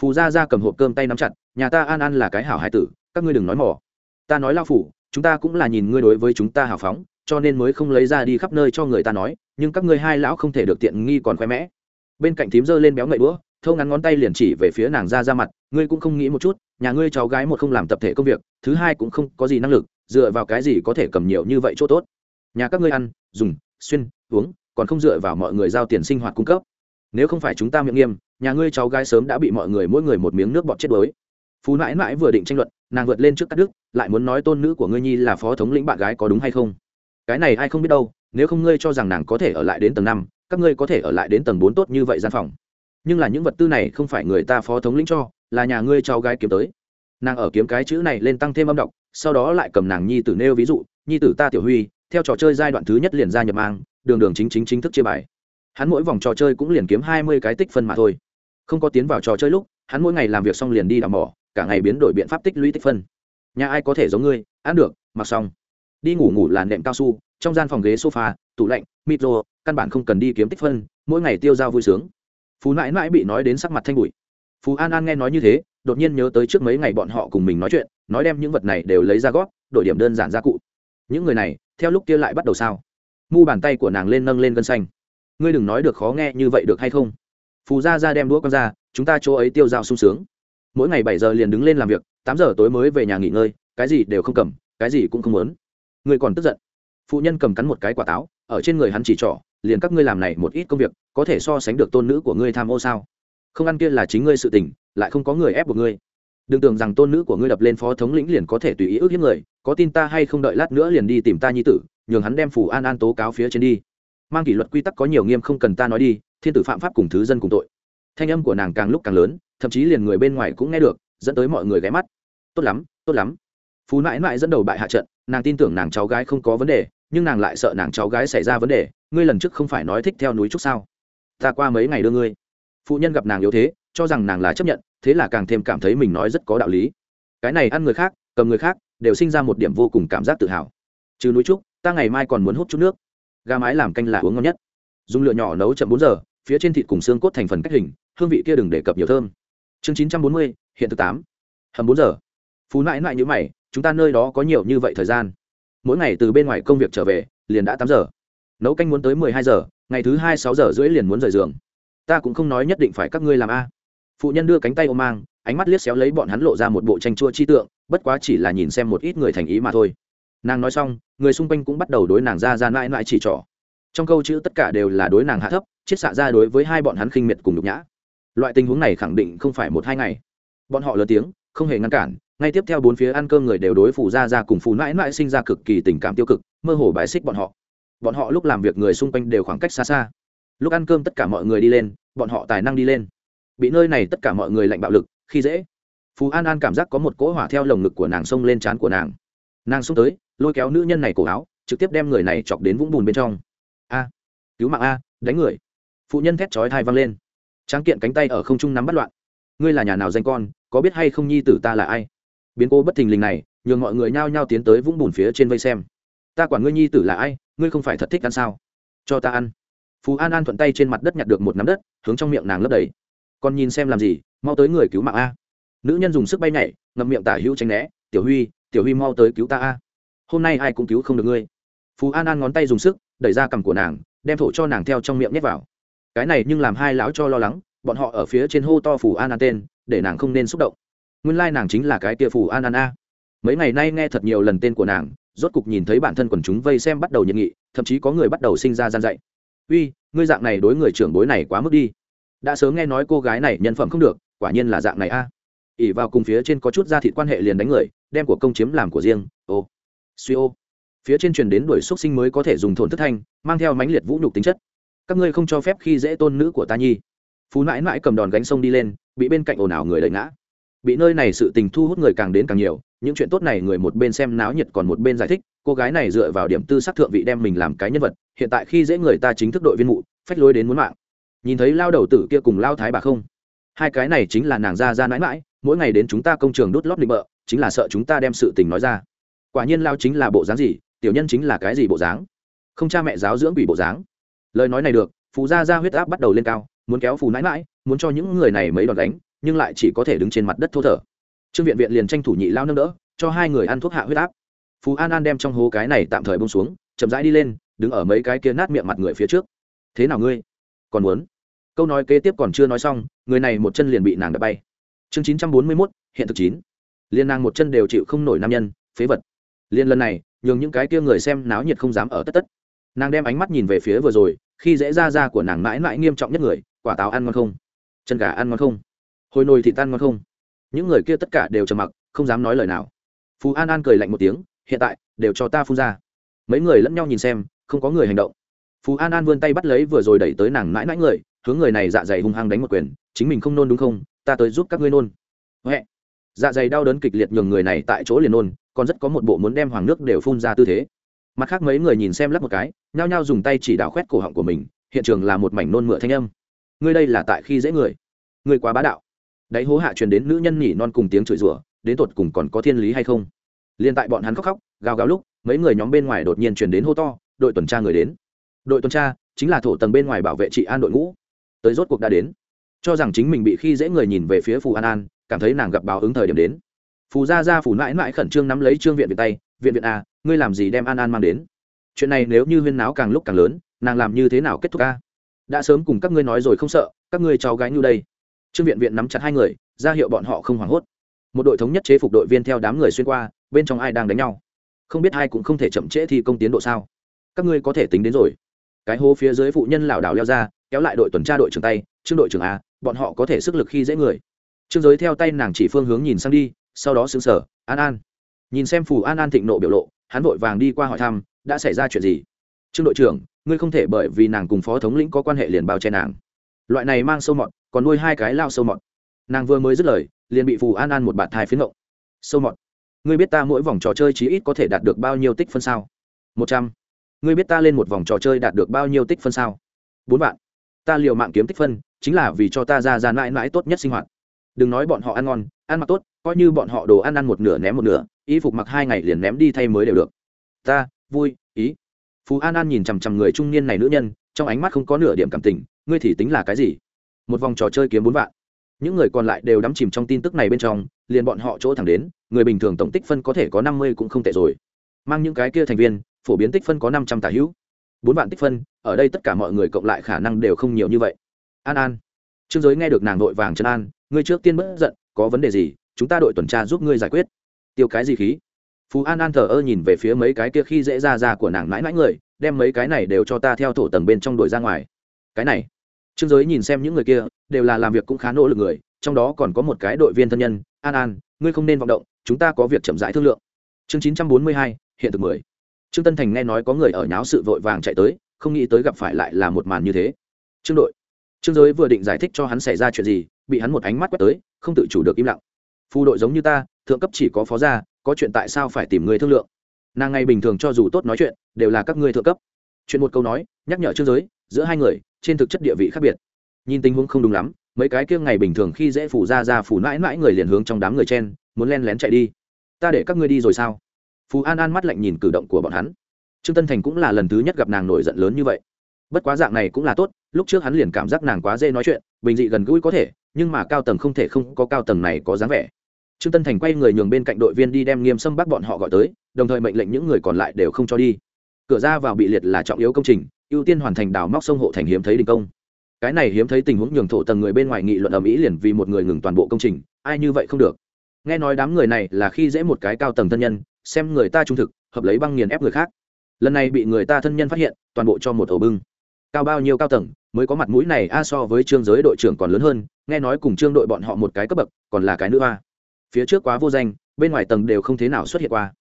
Phù ra ra cầm hộp cơm tay nắm chặt, nhà ta an an là cái hảo hải tử, các ngươi đừng nói mỏ ta nói lao phủ chúng ta cũng là nhìn ngươi đối với chúng ta hào phóng, cho nên mới không lấy ra đi khắp nơi cho người ta nói, nhưng các ngươi hai lão không thể được tiện nghi còn khoe mẽ. Bên cạnh thím giơ lên béo ngậy đũa thâu ngắn ngón tay liền chỉ về phía nàng ra ra mặt ngươi cũng không nghĩ một chút, nhà ngươi cháu gái một không làm tập thể công việc, thứ hai cũng không có gì năng lực, dựa vào cái gì có thể cầm nhiều như vậy chỗ tốt? Nhà các ngươi ăn, dùng, xuyên, uống, còn không dựa vào mọi người giao tiền sinh hoạt cung cấp. Nếu không phải chúng ta miệng nghiêm, nhà ngươi cháu gái sớm đã bị mọi người mỗi người một miếng nước bọt chết đuối. Phú mãi mãi vừa định tranh luận, nàng vượt lên trước các đức lại muốn nói tôn nữ của ngươi nhi là phó thống lĩnh bạn gái có đúng hay không? Cái này ai không biết đâu, nếu không ngươi cho rằng nàng có thể ở lại đến tầng năm, các ngươi có thể ở lại đến tầng bốn tốt như vậy gian phòng. Nhưng là những vật tư này không phải người ta phó thống lĩnh cho là nhà ngươi cháu gái kiếm tới. Nàng ở kiếm cái chữ này lên tăng thêm âm đọc, sau đó lại cầm nàng nhi tử nêu ví dụ, nhi tử ta tiểu huy, theo trò chơi giai đoạn thứ nhất liền ra nhập mang, đường đường chính chính chính thức chia bài. Hắn mỗi vòng trò chơi cũng liền kiếm hai mươi cái tích phân mà thôi. Không có tiến vào trò chơi lúc, hắn mỗi ngày làm việc xong liền đi đào mỏ, cả ngày biến đổi biện pháp tích lũy tích phân. Nhà ai có thể giống ngươi, ăn được, mặc xong. Đi ngủ ngủ là nệm cao su, trong gian phòng ghế sofa, tủ lạnh micro căn bản không cần đi kiếm tích phân, mỗi ngày tiêu dao vui sướng. Phú mãi mãi bị nói đến sắc mặt thanh bụi phú an an nghe nói như thế, đột nhiên nhớ tới trước mấy ngày bọn họ cùng mình nói chuyện, nói đem những vật này đều lấy ra gót đổi điểm đơn giản ra cụ. Những người này, theo lúc kia lại bắt đầu sao? Mu bàn tay của nàng lên nâng lên gân xanh. Ngươi đừng nói được khó nghe như vậy được hay không? Phù ra ra đem đũa con ra, chúng ta chỗ ấy tiêu dao sung sướng. Mỗi ngày bảy giờ liền đứng lên làm việc, tám giờ tối mới về nhà nghỉ ngơi, cái gì đều không cầm, cái gì cũng không muốn. Ngươi còn tức giận. Phụ nhân cầm cắn một cái quả táo, ở trên người hắn chỉ trỏ, liền các ngươi làm này một ít công việc, có thể so sánh được tôn nữ của ngươi tham ô sao? Không ăn kia là chính ngươi sự tình, lại không có người ép buộc ngươi. Đừng tưởng rằng tôn nữ của ngươi đập lên phó thống lĩnh liền có thể tùy ý ước hiếp người, có tin ta hay không đợi lát nữa liền đi tìm ta nhi tử, nhường hắn đem phủ an an tố cáo phía trên đi. Mang kỷ luật quy tắc có nhiều nghiêm không cần ta nói đi, thiên tử phạm pháp cùng thứ dân cùng tội. Thanh âm của nàng càng lúc càng lớn, thậm chí liền người bên ngoài cũng nghe được, dẫn tới mọi người ghé mắt. Tốt lắm tốt lắm. Phú mãi mãi dẫn đầu bại hạ trận, nàng tin tưởng nàng cháu gái không có vấn đề, nhưng nàng lại sợ nàng cháu gái xảy ra vấn đề, ngươi lần trước không phải nói thích theo núi trúc sao? Ta qua mấy ngày đưa ngươi phụ nhân gặp nàng yếu thế, cho rằng nàng là chấp nhận, thế là càng thêm cảm thấy mình nói rất có đạo lý. Cái này ăn người khác, cầm người khác, đều sinh ra một điểm vô cùng cảm giác tự hào. Trừ núi trúc, ta ngày mai còn muốn hút chút nước. Gà mái làm canh là uống ngon nhất. Dùng lửa nhỏ nấu chậm bốn giờ, phía trên thịt cùng xương cốt thành phần cách hình, hương vị kia đừng đề cập nhiều thơm. Chương chín trăm bốn mươi, hiện thứ tám. Hầm bốn giờ. Phú nãi nãi như mày, chúng ta nơi đó có nhiều như vậy thời gian. Mỗi ngày từ bên ngoài công việc trở về, liền đã tám giờ. Nấu canh muốn tới mười hai giờ, ngày thứ hai sáu giờ rưỡi liền muốn rời giường ta cũng không nói nhất định phải các ngươi làm a. Phụ nhân đưa cánh tay ôm mang, ánh mắt liếc xéo lấy bọn hắn lộ ra một bộ tranh chua chi tượng, bất quá chỉ là nhìn xem một ít người thành ý mà thôi. Nàng nói xong, người xung quanh cũng bắt đầu đối nàng ra ra mãi mãi chỉ trỏ. Trong câu chữ tất cả đều là đối nàng hạ thấp chiết xạ ra đối với hai bọn hắn khinh miệt cùng nhục nhã. Loại tình huống này khẳng định không phải một hai ngày. Bọn họ lớn tiếng, không hề ngăn cản, ngay tiếp theo bốn phía ăn cơm người đều đối phủ ra ra cùng phù mãi mãi sinh ra cực kỳ tình cảm tiêu cực, mơ hồ bài xích bọn họ. Bọn họ lúc làm việc người xung quanh đều khoảng cách xa xa lúc ăn cơm tất cả mọi người đi lên, bọn họ tài năng đi lên. Bị nơi này tất cả mọi người lạnh bạo lực, khi dễ. Phú an an cảm giác có một cỗ hỏa theo lồng ngực của nàng xông lên trán của nàng. Nàng xông tới, lôi kéo nữ nhân này cổ áo, trực tiếp đem người này chọc đến vũng bùn bên trong. A, cứu mạng a, đánh người. Phụ nhân thét chói thai văng lên. Tráng kiện cánh tay ở không trung nắm bắt loạn. Ngươi là nhà nào danh con, có biết hay không nhi tử ta là ai? Biến cố bất thình lình này, nhường mọi người nhao nhao tiến tới vũng bùn phía trên vây xem. Ta quản ngươi nhi tử là ai, ngươi không phải thật thích ăn sao? Cho ta ăn phú an an thuận tay trên mặt đất nhặt được một nắm đất hướng trong miệng nàng lấp đầy còn nhìn xem làm gì mau tới người cứu mạng a nữ nhân dùng sức bay nhảy ngậm miệng tả hữu tranh né tiểu huy tiểu huy mau tới cứu ta a hôm nay ai cũng cứu không được ngươi phú an an ngón tay dùng sức đẩy ra cằm của nàng đem thổ cho nàng theo trong miệng nhét vào cái này nhưng làm hai lão cho lo lắng bọn họ ở phía trên hô to phù an an tên để nàng không nên xúc động nguyên lai nàng chính là cái tia phù an an a mấy ngày nay nghe thật nhiều lần tên của nàng rốt cục nhìn thấy bản thân quần chúng vây xem bắt đầu nhiệt nghị thậm chí có người bắt đầu sinh ra gian dạy uy, ngươi dạng này đối người trưởng bối này quá mức đi. Đã sớm nghe nói cô gái này nhân phẩm không được, quả nhiên là dạng này a. Ỉ vào cùng phía trên có chút gia thị quan hệ liền đánh người, đem của công chiếm làm của riêng, ô. Suy ô. Phía trên truyền đến đuổi x sinh mới có thể dùng thổn thất thanh, mang theo mãnh liệt vũ nhục tính chất. Các ngươi không cho phép khi dễ tôn nữ của ta nhi. Phú mãi mãi cầm đòn gánh sông đi lên, bị bên cạnh ồn ào người đẩy ngã bị nơi này sự tình thu hút người càng đến càng nhiều, những chuyện tốt này người một bên xem náo nhiệt còn một bên giải thích, cô gái này dựa vào điểm tư sắc thượng vị đem mình làm cái nhân vật, hiện tại khi dễ người ta chính thức đội viên mụ, phách lối đến muốn mạng. Nhìn thấy lao đầu tử kia cùng lao thái bà không? Hai cái này chính là nàng ra ra mãi mãi, mỗi ngày đến chúng ta công trường đốt lót định bợ, chính là sợ chúng ta đem sự tình nói ra. Quả nhiên lao chính là bộ dáng gì, tiểu nhân chính là cái gì bộ dáng? Không cha mẹ giáo dưỡng bị bộ dáng. Lời nói này được, phù gia ra huyết áp bắt đầu lên cao, muốn kéo phù nãi mãi, muốn cho những người này mấy đòn đánh nhưng lại chỉ có thể đứng trên mặt đất thô thở. Trương viện viện liền tranh thủ nhị lao nâng đỡ, cho hai người ăn thuốc hạ huyết áp. Phú an an đem trong hố cái này tạm thời bông xuống, chậm rãi đi lên, đứng ở mấy cái kia nát miệng mặt người phía trước. Thế nào ngươi? Còn muốn? Câu nói kế tiếp còn chưa nói xong, người này một chân liền bị nàng đập bay. Chương chín trăm bốn mươi mốt, hiện thực chín. Liên nàng một chân đều chịu không nổi nam nhân, phế vật. Liên lần này, nhường những cái kia người xem náo nhiệt không dám ở tất tất. Nàng đem ánh mắt nhìn về phía vừa rồi, khi dễ ra ra của nàng mãi mãi nghiêm trọng nhất người, quả táo ăn ngon không? Chân gà ăn ngon không? Hồi nồi thì tan ngon không? Những người kia tất cả đều trầm mặc, không dám nói lời nào. Phú an an cười lạnh một tiếng, hiện tại, đều cho ta phun ra. Mấy người lẫn nhau nhìn xem, không có người hành động. Phú an an vươn tay bắt lấy vừa rồi đẩy tới nàng mãi mãi người, hướng người này dạ dày hung hăng đánh một quyền, chính mình không nôn đúng không? Ta tới giúp các ngươi nôn. Huệ dạ dày đau đớn kịch liệt nhường người này tại chỗ liền nôn, còn rất có một bộ muốn đem hoàng nước đều phun ra tư thế. Mặt khác mấy người nhìn xem lắp một cái, nhao nhao dùng tay chỉ đào khoét cổ họng của mình, hiện trường là một mảnh nôn mửa thanh âm. Ngươi đây là tại khi dễ người. Ngươi quá bá đạo đáy hố hạ truyền đến nữ nhân nhỉ non cùng tiếng chửi rủa, đến tột cùng còn có thiên lý hay không? Liền tại bọn hắn khóc khóc, gào gào lúc, mấy người nhóm bên ngoài đột nhiên truyền đến hô to, đội tuần tra người đến. Đội tuần tra, chính là thổ tầng bên ngoài bảo vệ trị an đội ngũ. Tới rốt cuộc đã đến. Cho rằng chính mình bị khi dễ người nhìn về phía phù an an, cảm thấy nàng gặp báo ứng thời điểm đến. Phù gia gia phù mãi mãi khẩn trương nắm lấy trương viện viện tay, viện viện a ngươi làm gì đem an an mang đến? Chuyện này nếu như huyên náo càng lúc càng lớn, nàng làm như thế nào kết thúc a đã sớm cùng các ngươi nói rồi không sợ, các ngươi cháu gái như đây trương viện viện nắm chặt hai người, ra hiệu bọn họ không hoảng hốt. Một đội thống nhất chế phục đội viên theo đám người xuyên qua, bên trong ai đang đánh nhau? Không biết ai cũng không thể chậm trễ thi công tiến độ sao? Các ngươi có thể tính đến rồi. Cái hố phía dưới phụ nhân lảo đảo leo ra, kéo lại đội tuần tra đội trưởng tay, trương đội trưởng a bọn họ có thể sức lực khi dễ người. Trương giới theo tay nàng chỉ phương hướng nhìn sang đi, sau đó xứng sở an an. Nhìn xem phù an an thịnh nộ biểu lộ, hắn vội vàng đi qua hỏi thăm, đã xảy ra chuyện gì? Trương đội trưởng, ngươi không thể bởi vì nàng cùng phó thống lĩnh có quan hệ liền bao che nàng. Loại này mang sâu mọt còn nuôi hai cái lao sâu mọt. Nàng vừa mới dứt lời, liền bị phù an an một bạt thai phiến ngộng. Sâu mọt, ngươi biết ta mỗi vòng trò chơi chí ít có thể đạt được bao nhiêu tích phân sao? Một trăm. Ngươi biết ta lên một vòng trò chơi đạt được bao nhiêu tích phân sao? Bốn vạn. Ta liều mạng kiếm tích phân, chính là vì cho ta ra ra mãi mãi tốt nhất sinh hoạt. Đừng nói bọn họ ăn ngon, ăn mặc tốt, coi như bọn họ đồ ăn ăn một nửa ném một nửa, y phục mặc hai ngày liền ném đi thay mới đều được. Ta, vui, ý. Phú an an nhìn chằm chằm người trung niên này nữ nhân, trong ánh mắt không có nửa điểm cảm tình, ngươi thì tính là cái gì? Một vòng trò chơi kiếm bốn vạn. Những người còn lại đều đắm chìm trong tin tức này bên trong, liền bọn họ chỗ thẳng đến, người bình thường tổng tích phân có thể có năm mươi cũng không tệ rồi. Mang những cái kia thành viên, phổ biến tích phân có năm trăm tả hữu. Bốn vạn tích phân, ở đây tất cả mọi người cộng lại khả năng đều không nhiều như vậy. An an, trương giới nghe được nàng nội vàng chân an, ngươi trước tiên bất giận, có vấn đề gì, chúng ta đội tuần tra giúp ngươi giải quyết. Tiêu cái gì khí? Phú an an thờ ơ nhìn về phía mấy cái kia khi dễ ra ra của nàng mãi mãi người, đem mấy cái này đều cho ta theo thổ tầng bên trong đội ra ngoài. Cái này trương giới nhìn xem những người kia, đều là làm việc cũng khá nỗ lực người, trong đó còn có một cái đội viên thân nhân, an an, ngươi không nên vọng động, chúng ta có việc chậm rãi thương lượng. Chương chín trăm bốn mươi hai, hiện thực mười. Trương tân thành nghe nói có người ở nháo sự vội vàng chạy tới, không nghĩ tới gặp phải lại là một màn như thế. Trương đội. Trương giới vừa định giải thích cho hắn xảy ra chuyện gì, bị hắn một ánh mắt quét tới, không tự chủ được im lặng. Phu đội giống như ta, thượng cấp chỉ có phó gia, có chuyện tại sao phải tìm người thương lượng? Nàng ngày bình thường cho dù tốt nói chuyện, đều là các ngươi thượng cấp. Chuyện một câu nói, nhắc nhở trương giới, giữa hai người trên thực chất địa vị khác biệt. Nhìn tình huống không đúng lắm, mấy cái kia ngày bình thường khi dễ phủ ra ra phủ mãi mãi người liền hướng trong đám người chen, muốn len lén chạy đi. Ta để các ngươi đi rồi sao? Phú an an mắt lạnh nhìn cử động của bọn hắn. Trương tân thành cũng là lần thứ nhất gặp nàng nổi giận lớn như vậy. Bất quá dạng này cũng là tốt, lúc trước hắn liền cảm giác nàng quá dễ nói chuyện, bình dị gần gũi có thể, nhưng mà cao tầng không thể không có cao tầng này có dáng vẻ. Trương tân thành quay người nhường bên cạnh đội viên đi đem nghiêm sâm bắt bọn họ gọi tới, đồng thời mệnh lệnh những người còn lại đều không cho đi. Cửa ra vào bị liệt là trọng yếu công trình ưu tiên hoàn thành đào móc sông hộ thành hiếm thấy đình công. Cái này hiếm thấy tình huống nhường thổ tầng người bên ngoài nghị luận ở mỹ liền vì một người ngừng toàn bộ công trình, ai như vậy không được. Nghe nói đám người này là khi dễ một cái cao tầng thân nhân, xem người ta trung thực, hợp lấy băng nghiền ép người khác. Lần này bị người ta thân nhân phát hiện, toàn bộ cho một ổ bưng. Cao bao nhiêu cao tầng, mới có mặt mũi này a so với trương giới đội trưởng còn lớn hơn, nghe nói cùng trương đội bọn họ một cái cấp bậc, còn là cái nữ a. Phía trước quá vô danh, bên ngoài tầng đều không thế nào xuất hiện qua.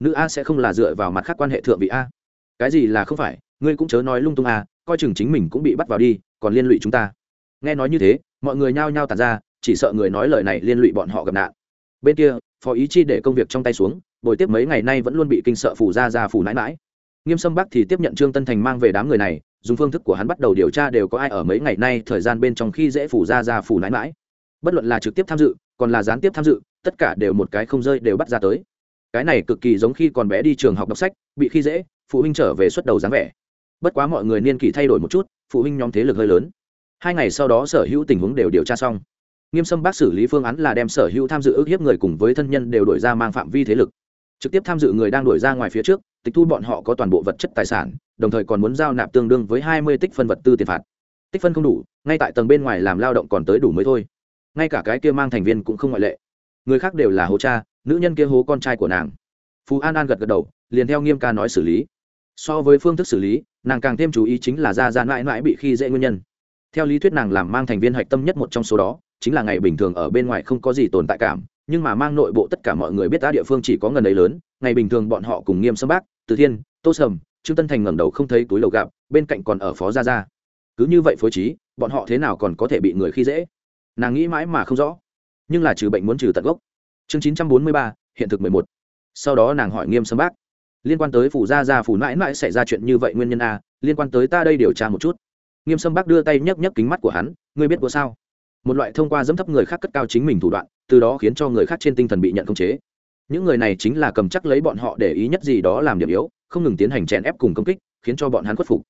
Nữ a sẽ không là dựa vào mặt khác quan hệ thượng vị a. Cái gì là không phải ngươi cũng chớ nói lung tung à, coi chừng chính mình cũng bị bắt vào đi còn liên lụy chúng ta. Nghe nói như thế mọi người nhao nhao tàn ra chỉ sợ người nói lời này liên lụy bọn họ gặp nạn. Bên kia phó ý chi để công việc trong tay xuống buổi tiếp mấy ngày nay vẫn luôn bị kinh sợ phủ ra ra phủ nãi mãi nghiêm sâm bắc thì tiếp nhận trương tân thành mang về đám người này dùng phương thức của hắn bắt đầu điều tra đều có ai ở mấy ngày nay thời gian bên trong khi dễ phủ ra ra phủ nãi mãi bất luận là trực tiếp tham dự còn là gián tiếp tham dự tất cả đều một cái không rơi đều bắt ra tới. Cái này cực kỳ giống khi còn bé đi trường học đọc sách bị khi dễ phụ huynh trở về xuất đầu dáng vẻ bất quá mọi người niên kỷ thay đổi một chút, phụ huynh nhóm thế lực hơi lớn. Hai ngày sau đó sở hữu tình huống đều điều tra xong. Nghiêm sâm bác xử lý phương án là đem sở hữu tham dự ước hiếp người cùng với thân nhân đều đổi ra mang phạm vi thế lực. Trực tiếp tham dự người đang đổi ra ngoài phía trước, tịch thu bọn họ có toàn bộ vật chất tài sản, đồng thời còn muốn giao nạp tương đương với hai mươi tích phân vật tư tiền phạt. Tích phân không đủ, ngay tại tầng bên ngoài làm lao động còn tới đủ mới thôi. Ngay cả cái kia mang thành viên cũng không ngoại lệ. Người khác đều là hố cha, nữ nhân kia hố con trai của nàng. Phú an an gật gật đầu, liền theo nghiêm ca nói xử lý so với phương thức xử lý, nàng càng thêm chú ý chính là ra ra mãi mãi bị khi dễ nguyên nhân. Theo lý thuyết nàng làm mang thành viên hạch tâm nhất một trong số đó, chính là ngày bình thường ở bên ngoài không có gì tồn tại cảm, nhưng mà mang nội bộ tất cả mọi người biết ta địa phương chỉ có ngần ấy lớn, ngày bình thường bọn họ cùng nghiêm sâm bác, từ thiên, tô sầm, trương tân thành ngẩng đầu không thấy túi lầu gạo bên cạnh còn ở phó gia gia. Cứ như vậy phối trí, bọn họ thế nào còn có thể bị người khi dễ? Nàng nghĩ mãi mà không rõ. Nhưng là trừ bệnh muốn trừ tận gốc. Chương chín trăm bốn mươi ba, hiện thực mười một. Sau đó nàng hỏi nghiêm sâm bác liên quan tới phủ gia gia phủ mãi mãi xảy ra chuyện như vậy nguyên nhân a, liên quan tới ta đây điều tra một chút. Nghiêm sâm bác đưa tay nhấc nhấc kính mắt của hắn, ngươi biết của sao? Một loại thông qua dẫm thấp người khác cất cao chính mình thủ đoạn, từ đó khiến cho người khác trên tinh thần bị nhận khống chế. Những người này chính là cầm chắc lấy bọn họ để ý nhất gì đó làm điểm yếu, không ngừng tiến hành chèn ép cùng công kích, khiến cho bọn hắn khuất phục.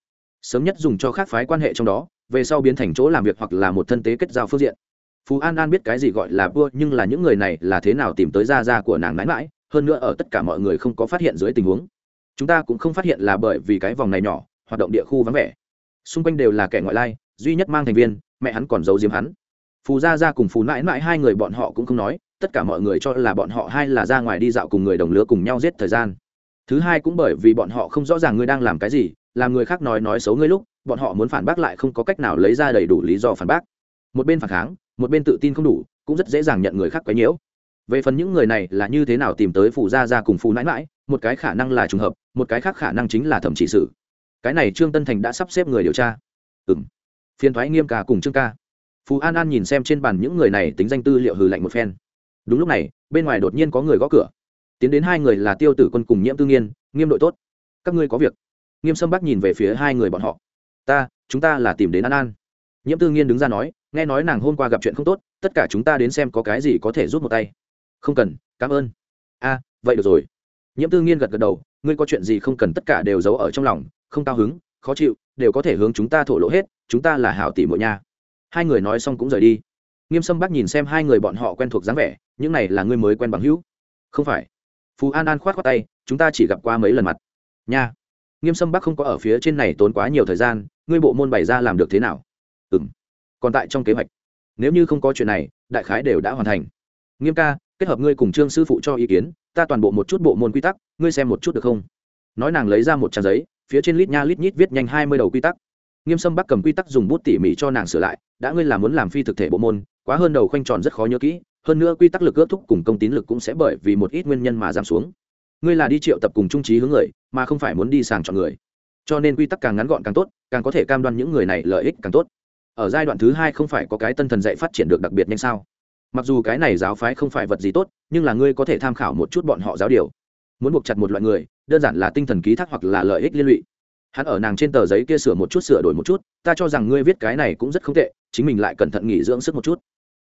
Sớm nhất dùng cho khác phái quan hệ trong đó, về sau biến thành chỗ làm việc hoặc là một thân tế kết giao phương diện. Phú an an biết cái gì gọi là vua, nhưng là những người này là thế nào tìm tới gia gia của nàng mãi mãi hơn nữa ở tất cả mọi người không có phát hiện dưới tình huống. Chúng ta cũng không phát hiện là bởi vì cái vòng này nhỏ, hoạt động địa khu vắng vẻ. Xung quanh đều là kẻ ngoại lai, duy nhất mang thành viên, mẹ hắn còn giấu giếm hắn. Phù gia gia cùng phù mãi mãi hai người bọn họ cũng không nói, tất cả mọi người cho là bọn họ hai là ra ngoài đi dạo cùng người đồng lứa cùng nhau giết thời gian. Thứ hai cũng bởi vì bọn họ không rõ ràng ngươi đang làm cái gì, làm người khác nói nói xấu ngươi lúc, bọn họ muốn phản bác lại không có cách nào lấy ra đầy đủ lý do phản bác. Một bên phản kháng, một bên tự tin không đủ, cũng rất dễ dàng nhận người khác quấy nhiễu về phần những người này là như thế nào tìm tới phù gia gia cùng phù nãi mãi một cái khả năng là trùng hợp, một cái khác khả năng chính là thẩm trị sự. Cái này trương tân thành đã sắp xếp người điều tra. Ừ m phiên thoái nghiêm ca cùng trương ca. Phú an an nhìn xem trên bàn những người này tính danh tư liệu hừ lạnh một phen. Đúng lúc này, bên ngoài đột nhiên có người gõ cửa. Tiến đến hai người là tiêu tử quân cùng nhiễm tư nghiên, nghiêm đội tốt, các ngươi có việc. Nghiêm sâm bắc nhìn về phía hai người bọn họ. Ta, chúng ta là tìm đến an an. Nhiễm tư nghiên đứng ra nói, nghe nói nàng hôm qua gặp chuyện không tốt, tất cả chúng ta đến xem có cái gì có thể rút một tay không cần, cảm ơn. A, vậy được rồi. Nhiễm tư nghiên gật gật đầu, ngươi có chuyện gì không cần tất cả đều giấu ở trong lòng, không cao hứng, khó chịu, đều có thể hướng chúng ta thổ lộ hết, chúng ta là hảo tỷ mỗi nha. Hai người nói xong cũng rời đi. Nghiêm sâm bác nhìn xem hai người bọn họ quen thuộc dáng vẻ, những này là ngươi mới quen bằng hữu. Không phải. Phú an an khoát khoát tay, chúng ta chỉ gặp qua mấy lần mặt. Nha. Nghiêm sâm bác không có ở phía trên này tốn quá nhiều thời gian, ngươi bộ môn bày ra làm được thế nào? Ừ m còn tại trong kế hoạch. Nếu như không có chuyện này, đại khái đều đã hoàn thành nghiêm ca, kết hợp ngươi cùng trương sư phụ cho ý kiến, ta toàn bộ một chút bộ môn quy tắc, ngươi xem một chút được không? Nói nàng lấy ra một trang giấy, phía trên lít nha lít nhít viết nhanh hai mươi đầu quy tắc. Nghiêm sâm bắc cầm quy tắc dùng bút tỉ mỉ cho nàng sửa lại, đã ngươi là muốn làm phi thực thể bộ môn, quá hơn đầu khoanh tròn rất khó nhớ kỹ, hơn nữa quy tắc lực ước thúc cùng công tín lực cũng sẽ bởi vì một ít nguyên nhân mà giảm xuống. Ngươi là đi triệu tập cùng trung trí hướng người, mà không phải muốn đi sàng chọn người. Cho nên quy tắc càng ngắn gọn càng tốt, càng có thể cam đoan những người này lợi ích càng tốt. Ở giai đoạn thứ hai không phải có cái tân thần dạy phát triển được đặc biệt nhanh sao? Mặc dù cái này giáo phái không phải vật gì tốt, nhưng là ngươi có thể tham khảo một chút bọn họ giáo điều. Muốn buộc chặt một loại người, đơn giản là tinh thần ký thác hoặc là lợi ích liên lụy. Hắn ở nàng trên tờ giấy kia sửa một chút, sửa đổi một chút, ta cho rằng ngươi viết cái này cũng rất không tệ, chính mình lại cẩn thận nghỉ dưỡng sức một chút.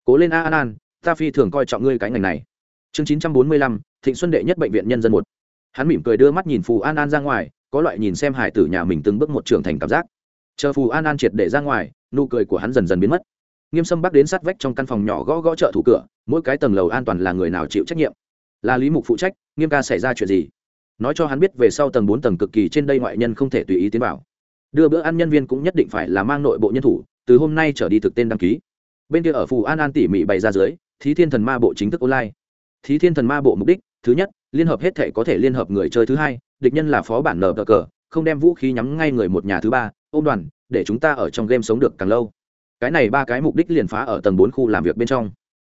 Cố lên a an an, ta phi thường coi trọng ngươi cái ngành này. Chương chín trăm bốn mươi lăm, thịnh xuân đệ nhất bệnh viện nhân dân một. Hắn mỉm cười đưa mắt nhìn phù an an ra ngoài, có loại nhìn xem hải tử nhà mình từng bước một trưởng thành cảm giác. Chờ phù an an triệt để ra ngoài, nụ cười của hắn dần dần biến mất nghiêm sâm bắc đến sát vách trong căn phòng nhỏ gõ gõ chợ thủ cửa, mỗi cái tầng lầu an toàn là người nào chịu trách nhiệm? Là lý mục phụ trách, nghiêm ca xảy ra chuyện gì? Nói cho hắn biết về sau tầng bốn tầng cực kỳ trên đây ngoại nhân không thể tùy ý tiến vào. Đưa bữa ăn nhân viên cũng nhất định phải là mang nội bộ nhân thủ, từ hôm nay trở đi thực tên đăng ký. Bên kia ở phù an an tỉ mỉ bày ra dưới, thí thiên thần ma bộ chính thức online. Thí thiên thần ma bộ mục đích, thứ nhất, liên hợp hết thể có thể liên hợp người chơi thứ hai, địch nhân là phó bản nở cờ cờ, không đem vũ khí nhắm ngay người một nhà thứ ba, ôm đoàn, để chúng ta ở trong game sống được càng lâu cái này ba cái mục đích liền phá ở tầng bốn khu làm việc bên trong.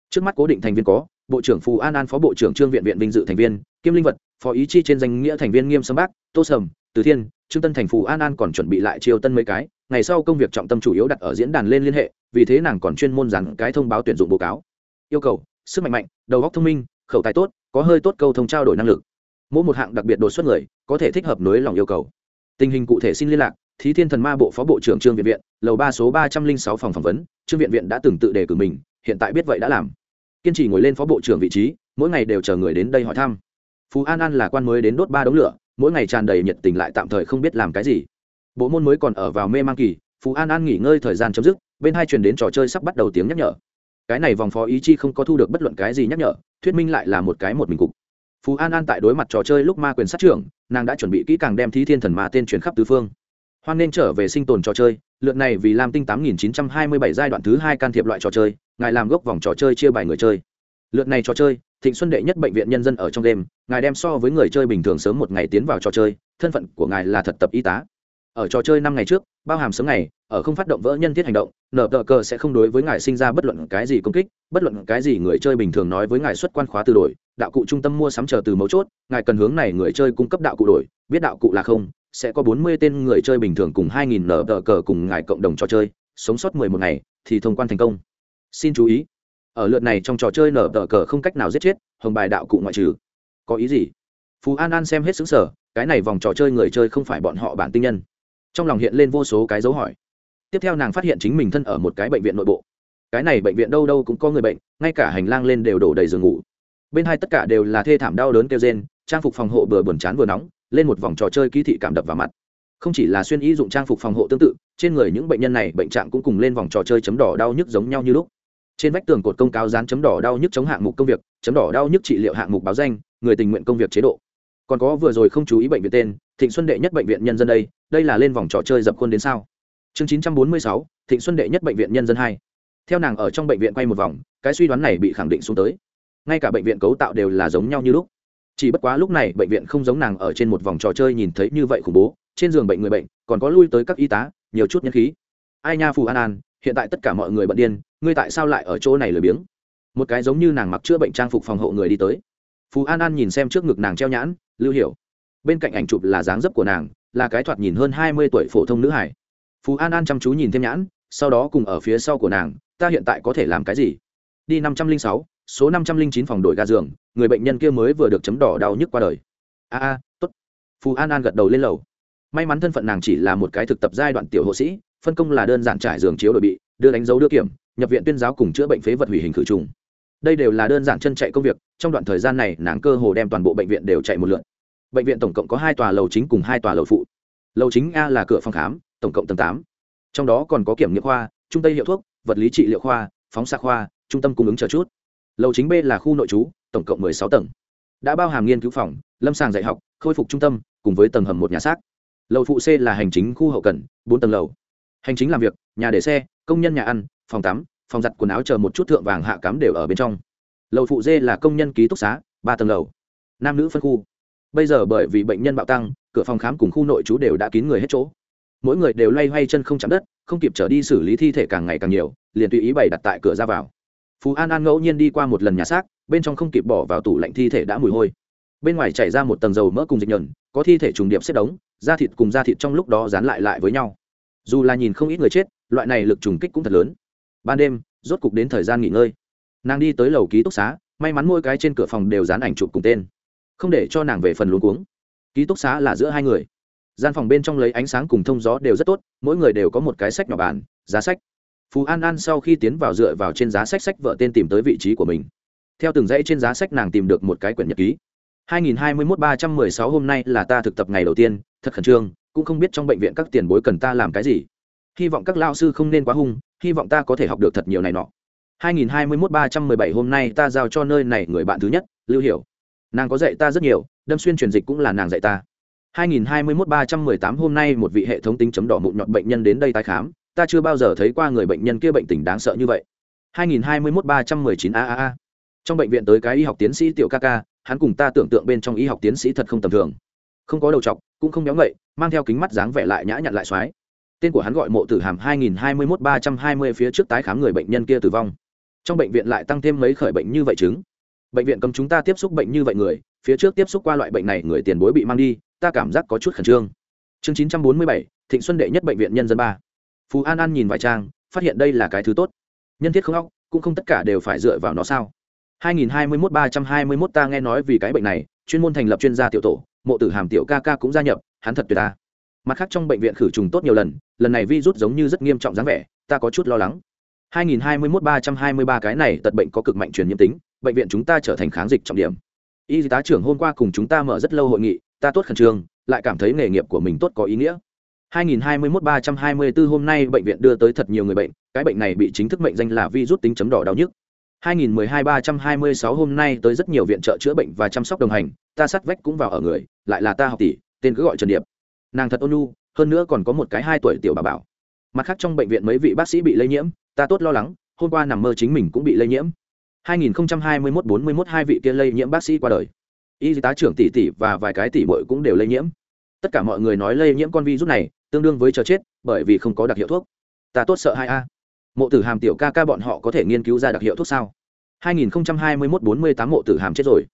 Trước mắt cố định thành viên có, bộ trưởng phù an an, phó bộ trưởng trương viện viện vinh dự thành viên kim linh vật, phó ý chi trên danh nghĩa thành viên nghiêm sâm bác, tô sầm, từ thiên, trương tân thành phù an an còn chuẩn bị lại chiêu tân mấy cái. Ngày sau công việc trọng tâm chủ yếu đặt ở diễn đàn lên liên hệ, vì thế nàng còn chuyên môn rằng cái thông báo tuyển dụng báo cáo. Yêu cầu, sức mạnh mạnh, đầu óc thông minh, khẩu tài tốt, có hơi tốt câu thông trao đổi năng lực. Mỗi một hạng đặc biệt đột xuất người, có thể thích hợp nối lòng yêu cầu. Tình hình cụ thể xin liên lạc thí thiên thần ma bộ phó bộ trưởng trương viện viện, lầu ba số ba trăm linh sáu phòng phỏng vấn, trương viện viện đã từng tự đề cử mình, hiện tại biết vậy đã làm. Kiên trì ngồi lên phó bộ trưởng vị trí, mỗi ngày đều chờ người đến đây hỏi thăm. Phú an an là quan mới đến đốt ba đống lửa, mỗi ngày tràn đầy nhiệt tình lại tạm thời không biết làm cái gì. Bộ môn mới còn ở vào mê mang kỳ, phú an an nghỉ ngơi thời gian chấm dứt, bên hai truyền đến trò chơi sắp bắt đầu tiếng nhắc nhở. Cái này vòng phó ý chi không có thu được bất luận cái gì nhắc nhở, thuyết minh lại là một cái một mình cục. Phú an an tại đối mặt trò chơi lúc ma quyền sát trưởng, nàng đã chuẩn bị kỹ càng đem thí thiên thần ma tên truyền khắp tứ phương hoan nên trở về sinh tồn trò chơi. Lượt này vì lam tinh tám nghìn chín trăm hai mươi bảy giai đoạn thứ hai can thiệp loại trò chơi, ngài làm gốc vòng trò chơi chia bài người chơi. Lượt này trò chơi, thịnh xuân đệ nhất bệnh viện nhân dân ở trong đêm, ngài đem so với người chơi bình thường sớm một ngày tiến vào trò chơi, thân phận của ngài là thật tập y tá. Ở trò chơi năm ngày trước, bao hàm sớm ngày, ở không phát động vỡ nhân thiết hành động, nở tờ cờ sẽ không đối với ngài sinh ra bất luận cái gì công kích, bất luận cái gì người chơi bình thường nói với ngài xuất quan khóa từ đổi, đạo cụ trung tâm mua sắm chờ từ mấu chốt, ngài cần hướng này người chơi cung cấp đạo cụ đổi, biết đạo cụ là không sẽ có bốn mươi tên người chơi bình thường cùng hai nghìn nở tờ cờ cùng ngài cộng đồng trò chơi, sống sót mười một ngày, thì thông quan thành công. Xin chú ý, ở lượt này trong trò chơi nở tờ cờ không cách nào giết chết, hồng bài đạo cụ ngoại trừ. Có ý gì? Phú an an xem hết xứng sở, cái này vòng trò chơi người chơi không phải bọn họ bản tinh nhân. Trong lòng hiện lên vô số cái dấu hỏi. Tiếp theo nàng phát hiện chính mình thân ở một cái bệnh viện nội bộ. Cái này bệnh viện đâu đâu cũng có người bệnh, ngay cả hành lang lên đều đổ đầy giường ngủ. Bên hai tất cả đều là thê thảm đau đớn kêu rên, trang phục phòng hộ vừa buồn chán vừa nóng lên một vòng trò chơi ký thị cảm đập vào mặt. Không chỉ là xuyên y dụng trang phục phòng hộ tương tự, trên người những bệnh nhân này bệnh trạng cũng cùng lên vòng trò chơi chấm đỏ đau nhức giống nhau như lúc. Trên vách tường cột công cáo dán chấm đỏ đau nhức chống hạng mục công việc, chấm đỏ đau nhức trị liệu hạng mục báo danh, người tình nguyện công việc chế độ. Còn có vừa rồi không chú ý bệnh viện tên, thịnh xuân đệ nhất bệnh viện nhân dân đây đây là lên vòng trò chơi dập khuôn đến sao? Chương chín trăm bốn mươi sáu, thịnh xuân đệ nhất bệnh viện nhân dân hai. Theo nàng ở trong bệnh viện quay một vòng, cái suy đoán này bị khẳng định xuống tới. Ngay cả bệnh viện cấu tạo đều là giống nhau như lúc chỉ bất quá lúc này bệnh viện không giống nàng ở trên một vòng trò chơi nhìn thấy như vậy khủng bố, trên giường bệnh người bệnh, còn có lui tới các y tá, nhiều chút nhân khí. Ai nha phù an an, hiện tại tất cả mọi người bận điên, ngươi tại sao lại ở chỗ này lười biếng? Một cái giống như nàng mặc chữa bệnh trang phục phòng hộ người đi tới. Phù an an nhìn xem trước ngực nàng treo nhãn, lưu hiểu. Bên cạnh ảnh chụp là dáng dấp của nàng, là cái thoạt nhìn hơn hai mươi tuổi phổ thông nữ hải. Phù an an chăm chú nhìn thêm nhãn, sau đó cùng ở phía sau của nàng, ta hiện tại có thể làm cái gì? Đi năm trăm linh sáu số năm trăm linh chín phòng đổi ga giường, người bệnh nhân kia mới vừa được chấm đỏ đau nhức qua đời. A a, tốt. Phù an an gật đầu lên lầu. May mắn thân phận nàng chỉ là một cái thực tập giai đoạn tiểu hộ sĩ, phân công là đơn giản trải giường chiếu đội bị, đưa đánh dấu đưa kiểm, nhập viện tuyên giáo cùng chữa bệnh phế vật hủy hình khử trùng. Đây đều là đơn giản chân chạy công việc, trong đoạn thời gian này nàng cơ hồ đem toàn bộ bệnh viện đều chạy một lượt. Bệnh viện tổng cộng có hai tòa lầu chính cùng hai tòa lầu phụ. Lầu chính a là cửa phòng khám, tổng cộng tầng tám. Trong đó còn có kiểm nghiệm khoa, trung tây hiệu thuốc, vật lý trị liệu khoa, phóng xạ khoa, trung tâm cung ứng chờ chút lầu chính b là khu nội trú, tổng cộng m ộ ư ơ i sáu tầng. Đã bao hàm nghiên cứu phòng, lâm sàng dạy học, khôi phục trung tâm, cùng với tầng hầm một nhà xác. Lầu phụ c là hành chính khu hậu cần, bốn tầng lầu. Hành chính làm việc, nhà để xe, công nhân nhà ăn, phòng tắm, phòng giặt quần áo chờ một chút thượng vàng hạ cám đều ở bên trong. Lầu phụ d là công nhân ký túc xá, ba tầng lầu. Nam nữ phân khu. Bây giờ bởi vì bệnh nhân bạo tăng, cửa phòng khám cùng khu nội trú đều đã kín người hết chỗ. Mỗi người đều loay hoay chân không chạm đất, không kịp trở đi xử lý thi thể càng ngày càng nhiều, liền tùy ý bày đặt tại cửa ra vào phú an an ngẫu nhiên đi qua một lần nhà xác, bên trong không kịp bỏ vào tủ lạnh thi thể đã mùi hôi. Bên ngoài chảy ra một tầng dầu mỡ cùng dịch nhờn, có thi thể trùng điệp xếp đống, da thịt cùng da thịt trong lúc đó dán lại lại với nhau. Dù là nhìn không ít người chết, loại này lực trùng kích cũng thật lớn. Ban đêm, rốt cục đến thời gian nghỉ ngơi. Nàng đi tới lầu ký túc xá, may mắn mỗi cái trên cửa phòng đều dán ảnh chụp cùng tên. Không để cho nàng về phần luống cuống. Ký túc xá là giữa hai người. Gian phòng bên trong lấy ánh sáng cùng thông gió đều rất tốt, mỗi người đều có một cái sách nhỏ bàn, giá sách phú an an sau khi tiến vào dựa vào trên giá sách sách vợ tên tìm tới vị trí của mình. Theo từng dãy trên giá sách nàng tìm được một cái quyển nhật ký. 2021-316 hôm nay là ta thực tập ngày đầu tiên, thật khẩn trương, cũng không biết trong bệnh viện các tiền bối cần ta làm cái gì. Hy vọng các lao sư không nên quá hung, hy vọng ta có thể học được thật nhiều này nọ. 2021-317 hôm nay ta giao cho nơi này người bạn thứ nhất, lưu hiểu. Nàng có dạy ta rất nhiều, đâm xuyên truyền dịch cũng là nàng dạy ta. 2021-318 hôm nay một vị hệ thống tính chấm đỏ mụn nhọt bệnh nhân đến đây tái khám ta chưa bao giờ thấy qua người bệnh nhân kia bệnh tình đáng sợ như vậy. 2021-319 a a a. Trong bệnh viện tới cái y học tiến sĩ tiểu ca ca hắn cùng ta tưởng tượng bên trong y học tiến sĩ thật không tầm thường. Không có đầu trọc, cũng không béo ngậy mang theo kính mắt dáng vẻ lại nhã nhặn lại xoái. Tên của hắn gọi mộ tử hàm 2021-320 phía trước tái khám người bệnh nhân kia tử vong. Trong bệnh viện lại tăng thêm mấy khởi bệnh như vậy chứng. Bệnh viện cấm chúng ta tiếp xúc bệnh như vậy người phía trước tiếp xúc qua loại bệnh này người tiền bối bị mang đi ta cảm giác có chút khẩn trương. Chương 947, thịnh xuân đệ nhất bệnh viện nhân dân ba phú an an nhìn vài trang, phát hiện đây là cái thứ tốt. Nhân thiết không óc, cũng không tất cả đều phải dựa vào nó sao? 2021-321 ta nghe nói vì cái bệnh này, chuyên môn thành lập chuyên gia tiểu tổ, mộ tử hàm tiểu ca ca cũng gia nhập, hắn thật tuyệt ta. Mặt khác trong bệnh viện khử trùng tốt nhiều lần lần này vi rút giống như rất nghiêm trọng dáng vẻ, ta có chút lo lắng. 2021-323 cái này tật bệnh có cực mạnh truyền nhiễm tính, bệnh viện chúng ta trở thành kháng dịch trọng điểm. Y tá trưởng hôm qua cùng chúng ta mở rất lâu hội nghị, ta tốt khẩn trương, lại cảm thấy nghề nghiệp của mình tốt có ý nghĩa. 2021-324 hôm nay bệnh viện đưa tới thật nhiều người bệnh, cái bệnh này bị chính thức mệnh danh là virus tính chấm đỏ đau nhức. 2012-326 hôm nay tới rất nhiều viện trợ chữa bệnh và chăm sóc đồng hành, ta sát vách cũng vào ở người, lại là ta học tỷ, tên cứ gọi trần điệp. Nàng thật ôn nhu, hơn nữa còn có một cái hai tuổi tiểu bà bảo. Mặt khác trong bệnh viện mấy vị bác sĩ bị lây nhiễm, ta tốt lo lắng, hôm qua nằm mơ chính mình cũng bị lây nhiễm. 2021-41 hai vị kia lây nhiễm bác sĩ qua đời. Y tá trưởng tỷ tỷ và vài cái tỷ muội cũng đều lây nhiễm tất cả mọi người nói lây nhiễm con virus này, tương đương với chờ chết, bởi vì không có đặc hiệu thuốc. Ta tốt sợ hai a. Mộ tử hàm tiểu ca ca bọn họ có thể nghiên cứu ra đặc hiệu thuốc sao? 2021-48 mộ tử hàm chết rồi.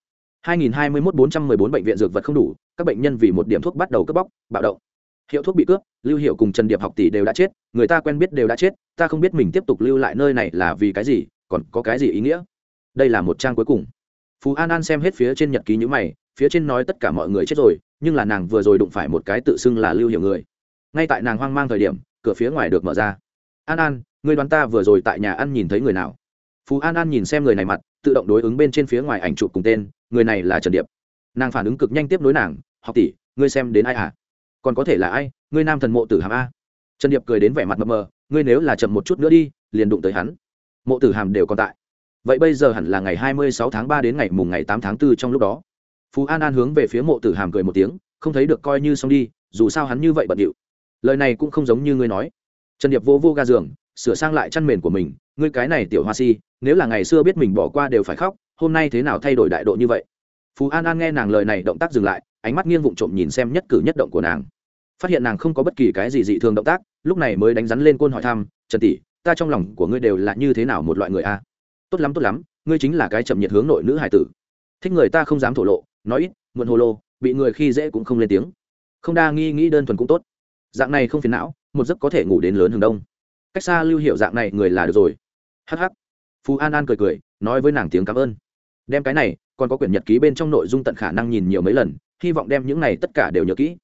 2021-414 bệnh viện dược vật không đủ, các bệnh nhân vì một điểm thuốc bắt đầu cướp bóc, bạo động. Hiệu thuốc bị cướp, lưu hiệu cùng trần điệp học tỷ đều đã chết, người ta quen biết đều đã chết, ta không biết mình tiếp tục lưu lại nơi này là vì cái gì, còn có cái gì ý nghĩa? Đây là một trang cuối cùng. Phú an an xem hết phía trên nhật ký nhữ mày phía trên nói tất cả mọi người chết rồi, nhưng là nàng vừa rồi đụng phải một cái tự xưng là lưu hiểu người. Ngay tại nàng hoang mang thời điểm, cửa phía ngoài được mở ra. An an, người đoán ta vừa rồi tại nhà ăn nhìn thấy người nào? Phú an an nhìn xem người này mặt, tự động đối ứng bên trên phía ngoài ảnh chụp cùng tên, người này là trần điệp. Nàng phản ứng cực nhanh tiếp nối nàng, học tỷ, ngươi xem đến ai à còn có thể là ai? Ngươi nam thần mộ tử hàm a. Trần điệp cười đến vẻ mặt mờ mờ, ngươi nếu là chậm một chút nữa đi, liền đụng tới hắn. Mộ tử hàm đều còn tại. Vậy bây giờ hẳn là ngày hai mươi sáu tháng ba đến ngày mùng ngày tám tháng 4 trong lúc đó phú an an hướng về phía mộ tử hàm cười một tiếng, không thấy được coi như xong đi, dù sao hắn như vậy bận điệu. Lời này cũng không giống như ngươi nói. Trần điệp vô vô ga giường, sửa sang lại chăn mền của mình, ngươi cái này tiểu hoa si, nếu là ngày xưa biết mình bỏ qua đều phải khóc, hôm nay thế nào thay đổi đại độ như vậy? Phú an an nghe nàng lời này động tác dừng lại, ánh mắt nghiêng vụng trộm nhìn xem nhất cử nhất động của nàng. Phát hiện nàng không có bất kỳ cái gì dị thường động tác, lúc này mới đánh rắn lên côn hỏi thăm, trần tỷ, ta trong lòng của ngươi đều là như thế nào một loại người a? Tốt lắm tốt lắm, ngươi chính là cái chậm nhiệt hướng nội nữ hải tử. Thích người ta không dám thổ lộ nói ít, muộn hồ lô, bị người khi dễ cũng không lên tiếng. Không đa nghi nghĩ đơn thuần cũng tốt. Dạng này không phiền não, một giấc có thể ngủ đến lớn hướng đông. Cách xa lưu hiệu dạng này người là được rồi. Hh phú an an cười cười, nói với nàng tiếng cảm ơn. Đem cái này, còn có quyển nhật ký bên trong nội dung tận khả năng nhìn nhiều mấy lần, hy vọng đem những này tất cả đều nhớ kỹ.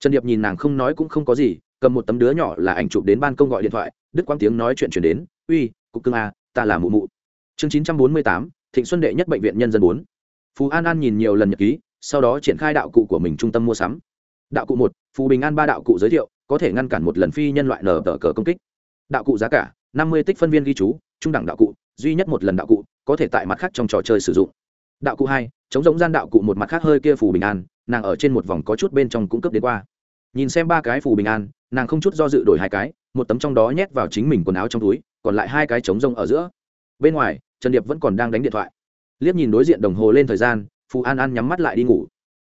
Trần điệp nhìn nàng không nói cũng không có gì, cầm một tấm đứa nhỏ là ảnh chụp đến ban công gọi điện thoại đức quang tiếng nói chuyện chuyển đến, uy, cục cưng a ta là mụ mụ. Chương chín trăm bốn mươi tám, thịnh xuân đệ nhất bệnh viện nhân dân bốn phú an an nhìn nhiều lần nhật ký, sau đó triển khai đạo cụ của mình trung tâm mua sắm. Đạo cụ một phù bình an ba đạo cụ giới thiệu, có thể ngăn cản một lần phi nhân loại nở tờ cờ công kích. Đạo cụ giá cả, năm mươi tích phân viên ghi chú, trung đẳng đạo cụ, duy nhất một lần đạo cụ, có thể tại mặt khác trong trò chơi sử dụng. Đạo cụ hai, chống giống gian đạo cụ một mặt khác hơi kia phù bình an, nàng ở trên một vòng có chút bên trong cũng cấp đến qua. Nhìn xem ba cái phù bình an, nàng không chút do dự đổi hai cái, một tấm trong đó nhét vào chính mình quần áo trong túi, còn lại hai cái chống rông ở giữa. Bên ngoài, trần điệp vẫn còn đang đánh điện thoại liếc nhìn đối diện đồng hồ lên thời gian, phù an an nhắm mắt lại đi ngủ.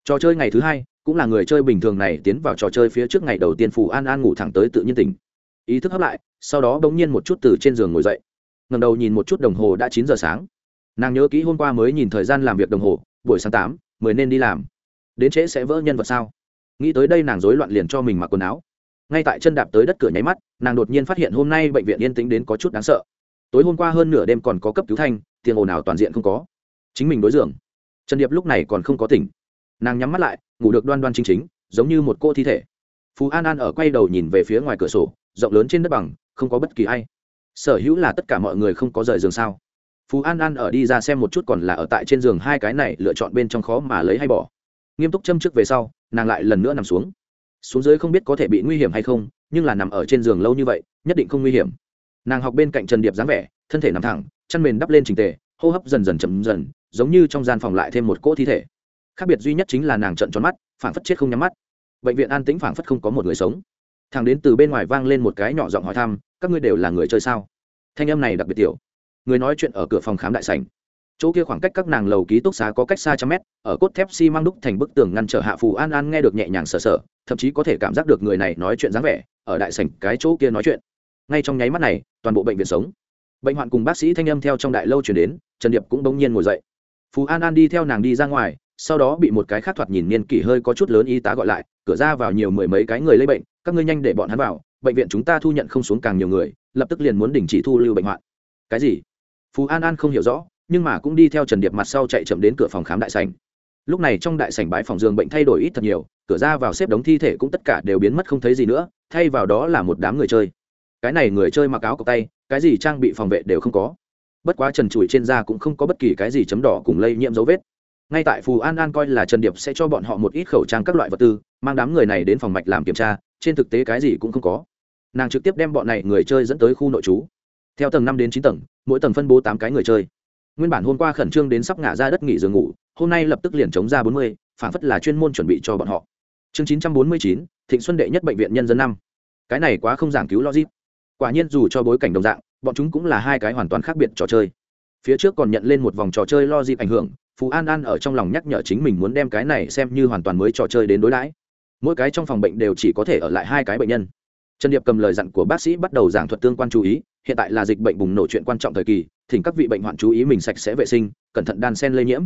Trò chơi ngày thứ hai, cũng là người chơi bình thường này tiến vào trò chơi phía trước ngày đầu tiên phù an an ngủ thẳng tới tự nhiên tỉnh. Ý thức hấp lại, sau đó đ ỗ n g nhiên một chút từ trên giường ngồi dậy. Ngầm đầu nhìn một chút đồng hồ đã chín giờ sáng. Nàng nhớ kỹ hôm qua mới nhìn thời gian làm việc đồng hồ, buổi sáng tám, mười nên đi làm. Đến trễ sẽ vỡ nhân vật sao? Nghĩ tới đây nàng rối loạn liền cho mình mặc quần áo. Ngay tại chân đạp tới đất cửa nháy mắt, nàng đột nhiên phát hiện hôm nay bệnh viện yên tĩnh đến có chút đáng sợ. Tối hôm qua hơn nửa đêm còn có cấp cứu thanh, tiền ồn nào toàn diện không có chính mình đối giường. Trần điệp lúc này còn không có tỉnh. Nàng nhắm mắt lại, ngủ được đoan đoan chính chính, giống như một cô thi thể. Phú an an ở quay đầu nhìn về phía ngoài cửa sổ, rộng lớn trên đất bằng, không có bất kỳ ai. Sở hữu là tất cả mọi người không có rời giường sao? Phú an an ở đi ra xem một chút còn là ở tại trên giường hai cái này lựa chọn bên trong khó mà lấy hay bỏ. Nghiêm túc châm trước về sau, nàng lại lần nữa nằm xuống. Xuống dưới không biết có thể bị nguy hiểm hay không, nhưng là nằm ở trên giường lâu như vậy, nhất định không nguy hiểm. Nàng học bên cạnh trần điệp dáng vẻ, thân thể nằm thẳng chăn mền đắp lên trình tề hô hấp dần dần chậm dần, giống như trong gian phòng lại thêm một cỗ thi thể. Khác biệt duy nhất chính là nàng trận tròn mắt phản phất chết không nhắm mắt. Bệnh viện an tĩnh phản phất không có một người sống. Thằng đến từ bên ngoài vang lên một cái nhỏ giọng hỏi thăm, các ngươi đều là người chơi sao? Thanh âm này đặc biệt tiểu. Người nói chuyện ở cửa phòng khám đại sảnh. Chỗ kia khoảng cách các nàng lầu ký túc xá có cách xa trăm mét, ở cốt thép xi măng đúc thành bức tường ngăn trở hạ phù an an nghe được nhẹ nhàng sờ sờ, thậm chí có thể cảm giác được người này nói chuyện dáng vẻ, ở đại sảnh cái chỗ kia nói chuyện. Ngay trong nháy mắt này, toàn bộ bệnh viện sống bệnh hoạn cùng bác sĩ thanh âm theo trong đại lâu chuyển đến, trần điệp cũng bỗng nhiên ngồi dậy. Phú an an đi theo nàng đi ra ngoài, sau đó bị một cái khác thoạt nhìn niên kỷ hơi có chút lớn y tá gọi lại, cửa ra vào nhiều mười mấy cái người lây bệnh, các ngươi nhanh để bọn hắn vào, bệnh viện chúng ta thu nhận không xuống càng nhiều người, lập tức liền muốn đình chỉ thu lưu bệnh hoạn. Cái gì? Phú an an không hiểu rõ, nhưng mà cũng đi theo trần điệp mặt sau chạy chậm đến cửa phòng khám đại sảnh. Lúc này trong đại sảnh bãi phòng giường bệnh thay đổi ít thật nhiều, cửa ra vào xếp đống thi thể cũng tất cả đều biến mất không thấy gì nữa, thay vào đó là một đám người chơi. Cái này người chơi mặc áo cọc tay cái gì trang bị phòng vệ đều không có. Bất quá trần trụi trên da cũng không có bất kỳ cái gì chấm đỏ cùng lây nhiễm dấu vết. Ngay tại phù an an coi là trần điệp sẽ cho bọn họ một ít khẩu trang các loại vật tư, mang đám người này đến phòng mạch làm kiểm tra, trên thực tế cái gì cũng không có. Nàng trực tiếp đem bọn này người chơi dẫn tới khu nội trú. Theo tầng năm đến chín tầng, mỗi tầng phân bố tám cái người chơi. Nguyên bản hôm qua khẩn trương đến sắp ngả ra đất nghỉ giường ngủ, hôm nay lập tức liền chống ra bốn mươi phản phất là chuyên môn chuẩn bị cho bọn họ. Chương chín trăm bốn mươi chín, thịnh xuân đệ nhất bệnh viện nhân dân năm. Cái này quá không giảng cứu logic quả nhiên dù cho bối cảnh đồng dạng, bọn chúng cũng là hai cái hoàn toàn khác biệt trò chơi. Phía trước còn nhận lên một vòng trò chơi lo dịp ảnh hưởng, phú an an ở trong lòng nhắc nhở chính mình muốn đem cái này xem như hoàn toàn mới trò chơi đến đối đãi. Mỗi cái trong phòng bệnh đều chỉ có thể ở lại hai cái bệnh nhân. Trần điệp cầm lời dặn của bác sĩ bắt đầu giảng thuật tương quan chú ý, hiện tại là dịch bệnh bùng nổ chuyện quan trọng thời kỳ, thỉnh các vị bệnh hoạn chú ý mình sạch sẽ vệ sinh, cẩn thận đan sen lây nhiễm.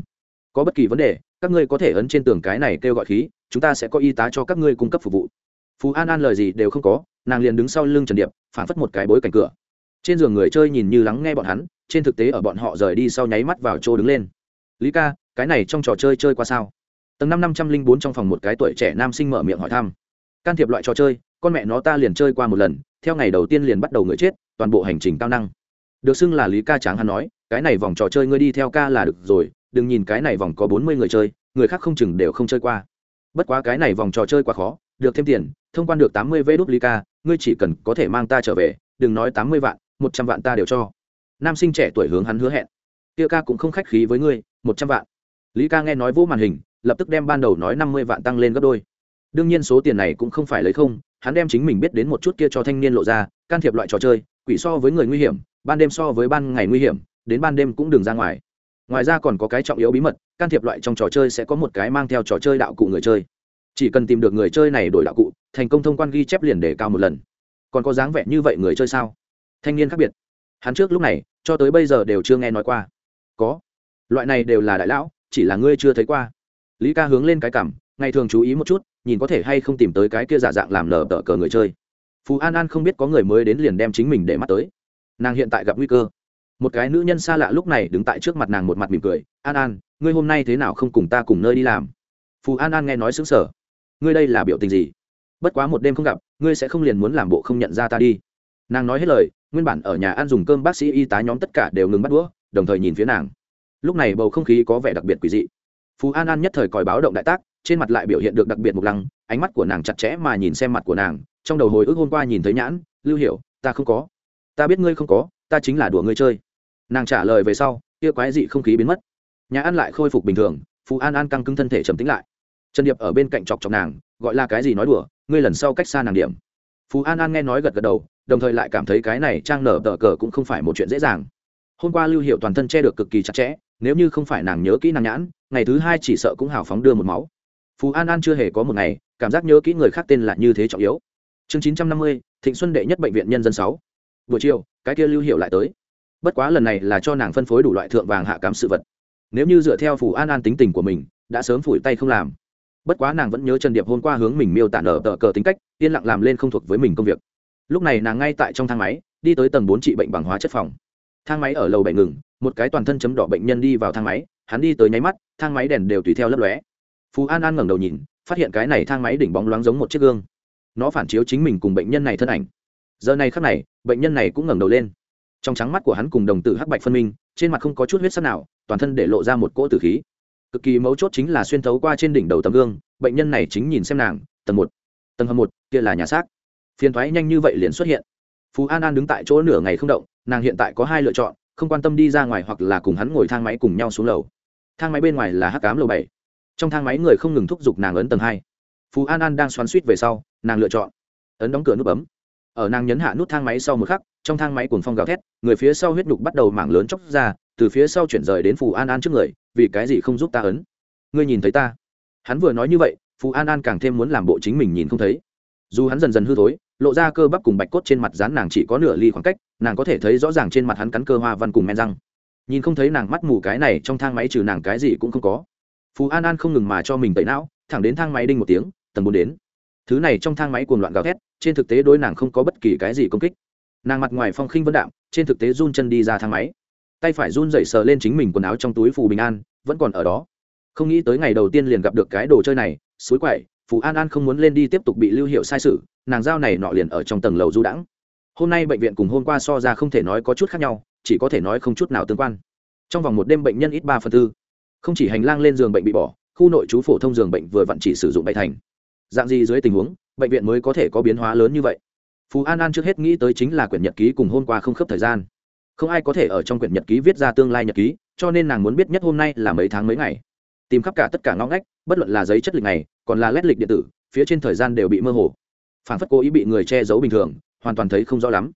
Có bất kỳ vấn đề, các ngươi có thể ấn trên tường cái này kêu gọi khí, chúng ta sẽ có y tá cho các ngươi cung cấp phục vụ phú an an lời gì đều không có, nàng liền đứng sau lưng trần điệp phản phất một cái bối cảnh cửa. Trên giường người chơi nhìn như lắng nghe bọn hắn, trên thực tế ở bọn họ rời đi sau nháy mắt vào chỗ đứng lên. Lý ca, cái này trong trò chơi chơi qua sao? Tầng năm năm trăm linh bốn trong phòng một cái tuổi trẻ nam sinh mở miệng hỏi thăm. Can thiệp loại trò chơi, con mẹ nó ta liền chơi qua một lần, theo ngày đầu tiên liền bắt đầu người chết, toàn bộ hành trình cao năng. Được xưng là lý ca tráng hắn nói, cái này vòng trò chơi ngươi đi theo ca là được rồi, đừng nhìn cái này vòng có bốn mươi người chơi, người khác không chừng đều không chơi qua. Bất quá cái này vòng trò chơi quá khó, được thêm tiền thông quan được tám mươi vê đốt lý ca ngươi chỉ cần có thể mang ta trở về, đừng nói tám mươi vạn, một trăm vạn ta đều cho. Nam sinh trẻ tuổi hướng hắn hứa hẹn. Kia ca cũng không khách khí với ngươi, một trăm vạn. Lý ca nghe nói vô màn hình, lập tức đem ban đầu nói năm mươi vạn tăng lên gấp đôi. Đương nhiên số tiền này cũng không phải lấy không, hắn đem chính mình biết đến một chút kia cho thanh niên lộ ra, can thiệp loại trò chơi, quỷ so với người nguy hiểm, ban đêm so với ban ngày nguy hiểm, đến ban đêm cũng đừng ra ngoài. Ngoài ra còn có cái trọng yếu bí mật, can thiệp loại trong trò chơi sẽ có một cái mang theo trò chơi đạo cụ người chơi chỉ cần tìm được người chơi này đổi đạo cụ, thành công thông quan ghi chép liền để cao một lần. Còn có dáng vẻ như vậy người chơi sao? Thanh niên khác biệt. Hắn trước lúc này, cho tới bây giờ đều chưa nghe nói qua. Có. Loại này đều là đại lão, chỉ là ngươi chưa thấy qua. Lý ca hướng lên cái cảm, ngày thường chú ý một chút, nhìn có thể hay không tìm tới cái kia giả dạng làm lờ tờ cờ người chơi. Phú an an không biết có người mới đến liền đem chính mình để mắt tới. Nàng hiện tại gặp nguy cơ. Một cái nữ nhân xa lạ lúc này đứng tại trước mặt nàng một mặt mỉm cười. An an, ngươi hôm nay thế nào không cùng ta cùng nơi đi làm? Phú an an nghe nói xứng sở ngươi đây là biểu tình gì? Bất quá một đêm không gặp, ngươi sẽ không liền muốn làm bộ không nhận ra ta đi. Nàng nói hết lời, nguyên bản ở nhà ăn dùng cơm bác sĩ y tá nhóm tất cả đều ngừng bắt đũa, đồng thời nhìn phía nàng. Lúc này bầu không khí có vẻ đặc biệt quỷ dị. Phú an an nhất thời còi báo động đại tác, trên mặt lại biểu hiện được đặc biệt mục lăng, ánh mắt của nàng chặt chẽ mà nhìn xem mặt của nàng, trong đầu hồi ức hôm qua nhìn thấy nhãn, lưu hiểu, ta không có. Ta biết ngươi không có, ta chính là đùa ngươi chơi. Nàng trả lời về sau kia quái dị không khí biến mất. Nhà ăn lại khôi phục bình thường, phú an an căng cứng thân thể trầm tính lại trần điệp ở bên cạnh chọc chọc nàng, gọi là cái gì nói đùa, ngươi lần sau cách xa nàng điểm. Phú an an nghe nói gật gật đầu, đồng thời lại cảm thấy cái này trang nở tờ cờ cũng không phải một chuyện dễ dàng. Hôm qua lưu hiệu toàn thân che được cực kỳ chặt chẽ, nếu như không phải nàng nhớ kỹ nàng nhãn, ngày thứ hai chỉ sợ cũng hào phóng đưa một máu. Phú an an chưa hề có một ngày, cảm giác nhớ kỹ người khác tên là như thế trọng yếu. Chương chín trăm năm mươi, thịnh xuân đệ nhất bệnh viện nhân dân sáu. Buổi chiều, cái kia lưu hiệu lại tới. Bất quá lần này là cho nàng phân phối đủ loại thượng vàng hạ cám sự vật. Nếu như dựa theo phù an an tính tình của mình, đã sớm phủi tay không làm bất quá nàng vẫn nhớ trần điệp hôm qua hướng mình miêu tả nở tờ cờ tính cách, yên lặng làm lên không thuộc với mình công việc. Lúc này nàng ngay tại trong thang máy, đi tới tầng bốn trị bệnh bằng hóa chất phòng. Thang máy ở lầu bảy ngừng, một cái toàn thân chấm đỏ bệnh nhân đi vào thang máy, hắn đi tới nháy mắt, thang máy đèn đều tùy theo lấp lóe. Phú an an ngẩng đầu nhìn, phát hiện cái này thang máy đỉnh bóng loáng giống một chiếc gương. Nó phản chiếu chính mình cùng bệnh nhân này thân ảnh. Giờ này khắc này, bệnh nhân này cũng ngẩng đầu lên. Trong trắng mắt của hắn cùng đồng tử hắc bạch phân minh, trên mặt không có chút huyết sắc nào, toàn thân để lộ ra một cỗ tử khí cực kỳ mấu chốt chính là xuyên thấu qua trên đỉnh đầu tấm gương, bệnh nhân này chính nhìn xem nàng, tầng một, tầng hầm một, kia là nhà xác. Phiền thoái nhanh như vậy liền xuất hiện. Phú an an đứng tại chỗ nửa ngày không động, nàng hiện tại có hai lựa chọn, không quan tâm đi ra ngoài hoặc là cùng hắn ngồi thang máy cùng nhau xuống lầu. Thang máy bên ngoài là hắc cám lầu bảy. Trong thang máy người không ngừng thúc giục nàng ấn tầng hai. Phú an an đang xoắn suýt về sau, nàng lựa chọn ấn đóng cửa nút bấm. Ở nàng nhấn hạ nút thang máy sau một khắc, trong thang máy cuồng phong gào thét, người phía sau huyết nhục bắt đầu mảng lớn chóc ra từ phía sau chuyển rời đến phù an an trước người, vì cái gì không giúp ta ấn? Ngươi nhìn thấy ta? Hắn vừa nói như vậy, phù an an càng thêm muốn làm bộ chính mình nhìn không thấy. Dù hắn dần dần hư thối, lộ ra cơ bắp cùng bạch cốt trên mặt rán nàng chỉ có nửa ly khoảng cách, nàng có thể thấy rõ ràng trên mặt hắn cắn cơ hoa văn cùng men răng. Nhìn không thấy nàng mắt mù cái này trong thang máy trừ nàng cái gì cũng không có. Phú an an không ngừng mà cho mình tẩy não, thẳng đến thang máy đinh một tiếng, tầng bốn đến. Thứ này trong thang máy cuồng loạn gào thét, trên thực tế đối nàng không có bất kỳ cái gì công kích. Nàng mặt ngoài phong khinh vân đạm, trên thực tế run chân đi ra thang máy tay phải run rẩy sờ lên chính mình quần áo trong túi phù bình an, vẫn còn ở đó. Không nghĩ tới ngày đầu tiên liền gặp được cái đồ chơi này, suối quậy, phù an an không muốn lên đi tiếp tục bị lưu hiệu sai sự, nàng giao này nọ liền ở trong tầng lầu du đãng. Hôm nay bệnh viện cùng hôm qua so ra không thể nói có chút khác nhau, chỉ có thể nói không chút nào tương quan. Trong vòng một đêm bệnh nhân ít ba phần tư. Không chỉ hành lang lên giường bệnh bị bỏ, khu nội trú phổ thông giường bệnh vừa vặn chỉ sử dụng bệnh thành. Dạng gì dưới tình huống, bệnh viện mới có thể có biến hóa lớn như vậy? Phú an an trước hết nghĩ tới chính là quyển nhật ký cùng hôm qua không khớp thời gian không ai có thể ở trong quyển nhật ký viết ra tương lai nhật ký, cho nên nàng muốn biết nhất hôm nay là mấy tháng mấy ngày. Tìm khắp cả tất cả ngõ ngách, bất luận là giấy chất lịch này còn là lét lịch điện tử, phía trên thời gian đều bị mơ hồ. Phản phất cố ý bị người che giấu bình thường, hoàn toàn thấy không rõ lắm.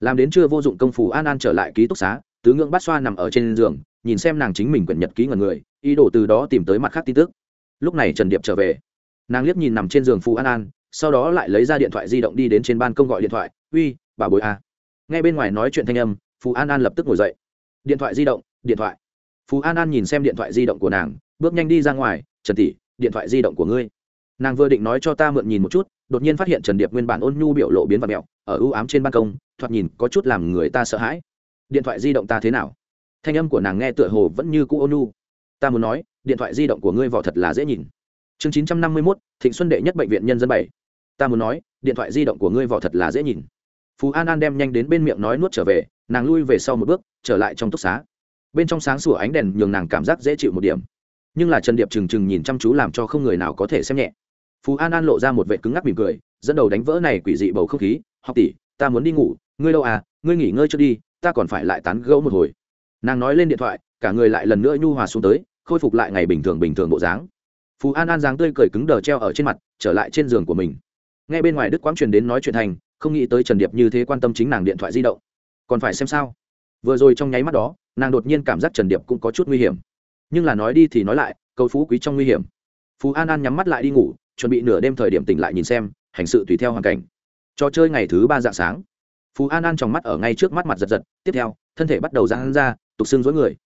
Làm đến chưa vô dụng công phu an an trở lại ký túc xá, tứ ngưỡng bát xoa nằm ở trên giường, nhìn xem nàng chính mình quyển nhật ký ngần người, ý đồ từ đó tìm tới mặt khác tin tức. Lúc này trần điệp trở về. Nàng liếc nhìn nằm trên giường phù an an, sau đó lại lấy ra điện thoại di động đi đến trên ban công gọi điện thoại, uy, bà bối a à. ngay bên ngoài nói chuyện thanh âm Phú an an lập tức ngồi dậy. Điện thoại di động, điện thoại. Phú an an nhìn xem điện thoại di động của nàng, bước nhanh đi ra ngoài, trần tỷ, điện thoại di động của ngươi. Nàng vừa định nói cho ta mượn nhìn một chút, đột nhiên phát hiện trần điệp nguyên bản ôn nhu biểu lộ biến và mẹo, ở ưu ám trên ban công, thoạt nhìn có chút làm người ta sợ hãi. Điện thoại di động ta thế nào? Thanh âm của nàng nghe tựa hồ vẫn như cũ ôn nhu. Ta muốn nói, điện thoại di động của ngươi vỏ thật là dễ nhìn. Chương chín trăm năm mươi mốt, thịnh xuân đệ nhất bệnh viện nhân dân bảy. Ta muốn nói, điện thoại di động của ngươi vỏ thật là dễ nhìn phú an an đem nhanh đến bên miệng nói nuốt trở về, nàng lui về sau một bước, trở lại trong túc xá. Bên trong sáng sủa ánh đèn nhường nàng cảm giác dễ chịu một điểm. Nhưng là trần điệp trừng trừng nhìn chăm chú làm cho không người nào có thể xem nhẹ. Phú an an lộ ra một vệ cứng ngắc mỉm cười, dẫn đầu đánh vỡ này quỷ dị bầu không khí, học tỷ, ta muốn đi ngủ, ngươi đâu à ngươi nghỉ ngơi cho đi, ta còn phải lại tán gẫu một hồi. Nàng nói lên điện thoại, cả người lại lần nữa nhu hòa xuống tới, khôi phục lại ngày bình thường bình thường bộ dáng. Phú an an dáng tươi cười cứng đờ treo ở trên mặt, trở lại trên giường của mình. Ngay bên ngoài đức quang truyền đến nói chuyện thành không nghĩ tới trần điệp như thế quan tâm chính nàng điện thoại di động. Còn phải xem sao? Vừa rồi trong nháy mắt đó, nàng đột nhiên cảm giác trần điệp cũng có chút nguy hiểm. Nhưng là nói đi thì nói lại cầu phú quý trong nguy hiểm. Phú an an nhắm mắt lại đi ngủ, chuẩn bị nửa đêm thời điểm tỉnh lại nhìn xem, hành sự tùy theo hoàn cảnh. Trò chơi ngày thứ ba dạng sáng. Phú an an trong mắt ở ngay trước mắt mặt giật giật, tiếp theo, thân thể bắt đầu ra hắn ra, tục xương dối người.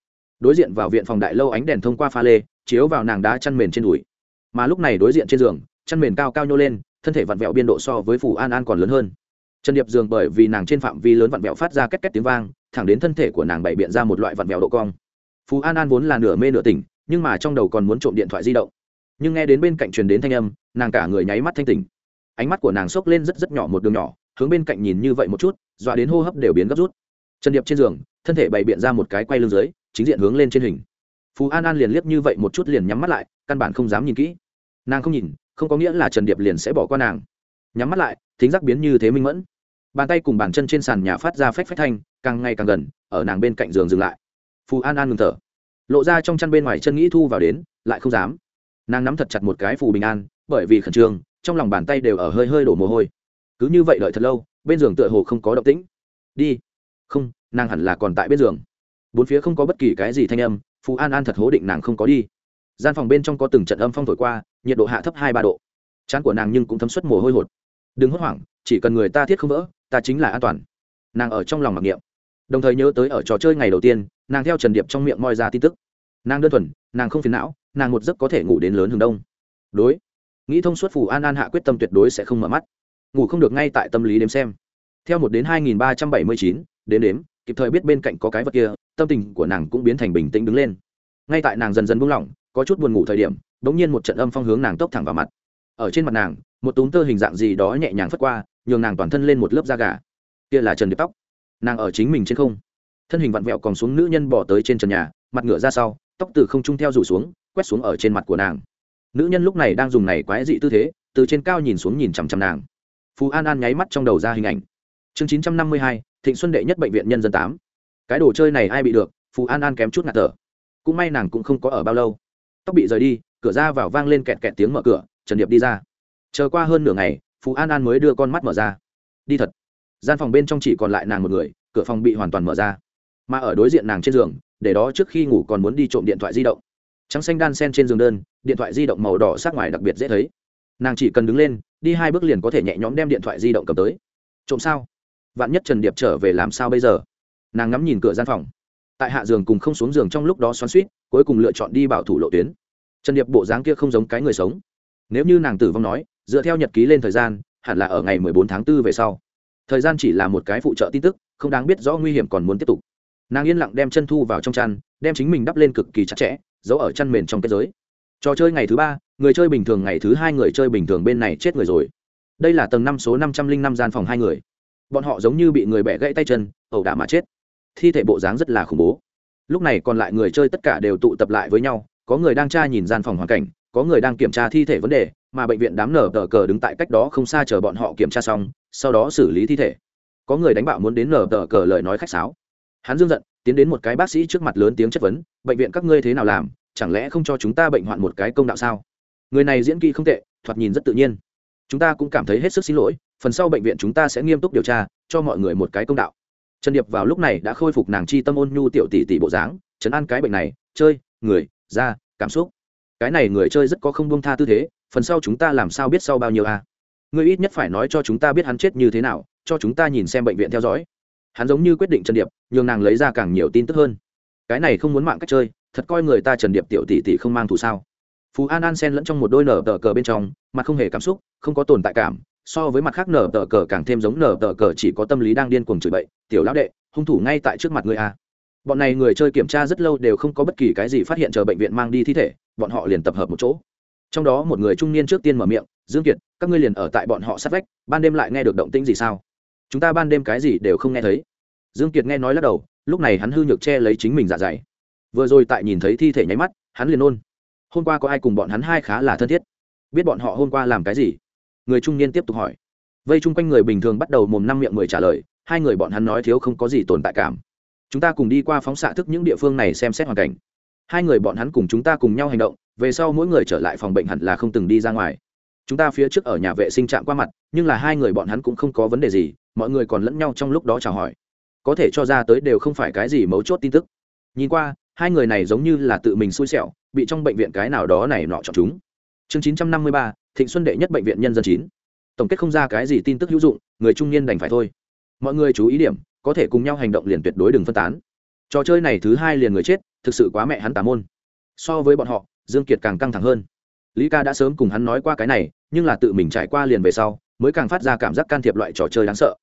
Đối diện vào viện phòng đại lâu ánh đèn thông qua pha lê, chiếu vào nàng đá chăn mền trên đùi. Mà lúc này đối diện trên giường, chăn mền cao cao nhô lên, thân thể vặn vẹo biên độ so với phù an an còn lớn hơn trần điệp giường bởi vì nàng trên phạm vi lớn vặn vẹo phát ra két két tiếng vang, thẳng đến thân thể của nàng bày biện ra một loại vặn vẹo độ cong. Phú an an vốn là nửa mê nửa tỉnh, nhưng mà trong đầu còn muốn trộm điện thoại di động. Nhưng nghe đến bên cạnh truyền đến thanh âm, nàng cả người nháy mắt thanh tỉnh. Ánh mắt của nàng xốc lên rất rất nhỏ một đường nhỏ, hướng bên cạnh nhìn như vậy một chút, dọa đến hô hấp đều biến gấp rút. Trần điệp trên giường, thân thể bày biện ra một cái quay lưng dưới, chính diện hướng lên trên hình. Phú an an liền liếc như vậy một chút liền nhắm mắt lại, căn bản không dám nhìn kỹ. Nàng không nhìn, không có nghĩa là trần điệp liền sẽ bỏ qua nàng. Nhắm mắt lại thính giác biến như thế minh mẫn. Bàn tay cùng bàn chân trên sàn nhà phát ra phách phách thanh, càng ngày càng gần, ở nàng bên cạnh giường dừng lại. Phù an an ngừng thở. Lộ ra trong chăn bên ngoài chân nghĩ thu vào đến, lại không dám. Nàng nắm thật chặt một cái phù bình an, bởi vì khẩn trương, trong lòng bàn tay đều ở hơi hơi đổ mồ hôi. Cứ như vậy đợi thật lâu, bên giường tựa hồ không có động tĩnh. Đi. Không, nàng hẳn là còn tại bên giường. Bốn phía không có bất kỳ cái gì thanh âm, Phù an an thật hố định nàng không có đi. Gian phòng bên trong có từng trận âm phong thổi qua, nhiệt độ hạ thấp hai ba độ. Chán của nàng nhưng cũng thấm suất mồ hôi hột đừng hốt hoảng, chỉ cần người ta thiết không vỡ, ta chính là an toàn. Nàng ở trong lòng mặc niệm. Đồng thời nhớ tới ở trò chơi ngày đầu tiên, nàng theo trần điệp trong miệng moi ra tin tức. Nàng đơn thuần, nàng không phiền não, nàng một giấc có thể ngủ đến lớn hướng đông. Đối. Nghĩ thông suốt phù an an hạ quyết tâm tuyệt đối sẽ không mở mắt. Ngủ không được ngay tại tâm lý đếm xem. Theo một đến hai nghìn ba trăm bảy mươi chín, đến đếm, kịp thời biết bên cạnh có cái vật kia, tâm tình của nàng cũng biến thành bình tĩnh đứng lên. Ngay tại nàng dần dần buông lỏng, có chút buồn ngủ thời điểm đ ỗ n g nhiên một trận âm phong hướng nàng tốc thẳng vào mặt ở trên mặt nàng, một túm tơ hình dạng gì đó nhẹ nhàng phất qua, nhường nàng toàn thân lên một lớp da gà. Kia là trần điệp tóc. Nàng ở chính mình trên không. Thân hình vặn vẹo còn xuống nữ nhân bỏ tới trên trần nhà, mặt ngựa ra sau, tóc từ không trung theo rủ xuống, quét xuống ở trên mặt của nàng. Nữ nhân lúc này đang dùng này quái dị tư thế, từ trên cao nhìn xuống nhìn chằm chằm nàng. Phú an an nháy mắt trong đầu ra hình ảnh. Chương chín trăm năm mươi hai, thịnh xuân đệ nhất bệnh viện nhân dân tám. Cái đồ chơi này ai bị được? Phú an an kém chút ngạt thở. Cũng may nàng cũng không có ở bao lâu. Tóc bị rời đi, cửa ra vào vang lên kẹt kẹt tiếng mở cửa trần điệp đi ra. Chờ qua hơn nửa ngày, phú an an mới đưa con mắt mở ra. Đi thật. Gian phòng bên trong chỉ còn lại nàng một người, cửa phòng bị hoàn toàn mở ra. Mà ở đối diện nàng trên giường, để đó trước khi ngủ còn muốn đi trộm điện thoại di động. Trắng xanh đan sen trên giường đơn, điện thoại di động màu đỏ sát ngoài đặc biệt dễ thấy. Nàng chỉ cần đứng lên, đi hai bước liền có thể nhẹ nhõm đem điện thoại di động cầm tới. Trộm sao? Vạn nhất trần điệp trở về làm sao bây giờ? Nàng ngắm nhìn cửa gian phòng. Tại hạ giường cùng không xuống giường trong lúc đó xoắn suýt cuối cùng lựa chọn đi bảo thủ lộ tuyến. Trần điệp bộ dáng kia không giống cái người sống nếu như nàng tử vong nói, dựa theo nhật ký lên thời gian, hẳn là ở ngày mười bốn tháng 4 về sau. Thời gian chỉ là một cái phụ trợ tin tức, không đáng biết rõ nguy hiểm còn muốn tiếp tục. Nàng yên lặng đem chân thu vào trong chăn, đem chính mình đắp lên cực kỳ chặt chẽ, giấu ở chăn mền trong kết giới. Trò chơi ngày thứ ba, người chơi bình thường ngày thứ hai người chơi bình thường bên này chết người rồi. Đây là tầng năm số năm trăm linh năm gian phòng hai người. Bọn họ giống như bị người bẻ gãy tay chân, ẩu đả mà chết. Thi thể bộ dáng rất là khủng bố. Lúc này còn lại người chơi tất cả đều tụ tập lại với nhau, có người đang tra nhìn gian phòng hoàn cảnh có người đang kiểm tra thi thể vấn đề mà bệnh viện đám nở tờ cờ đứng tại cách đó không xa chờ bọn họ kiểm tra xong sau đó xử lý thi thể. Có người đánh bạo muốn đến nở tờ cờ lời nói khách sáo. Hắn dương giận tiến đến một cái bác sĩ trước mặt lớn tiếng chất vấn bệnh viện các ngươi thế nào làm? Chẳng lẽ không cho chúng ta bệnh hoạn một cái công đạo sao? Người này diễn kỹ không tệ thoạt nhìn rất tự nhiên. Chúng ta cũng cảm thấy hết sức xin lỗi phần sau bệnh viện chúng ta sẽ nghiêm túc điều tra cho mọi người một cái công đạo. Trần điệp vào lúc này đã khôi phục nàng chi tâm ôn nhu tiểu tỷ tỷ bộ dáng chấn an cái bệnh này chơi người da, cảm xúc cái này người chơi rất có không buông tha tư thế, phần sau chúng ta làm sao biết sau bao nhiêu a? À? ngươi ít nhất phải nói cho chúng ta biết hắn chết như thế nào, cho chúng ta nhìn xem bệnh viện theo dõi. Hắn giống như quyết định trần điệp, nhường nàng lấy ra càng nhiều tin tức hơn. Cái này không muốn mạng cách chơi, thật coi người ta trần điệp tiểu tỷ tỷ không mang thù sao? Phú an an sen lẫn trong một đôi nở tờ cờ bên trong, mặt không hề cảm xúc, không có tồn tại cảm, so với mặt khác nở tờ cờ càng thêm giống nở tờ cờ chỉ có tâm lý đang điên cuồng chửi bậy. Tiểu lão đệ, hung thủ ngay tại trước mặt người a bọn này người chơi kiểm tra rất lâu đều không có bất kỳ cái gì phát hiện chờ bệnh viện mang đi thi thể, bọn họ liền tập hợp một chỗ. Trong đó một người trung niên trước tiên mở miệng, dương kiệt, các ngươi liền ở tại bọn họ sát vách, ban đêm lại nghe được động tĩnh gì sao? Chúng ta ban đêm cái gì đều không nghe thấy. Dương kiệt nghe nói lắc đầu, lúc này hắn hư nhược che lấy chính mình dạ dày. Vừa rồi tại nhìn thấy thi thể nháy mắt, hắn liền ôn. Hôm qua có ai cùng bọn hắn hai khá là thân thiết? Biết bọn họ hôm qua làm cái gì? Người trung niên tiếp tục hỏi. Vây chung quanh người bình thường bắt đầu mồm năm miệng mười trả lời, hai người bọn hắn nói thiếu không có gì tồn tại cảm chúng ta cùng đi qua phóng xạ thức những địa phương này xem xét hoàn cảnh. Hai người bọn hắn cùng chúng ta cùng nhau hành động, về sau mỗi người trở lại phòng bệnh hẳn là không từng đi ra ngoài. Chúng ta phía trước ở nhà vệ sinh trạm qua mặt, nhưng là hai người bọn hắn cũng không có vấn đề gì, mọi người còn lẫn nhau trong lúc đó chào hỏi. Có thể cho ra tới đều không phải cái gì mấu chốt tin tức. Nhìn qua, hai người này giống như là tự mình xui xẻo, bị trong bệnh viện cái nào đó này nọ chọn chúng. Chương chín trăm năm mươi ba, thịnh xuân đệ nhất bệnh viện nhân dân chín. Tổng kết không ra cái gì tin tức hữu dụng, người trung niên đành phải thôi. Mọi người chú ý điểm có thể cùng nhau hành động liền tuyệt đối đừng phân tán. Trò chơi này thứ hai liền người chết, thực sự quá mẹ hắn tà môn. So với bọn họ, dương kiệt càng căng thẳng hơn. Lý ca đã sớm cùng hắn nói qua cái này, nhưng là tự mình trải qua liền về sau, mới càng phát ra cảm giác can thiệp loại trò chơi đáng sợ.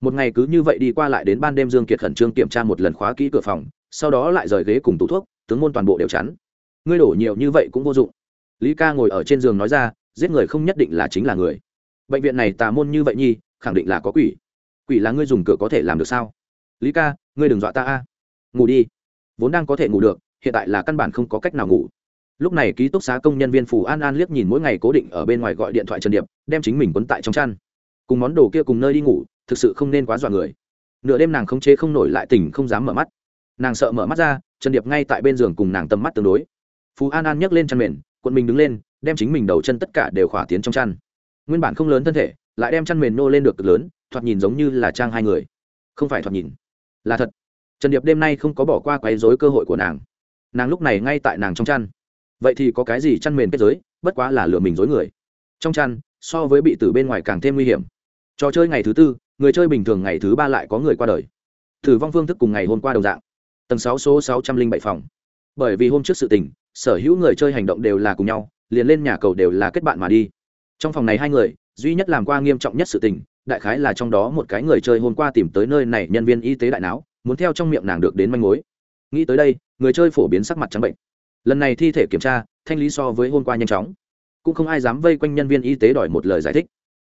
Một ngày cứ như vậy đi qua lại đến ban đêm dương kiệt khẩn trương kiểm tra một lần khóa kỹ cửa phòng, sau đó lại rời ghế cùng tủ thuốc, tướng môn toàn bộ đều chắn. Ngươi đổ nhiều như vậy cũng vô dụng. Lý ca ngồi ở trên giường nói ra, giết người không nhất định là chính là người. Bệnh viện này tà môn như vậy nhi, khẳng định là có quỷ quỷ là ngươi dùng cửa có thể làm được sao? Lý ca, ngươi đừng dọa ta a. Ngủ đi. Vốn đang có thể ngủ được, hiện tại là căn bản không có cách nào ngủ. Lúc này ký túc xá công nhân viên phủ an an liếc nhìn mỗi ngày cố định ở bên ngoài gọi điện thoại trần điệp, đem chính mình quấn tại trong chăn. Cùng món đồ kia cùng nơi đi ngủ, thực sự không nên quá dọa người. Nửa đêm nàng không chế không nổi lại tỉnh không dám mở mắt. Nàng sợ mở mắt ra, trần điệp ngay tại bên giường cùng nàng tầm mắt tương đối. Phú an an nhấc lên chăn mền, quận mình đứng lên, đem chính mình đầu chân tất cả đều khỏa tiến trong chăn. Nguyên bản không lớn thân thể, lại đem chăn mền nô lên được cực lớn thoạt nhìn giống như là trang hai người. Không phải thoạt nhìn, là thật. Trần điệp đêm nay không có bỏ qua quấy dối cơ hội của nàng. Nàng lúc này ngay tại nàng trong chăn. Vậy thì có cái gì chăn mền kết giới, bất quá là lừa mình dối người. Trong chăn, so với bị tử bên ngoài càng thêm nguy hiểm. Trò chơi ngày thứ tư, người chơi bình thường ngày thứ ba lại có người qua đời. Thử vong phương thức cùng ngày hôm qua đồng dạng. Tầng sáu số sáu trăm linh bảy phòng. Bởi vì hôm trước sự tình, sở hữu người chơi hành động đều là cùng nhau, liền lên nhà cầu đều là kết bạn mà đi. Trong phòng này hai người, duy nhất làm qua nghiêm trọng nhất sự tình đại khái là trong đó một cái người chơi hôm qua tìm tới nơi này nhân viên y tế đại não, muốn theo trong miệng nàng được đến manh mối. Nghĩ tới đây, người chơi phổ biến sắc mặt trắng bệnh. Lần này thi thể kiểm tra, thanh lý so với hôm qua nhanh chóng. Cũng không ai dám vây quanh nhân viên y tế đòi một lời giải thích.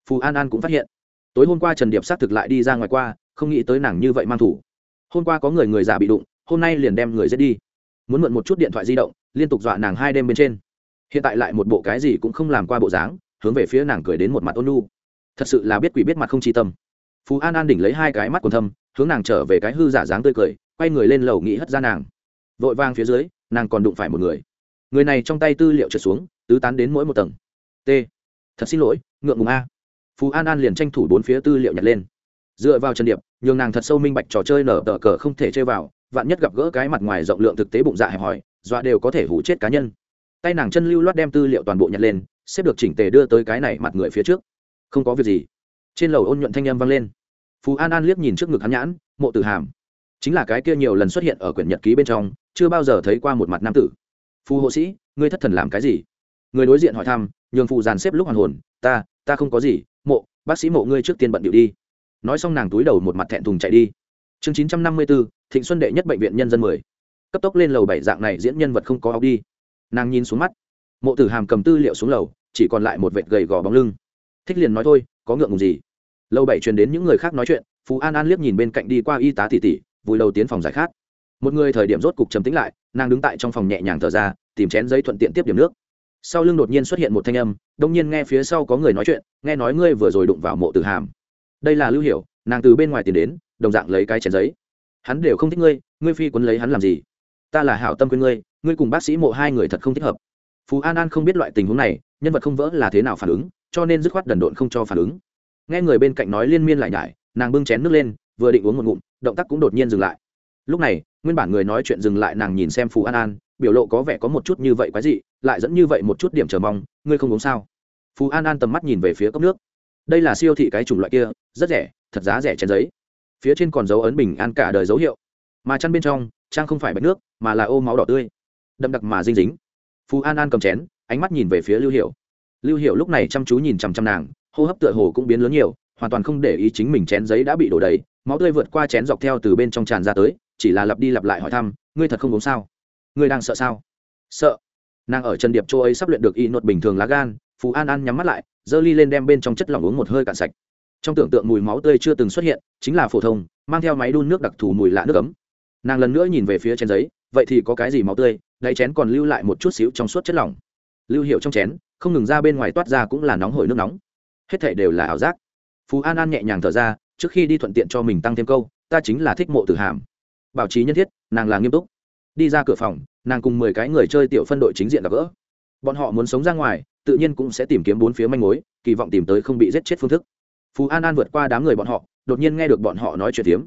Phù an an cũng phát hiện, tối hôm qua trần điệp xác thực lại đi ra ngoài qua, không nghĩ tới nàng như vậy mang thủ. Hôm qua có người người già bị đụng, hôm nay liền đem người giết đi. Muốn mượn một chút điện thoại di động, liên tục dọa nàng hai đêm bên trên. Hiện tại lại một bộ cái gì cũng không làm qua bộ dáng, hướng về phía nàng cười đến một mặt ôn lu thật sự là biết quỷ biết mặt không chi tâm. Phú an an đỉnh lấy hai cái mắt còn thâm, hướng nàng trở về cái hư giả dáng tươi cười, quay người lên lầu nghĩ hất ra nàng. Vội vang phía dưới, nàng còn đụng phải một người. Người này trong tay tư liệu trượt xuống, tứ tán đến mỗi một tầng. T. Thật xin lỗi, ngượng ngùng a. Phú an an liền tranh thủ bốn phía tư liệu nhặt lên. Dựa vào trần điệp, nhường nàng thật sâu minh bạch trò chơi nở tờ cờ không thể chơi vào, vạn nhất gặp gỡ cái mặt ngoài rộng lượng thực tế bụng dạ hẹp hòi, dọa đều có thể hủ chết cá nhân. Tay nàng chân lưu loát đem tư liệu toàn bộ nhặt lên, xếp được chỉnh tề đưa tới cái này mặt người phía trước không có việc gì. Trên lầu ôn nhuận thanh âm vang lên. Phú an an liếc nhìn trước ngực hắn nhãn, mộ tử hàm. Chính là cái kia nhiều lần xuất hiện ở quyển nhật ký bên trong, chưa bao giờ thấy qua một mặt nam tử. Phù hộ sĩ, ngươi thất thần làm cái gì? Người đối diện hỏi thăm, nhường phù dàn xếp lúc hoàn hồn, ta ta không có gì, mộ, bác sĩ mộ ngươi trước tiên bận điệu đi. Nói xong nàng túi đầu một mặt thẹn thùng chạy đi. Chương chín trăm năm mươi bốn thịnh xuân đệ nhất bệnh viện nhân dân mười. Cấp tốc lên lầu bảy dạng này diễn nhân vật không có áo đi. Nàng nhìn xuống mắt. Mộ tử hàm cầm tư liệu xuống lầu, chỉ còn lại một vệt gầy gò bóng lưng thích liền nói thôi, có ngượng ngùng gì? Lâu bảy truyền đến những người khác nói chuyện, phú an an liếc nhìn bên cạnh đi qua y tá tỉ tỉ vùi đầu tiến phòng giải khát. Một người thời điểm rốt cục trầm tĩnh lại, nàng đứng tại trong phòng nhẹ nhàng thở ra, tìm chén giấy thuận tiện tiếp điểm nước. Sau lưng đột nhiên xuất hiện một thanh âm, đông nhiên nghe phía sau có người nói chuyện, nghe nói ngươi vừa rồi đụng vào mộ tử hàm. Đây là lưu hiểu, nàng từ bên ngoài tiền đến, đồng dạng lấy cái chén giấy. Hắn đều không thích ngươi ngươi phi quấn lấy hắn làm gì? Ta là hảo tâm quên ngươi ngươi cùng bác sĩ mộ hai người thật không thích hợp. Phú an an không biết loại tình huống này, nhân vật không vỡ là thế nào phản ứng cho nên dứt khoát đần độn không cho phản ứng. Nghe người bên cạnh nói liên miên lại nhải, nàng bưng chén nước lên, vừa định uống một ngụm, động tác cũng đột nhiên dừng lại. Lúc này, nguyên bản người nói chuyện dừng lại nàng nhìn xem phù an an, biểu lộ có vẻ có một chút như vậy quái dị, lại dẫn như vậy một chút điểm chờ mong, ngươi không uống sao? Phù an an tầm mắt nhìn về phía cốc nước. Đây là siêu thị cái chủng loại kia, rất rẻ, thật giá rẻ chén giấy. Phía trên còn dấu ấn bình an cả đời dấu hiệu. Mà chăn bên trong, trang không phải bạch nước, mà là ô máu đỏ tươi. Đậm đặc mà dinh dính. Phù an an cầm chén, ánh mắt nhìn về phía lưu hiệu lưu hiệu lúc này chăm chú nhìn chằm chằm nàng, hô hấp tựa hồ cũng biến lớn nhiều, hoàn toàn không để ý chính mình chén giấy đã bị đổ đầy, máu tươi vượt qua chén dọc theo từ bên trong tràn ra tới, chỉ là lặp đi lặp lại hỏi thăm, ngươi thật không uống sao? Ngươi đang sợ sao? Sợ. Nàng ở trần điệp châu ấy sắp luyện được y nuột bình thường lá gan phú an an nhắm mắt lại, giơ ly lên đem bên trong chất lỏng uống một hơi cạn sạch. Trong tưởng tượng mùi máu tươi chưa từng xuất hiện, chính là phổ thông, mang theo máy đun nước đặc thù mùi lạ nước ấm. Nàng lần nữa nhìn về phía chén giấy, vậy thì có cái gì máu tươi? Đáy chén còn lưu lại một chút xíu trong suốt chất lỏng. Lưu hiệu trong chén không ngừng ra bên ngoài toát ra cũng là nóng hổi nước nóng. Hết thể đều là ảo giác. Phú an an nhẹ nhàng thở ra, trước khi đi thuận tiện cho mình tăng thêm câu, ta chính là thích mộ tử hàm. Bảo trí nhân thiết, nàng là nghiêm túc. Đi ra cửa phòng, nàng cùng mười cái người chơi tiểu phân đội chính diện gặp gỡ. Bọn họ muốn sống ra ngoài, tự nhiên cũng sẽ tìm kiếm bốn phía manh mối, kỳ vọng tìm tới không bị giết chết phương thức. Phú an an vượt qua đám người bọn họ, đột nhiên nghe được bọn họ nói chuyện tiếm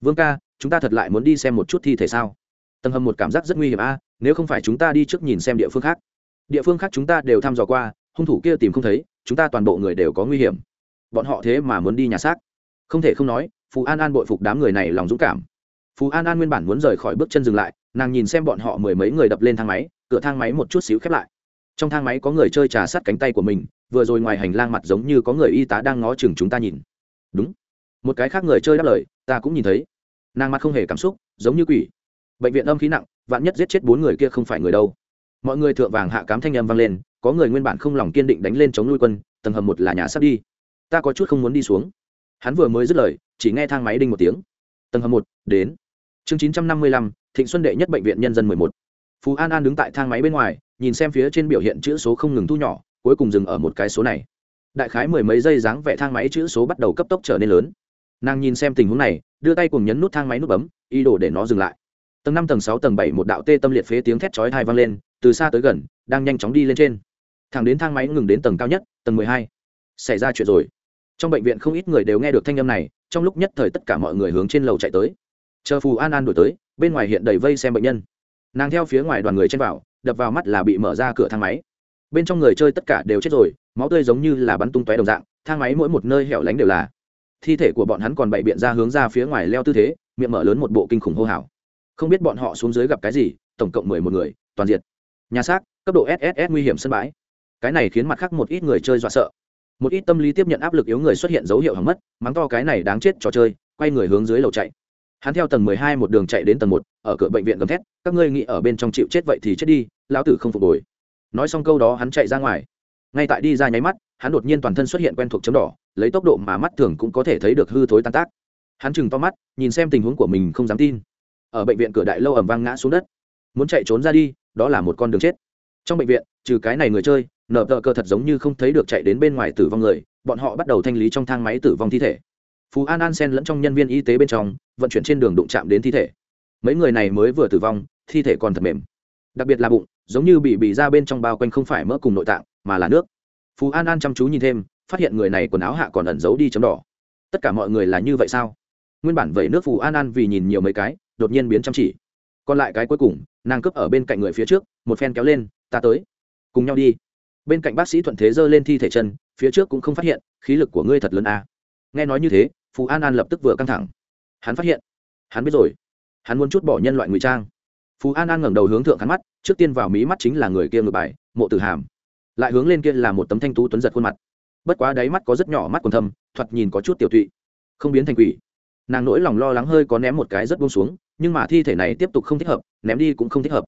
vương ca, chúng ta thật lại muốn đi xem một chút thi thể sao? Tầng hầm một cảm giác rất nguy hiểm a, nếu không phải chúng ta đi trước nhìn xem địa phương khác địa phương khác chúng ta đều thăm dò qua, hung thủ kia tìm không thấy, chúng ta toàn bộ người đều có nguy hiểm. Bọn họ thế mà muốn đi nhà xác. Không thể không nói phú an an bội phục đám người này lòng dũng cảm. Phú an an nguyên bản muốn rời khỏi bước chân dừng lại, nàng nhìn xem bọn họ mười mấy người đập lên thang máy, cửa thang máy một chút xíu khép lại. Trong thang máy có người chơi trà sát cánh tay của mình, vừa rồi ngoài hành lang mặt giống như có người y tá đang ngó chừng chúng ta nhìn. Đúng. Một cái khác người chơi đáp lời, ta cũng nhìn thấy. Nàng mặt không hề cảm xúc, giống như quỷ. Bệnh viện âm khí nặng, vạn nhất giết chết bốn người kia không phải người đâu mọi người thượng vàng hạ cám thanh âm vang lên, có người nguyên bản không lòng kiên định đánh lên chống nuôi quân, tầng hầm một là nhà sắp đi. Ta có chút không muốn đi xuống. Hắn vừa mới dứt lời, chỉ nghe thang máy đinh một tiếng. Tầng hầm một, đến. Chương chín trăm năm mươi lăm, thịnh xuân đệ nhất bệnh viện nhân dân mười một. Phú an an đứng tại thang máy bên ngoài, nhìn xem phía trên biểu hiện chữ số không ngừng thu nhỏ, cuối cùng dừng ở một cái số này. Đại khái mười mấy giây dáng vẽ thang máy chữ số bắt đầu cấp tốc trở nên lớn. Nàng nhìn xem tình huống này, đưa tay cùng nhấn nút thang máy nút bấm, ý đồ để nó dừng lại. Tầng năm, tầng sáu, tầng bảy, một đạo tê tâm liệt phế tiếng thét chói thai vang lên từ xa tới gần, đang nhanh chóng đi lên trên. Thẳng đến thang máy ngừng đến tầng cao nhất, tầng mười hai, xảy ra chuyện rồi. Trong bệnh viện không ít người đều nghe được thanh âm này, trong lúc nhất thời tất cả mọi người hướng trên lầu chạy tới. Chờ phù an an đổi tới, bên ngoài hiện đầy vây xem bệnh nhân. Nàng theo phía ngoài đoàn người trên vào, đập vào mắt là bị mở ra cửa thang máy. Bên trong người chơi tất cả đều chết rồi, máu tươi giống như là bắn tung tóe đồng dạng, thang máy mỗi một nơi hẻo lánh đều là. Thi thể của bọn hắn còn bày biện ra hướng ra phía ngoài leo tư thế, miệng mở lớn một bộ kinh khủng hô hào. Không biết bọn họ xuống dưới gặp cái gì, tổng cộng mười một người, toàn diệt nhà xác, cấp độ sss nguy hiểm sân bãi. Cái này khiến mặt khác một ít người chơi dọa sợ. Một ít tâm lý tiếp nhận áp lực yếu người xuất hiện dấu hiệu hỏng mất, mắng to cái này đáng chết trò chơi, quay người hướng dưới lầu chạy. Hắn theo tầng mười hai một đường chạy đến tầng một, ở cửa bệnh viện gầm thét, các ngươi nghĩ ở bên trong chịu chết vậy thì chết đi, lão tử không phục hồi. Nói xong câu đó hắn chạy ra ngoài. Ngay tại đi ra nháy mắt, hắn đột nhiên toàn thân xuất hiện quen thuộc chấm đỏ, lấy tốc độ mà mắt thường cũng có thể thấy được hư thối tan tác. Hắn chừng to mắt, nhìn xem tình huống của mình không dám tin. Ở bệnh viện cửa đại lâu ẩm vang ngã xuống đất. Muốn chạy trốn ra đi đó là một con đường chết. Trong bệnh viện, trừ cái này người chơi nở tờ cơ thật giống như không thấy được chạy đến bên ngoài tử vong người, bọn họ bắt đầu thanh lý trong thang máy tử vong thi thể. Phú an an sen lẫn trong nhân viên y tế bên trong, vận chuyển trên đường đụng chạm đến thi thể. Mấy người này mới vừa tử vong, thi thể còn thật mềm. Đặc biệt là bụng, giống như bị bị ra bên trong bao quanh không phải mỡ cùng nội tạng, mà là nước. Phú an an chăm chú nhìn thêm, phát hiện người này quần áo hạ còn ẩn giấu đi chấm đỏ. Tất cả mọi người là như vậy sao? Nguyên bản vậy nước phú an an vì nhìn nhiều mấy cái, đột nhiên biến chăm chỉ còn lại cái cuối cùng, nàng cướp ở bên cạnh người phía trước, một phen kéo lên, ta tới, cùng nhau đi. Bên cạnh bác sĩ thuận thế giơ lên thi thể chân, phía trước cũng không phát hiện, khí lực của ngươi thật lớn à. nghe nói như thế, phù an an lập tức vừa căng thẳng. Hắn phát hiện, hắn biết rồi. Hắn muốn chút bỏ nhân loại ngụy trang. Phù an an ngẩng đầu hướng thượng hắn mắt, trước tiên vào mí mắt chính là người kia ngược bài, mộ tử hàm. Lại hướng lên kia là một tấm thanh tú tuấn giật khuôn mặt. Bất quá đáy mắt có rất nhỏ mắt còn thâm, thoạt nhìn có chút tiểu tụy. Không biến thành quỷ. Nàng nỗi lòng lo lắng hơi có ném một cái rất buông xuống nhưng mà thi thể này tiếp tục không thích hợp, ném đi cũng không thích hợp.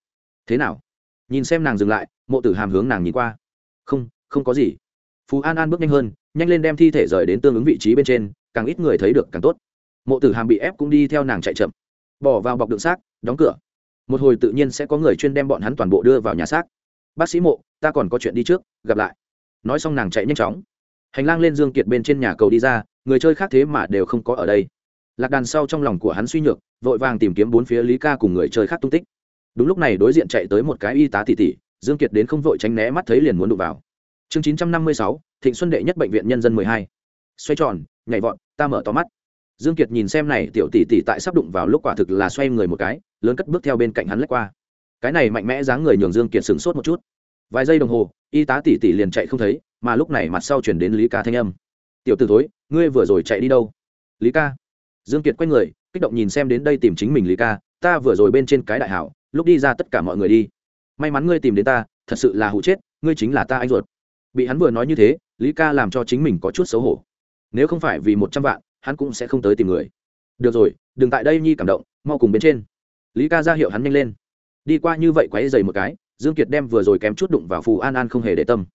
Thế nào? Nhìn xem nàng dừng lại, mộ tử hàm hướng nàng nhìn qua. Không không có gì. Phú an an bước nhanh hơn, nhanh lên đem thi thể rời đến tương ứng vị trí bên trên, càng ít người thấy được càng tốt. Mộ tử hàm bị ép cũng đi theo nàng chạy chậm. Bỏ vào bọc đựng xác, đóng cửa. Một hồi tự nhiên sẽ có người chuyên đem bọn hắn toàn bộ đưa vào nhà xác. Bác sĩ mộ, ta còn có chuyện đi trước, gặp lại. Nói xong nàng chạy nhanh chóng. Hành lang lên dương kiệt bên trên nhà cầu đi ra, người chơi khác thế mà đều không có ở đây lạc đàn sau trong lòng của hắn suy nhược, vội vàng tìm kiếm bốn phía lý ca cùng người chơi khác tung tích. Đúng lúc này đối diện chạy tới một cái y tá tỉ tỉ, dương kiệt đến không vội tránh né mắt thấy liền muốn đụng vào. Chương chín trăm năm mươi sáu, thịnh xuân đệ nhất bệnh viện nhân dân mười hai. Xoay tròn, nhảy vọt, ta mở to mắt. Dương kiệt nhìn xem này, tiểu tỷ tỷ tại sắp đụng vào lúc quả thực là xoay người một cái, lớn cất bước theo bên cạnh hắn lách qua. Cái này mạnh mẽ dáng người nhường dương kiệt sửng sốt một chút. Vài giây đồng hồ, y tá tỷ tỷ liền chạy không thấy, mà lúc này mặt sau chuyển đến lý ca thanh âm. Tiểu t ử thối, ngươi vừa rồi chạy đi đâu? Lý ca dương kiệt quay người, kích động nhìn xem đến đây tìm chính mình lý ca, ta vừa rồi bên trên cái đại hảo, lúc đi ra tất cả mọi người đi. May mắn ngươi tìm đến ta, thật sự là hụ chết, ngươi chính là ta anh ruột. Bị hắn vừa nói như thế, lý ca làm cho chính mình có chút xấu hổ. Nếu không phải vì một trăm vạn, hắn cũng sẽ không tới tìm người. Được rồi, đừng tại đây nhi cảm động, mau cùng bên trên. Lý ca ra hiệu hắn nhanh lên. Đi qua như vậy quáy dày một cái, dương kiệt đem vừa rồi kém chút đụng vào phù an an không hề để tâm.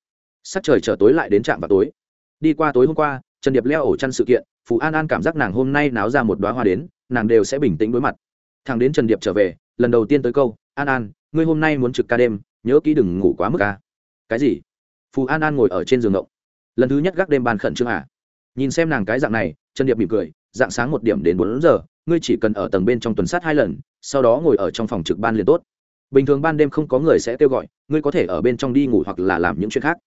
Sắc trời trở tối lại đến trạm vào tối. Đi qua tối hôm qua trần điệp leo ổ chăn sự kiện, phù an an cảm giác nàng hôm nay náo ra một đoá hoa đến, nàng đều sẽ bình tĩnh đối mặt. Thằng đến trần điệp trở về, lần đầu tiên tới câu, an an, ngươi hôm nay muốn trực ca đêm, nhớ kỹ đừng ngủ quá mức ca cái gì? Phù an an ngồi ở trên giường ngộng. Lần thứ nhất gác đêm bàn khẩn trương à? Nhìn xem nàng cái dạng này, trần điệp mỉm cười, dạng sáng một điểm đến bốn giờ, ngươi chỉ cần ở tầng bên trong tuần sát hai lần, sau đó ngồi ở trong phòng trực ban liền tốt. Bình thường ban đêm không có người sẽ kêu gọi, ngươi có thể ở bên trong đi ngủ hoặc là làm những chuyện khác.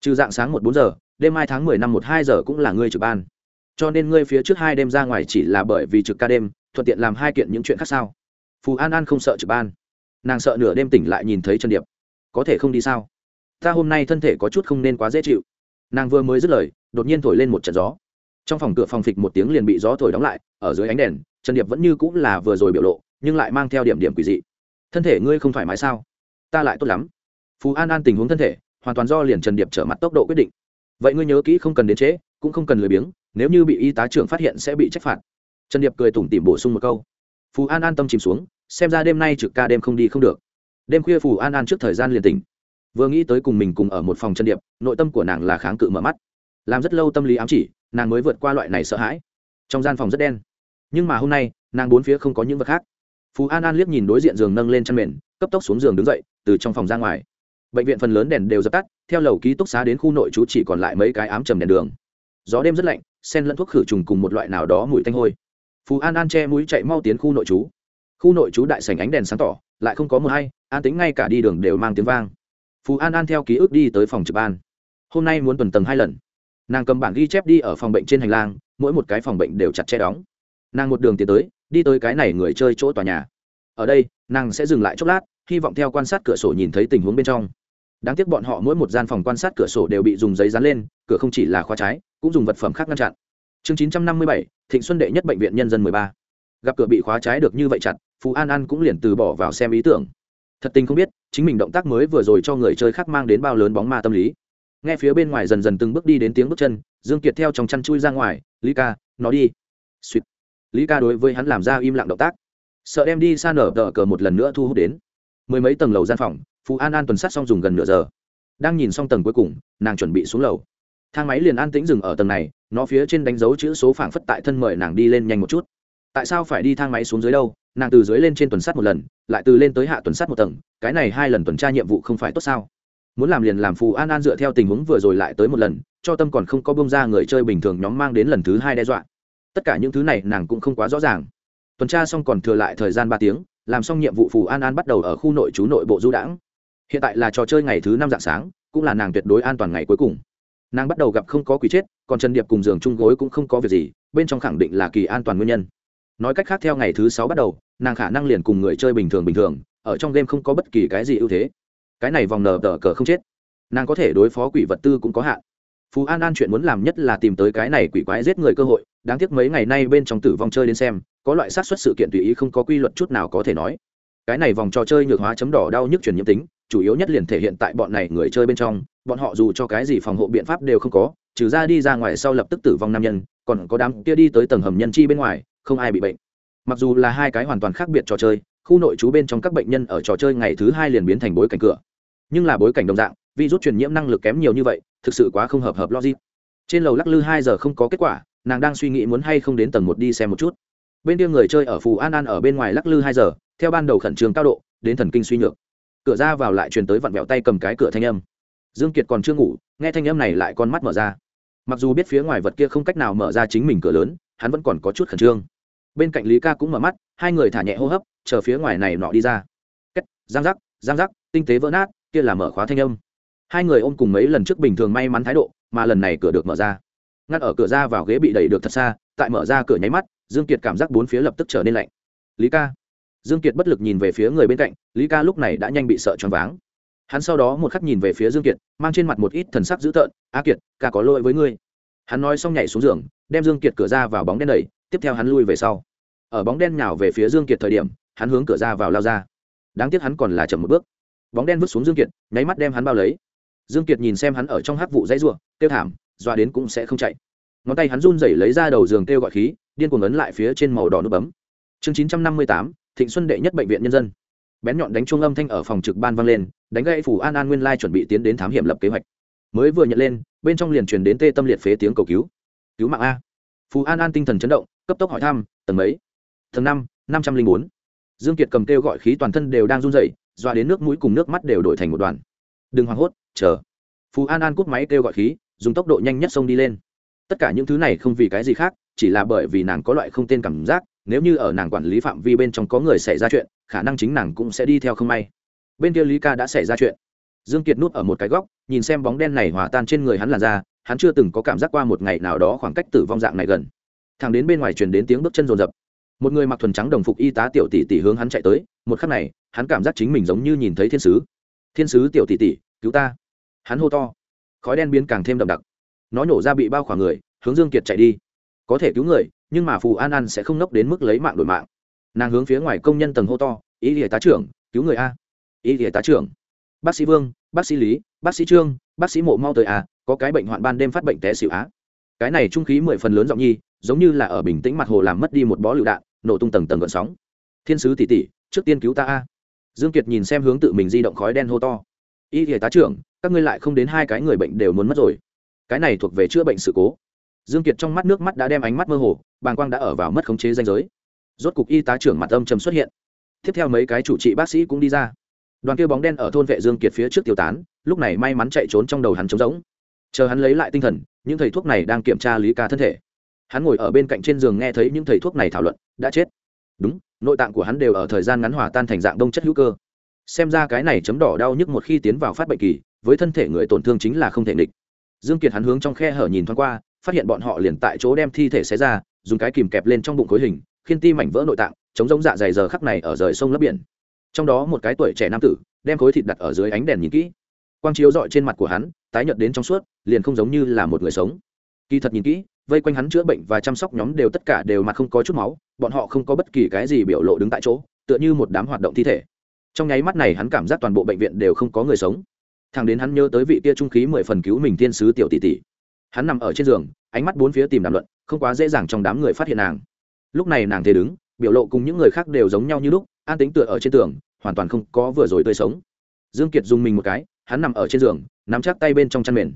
Trừ dạng sáng một bốn giờ đêm hai tháng mười năm một hai giờ cũng là ngươi trực ban. Cho nên ngươi phía trước hai đêm ra ngoài chỉ là bởi vì trực ca đêm, thuận tiện làm hai kiện những chuyện khác sao? Phù an an không sợ trực ban. Nàng sợ nửa đêm tỉnh lại nhìn thấy trần điệp. Có thể không đi sao? Ta hôm nay thân thể có chút không nên quá dễ chịu. Nàng vừa mới dứt lời, đột nhiên thổi lên một trận gió. Trong phòng cửa phòng phịch một tiếng liền bị gió thổi đóng lại, ở dưới ánh đèn, trần điệp vẫn như cũng là vừa rồi biểu lộ, nhưng lại mang theo điểm điểm quỷ dị. Thân thể ngươi không thoải mái sao? Ta lại tốt lắm. Phú an an tình huống thân thể, hoàn toàn do liền trần điệp trở mặt tốc độ quyết định vậy ngươi nhớ kỹ không cần đến trễ cũng không cần lười biếng, nếu như bị y tá trưởng phát hiện sẽ bị trách phạt. Trần điệp cười tủm tỉm bổ sung một câu. Phù an an tâm chìm xuống, xem ra đêm nay trực ca đêm không đi không được. Đêm khuya phù an an trước thời gian liền tỉnh. Vừa nghĩ tới cùng mình cùng ở một phòng chân điệp, nội tâm của nàng là kháng cự mở mắt. Làm rất lâu tâm lý ám chỉ, nàng mới vượt qua loại này sợ hãi. Trong gian phòng rất đen. Nhưng mà hôm nay, nàng bốn phía không có những vật khác. Phú an an liếc nhìn đối diện giường nâng lên chăn mền, cấp tốc xuống giường đứng dậy, từ trong phòng ra ngoài bệnh viện phần lớn đèn đều dập tắt, theo lầu ký túc xá đến khu nội trú chỉ còn lại mấy cái ám trầm đèn đường. Gió đêm rất lạnh, sen lẫn thuốc khử trùng cùng một loại nào đó mùi tanh hôi. Phú an an che mũi chạy mau tiến khu nội trú. Khu nội trú đại sảnh ánh đèn sáng tỏ, lại không có mưa hay, an tính ngay cả đi đường đều mang tiếng vang. Phú an an theo ký ức đi tới phòng trực ban. Hôm nay muốn tuần tầng hai lần. Nàng cầm bản ghi chép đi ở phòng bệnh trên hành lang, mỗi một cái phòng bệnh đều chặt che đóng. Nàng một đường tiến tới, đi tới cái này người chơi chỗ tòa nhà. Ở đây, nàng sẽ dừng lại chốc lát, hy vọng theo quan sát cửa sổ nhìn thấy tình huống bên trong đáng tiếc bọn họ mỗi một gian phòng quan sát cửa sổ đều bị dùng giấy dán lên, cửa không chỉ là khóa trái, cũng dùng vật phẩm khác ngăn chặn. Chương chín trăm năm mươi bảy, thịnh xuân đệ nhất bệnh viện nhân dân mười ba. Gặp cửa bị khóa trái được như vậy chặt phú an an cũng liền từ bỏ vào xem ý tưởng. Thật tình không biết, chính mình động tác mới vừa rồi cho người chơi khác mang đến bao lớn bóng ma tâm lý. Nghe phía bên ngoài dần dần từng bước đi đến tiếng bước chân, dương kiệt theo trong chăn chui ra ngoài, lý ca, nó đi. Suýt lý ca đối với hắn làm ra im lặng động tác. Sợ đem đi xa nở đỡ cờ một lần nữa thu hút đến mười mấy tầng lầu gian phòng, phú an an tuần sát xong dùng gần nửa giờ. Đang nhìn xong tầng cuối cùng, nàng chuẩn bị xuống lầu. Thang máy liền an tĩnh dừng ở tầng này, nó phía trên đánh dấu chữ số phảng phất tại thân mời nàng đi lên nhanh một chút. Tại sao phải đi thang máy xuống dưới đâu? Nàng từ dưới lên trên tuần sát một lần, lại từ lên tới hạ tuần sát một tầng, cái này hai lần tuần tra nhiệm vụ không phải tốt sao? Muốn làm liền làm phù an an dựa theo tình huống vừa rồi lại tới một lần, cho tâm còn không có bông ra người chơi bình thường nhóm mang đến lần thứ hai đe dọa. Tất cả những thứ này nàng cũng không quá rõ ràng. Tuần tra xong còn thừa lại thời gian ba tiếng làm xong nhiệm vụ phù an an bắt đầu ở khu nội trú nội bộ du đãng. Hiện tại là trò chơi ngày thứ năm dạng sáng, cũng là nàng tuyệt đối an toàn ngày cuối cùng. Nàng bắt đầu gặp không có quỷ chết, còn trần điệp cùng giường chung gối cũng không có việc gì, bên trong khẳng định là kỳ an toàn nguyên nhân. Nói cách khác theo ngày thứ sáu bắt đầu, nàng khả năng liền cùng người chơi bình thường bình thường, ở trong game không có bất kỳ cái gì ưu thế. Cái này vòng nờ tờ cờ không chết. Nàng có thể đối phó quỷ vật tư cũng có hạn phú an an chuyện muốn làm nhất là tìm tới cái này quỷ quái giết người cơ hội, đáng tiếc mấy ngày nay bên trong tử vong chơi đến xem, có loại sát xuất sự kiện tùy ý không có quy luật chút nào có thể nói. Cái này vòng trò chơi nhược hóa chấm đỏ đau nhức truyền nhiễm tính, chủ yếu nhất liền thể hiện tại bọn này người chơi bên trong, bọn họ dù cho cái gì phòng hộ biện pháp đều không có, trừ ra đi ra ngoài sau lập tức tử vong nam nhân, còn có đám kia đi tới tầng hầm nhân chi bên ngoài, không ai bị bệnh. Mặc dù là hai cái hoàn toàn khác biệt trò chơi, khu nội trú bên trong các bệnh nhân ở trò chơi ngày thứ hai liền biến thành bối cảnh cửa. Nhưng là bối cảnh đồng dạng, virus truyền nhiễm năng lực kém nhiều như vậy thực sự quá không hợp hợp logic. Trên lầu lắc lư hai giờ không có kết quả, nàng đang suy nghĩ muốn hay không đến tầng một đi xem một chút. Bên kia người chơi ở phù an an ở bên ngoài lắc lư hai giờ, theo ban đầu khẩn trương cao độ, đến thần kinh suy nhược. Cửa ra vào lại truyền tới vặn vẹo tay cầm cái cửa thanh âm. Dương kiệt còn chưa ngủ, nghe thanh âm này lại con mắt mở ra. Mặc dù biết phía ngoài vật kia không cách nào mở ra chính mình cửa lớn, hắn vẫn còn có chút khẩn trương. Bên cạnh lý ca cũng mở mắt, hai người thả nhẹ hô hấp, chờ phía ngoài này nọ đi ra. Cách giang giác giang giác, tinh tế vỡ nát, kia là mở khóa thanh âm hai người ôm cùng mấy lần trước bình thường may mắn thái độ, mà lần này cửa được mở ra. Ngắt ở cửa ra vào ghế bị đẩy được thật xa, tại mở ra cửa nháy mắt, dương kiệt cảm giác bốn phía lập tức trở nên lạnh. Lý ca. Dương kiệt bất lực nhìn về phía người bên cạnh, lý ca lúc này đã nhanh bị sợ choáng váng. Hắn sau đó một khắc nhìn về phía dương kiệt, mang trên mặt một ít thần sắc dữ tợn, a kiệt, ca có lỗi với ngươi. Hắn nói xong nhảy xuống giường, đem dương kiệt cửa ra vào bóng đen đẩy, tiếp theo hắn lui về sau. Ở bóng đen nhào về phía dương kiệt thời điểm, hắn hướng cửa ra vào lao ra. Đáng tiếc hắn còn là chậm một bước. Bóng đen vứt xuống dương kiệt, nháy mắt đem hắn bao lấy dương kiệt nhìn xem hắn ở trong hắc vụ dãy ruộng tiêu thảm doa đến cũng sẽ không chạy. Ngón tay hắn run rẩy lấy ra đầu giường kêu gọi khí điên cuồng ấn lại phía trên màu đỏ nút bấm. Chương 958, thịnh xuân đệ nhất bệnh viện nhân dân. Bén nhọn đánh chuông âm thanh ở phòng trực ban vang lên đánh gãy phủ an an nguyên lai chuẩn bị tiến đến thám hiểm lập kế hoạch. Mới vừa nhận lên bên trong liền truyền đến tê tâm liệt phế tiếng cầu cứu. Cứu mạng a. Phù an an tinh thần chấn động cấp tốc hỏi thăm tầng mấy? Tầng năm năm trăm linh bốn. Dương kiệt cầm kêu gọi khí toàn thân đều đang run rẩy doa đến nước mũi cùng nước mắt đều đổi thành một đoàn đừng hoảng hốt, chờ. Phù an an cút máy kêu gọi khí, dùng tốc độ nhanh nhất xông đi lên. Tất cả những thứ này không vì cái gì khác, chỉ là bởi vì nàng có loại không tên cảm giác, nếu như ở nàng quản lý phạm vi bên trong có người xảy ra chuyện, khả năng chính nàng cũng sẽ đi theo không may. Bên kia lý ca đã xảy ra chuyện. Dương kiệt núp ở một cái góc, nhìn xem bóng đen này hòa tan trên người hắn làn ra hắn chưa từng có cảm giác qua một ngày nào đó khoảng cách tử vong dạng này gần. Thằng đến bên ngoài truyền đến tiếng bước chân rồn rập. Một người mặc thuần trắng đồng phục y tá tiểu tỷ tỷ hướng hắn chạy tới, một khắc này, hắn cảm giác chính mình giống như nhìn thấy thiên sứ. Thiên sứ tiểu tỷ tỷ cứu ta. Hắn hô to. Khói đen biến càng thêm đậm đặc. Nó nhổ ra bị bao khoảng người, hướng dương kiệt chạy đi. Có thể cứu người, nhưng mà phù an an sẽ không nốc đến mức lấy mạng đổi mạng. Nàng hướng phía ngoài công nhân tầng hô to, ý y tá trưởng, cứu người a. Ý y tá trưởng. Bác sĩ vương, bác sĩ lý, bác sĩ trương, bác sĩ mộ mau tới a có cái bệnh hoạn ban đêm phát bệnh té xỉu á. Cái này trung khí mười phần lớn giọng nhi, giống như là ở bình tĩnh mặt hồ làm mất đi một bó lựu đạn, nổ tung tầng tầng gợn sóng. Thiên sứ tỷ tỷ, trước tiên cứu ta a. Dương kiệt nhìn xem hướng tự mình di động khói đen hô to y y tá trưởng, các ngươi lại không đến hai cái người bệnh đều muốn mất rồi. Cái này thuộc về chữa bệnh sự cố. Dương kiệt trong mắt nước mắt đã đem ánh mắt mơ hồ, bàng quang đã ở vào mất khống chế danh giới. Rốt cục y tá trưởng mặt âm trầm xuất hiện. Tiếp theo mấy cái chủ trị bác sĩ cũng đi ra. Đoàn kia bóng đen ở thôn vệ dương kiệt phía trước tiêu tán, lúc này may mắn chạy trốn trong đầu hắn trống rỗng. Chờ hắn lấy lại tinh thần, những thầy thuốc này đang kiểm tra lý ca thân thể. Hắn ngồi ở bên cạnh trên giường nghe thấy những thầy thuốc này thảo luận, đã chết. Đúng, nội tạng của hắn đều ở thời gian ngắn hòa tan thành dạng đông chất hữu cơ xem ra cái này chấm đỏ đau nhức một khi tiến vào phát bệnh kỳ, với thân thể người tổn thương chính là không thể nghịch. Dương kiệt hắn hướng trong khe hở nhìn thoáng qua, phát hiện bọn họ liền tại chỗ đem thi thể xé ra, dùng cái kìm kẹp lên trong bụng khối hình, khiên ti mảnh vỡ nội tạng, chống giống dạ dày giờ khắc này ở rời sông lấp biển. Trong đó một cái tuổi trẻ nam tử, đem khối thịt đặt ở dưới ánh đèn nhìn kỹ. Quang chiếu dọi trên mặt của hắn, tái nhợt đến trong suốt, liền không giống như là một người sống. Kỳ thật nhìn kỹ, vây quanh hắn chữa bệnh và chăm sóc nhóm đều tất cả đều mặt không có chút máu, bọn họ không có bất kỳ cái gì biểu lộ đứng tại chỗ, tựa như một đám hoạt động thi thể trong nháy mắt này hắn cảm giác toàn bộ bệnh viện đều không có người sống. Thằng đến hắn nhớ tới vị tia trung khí mười phần cứu mình tiên sứ tiểu tỷ tỷ. Hắn nằm ở trên giường, ánh mắt bốn phía tìm đàm luận, không quá dễ dàng trong đám người phát hiện nàng. Lúc này nàng thế đứng, biểu lộ cùng những người khác đều giống nhau như lúc, an tính tựa ở trên tường, hoàn toàn không có vừa rồi tươi sống. Dương kiệt dùng mình một cái, hắn nằm ở trên giường, nắm chắc tay bên trong chăn mền.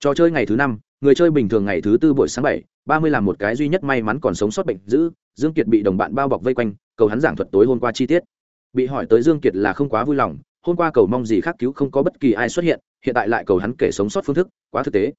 Trò chơi ngày thứ năm, người chơi bình thường ngày thứ tư buổi sáng bảy, ba mươi làm một cái duy nhất may mắn còn sống sót bệnh giữ dương kiệt bị đồng bạn bao bọc vây quanh, cầu hắn giảng thuật tối hôm qua chi tiết bị hỏi tới dương kiệt là không quá vui lòng, hôm qua cầu mong gì khác cứu không có bất kỳ ai xuất hiện hiện tại lại cầu hắn kể sống sót phương thức, quá thực tế.